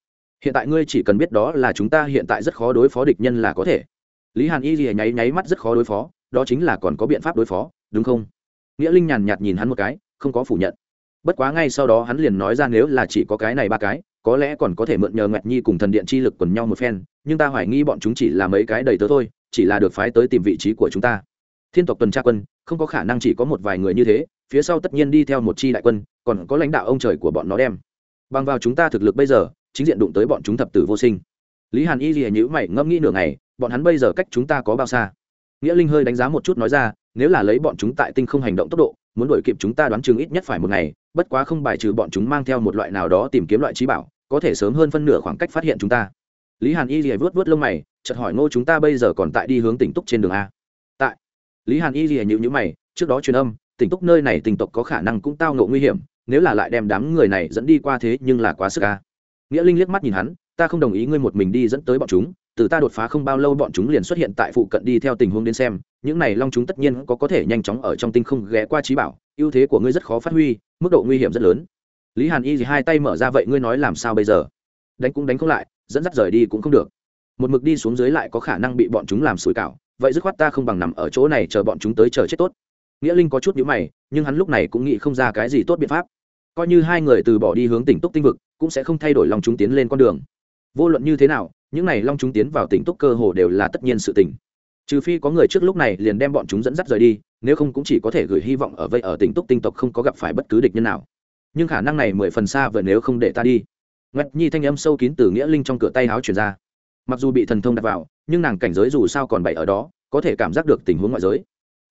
Hiện tại ngươi chỉ cần biết đó là chúng ta hiện tại rất khó đối phó địch nhân là có thể. Lý hàn y rìa nháy nháy mắt rất khó đối phó, đó chính là còn có biện pháp đối phó, đúng không? Nghĩa linh nhàn nhạt nhìn hắn một cái, không có phủ nhận. Bất quá ngay sau đó hắn liền nói ra nếu là chỉ có cái này ba cái, có lẽ còn có thể mượn nhờ nguyệt nhi cùng thần điện chi lực quần nhau một phen, nhưng ta hoài nghi bọn chúng chỉ là mấy cái đầy tớ thôi, chỉ là được phái tới tìm vị trí của chúng ta. Thiên tộc tuần tra quân, không có khả năng chỉ có một vài người như thế phía sau tất nhiên đi theo một chi đại quân, còn có lãnh đạo ông trời của bọn nó đem. Bằng vào chúng ta thực lực bây giờ, chính diện đụng tới bọn chúng thập tử vô sinh. Lý hàn y lìa nhữ mày ngẫm nghĩ nửa ngày, bọn hắn bây giờ cách chúng ta có bao xa? Nghĩa linh hơi đánh giá một chút nói ra, nếu là lấy bọn chúng tại tinh không hành động tốc độ, muốn đuổi kịp chúng ta đoán chừng ít nhất phải một ngày, bất quá không bài trừ bọn chúng mang theo một loại nào đó tìm kiếm loại trí bảo, có thể sớm hơn phân nửa khoảng cách phát hiện chúng ta. Lý hàn y lìa vớt vớt lông mày, chợt hỏi ngô chúng ta bây giờ còn tại đi hướng tỉnh túc trên đường a? Tại. Lý hàn y lìa nhữ nhữ mày, trước đó truyền âm tỉnh túc nơi này tình tộc có khả năng cũng tao ngộ nguy hiểm, nếu là lại đem đám người này dẫn đi qua thế nhưng là quá sức ca nghĩa linh liếc mắt nhìn hắn, ta không đồng ý ngươi một mình đi dẫn tới bọn chúng, từ ta đột phá không bao lâu bọn chúng liền xuất hiện tại phụ cận đi theo tình huống đến xem, những này long chúng tất nhiên có có thể nhanh chóng ở trong tinh không ghé qua trí bảo, ưu thế của ngươi rất khó phát huy, mức độ nguy hiểm rất lớn. Lý hàn y thì hai tay mở ra, vậy ngươi nói làm sao bây giờ? Đánh cũng đánh không lại, dẫn dắt rời đi cũng không được. Một mực đi xuống dưới lại có khả năng bị bọn chúng làm sủi cảo, vậy dứt khoát ta không bằng nằm ở chỗ này chờ bọn chúng tới chờ chết tốt nghĩa linh có chút nhữ mày, nhưng hắn lúc này cũng nghĩ không ra cái gì tốt biện pháp. Coi như hai người từ bỏ đi hướng tỉnh túc tinh vực, cũng sẽ không thay đổi lòng chúng tiến lên con đường. Vô luận như thế nào, những này long chúng tiến vào tỉnh túc cơ hồ đều là tất nhiên sự tỉnh trừ phi có người trước lúc này liền đem bọn chúng dẫn dắt rời đi, nếu không cũng chỉ có thể gửi hy vọng ở vây ở tỉnh túc tinh tộc không có gặp phải bất cứ địch nhân nào. Nhưng khả năng này mười phần xa vời nếu không để ta đi. Ngất nhi thanh âm sâu kín từ nghĩa linh trong cửa tay áo chuyển ra. Mặc dù bị thần thông đặt vào, nhưng nàng cảnh giới dù sao còn bậy ở đó, có thể cảm giác được tình huống ngoại giới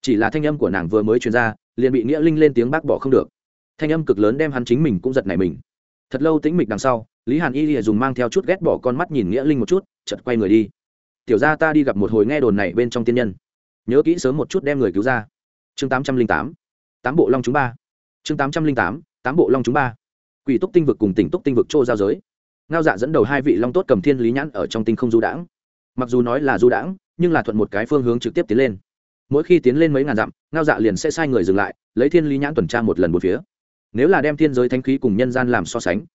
chỉ là thanh âm của nàng vừa mới truyền ra, liền bị nghĩa linh lên tiếng bác bỏ không được. Thanh âm cực lớn đem hắn chính mình cũng giật nảy mình. Thật lâu tĩnh mịch đằng sau, lý hàn y lìa dùng mang theo chút ghét bỏ con mắt nhìn nghĩa linh một chút chật quay người đi. Tiểu ra ta đi gặp một hồi nghe đồn này bên trong tiên nhân. Nhớ kỹ sớm một chút đem người cứu ra. Chương tám trăm linh tám. Tám bộ long chúng ba. Chương tám trăm linh tám. Tám bộ long chúng ba. Quỷ túc tinh vực cùng tỉnh túc tinh vực chô giao giới. Ngao dạ dẫn đầu hai vị long tốt cầm thiên lý nhãn ở trong tinh không du đãng. Mặc dù nói là du đãng, nhưng là thuận một cái phương hướng trực tiếp tiến lên mỗi khi tiến lên mấy ngàn dặm, ngao dạ liền sẽ sai người dừng lại, lấy thiên lý nhãn tuần tra một lần một phía. Nếu là đem thiên giới thánh khí cùng nhân gian làm so sánh,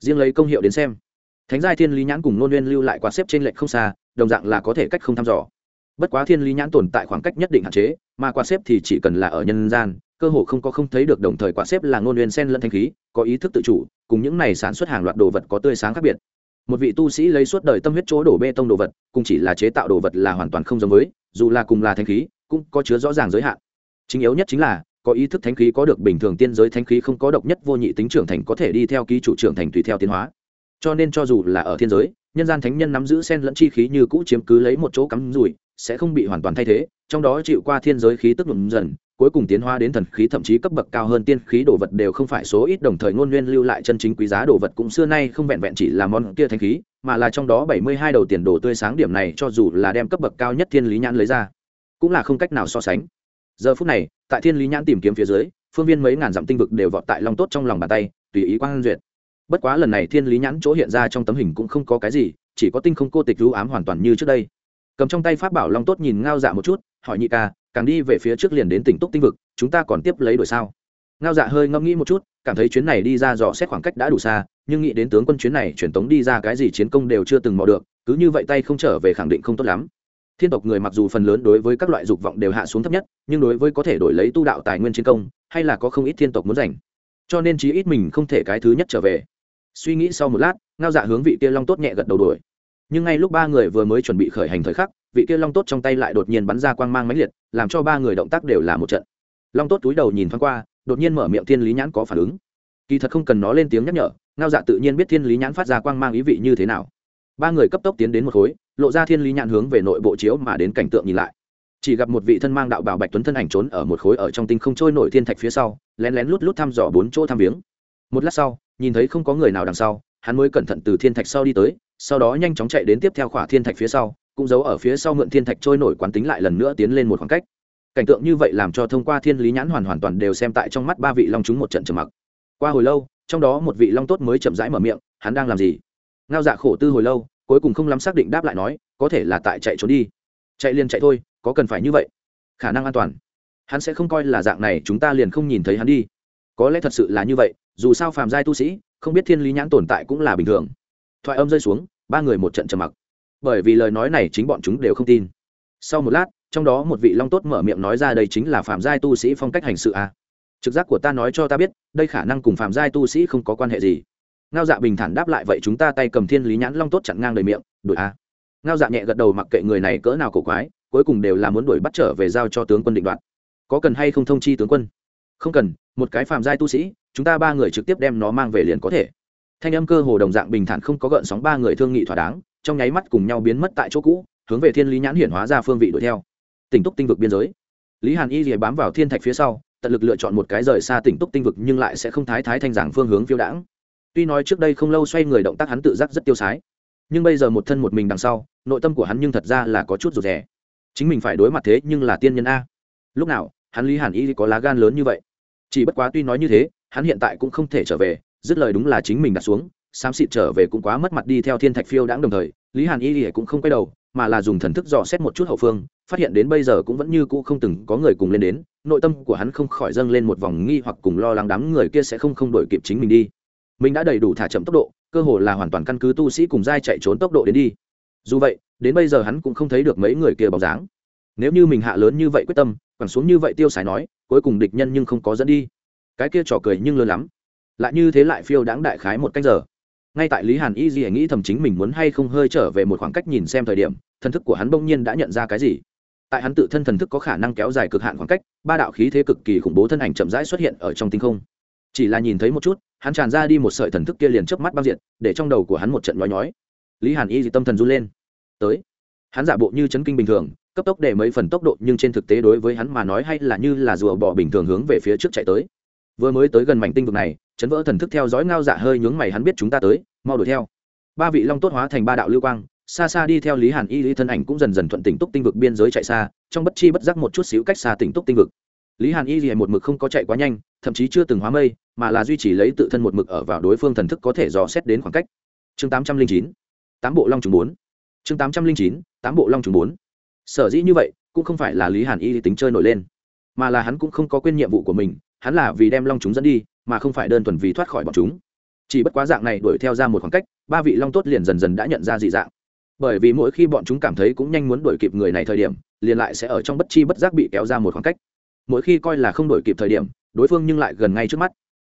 riêng lấy công hiệu đến xem, thánh giai thiên lý nhãn cùng nôn nguyên lưu lại quạt xếp trên lệnh không xa, đồng dạng là có thể cách không thăm dò. Bất quá thiên lý nhãn tồn tại khoảng cách nhất định hạn chế, mà quạt xếp thì chỉ cần là ở nhân gian, cơ hồ không có không thấy được đồng thời quạt xếp là nôn nguyên sen lẫn thanh khí, có ý thức tự chủ, cùng những này sản xuất hàng loạt đồ vật có tươi sáng khác biệt. Một vị tu sĩ lấy suốt đời tâm huyết chỗ đổ bê tông đồ vật, cùng chỉ là chế tạo đồ vật là hoàn toàn không giống với, dù là cùng là thanh khí cũng có chứa rõ ràng giới hạn. Chính yếu nhất chính là, có ý thức thánh khí có được bình thường tiên giới thánh khí không có độc nhất vô nhị tính trưởng thành có thể đi theo ký chủ trưởng thành tùy theo tiến hóa. Cho nên cho dù là ở thiên giới, nhân gian thánh nhân nắm giữ sen lẫn chi khí như cũ chiếm cứ lấy một chỗ cắm rủi, sẽ không bị hoàn toàn thay thế, trong đó chịu qua thiên giới khí tức nhuộm dần, cuối cùng tiến hóa đến thần khí thậm chí cấp bậc cao hơn tiên khí đồ vật đều không phải số ít đồng thời ngôn nguyên lưu lại chân chính quý giá đồ vật cũng xưa nay không vẹn vẹn chỉ là món kia thánh khí, mà là trong đó bảy mươi hai đầu tiền đồ tươi sáng điểm này cho dù là đem cấp bậc cao nhất thiên lý nhãn lấy ra cũng là không cách nào so sánh. Giờ phút này, tại thiên lý nhãn tìm kiếm phía dưới, phương viên mấy ngàn dặm tinh vực đều vọt tại long tốt trong lòng bàn tay, tùy ý quang duyệt. Bất quá lần này thiên lý nhãn chỗ hiện ra trong tấm hình cũng không có cái gì, chỉ có tinh không cô tịch lưu ám hoàn toàn như trước đây. Cầm trong tay pháp bảo long tốt nhìn ngao dạ một chút, hỏi nhị ca, càng đi về phía trước liền đến tỉnh túc tinh vực, chúng ta còn tiếp lấy đổi sao? Ngao dạ hơi ngẫm nghĩ một chút, cảm thấy chuyến này đi ra dò xét khoảng cách đã đủ xa, nhưng nghĩ đến tướng quân chuyến này truyền tống đi ra cái gì chiến công đều chưa từng mò được, cứ như vậy tay không trở về khẳng định không tốt lắm thiên tộc người mặc dù phần lớn đối với các loại dục vọng đều hạ xuống thấp nhất, nhưng đối với có thể đổi lấy tu đạo tài nguyên chiến công, hay là có không ít thiên tộc muốn giành. Cho nên chí ít mình không thể cái thứ nhất trở về. Suy nghĩ sau một lát, ngao dạ hướng vị kia long tốt nhẹ gật đầu đuổi. Nhưng ngay lúc ba người vừa mới chuẩn bị khởi hành thời khắc, vị kia long tốt trong tay lại đột nhiên bắn ra quang mang mãnh liệt, làm cho ba người động tác đều là một trận. Long tốt túi đầu nhìn thoáng qua, đột nhiên mở miệng thiên lý nhãn có phản ứng. Kỳ thật không cần nó lên tiếng nhắc nhở, ngao dạ tự nhiên biết thiên lý nhãn phát ra quang mang ý vị như thế nào. Ba người cấp tốc tiến đến một khối lộ ra thiên lý nhãn hướng về nội bộ chiếu mà đến cảnh tượng nhìn lại. Chỉ gặp một vị thân mang đạo bảo bạch tuấn thân ảnh trốn ở một khối ở trong tinh không trôi nổi thiên thạch phía sau, lén lén lút lút thăm dò bốn chỗ thăm viếng. Một lát sau, nhìn thấy không có người nào đằng sau, hắn mới cẩn thận từ thiên thạch sau đi tới, sau đó nhanh chóng chạy đến tiếp theo khỏa thiên thạch phía sau, cũng giấu ở phía sau mượn thiên thạch trôi nổi quán tính lại lần nữa tiến lên một khoảng cách. Cảnh tượng như vậy làm cho thông qua thiên lý nhãn hoàn hoàn toàn đều xem tại trong mắt ba vị long chúng một trận trầm mặc. Qua hồi lâu, trong đó một vị long tốt mới chậm rãi mở miệng, hắn đang làm gì? Ngao dạ khổ tư hồi lâu cuối cùng không lắm xác định đáp lại nói, có thể là tại chạy trốn đi. Chạy liền chạy thôi, có cần phải như vậy? Khả năng an toàn. Hắn sẽ không coi là dạng này, chúng ta liền không nhìn thấy hắn đi. Có lẽ thật sự là như vậy, dù sao phàm giai tu sĩ, không biết thiên lý nhãn tồn tại cũng là bình thường. Thoại âm rơi xuống, ba người một trận trầm mặc. Bởi vì lời nói này chính bọn chúng đều không tin. Sau một lát, trong đó một vị long tốt mở miệng nói ra đây chính là phạm giai tu sĩ phong cách hành sự à. trực giác của ta nói cho ta biết, đây khả năng cùng phạm giai tu sĩ không có quan hệ gì ngao dạ bình thản đáp lại, vậy chúng ta tay cầm thiên lý nhãn long tốt chặn ngang đời miệng, đuổi a. Ngao dạ nhẹ gật đầu, mặc kệ người này cỡ nào cổ quái, cuối cùng đều là muốn đuổi bắt trở về giao cho tướng quân định đoạt. Có cần hay không thông chi tướng quân? Không cần, một cái phàm giai tu sĩ, chúng ta ba người trực tiếp đem nó mang về liền có thể. Thanh âm cơ hồ đồng dạng bình thản, không có gợn sóng, ba người thương nghị thỏa đáng, trong nháy mắt cùng nhau biến mất tại chỗ cũ, hướng về thiên lý nhãn hiển hóa ra phương vị đuổi theo. Tỉnh túc tinh vực biên giới. Lý hàn y rìa bám vào thiên thạch phía sau, tận lực lựa chọn một cái rời xa tỉnh túc tinh vực nhưng lại sẽ không thái thái thanh giảng phương hướng phiêu đãng tuy nói trước đây không lâu xoay người động tác hắn tự giác rất tiêu sái, nhưng bây giờ một thân một mình đằng sau, nội tâm của hắn nhưng thật ra là có chút rụt rè. Chính mình phải đối mặt thế nhưng là tiên nhân a. Lúc nào, hắn lý hàn y có lá gan lớn như vậy? Chỉ bất quá tuy nói như thế, hắn hiện tại cũng không thể trở về, dứt lời đúng là chính mình đặt xuống, xám xịt trở về cũng quá mất mặt đi theo thiên thạch phiêu đãng đồng thời, lý hàn y cũng không quay đầu, mà là dùng thần thức dò xét một chút hậu phương, phát hiện đến bây giờ cũng vẫn như cũ không từng có người cùng lên đến, nội tâm của hắn không khỏi dâng lên một vòng nghi hoặc cùng lo lắng đám người kia sẽ không không đổi kịp chính mình đi mình đã đầy đủ thả chậm tốc độ, cơ hồ là hoàn toàn căn cứ tu sĩ cùng giai chạy trốn tốc độ đến đi. Dù vậy, đến bây giờ hắn cũng không thấy được mấy người kia bóng dáng. Nếu như mình hạ lớn như vậy quyết tâm, quẳng xuống như vậy tiêu xài nói, cuối cùng địch nhân nhưng không có dẫn đi. Cái kia trò cười nhưng lớn lắm. Lại như thế lại phiêu đáng đại khái một cách giờ. Ngay tại lý hàn y di nghĩ thầm chính mình muốn hay không hơi trở về một khoảng cách nhìn xem thời điểm, thần thức của hắn bỗng nhiên đã nhận ra cái gì. Tại hắn tự thân thần thức có khả năng kéo dài cực hạn khoảng cách, ba đạo khí thế cực kỳ khủng bố thân ảnh chậm rãi xuất hiện ở trong tinh không chỉ là nhìn thấy một chút, hắn tràn ra đi một sợi thần thức kia liền chớp mắt băng diện để trong đầu của hắn một trận nhói nhói. Lý hàn y thì tâm thần run lên. Tới. Hắn giả bộ như chấn kinh bình thường, cấp tốc để mấy phần tốc độ, nhưng trên thực tế đối với hắn mà nói hay là như là rùa bò bình thường hướng về phía trước chạy tới. Vừa mới tới gần mảnh tinh vực này, chấn vỡ thần thức theo dõi ngao dạ hơi nhướng mày hắn biết chúng ta tới, mau đuổi theo. Ba vị long tốt hóa thành ba đạo lưu quang, xa xa đi theo lý hàn y, lý thân ảnh cũng dần dần thuận tỉnh túc tinh vực biên giới chạy xa, trong bất chi bất giác một chút xíu cách xa tỉnh túc tinh vực lý hàn y gì một mực không có chạy quá nhanh, thậm chí chưa từng hóa mây, mà là duy trì lấy tự thân một mực ở vào đối phương thần thức có thể dò xét đến khoảng cách. Chương tám trăm linh chín, tám bộ long trùng bốn. Chương tám trăm linh chín, tám bộ long trùng bốn. Sở dĩ như vậy, cũng không phải là lý hàn y tính chơi nổi lên, mà là hắn cũng không có quên nhiệm vụ của mình, hắn là vì đem long chúng dẫn đi, mà không phải đơn thuần vì thoát khỏi bọn chúng. Chỉ bất quá dạng này đuổi theo ra một khoảng cách, ba vị long tốt liền dần dần đã nhận ra dị dạng. Bởi vì mỗi khi bọn chúng cảm thấy cũng nhanh muốn đuổi kịp người này thời điểm, liền lại sẽ ở trong bất chi bất giác bị kéo ra một khoảng cách mỗi khi coi là không đổi kịp thời điểm, đối phương nhưng lại gần ngay trước mắt.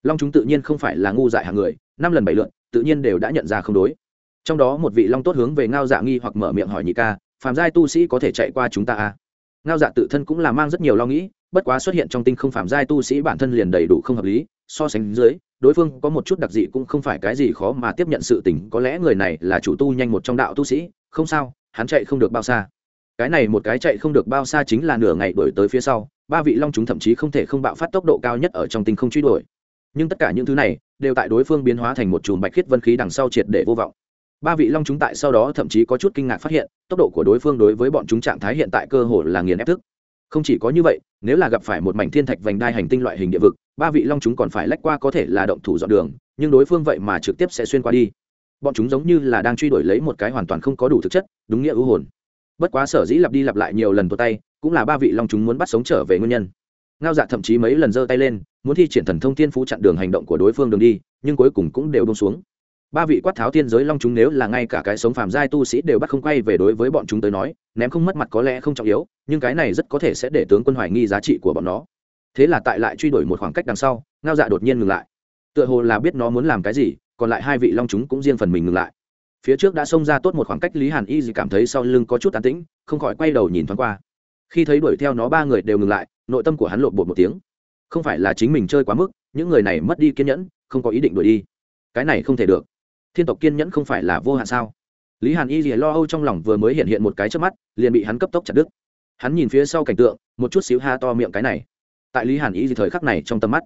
Long chúng tự nhiên không phải là ngu dại hàng người, năm lần bảy lượn tự nhiên đều đã nhận ra không đối. Trong đó một vị long tốt hướng về ngao dạ nghi hoặc mở miệng hỏi nhị ca, phàm giai tu sĩ có thể chạy qua chúng ta à? ngao dạ tự thân cũng là mang rất nhiều lo nghĩ, bất quá xuất hiện trong tinh không phàm giai tu sĩ bản thân liền đầy đủ không hợp lý, so sánh dưới, đối phương có một chút đặc dị cũng không phải cái gì khó mà tiếp nhận sự tình, có lẽ người này là chủ tu nhanh một trong đạo tu sĩ, không sao, hắn chạy không được bao xa. Cái này một cái chạy không được bao xa chính là nửa ngày đổi tới phía sau ba vị long chúng thậm chí không thể không bạo phát tốc độ cao nhất ở trong tinh không truy đuổi. Nhưng tất cả những thứ này đều tại đối phương biến hóa thành một chùm bạch khiết vân khí đằng sau triệt để vô vọng. Ba vị long chúng tại sau đó thậm chí có chút kinh ngạc phát hiện, tốc độ của đối phương đối với bọn chúng trạng thái hiện tại cơ hồ là nghiền ép thức. Không chỉ có như vậy, nếu là gặp phải một mảnh thiên thạch vành đai hành tinh loại hình địa vực, ba vị long chúng còn phải lách qua có thể là động thủ dọn đường, nhưng đối phương vậy mà trực tiếp sẽ xuyên qua đi. Bọn chúng giống như là đang truy đuổi lấy một cái hoàn toàn không có đủ thực chất, đúng nghĩa ưu hồn bất quá sở dĩ lặp đi lặp lại nhiều lần tuột tay, cũng là ba vị long chúng muốn bắt sống trở về nguyên nhân. Ngao dạ thậm chí mấy lần giơ tay lên, muốn thi triển thần thông thiên phú chặn đường hành động của đối phương đường đi, nhưng cuối cùng cũng đều bông xuống. Ba vị quát tháo thiên giới long chúng nếu là ngay cả cái sống phàm giai tu sĩ đều bắt không quay về đối với bọn chúng tới nói, ném không mất mặt có lẽ không trọng yếu, nhưng cái này rất có thể sẽ để tướng quân hoài nghi giá trị của bọn nó. Thế là tại lại truy đuổi một khoảng cách đằng sau, ngao dạ đột nhiên ngừng lại. Tựa hồ là biết nó muốn làm cái gì, còn lại hai vị long chúng cũng riêng phần mình ngừng lại phía trước đã xông ra tốt một khoảng cách, lý hàn y gì cảm thấy sau lưng có chút tàn tĩnh, không khỏi quay đầu nhìn thoáng qua. Khi thấy đuổi theo nó, ba người đều ngừng lại, nội tâm của hắn lộn bột một tiếng. Không phải là chính mình chơi quá mức, những người này mất đi kiên nhẫn, không có ý định đuổi đi. Cái này không thể được. Thiên tộc kiên nhẫn không phải là vô hạn sao? Lý hàn y gì lo âu trong lòng vừa mới hiện hiện một cái trước mắt, liền bị hắn cấp tốc chặt đứt. Hắn nhìn phía sau cảnh tượng, một chút xíu ha to miệng cái này. Tại lý hàn y gì thời khắc này trong tầm mắt,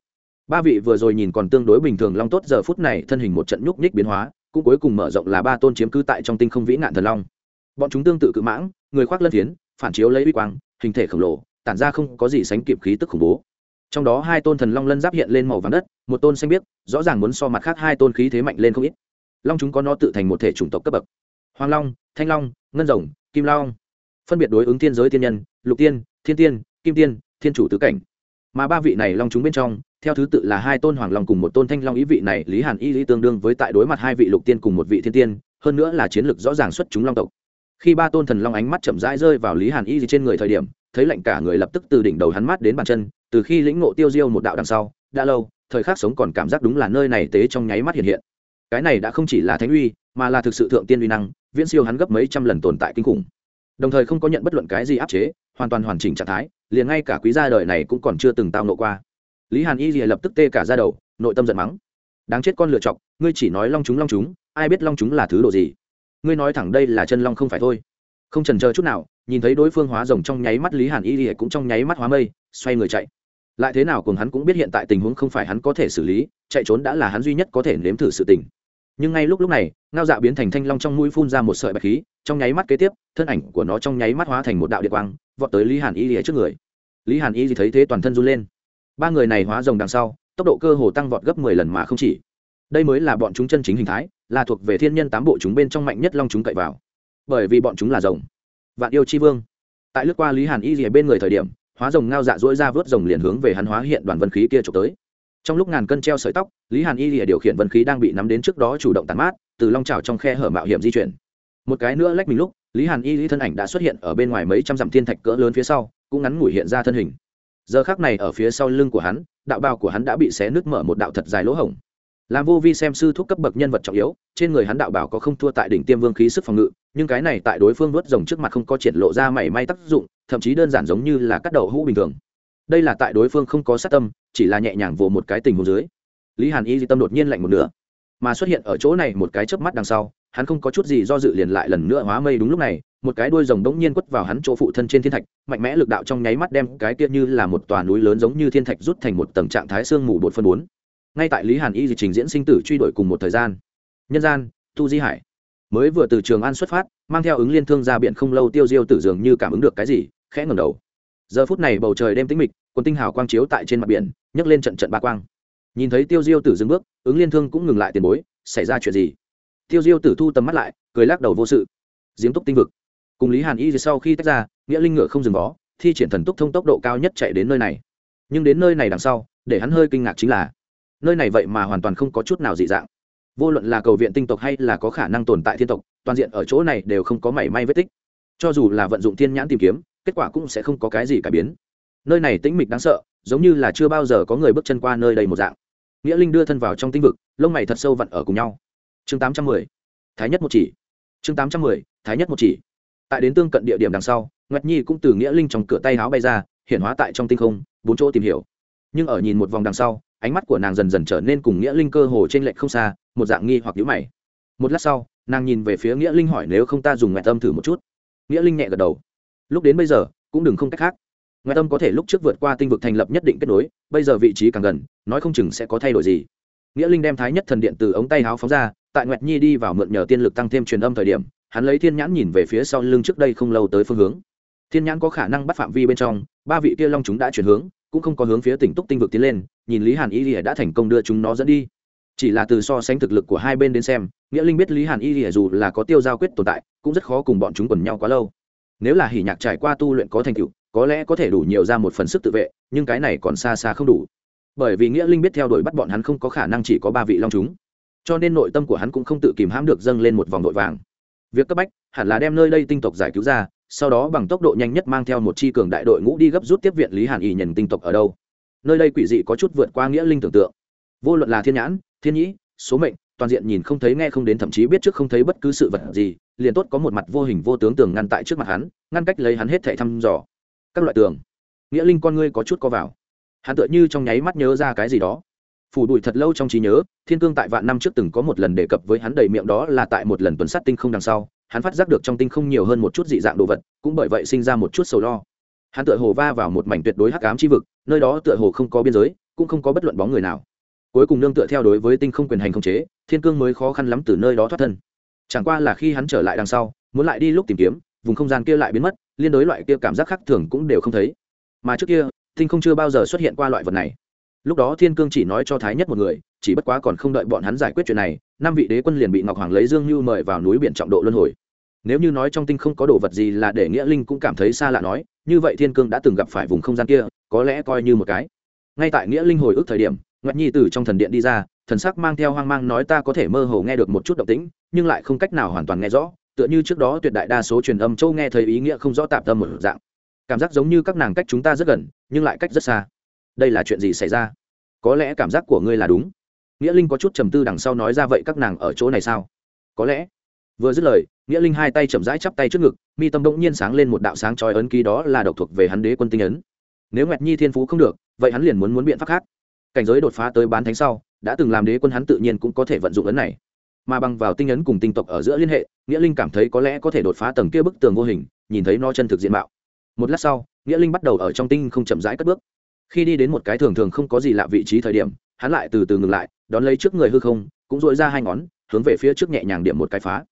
ba vị vừa rồi nhìn còn tương đối bình thường long tốt giờ phút này thân hình một trận nhúc nhích biến hóa cũng cuối cùng mở rộng là ba tôn chiếm cư tại trong tinh không vĩ nạn thần long. Bọn chúng tương tự cự mãng, người khoác lân thiến phản chiếu lấy uy quang, hình thể khổng lồ, tản ra không có gì sánh kịp khí tức khủng bố. Trong đó hai tôn thần long lân giáp hiện lên màu vàng đất, một tôn xanh biếc, rõ ràng muốn so mặt khác hai tôn khí thế mạnh lên không ít. Long chúng có nó tự thành một thể chủng tộc cấp bậc. Hoàng long, thanh long, ngân rồng, kim long. Phân biệt đối ứng thiên giới tiên nhân, lục tiên, thiên tiên, kim tiên, thiên chủ tứ cảnh. Mà ba vị này long chúng bên trong theo thứ tự là hai tôn hoàng long cùng một tôn thanh long, ý vị này, lý hàn y lý tương đương với tại đối mặt hai vị lục tiên cùng một vị thiên tiên, hơn nữa là chiến lược rõ ràng xuất chúng long tộc. Khi ba tôn thần long ánh mắt chậm rãi rơi vào lý hàn y trên người thời điểm, thấy lạnh cả người lập tức từ đỉnh đầu hắn mắt đến bàn chân, từ khi lĩnh ngộ tiêu diêu một đạo đằng sau, đã lâu, thời khắc sống còn cảm giác đúng là nơi này tế trong nháy mắt hiện hiện. Cái này đã không chỉ là thánh uy, mà là thực sự thượng tiên uy năng, viễn siêu hắn gấp mấy trăm lần tồn tại kinh khủng. Đồng thời không có nhận bất luận cái gì áp chế, hoàn toàn hoàn chỉnh trạng thái, liền ngay cả quý gia đời này cũng còn chưa từng tao nộ qua lý hàn y lìa lập tức tê cả ra đầu, nội tâm giận mắng. Đáng chết con lựa chọc, ngươi chỉ nói long chúng long chúng, ai biết long chúng là thứ đồ gì? Ngươi nói thẳng đây là chân long không phải thôi. Không trần chờ chút nào, nhìn thấy đối phương hóa rồng trong nháy mắt lý hàn y lìa cũng trong nháy mắt hóa mây, xoay người chạy. Lại thế nào cùng hắn cũng biết hiện tại tình huống không phải hắn có thể xử lý, chạy trốn đã là hắn duy nhất có thể nếm thử sự tình. Nhưng ngay lúc lúc này, ngao dạ biến thành thanh long trong mũi phun ra một sợi bạch khí, trong nháy mắt kế tiếp, thân ảnh của nó trong nháy mắt hóa thành một đạo địa quang, vọt tới lý hàn y lìa trước người. Lý hàn y thì thấy thế toàn thân run lên ba người này hóa rồng đằng sau, tốc độ cơ hồ tăng vọt gấp mười lần mà không chỉ. Đây mới là bọn chúng chân chính hình thái, là thuộc về thiên nhân tám bộ chúng bên trong mạnh nhất long chúng cậy vào. Bởi vì bọn chúng là rồng. Vạn yêu chi vương. Tại lướt qua lý hàn y rìa bên người thời điểm, hóa rồng ngao dạ dỗi ra vớt rồng liền hướng về hắn hóa hiện đoàn vân khí kia trộm tới. Trong lúc ngàn cân treo sợi tóc, lý hàn y rìa điều khiển vân khí đang bị nắm đến trước đó chủ động tàn mát, từ long trào trong khe hở mạo hiểm di chuyển. Một cái nữa lách mình lúc, lý hàn y lý thân ảnh đã xuất hiện ở bên ngoài mấy trăm dặm thiên thạch cỡ lớn phía sau, cũng ngắn ngủi hiện ra thân hình giờ khác này ở phía sau lưng của hắn, đạo bào của hắn đã bị xé nứt mở một đạo thật dài lỗ hổng. Làm vô vi xem sư thúc cấp bậc nhân vật trọng yếu, trên người hắn đạo bảo có không thua tại đỉnh tiêm vương khí sức phòng ngự, nhưng cái này tại đối phương vớt rồng trước mặt không có triển lộ ra mảy may tác dụng, thậm chí đơn giản giống như là cắt đầu hũ bình thường. Đây là tại đối phương không có sát tâm, chỉ là nhẹ nhàng vồ một cái tình hồ dưới. Lý hàn y di tâm đột nhiên lạnh một nửa, mà xuất hiện ở chỗ này một cái chớp mắt đằng sau hắn không có chút gì do dự liền lại lần nữa hóa mây đúng lúc này, một cái đuôi rồng đống nhiên quất vào hắn chỗ phụ thân trên thiên thạch, mạnh mẽ lực đạo trong nháy mắt đem cái kia như là một tòa núi lớn giống như thiên thạch rút thành một tầng trạng thái xương mù bột phân bốn. Ngay tại lý hàn y dịch trình diễn sinh tử truy đuổi cùng một thời gian, nhân gian, tu di hải, mới vừa từ trường an xuất phát, mang theo ứng liên thương ra biển không lâu tiêu diêu tử dường như cảm ứng được cái gì, khẽ ngầm đầu. Giờ phút này bầu trời đêm tĩnh mịch, quần tinh hào quang chiếu tại trên mặt biển, nhấc lên trận trận ba quang. Nhìn thấy tiêu diêu tử dừng bước, ứng liên thương cũng ngừng lại tiền bối, xảy ra chuyện gì? Tiêu diêu tử thu tầm mắt lại, cười lắc đầu vô sự. Diếm túc tinh vực. Cùng lý hàn y sau khi tách ra, nghĩa linh ngựa không dừng bó thi triển thần túc thông tốc độ cao nhất chạy đến nơi này. Nhưng đến nơi này đằng sau, để hắn hơi kinh ngạc chính là, nơi này vậy mà hoàn toàn không có chút nào dị dạng. Vô luận là cầu viện tinh tộc hay là có khả năng tồn tại thiên tộc, toàn diện ở chỗ này đều không có mảy may vết tích. Cho dù là vận dụng thiên nhãn tìm kiếm, kết quả cũng sẽ không có cái gì cải biến. Nơi này tĩnh mịch đáng sợ, giống như là chưa bao giờ có người bước chân qua nơi đây một dạng. Nghĩa linh đưa thân vào trong tinh vực, lông mày thật sâu vặn ở cùng nhau chương tám trăm mười, thái nhất một chỉ. Chương tám trăm mười, thái nhất một chỉ. Tại đến tương cận địa điểm đằng sau, nguyệt nhi cũng từ nghĩa linh trong cửa tay háo bay ra hiện hóa tại trong tinh không, bốn chỗ tìm hiểu. Nhưng ở nhìn một vòng đằng sau, ánh mắt của nàng dần dần trở nên cùng nghĩa linh cơ hồ trên lệch không xa, một dạng nghi hoặc nhữ mày. Một lát sau, nàng nhìn về phía nghĩa linh hỏi nếu không ta dùng ngoại tâm thử một chút. Nghĩa linh nhẹ gật đầu. Lúc đến bây giờ, cũng đừng không cách khác. Ngoại tâm có thể lúc trước vượt qua tinh vực thành lập nhất định kết nối, bây giờ vị trí càng gần, nói không chừng sẽ có thay đổi gì nghĩa linh đem thái nhất thần điện từ ống tay háo phóng ra, tại nguyệt nhi đi vào mượn nhờ tiên lực tăng thêm truyền âm thời điểm, hắn lấy thiên nhãn nhìn về phía sau lưng trước đây không lâu tới phương hướng. Thiên nhãn có khả năng bắt phạm vi bên trong, ba vị kia long chúng đã chuyển hướng, cũng không có hướng phía tỉnh túc tinh vực tiến lên, nhìn lý hàn y lìa đã thành công đưa chúng nó dẫn đi. Chỉ là từ so sánh thực lực của hai bên đến xem, nghĩa linh biết lý hàn y lìa dù là có tiêu giao quyết tồn tại, cũng rất khó cùng bọn chúng quần nhau quá lâu. Nếu là hỉ nhạc trải qua tu luyện có thành tựu, có lẽ có thể đủ nhiều ra một phần sức tự vệ, nhưng cái này còn xa xa không đủ bởi vì nghĩa linh biết theo đuổi bắt bọn hắn không có khả năng chỉ có ba vị long chúng. Cho nên nội tâm của hắn cũng không tự kìm hãm được dâng lên một vòng nội vàng. Việc cấp bách, hẳn là đem nơi đây tinh tộc giải cứu ra, sau đó bằng tốc độ nhanh nhất mang theo một chi cường đại đội ngũ đi gấp rút tiếp viện lý hàn y nhận tinh tộc ở đâu. Nơi đây quỷ dị có chút vượt qua nghĩa linh tưởng tượng. Vô luận là thiên nhãn, thiên nhĩ, số mệnh, toàn diện nhìn không thấy nghe không đến thậm chí biết trước không thấy bất cứ sự vật gì, liền tốt có một mặt vô hình vô tướng tường ngăn tại trước mặt hắn, ngăn cách lấy hắn hết thảy thăm dò. Các loại tường. Nghĩa linh con ngươi có chút có vào hắn tựa như trong nháy mắt nhớ ra cái gì đó. Phủ đùi thật lâu trong trí nhớ, thiên cương tại vạn năm trước từng có một lần đề cập với hắn đầy miệng đó là tại một lần tuần sát tinh không đằng sau, hắn phát giác được trong tinh không nhiều hơn một chút dị dạng đồ vật, cũng bởi vậy sinh ra một chút sầu lo. Hắn tựa hồ va vào một mảnh tuyệt đối hắc ám chi vực, nơi đó tựa hồ không có biên giới, cũng không có bất luận bóng người nào. Cuối cùng nương tựa theo đối với tinh không quyền hành không chế, thiên cương mới khó khăn lắm từ nơi đó thoát thân. Chẳng qua là khi hắn trở lại đằng sau, muốn lại đi lúc tìm kiếm, vùng không gian kia lại biến mất, liên đối loại kia cảm giác khác thường cũng đều không thấy. Mà trước kia tinh không chưa bao giờ xuất hiện qua loại vật này. Lúc đó thiên cương chỉ nói cho thái nhất một người, chỉ bất quá còn không đợi bọn hắn giải quyết chuyện này, năm vị đế quân liền bị ngọc hoàng lấy dương như mời vào núi biển trọng độ luân hồi. Nếu như nói trong tinh không có đồ vật gì là để nghĩa linh cũng cảm thấy xa lạ nói, như vậy thiên cương đã từng gặp phải vùng không gian kia, có lẽ coi như một cái. Ngay tại nghĩa linh hồi ức thời điểm ngoại nhi từ trong thần điện đi ra, thần sắc mang theo hoang mang nói ta có thể mơ hồ nghe được một chút động tĩnh, nhưng lại không cách nào hoàn toàn nghe rõ, tựa như trước đó tuyệt đại đa số truyền âm châu nghe thấy ý nghĩa không rõ tạp tâm một dạng cảm giác giống như các nàng cách chúng ta rất gần, nhưng lại cách rất xa. Đây là chuyện gì xảy ra? Có lẽ cảm giác của ngươi là đúng. Nghĩa linh có chút trầm tư đằng sau nói ra vậy các nàng ở chỗ này sao? Có lẽ. Vừa dứt lời, nghĩa linh hai tay chậm rãi chắp tay trước ngực, mi tâm bỗng nhiên sáng lên một đạo sáng trói ấn ký đó là độc thuộc về hắn đế quân tinh ấn. Nếu nguyệt nhi thiên phú không được, vậy hắn liền muốn muốn biện pháp khác. Cảnh giới đột phá tới bán thánh sau, đã từng làm đế quân hắn tự nhiên cũng có thể vận dụng ấn này. Mà bằng vào tinh ấn cùng tinh tộc ở giữa liên hệ, nghĩa linh cảm thấy có lẽ có thể đột phá tầng kia bức tường vô hình, nhìn thấy nó chân thực diện mạo một lát sau, nghĩa linh bắt đầu ở trong tinh không chậm rãi cất bước. Khi đi đến một cái thường thường không có gì lạ vị trí thời điểm, hắn lại từ từ ngừng lại, đón lấy trước người hư không, cũng dội ra hai ngón, hướng về phía trước nhẹ nhàng điểm một cái phá.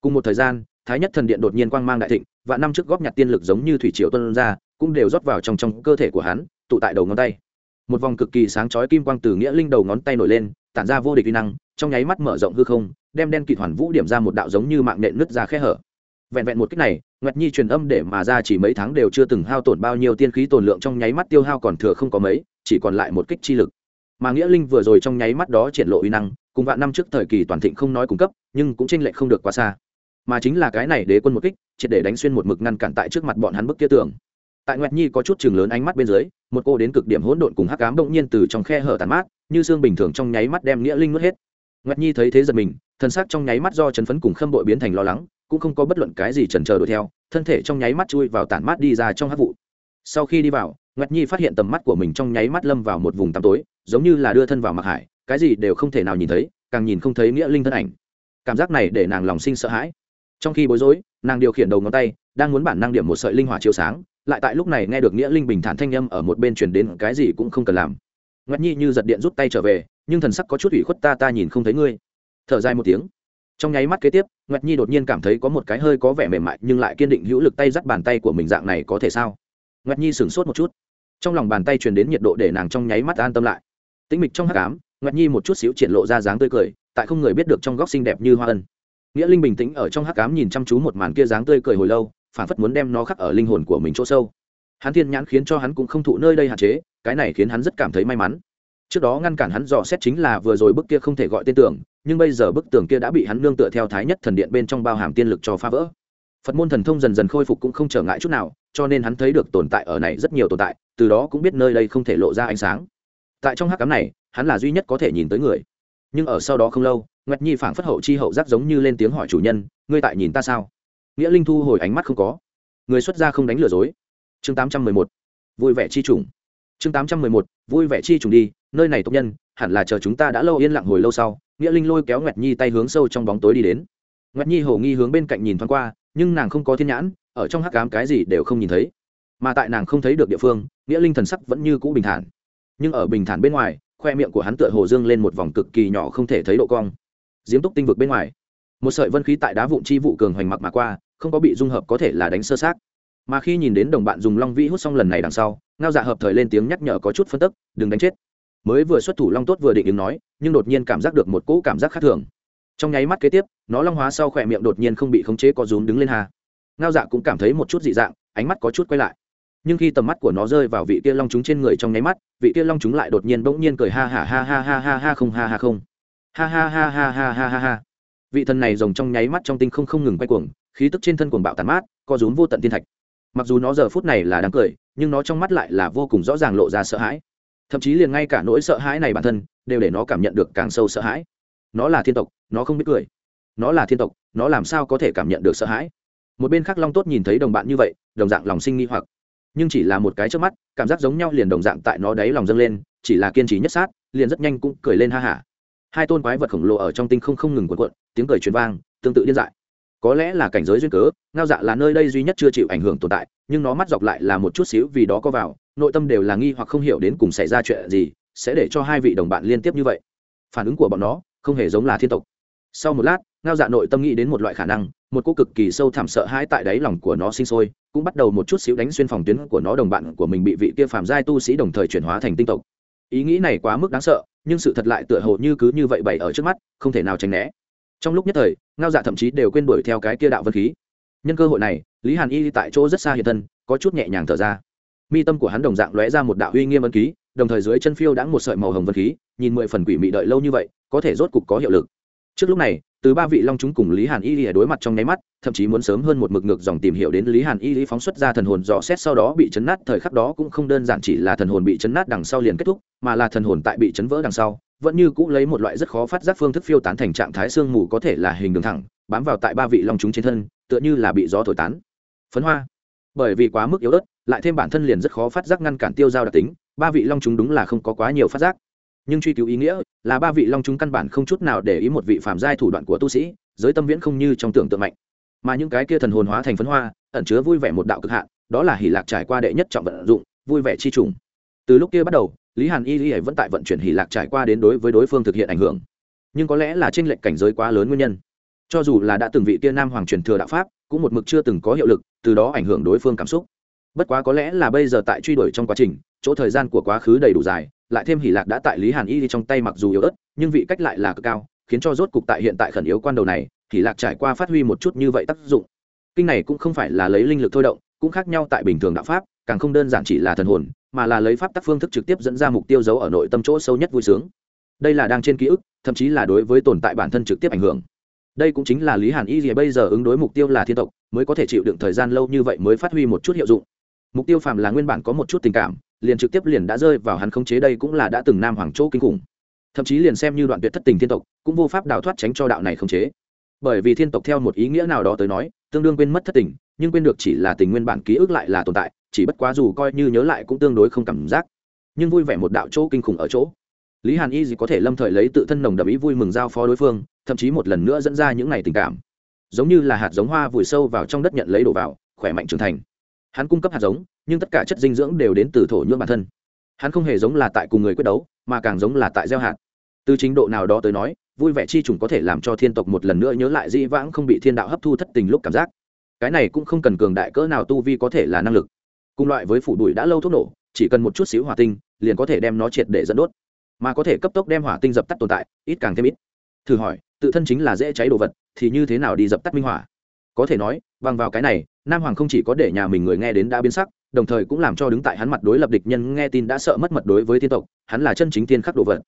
Cùng một thời gian, thái nhất thần điện đột nhiên quang mang đại thịnh, và năm trước góp nhặt tiên lực giống như thủy triều tuân ra, cũng đều rót vào trong trong cơ thể của hắn, tụ tại đầu ngón tay. Một vòng cực kỳ sáng chói kim quang từ nghĩa linh đầu ngón tay nổi lên, tản ra vô địch uy năng, trong nháy mắt mở rộng hư không, đem đen kịt hoàn vũ điểm ra một đạo giống như mạng nện nứt ra khe hở vẹn vẹn một cách này, nguyệt nhi truyền âm để mà ra chỉ mấy tháng đều chưa từng hao tổn bao nhiêu tiên khí tồn lượng trong nháy mắt tiêu hao còn thừa không có mấy, chỉ còn lại một kích chi lực. Mà nghĩa linh vừa rồi trong nháy mắt đó triển lộ uy năng, cùng vạn năm trước thời kỳ toàn thịnh không nói cung cấp, nhưng cũng tranh lệch không được quá xa. Mà chính là cái này đế quân một kích, triệt để đánh xuyên một mực ngăn cản tại trước mặt bọn hắn bức kia tường. Tại nguyệt nhi có chút chừng lớn ánh mắt bên dưới, một cô đến cực điểm hỗn độn cùng hắc ám động nhiên từ trong khe hở tàn mát, như xương bình thường trong nháy mắt đem nghĩa linh mất hết. Nguyệt nhi thấy thế giật mình thân xác trong nháy mắt do chấn phấn cùng khâm bội biến thành lo lắng cũng không có bất luận cái gì chần chờ đuổi theo, thân thể trong nháy mắt chui vào tản mát đi ra trong hát vụ. Sau khi đi vào, nguyệt nhi phát hiện tầm mắt của mình trong nháy mắt lâm vào một vùng tăm tối, giống như là đưa thân vào mặc hải, cái gì đều không thể nào nhìn thấy, càng nhìn không thấy nghĩa linh thân ảnh. Cảm giác này để nàng lòng sinh sợ hãi. Trong khi bối rối, nàng điều khiển đầu ngón tay, đang muốn bản năng điểm một sợi linh hỏa chiếu sáng, lại tại lúc này nghe được nghĩa linh bình thản thanh â m ở một bên chuyển đến cái gì cũng không cần làm. Ngoét nhi như giật điện rút tay trở về, nhưng thần sắc có chút ủy khuất ta ta nhìn không thấy ngươi. Thở dài một tiếng trong nháy mắt kế tiếp ngoét nhi đột nhiên cảm thấy có một cái hơi có vẻ mềm mại nhưng lại kiên định hữu lực tay dắt bàn tay của mình dạng này có thể sao? Ngoét nhi sửng sốt một chút. Trong lòng bàn tay truyền đến nhiệt độ để nàng trong nháy mắt an tâm lại. Tĩnh mịch trong hát cám ngoét nhi một chút xíu triển lộ ra dáng tươi cười, tại không người biết được trong góc xinh đẹp như hoa ân. Nghĩa linh bình tĩnh ở trong hát cám nhìn chăm chú một màn kia dáng tươi cười hồi lâu, phản phất muốn đem nó khắc ở linh hồn của mình chỗ sâu. Hắn thiên nhãn khiến cho hắn cũng không thụ nơi đây hạn chế, cái này khiến hắn rất cảm thấy may mắn. Trước đó ngăn cản hắn dò xét chính là vừa rồi bức kia không thể gọi tên tưởng nhưng bây giờ bức tường kia đã bị hắn nương tựa theo thái nhất thần điện bên trong bao hàm tiên lực cho phá vỡ. Phật môn thần thông dần dần khôi phục cũng không trở ngại chút nào, cho nên hắn thấy được tồn tại ở này rất nhiều tồn tại, từ đó cũng biết nơi đây không thể lộ ra ánh sáng. Tại trong hắc cám này, hắn là duy nhất có thể nhìn tới người. Nhưng ở sau đó không lâu, nguyệt nhi phảng phất hậu chi hậu giác giống như lên tiếng hỏi chủ nhân, ngươi tại nhìn ta sao? Nghĩa linh thu hồi ánh mắt không có. Người xuất gia không đánh lừa dối. Chương tám trăm mười một. Vui vẻ chi trùng. Chương tám trăm mười một. Vui vẻ chi trùng đi, nơi này tộc nhân, hẳn là chờ chúng ta đã lâu yên lặng hồi lâu sau nghĩa linh lôi kéo nguyệt nhi tay hướng sâu trong bóng tối đi đến. Nguyệt nhi hổ nghi hướng bên cạnh nhìn thoáng qua, nhưng nàng không có thiên nhãn, ở trong hắc cám cái gì đều không nhìn thấy. Mà tại nàng không thấy được địa phương, nghĩa linh thần sắc vẫn như cũ bình thản. Nhưng ở bình thản bên ngoài, khoe miệng của hắn tựa hồ dương lên một vòng cực kỳ nhỏ không thể thấy độ cong. Diếm túc tinh vực bên ngoài, một sợi vân khí tại đá vụn chi vụ cường hoành mặc mà qua, không có bị dung hợp có thể là đánh sơ sát mà khi nhìn đến đồng bạn dùng long vĩ hút xong lần này đằng sau, ngao dạ hợp thời lên tiếng nhắc nhở có chút phân tức, đừng đánh chết mới vừa xuất thủ long tốt vừa định ứng nói nhưng đột nhiên cảm giác được một cỗ cảm giác khác thường trong nháy mắt kế tiếp nó long hóa sau khỏe miệng đột nhiên không bị khống chế có rúm đứng lên hà ngao dạ cũng cảm thấy một chút dị dạng ánh mắt có chút quay lại nhưng khi tầm mắt của nó rơi vào vị kia long chúng trên người trong nháy mắt vị kia long chúng lại đột nhiên bỗng nhiên cười ha ha ha ha ha ha ha không ha ha không ha ha ha ha ha ha ha ha vị thần này rồng trong nháy mắt trong tinh không không ngừng quay cuồng khí tức trên thân cuồng bạo tàn mát co rúm vô tận tiên thạch mặc dù nó giờ phút này là đáng cười nhưng nó trong mắt lại là vô cùng rõ ràng lộ ra sợ hãi thậm chí liền ngay cả nỗi sợ hãi này bản thân đều để nó cảm nhận được càng sâu sợ hãi. Nó là thiên tộc, nó không biết cười. Nó là thiên tộc, nó làm sao có thể cảm nhận được sợ hãi? Một bên khác long tốt nhìn thấy đồng bạn như vậy, đồng dạng lòng sinh nghi hoặc. Nhưng chỉ là một cái trước mắt, cảm giác giống nhau liền đồng dạng tại nó đáy lòng dâng lên, chỉ là kiên trì nhất sát, liền rất nhanh cũng cười lên ha hả. Hai tôn quái vật khổng lồ ở trong tinh không không ngừng cuộn cuộn, tiếng cười truyền vang, tương tự điên dại. Có lẽ là cảnh giới duyên cớ, ngao dạ là nơi đây duy nhất chưa chịu ảnh hưởng tồn tại, nhưng nó mắt dọc lại là một chút xíu vì đó có vào nội tâm đều là nghi hoặc không hiểu đến cùng xảy ra chuyện gì, sẽ để cho hai vị đồng bạn liên tiếp như vậy. Phản ứng của bọn nó không hề giống là thiên tộc. Sau một lát, ngao dạ nội tâm nghĩ đến một loại khả năng, một cô cực kỳ sâu thẳm sợ hãi tại đáy lòng của nó sinh sôi, cũng bắt đầu một chút xíu đánh xuyên phòng tuyến của nó đồng bạn của mình bị vị kia phàm giai tu sĩ đồng thời chuyển hóa thành tinh tộc. Ý nghĩ này quá mức đáng sợ, nhưng sự thật lại tựa hồ như cứ như vậy bày ở trước mắt, không thể nào tránh né. Trong lúc nhất thời, ngao dạ thậm chí đều quên đuổi theo cái kia đạo vân khí. Nhân cơ hội này, lý hàn y tại chỗ rất xa hiện thân, có chút nhẹ nhàng thở ra mi tâm của hắn đồng dạng lóe ra một đạo uy nghiêm ân ký, đồng thời dưới chân phiêu đã một sợi màu hồng vân khí, nhìn mười phần quỷ mị đợi lâu như vậy, có thể rốt cục có hiệu lực. Trước lúc này, từ ba vị long chúng cùng lý hàn y lìa đối mặt trong nháy mắt, thậm chí muốn sớm hơn một mực ngược dòng tìm hiểu đến lý hàn y lý phóng xuất ra thần hồn dò xét sau đó bị chấn nát, thời khắc đó cũng không đơn giản chỉ là thần hồn bị chấn nát đằng sau liền kết thúc, mà là thần hồn tại bị chấn vỡ đằng sau, vẫn như cũ lấy một loại rất khó phát giác phương thức phiêu tán thành trạng thái xương mù có thể là hình đường thẳng, bám vào tại ba vị long chúng trên thân, tựa như là bị gió thổi tán. Phấn hoa bởi vì quá mức yếu ớt, lại thêm bản thân liền rất khó phát giác ngăn cản tiêu giao đặc tính, ba vị long chúng đúng là không có quá nhiều phát giác. Nhưng truy cứu ý nghĩa là ba vị long chúng căn bản không chút nào để ý một vị phạm giai thủ đoạn của tu sĩ, giới tâm viễn không như trong tưởng tượng mạnh. Mà những cái kia thần hồn hóa thành phấn hoa, ẩn chứa vui vẻ một đạo cực hạn, đó là hỉ lạc trải qua đệ nhất trọng vận dụng, vui vẻ chi trùng. Từ lúc kia bắt đầu, lý hàn y lý vẫn tại vận chuyển hỉ lạc trải qua đến đối với đối phương thực hiện ảnh hưởng. Nhưng có lẽ là tranh lệch cảnh giới quá lớn nguyên nhân. Cho dù là đã từng vị kia nam hoàng truyền thừa đạo pháp cũng một mực chưa từng có hiệu lực, từ đó ảnh hưởng đối phương cảm xúc. Bất quá có lẽ là bây giờ tại truy đuổi trong quá trình, chỗ thời gian của quá khứ đầy đủ dài, lại thêm hỉ lạc đã tại lý hàn y trong tay mặc dù yếu ớt, nhưng vị cách lại là cực cao, khiến cho rốt cục tại hiện tại khẩn yếu quan đầu này hỉ lạc trải qua phát huy một chút như vậy tác dụng. Kinh này cũng không phải là lấy linh lực thôi động, cũng khác nhau tại bình thường đạo pháp, càng không đơn giản chỉ là thần hồn, mà là lấy pháp tác phương thức trực tiếp dẫn ra mục tiêu giấu ở nội tâm chỗ sâu nhất vui sướng. Đây là đang trên ký ức, thậm chí là đối với tồn tại bản thân trực tiếp ảnh hưởng đây cũng chính là lý hàn y gì bây giờ ứng đối mục tiêu là thiên tộc, mới có thể chịu đựng thời gian lâu như vậy mới phát huy một chút hiệu dụng. Mục tiêu phàm là nguyên bản có một chút tình cảm, liền trực tiếp liền đã rơi vào hắn khống chế đây cũng là đã từng nam hoàng chỗ kinh khủng. Thậm chí liền xem như đoạn tuyệt thất tình thiên tộc, cũng vô pháp đào thoát tránh cho đạo này khống chế. Bởi vì thiên tộc theo một ý nghĩa nào đó tới nói, tương đương quên mất thất tình, nhưng quên được chỉ là tình nguyên bản ký ức lại là tồn tại, chỉ bất quá dù coi như nhớ lại cũng tương đối không cảm giác. Nhưng vui vẻ một đạo chỗ kinh khủng ở chỗ. Lý hàn y gì có thể lâm thời lấy tự thân nồng đậm ý vui mừng giao phó đối phương thậm chí một lần nữa dẫn ra những ngày tình cảm. Giống như là hạt giống hoa vùi sâu vào trong đất nhận lấy đổ vào, khỏe mạnh trưởng thành. Hắn cung cấp hạt giống, nhưng tất cả chất dinh dưỡng đều đến từ thổ nhưỡng bản thân. Hắn không hề giống là tại cùng người quyết đấu, mà càng giống là tại gieo hạt. Từ trình độ nào đó tới nói, vui vẻ chi trùng có thể làm cho thiên tộc một lần nữa nhớ lại dĩ vãng không bị thiên đạo hấp thu thất tình lúc cảm giác. Cái này cũng không cần cường đại cỡ nào tu vi có thể là năng lực. Cùng loại với phủ bụi đã lâu thuốc nổ, chỉ cần một chút xíu hỏa tinh, liền có thể đem nó triệt để dẫn đốt. Mà có thể cấp tốc đem hỏa tinh dập tắt tồn tại, ít càng thêm ít. Thử hỏi tự thân chính là dễ cháy đồ vật, thì như thế nào đi dập tắt minh hỏa có thể nói, bằng vào cái này, nam hoàng không chỉ có để nhà mình người nghe đến đã biến sắc, đồng thời cũng làm cho đứng tại hắn mặt đối lập địch nhân nghe tin đã sợ mất mật đối với tiên tộc, hắn là chân chính tiên khắc đồ vật.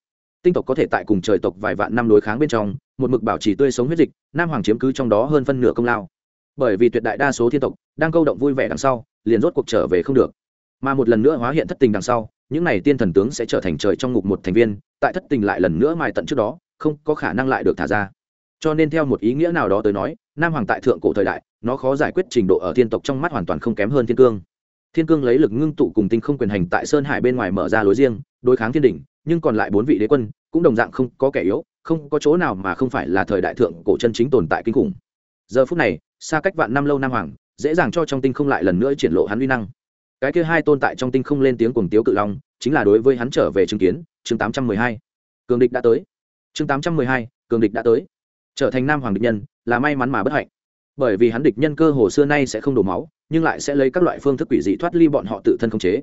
Tinh tộc có thể tại cùng trời tộc vài vạn năm đối kháng bên trong, một mực bảo trì tươi sống huyết dịch, nam hoàng chiếm cứ trong đó hơn phân nửa công lao. Bởi vì tuyệt đại đa số thiên tộc đang câu động vui vẻ đằng sau, liền rốt cuộc trở về không được. Mà một lần nữa hóa hiện thất tình đằng sau, những n à y tiên thần tướng sẽ trở thành trời trong ngục một thành viên, tại thất tình lại lần nữa mai tận trước đó không có khả năng lại được thả ra. Cho nên theo một ý nghĩa nào đó tới nói nam hoàng tại thượng cổ thời đại nó khó giải quyết trình độ ở thiên tộc trong mắt hoàn toàn không kém hơn thiên cương. Thiên cương lấy lực ngưng tụ cùng tinh không quyền hành tại sơn hải bên ngoài mở ra lối riêng đối kháng thiên Đình, nhưng còn lại bốn vị đế quân cũng đồng dạng không có kẻ yếu không có chỗ nào mà không phải là thời đại thượng cổ chân chính tồn tại kinh khủng. Giờ phút này xa cách vạn năm lâu nam hoàng dễ dàng cho trong tinh không lại lần nữa triển lộ hắn uy năng. Cái kia hai tồn tại trong tinh không lên tiếng cuồng tiếu cự long chính là đối với hắn trở về chứng kiến chương tám trăm mười hai. Cường địch đã tới chương tám trăm mười hai, cường địch đã tới. Trở thành nam hoàng địch nhân, là may mắn mà bất hạnh. Bởi vì hắn địch nhân cơ hồ xưa nay sẽ không đổ máu, nhưng lại sẽ lấy các loại phương thức quỷ dị thoát ly bọn họ tự thân khống chế.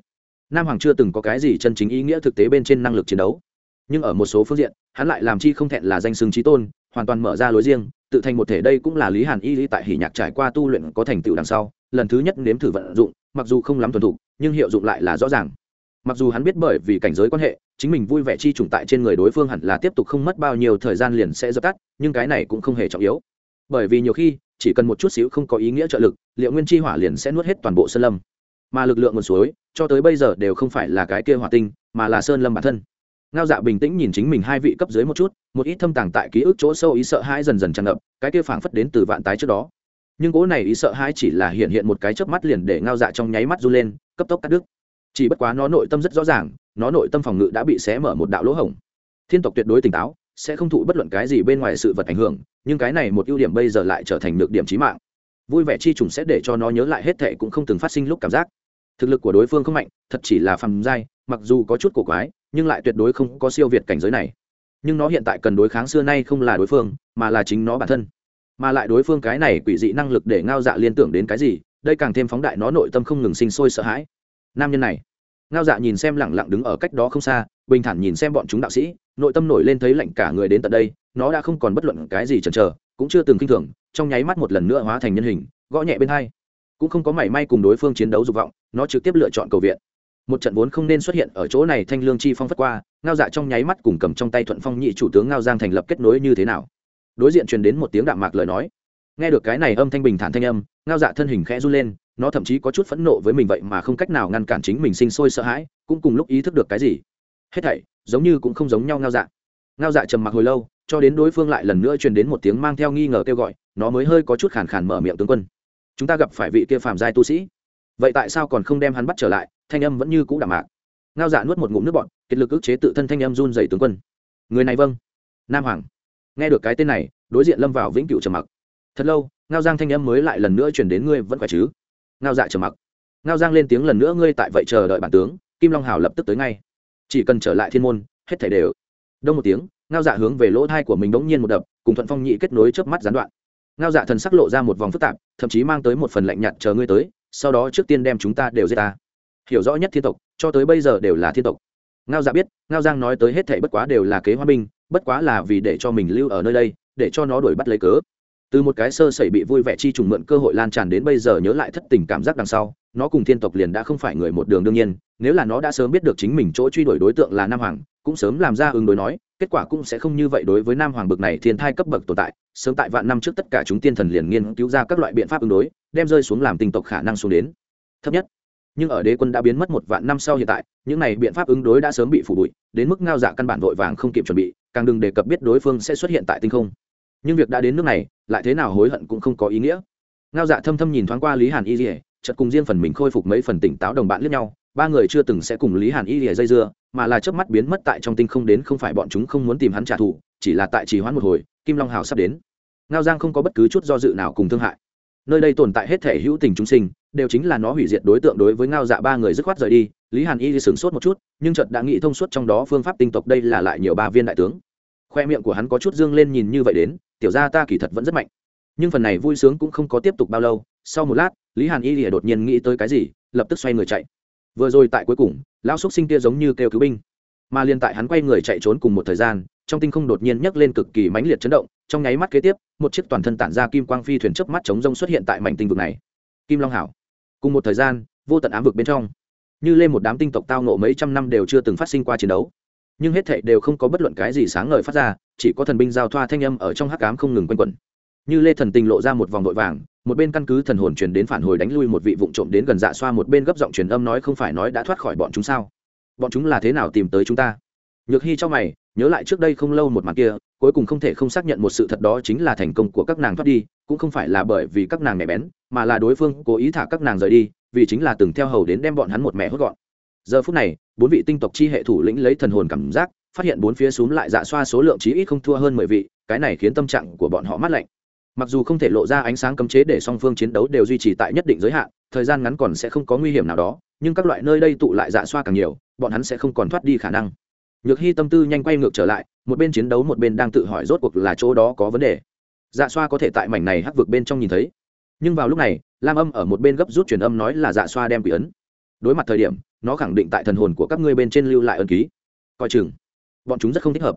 Nam hoàng chưa từng có cái gì chân chính ý nghĩa thực tế bên trên năng lực chiến đấu. Nhưng ở một số phương diện, hắn lại làm chi không thẹn là danh xưng trí tôn, hoàn toàn mở ra lối riêng, tự thành một thể đây cũng là lý hàn y lý tại hỷ nhạc trải qua tu luyện có thành tựu đằng sau, lần thứ nhất nếm thử vận dụng, mặc dù không lắm thuần thục, nhưng hiệu dụng lại là rõ ràng mặc dù hắn biết bởi vì cảnh giới quan hệ, chính mình vui vẻ chi trùng tại trên người đối phương hẳn là tiếp tục không mất bao nhiêu thời gian liền sẽ dập tắt, nhưng cái này cũng không hề trọng yếu. Bởi vì nhiều khi, chỉ cần một chút xíu không có ý nghĩa trợ lực, liệu nguyên chi hỏa liền sẽ nuốt hết toàn bộ sơn lâm. Mà lực lượng nguồn suối, cho tới bây giờ đều không phải là cái kia hỏa tinh, mà là sơn lâm bản thân. Ngao dạ bình tĩnh nhìn chính mình hai vị cấp dưới một chút, một ít thâm tàng tại ký ức chỗ sâu ý sợ hãi dần dần tràn ngập, cái kia phảng phất đến từ vạn tái trước đó. Nhưng cố này ý sợ hãi chỉ là hiện hiện một cái chớp mắt liền để ngao dạ trong nháy mắt r u lên, cấp tốc cắt đứt chỉ bất quá nó nội tâm rất rõ ràng, nó nội tâm phòng ngự đã bị xé mở một đạo lỗ hổng. Thiên tộc tuyệt đối tỉnh táo, sẽ không thụ bất luận cái gì bên ngoài sự vật ảnh hưởng, nhưng cái này một ưu điểm bây giờ lại trở thành được điểm trí mạng. Vui vẻ chi trùng sẽ để cho nó nhớ lại hết thệ cũng không từng phát sinh lúc cảm giác. Thực lực của đối phương không mạnh, thật chỉ là phàm giai, mặc dù có chút cổ quái, nhưng lại tuyệt đối không có siêu việt cảnh giới này. Nhưng nó hiện tại cần đối kháng xưa nay không là đối phương, mà là chính nó bản thân. Mà lại đối phương cái này quỷ dị năng lực để ngao dạ liên tưởng đến cái gì, đây càng thêm phóng đại nó nội tâm không ngừng sinh sôi sợ hãi. Nam nhân này ngao dạ nhìn xem lẳng lặng đứng ở cách đó không xa, bình thản nhìn xem bọn chúng đạo sĩ, nội tâm nổi lên thấy lạnh cả người đến tận đây, nó đã không còn bất luận cái gì chần chờ, cũng chưa từng k i n h thường, trong nháy mắt một lần nữa hóa thành nhân hình, gõ nhẹ bên hai. Cũng không có mảy may cùng đối phương chiến đấu dục vọng, nó trực tiếp lựa chọn cầu viện. Một trận vốn không nên xuất hiện ở chỗ này thanh lương chi phong phất qua, ngao dạ trong nháy mắt cùng cầm trong tay thuận phong nhị chủ tướng ngao giang thành lập kết nối như thế nào. Đối diện truyền đến một tiếng đạm mạc lời nói. Nghe được cái này âm thanh bình thản thanh âm, ngao dạ thân hình khẽ run lên nó thậm chí có chút phẫn nộ với mình vậy mà không cách nào ngăn cản chính mình sinh sôi sợ hãi, cũng cùng lúc ý thức được cái gì. Hết thảy, giống như cũng không giống nhau ngao dạ. Ngao dạ trầm mặc hồi lâu, cho đến đối phương lại lần nữa truyền đến một tiếng mang theo nghi ngờ kêu gọi, nó mới hơi có chút khàn khàn mở miệng tướng quân. Chúng ta gặp phải vị kia phàm giai tu sĩ. Vậy tại sao còn không đem hắn bắt trở lại? Thanh âm vẫn như cũ đạm mạc. Ngao dạ nuốt một ngụm nước bọn kiệt lực ức chế tự thân thanh âm run dày tướng quân. Người này vâng. Nam hoàng. Nghe được cái tên này, đối diện lâm vào vĩnh cựu trầm mặc. Thật lâu, ngao giang thanh âm mới lại lần nữa chuyển đến ngươi vẫn khỏe chứ? Ngao dạ trầm mặc. Ngao giang lên tiếng lần nữa, ngươi tại vậy chờ đợi bản tướng, kim long hào lập tức tới ngay. Chỉ cần trở lại thiên môn, hết thảy đều. Đông một tiếng, ngao dạ hướng về lỗ thai của mình đống nhiên một đập, cùng thuận phong nhị kết nối trước mắt gián đoạn. Ngao dạ thần sắc lộ ra một vòng phức tạp, thậm chí mang tới một phần lạnh nhạt, chờ ngươi tới, sau đó trước tiên đem chúng ta đều giết ta. Hiểu rõ nhất thiên tộc, cho tới bây giờ đều là thiên tộc. Ngao dạ biết, ngao giang nói tới hết thảy bất quá đều là kế hoa binh, bất quá là vì để cho mình lưu ở nơi đây, để cho nó đuổi bắt lấy cớ từ một cái sơ sẩy bị vui vẻ chi trùng mượn cơ hội lan tràn đến bây giờ nhớ lại thất tình cảm giác đằng sau, nó cùng thiên tộc liền đã không phải người một đường đương nhiên, nếu là nó đã sớm biết được chính mình chỗ truy đuổi đối tượng là nam hoàng, cũng sớm làm ra ứng đối nói, kết quả cũng sẽ không như vậy đối với nam hoàng bực này thiên thai cấp bậc tồn tại, sớm tại vạn năm trước tất cả chúng tiên thần liền nghiên cứu ra các loại biện pháp ứng đối, đem rơi xuống làm tình tộc khả năng xuống đến. Thấp nhất, nhưng ở đế quân đã biến mất một vạn năm sau hiện tại, những này biện pháp ứng đối đã sớm bị phủ bụi, đến mức ngao dạ căn bản vội vàng không kịp chuẩn bị, càng đừng đề cập biết đối phương sẽ xuất hiện tại tinh không nhưng việc đã đến nước này, lại thế nào hối hận cũng không có ý nghĩa. Ngao dạ thâm thâm nhìn thoáng qua lý hàn y rỉa chợt cùng riêng phần mình khôi phục mấy phần tỉnh táo đồng bạn lẫn nhau, ba người chưa từng sẽ cùng lý hàn y rỉa dây dưa, mà là chớp mắt biến mất tại trong tinh không đến không phải bọn chúng không muốn tìm hắn trả thù, chỉ là tại trì hoãn một hồi, kim long hào sắp đến. Ngao giang không có bất cứ chút do dự nào cùng thương hại. Nơi đây tồn tại hết thể hữu tình chúng sinh, đều chính là nó hủy diệt đối tượng đối với ngao dạ ba người dứt khoát rời đi, lý hàn y sửng sốt một chút, nhưng chợt đã nghĩ thông suốt trong đó phương pháp tinh tộc đây là lại nhiều ba viên đại tướng khoe miệng của hắn có chút dương lên nhìn như vậy đến, tiểu ra ta kỳ thật vẫn rất mạnh, nhưng phần này vui sướng cũng không có tiếp tục bao lâu. Sau một lát, lý hàn y lìa đột nhiên nghĩ tới cái gì, lập tức xoay người chạy. Vừa rồi tại cuối cùng, lão xúc sinh kia giống như kêu cứu binh, mà liên tại hắn quay người chạy trốn cùng một thời gian, trong tinh không đột nhiên nhấc lên cực kỳ mãnh liệt chấn động, trong nháy mắt kế tiếp, một chiếc toàn thân tản ra kim quang phi thuyền chớp mắt chống rông xuất hiện tại mảnh tinh vực này. Kim long hảo. Cùng một thời gian, vô tận ám vực bên trong, như lên một đám tinh tộc tao nộ mấy trăm năm đều chưa từng phát sinh qua chiến đấu nhưng hết thảy đều không có bất luận cái gì sáng ngời phát ra, chỉ có thần binh giao thoa thanh âm ở trong hắc ám không ngừng quanh quẩn. Như lê thần tình lộ ra một vòng vội vàng, một bên căn cứ thần hồn truyền đến phản hồi đánh lui một vị vụng trộm đến gần dạ xoa, một bên gấp giọng truyền âm nói không phải nói đã thoát khỏi bọn chúng sao? Bọn chúng là thế nào tìm tới chúng ta? Nhược hy cho mày, nhớ lại trước đây không lâu một màn kia, cuối cùng không thể không xác nhận một sự thật đó chính là thành công của các nàng thoát đi, cũng không phải là bởi vì các nàng mẹ bén, mà là đối phương cố ý thả các nàng rời đi, vì chính là từng theo hầu đến đem bọn hắn một mẹ hốt gọn giờ phút này, bốn vị tinh tộc chi hệ thủ lĩnh lấy thần hồn cảm giác, phát hiện bốn phía xuống lại dạ xoa số lượng chí ít không thua hơn mười vị, cái này khiến tâm trạng của bọn họ mát lạnh. Mặc dù không thể lộ ra ánh sáng cấm chế để song phương chiến đấu đều duy trì tại nhất định giới hạn, thời gian ngắn còn sẽ không có nguy hiểm nào đó, nhưng các loại nơi đây tụ lại dạ xoa càng nhiều, bọn hắn sẽ không còn thoát đi khả năng. Nhược hy tâm tư nhanh quay ngược trở lại, một bên chiến đấu một bên đang tự hỏi rốt cuộc là chỗ đó có vấn đề. Dạ xoa có thể tại mảnh này hắc vực bên trong nhìn thấy. Nhưng vào lúc này, lam âm ở một bên gấp rút truyền âm nói là dạ xoa đem quỷ ấn đối mặt thời điểm, nó khẳng định tại thần hồn của các ngươi bên trên lưu lại ân ký. Coi chừng, bọn chúng rất không thích hợp.